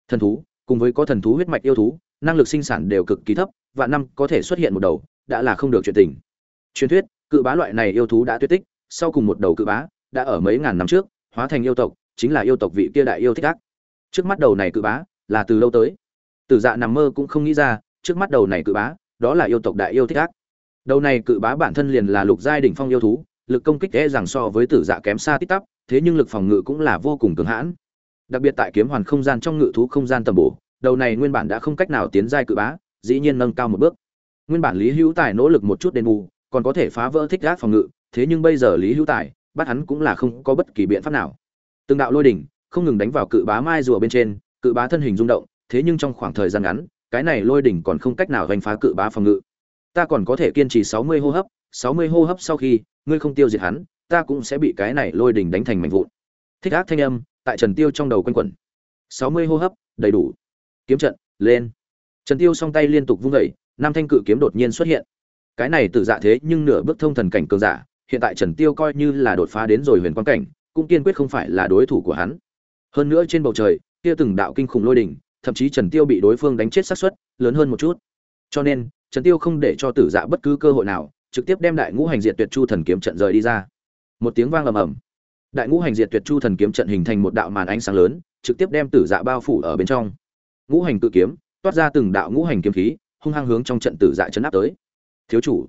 Thần thú, cùng với có thần thú huyết mạch yêu thú, năng lực sinh sản đều cực kỳ thấp và năm có thể xuất hiện một đầu, đã là không được chuyện tình. Truyền thuyết, cự bá loại này yêu thú đã tuyệt tích, sau cùng một đầu cự bá, đã ở mấy ngàn năm trước hóa thành yêu tộc, chính là yêu tộc vị kia đại yêu thích ác. Trước mắt đầu này cự bá là từ lâu tới. Tử dạ nằm mơ cũng không nghĩ ra, trước mắt đầu này cự bá, đó là yêu tộc đại yêu thích ác. Đầu này cự bá bản thân liền là lục giai đỉnh phong yêu thú, lực công kích e rằng so với tử dạ kém xa tít tắp, thế nhưng lực phòng ngự cũng là vô cùng cường hãn. Đặc biệt tại kiếm hoàn không gian trong ngự thú không gian tầm bổ, đầu này nguyên bản đã không cách nào tiến giai cự bá, dĩ nhiên nâng cao một bước. Nguyên bản lý hữu tài nỗ lực một chút đền bù, còn có thể phá vỡ thích gác phòng ngự, thế nhưng bây giờ lý hữu tài bắt hắn cũng là không có bất kỳ biện pháp nào. Từng đạo lôi đỉnh không ngừng đánh vào cự bá mai rùa bên trên, cự bá thân hình rung động, thế nhưng trong khoảng thời gian ngắn, cái này lôi đỉnh còn không cách nào đánh phá cự bá phòng ngự. Ta còn có thể kiên trì sáu mươi hô hấp, sáu mươi hô hấp sau khi, ngươi không tiêu diệt hắn, ta cũng sẽ bị cái này lôi đỉnh đánh thành mảnh vụn. Thích ác thanh âm, tại trần tiêu trong đầu quanh quẩn. sáu mươi hô hấp, đầy đủ. Kiếm trận, lên. Trần tiêu song tay liên tục vung vẩy năm thanh cự kiếm đột nhiên xuất hiện. Cái này tự dạ thế nhưng nửa bước thông thần cảnh cường giả hiện tại trần tiêu coi như là đột phá đến rồi huyền quan cảnh, cũng kiên quyết không phải là đối thủ của hắn. Hơn nữa trên bầu trời, kia từng đạo kinh khủng lôi đỉnh thậm chí trần tiêu bị đối phương đánh chết xác suất, lớn hơn một chút. Cho nên, trần tiêu không để cho tử dạ bất cứ cơ hội nào, trực tiếp đem đại ngũ hành diệt tuyệt chu thần kiếm trận rời đi ra. Một tiếng vang ầm ầm. Đại ngũ hành diệt tuyệt chu thần kiếm trận hình thành một đạo màn ánh sáng lớn, trực tiếp đem tử dạ bao phủ ở bên trong. Ngũ hành cự kiếm, toát ra từng đạo ngũ hành kiếm khí, hung hăng hướng trong trận tử dạ chấn áp tới. Thiếu chủ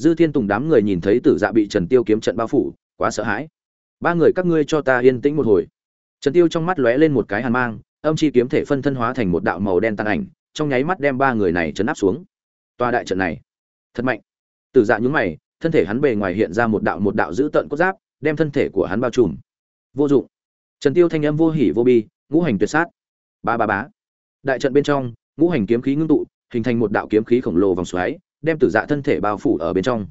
dư thiên tùng đám người nhìn thấy tử dạ bị trần tiêu kiếm trận bao phủ, quá sợ hãi. Ba người các ngươi cho ta yên tĩnh một hồi. Trần tiêu trong mắt lóe lên một cái hàn mang, âm chi kiếm thể phân thân hóa thành một đạo màu đen tàn ảnh, trong nháy mắt đem ba người này chấn áp xuống. Toa đại trận này, thật mạnh. Tử dạ nhúng mày, thân thể hắn bề ngoài hiện ra một đạo một đạo giữ tận cốt giáp, đem thân thể của hắn bao trùm. Vô dụng. Trần tiêu thanh âm vô hỉ vô bi, ngũ hành tuyệt sát. Ba ba bá đại trận bên trong, ngũ hành kiếm khí ngưng tụ, hình thành một đạo kiếm khí khổng lồ vòng xoáy đem tử dạ thân thể bao phủ ở bên trong.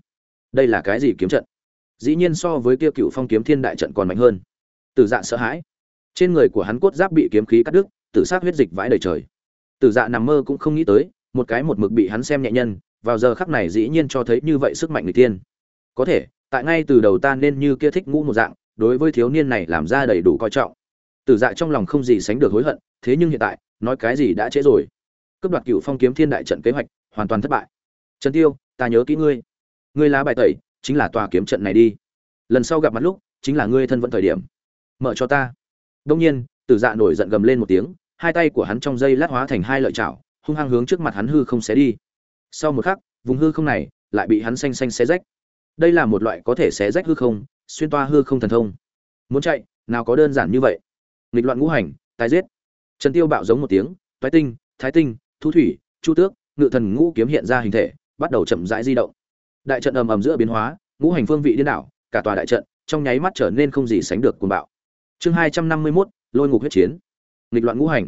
Đây là cái gì kiếm trận? Dĩ nhiên so với kia cựu phong kiếm thiên đại trận còn mạnh hơn. Tử dạ sợ hãi. Trên người của hắn cốt giáp bị kiếm khí cắt đứt, tử sát huyết dịch vãi đầy trời. Tử dạ nằm mơ cũng không nghĩ tới, một cái một mực bị hắn xem nhẹ nhân, vào giờ khắc này dĩ nhiên cho thấy như vậy sức mạnh người tiên có thể, tại ngay từ đầu ta nên như kia thích ngũ một dạng, đối với thiếu niên này làm ra đầy đủ coi trọng. Tử dạ trong lòng không gì sánh được hối hận, thế nhưng hiện tại, nói cái gì đã trễ rồi. Cướp đoạt cựu phong kiếm thiên đại trận kế hoạch, hoàn toàn thất bại trần tiêu, ta nhớ kỹ ngươi. Ngươi lá bài tẩy, chính là tòa kiếm trận này đi. Lần sau gặp mặt lúc, chính là ngươi thân vận thời điểm. Mở cho ta. Đông nhiên, tử dạ nổi giận gầm lên một tiếng, hai tay của hắn trong dây lát hóa thành hai lợi chảo, hung hăng hướng trước mặt hắn hư không xé đi. Sau một khắc, vùng hư không này lại bị hắn xanh xanh xé rách. Đây là một loại có thể xé rách hư không, xuyên toa hư không thần thông. Muốn chạy, nào có đơn giản như vậy. Nghịch loạn ngũ hành, tái giết. Trần tiêu bạo giống một tiếng, toái tinh, thái tinh, thu thủy, chu tước, ngự thần ngũ kiếm hiện ra hình thể bắt đầu chậm rãi di động. Đại trận ầm ầm giữa biến hóa ngũ hành phương vị điên đảo cả tòa đại trận trong nháy mắt trở nên không gì sánh được cuồng bạo. Chương hai trăm năm mươi 251, lôi ngục huyết chiến. Nghịch loạn ngũ hành.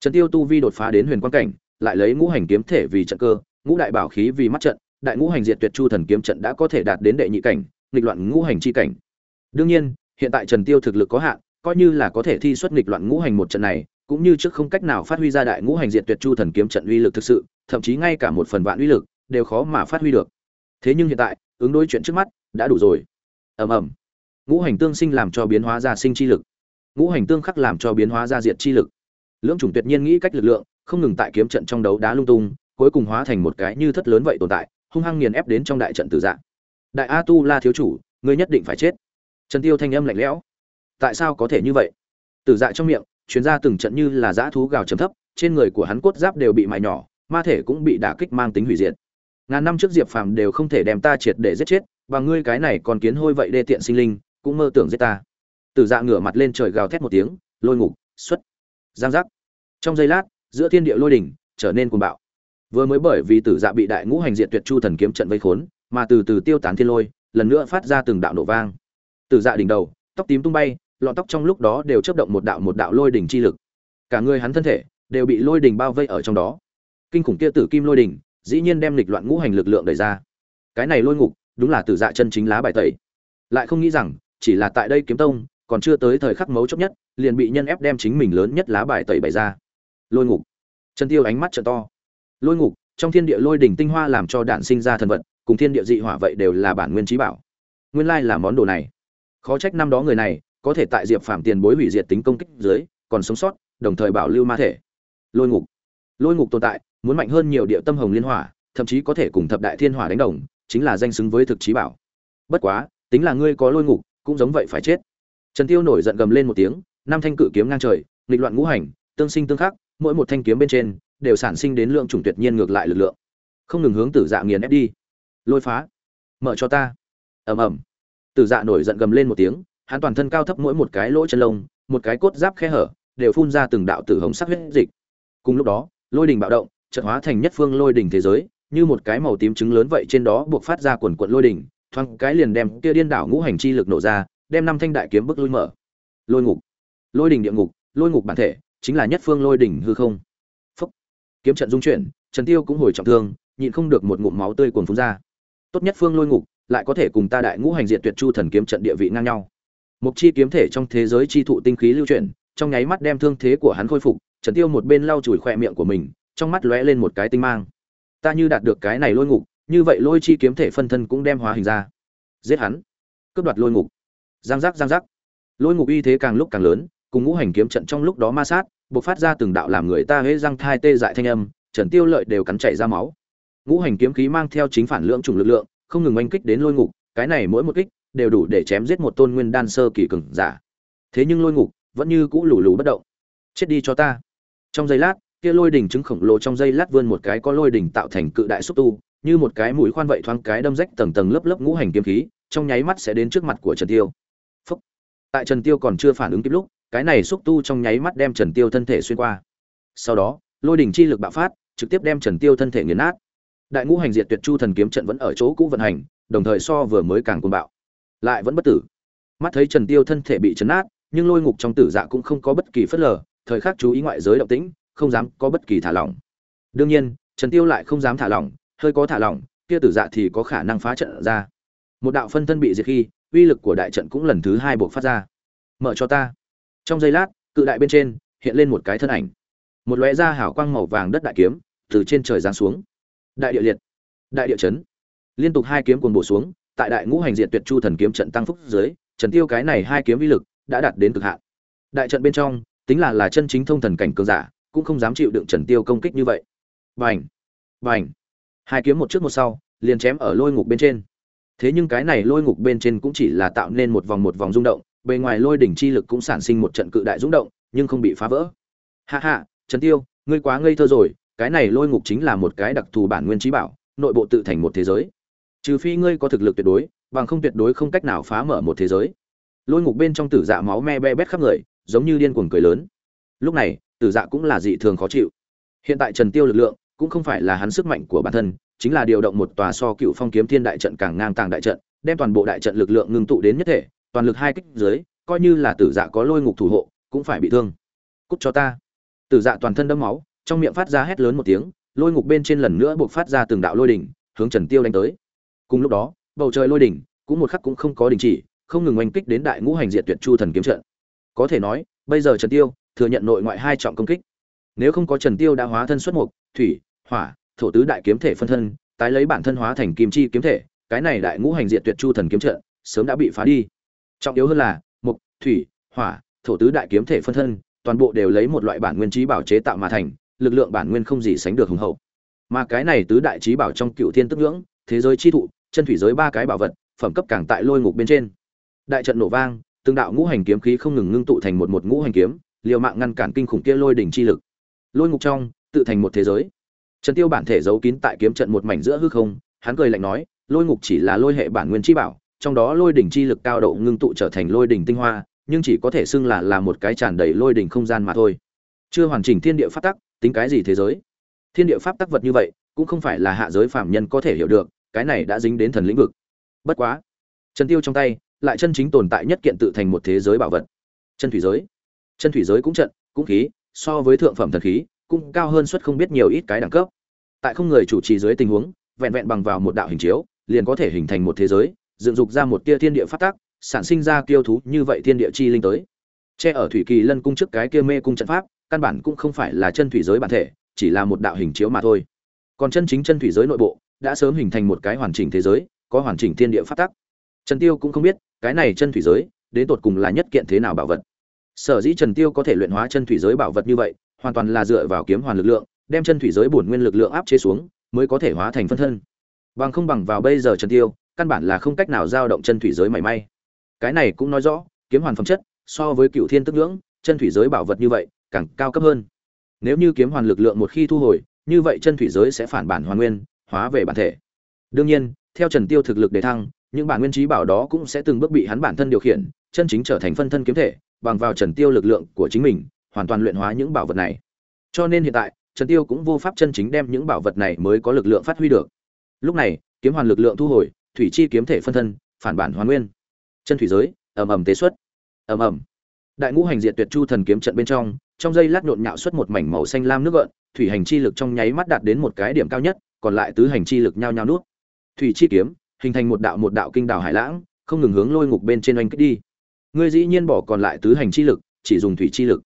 Trần tiêu tu vi đột phá đến huyền quan cảnh lại lấy ngũ hành kiếm thể vì trận cơ ngũ đại bảo khí vì mắt trận đại ngũ hành diệt tuyệt chu thần kiếm trận đã có thể đạt đến đệ nhị cảnh nghịch loạn ngũ hành chi cảnh. Đương nhiên hiện tại trần tiêu thực lực có hạn coi như là có thể thi xuất nghịch loạn ngũ hành một trận này cũng như trước không cách nào phát huy ra đại ngũ hành diệt tuyệt chu thần kiếm trận uy lực thực sự thậm chí ngay cả một phần vạn uy lực đều khó mà phát huy được. Thế nhưng hiện tại, ứng đối chuyện trước mắt đã đủ rồi. Ầm ầm. Ngũ hành tương sinh làm cho biến hóa ra sinh chi lực. Ngũ hành tương khắc làm cho biến hóa ra diệt chi lực. Lưỡng chủng tuyệt nhiên nghĩ cách lực lượng, không ngừng tại kiếm trận trong đấu đá lung tung, cuối cùng hóa thành một cái như thất lớn vậy tồn tại, hung hăng nghiền ép đến trong đại trận tử dạng đại a tu la thiếu chủ, ngươi nhất định phải chết. Trần tiêu thanh âm lạnh lẽo. Tại sao có thể như vậy? Tử dạ trong miệng chuyến ra từng trận như là dã thú gào trầm thấp, trên người của hắn cốt giáp đều bị mài nhỏ, ma thể cũng bị đả kích mang tính hủy diệt ngàn năm trước diệp phàm đều không thể đem ta triệt để giết chết, và ngươi cái này còn kiến hôi vậy đê tiện sinh linh, cũng mơ tưởng giết ta. Tử dạ ngửa mặt lên trời gào thét một tiếng, lôi ngục, xuất. Giang giác. Trong giây lát, giữa thiên địa lôi đỉnh trở nên cuồng bạo. Vừa mới bởi vì tử dạ bị đại ngũ hành diện tuyệt chu thần kiếm trận vây khốn, mà từ từ tiêu tán thiên lôi, lần nữa phát ra từng đạo nổ vang. Tử dạ đỉnh đầu, tóc tím tung bay, lọn tóc trong lúc đó đều chấp động một đạo một đạo lôi đỉnh chi lực. Cả người hắn thân thể đều bị lôi đỉnh bao vây ở trong đó. Kinh khủng kia tử kim lôi đỉnh dĩ nhiên đem lịch loạn ngũ hành lực lượng đẩy ra. Cái này lôi ngục, đúng là tử dạ chân chính lá bài tẩy. Lại không nghĩ rằng, chỉ là tại đây kiếm tông, còn chưa tới thời khắc mấu chốt nhất, liền bị nhân ép đem chính mình lớn nhất lá bài tẩy bày ra. Lôi ngục. Chân tiêu ánh mắt trợ to. Lôi ngục, trong thiên địa lôi đỉnh tinh hoa làm cho đạn sinh ra thần vật, cùng thiên địa dị hỏa vậy đều là bản nguyên trí bảo. Nguyên lai là món đồ này. Khó trách năm đó người này, có thể tại diệp phạm tiền bối hủy diệt tính công kích dưới, còn sống sót, đồng thời bảo lưu ma thể. Lôi ngục. Lôi ngục tồn tại muốn mạnh hơn nhiều địa tâm hồng liên hỏa, thậm chí có thể cùng thập đại thiên hỏa đánh đồng, chính là danh xứng với thực trí bảo. Bất quá, tính là ngươi có lôi ngục, cũng giống vậy phải chết. Trần tiêu nổi giận gầm lên một tiếng, năm thanh cự kiếm ngang trời, nghịch loạn ngũ hành, tương sinh tương khắc, mỗi một thanh kiếm bên trên, đều sản sinh đến lượng chủng tuyệt nhiên ngược lại lực lượng. Không ngừng hướng tử dạ nghiền ép đi. Lôi phá. Mở cho ta. Ầm ầm. Tử dạ nổi giận gầm lên một tiếng, hắn toàn thân cao thấp mỗi một cái lỗ chân lông, một cái cốt giáp khe hở, đều phun ra từng đạo tử hồng sắc huyết dịch. Cùng lúc đó, lôi đình bạo động trận hóa thành nhất phương lôi đỉnh thế giới như một cái màu tím trứng lớn vậy trên đó buộc phát ra quần quần lôi đỉnh, thoáng cái liền đem kia điên đảo ngũ hành chi lực nổ ra đem năm thanh đại kiếm bức lui mở. Lôi ngục. Lôi đỉnh địa ngục lôi ngục bản thể chính là nhất phương lôi đỉnh hư không. Phúc. Kiếm trận dung chuyển trần tiêu cũng hồi trọng thương nhịn không được một ngụm máu tươi cuồn phun ra. Tốt nhất phương lôi ngục lại có thể cùng ta đại ngũ hành diện tuyệt chu thần kiếm trận địa vị ngang nhau. Mục chi kiếm thể trong thế giới chi thụ tinh khí lưu chuyển trong nháy mắt đem thương thế của hắn khôi phục trần tiêu một bên lau chùi khỏe miệng của mình trong mắt lóe lên một cái tinh mang. Ta như đạt được cái này lôi ngục, như vậy lôi chi kiếm thể phân thân cũng đem hóa hình ra. Giết hắn. Cướp đoạt lôi ngục. Giang giác giang giác. Lôi ngục uy thế càng lúc càng lớn, cùng ngũ hành kiếm trận trong lúc đó ma sát, bộc phát ra từng đạo làm người ta hễ răng thai tê dại thanh âm, trần tiêu lợi đều cắn chảy ra máu. Ngũ hành kiếm khí mang theo chính phản lượng trùng lực lượng, không ngừng oanh kích đến lôi ngục, cái này mỗi một kích đều đủ để chém giết một tôn nguyên đan sơ kỳ cường giả. Thế nhưng lôi ngục vẫn như cũ lù lù bất động. Chết đi cho ta. Trong giây lát kia lôi đỉnh trứng khổng lồ trong dây lát vươn một cái có lôi đỉnh tạo thành cự đại xúc tu, như một cái mũi khoan vậy thoáng cái đâm rách tầng tầng lớp lớp ngũ hành kiếm khí, trong nháy mắt sẽ đến trước mặt của trần tiêu. Phúc. tại trần tiêu còn chưa phản ứng kịp lúc, cái này xúc tu trong nháy mắt đem trần tiêu thân thể xuyên qua. Sau đó, lôi đỉnh chi lực bạo phát, trực tiếp đem trần tiêu thân thể nghiền nát. Đại ngũ hành diệt tuyệt chu thần kiếm trận vẫn ở chỗ cũ vận hành, đồng thời so vừa mới càng cuồng bạo. Lại vẫn bất tử. Mắt thấy trần tiêu thân thể bị chấn nát, nhưng lôi ngục trong tử dạ cũng không có bất kỳ phất lờ, thời khắc chú ý ngoại giới động tĩnh không dám có bất kỳ thả lỏng. Đương nhiên, trần tiêu lại không dám thả lỏng, hơi có thả lỏng, kia tử dạ thì có khả năng phá trận ra. Một đạo phân thân bị diệt khi, uy lực của đại trận cũng lần thứ hai buộc phát ra. Mở cho ta. Trong giây lát, cự đại bên trên, hiện lên một cái thân ảnh. Một lóe ra hào quang màu vàng đất đại kiếm, từ trên trời giáng xuống. Đại địa liệt. Đại địa chấn. Liên tục hai kiếm cuồng bổ xuống, tại đại ngũ hành diện tuyệt chu thần kiếm trận tăng phúc dưới, trần tiêu cái này hai kiếm uy lực đã đạt đến cực hạn. Đại trận bên trong, tính là là chân chính thông thần cảnh cường giả cũng không dám chịu đựng trần tiêu công kích như vậy. Bành! Bành! Hai kiếm một trước một sau liền chém ở lôi ngục bên trên. Thế nhưng cái này lôi ngục bên trên cũng chỉ là tạo nên một vòng một vòng rung động bề ngoài lôi đỉnh chi lực cũng sản sinh một trận cự đại rung động nhưng không bị phá vỡ. Ha ha, trần tiêu ngươi quá ngây thơ rồi cái này lôi ngục chính là một cái đặc thù bản nguyên trí bảo nội bộ tự thành một thế giới. Trừ phi ngươi có thực lực tuyệt đối bằng không tuyệt đối không cách nào phá mở một thế giới. Lôi ngục bên trong tử dạ máu me be bét khắp người giống như điên cuồng cười lớn. Lúc này tử dạ cũng là dị thường khó chịu. Hiện tại trần tiêu lực lượng cũng không phải là hắn sức mạnh của bản thân, chính là điều động một tòa so cựu phong kiếm thiên đại trận càng ngang tàng đại trận, đem toàn bộ đại trận lực lượng ngưng tụ đến nhất thể, toàn lực hai kích dưới, coi như là tử dạ có lôi ngục thủ hộ, cũng phải bị thương. Cút cho ta. Tử dạ toàn thân đẫm máu, trong miệng phát ra hét lớn một tiếng, lôi ngục bên trên lần nữa buộc phát ra từng đạo lôi đỉnh, hướng trần tiêu đánh tới. Cùng lúc đó, bầu trời lôi đỉnh cũng một khắc cũng không có đình chỉ, không ngừng oanh kích đến đại ngũ hành diệt tuyệt chu thần kiếm trận. Có thể nói, bây giờ trần tiêu thừa nhận nội ngoại hai trọng công kích. Nếu không có trần tiêu đã hóa thân xuất mục, thủy, hỏa, thổ tứ đại kiếm thể phân thân, tái lấy bản thân hóa thành kim chi kiếm thể, cái này đại ngũ hành diệt tuyệt chu thần kiếm trận sớm đã bị phá đi. Trọng yếu hơn là, mục, thủy, hỏa, thổ tứ đại kiếm thể phân thân, toàn bộ đều lấy một loại bản nguyên trí bảo chế tạo mà thành, lực lượng bản nguyên không gì sánh được hùng hậu. Mà cái này tứ đại trí bảo trong cựu thiên tức ngưỡng, thế giới chi thụ, chân thủy giới ba cái bảo vật, phẩm cấp càng tại lôi ngục bên trên. Đại trận nổ vang, từng đạo ngũ hành kiếm khí không ngừng ngưng tụ thành một một ngũ hành kiếm liều mạng ngăn cản kinh khủng kia lôi đỉnh chi lực. Lôi ngục trong, tự thành một thế giới. Trần tiêu bản thể giấu kín tại kiếm trận một mảnh giữa hư không, hắn cười lạnh nói, lôi ngục chỉ là lôi hệ bản nguyên chi bảo, trong đó lôi đỉnh chi lực cao độ ngưng tụ trở thành lôi đỉnh tinh hoa, nhưng chỉ có thể xưng là là một cái tràn đầy lôi đỉnh không gian mà thôi. Chưa hoàn chỉnh thiên địa pháp tắc, tính cái gì thế giới? Thiên địa pháp tắc vật như vậy, cũng không phải là hạ giới phàm nhân có thể hiểu được, cái này đã dính đến thần lĩnh vực. Bất quá, trần tiêu trong tay, lại chân chính tồn tại nhất kiện tự thành một thế giới bảo vật. Chân thủy giới chân thủy giới cũng trận, cũng khí, so với thượng phẩm thần khí, cũng cao hơn suất không biết nhiều ít cái đẳng cấp. Tại không người chủ trì dưới tình huống, vẹn vẹn bằng vào một đạo hình chiếu, liền có thể hình thành một thế giới, dựng dục ra một tia thiên địa phát tác, sản sinh ra kiêu thú như vậy thiên địa chi linh tới. Che ở thủy kỳ lân cung trước cái kia mê cung trận pháp, căn bản cũng không phải là chân thủy giới bản thể, chỉ là một đạo hình chiếu mà thôi. Còn chân chính chân thủy giới nội bộ, đã sớm hình thành một cái hoàn chỉnh thế giới, có hoàn chỉnh thiên địa phát tắc trần tiêu cũng không biết, cái này chân thủy giới, đến tột cùng là nhất kiện thế nào bảo vật sở dĩ trần tiêu có thể luyện hóa chân thủy giới bảo vật như vậy, hoàn toàn là dựa vào kiếm hoàn lực lượng, đem chân thủy giới bổn nguyên lực lượng áp chế xuống, mới có thể hóa thành phân thân. Bằng không bằng vào bây giờ trần tiêu, căn bản là không cách nào giao động chân thủy giới mảy may. Cái này cũng nói rõ, kiếm hoàn phẩm chất, so với cựu thiên tức ngưỡng chân thủy giới bảo vật như vậy, càng cao cấp hơn. Nếu như kiếm hoàn lực lượng một khi thu hồi, như vậy chân thủy giới sẽ phản bản hoàn nguyên, hóa về bản thể. Đương nhiên, theo trần tiêu thực lực đề thăng, những bản nguyên trí bảo đó cũng sẽ từng bước bị hắn bản thân điều khiển, chân chính trở thành phân thân kiếm thể bằng vào trần tiêu lực lượng của chính mình, hoàn toàn luyện hóa những bảo vật này. Cho nên hiện tại, trần tiêu cũng vô pháp chân chính đem những bảo vật này mới có lực lượng phát huy được. Lúc này, kiếm hoàn lực lượng thu hồi, thủy chi kiếm thể phân thân, phản bản hoàn nguyên. Chân thủy giới, ầm ầm tế xuất. Ầm ầm. Đại ngũ hành diệt tuyệt chu thần kiếm trận bên trong trong giây lát nhộn nhạo xuất một mảnh màu xanh lam nước gợn, thủy hành chi lực trong nháy mắt đạt đến một cái điểm cao nhất, còn lại tứ hành chi lực nhao nhao nuốt. Thủy chi kiếm, hình thành một đạo một đạo kinh đảo hải lãng, không ngừng hướng lôi ngục bên trên oanh kích đi ngươi dĩ nhiên bỏ còn lại tứ hành chi lực, chỉ dùng thủy chi lực.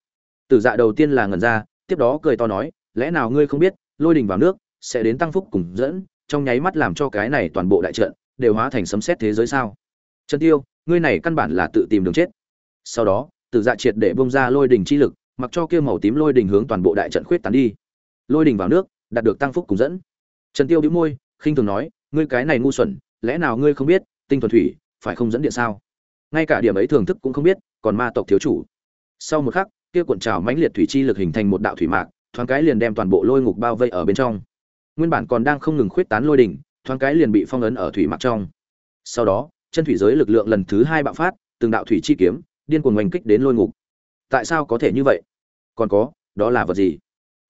Tử dạ đầu tiên là ngẩn ra, tiếp đó cười to nói, lẽ nào ngươi không biết, lôi đình vào nước, sẽ đến tăng phúc cùng dẫn, trong nháy mắt làm cho cái này toàn bộ đại trận, đều hóa thành sấm sét thế giới sao? Trần tiêu, ngươi này căn bản là tự tìm đường chết. Sau đó, tử dạ triệt để bung ra lôi đình chi lực, mặc cho kia màu tím lôi đình hướng toàn bộ đại trận khuyết tán đi. Lôi đình vào nước, đạt được tăng phúc cùng dẫn. Trần tiêu bĩu môi, khinh thường nói, ngươi cái này ngu xuẩn, lẽ nào ngươi không biết, tinh thuần thủy, phải không dẫn điện sao? Ngay cả điểm ấy thưởng thức cũng không biết, còn ma tộc thiếu chủ. Sau một khắc, kia cuộn trào mãnh liệt thủy chi lực hình thành một đạo thủy mạc, thoáng cái liền đem toàn bộ lôi ngục bao vây ở bên trong. Nguyên bản còn đang không ngừng khuyết tán lôi đỉnh, thoáng cái liền bị phong ấn ở thủy mạc trong. Sau đó, chân thủy giới lực lượng lần thứ hai bạo phát, từng đạo thủy chi kiếm, điên cuồng oanh kích đến lôi ngục. Tại sao có thể như vậy? Còn có, đó là vật gì?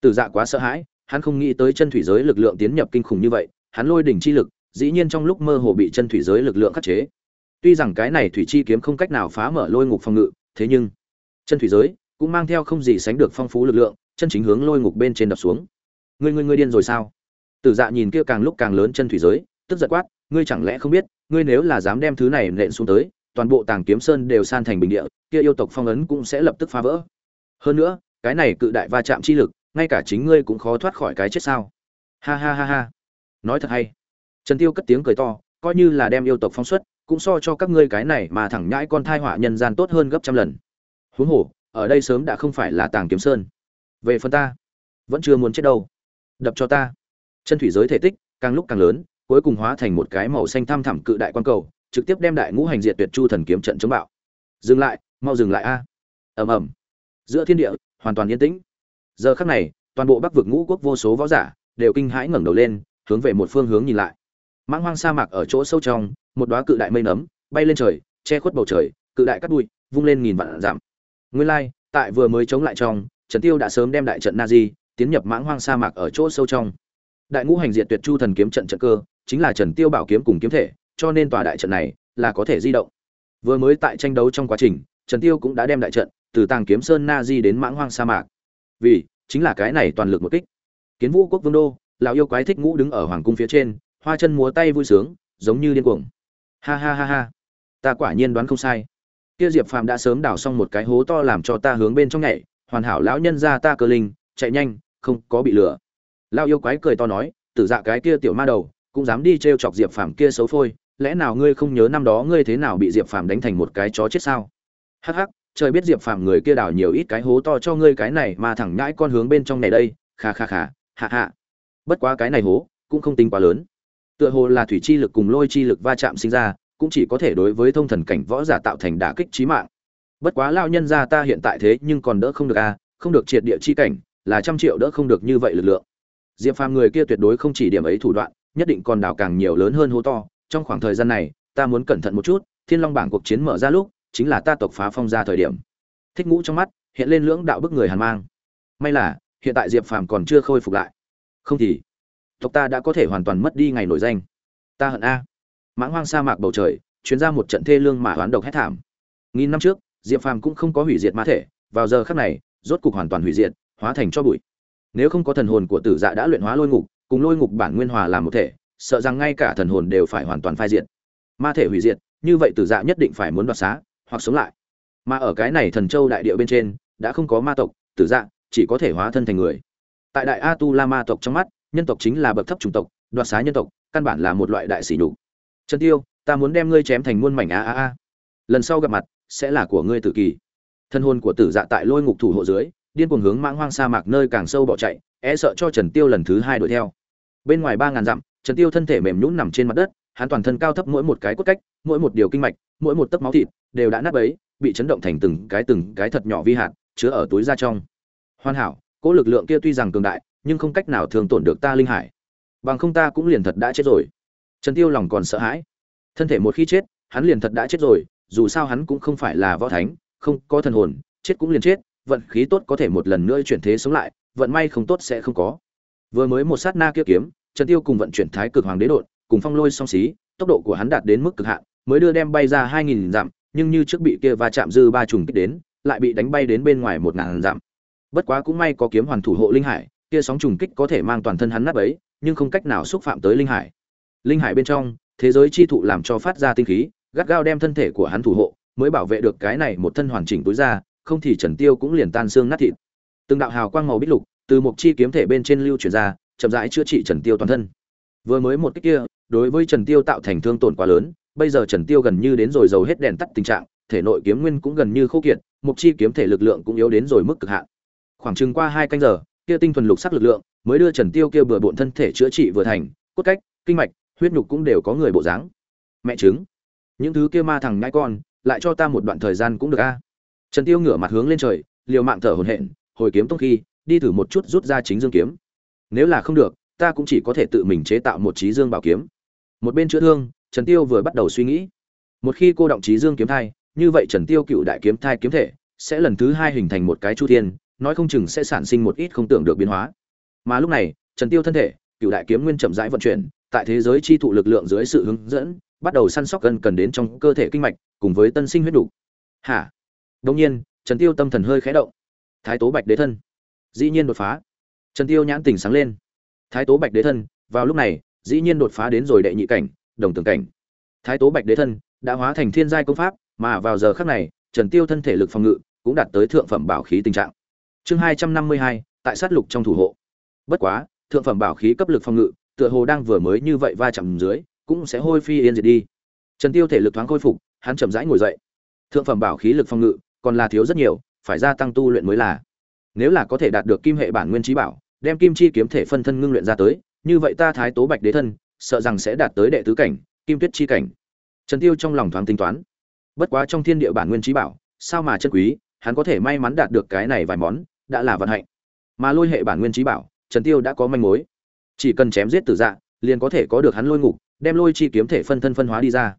Tử dạ quá sợ hãi, hắn không nghĩ tới chân thủy giới lực lượng tiến nhập kinh khủng như vậy, hắn lôi đỉnh chi lực, dĩ nhiên trong lúc mơ hồ bị chân thủy giới lực lượng khắc chế tuy rằng cái này thủy chi kiếm không cách nào phá mở lôi ngục phòng ngự, thế nhưng, chân thủy giới cũng mang theo không gì sánh được phong phú lực lượng, chân chính hướng lôi ngục bên trên đập xuống. Ngươi ngươi ngươi điên rồi sao? Tử dạ nhìn kia càng lúc càng lớn chân thủy giới, tức giận quát, ngươi chẳng lẽ không biết, ngươi nếu là dám đem thứ này nện xuống tới, toàn bộ tàng kiếm sơn đều san thành bình địa, kia yêu tộc phong ấn cũng sẽ lập tức phá vỡ. Hơn nữa, cái này cự đại va chạm chi lực, ngay cả chính ngươi cũng khó thoát khỏi cái chết sao? Ha ha ha ha. Nói thật hay. Trần tiêu cất tiếng cười to, coi như là đem yêu tộc phóng xuất cũng so cho các ngươi cái này mà thẳng nhãi con thai họa nhân gian tốt hơn gấp trăm lần. Huống hồ, ở đây sớm đã không phải là tàng kiếm sơn. Về phần ta, vẫn chưa muốn chết đâu. Đập cho ta. Chân thủy giới thể tích, càng lúc càng lớn, cuối cùng hóa thành một cái màu xanh thăm thẳm cự đại quan cầu, trực tiếp đem đại ngũ hành diệt tuyệt chu thần kiếm trận chống bạo. Dừng lại, mau dừng lại a. Ầm ầm. Giữa thiên địa, hoàn toàn yên tĩnh. Giờ khắc này, toàn bộ bắc vực ngũ quốc vô số võ giả đều kinh hãi ngẩng đầu lên, hướng về một phương hướng nhìn lại. Mãng hoang sa mạc ở chỗ sâu trong một đóa cự đại mây nấm, bay lên trời, che khuất bầu trời, cự đại cắt bụi, vung lên nghìn vạn giảm nguyên lai, tại vừa mới chống lại trong, trần tiêu đã sớm đem đại trận na di tiến nhập mãng hoang sa mạc ở chỗ sâu trong. Đại ngũ hành diệt tuyệt chu thần kiếm trận trận cơ, chính là trần tiêu bảo kiếm cùng kiếm thể, cho nên tòa đại trận này là có thể di động. Vừa mới tại tranh đấu trong quá trình, trần tiêu cũng đã đem đại trận từ tàng kiếm sơn na di đến mãng hoang sa mạc. Vì, chính là cái này toàn lực một kích. Kiến vũ quốc vương đô, lão yêu quái thích ngũ đứng ở hoàng cung phía trên, hoa chân múa tay vui sướng, giống như điên cuồng ha ha ha ha. Ta quả nhiên đoán không sai. Kia diệp phàm đã sớm đào xong một cái hố to làm cho ta hướng bên trong nhảy. Hoàn hảo lão nhân ra ta cơ linh, chạy nhanh, không có bị lừa. Lão yêu quái cười to nói, tử dạ cái kia tiểu ma đầu, cũng dám đi t chọc diệp phàm kia xấu phôi, lẽ nào ngươi không nhớ năm đó ngươi thế nào bị diệp phàm đánh thành một cái chó chết sao? Hắc hắc, trời biết diệp phàm người kia đào nhiều ít cái hố to cho ngươi cái này mà thẳng nhãi con hướng bên trong này đây. Kha kha kha, hạ hạ. Bất quá cái này hố cũng không tính quá lớn tựa hồ là thủy chi lực cùng lôi chi lực va chạm sinh ra cũng chỉ có thể đối với thông thần cảnh võ giả tạo thành đả kích trí mạng. Bất quá lao nhân gia ta hiện tại thế nhưng còn đỡ không được a à, không được triệt địa chi cảnh là trăm triệu đỡ không được như vậy lực lượng. Diệp phàm người kia tuyệt đối không chỉ điểm ấy thủ đoạn nhất định còn đảo càng nhiều lớn hơn hố to. Trong khoảng thời gian này ta muốn cẩn thận một chút thiên long bảng cuộc chiến mở ra lúc chính là ta tộc phá phong ra thời điểm. Thích ngũ trong mắt hiện lên lưỡng đạo bức người hàn mang. May là hiện tại diệp phàm còn chưa khôi phục lại. Không thì tộc ta đã có thể hoàn toàn mất đi ngày nổi danh. Ta hận a. Mãng hoang sa mạc bầu trời, chuyến ra một trận thê lương mà hoán độc hết thảm. Nghìn năm trước, diệp phàm cũng không có hủy diệt ma thể, vào giờ khắc này, rốt cục hoàn toàn hủy diệt, hóa thành cho bụi. Nếu không có thần hồn của tử dạ đã luyện hóa lôi ngục, cùng lôi ngục bản nguyên hòa làm một thể, sợ rằng ngay cả thần hồn đều phải hoàn toàn phai diệt. Ma thể hủy diệt, như vậy tử dạ nhất định phải muốn đoạt xá, hoặc sống lại. Mà ở cái này thần châu đại địa bên trên, đã không có ma tộc, tử dạ chỉ có thể hóa thân thành người. Tại đại a tu la ma tộc trong mắt nhân tộc chính là bậc thấp chủng tộc, đoạt xá nhân tộc, căn bản là một loại đại sỉ nhục. Trần tiêu, ta muốn đem ngươi chém thành muôn mảnh a a a. Lần sau gặp mặt, sẽ là của ngươi tử kỳ. Thân hồn của tử dạ tại lôi ngục thủ hộ dưới, điên cuồng hướng mãng hoang sa mạc nơi càng sâu bỏ chạy e sợ cho trần tiêu lần thứ hai đuổi theo. Bên ngoài ba ngàn dặm, trần tiêu thân thể mềm nhũn nằm trên mặt đất, hắn toàn thân cao thấp mỗi một cái cốt cách, mỗi một điều kinh mạch, mỗi một tấc máu thịt đều đã nát bấy, bị chấn động thành từng cái từng cái thật nhỏ vi hạt, chứa ở túi da trong. Hoàn hảo, cỗ lực lượng kia tuy rằng cường đại nhưng không cách nào thường tổn được ta linh hải. Bằng không ta cũng liền thật đã chết rồi. Trần tiêu lòng còn sợ hãi. Thân thể một khi chết, hắn liền thật đã chết rồi, dù sao hắn cũng không phải là võ thánh, không có thần hồn, chết cũng liền chết, vận khí tốt có thể một lần nữa chuyển thế sống lại, vận may không tốt sẽ không có. Vừa mới một sát na kia kiếm, trần tiêu cùng vận chuyển thái cực hoàng đế đột cùng phong lôi song xí, tốc độ của hắn đạt đến mức cực hạn, mới đưa đem bay ra hai nghìn dặm, nhưng như trước bị kia va chạm dư ba trùng kích đến, lại bị đánh bay đến bên ngoài một ngàn dặm. Bất quá cũng may có kiếm hoàn thủ hộ linh hải kia sóng trùng kích có thể mang toàn thân hắn nát ấy nhưng không cách nào xúc phạm tới linh hải. Linh hải bên trong, thế giới chi thụ làm cho phát ra tinh khí, gắt gao đem thân thể của hắn thủ hộ, mới bảo vệ được cái này một thân hoàn chỉnh tối ra không thì trần tiêu cũng liền tan xương nát thịt. Từng đạo hào quang màu bích lục, từ một chi kiếm thể bên trên lưu chuyển ra, chậm rãi chữa trị trần tiêu toàn thân. Vừa mới một cái kia, đối với trần tiêu tạo thành thương tổn quá lớn, bây giờ trần tiêu gần như đến rồi dầu hết đèn tắt tình trạng, thể nội kiếm nguyên cũng gần như khô kiệt, một chi kiếm thể lực lượng cũng yếu đến rồi mức cực hạn. Khoảng chừng qua hai canh giờ kia tinh thuần lục sắc lực lượng, mới đưa trần tiêu kia bừa bộn thân thể chữa trị vừa thành, cốt cách, kinh mạch, huyết nhục cũng đều có người bộ dáng. Mẹ chứng những thứ kia ma thằng nhãi con, lại cho ta một đoạn thời gian cũng được a. Trần tiêu ngửa mặt hướng lên trời, liều mạng thở hổn hển, hồi kiếm tông khi, đi thử một chút rút ra chính dương kiếm. Nếu là không được, ta cũng chỉ có thể tự mình chế tạo một trí dương bảo kiếm. Một bên chữa thương, trần tiêu vừa bắt đầu suy nghĩ. Một khi cô động trí dương kiếm thai, như vậy trần tiêu cựu đại kiếm thai kiếm thể, sẽ lần thứ hai hình thành một cái chu thiên nói không chừng sẽ sản sinh một ít không tưởng được biến hóa. Mà lúc này, trần tiêu thân thể, cựu đại kiếm nguyên chậm rãi vận chuyển, tại thế giới chi thụ lực lượng dưới sự hướng dẫn, bắt đầu săn sóc gần cần đến trong cơ thể kinh mạch, cùng với tân sinh huyết đủ. Hả? Đương nhiên, trần tiêu tâm thần hơi khẽ động. Thái tố bạch đế thân. Dĩ nhiên đột phá. Trần tiêu nhãn tỉnh sáng lên. Thái tố bạch đế thân, vào lúc này, dĩ nhiên đột phá đến rồi đệ nhị cảnh, đồng tường cảnh. Thái tố bạch đế thân đã hóa thành thiên giai công pháp, mà vào giờ khắc này, trần tiêu thân thể lực phòng ngự cũng đạt tới thượng phẩm bảo khí tình trạng chương hai trăm năm mươi hai, tại sát lục trong thủ hộ. Bất quá, thượng phẩm bảo khí cấp lực phòng ngự, tựa hồ đang vừa mới như vậy va chạm dưới, cũng sẽ hôi phi yên diệt đi. Trần tiêu thể lực thoáng khôi phục, hắn chậm rãi ngồi dậy. Thượng phẩm bảo khí lực phòng ngự, còn là thiếu rất nhiều, phải gia tăng tu luyện mới là. Nếu là có thể đạt được kim hệ bản nguyên trí bảo, đem kim chi kiếm thể phân thân ngưng luyện ra tới, như vậy ta thái tố bạch đế thân, sợ rằng sẽ đạt tới đệ tứ cảnh, kim tuyết chi cảnh. Trần tiêu trong lòng thoáng tính toán. Bất quá trong thiên địa bản nguyên trí bảo, sao mà chân quý, hắn có thể may mắn đạt được cái này vài món đã là vận hạnh. Mà lôi hệ bản nguyên trí bảo, trần tiêu đã có manh mối. Chỉ cần chém giết tử dạ liền có thể có được hắn lôi ngục, đem lôi chi kiếm thể phân thân phân hóa đi ra.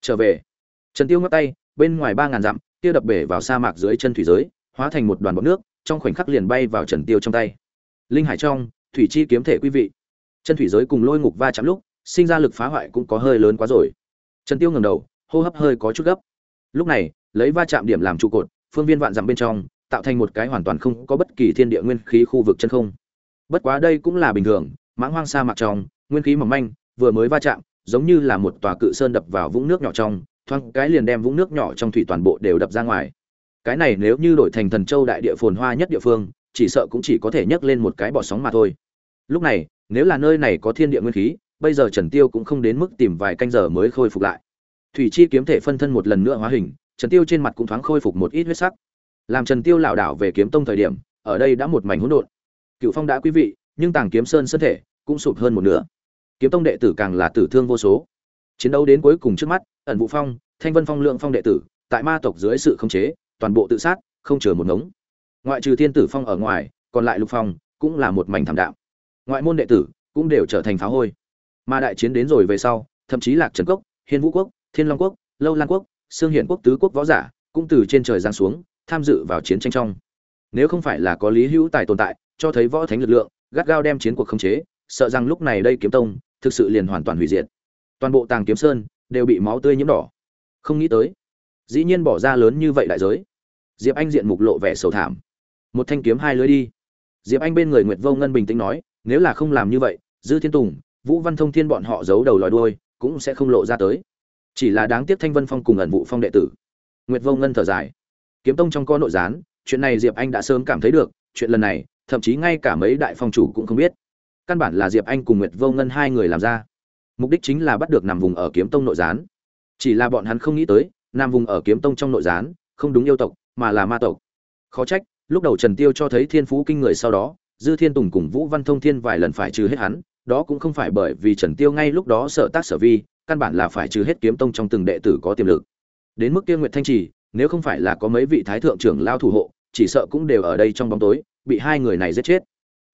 Trở về. Trần tiêu ngắt tay, bên ngoài ba ngàn dặm, kia đập bể vào sa mạc dưới chân thủy giới, hóa thành một đoàn bọt nước, trong khoảnh khắc liền bay vào trần tiêu trong tay. Linh hải trong, thủy chi kiếm thể quý vị. Chân thủy giới cùng lôi ngục va chạm lúc, sinh ra lực phá hoại cũng có hơi lớn quá rồi. Trần tiêu ngẩng đầu, hô hấp hơi có chút gấp. Lúc này, lấy va chạm điểm làm trụ cột, phương viên vạn dặm bên trong tạo thành một cái hoàn toàn không có bất kỳ thiên địa nguyên khí khu vực chân không. Bất quá đây cũng là bình thường, mãng hoang sa mạc trong, nguyên khí mỏng manh, vừa mới va chạm, giống như là một tòa cự sơn đập vào vũng nước nhỏ trong, thoáng cái liền đem vũng nước nhỏ trong thủy toàn bộ đều đập ra ngoài. Cái này nếu như đổi thành thần châu đại địa phồn hoa nhất địa phương, chỉ sợ cũng chỉ có thể nhấc lên một cái bọt sóng mà thôi. Lúc này, nếu là nơi này có thiên địa nguyên khí, bây giờ trần tiêu cũng không đến mức tìm vài canh giờ mới khôi phục lại. Thủy chi kiếm thể phân thân một lần nữa hóa hình, trần tiêu trên mặt cũng thoáng khôi phục một ít huyết sắc làm trần tiêu lảo đảo về kiếm tông thời điểm, ở đây đã một mảnh hỗn độn. Cựu phong đã quý vị, nhưng tàng kiếm sơn sân thể cũng sụp hơn một nửa. Kiếm tông đệ tử càng là tử thương vô số. Chiến đấu đến cuối cùng trước mắt, ẩn vũ phong, thanh vân phong lượng phong đệ tử, tại ma tộc dưới sự khống chế, toàn bộ tự sát, không chừa một ngống. Ngoại trừ thiên tử phong ở ngoài, còn lại lục phong cũng là một mảnh thảm đạm. Ngoại môn đệ tử cũng đều trở thành pháo hôi. Mà đại chiến đến rồi về sau, thậm chí lạc trần cốc hiên vũ quốc, thiên long quốc, lâu lan quốc xương hiển quốc tứ quốc võ giả cũng từ trên trời giáng xuống tham dự vào chiến tranh trong. Nếu không phải là có lý hữu tài tồn tại, cho thấy võ thánh lực lượng, gắt gao đem chiến cuộc khống chế, sợ rằng lúc này đây kiếm tông, thực sự liền hoàn toàn hủy diệt. Toàn bộ tàng kiếm sơn, đều bị máu tươi nhiễm đỏ. Không nghĩ tới, dĩ nhiên bỏ ra lớn như vậy đại giới. Diệp anh diện mục lộ vẻ sầu thảm. Một thanh kiếm hai lưới đi. Diệp anh bên người nguyệt vô ngân bình tĩnh nói, nếu là không làm như vậy, dư thiên tùng, vũ văn thông thiên bọn họ giấu đầu lòi đuôi, cũng sẽ không lộ ra tới. Chỉ là đáng tiếc thanh vân phong cùng ẩn vụ phong đệ tử. Nguyệt vô ngân thở dài kiếm tông trong co nội gián, chuyện này diệp anh đã sớm cảm thấy được, chuyện lần này, thậm chí ngay cả mấy đại phong chủ cũng không biết. Căn bản là diệp anh cùng nguyệt vô ngân hai người làm ra. Mục đích chính là bắt được nằm vùng ở kiếm tông nội gián. Chỉ là bọn hắn không nghĩ tới nằm vùng ở kiếm tông trong nội gián, không đúng yêu tộc, mà là ma tộc. Khó trách, lúc đầu trần tiêu cho thấy thiên phú kinh người sau đó, dư thiên tùng cùng vũ văn thông thiên vài lần phải trừ hết hắn, đó cũng không phải bởi vì trần tiêu ngay lúc đó sợ tác sở vi, căn bản là phải trừ hết kiếm tông trong từng đệ tử có tiềm lực. Đến mức kia nguyệt thanh trì nếu không phải là có mấy vị thái thượng trưởng lao thủ hộ, chỉ sợ cũng đều ở đây trong bóng tối, bị hai người này giết chết.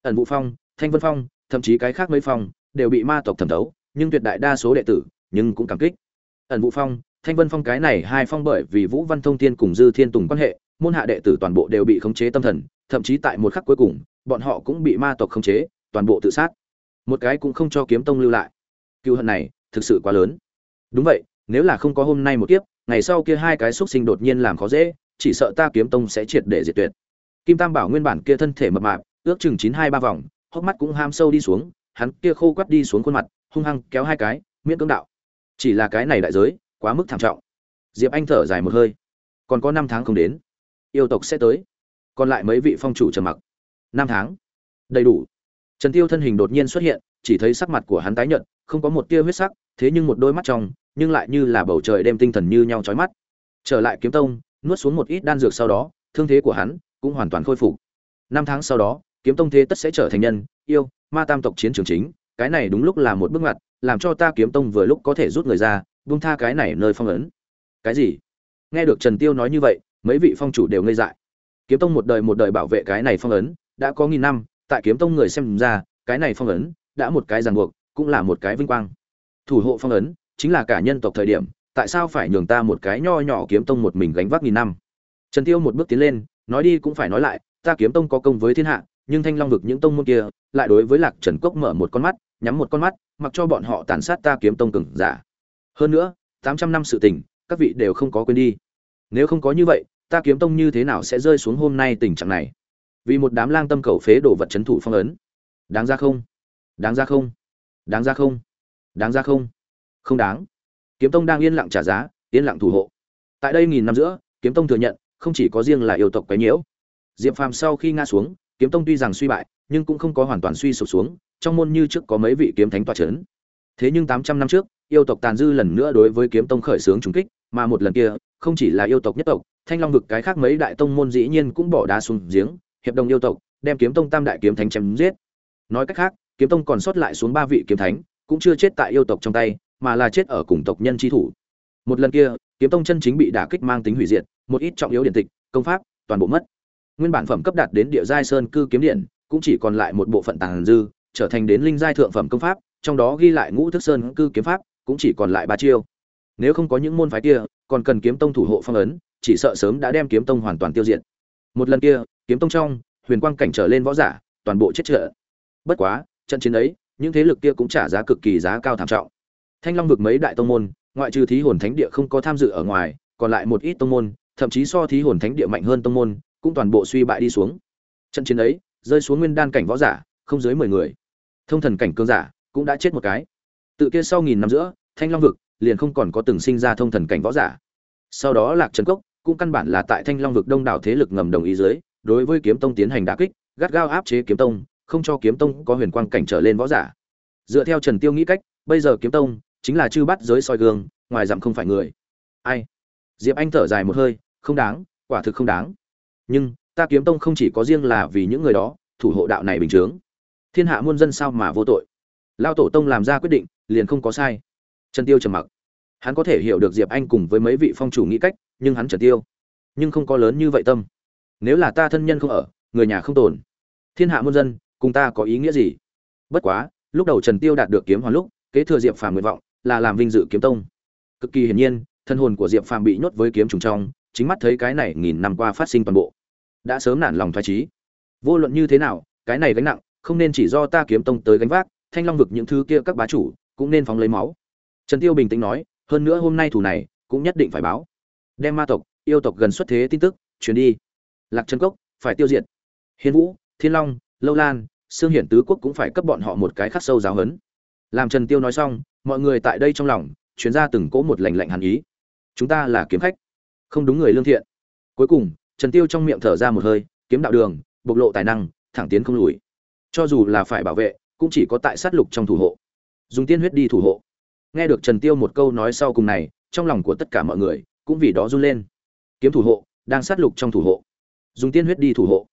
Ẩn vũ phong, thanh vân phong, thậm chí cái khác mấy phong, đều bị ma tộc thẩm thấu, nhưng tuyệt đại đa số đệ tử, nhưng cũng cảm kích. Ẩn vũ phong, thanh vân phong cái này hai phong bởi vì vũ văn thông thiên cùng dư thiên tùng quan hệ, môn hạ đệ tử toàn bộ đều bị khống chế tâm thần, thậm chí tại một khắc cuối cùng, bọn họ cũng bị ma tộc khống chế, toàn bộ tự sát. Một cái cũng không cho kiếm tông lưu lại. Cựu hận này thực sự quá lớn. Đúng vậy, nếu là không có hôm nay một kiếp ngày sau kia hai cái xúc sinh đột nhiên làm khó dễ, chỉ sợ ta kiếm tông sẽ triệt để diệt tuyệt. Kim tam bảo nguyên bản kia thân thể mập mạp, ước chừng chín hai ba vòng, hốc mắt cũng ham sâu đi xuống, hắn kia khô quắt đi xuống khuôn mặt, hung hăng kéo hai cái, miễn cưỡng đạo. Chỉ là cái này đại giới, quá mức thảm trọng. Diệp anh thở dài một hơi. Còn có năm tháng không đến, yêu tộc sẽ tới. Còn lại mấy vị phong chủ trầm mặc. Năm tháng. Đầy đủ. Trần tiêu thân hình đột nhiên xuất hiện, chỉ thấy sắc mặt của hắn tái nhợt, không có một tia huyết sắc, thế nhưng một đôi mắt trong nhưng lại như là bầu trời đem tinh thần như nhau chói mắt. Trở lại kiếm tông, nuốt xuống một ít đan dược sau đó, thương thế của hắn cũng hoàn toàn khôi phục. Năm tháng sau đó, kiếm tông thế tất sẽ trở thành nhân, yêu, ma tam tộc chiến trường chính, cái này đúng lúc là một bước ngoặt, làm cho ta kiếm tông vừa lúc có thể rút người ra, buông tha cái này nơi phong ấn. Cái gì? Nghe được trần tiêu nói như vậy, mấy vị phong chủ đều ngây dại. Kiếm tông một đời một đời bảo vệ cái này phong ấn, đã có nghìn năm, tại kiếm tông người xem ra, cái này phong ấn, đã một cái ràng buộc, cũng là một cái vinh quang. Thủ hộ phong ấn chính là cả nhân tộc thời điểm, tại sao phải nhường ta một cái nho nhỏ kiếm tông một mình gánh vác nghìn năm? Trần tiêu một bước tiến lên, nói đi cũng phải nói lại, ta kiếm tông có công với thiên hạ, nhưng thanh long vực những tông môn kia, lại đối với lạc trần cốc mở một con mắt, nhắm một con mắt, mặc cho bọn họ tàn sát ta kiếm tông cường giả. Hơn nữa, tám trăm năm sự tình, các vị đều không có quên đi. Nếu không có như vậy, ta kiếm tông như thế nào sẽ rơi xuống hôm nay tình trạng này? Vì một đám lang tâm cầu phế đổ vật chấn thủ phong ấn. Đáng ra không? Đáng ra không? Đáng ra không? Đáng ra không? Không đáng. Kiếm tông đang yên lặng trả giá, yên lặng thủ hộ. Tại đây nghìn năm giữa, kiếm tông thừa nhận, không chỉ có riêng là yêu tộc quấy nhiễu. Diệp phàm sau khi ngã xuống, kiếm tông tuy rằng suy bại, nhưng cũng không có hoàn toàn suy sụp xuống, trong môn như trước có mấy vị kiếm thánh tọa n thế nhưng tám trăm năm trước, yêu tộc tàn dư lần nữa đối với kiếm tông khởi xướng trùng kích, mà một lần kia, không chỉ là yêu tộc nhất tộc, thanh long vực cái khác mấy đại tông môn dĩ nhiên cũng bỏ đá xuống giếng, hiệp đồng yêu tộc, đem kiếm tông tam đại kiếm thánh chém giết. Nói cách khác, kiếm tông còn sót lại xuống ba vị kiếm thánh, cũng chưa chết tại yêu tộc trong tay mà là chết ở cùng tộc nhân chi thủ. Một lần kia, kiếm tông chân chính bị đả kích mang tính hủy diệt, một ít trọng yếu điện tịch, công pháp, toàn bộ mất. Nguyên bản phẩm cấp đạt đến địa giai sơn cư kiếm điện, cũng chỉ còn lại một bộ phận tàng dư, trở thành đến linh giai thượng phẩm công pháp, trong đó ghi lại ngũ thức sơn cư kiếm pháp, cũng chỉ còn lại ba chiêu. Nếu không có những môn phái kia, còn cần kiếm tông thủ hộ phong ấn, chỉ sợ sớm đã đem kiếm tông hoàn toàn tiêu diệt. Một lần kia, kiếm tông trong, huyền quang cảnh trở lên võ giả, toàn bộ chết trợ. Bất quá, trận chiến ấy, những thế lực kia cũng trả giá cực kỳ giá cao thảm trọng thanh long vực mấy đại tông môn, ngoại trừ thí hồn thánh địa không có tham dự ở ngoài, còn lại một ít tông môn, thậm chí so thí hồn thánh địa mạnh hơn tông môn, cũng toàn bộ suy bại đi xuống. Trận chiến ấy, rơi xuống nguyên đan cảnh võ giả, không dưới mười người. Thông thần cảnh cường giả cũng đã chết một cái. Tự kia sau nghìn năm giữa, thanh long vực liền không còn có từng sinh ra thông thần cảnh võ giả. Sau đó lạc trần cốc cũng căn bản là tại thanh long vực đông đảo thế lực ngầm đồng ý dưới, đối với kiếm tông tiến hành đả kích, gắt gao áp chế kiếm tông, không cho kiếm tông có huyền quang cảnh trở lên võ giả. Dựa theo trần tiêu nghĩ cách, bây giờ kiếm tông chính là chư bắt giới soi gương, ngoài dặm không phải người. Ai? Diệp anh thở dài một hơi, không đáng, quả thực không đáng. Nhưng, ta kiếm tông không chỉ có riêng là vì những người đó, thủ hộ đạo này bình chướng. Thiên hạ muôn dân sao mà vô tội? Lao tổ tông làm ra quyết định, liền không có sai. Trần tiêu trầm mặc. Hắn có thể hiểu được diệp anh cùng với mấy vị phong chủ nghĩ cách, nhưng hắn trần tiêu. Nhưng không có lớn như vậy tâm. Nếu là ta thân nhân không ở, người nhà không tồn. Thiên hạ muôn dân, cùng ta có ý nghĩa gì? Bất quá, lúc đầu trần tiêu đạt được kiếm hoàn lúc, kế thừa diệp phàm nguyện vọng là làm vinh dự kiếm tông. Cực kỳ hiển nhiên, thân hồn của diệp phàm bị nhốt với kiếm trùng trong, chính mắt thấy cái này nghìn năm qua phát sinh toàn bộ. Đã sớm nản lòng thoái trí vô luận như thế nào, cái này gánh nặng, không nên chỉ do ta kiếm tông tới gánh vác, thanh long vực những thứ kia các bá chủ cũng nên phóng lấy máu. Trần tiêu bình tĩnh nói, hơn nữa hôm nay thủ này cũng nhất định phải báo. Đem ma tộc, yêu tộc gần xuất thế tin tức, truyền đi. Lạc chân cốc, phải tiêu diệt. Hiến vũ, thiên long, lâu lan, sương hiển tứ quốc cũng phải cấp bọn họ một cái khắc sâu giáo hấn làm trần tiêu nói xong mọi người tại đây trong lòng, chuyến ra từng cỗ một lành lạnh hàn ý. Chúng ta là kiếm khách. Không đúng người lương thiện. Cuối cùng, trần tiêu trong miệng thở ra một hơi, kiếm đạo đường, bộc lộ tài năng, thẳng tiến không lùi. Cho dù là phải bảo vệ, cũng chỉ có tại sát lục trong thủ hộ. Dùng tiên huyết đi thủ hộ. Nghe được trần tiêu một câu nói sau cùng này, trong lòng của tất cả mọi người cũng vì đó run lên. Kiếm thủ hộ, đang sát lục trong thủ hộ. Dùng tiên huyết đi thủ hộ.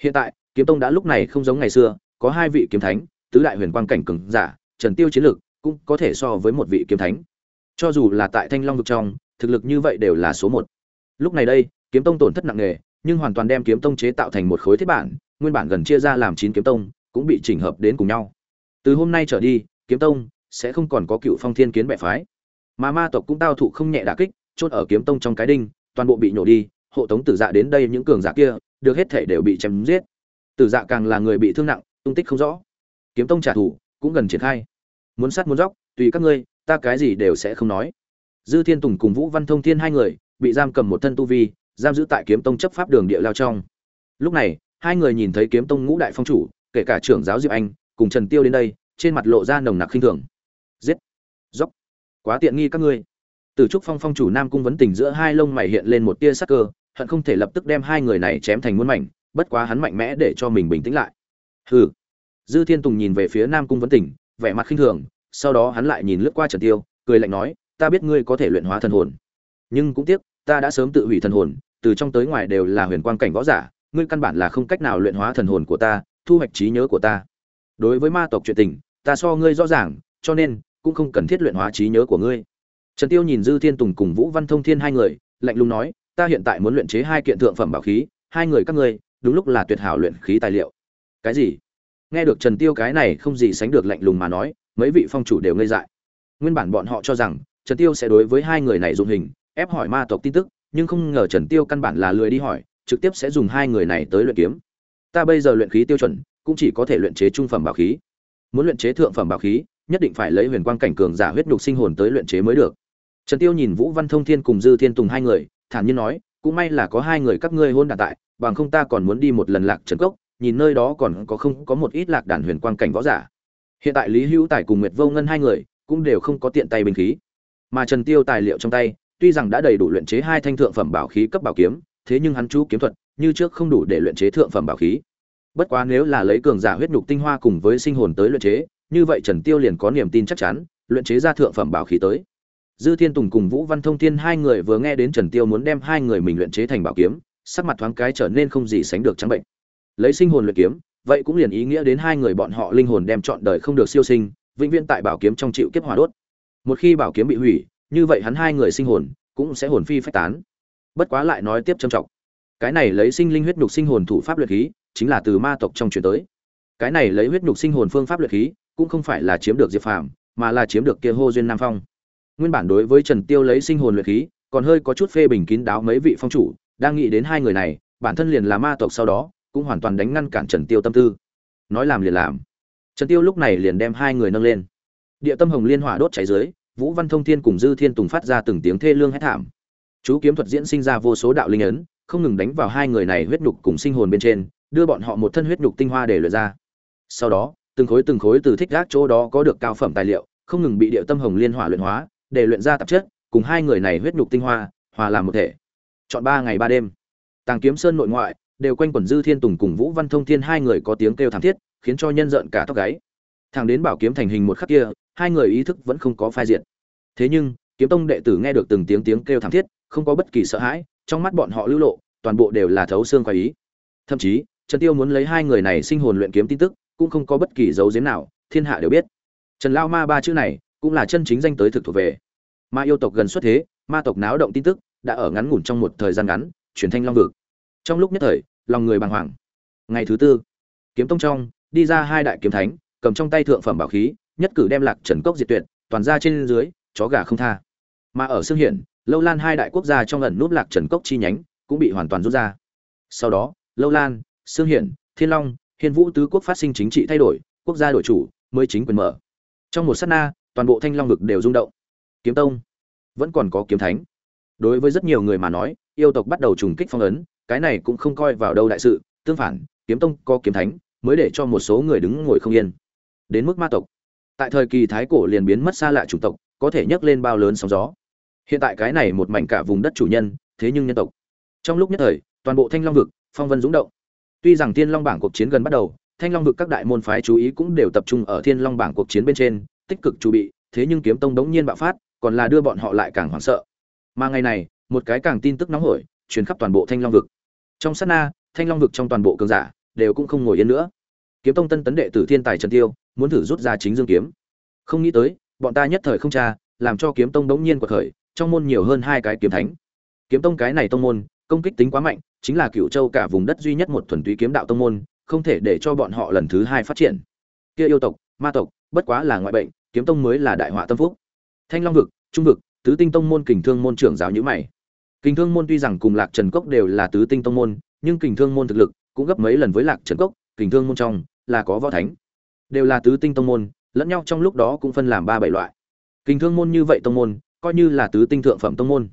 Hiện tại, kiếm tông đã lúc này không giống ngày xưa, có hai vị kiếm thánh, tứ đại huyền quang cảnh cường giả, trần tiêu chiến lực cũng có thể so với một vị kiếm thánh. Cho dù là tại thanh long vực trong, thực lực như vậy đều là số một. Lúc này đây, kiếm tông tổn thất nặng nề, nhưng hoàn toàn đem kiếm tông chế tạo thành một khối thiết bản, nguyên bản gần chia ra làm chín kiếm tông, cũng bị chỉnh hợp đến cùng nhau. Từ hôm nay trở đi, kiếm tông sẽ không còn có cựu phong thiên kiến bệ phái. Mà ma tộc cũng tao thụ không nhẹ đả kích, chốt ở kiếm tông trong cái đinh, toàn bộ bị nhổ đi, hộ tống tử dạ đến đây những cường giả kia, được hết thể đều bị chém giết. Tử dạ càng là người bị thương nặng, tung tích không rõ. Kiếm tông trả thù cũng gần triển khai muốn sát muốn dóc tùy các ngươi, ta cái gì đều sẽ không nói. Dư thiên tùng cùng vũ văn thông thiên hai người, bị giam cầm một thân tu vi, giam giữ tại kiếm tông chấp pháp đường địa lao trong. Lúc này, hai người nhìn thấy kiếm tông ngũ đại phong chủ, kể cả trưởng giáo diệp anh, cùng trần tiêu đến đây, trên mặt lộ ra nồng nặc khinh thường. Giết! Dốc! Quá tiện nghi các ngươi. Từ trúc phong phong chủ nam cung vấn tình giữa hai lông mày hiện lên một tia sắc cơ, hận không thể lập tức đem hai người này chém thành muôn mảnh, bất quá hắn mạnh mẽ để cho mình bình tĩnh lại. Hừ! Dư thiên tùng nhìn về phía nam cung vấn tình vẻ mặt khinh thường, sau đó hắn lại nhìn lướt qua trần tiêu, cười lạnh nói, ta biết ngươi có thể luyện hóa thần hồn, nhưng cũng tiếc, ta đã sớm tự hủy thần hồn, từ trong tới ngoài đều là huyền quang cảnh võ giả, ngươi căn bản là không cách nào luyện hóa thần hồn của ta, thu hoạch trí nhớ của ta. Đối với ma tộc chuyện tình, ta so ngươi rõ ràng, cho nên cũng không cần thiết luyện hóa trí nhớ của ngươi. Trần tiêu nhìn dư thiên tùng cùng vũ văn thông thiên hai người, lạnh lùng nói, ta hiện tại muốn luyện chế hai kiện thượng phẩm bảo khí, hai người các ngươi, đúng lúc là tuyệt hảo luyện khí tài liệu. Cái gì? Nghe được trần tiêu cái này không gì sánh được lạnh lùng mà nói, mấy vị phong chủ đều ngây dại. Nguyên bản bọn họ cho rằng, trần tiêu sẽ đối với hai người này dùng hình, ép hỏi ma tộc tin tức, nhưng không ngờ trần tiêu căn bản là lười đi hỏi, trực tiếp sẽ dùng hai người này tới luyện kiếm. Ta bây giờ luyện khí tiêu chuẩn, cũng chỉ có thể luyện chế trung phẩm bảo khí. Muốn luyện chế thượng phẩm bảo khí, nhất định phải lấy huyền quang cảnh cường giả huyết nhục sinh hồn tới luyện chế mới được. Trần tiêu nhìn vũ văn thông thiên cùng dư thiên tùng hai người, thản nhiên nói, cũng may là có hai người các ngươi hôn đản tại, bằng không ta còn muốn đi một lần lạc trần cốc nhìn nơi đó còn có không có một ít lạc đàn huyền quang cảnh võ giả. Hiện tại lý hữu tài cùng nguyệt vô ngân hai người cũng đều không có tiện tay binh khí. Mà trần tiêu tài liệu trong tay, tuy rằng đã đầy đủ luyện chế hai thanh thượng phẩm bảo khí cấp bảo kiếm, thế nhưng hắn chú kiếm thuật như trước không đủ để luyện chế thượng phẩm bảo khí. Bất quá nếu là lấy cường giả huyết nhục tinh hoa cùng với sinh hồn tới luyện chế, như vậy trần tiêu liền có niềm tin chắc chắn, luyện chế ra thượng phẩm bảo khí tới. Dư thiên tùng cùng vũ văn thông thiên hai người vừa nghe đến trần tiêu muốn đem hai người mình luyện chế thành bảo kiếm, sắc mặt thoáng cái trở nên không gì sánh được trắng bệnh lấy sinh hồn luyện kiếm, vậy cũng liền ý nghĩa đến hai người bọn họ linh hồn đem chọn đời không được siêu sinh, vĩnh viễn tại bảo kiếm trong chịu kiếp hỏa đốt. Một khi bảo kiếm bị hủy, như vậy hắn hai người sinh hồn cũng sẽ hồn phi phách tán. Bất quá lại nói tiếp trầm trọng. Cái này lấy sinh linh huyết nhục sinh hồn thủ pháp luyện khí, chính là từ ma tộc trong truyền tới. Cái này lấy huyết nhục sinh hồn phương pháp luyện khí, cũng không phải là chiếm được diệp phàm, mà là chiếm được kia hô duyên nam phong. Nguyên bản đối với trần tiêu lấy sinh hồn luyện khí, còn hơi có chút phê bình kín đáo mấy vị phong chủ, đang nghĩ đến hai người này, bản thân liền là ma tộc sau đó cũng hoàn toàn đánh ngăn cản trần tiêu tâm tư. Nói làm liền làm. Trần tiêu lúc này liền đem hai người nâng lên. Địa tâm hồng liên hỏa đốt cháy dưới, vũ văn thông thiên cùng dư thiên tùng phát ra từng tiếng thê lương hét thảm. Chú kiếm thuật diễn sinh ra vô số đạo linh ấn, không ngừng đánh vào hai người này huyết nục cùng sinh hồn bên trên, đưa bọn họ một thân huyết nục tinh hoa để luyện ra. Sau đó, từng khối từng khối từ thích gác chỗ đó có được cao phẩm tài liệu, không ngừng bị địa tâm hồng liên hỏa luyện hóa, để luyện ra tạp chất, cùng hai người này huyết nục tinh hoa, hòa làm một thể. Chọn ba ngày ba đêm. Tàng kiếm sơn nội ngoại đều quanh quẩn dư thiên tùng cùng vũ văn thông thiên hai người có tiếng kêu thảm thiết, khiến cho nhân giận cả tóc gáy. Thằng đến bảo kiếm thành hình một khắc kia, hai người ý thức vẫn không có phai diện thế nhưng, kiếm tông đệ tử nghe được từng tiếng tiếng kêu thảm thiết, không có bất kỳ sợ hãi, trong mắt bọn họ lưu lộ, toàn bộ đều là thấu xương khoái ý. Thậm chí, trần tiêu muốn lấy hai người này sinh hồn luyện kiếm tin tức, cũng không có bất kỳ dấu giếm nào, thiên hạ đều biết. Trần lao ma ba chữ này, cũng là chân chính danh tới thực thuộc về. Ma yêu tộc gần xuất thế, ma tộc náo động tin tức, đã ở ngắn ngủn trong một thời gian ngắn chuyển thanh long vực trong lúc nhất thời, lòng người bàng hoàng. Ngày thứ tư, kiếm tông trong, đi ra hai đại kiếm thánh, cầm trong tay thượng phẩm bảo khí, nhất cử đem lạc trần cốc diệt tuyệt, toàn ra trên dưới, chó gà không tha. Mà ở xương hiển, lâu lan hai đại quốc gia trong lần núp lạc trần cốc chi nhánh, cũng bị hoàn toàn rút ra. Sau đó, lâu lan xương hiển, thiên long, hiên vũ tứ quốc phát sinh chính trị thay đổi, quốc gia đổi chủ, mới chính quyền mở. Trong một sát na, toàn bộ thanh long vực đều rung động. Kiếm tông, vẫn còn có kiếm thánh. Đối với rất nhiều người mà nói, yêu tộc bắt đầu trùng kích phong ấn cái này cũng không coi vào đâu đại sự, tương phản, kiếm tông có kiếm thánh, mới để cho một số người đứng ngồi không yên. Đến mức ma tộc. Tại thời kỳ thái cổ liền biến mất xa lạ chủng tộc, có thể nhấc lên bao lớn sóng gió. Hiện tại cái này một mảnh cả vùng đất chủ nhân, thế nhưng nhân tộc. Trong lúc nhất thời, toàn bộ thanh long vực, phong vân dũng động. Tuy rằng thiên long bảng cuộc chiến gần bắt đầu, thanh long vực các đại môn phái chú ý cũng đều tập trung ở thiên long bảng cuộc chiến bên trên, tích cực chuẩn bị, thế nhưng kiếm tông đống nhiên bạo phát, còn là đưa bọn họ lại càng hoảng sợ. Mà ngày này, một cái càng tin tức nóng hổi, truyền khắp toàn bộ thanh long vực trong sát na, thanh long vực trong toàn bộ cường giả đều cũng không ngồi yên nữa. Kiếm tông tân tấn đệ tử thiên tài trần tiêu muốn thử rút ra chính dương kiếm. Không nghĩ tới, bọn ta nhất thời không tra, làm cho kiếm tông đống nhiên quật khởi, trong môn nhiều hơn hai cái kiếm thánh. Kiếm tông cái này tông môn, công kích tính quá mạnh, chính là cựu châu cả vùng đất duy nhất một thuần túy kiếm đạo tông môn, không thể để cho bọn họ lần thứ hai phát triển. Kia yêu tộc, ma tộc, bất quá là ngoại bệnh, kiếm tông mới là đại họa tâm phúc. Thanh long vực, trung vực, tứ tinh tông môn kình thương môn trưởng giáo nhữ mày. Kình Thương môn tuy rằng cùng Lạc Trần Cốc đều là tứ tinh tông môn, nhưng Kình Thương môn thực lực cũng gấp mấy lần với Lạc Trần Cốc, Kình Thương môn trong là có võ thánh, đều là tứ tinh tông môn, lẫn nhau trong lúc đó cũng phân làm ba bảy loại. Kình Thương môn như vậy tông môn, coi như là tứ tinh thượng phẩm tông môn.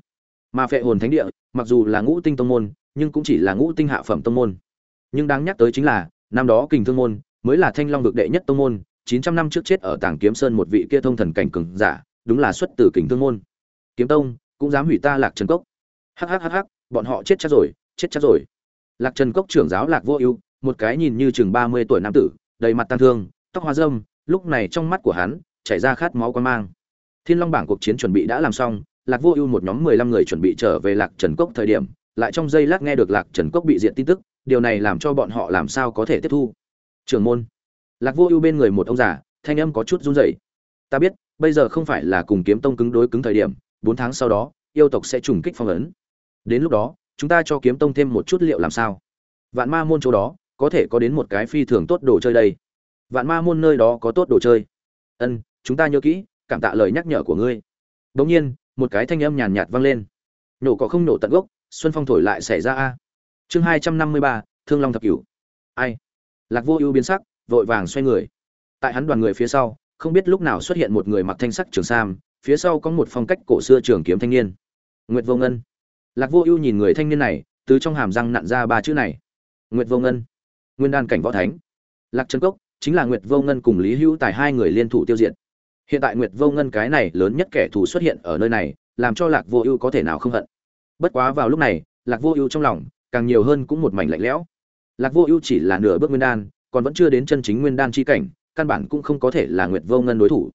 Mà Phệ Hồn Thánh Địa, mặc dù là ngũ tinh tông môn, nhưng cũng chỉ là ngũ tinh hạ phẩm tông môn. Nhưng đáng nhắc tới chính là, năm đó Kình Thương môn mới là Thanh Long vực đệ nhất tông môn, 900 năm trước chết ở Tàng Kiếm Sơn một vị kia thông thần cảnh cường giả, đúng là xuất từ Kình Thương môn. Kiếm Tông cũng dám hủy ta Lạc Trần Cốc. Hắc hắc hắc hắc, bọn họ chết chắc rồi, chết chắc rồi. Lạc Trần Cốc trưởng giáo Lạc Vô Ưu, một cái nhìn như chừng 30 tuổi nam tử, đầy mặt tang thương, tóc hoa râm, lúc này trong mắt của hắn chảy ra khát máu quan mang. Thiên Long bảng cuộc chiến chuẩn bị đã làm xong, Lạc Vô Ưu một nhóm 15 người chuẩn bị trở về Lạc Trần Cốc thời điểm, lại trong giây lát nghe được Lạc Trần Cốc bị diện tin tức, điều này làm cho bọn họ làm sao có thể tiếp thu. Trưởng môn. Lạc Vô Ưu bên người một ông già, thanh âm có chút run rẩy. Ta biết, bây giờ không phải là cùng kiếm tông cứng đối cứng thời điểm, bốn tháng sau đó, yêu tộc sẽ trùng kích phong ấn. Đến lúc đó, chúng ta cho kiếm tông thêm một chút liệu làm sao? Vạn Ma môn chỗ đó, có thể có đến một cái phi thường tốt đồ chơi đây. Vạn Ma môn nơi đó có tốt đồ chơi. Ân, chúng ta nhớ kỹ, cảm tạ lời nhắc nhở của ngươi. Đột nhiên, một cái thanh âm nhàn nhạt vang lên. Nổ có không nổ tận gốc, xuân phong thổi lại xảy ra a. Chương hai trăm năm mươi ba, Thương Long thập cửu. Ai? Lạc Vô Ưu biến sắc, vội vàng xoay người. Tại hắn đoàn người phía sau, không biết lúc nào xuất hiện một người mặc thanh sắc trường sam, phía sau có một phong cách cổ xưa trường kiếm thanh niên. Nguyệt Vô Ngân. Lạc Vô Ưu nhìn người thanh niên này, từ trong hàm răng nặn ra ba chữ này. Nguyệt Vô Ngân. Nguyên đan cảnh võ thánh. Lạc Trấn Cốc chính là Nguyệt Vô Ngân cùng Lý Hữu Tài hai người liên thủ tiêu diệt. Hiện tại Nguyệt Vô Ngân cái này lớn nhất kẻ thù xuất hiện ở nơi này, làm cho Lạc Vô Ưu có thể nào không hận. Bất quá vào lúc này, Lạc Vô Ưu trong lòng càng nhiều hơn cũng một mảnh lạnh lẽo. Lạc Vô Ưu chỉ là nửa bước nguyên đan, còn vẫn chưa đến chân chính nguyên đan chi cảnh, căn bản cũng không có thể là Nguyệt Vô Ngân đối thủ.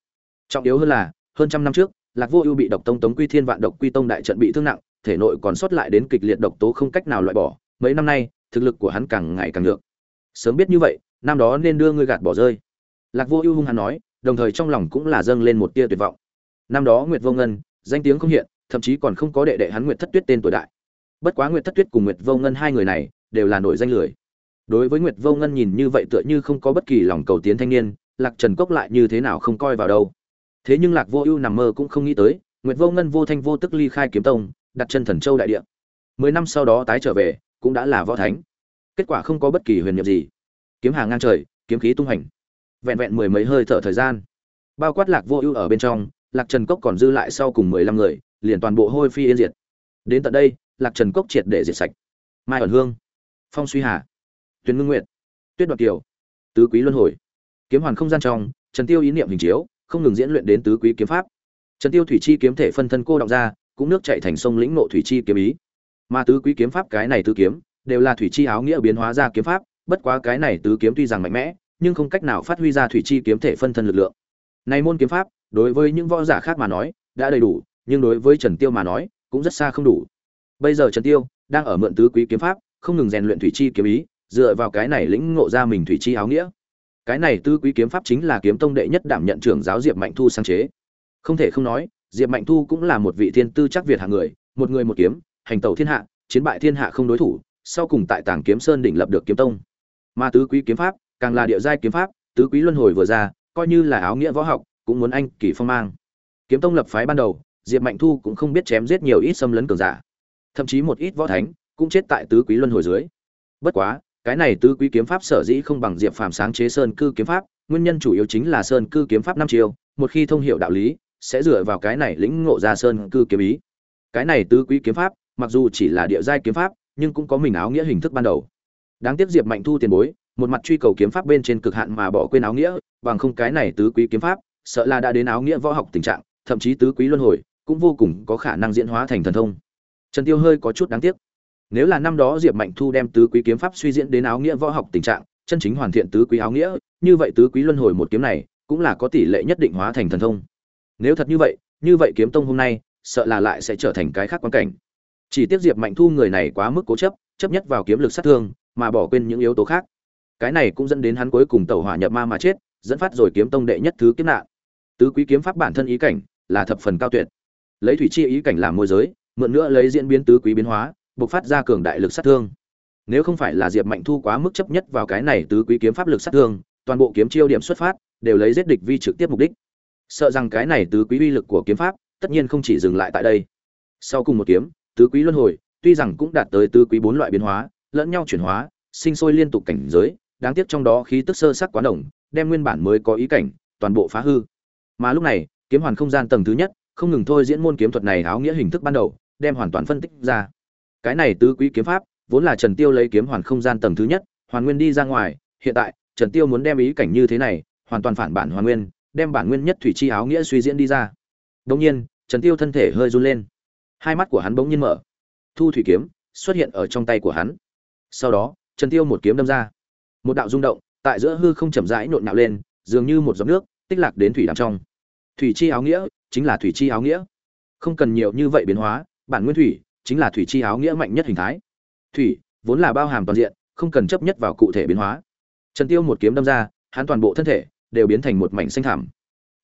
Trọng yếu hơn là, hơn trăm năm trước, Lạc Vô Ưu bị độc tông Tống Quy Thiên Vạn độc quy tông đại trận bị thương nặng, thể nội còn sót lại đến kịch liệt độc tố không cách nào loại bỏ, mấy năm nay, thực lực của hắn càng ngày càng nhược. Sớm biết như vậy, năm đó nên đưa ngươi gạt bỏ rơi. Lạc Vô Ưu hung hăng nói, đồng thời trong lòng cũng là dâng lên một tia tuyệt vọng. Năm đó Nguyệt Vô Ngân, danh tiếng không hiện, thậm chí còn không có đệ đệ hắn Nguyệt Thất Tuyết tên tuổi đại. Bất quá Nguyệt Thất Tuyết cùng Nguyệt Vô Ngân hai người này đều là nổi danh lười. Đối với Nguyệt Vô Ngân nhìn như vậy tựa như không có bất kỳ lòng cầu tiến thanh niên, Lạc Trần Cốc lại như thế nào không coi vào đâu. Thế nhưng Lạc Vô Ưu nằm mơ cũng không nghĩ tới, Nguyệt Vô Ngân vô thanh vô tức ly khai kiếm tông, đặt chân Thần Châu đại địa. Mười năm sau đó tái trở về, cũng đã là võ thánh. Kết quả không có bất kỳ huyền nhiệm gì. Kiếm hàng ngang trời, kiếm khí tung hành. Vẹn vẹn mười mấy hơi thở thời gian, bao quát Lạc Vô Ưu ở bên trong, Lạc Trần Cốc còn dư lại sau cùng mười lăm người, liền toàn bộ hôi phi yên diệt. Đến tận đây, Lạc Trần Cốc triệt để diệt sạch. Mai ẩn hương, Phong Suy Hà, Tuyền Ngưng Nguyệt, Tuyết Đoạt Kiều, Tứ Quý Luân Hồi. Kiếm hoàn không gian trong, Trần Tiêu ý niệm hình chiếu, không ngừng diễn luyện đến tứ quý kiếm pháp. Trần Tiêu thủy chi kiếm thể phân thân cô động ra, cũng nước chảy thành sông lĩnh ngộ thủy chi kiếm ý. Mà tứ quý kiếm pháp cái này tứ kiếm, đều là thủy chi áo nghĩa biến hóa ra kiếm pháp, bất quá cái này tứ kiếm tuy rằng mạnh mẽ, nhưng không cách nào phát huy ra thủy chi kiếm thể phân thân lực lượng. Này môn kiếm pháp, đối với những võ giả khác mà nói, đã đầy đủ, nhưng đối với Trần Tiêu mà nói, cũng rất xa không đủ. Bây giờ Trần Tiêu đang ở mượn tứ quý kiếm pháp, không ngừng rèn luyện thủy chi kiếm ý, dựa vào cái này lĩnh ngộ ra mình thủy chi áo nghĩa. Cái này tứ quý kiếm pháp chính là kiếm tông đệ nhất đảm nhận trưởng giáo Diệp Mạnh Thu sáng chế. Không thể không nói, Diệp Mạnh Thu cũng là một vị thiên tư chắc việt hạng người, một người một kiếm, hành tẩu thiên hạ, chiến bại thiên hạ không đối thủ, sau cùng tại Tàng Kiếm Sơn đỉnh lập được kiếm tông. Mà tứ quý kiếm pháp, càng là địa giai kiếm pháp, tứ quý luân hồi vừa ra, coi như là áo nghĩa võ học, cũng muốn anh kỳ phong mang. Kiếm tông lập phái ban đầu, Diệp Mạnh Thu cũng không biết chém giết nhiều ít xâm lấn cường giả. Thậm chí một ít võ thánh cũng chết tại tứ quý luân hồi dưới. Bất quá, cái này tứ quý kiếm pháp sở dĩ không bằng Diệp Phàm sáng chế Sơn cư kiếm pháp, nguyên nhân chủ yếu chính là Sơn cư kiếm pháp năm chiều, một khi thông hiểu đạo lý, sẽ dựa vào cái này lĩnh ngộ ra Sơn cư kiếm ý. Cái này tứ quý kiếm pháp, mặc dù chỉ là địa giai kiếm pháp, nhưng cũng có mình áo nghĩa hình thức ban đầu. Đáng tiếc Diệp Mạnh Thu tiền bối, một mặt truy cầu kiếm pháp bên trên cực hạn mà bỏ quên áo nghĩa, bằng không cái này tứ quý kiếm pháp, sợ là đã đến áo nghĩa võ học tình trạng, thậm chí tứ quý luân hồi, cũng vô cùng có khả năng diễn hóa thành thần thông. Trần Tiêu hơi có chút đáng tiếc. Nếu là năm đó Diệp Mạnh Thu đem tứ quý kiếm pháp suy diễn đến áo nghĩa võ học tình trạng, chân chính hoàn thiện tứ quý áo nghĩa, như vậy tứ quý luân hồi một kiếm này, cũng là có tỷ lệ nhất định hóa thành thần thông. Nếu thật như vậy, như vậy kiếm tông hôm nay, sợ là lại sẽ trở thành cái khác quan cảnh. Chỉ tiếc Diệp Mạnh Thu người này quá mức cố chấp, chấp nhất vào kiếm lực sát thương, mà bỏ quên những yếu tố khác. Cái này cũng dẫn đến hắn cuối cùng tẩu hỏa nhập ma mà chết, dẫn phát rồi kiếm tông đệ nhất thứ kiếm nạn. Tứ quý kiếm pháp bản thân ý cảnh là thập phần cao tuyệt. Lấy thủy chi ý cảnh làm môi giới, mượn nữa lấy diễn biến tứ quý biến hóa, bộc phát ra cường đại lực sát thương. Nếu không phải là Diệp Mạnh Thu quá mức chấp nhất vào cái này tứ quý kiếm pháp lực sát thương, toàn bộ kiếm chiêu điểm xuất phát đều lấy giết địch vi trực tiếp mục đích. Sợ rằng cái này tứ quý uy lực của kiếm pháp, tất nhiên không chỉ dừng lại tại đây. Sau cùng một kiếm, tứ quý luân hồi tuy rằng cũng đạt tới tứ quý bốn loại biến hóa lẫn nhau chuyển hóa sinh sôi liên tục cảnh giới đáng tiếc trong đó khí tức sơ sắc quá đồng đem nguyên bản mới có ý cảnh toàn bộ phá hư mà lúc này kiếm hoàn không gian tầng thứ nhất không ngừng thôi diễn môn kiếm thuật này áo nghĩa hình thức ban đầu đem hoàn toàn phân tích ra cái này tứ quý kiếm pháp vốn là trần tiêu lấy kiếm hoàn không gian tầng thứ nhất hoàn nguyên đi ra ngoài hiện tại trần tiêu muốn đem ý cảnh như thế này hoàn toàn phản bản hoàn nguyên đem bản nguyên nhất thủy chi áo nghĩa suy diễn đi ra. Đống nhiên, trần tiêu thân thể hơi run lên. Hai mắt của hắn bỗng nhiên mở. Thu thủy kiếm xuất hiện ở trong tay của hắn. Sau đó, trần tiêu một kiếm đâm ra. Một đạo rung động tại giữa hư không chậm rãi nộn nạo lên, dường như một giọt nước tích lạc đến thủy đàm trong. Thủy chi áo nghĩa chính là thủy chi áo nghĩa. Không cần nhiều như vậy biến hóa, bản nguyên thủy chính là thủy chi áo nghĩa mạnh nhất hình thái. Thủy vốn là bao hàm toàn diện, không cần chấp nhất vào cụ thể biến hóa. Trần tiêu một kiếm đâm ra, hắn toàn bộ thân thể đều biến thành một mảnh xanh thảm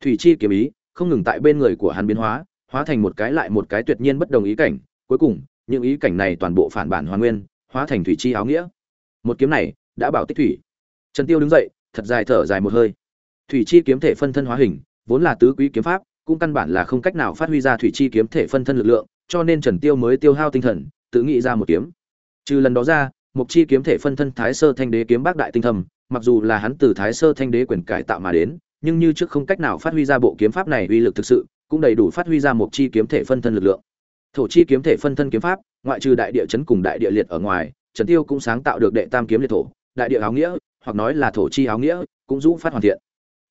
thủy chi kiếm ý không ngừng tại bên người của hắn biến hóa hóa thành một cái lại một cái tuyệt nhiên bất đồng ý cảnh. Cuối cùng, những ý cảnh này toàn bộ phản bản hoàn nguyên, hóa thành thủy chi áo nghĩa. Một kiếm này đã bảo tích thủy. Trần tiêu đứng dậy, thật dài thở dài một hơi. Thủy chi kiếm thể phân thân hóa hình, vốn là tứ quý kiếm pháp, cũng căn bản là không cách nào phát huy ra thủy chi kiếm thể phân thân lực lượng, cho nên trần tiêu mới tiêu hao tinh thần, tự nghĩ ra một kiếm. Trừ lần đó ra mục chi kiếm thể phân thân thái sơ thanh đế kiếm bác đại tinh thầm mặc dù là hắn từ thái sơ thanh đế quyền cải tạo mà đến, nhưng như trước không cách nào phát huy ra bộ kiếm pháp này uy lực thực sự, cũng đầy đủ phát huy ra một chi kiếm thể phân thân lực lượng. Thổ chi kiếm thể phân thân kiếm pháp, ngoại trừ đại địa chấn cùng đại địa liệt ở ngoài, trần tiêu cũng sáng tạo được đệ tam kiếm liệt thổ, đại địa áo nghĩa, hoặc nói là thổ chi áo nghĩa, cũng rũ phát hoàn thiện.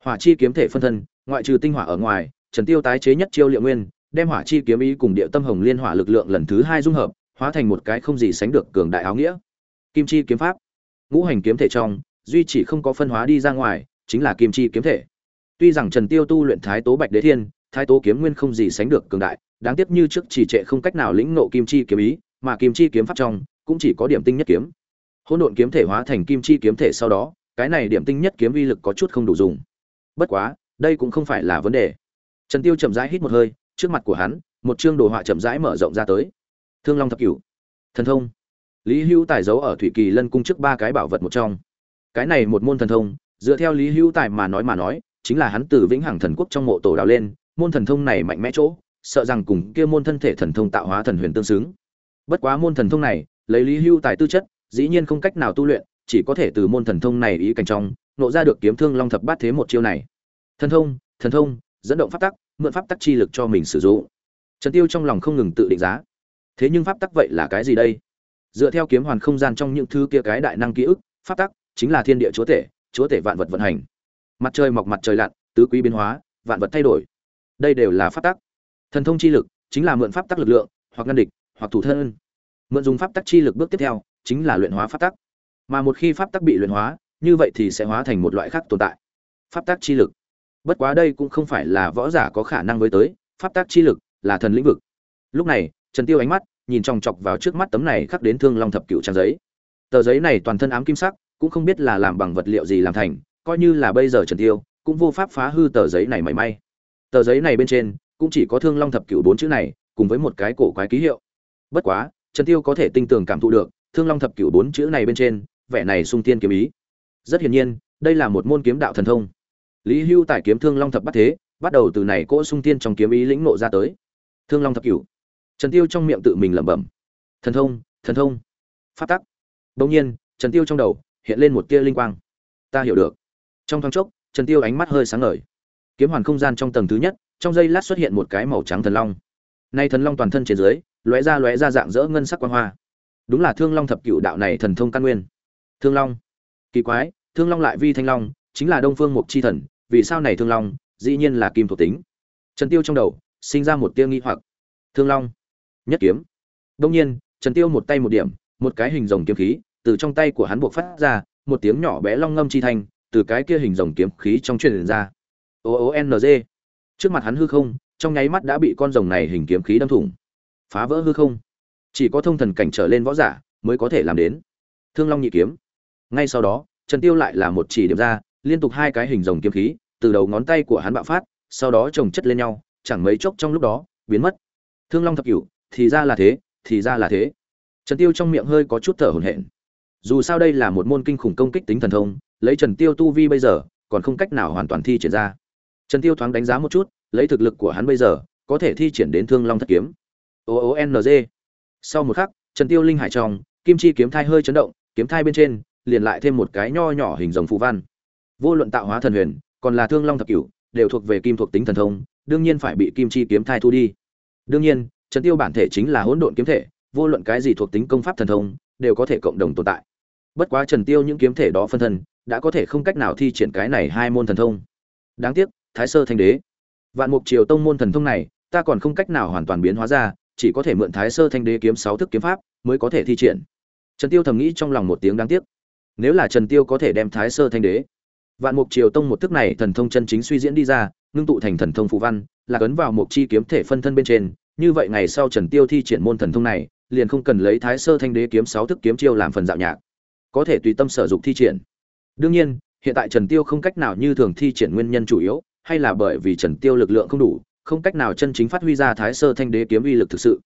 Hỏa chi kiếm thể phân thân, ngoại trừ tinh hỏa ở ngoài, trần tiêu tái chế nhất chiêu liệu nguyên, đem hỏa chi kiếm ý cùng địa tâm hồng liên hỏa lực lượng lần thứ hai dung hợp, hóa thành một cái không gì sánh được cường đại áo nghĩa. Kim chi kiếm pháp. Ngũ hành kiếm thể trong duy chỉ không có phân hóa đi ra ngoài, chính là kim chi kiếm thể. Tuy rằng trần tiêu tu luyện thái tố bạch đế thiên, thái tố kiếm nguyên không gì sánh được cường đại, đáng tiếc như trước chỉ trệ không cách nào lĩnh ngộ kim chi kiếm ý, mà kim chi kiếm pháp trong cũng chỉ có điểm tinh nhất kiếm. Hỗn độn kiếm thể hóa thành kim chi kiếm thể sau đó, cái này điểm tinh nhất kiếm uy lực có chút không đủ dùng. Bất quá, đây cũng không phải là vấn đề. Trần tiêu chậm rãi hít một hơi, trước mặt của hắn, một chương đồ họa chậm rãi mở rộng ra tới. Thương long thập cửu. Thần thông. Lý hữu tài giấu ở thủy kỳ lân cung trước ba cái bảo vật một trong cái này một môn thần thông, dựa theo lý hữu tài mà nói mà nói, chính là hắn từ vĩnh hằng thần quốc trong mộ tổ đào lên, môn thần thông này mạnh mẽ chỗ, sợ rằng cùng kia môn thân thể thần thông tạo hóa thần huyền tương xứng. Bất quá môn thần thông này, lấy lý hưu tài tư chất, dĩ nhiên không cách nào tu luyện, chỉ có thể từ môn thần thông này ý cảnh trong, nộ ra được kiếm thương long thập bát thế một chiêu này. Thần thông thần thông, dẫn động pháp tắc, mượn pháp tắc chi lực cho mình sử dụng. Trần tiêu trong lòng không ngừng tự định giá. Thế nhưng pháp tắc vậy là cái gì đây? Dựa theo kiếm hoàn không gian trong những thứ kia cái đại năng ký ức, pháp tắc chính là thiên địa chúa tể chúa tể vạn vật vận hành. Mặt trời mọc mặt trời lặn, tứ quý biến hóa, vạn vật thay đổi. Đây đều là pháp tắc. Thần thông chi lực chính là mượn pháp tắc lực lượng, hoặc ngăn địch, hoặc thủ thân. Mượn dùng pháp tắc chi lực bước tiếp theo chính là luyện hóa pháp tắc. Mà một khi pháp tắc bị luyện hóa, như vậy thì sẽ hóa thành một loại khác tồn tại. Pháp tắc chi lực. Bất quá đây cũng không phải là võ giả có khả năng với tới, pháp tắc chi lực là thần lĩnh vực. Lúc này, trần tiêu ánh mắt nhìn chòng chọc vào trước mắt tấm này khắc đến thương long thập cựu trang giấy. Tờ giấy này toàn thân ám kim sắc cũng không biết là làm bằng vật liệu gì làm thành, coi như là bây giờ trần tiêu cũng vô pháp phá hư tờ giấy này mảy may. Tờ giấy này bên trên cũng chỉ có thương long thập cửu bốn chữ này, cùng với một cái cổ quái ký hiệu. Bất quá, trần tiêu có thể tinh tường cảm thụ được, thương long thập cửu bốn chữ này bên trên, vẻ này sung tiên kiếm ý. Rất hiển nhiên, đây là một môn kiếm đạo thần thông. Lý hưu tại kiếm thương long thập bắt thế, bắt đầu từ này cỗ sung tiên trong kiếm ý lĩnh nộ ra tới. Thương long thập cửu. Trần tiêu trong miệng tự mình lẩm bẩm. Thần thông thần thông. Phát tắc. Đông nhiên, trần tiêu trong đầu hiện lên một tia linh quang. Ta hiểu được. Trong thoáng chốc, trần tiêu ánh mắt hơi sáng ngời. Kiếm hoàn không gian trong tầng thứ nhất, trong giây lát xuất hiện một cái màu trắng thần long. Nay thần long toàn thân trên dưới, lóe ra lóe ra dạng dỡ ngân sắc quang hoa. Đúng là thương long thập cựu đạo này thần thông căn nguyên. Thương long. Kỳ quái, thương long lại vi thanh long, chính là đông phương mục chi thần, vì sao này thương long, dĩ nhiên là kim thuộc tính. Trần tiêu trong đầu, sinh ra một tia nghi hoặc. Thương long. Nhất kiếm. Đông nhiên, trần tiêu một tay một điểm, một cái hình rồng kiếm khí từ trong tay của hắn buộc phát ra, một tiếng nhỏ bé long ngâm chi thanh, từ cái kia hình rồng kiếm khí trong truyền ra. O o n g. Trước mặt hắn hư không, trong nháy mắt đã bị con rồng này hình kiếm khí đâm thủng. Phá vỡ hư không. Chỉ có thông thần cảnh trở lên võ giả mới có thể làm đến. Thương long nhị kiếm. Ngay sau đó, trần tiêu lại là một chỉ điểm ra, liên tục hai cái hình rồng kiếm khí, từ đầu ngón tay của hắn bạo phát, sau đó chồng chất lên nhau, chẳng mấy chốc trong lúc đó, biến mất. Thương long thập cửu, thì ra là thế, thì ra là thế. Trần tiêu trong miệng hơi có chút thở hổn hển dù sao đây là một môn kinh khủng công kích tính thần thông, lấy trần tiêu tu vi bây giờ, còn không cách nào hoàn toàn thi triển ra. Trần tiêu thoáng đánh giá một chút, lấy thực lực của hắn bây giờ, có thể thi triển đến thương long thất kiếm. O o n g. Sau một khắc, trần tiêu linh hải trong, kim chi kiếm thai hơi chấn động, kiếm thai bên trên, liền lại thêm một cái nho nhỏ hình rồng phù văn. Vô luận tạo hóa thần huyền, còn là thương long thập cửu, đều thuộc về kim thuộc tính thần thông, đương nhiên phải bị kim chi kiếm thai thu đi. Đương nhiên, trần tiêu bản thể chính là hỗn độn kiếm thể, vô luận cái gì thuộc tính công pháp thần thông, đều có thể cộng đồng tồn tại bất quá trần tiêu những kiếm thể đó phân thân, đã có thể không cách nào thi triển cái này hai môn thần thông. Đáng tiếc, thái sơ thanh đế. Vạn mục triều tông môn thần thông này, ta còn không cách nào hoàn toàn biến hóa ra, chỉ có thể mượn thái sơ thanh đế kiếm sáu thức kiếm pháp mới có thể thi triển. Trần tiêu thầm nghĩ trong lòng một tiếng đáng tiếc. Nếu là trần tiêu có thể đem thái sơ thanh đế, vạn mục triều tông một thức này thần thông chân chính suy diễn đi ra, ngưng tụ thành thần thông phù văn, là cấn vào một chi kiếm thể phân thân bên trên, như vậy ngày sau trần tiêu thi triển môn thần thông này, liền không cần lấy thái sơ thanh đế kiếm sáu thức kiếm chiêu làm phần dạo nhạc có thể tùy tâm sở dụng thi triển. Đương nhiên, hiện tại trần tiêu không cách nào như thường thi triển nguyên nhân chủ yếu, hay là bởi vì trần tiêu lực lượng không đủ, không cách nào chân chính phát huy ra thái sơ thanh đế kiếm uy lực thực sự.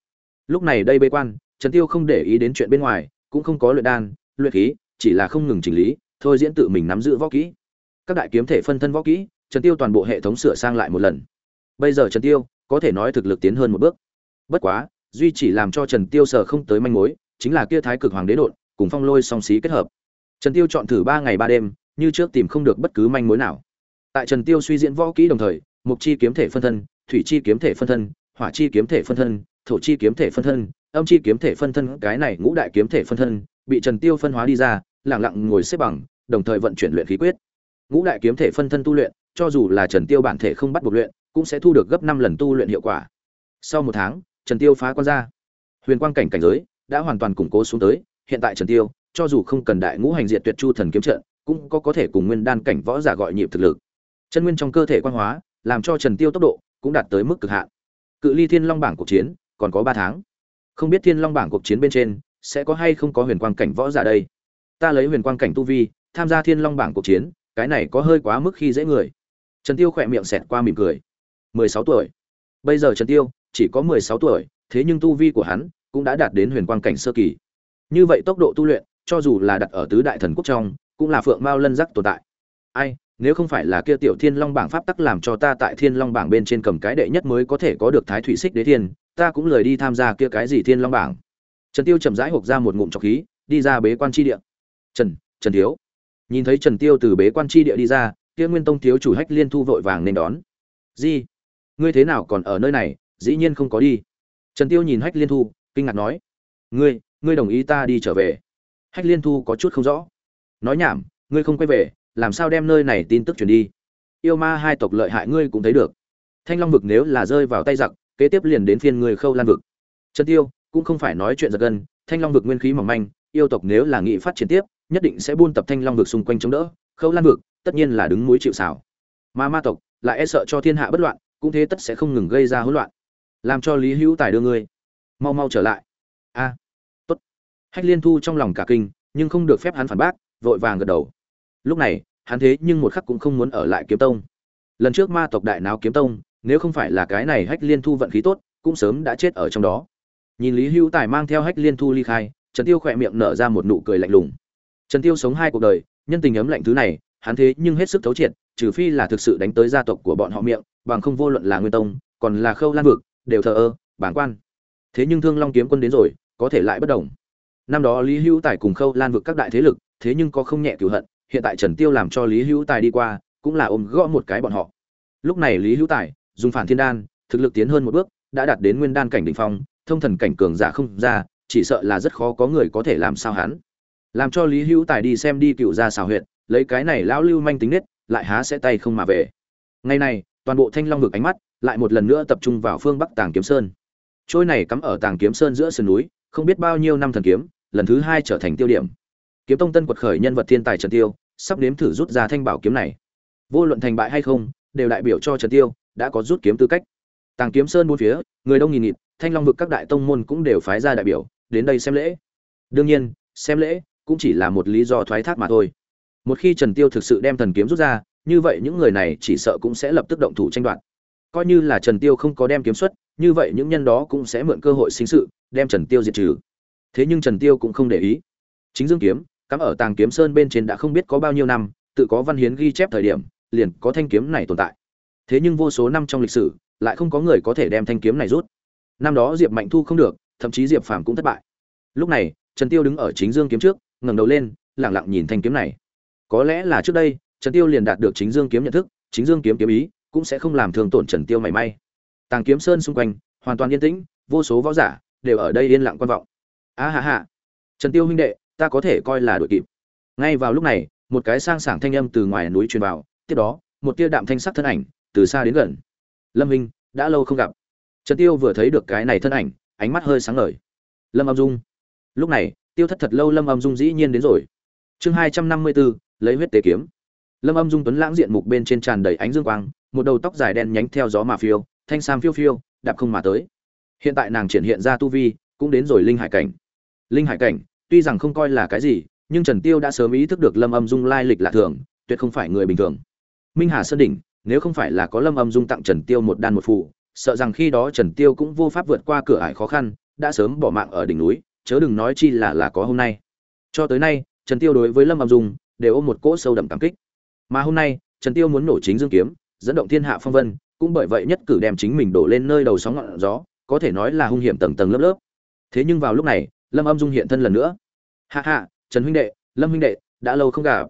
Lúc này đây bế quan, trần tiêu không để ý đến chuyện bên ngoài, cũng không có luyện đan, luyện khí, chỉ là không ngừng chỉnh lý, thôi diễn tự mình nắm giữ võ kỹ. Các đại kiếm thể phân thân võ kỹ, trần tiêu toàn bộ hệ thống sửa sang lại một lần. Bây giờ trần tiêu có thể nói thực lực tiến hơn một bước. Bất quá, duy chỉ làm cho trần tiêu sở không tới manh mối, chính là kia thái cực hoàng đế đột cùng phong lôi song xí kết hợp. Trần tiêu chọn thử ba ngày ba đêm, như trước tìm không được bất cứ manh mối nào. Tại trần tiêu suy diễn võ kỹ đồng thời, mục chi kiếm thể phân thân, thủy chi kiếm thể phân thân, hỏa chi kiếm thể phân thân, thổ chi kiếm thể phân thân, âm chi kiếm thể phân thân, cái này ngũ đại kiếm thể phân thân, bị trần tiêu phân hóa đi ra, lặng lặng ngồi xếp bằng, đồng thời vận chuyển luyện khí quyết. Ngũ đại kiếm thể phân thân tu luyện, cho dù là trần tiêu bản thể không bắt buộc luyện, cũng sẽ thu được gấp năm lần tu luyện hiệu quả. Sau một tháng, trần tiêu phá quan ra huyền quang cảnh cảnh giới đã hoàn toàn củng cố xuống tới hiện tại trần tiêu, cho dù không cần đại ngũ hành diệt tuyệt chu thần kiếm trận, cũng có có thể cùng nguyên đan cảnh võ giả gọi nhịp thực lực. Chân nguyên trong cơ thể quan hóa, làm cho trần tiêu tốc độ cũng đạt tới mức cực hạn. Cự ly thiên long bảng cuộc chiến, còn có ba tháng. Không biết thiên long bảng cuộc chiến bên trên, sẽ có hay không có huyền quang cảnh võ giả đây? Ta lấy huyền quang cảnh tu vi, tham gia thiên long bảng cuộc chiến, cái này có hơi quá mức khi dễ người. Trần tiêu khỏe miệng xẹt qua mỉm cười. Mười sáu tuổi. Bây giờ trần tiêu chỉ có mười sáu tuổi, thế nhưng tu vi của hắn cũng đã đạt đến huyền quang cảnh sơ kỳ như vậy tốc độ tu luyện, cho dù là đặt ở tứ đại thần quốc trong, cũng là phượng mao lân giác tồn tại. Ai, nếu không phải là kia tiểu thiên long bảng pháp tắc làm cho ta tại thiên long bảng bên trên cầm cái đệ nhất mới có thể có được thái thủy xích đế thiên, ta cũng lời đi tham gia kia cái gì thiên long bảng. Trần tiêu chậm rãi hộp ra một ngụm trọc khí, đi ra bế quan tri địa. Trần trần thiếu. Nhìn thấy trần tiêu từ bế quan tri địa đi ra, kia nguyên tông thiếu chủ hách liên thu vội vàng nên đón. Gì ngươi thế nào còn ở nơi này, dĩ nhiên không có đi. Trần tiêu nhìn hách liên thu, kinh ngạc nói. Ngươi ngươi đồng ý ta đi trở về. Hách liên thu có chút không rõ. Nói nhảm, ngươi không quay về, làm sao đem nơi này tin tức truyền đi? Yêu ma hai tộc lợi hại ngươi cũng thấy được. Thanh long vực nếu là rơi vào tay giặc, kế tiếp liền đến phiên người khâu lan vực. Trần tiêu, cũng không phải nói chuyện giật gân, thanh long vực nguyên khí mỏng manh, yêu tộc nếu là nghị phát triển tiếp, nhất định sẽ buôn tập thanh long vực xung quanh chống đỡ. Khâu lan vực, tất nhiên là đứng mũi chịu xảo mà ma tộc, lại e sợ cho thiên hạ bất loạn, cũng thế tất sẽ không ngừng gây ra hỗn loạn. Làm cho lý hữu tài đưa ngươi. Mau mau trở lại. A hách liên thu trong lòng cả kinh, nhưng không được phép hắn phản bác, vội vàng gật đầu. Lúc này, hắn thế nhưng một khắc cũng không muốn ở lại kiếm tông. Lần trước ma tộc đại náo kiếm tông, nếu không phải là cái này hách liên thu vận khí tốt, cũng sớm đã chết ở trong đó. Nhìn lý hữu tài mang theo hách liên thu ly khai, trần tiêu khỏe miệng nở ra một nụ cười lạnh lùng. Trần tiêu sống hai cuộc đời, nhân tình ấm lạnh thứ này, hắn thế nhưng hết sức thấu triệt, trừ phi là thực sự đánh tới gia tộc của bọn họ miệng, bằng không vô luận là nguyên tông, còn là khâu lan vực, đều thờ ơ bản quan. Thế nhưng thương long kiếm quân đến rồi, có thể lại bất đồng năm đó lý hữu tài cùng khâu lan vực các đại thế lực, thế nhưng có không nhẹ cửu hận, hiện tại trần tiêu làm cho lý hữu tài đi qua, cũng là ôm gõ một cái bọn họ. Lúc này lý hữu tài, dùng phản thiên đan, thực lực tiến hơn một bước, đã đạt đến nguyên đan cảnh đỉnh phong, thông thần cảnh cường giả không ra, chỉ sợ là rất khó có người có thể làm sao hắn. Làm cho lý hữu tài đi xem đi cựu ra xào Huyện lấy cái này lão lưu manh tính nết, lại há sẽ tay không mà về. Ngày này, toàn bộ thanh long vực ánh mắt lại một lần nữa tập trung vào phương bắc tàng kiếm sơn. Trôi này cắm ở tàng kiếm sơn giữa sườn núi, không biết bao nhiêu năm thần kiếm lần thứ hai trở thành tiêu điểm. Kiếm tông tân quật khởi nhân vật thiên tài trần tiêu, sắp nếm thử rút ra thanh bảo kiếm này. Vô luận thành bại hay không, đều đại biểu cho trần tiêu đã có rút kiếm tư cách. Tàng kiếm sơn bốn phía, người đông nghìn nghịt, thanh long vực các đại tông môn cũng đều phái ra đại biểu, đến đây xem lễ. Đương nhiên, xem lễ cũng chỉ là một lý do thoái thác mà thôi. Một khi trần tiêu thực sự đem thần kiếm rút ra, như vậy những người này chỉ sợ cũng sẽ lập tức động thủ tranh đoạt. Coi như là trần tiêu không có đem kiếm xuất, như vậy những nhân đó cũng sẽ mượn cơ hội sinh sự, đem trần tiêu diệt trừ thế nhưng trần tiêu cũng không để ý. Chính dương kiếm, cắm ở tàng kiếm sơn bên trên đã không biết có bao nhiêu năm, tự có văn hiến ghi chép thời điểm, liền có thanh kiếm này tồn tại. Thế nhưng vô số năm trong lịch sử, lại không có người có thể đem thanh kiếm này rút. Năm đó diệp mạnh thu không được, thậm chí diệp phàm cũng thất bại. Lúc này, trần tiêu đứng ở chính dương kiếm trước, ngẩng đầu lên, lặng lặng nhìn thanh kiếm này. Có lẽ là trước đây, trần tiêu liền đạt được chính dương kiếm nhận thức, chính dương kiếm kiếm ý, cũng sẽ không làm thương tổn trần tiêu mảy may. Tàng kiếm sơn xung quanh, hoàn toàn yên tĩnh, vô số võ giả đều ở đây yên lặng quan vọng. À, a hạ hạ trần tiêu huynh đệ, ta có thể coi là đội kịp. Ngay vào lúc này, một cái sang sảng thanh âm từ ngoài núi truyền vào, tiếp đó, một tia đạm thanh sắc thân ảnh, từ xa đến gần. Lâm minh đã lâu không gặp. Trần tiêu vừa thấy được cái này thân ảnh, ánh mắt hơi sáng ngời. Lâm âm dung. Lúc này, tiêu thất thật lâu lâm âm dung dĩ nhiên đến rồi. Chương hai trăm năm mươi bốn lấy huyết tế kiếm. Lâm âm dung tuấn lãng diện mục bên trên tràn đầy ánh dương quang, một đầu tóc dài đen nhánh theo gió mà phiêu, thanh sam phiêu phiêu, đạp không mà tới. Hiện tại nàng triển hiện ra tu vi, cũng đến rồi linh hải cảnh linh hải cảnh, tuy rằng không coi là cái gì, nhưng trần tiêu đã sớm ý thức được lâm âm dung lai lịch lạ thường, tuyệt không phải người bình thường. Minh hà sơn đỉnh, nếu không phải là có lâm âm dung tặng trần tiêu một đan một phụ sợ rằng khi đó trần tiêu cũng vô pháp vượt qua cửa ải khó khăn, đã sớm bỏ mạng ở đỉnh núi, chớ đừng nói chi là là có hôm nay. Cho tới nay, trần tiêu đối với lâm âm dung đều ôm một cỗ sâu đậm cảm kích. Mà hôm nay, trần tiêu muốn nổ chính dương kiếm, dẫn động thiên hạ phong vân, cũng bởi vậy nhất cử đem chính mình đổ lên nơi đầu sóng ngọn gió, có thể nói là hung hiểm tầng tầng lớp lớp. Thế nhưng vào lúc này lâm âm dung hiện thân lần nữa. Hạ hạ trần huynh đệ, lâm huynh đệ, đã lâu không gặp.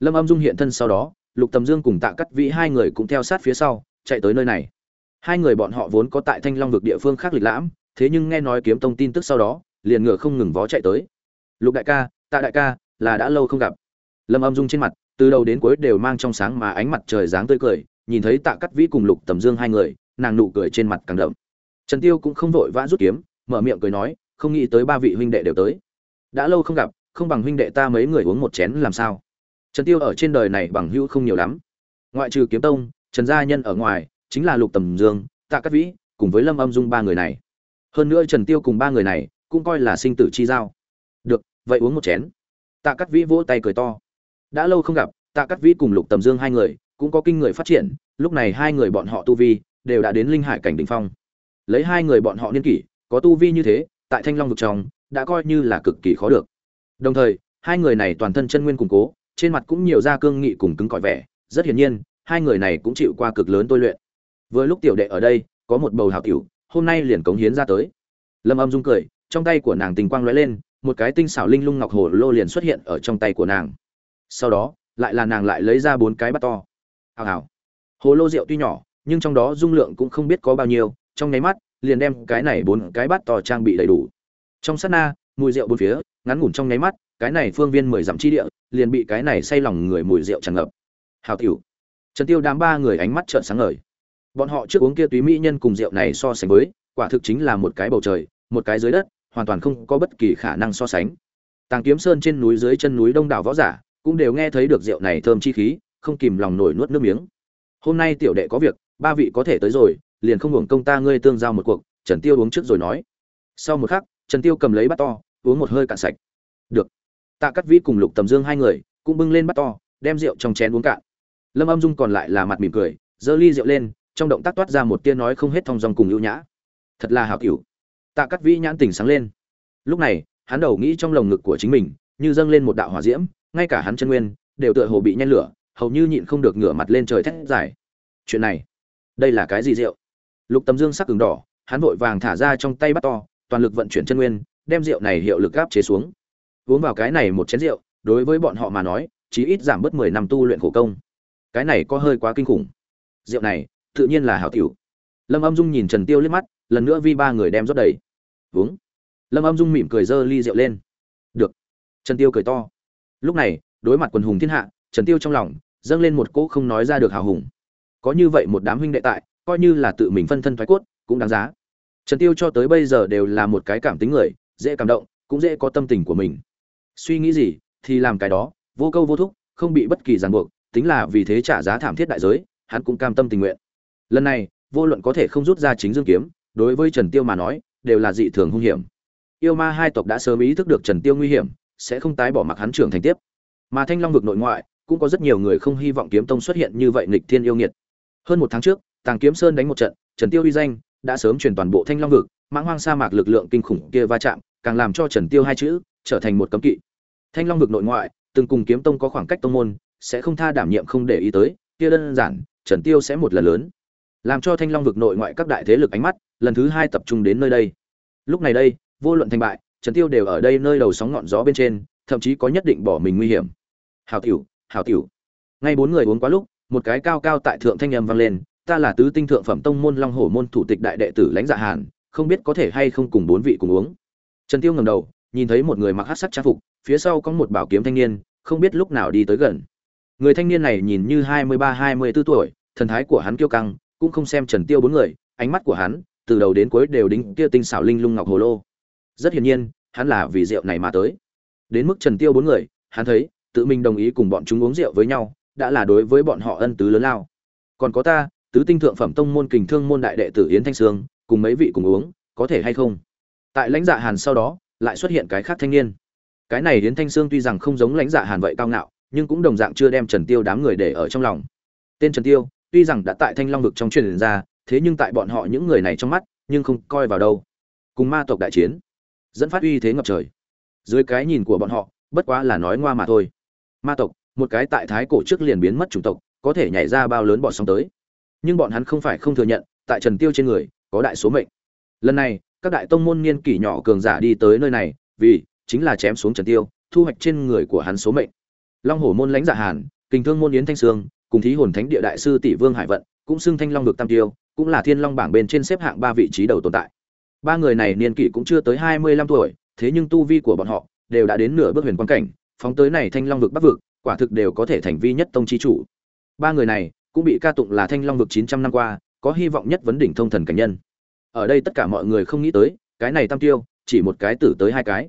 Lâm âm dung hiện thân sau đó, lục tầm dương cùng tạ cắt vĩ hai người cũng theo sát phía sau, chạy tới nơi này. Hai người bọn họ vốn có tại thanh long vực địa phương khác lịch lãm, thế nhưng nghe nói kiếm tông tin tức sau đó, liền ngựa không ngừng vó chạy tới. Lục đại ca, tạ đại ca, là đã lâu không gặp. Lâm âm dung trên mặt, từ đầu đến cuối đều mang trong sáng mà ánh mặt trời dáng tươi cười, nhìn thấy tạ cắt vĩ cùng lục tầm dương hai người, nàng nụ cười trên mặt càng đậm. Trần tiêu cũng không vội vã rút kiếm, mở miệng cười nói không nghĩ tới ba vị huynh đệ đều tới. Đã lâu không gặp, không bằng huynh đệ ta mấy người uống một chén làm sao? Trần tiêu ở trên đời này bằng hữu không nhiều lắm. Ngoại trừ kiếm tông, trần gia nhân ở ngoài, chính là lục tầm dương, tạ cát vĩ, cùng với lâm âm dung ba người này. Hơn nữa trần tiêu cùng ba người này, cũng coi là sinh tử chi giao. Được, vậy uống một chén. Tạ cát vĩ vỗ tay cười to. Đã lâu không gặp, tạ cát vĩ cùng lục tầm dương hai người, cũng có kinh người phát triển, lúc này hai người bọn họ tu vi, đều đã đến linh hải cảnh đỉnh phong. Lấy hai người bọn họ niên kỷ, có tu vi như thế tại thanh long vực trong, đã coi như là cực kỳ khó được. Đồng thời, hai người này toàn thân chân nguyên củng cố, trên mặt cũng nhiều da cương nghị cùng cứng cỏi vẻ, rất hiển nhiên, hai người này cũng chịu qua cực lớn tôi luyện. Vừa lúc tiểu đệ ở đây, có một bầu hào tiểu, hôm nay liền cống hiến ra tới. Lâm âm dung cười, trong tay của nàng tình quang lóe lên, một cái tinh xảo linh lung ngọc hồ lô liền xuất hiện ở trong tay của nàng. Sau đó, lại là nàng lại lấy ra bốn cái bát to. Hào hào. Hồ lô rượu tuy nhỏ, nhưng trong đó dung lượng cũng không biết có bao nhiêu, trong nháy mắt liền đem cái này bốn cái bát to trang bị đầy đủ. Trong sát na, mùi rượu bốn phía, ngắn ngủn trong nháy mắt, cái này phương viên mười dặm chi địa, liền bị cái này say lòng người mùi rượu tràn ngập. Hào tiểu. Trần tiêu đám ba người ánh mắt trợn sáng ngời. Bọn họ trước uống kia túy mỹ nhân cùng rượu này so sánh với, quả thực chính là một cái bầu trời, một cái dưới đất, hoàn toàn không có bất kỳ khả năng so sánh. Tàng kiếm sơn trên núi dưới chân núi đông đảo võ giả, cũng đều nghe thấy được rượu này thơm chi khí, không kìm lòng nổi nuốt nước miếng. Hôm nay tiểu đệ có việc, ba vị có thể tới rồi liền không hưởng công ta ngươi tương giao một cuộc, trần tiêu uống trước rồi nói. Sau một khắc, trần tiêu cầm lấy bát to, uống một hơi cạn sạch. Được. Tạ cắt vĩ cùng lục tầm dương hai người cũng bưng lên bát to, đem rượu trong chén uống cạn. Lâm âm dung còn lại là mặt mỉm cười, giơ ly rượu lên, trong động tác toát ra một tia nói không hết thong dong cùng ưu nhã. Thật là hảo cửu. Tạ cắt vĩ nhãn tỉnh sáng lên. Lúc này, hắn đầu nghĩ trong lồng ngực của chính mình, như dâng lên một đạo hỏa diễm, ngay cả hắn chân nguyên đều tựa hồ bị nhen lửa, hầu như nhịn không được ngửa mặt lên trời thét giải. chuyện này, đây là cái gì rượu? Lục tầm dương sắc ửng đỏ, hắn vội vàng thả ra trong tay bắt to, toàn lực vận chuyển chân nguyên, đem rượu này hiệu lực áp chế xuống. Uống vào cái này một chén rượu, đối với bọn họ mà nói, chí ít giảm bớt mười năm tu luyện khổ công. Cái này có hơi quá kinh khủng. Rượu này, tự nhiên là hảo tiểu. Lâm âm dung nhìn trần tiêu liếc mắt, lần nữa vi ba người đem rót đầy. Uống. Lâm âm dung mỉm cười dơ ly rượu lên. Được. Trần tiêu cười to. Lúc này, đối mặt quần hùng thiên hạ, trần tiêu trong lòng, dâng lên một cỗ không nói ra được hào hùng. Có như vậy một đám huynh đệ tại coi như là tự mình phân thân thoái cốt, cũng đáng giá. Trần tiêu cho tới bây giờ đều là một cái cảm tính người, dễ cảm động, cũng dễ có tâm tình của mình. Suy nghĩ gì, thì làm cái đó, vô câu vô thúc, không bị bất kỳ ràng buộc, tính là vì thế trả giá thảm thiết đại giới, hắn cũng cam tâm tình nguyện. Lần này, vô luận có thể không rút ra chính dương kiếm, đối với trần tiêu mà nói, đều là dị thường hung hiểm. Yêu ma hai tộc đã sớm ý thức được trần tiêu nguy hiểm, sẽ không tái bỏ mặc hắn trưởng thành tiếp. Mà thanh long vực nội ngoại, cũng có rất nhiều người không hy vọng kiếm tông xuất hiện như vậy nghịch thiên yêu nghiệt. Hơn một tháng trước tàng kiếm sơn đánh một trận, trần tiêu uy danh đã sớm truyền toàn bộ thanh long vực, mãng hoang sa mạc lực lượng kinh khủng kia va chạm, càng làm cho trần tiêu hai chữ trở thành một cấm kỵ. Thanh long vực nội ngoại, từng cùng kiếm tông có khoảng cách tông môn, sẽ không tha đảm nhiệm không để ý tới, kia đơn giản, trần tiêu sẽ một lần lớn. Làm cho thanh long vực nội ngoại các đại thế lực ánh mắt, lần thứ hai tập trung đến nơi đây. Lúc này đây, vô luận thành bại, trần tiêu đều ở đây nơi đầu sóng ngọn gió bên trên, thậm chí có nhất định bỏ mình nguy hiểm. Hảo tiểu hảo tiểu. Ngay bốn người uống quá lúc, một cái cao cao tại thượng thanh âm vang lên ta là tứ tinh thượng phẩm tông môn long hổ môn thủ tịch đại đệ tử lãnh dạ hàn, không biết có thể hay không cùng bốn vị cùng uống. Trần tiêu ngẩng đầu, nhìn thấy một người mặc hắc sắc trang phục, phía sau có một bảo kiếm thanh niên, không biết lúc nào đi tới gần. Người thanh niên này nhìn như hai mươi ba, hai mươi 24 tuổi, thần thái của hắn kiêu căng, cũng không xem trần tiêu bốn người, ánh mắt của hắn, từ đầu đến cuối đều đính kia tinh xảo linh lung ngọc hồ lô. Rất hiển nhiên, hắn là vì rượu này mà tới. Đến mức trần tiêu bốn người, hắn thấy, tự mình đồng ý cùng bọn chúng uống rượu với nhau, đã là đối với bọn họ ân tứ lớn lao. Còn có ta tứ tinh thượng phẩm tông môn kình thương môn đại đệ tử yến thanh sương, cùng mấy vị cùng uống, có thể hay không? Tại lãnh dạ hàn sau đó, lại xuất hiện cái khác thanh niên. Cái này yến thanh sương tuy rằng không giống lãnh dạ hàn vậy cao ngạo, nhưng cũng đồng dạng chưa đem trần tiêu đám người để ở trong lòng. Tên trần tiêu, tuy rằng đã tại thanh long vực trong truyền ra, thế nhưng tại bọn họ những người này trong mắt, nhưng không coi vào đâu. Cùng ma tộc đại chiến, dẫn phát uy thế ngập trời. Dưới cái nhìn của bọn họ, bất quá là nói ngoa mà thôi. Ma tộc, một cái tại thái cổ trước liền biến mất chủng tộc, có thể nhảy ra bao lớn bọn sóng tới nhưng bọn hắn không phải không thừa nhận, tại trần tiêu trên người, có đại số mệnh. Lần này, các đại tông môn niên kỷ nhỏ cường giả đi tới nơi này, vì chính là chém xuống trần tiêu, thu hoạch trên người của hắn số mệnh. Long hổ môn lãnh giả hàn, kình thương môn yến thanh sương, cùng thí hồn thánh địa đại sư tỷ vương hải vận, cũng xưng thanh long vực tam tiêu, cũng là thiên long bảng bên trên xếp hạng ba vị trí đầu tồn tại. Ba người này niên kỷ cũng chưa tới hai mươi lăm tuổi, thế nhưng tu vi của bọn họ đều đã đến nửa bước huyền quan cảnh, phóng tới này thanh long vực bắc vực, quả thực đều có thể thành vi nhất tông chi chủ. Ba người này cũng bị ca tụng là thanh long vực chín trăm năm qua, có hy vọng nhất vấn đỉnh thông thần cảnh nhân. Ở đây tất cả mọi người không nghĩ tới, cái này tam tiêu, chỉ một cái tử tới hai cái.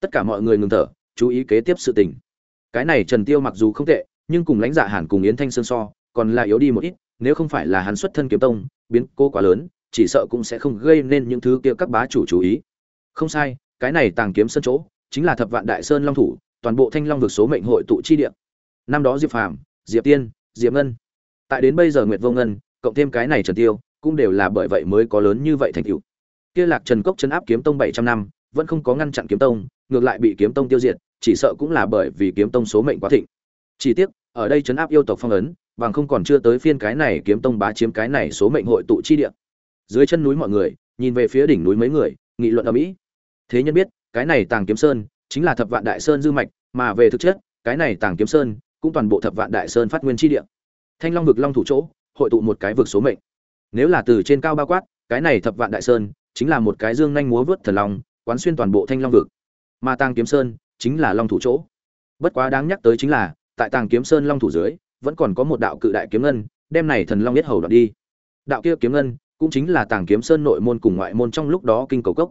Tất cả mọi người ngừng thở, chú ý kế tiếp sự tình. Cái này trần tiêu mặc dù không tệ, nhưng cùng lãnh dạ hàn cùng yến thanh sơn so, còn là yếu đi một ít, nếu không phải là hắn xuất thân kiếm tông, biến cô quá lớn, chỉ sợ cũng sẽ không gây nên những thứ kia các bá chủ chú ý. Không sai, cái này tàng kiếm sơn chỗ, chính là thập vạn đại sơn long thủ, toàn bộ thanh long vực số mệnh hội tụ chi địa. Năm đó diệp phàm, diệp tiên, diệp ngân tại đến bây giờ nguyệt vô ngân, cộng thêm cái này trần tiêu, cũng đều là bởi vậy mới có lớn như vậy thành tựu. Kia lạc trần cốc chấn áp kiếm tông bảy trăm năm, vẫn không có ngăn chặn kiếm tông, ngược lại bị kiếm tông tiêu diệt, chỉ sợ cũng là bởi vì kiếm tông số mệnh quá thịnh. Chỉ tiếc, ở đây chấn áp yêu tộc phong ấn, bằng không còn chưa tới phiên cái này kiếm tông bá chiếm cái này số mệnh hội tụ chi địa. Dưới chân núi mọi người, nhìn về phía đỉnh núi mấy người, nghị luận ở mỹ thế nhân biết, cái này tàng kiếm sơn chính là thập vạn đại sơn dư mạch, mà về thực chất, cái này tàng kiếm sơn cũng toàn bộ thập vạn đại sơn phát nguyên chi địa thanh long vực long thủ chỗ, hội tụ một cái vực số mệnh. Nếu là từ trên cao bao quát, cái này thập vạn đại sơn, chính là một cái dương nhanh múa vớt thần long, quán xuyên toàn bộ thanh long vực. Mà tàng kiếm sơn chính là long thủ chỗ. Bất quá đáng nhắc tới chính là, tại tàng kiếm sơn long thủ dưới, vẫn còn có một đạo cự đại kiếm ngân, đem này thần long biết hầu đoạt đi. Đạo kia kiếm ngân cũng chính là tàng kiếm sơn nội môn cùng ngoại môn trong lúc đó kinh cầu cốc.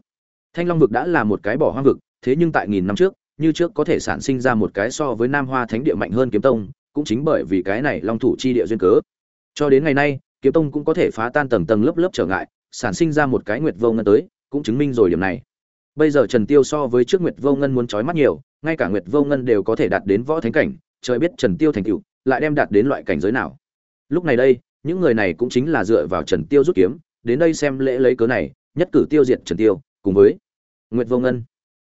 Thanh long vực đã là một cái bỏ hoang vực, thế nhưng tại nghìn năm trước, như trước có thể sản sinh ra một cái so với nam hoa thánh địa mạnh hơn kiếm tông cũng chính bởi vì cái này long thủ chi địa duyên cớ. Cho đến ngày nay, kiếm tông cũng có thể phá tan tầng tầng lớp lớp trở ngại, sản sinh ra một cái nguyệt vô ngân tới, cũng chứng minh rồi điểm này. Bây giờ trần tiêu so với trước nguyệt vô ngân muốn trói mắt nhiều, ngay cả nguyệt vô ngân đều có thể đạt đến võ thánh cảnh, trời biết trần tiêu thành tựu, lại đem đạt đến loại cảnh giới nào. Lúc này đây, những người này cũng chính là dựa vào trần tiêu rút kiếm, đến đây xem lễ lấy cớ này, nhất cử tiêu diệt trần tiêu, cùng với nguyệt vô ngân.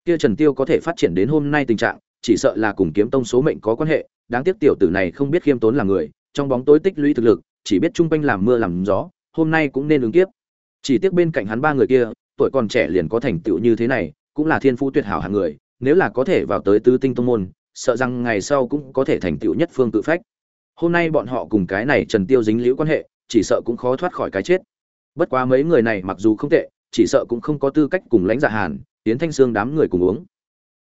Kia trần tiêu có thể phát triển đến hôm nay tình trạng, chỉ sợ là cùng kiếm tông số mệnh có quan hệ đáng tiếc tiểu tử này không biết khiêm tốn là người, trong bóng tối tích lũy thực lực, chỉ biết chung quanh làm mưa làm gió, hôm nay cũng nên ứng kiếp. Chỉ tiếc bên cạnh hắn ba người kia, tuổi còn trẻ liền có thành tựu như thế này, cũng là thiên phú tuyệt hảo hạng người, nếu là có thể vào tới tứ tinh tông môn, sợ rằng ngày sau cũng có thể thành tựu nhất phương tự phách. Hôm nay bọn họ cùng cái này trần tiêu dính liễu quan hệ, chỉ sợ cũng khó thoát khỏi cái chết. Bất quá mấy người này mặc dù không tệ, chỉ sợ cũng không có tư cách cùng lãnh dạ hàn tiến thanh xương đám người cùng uống.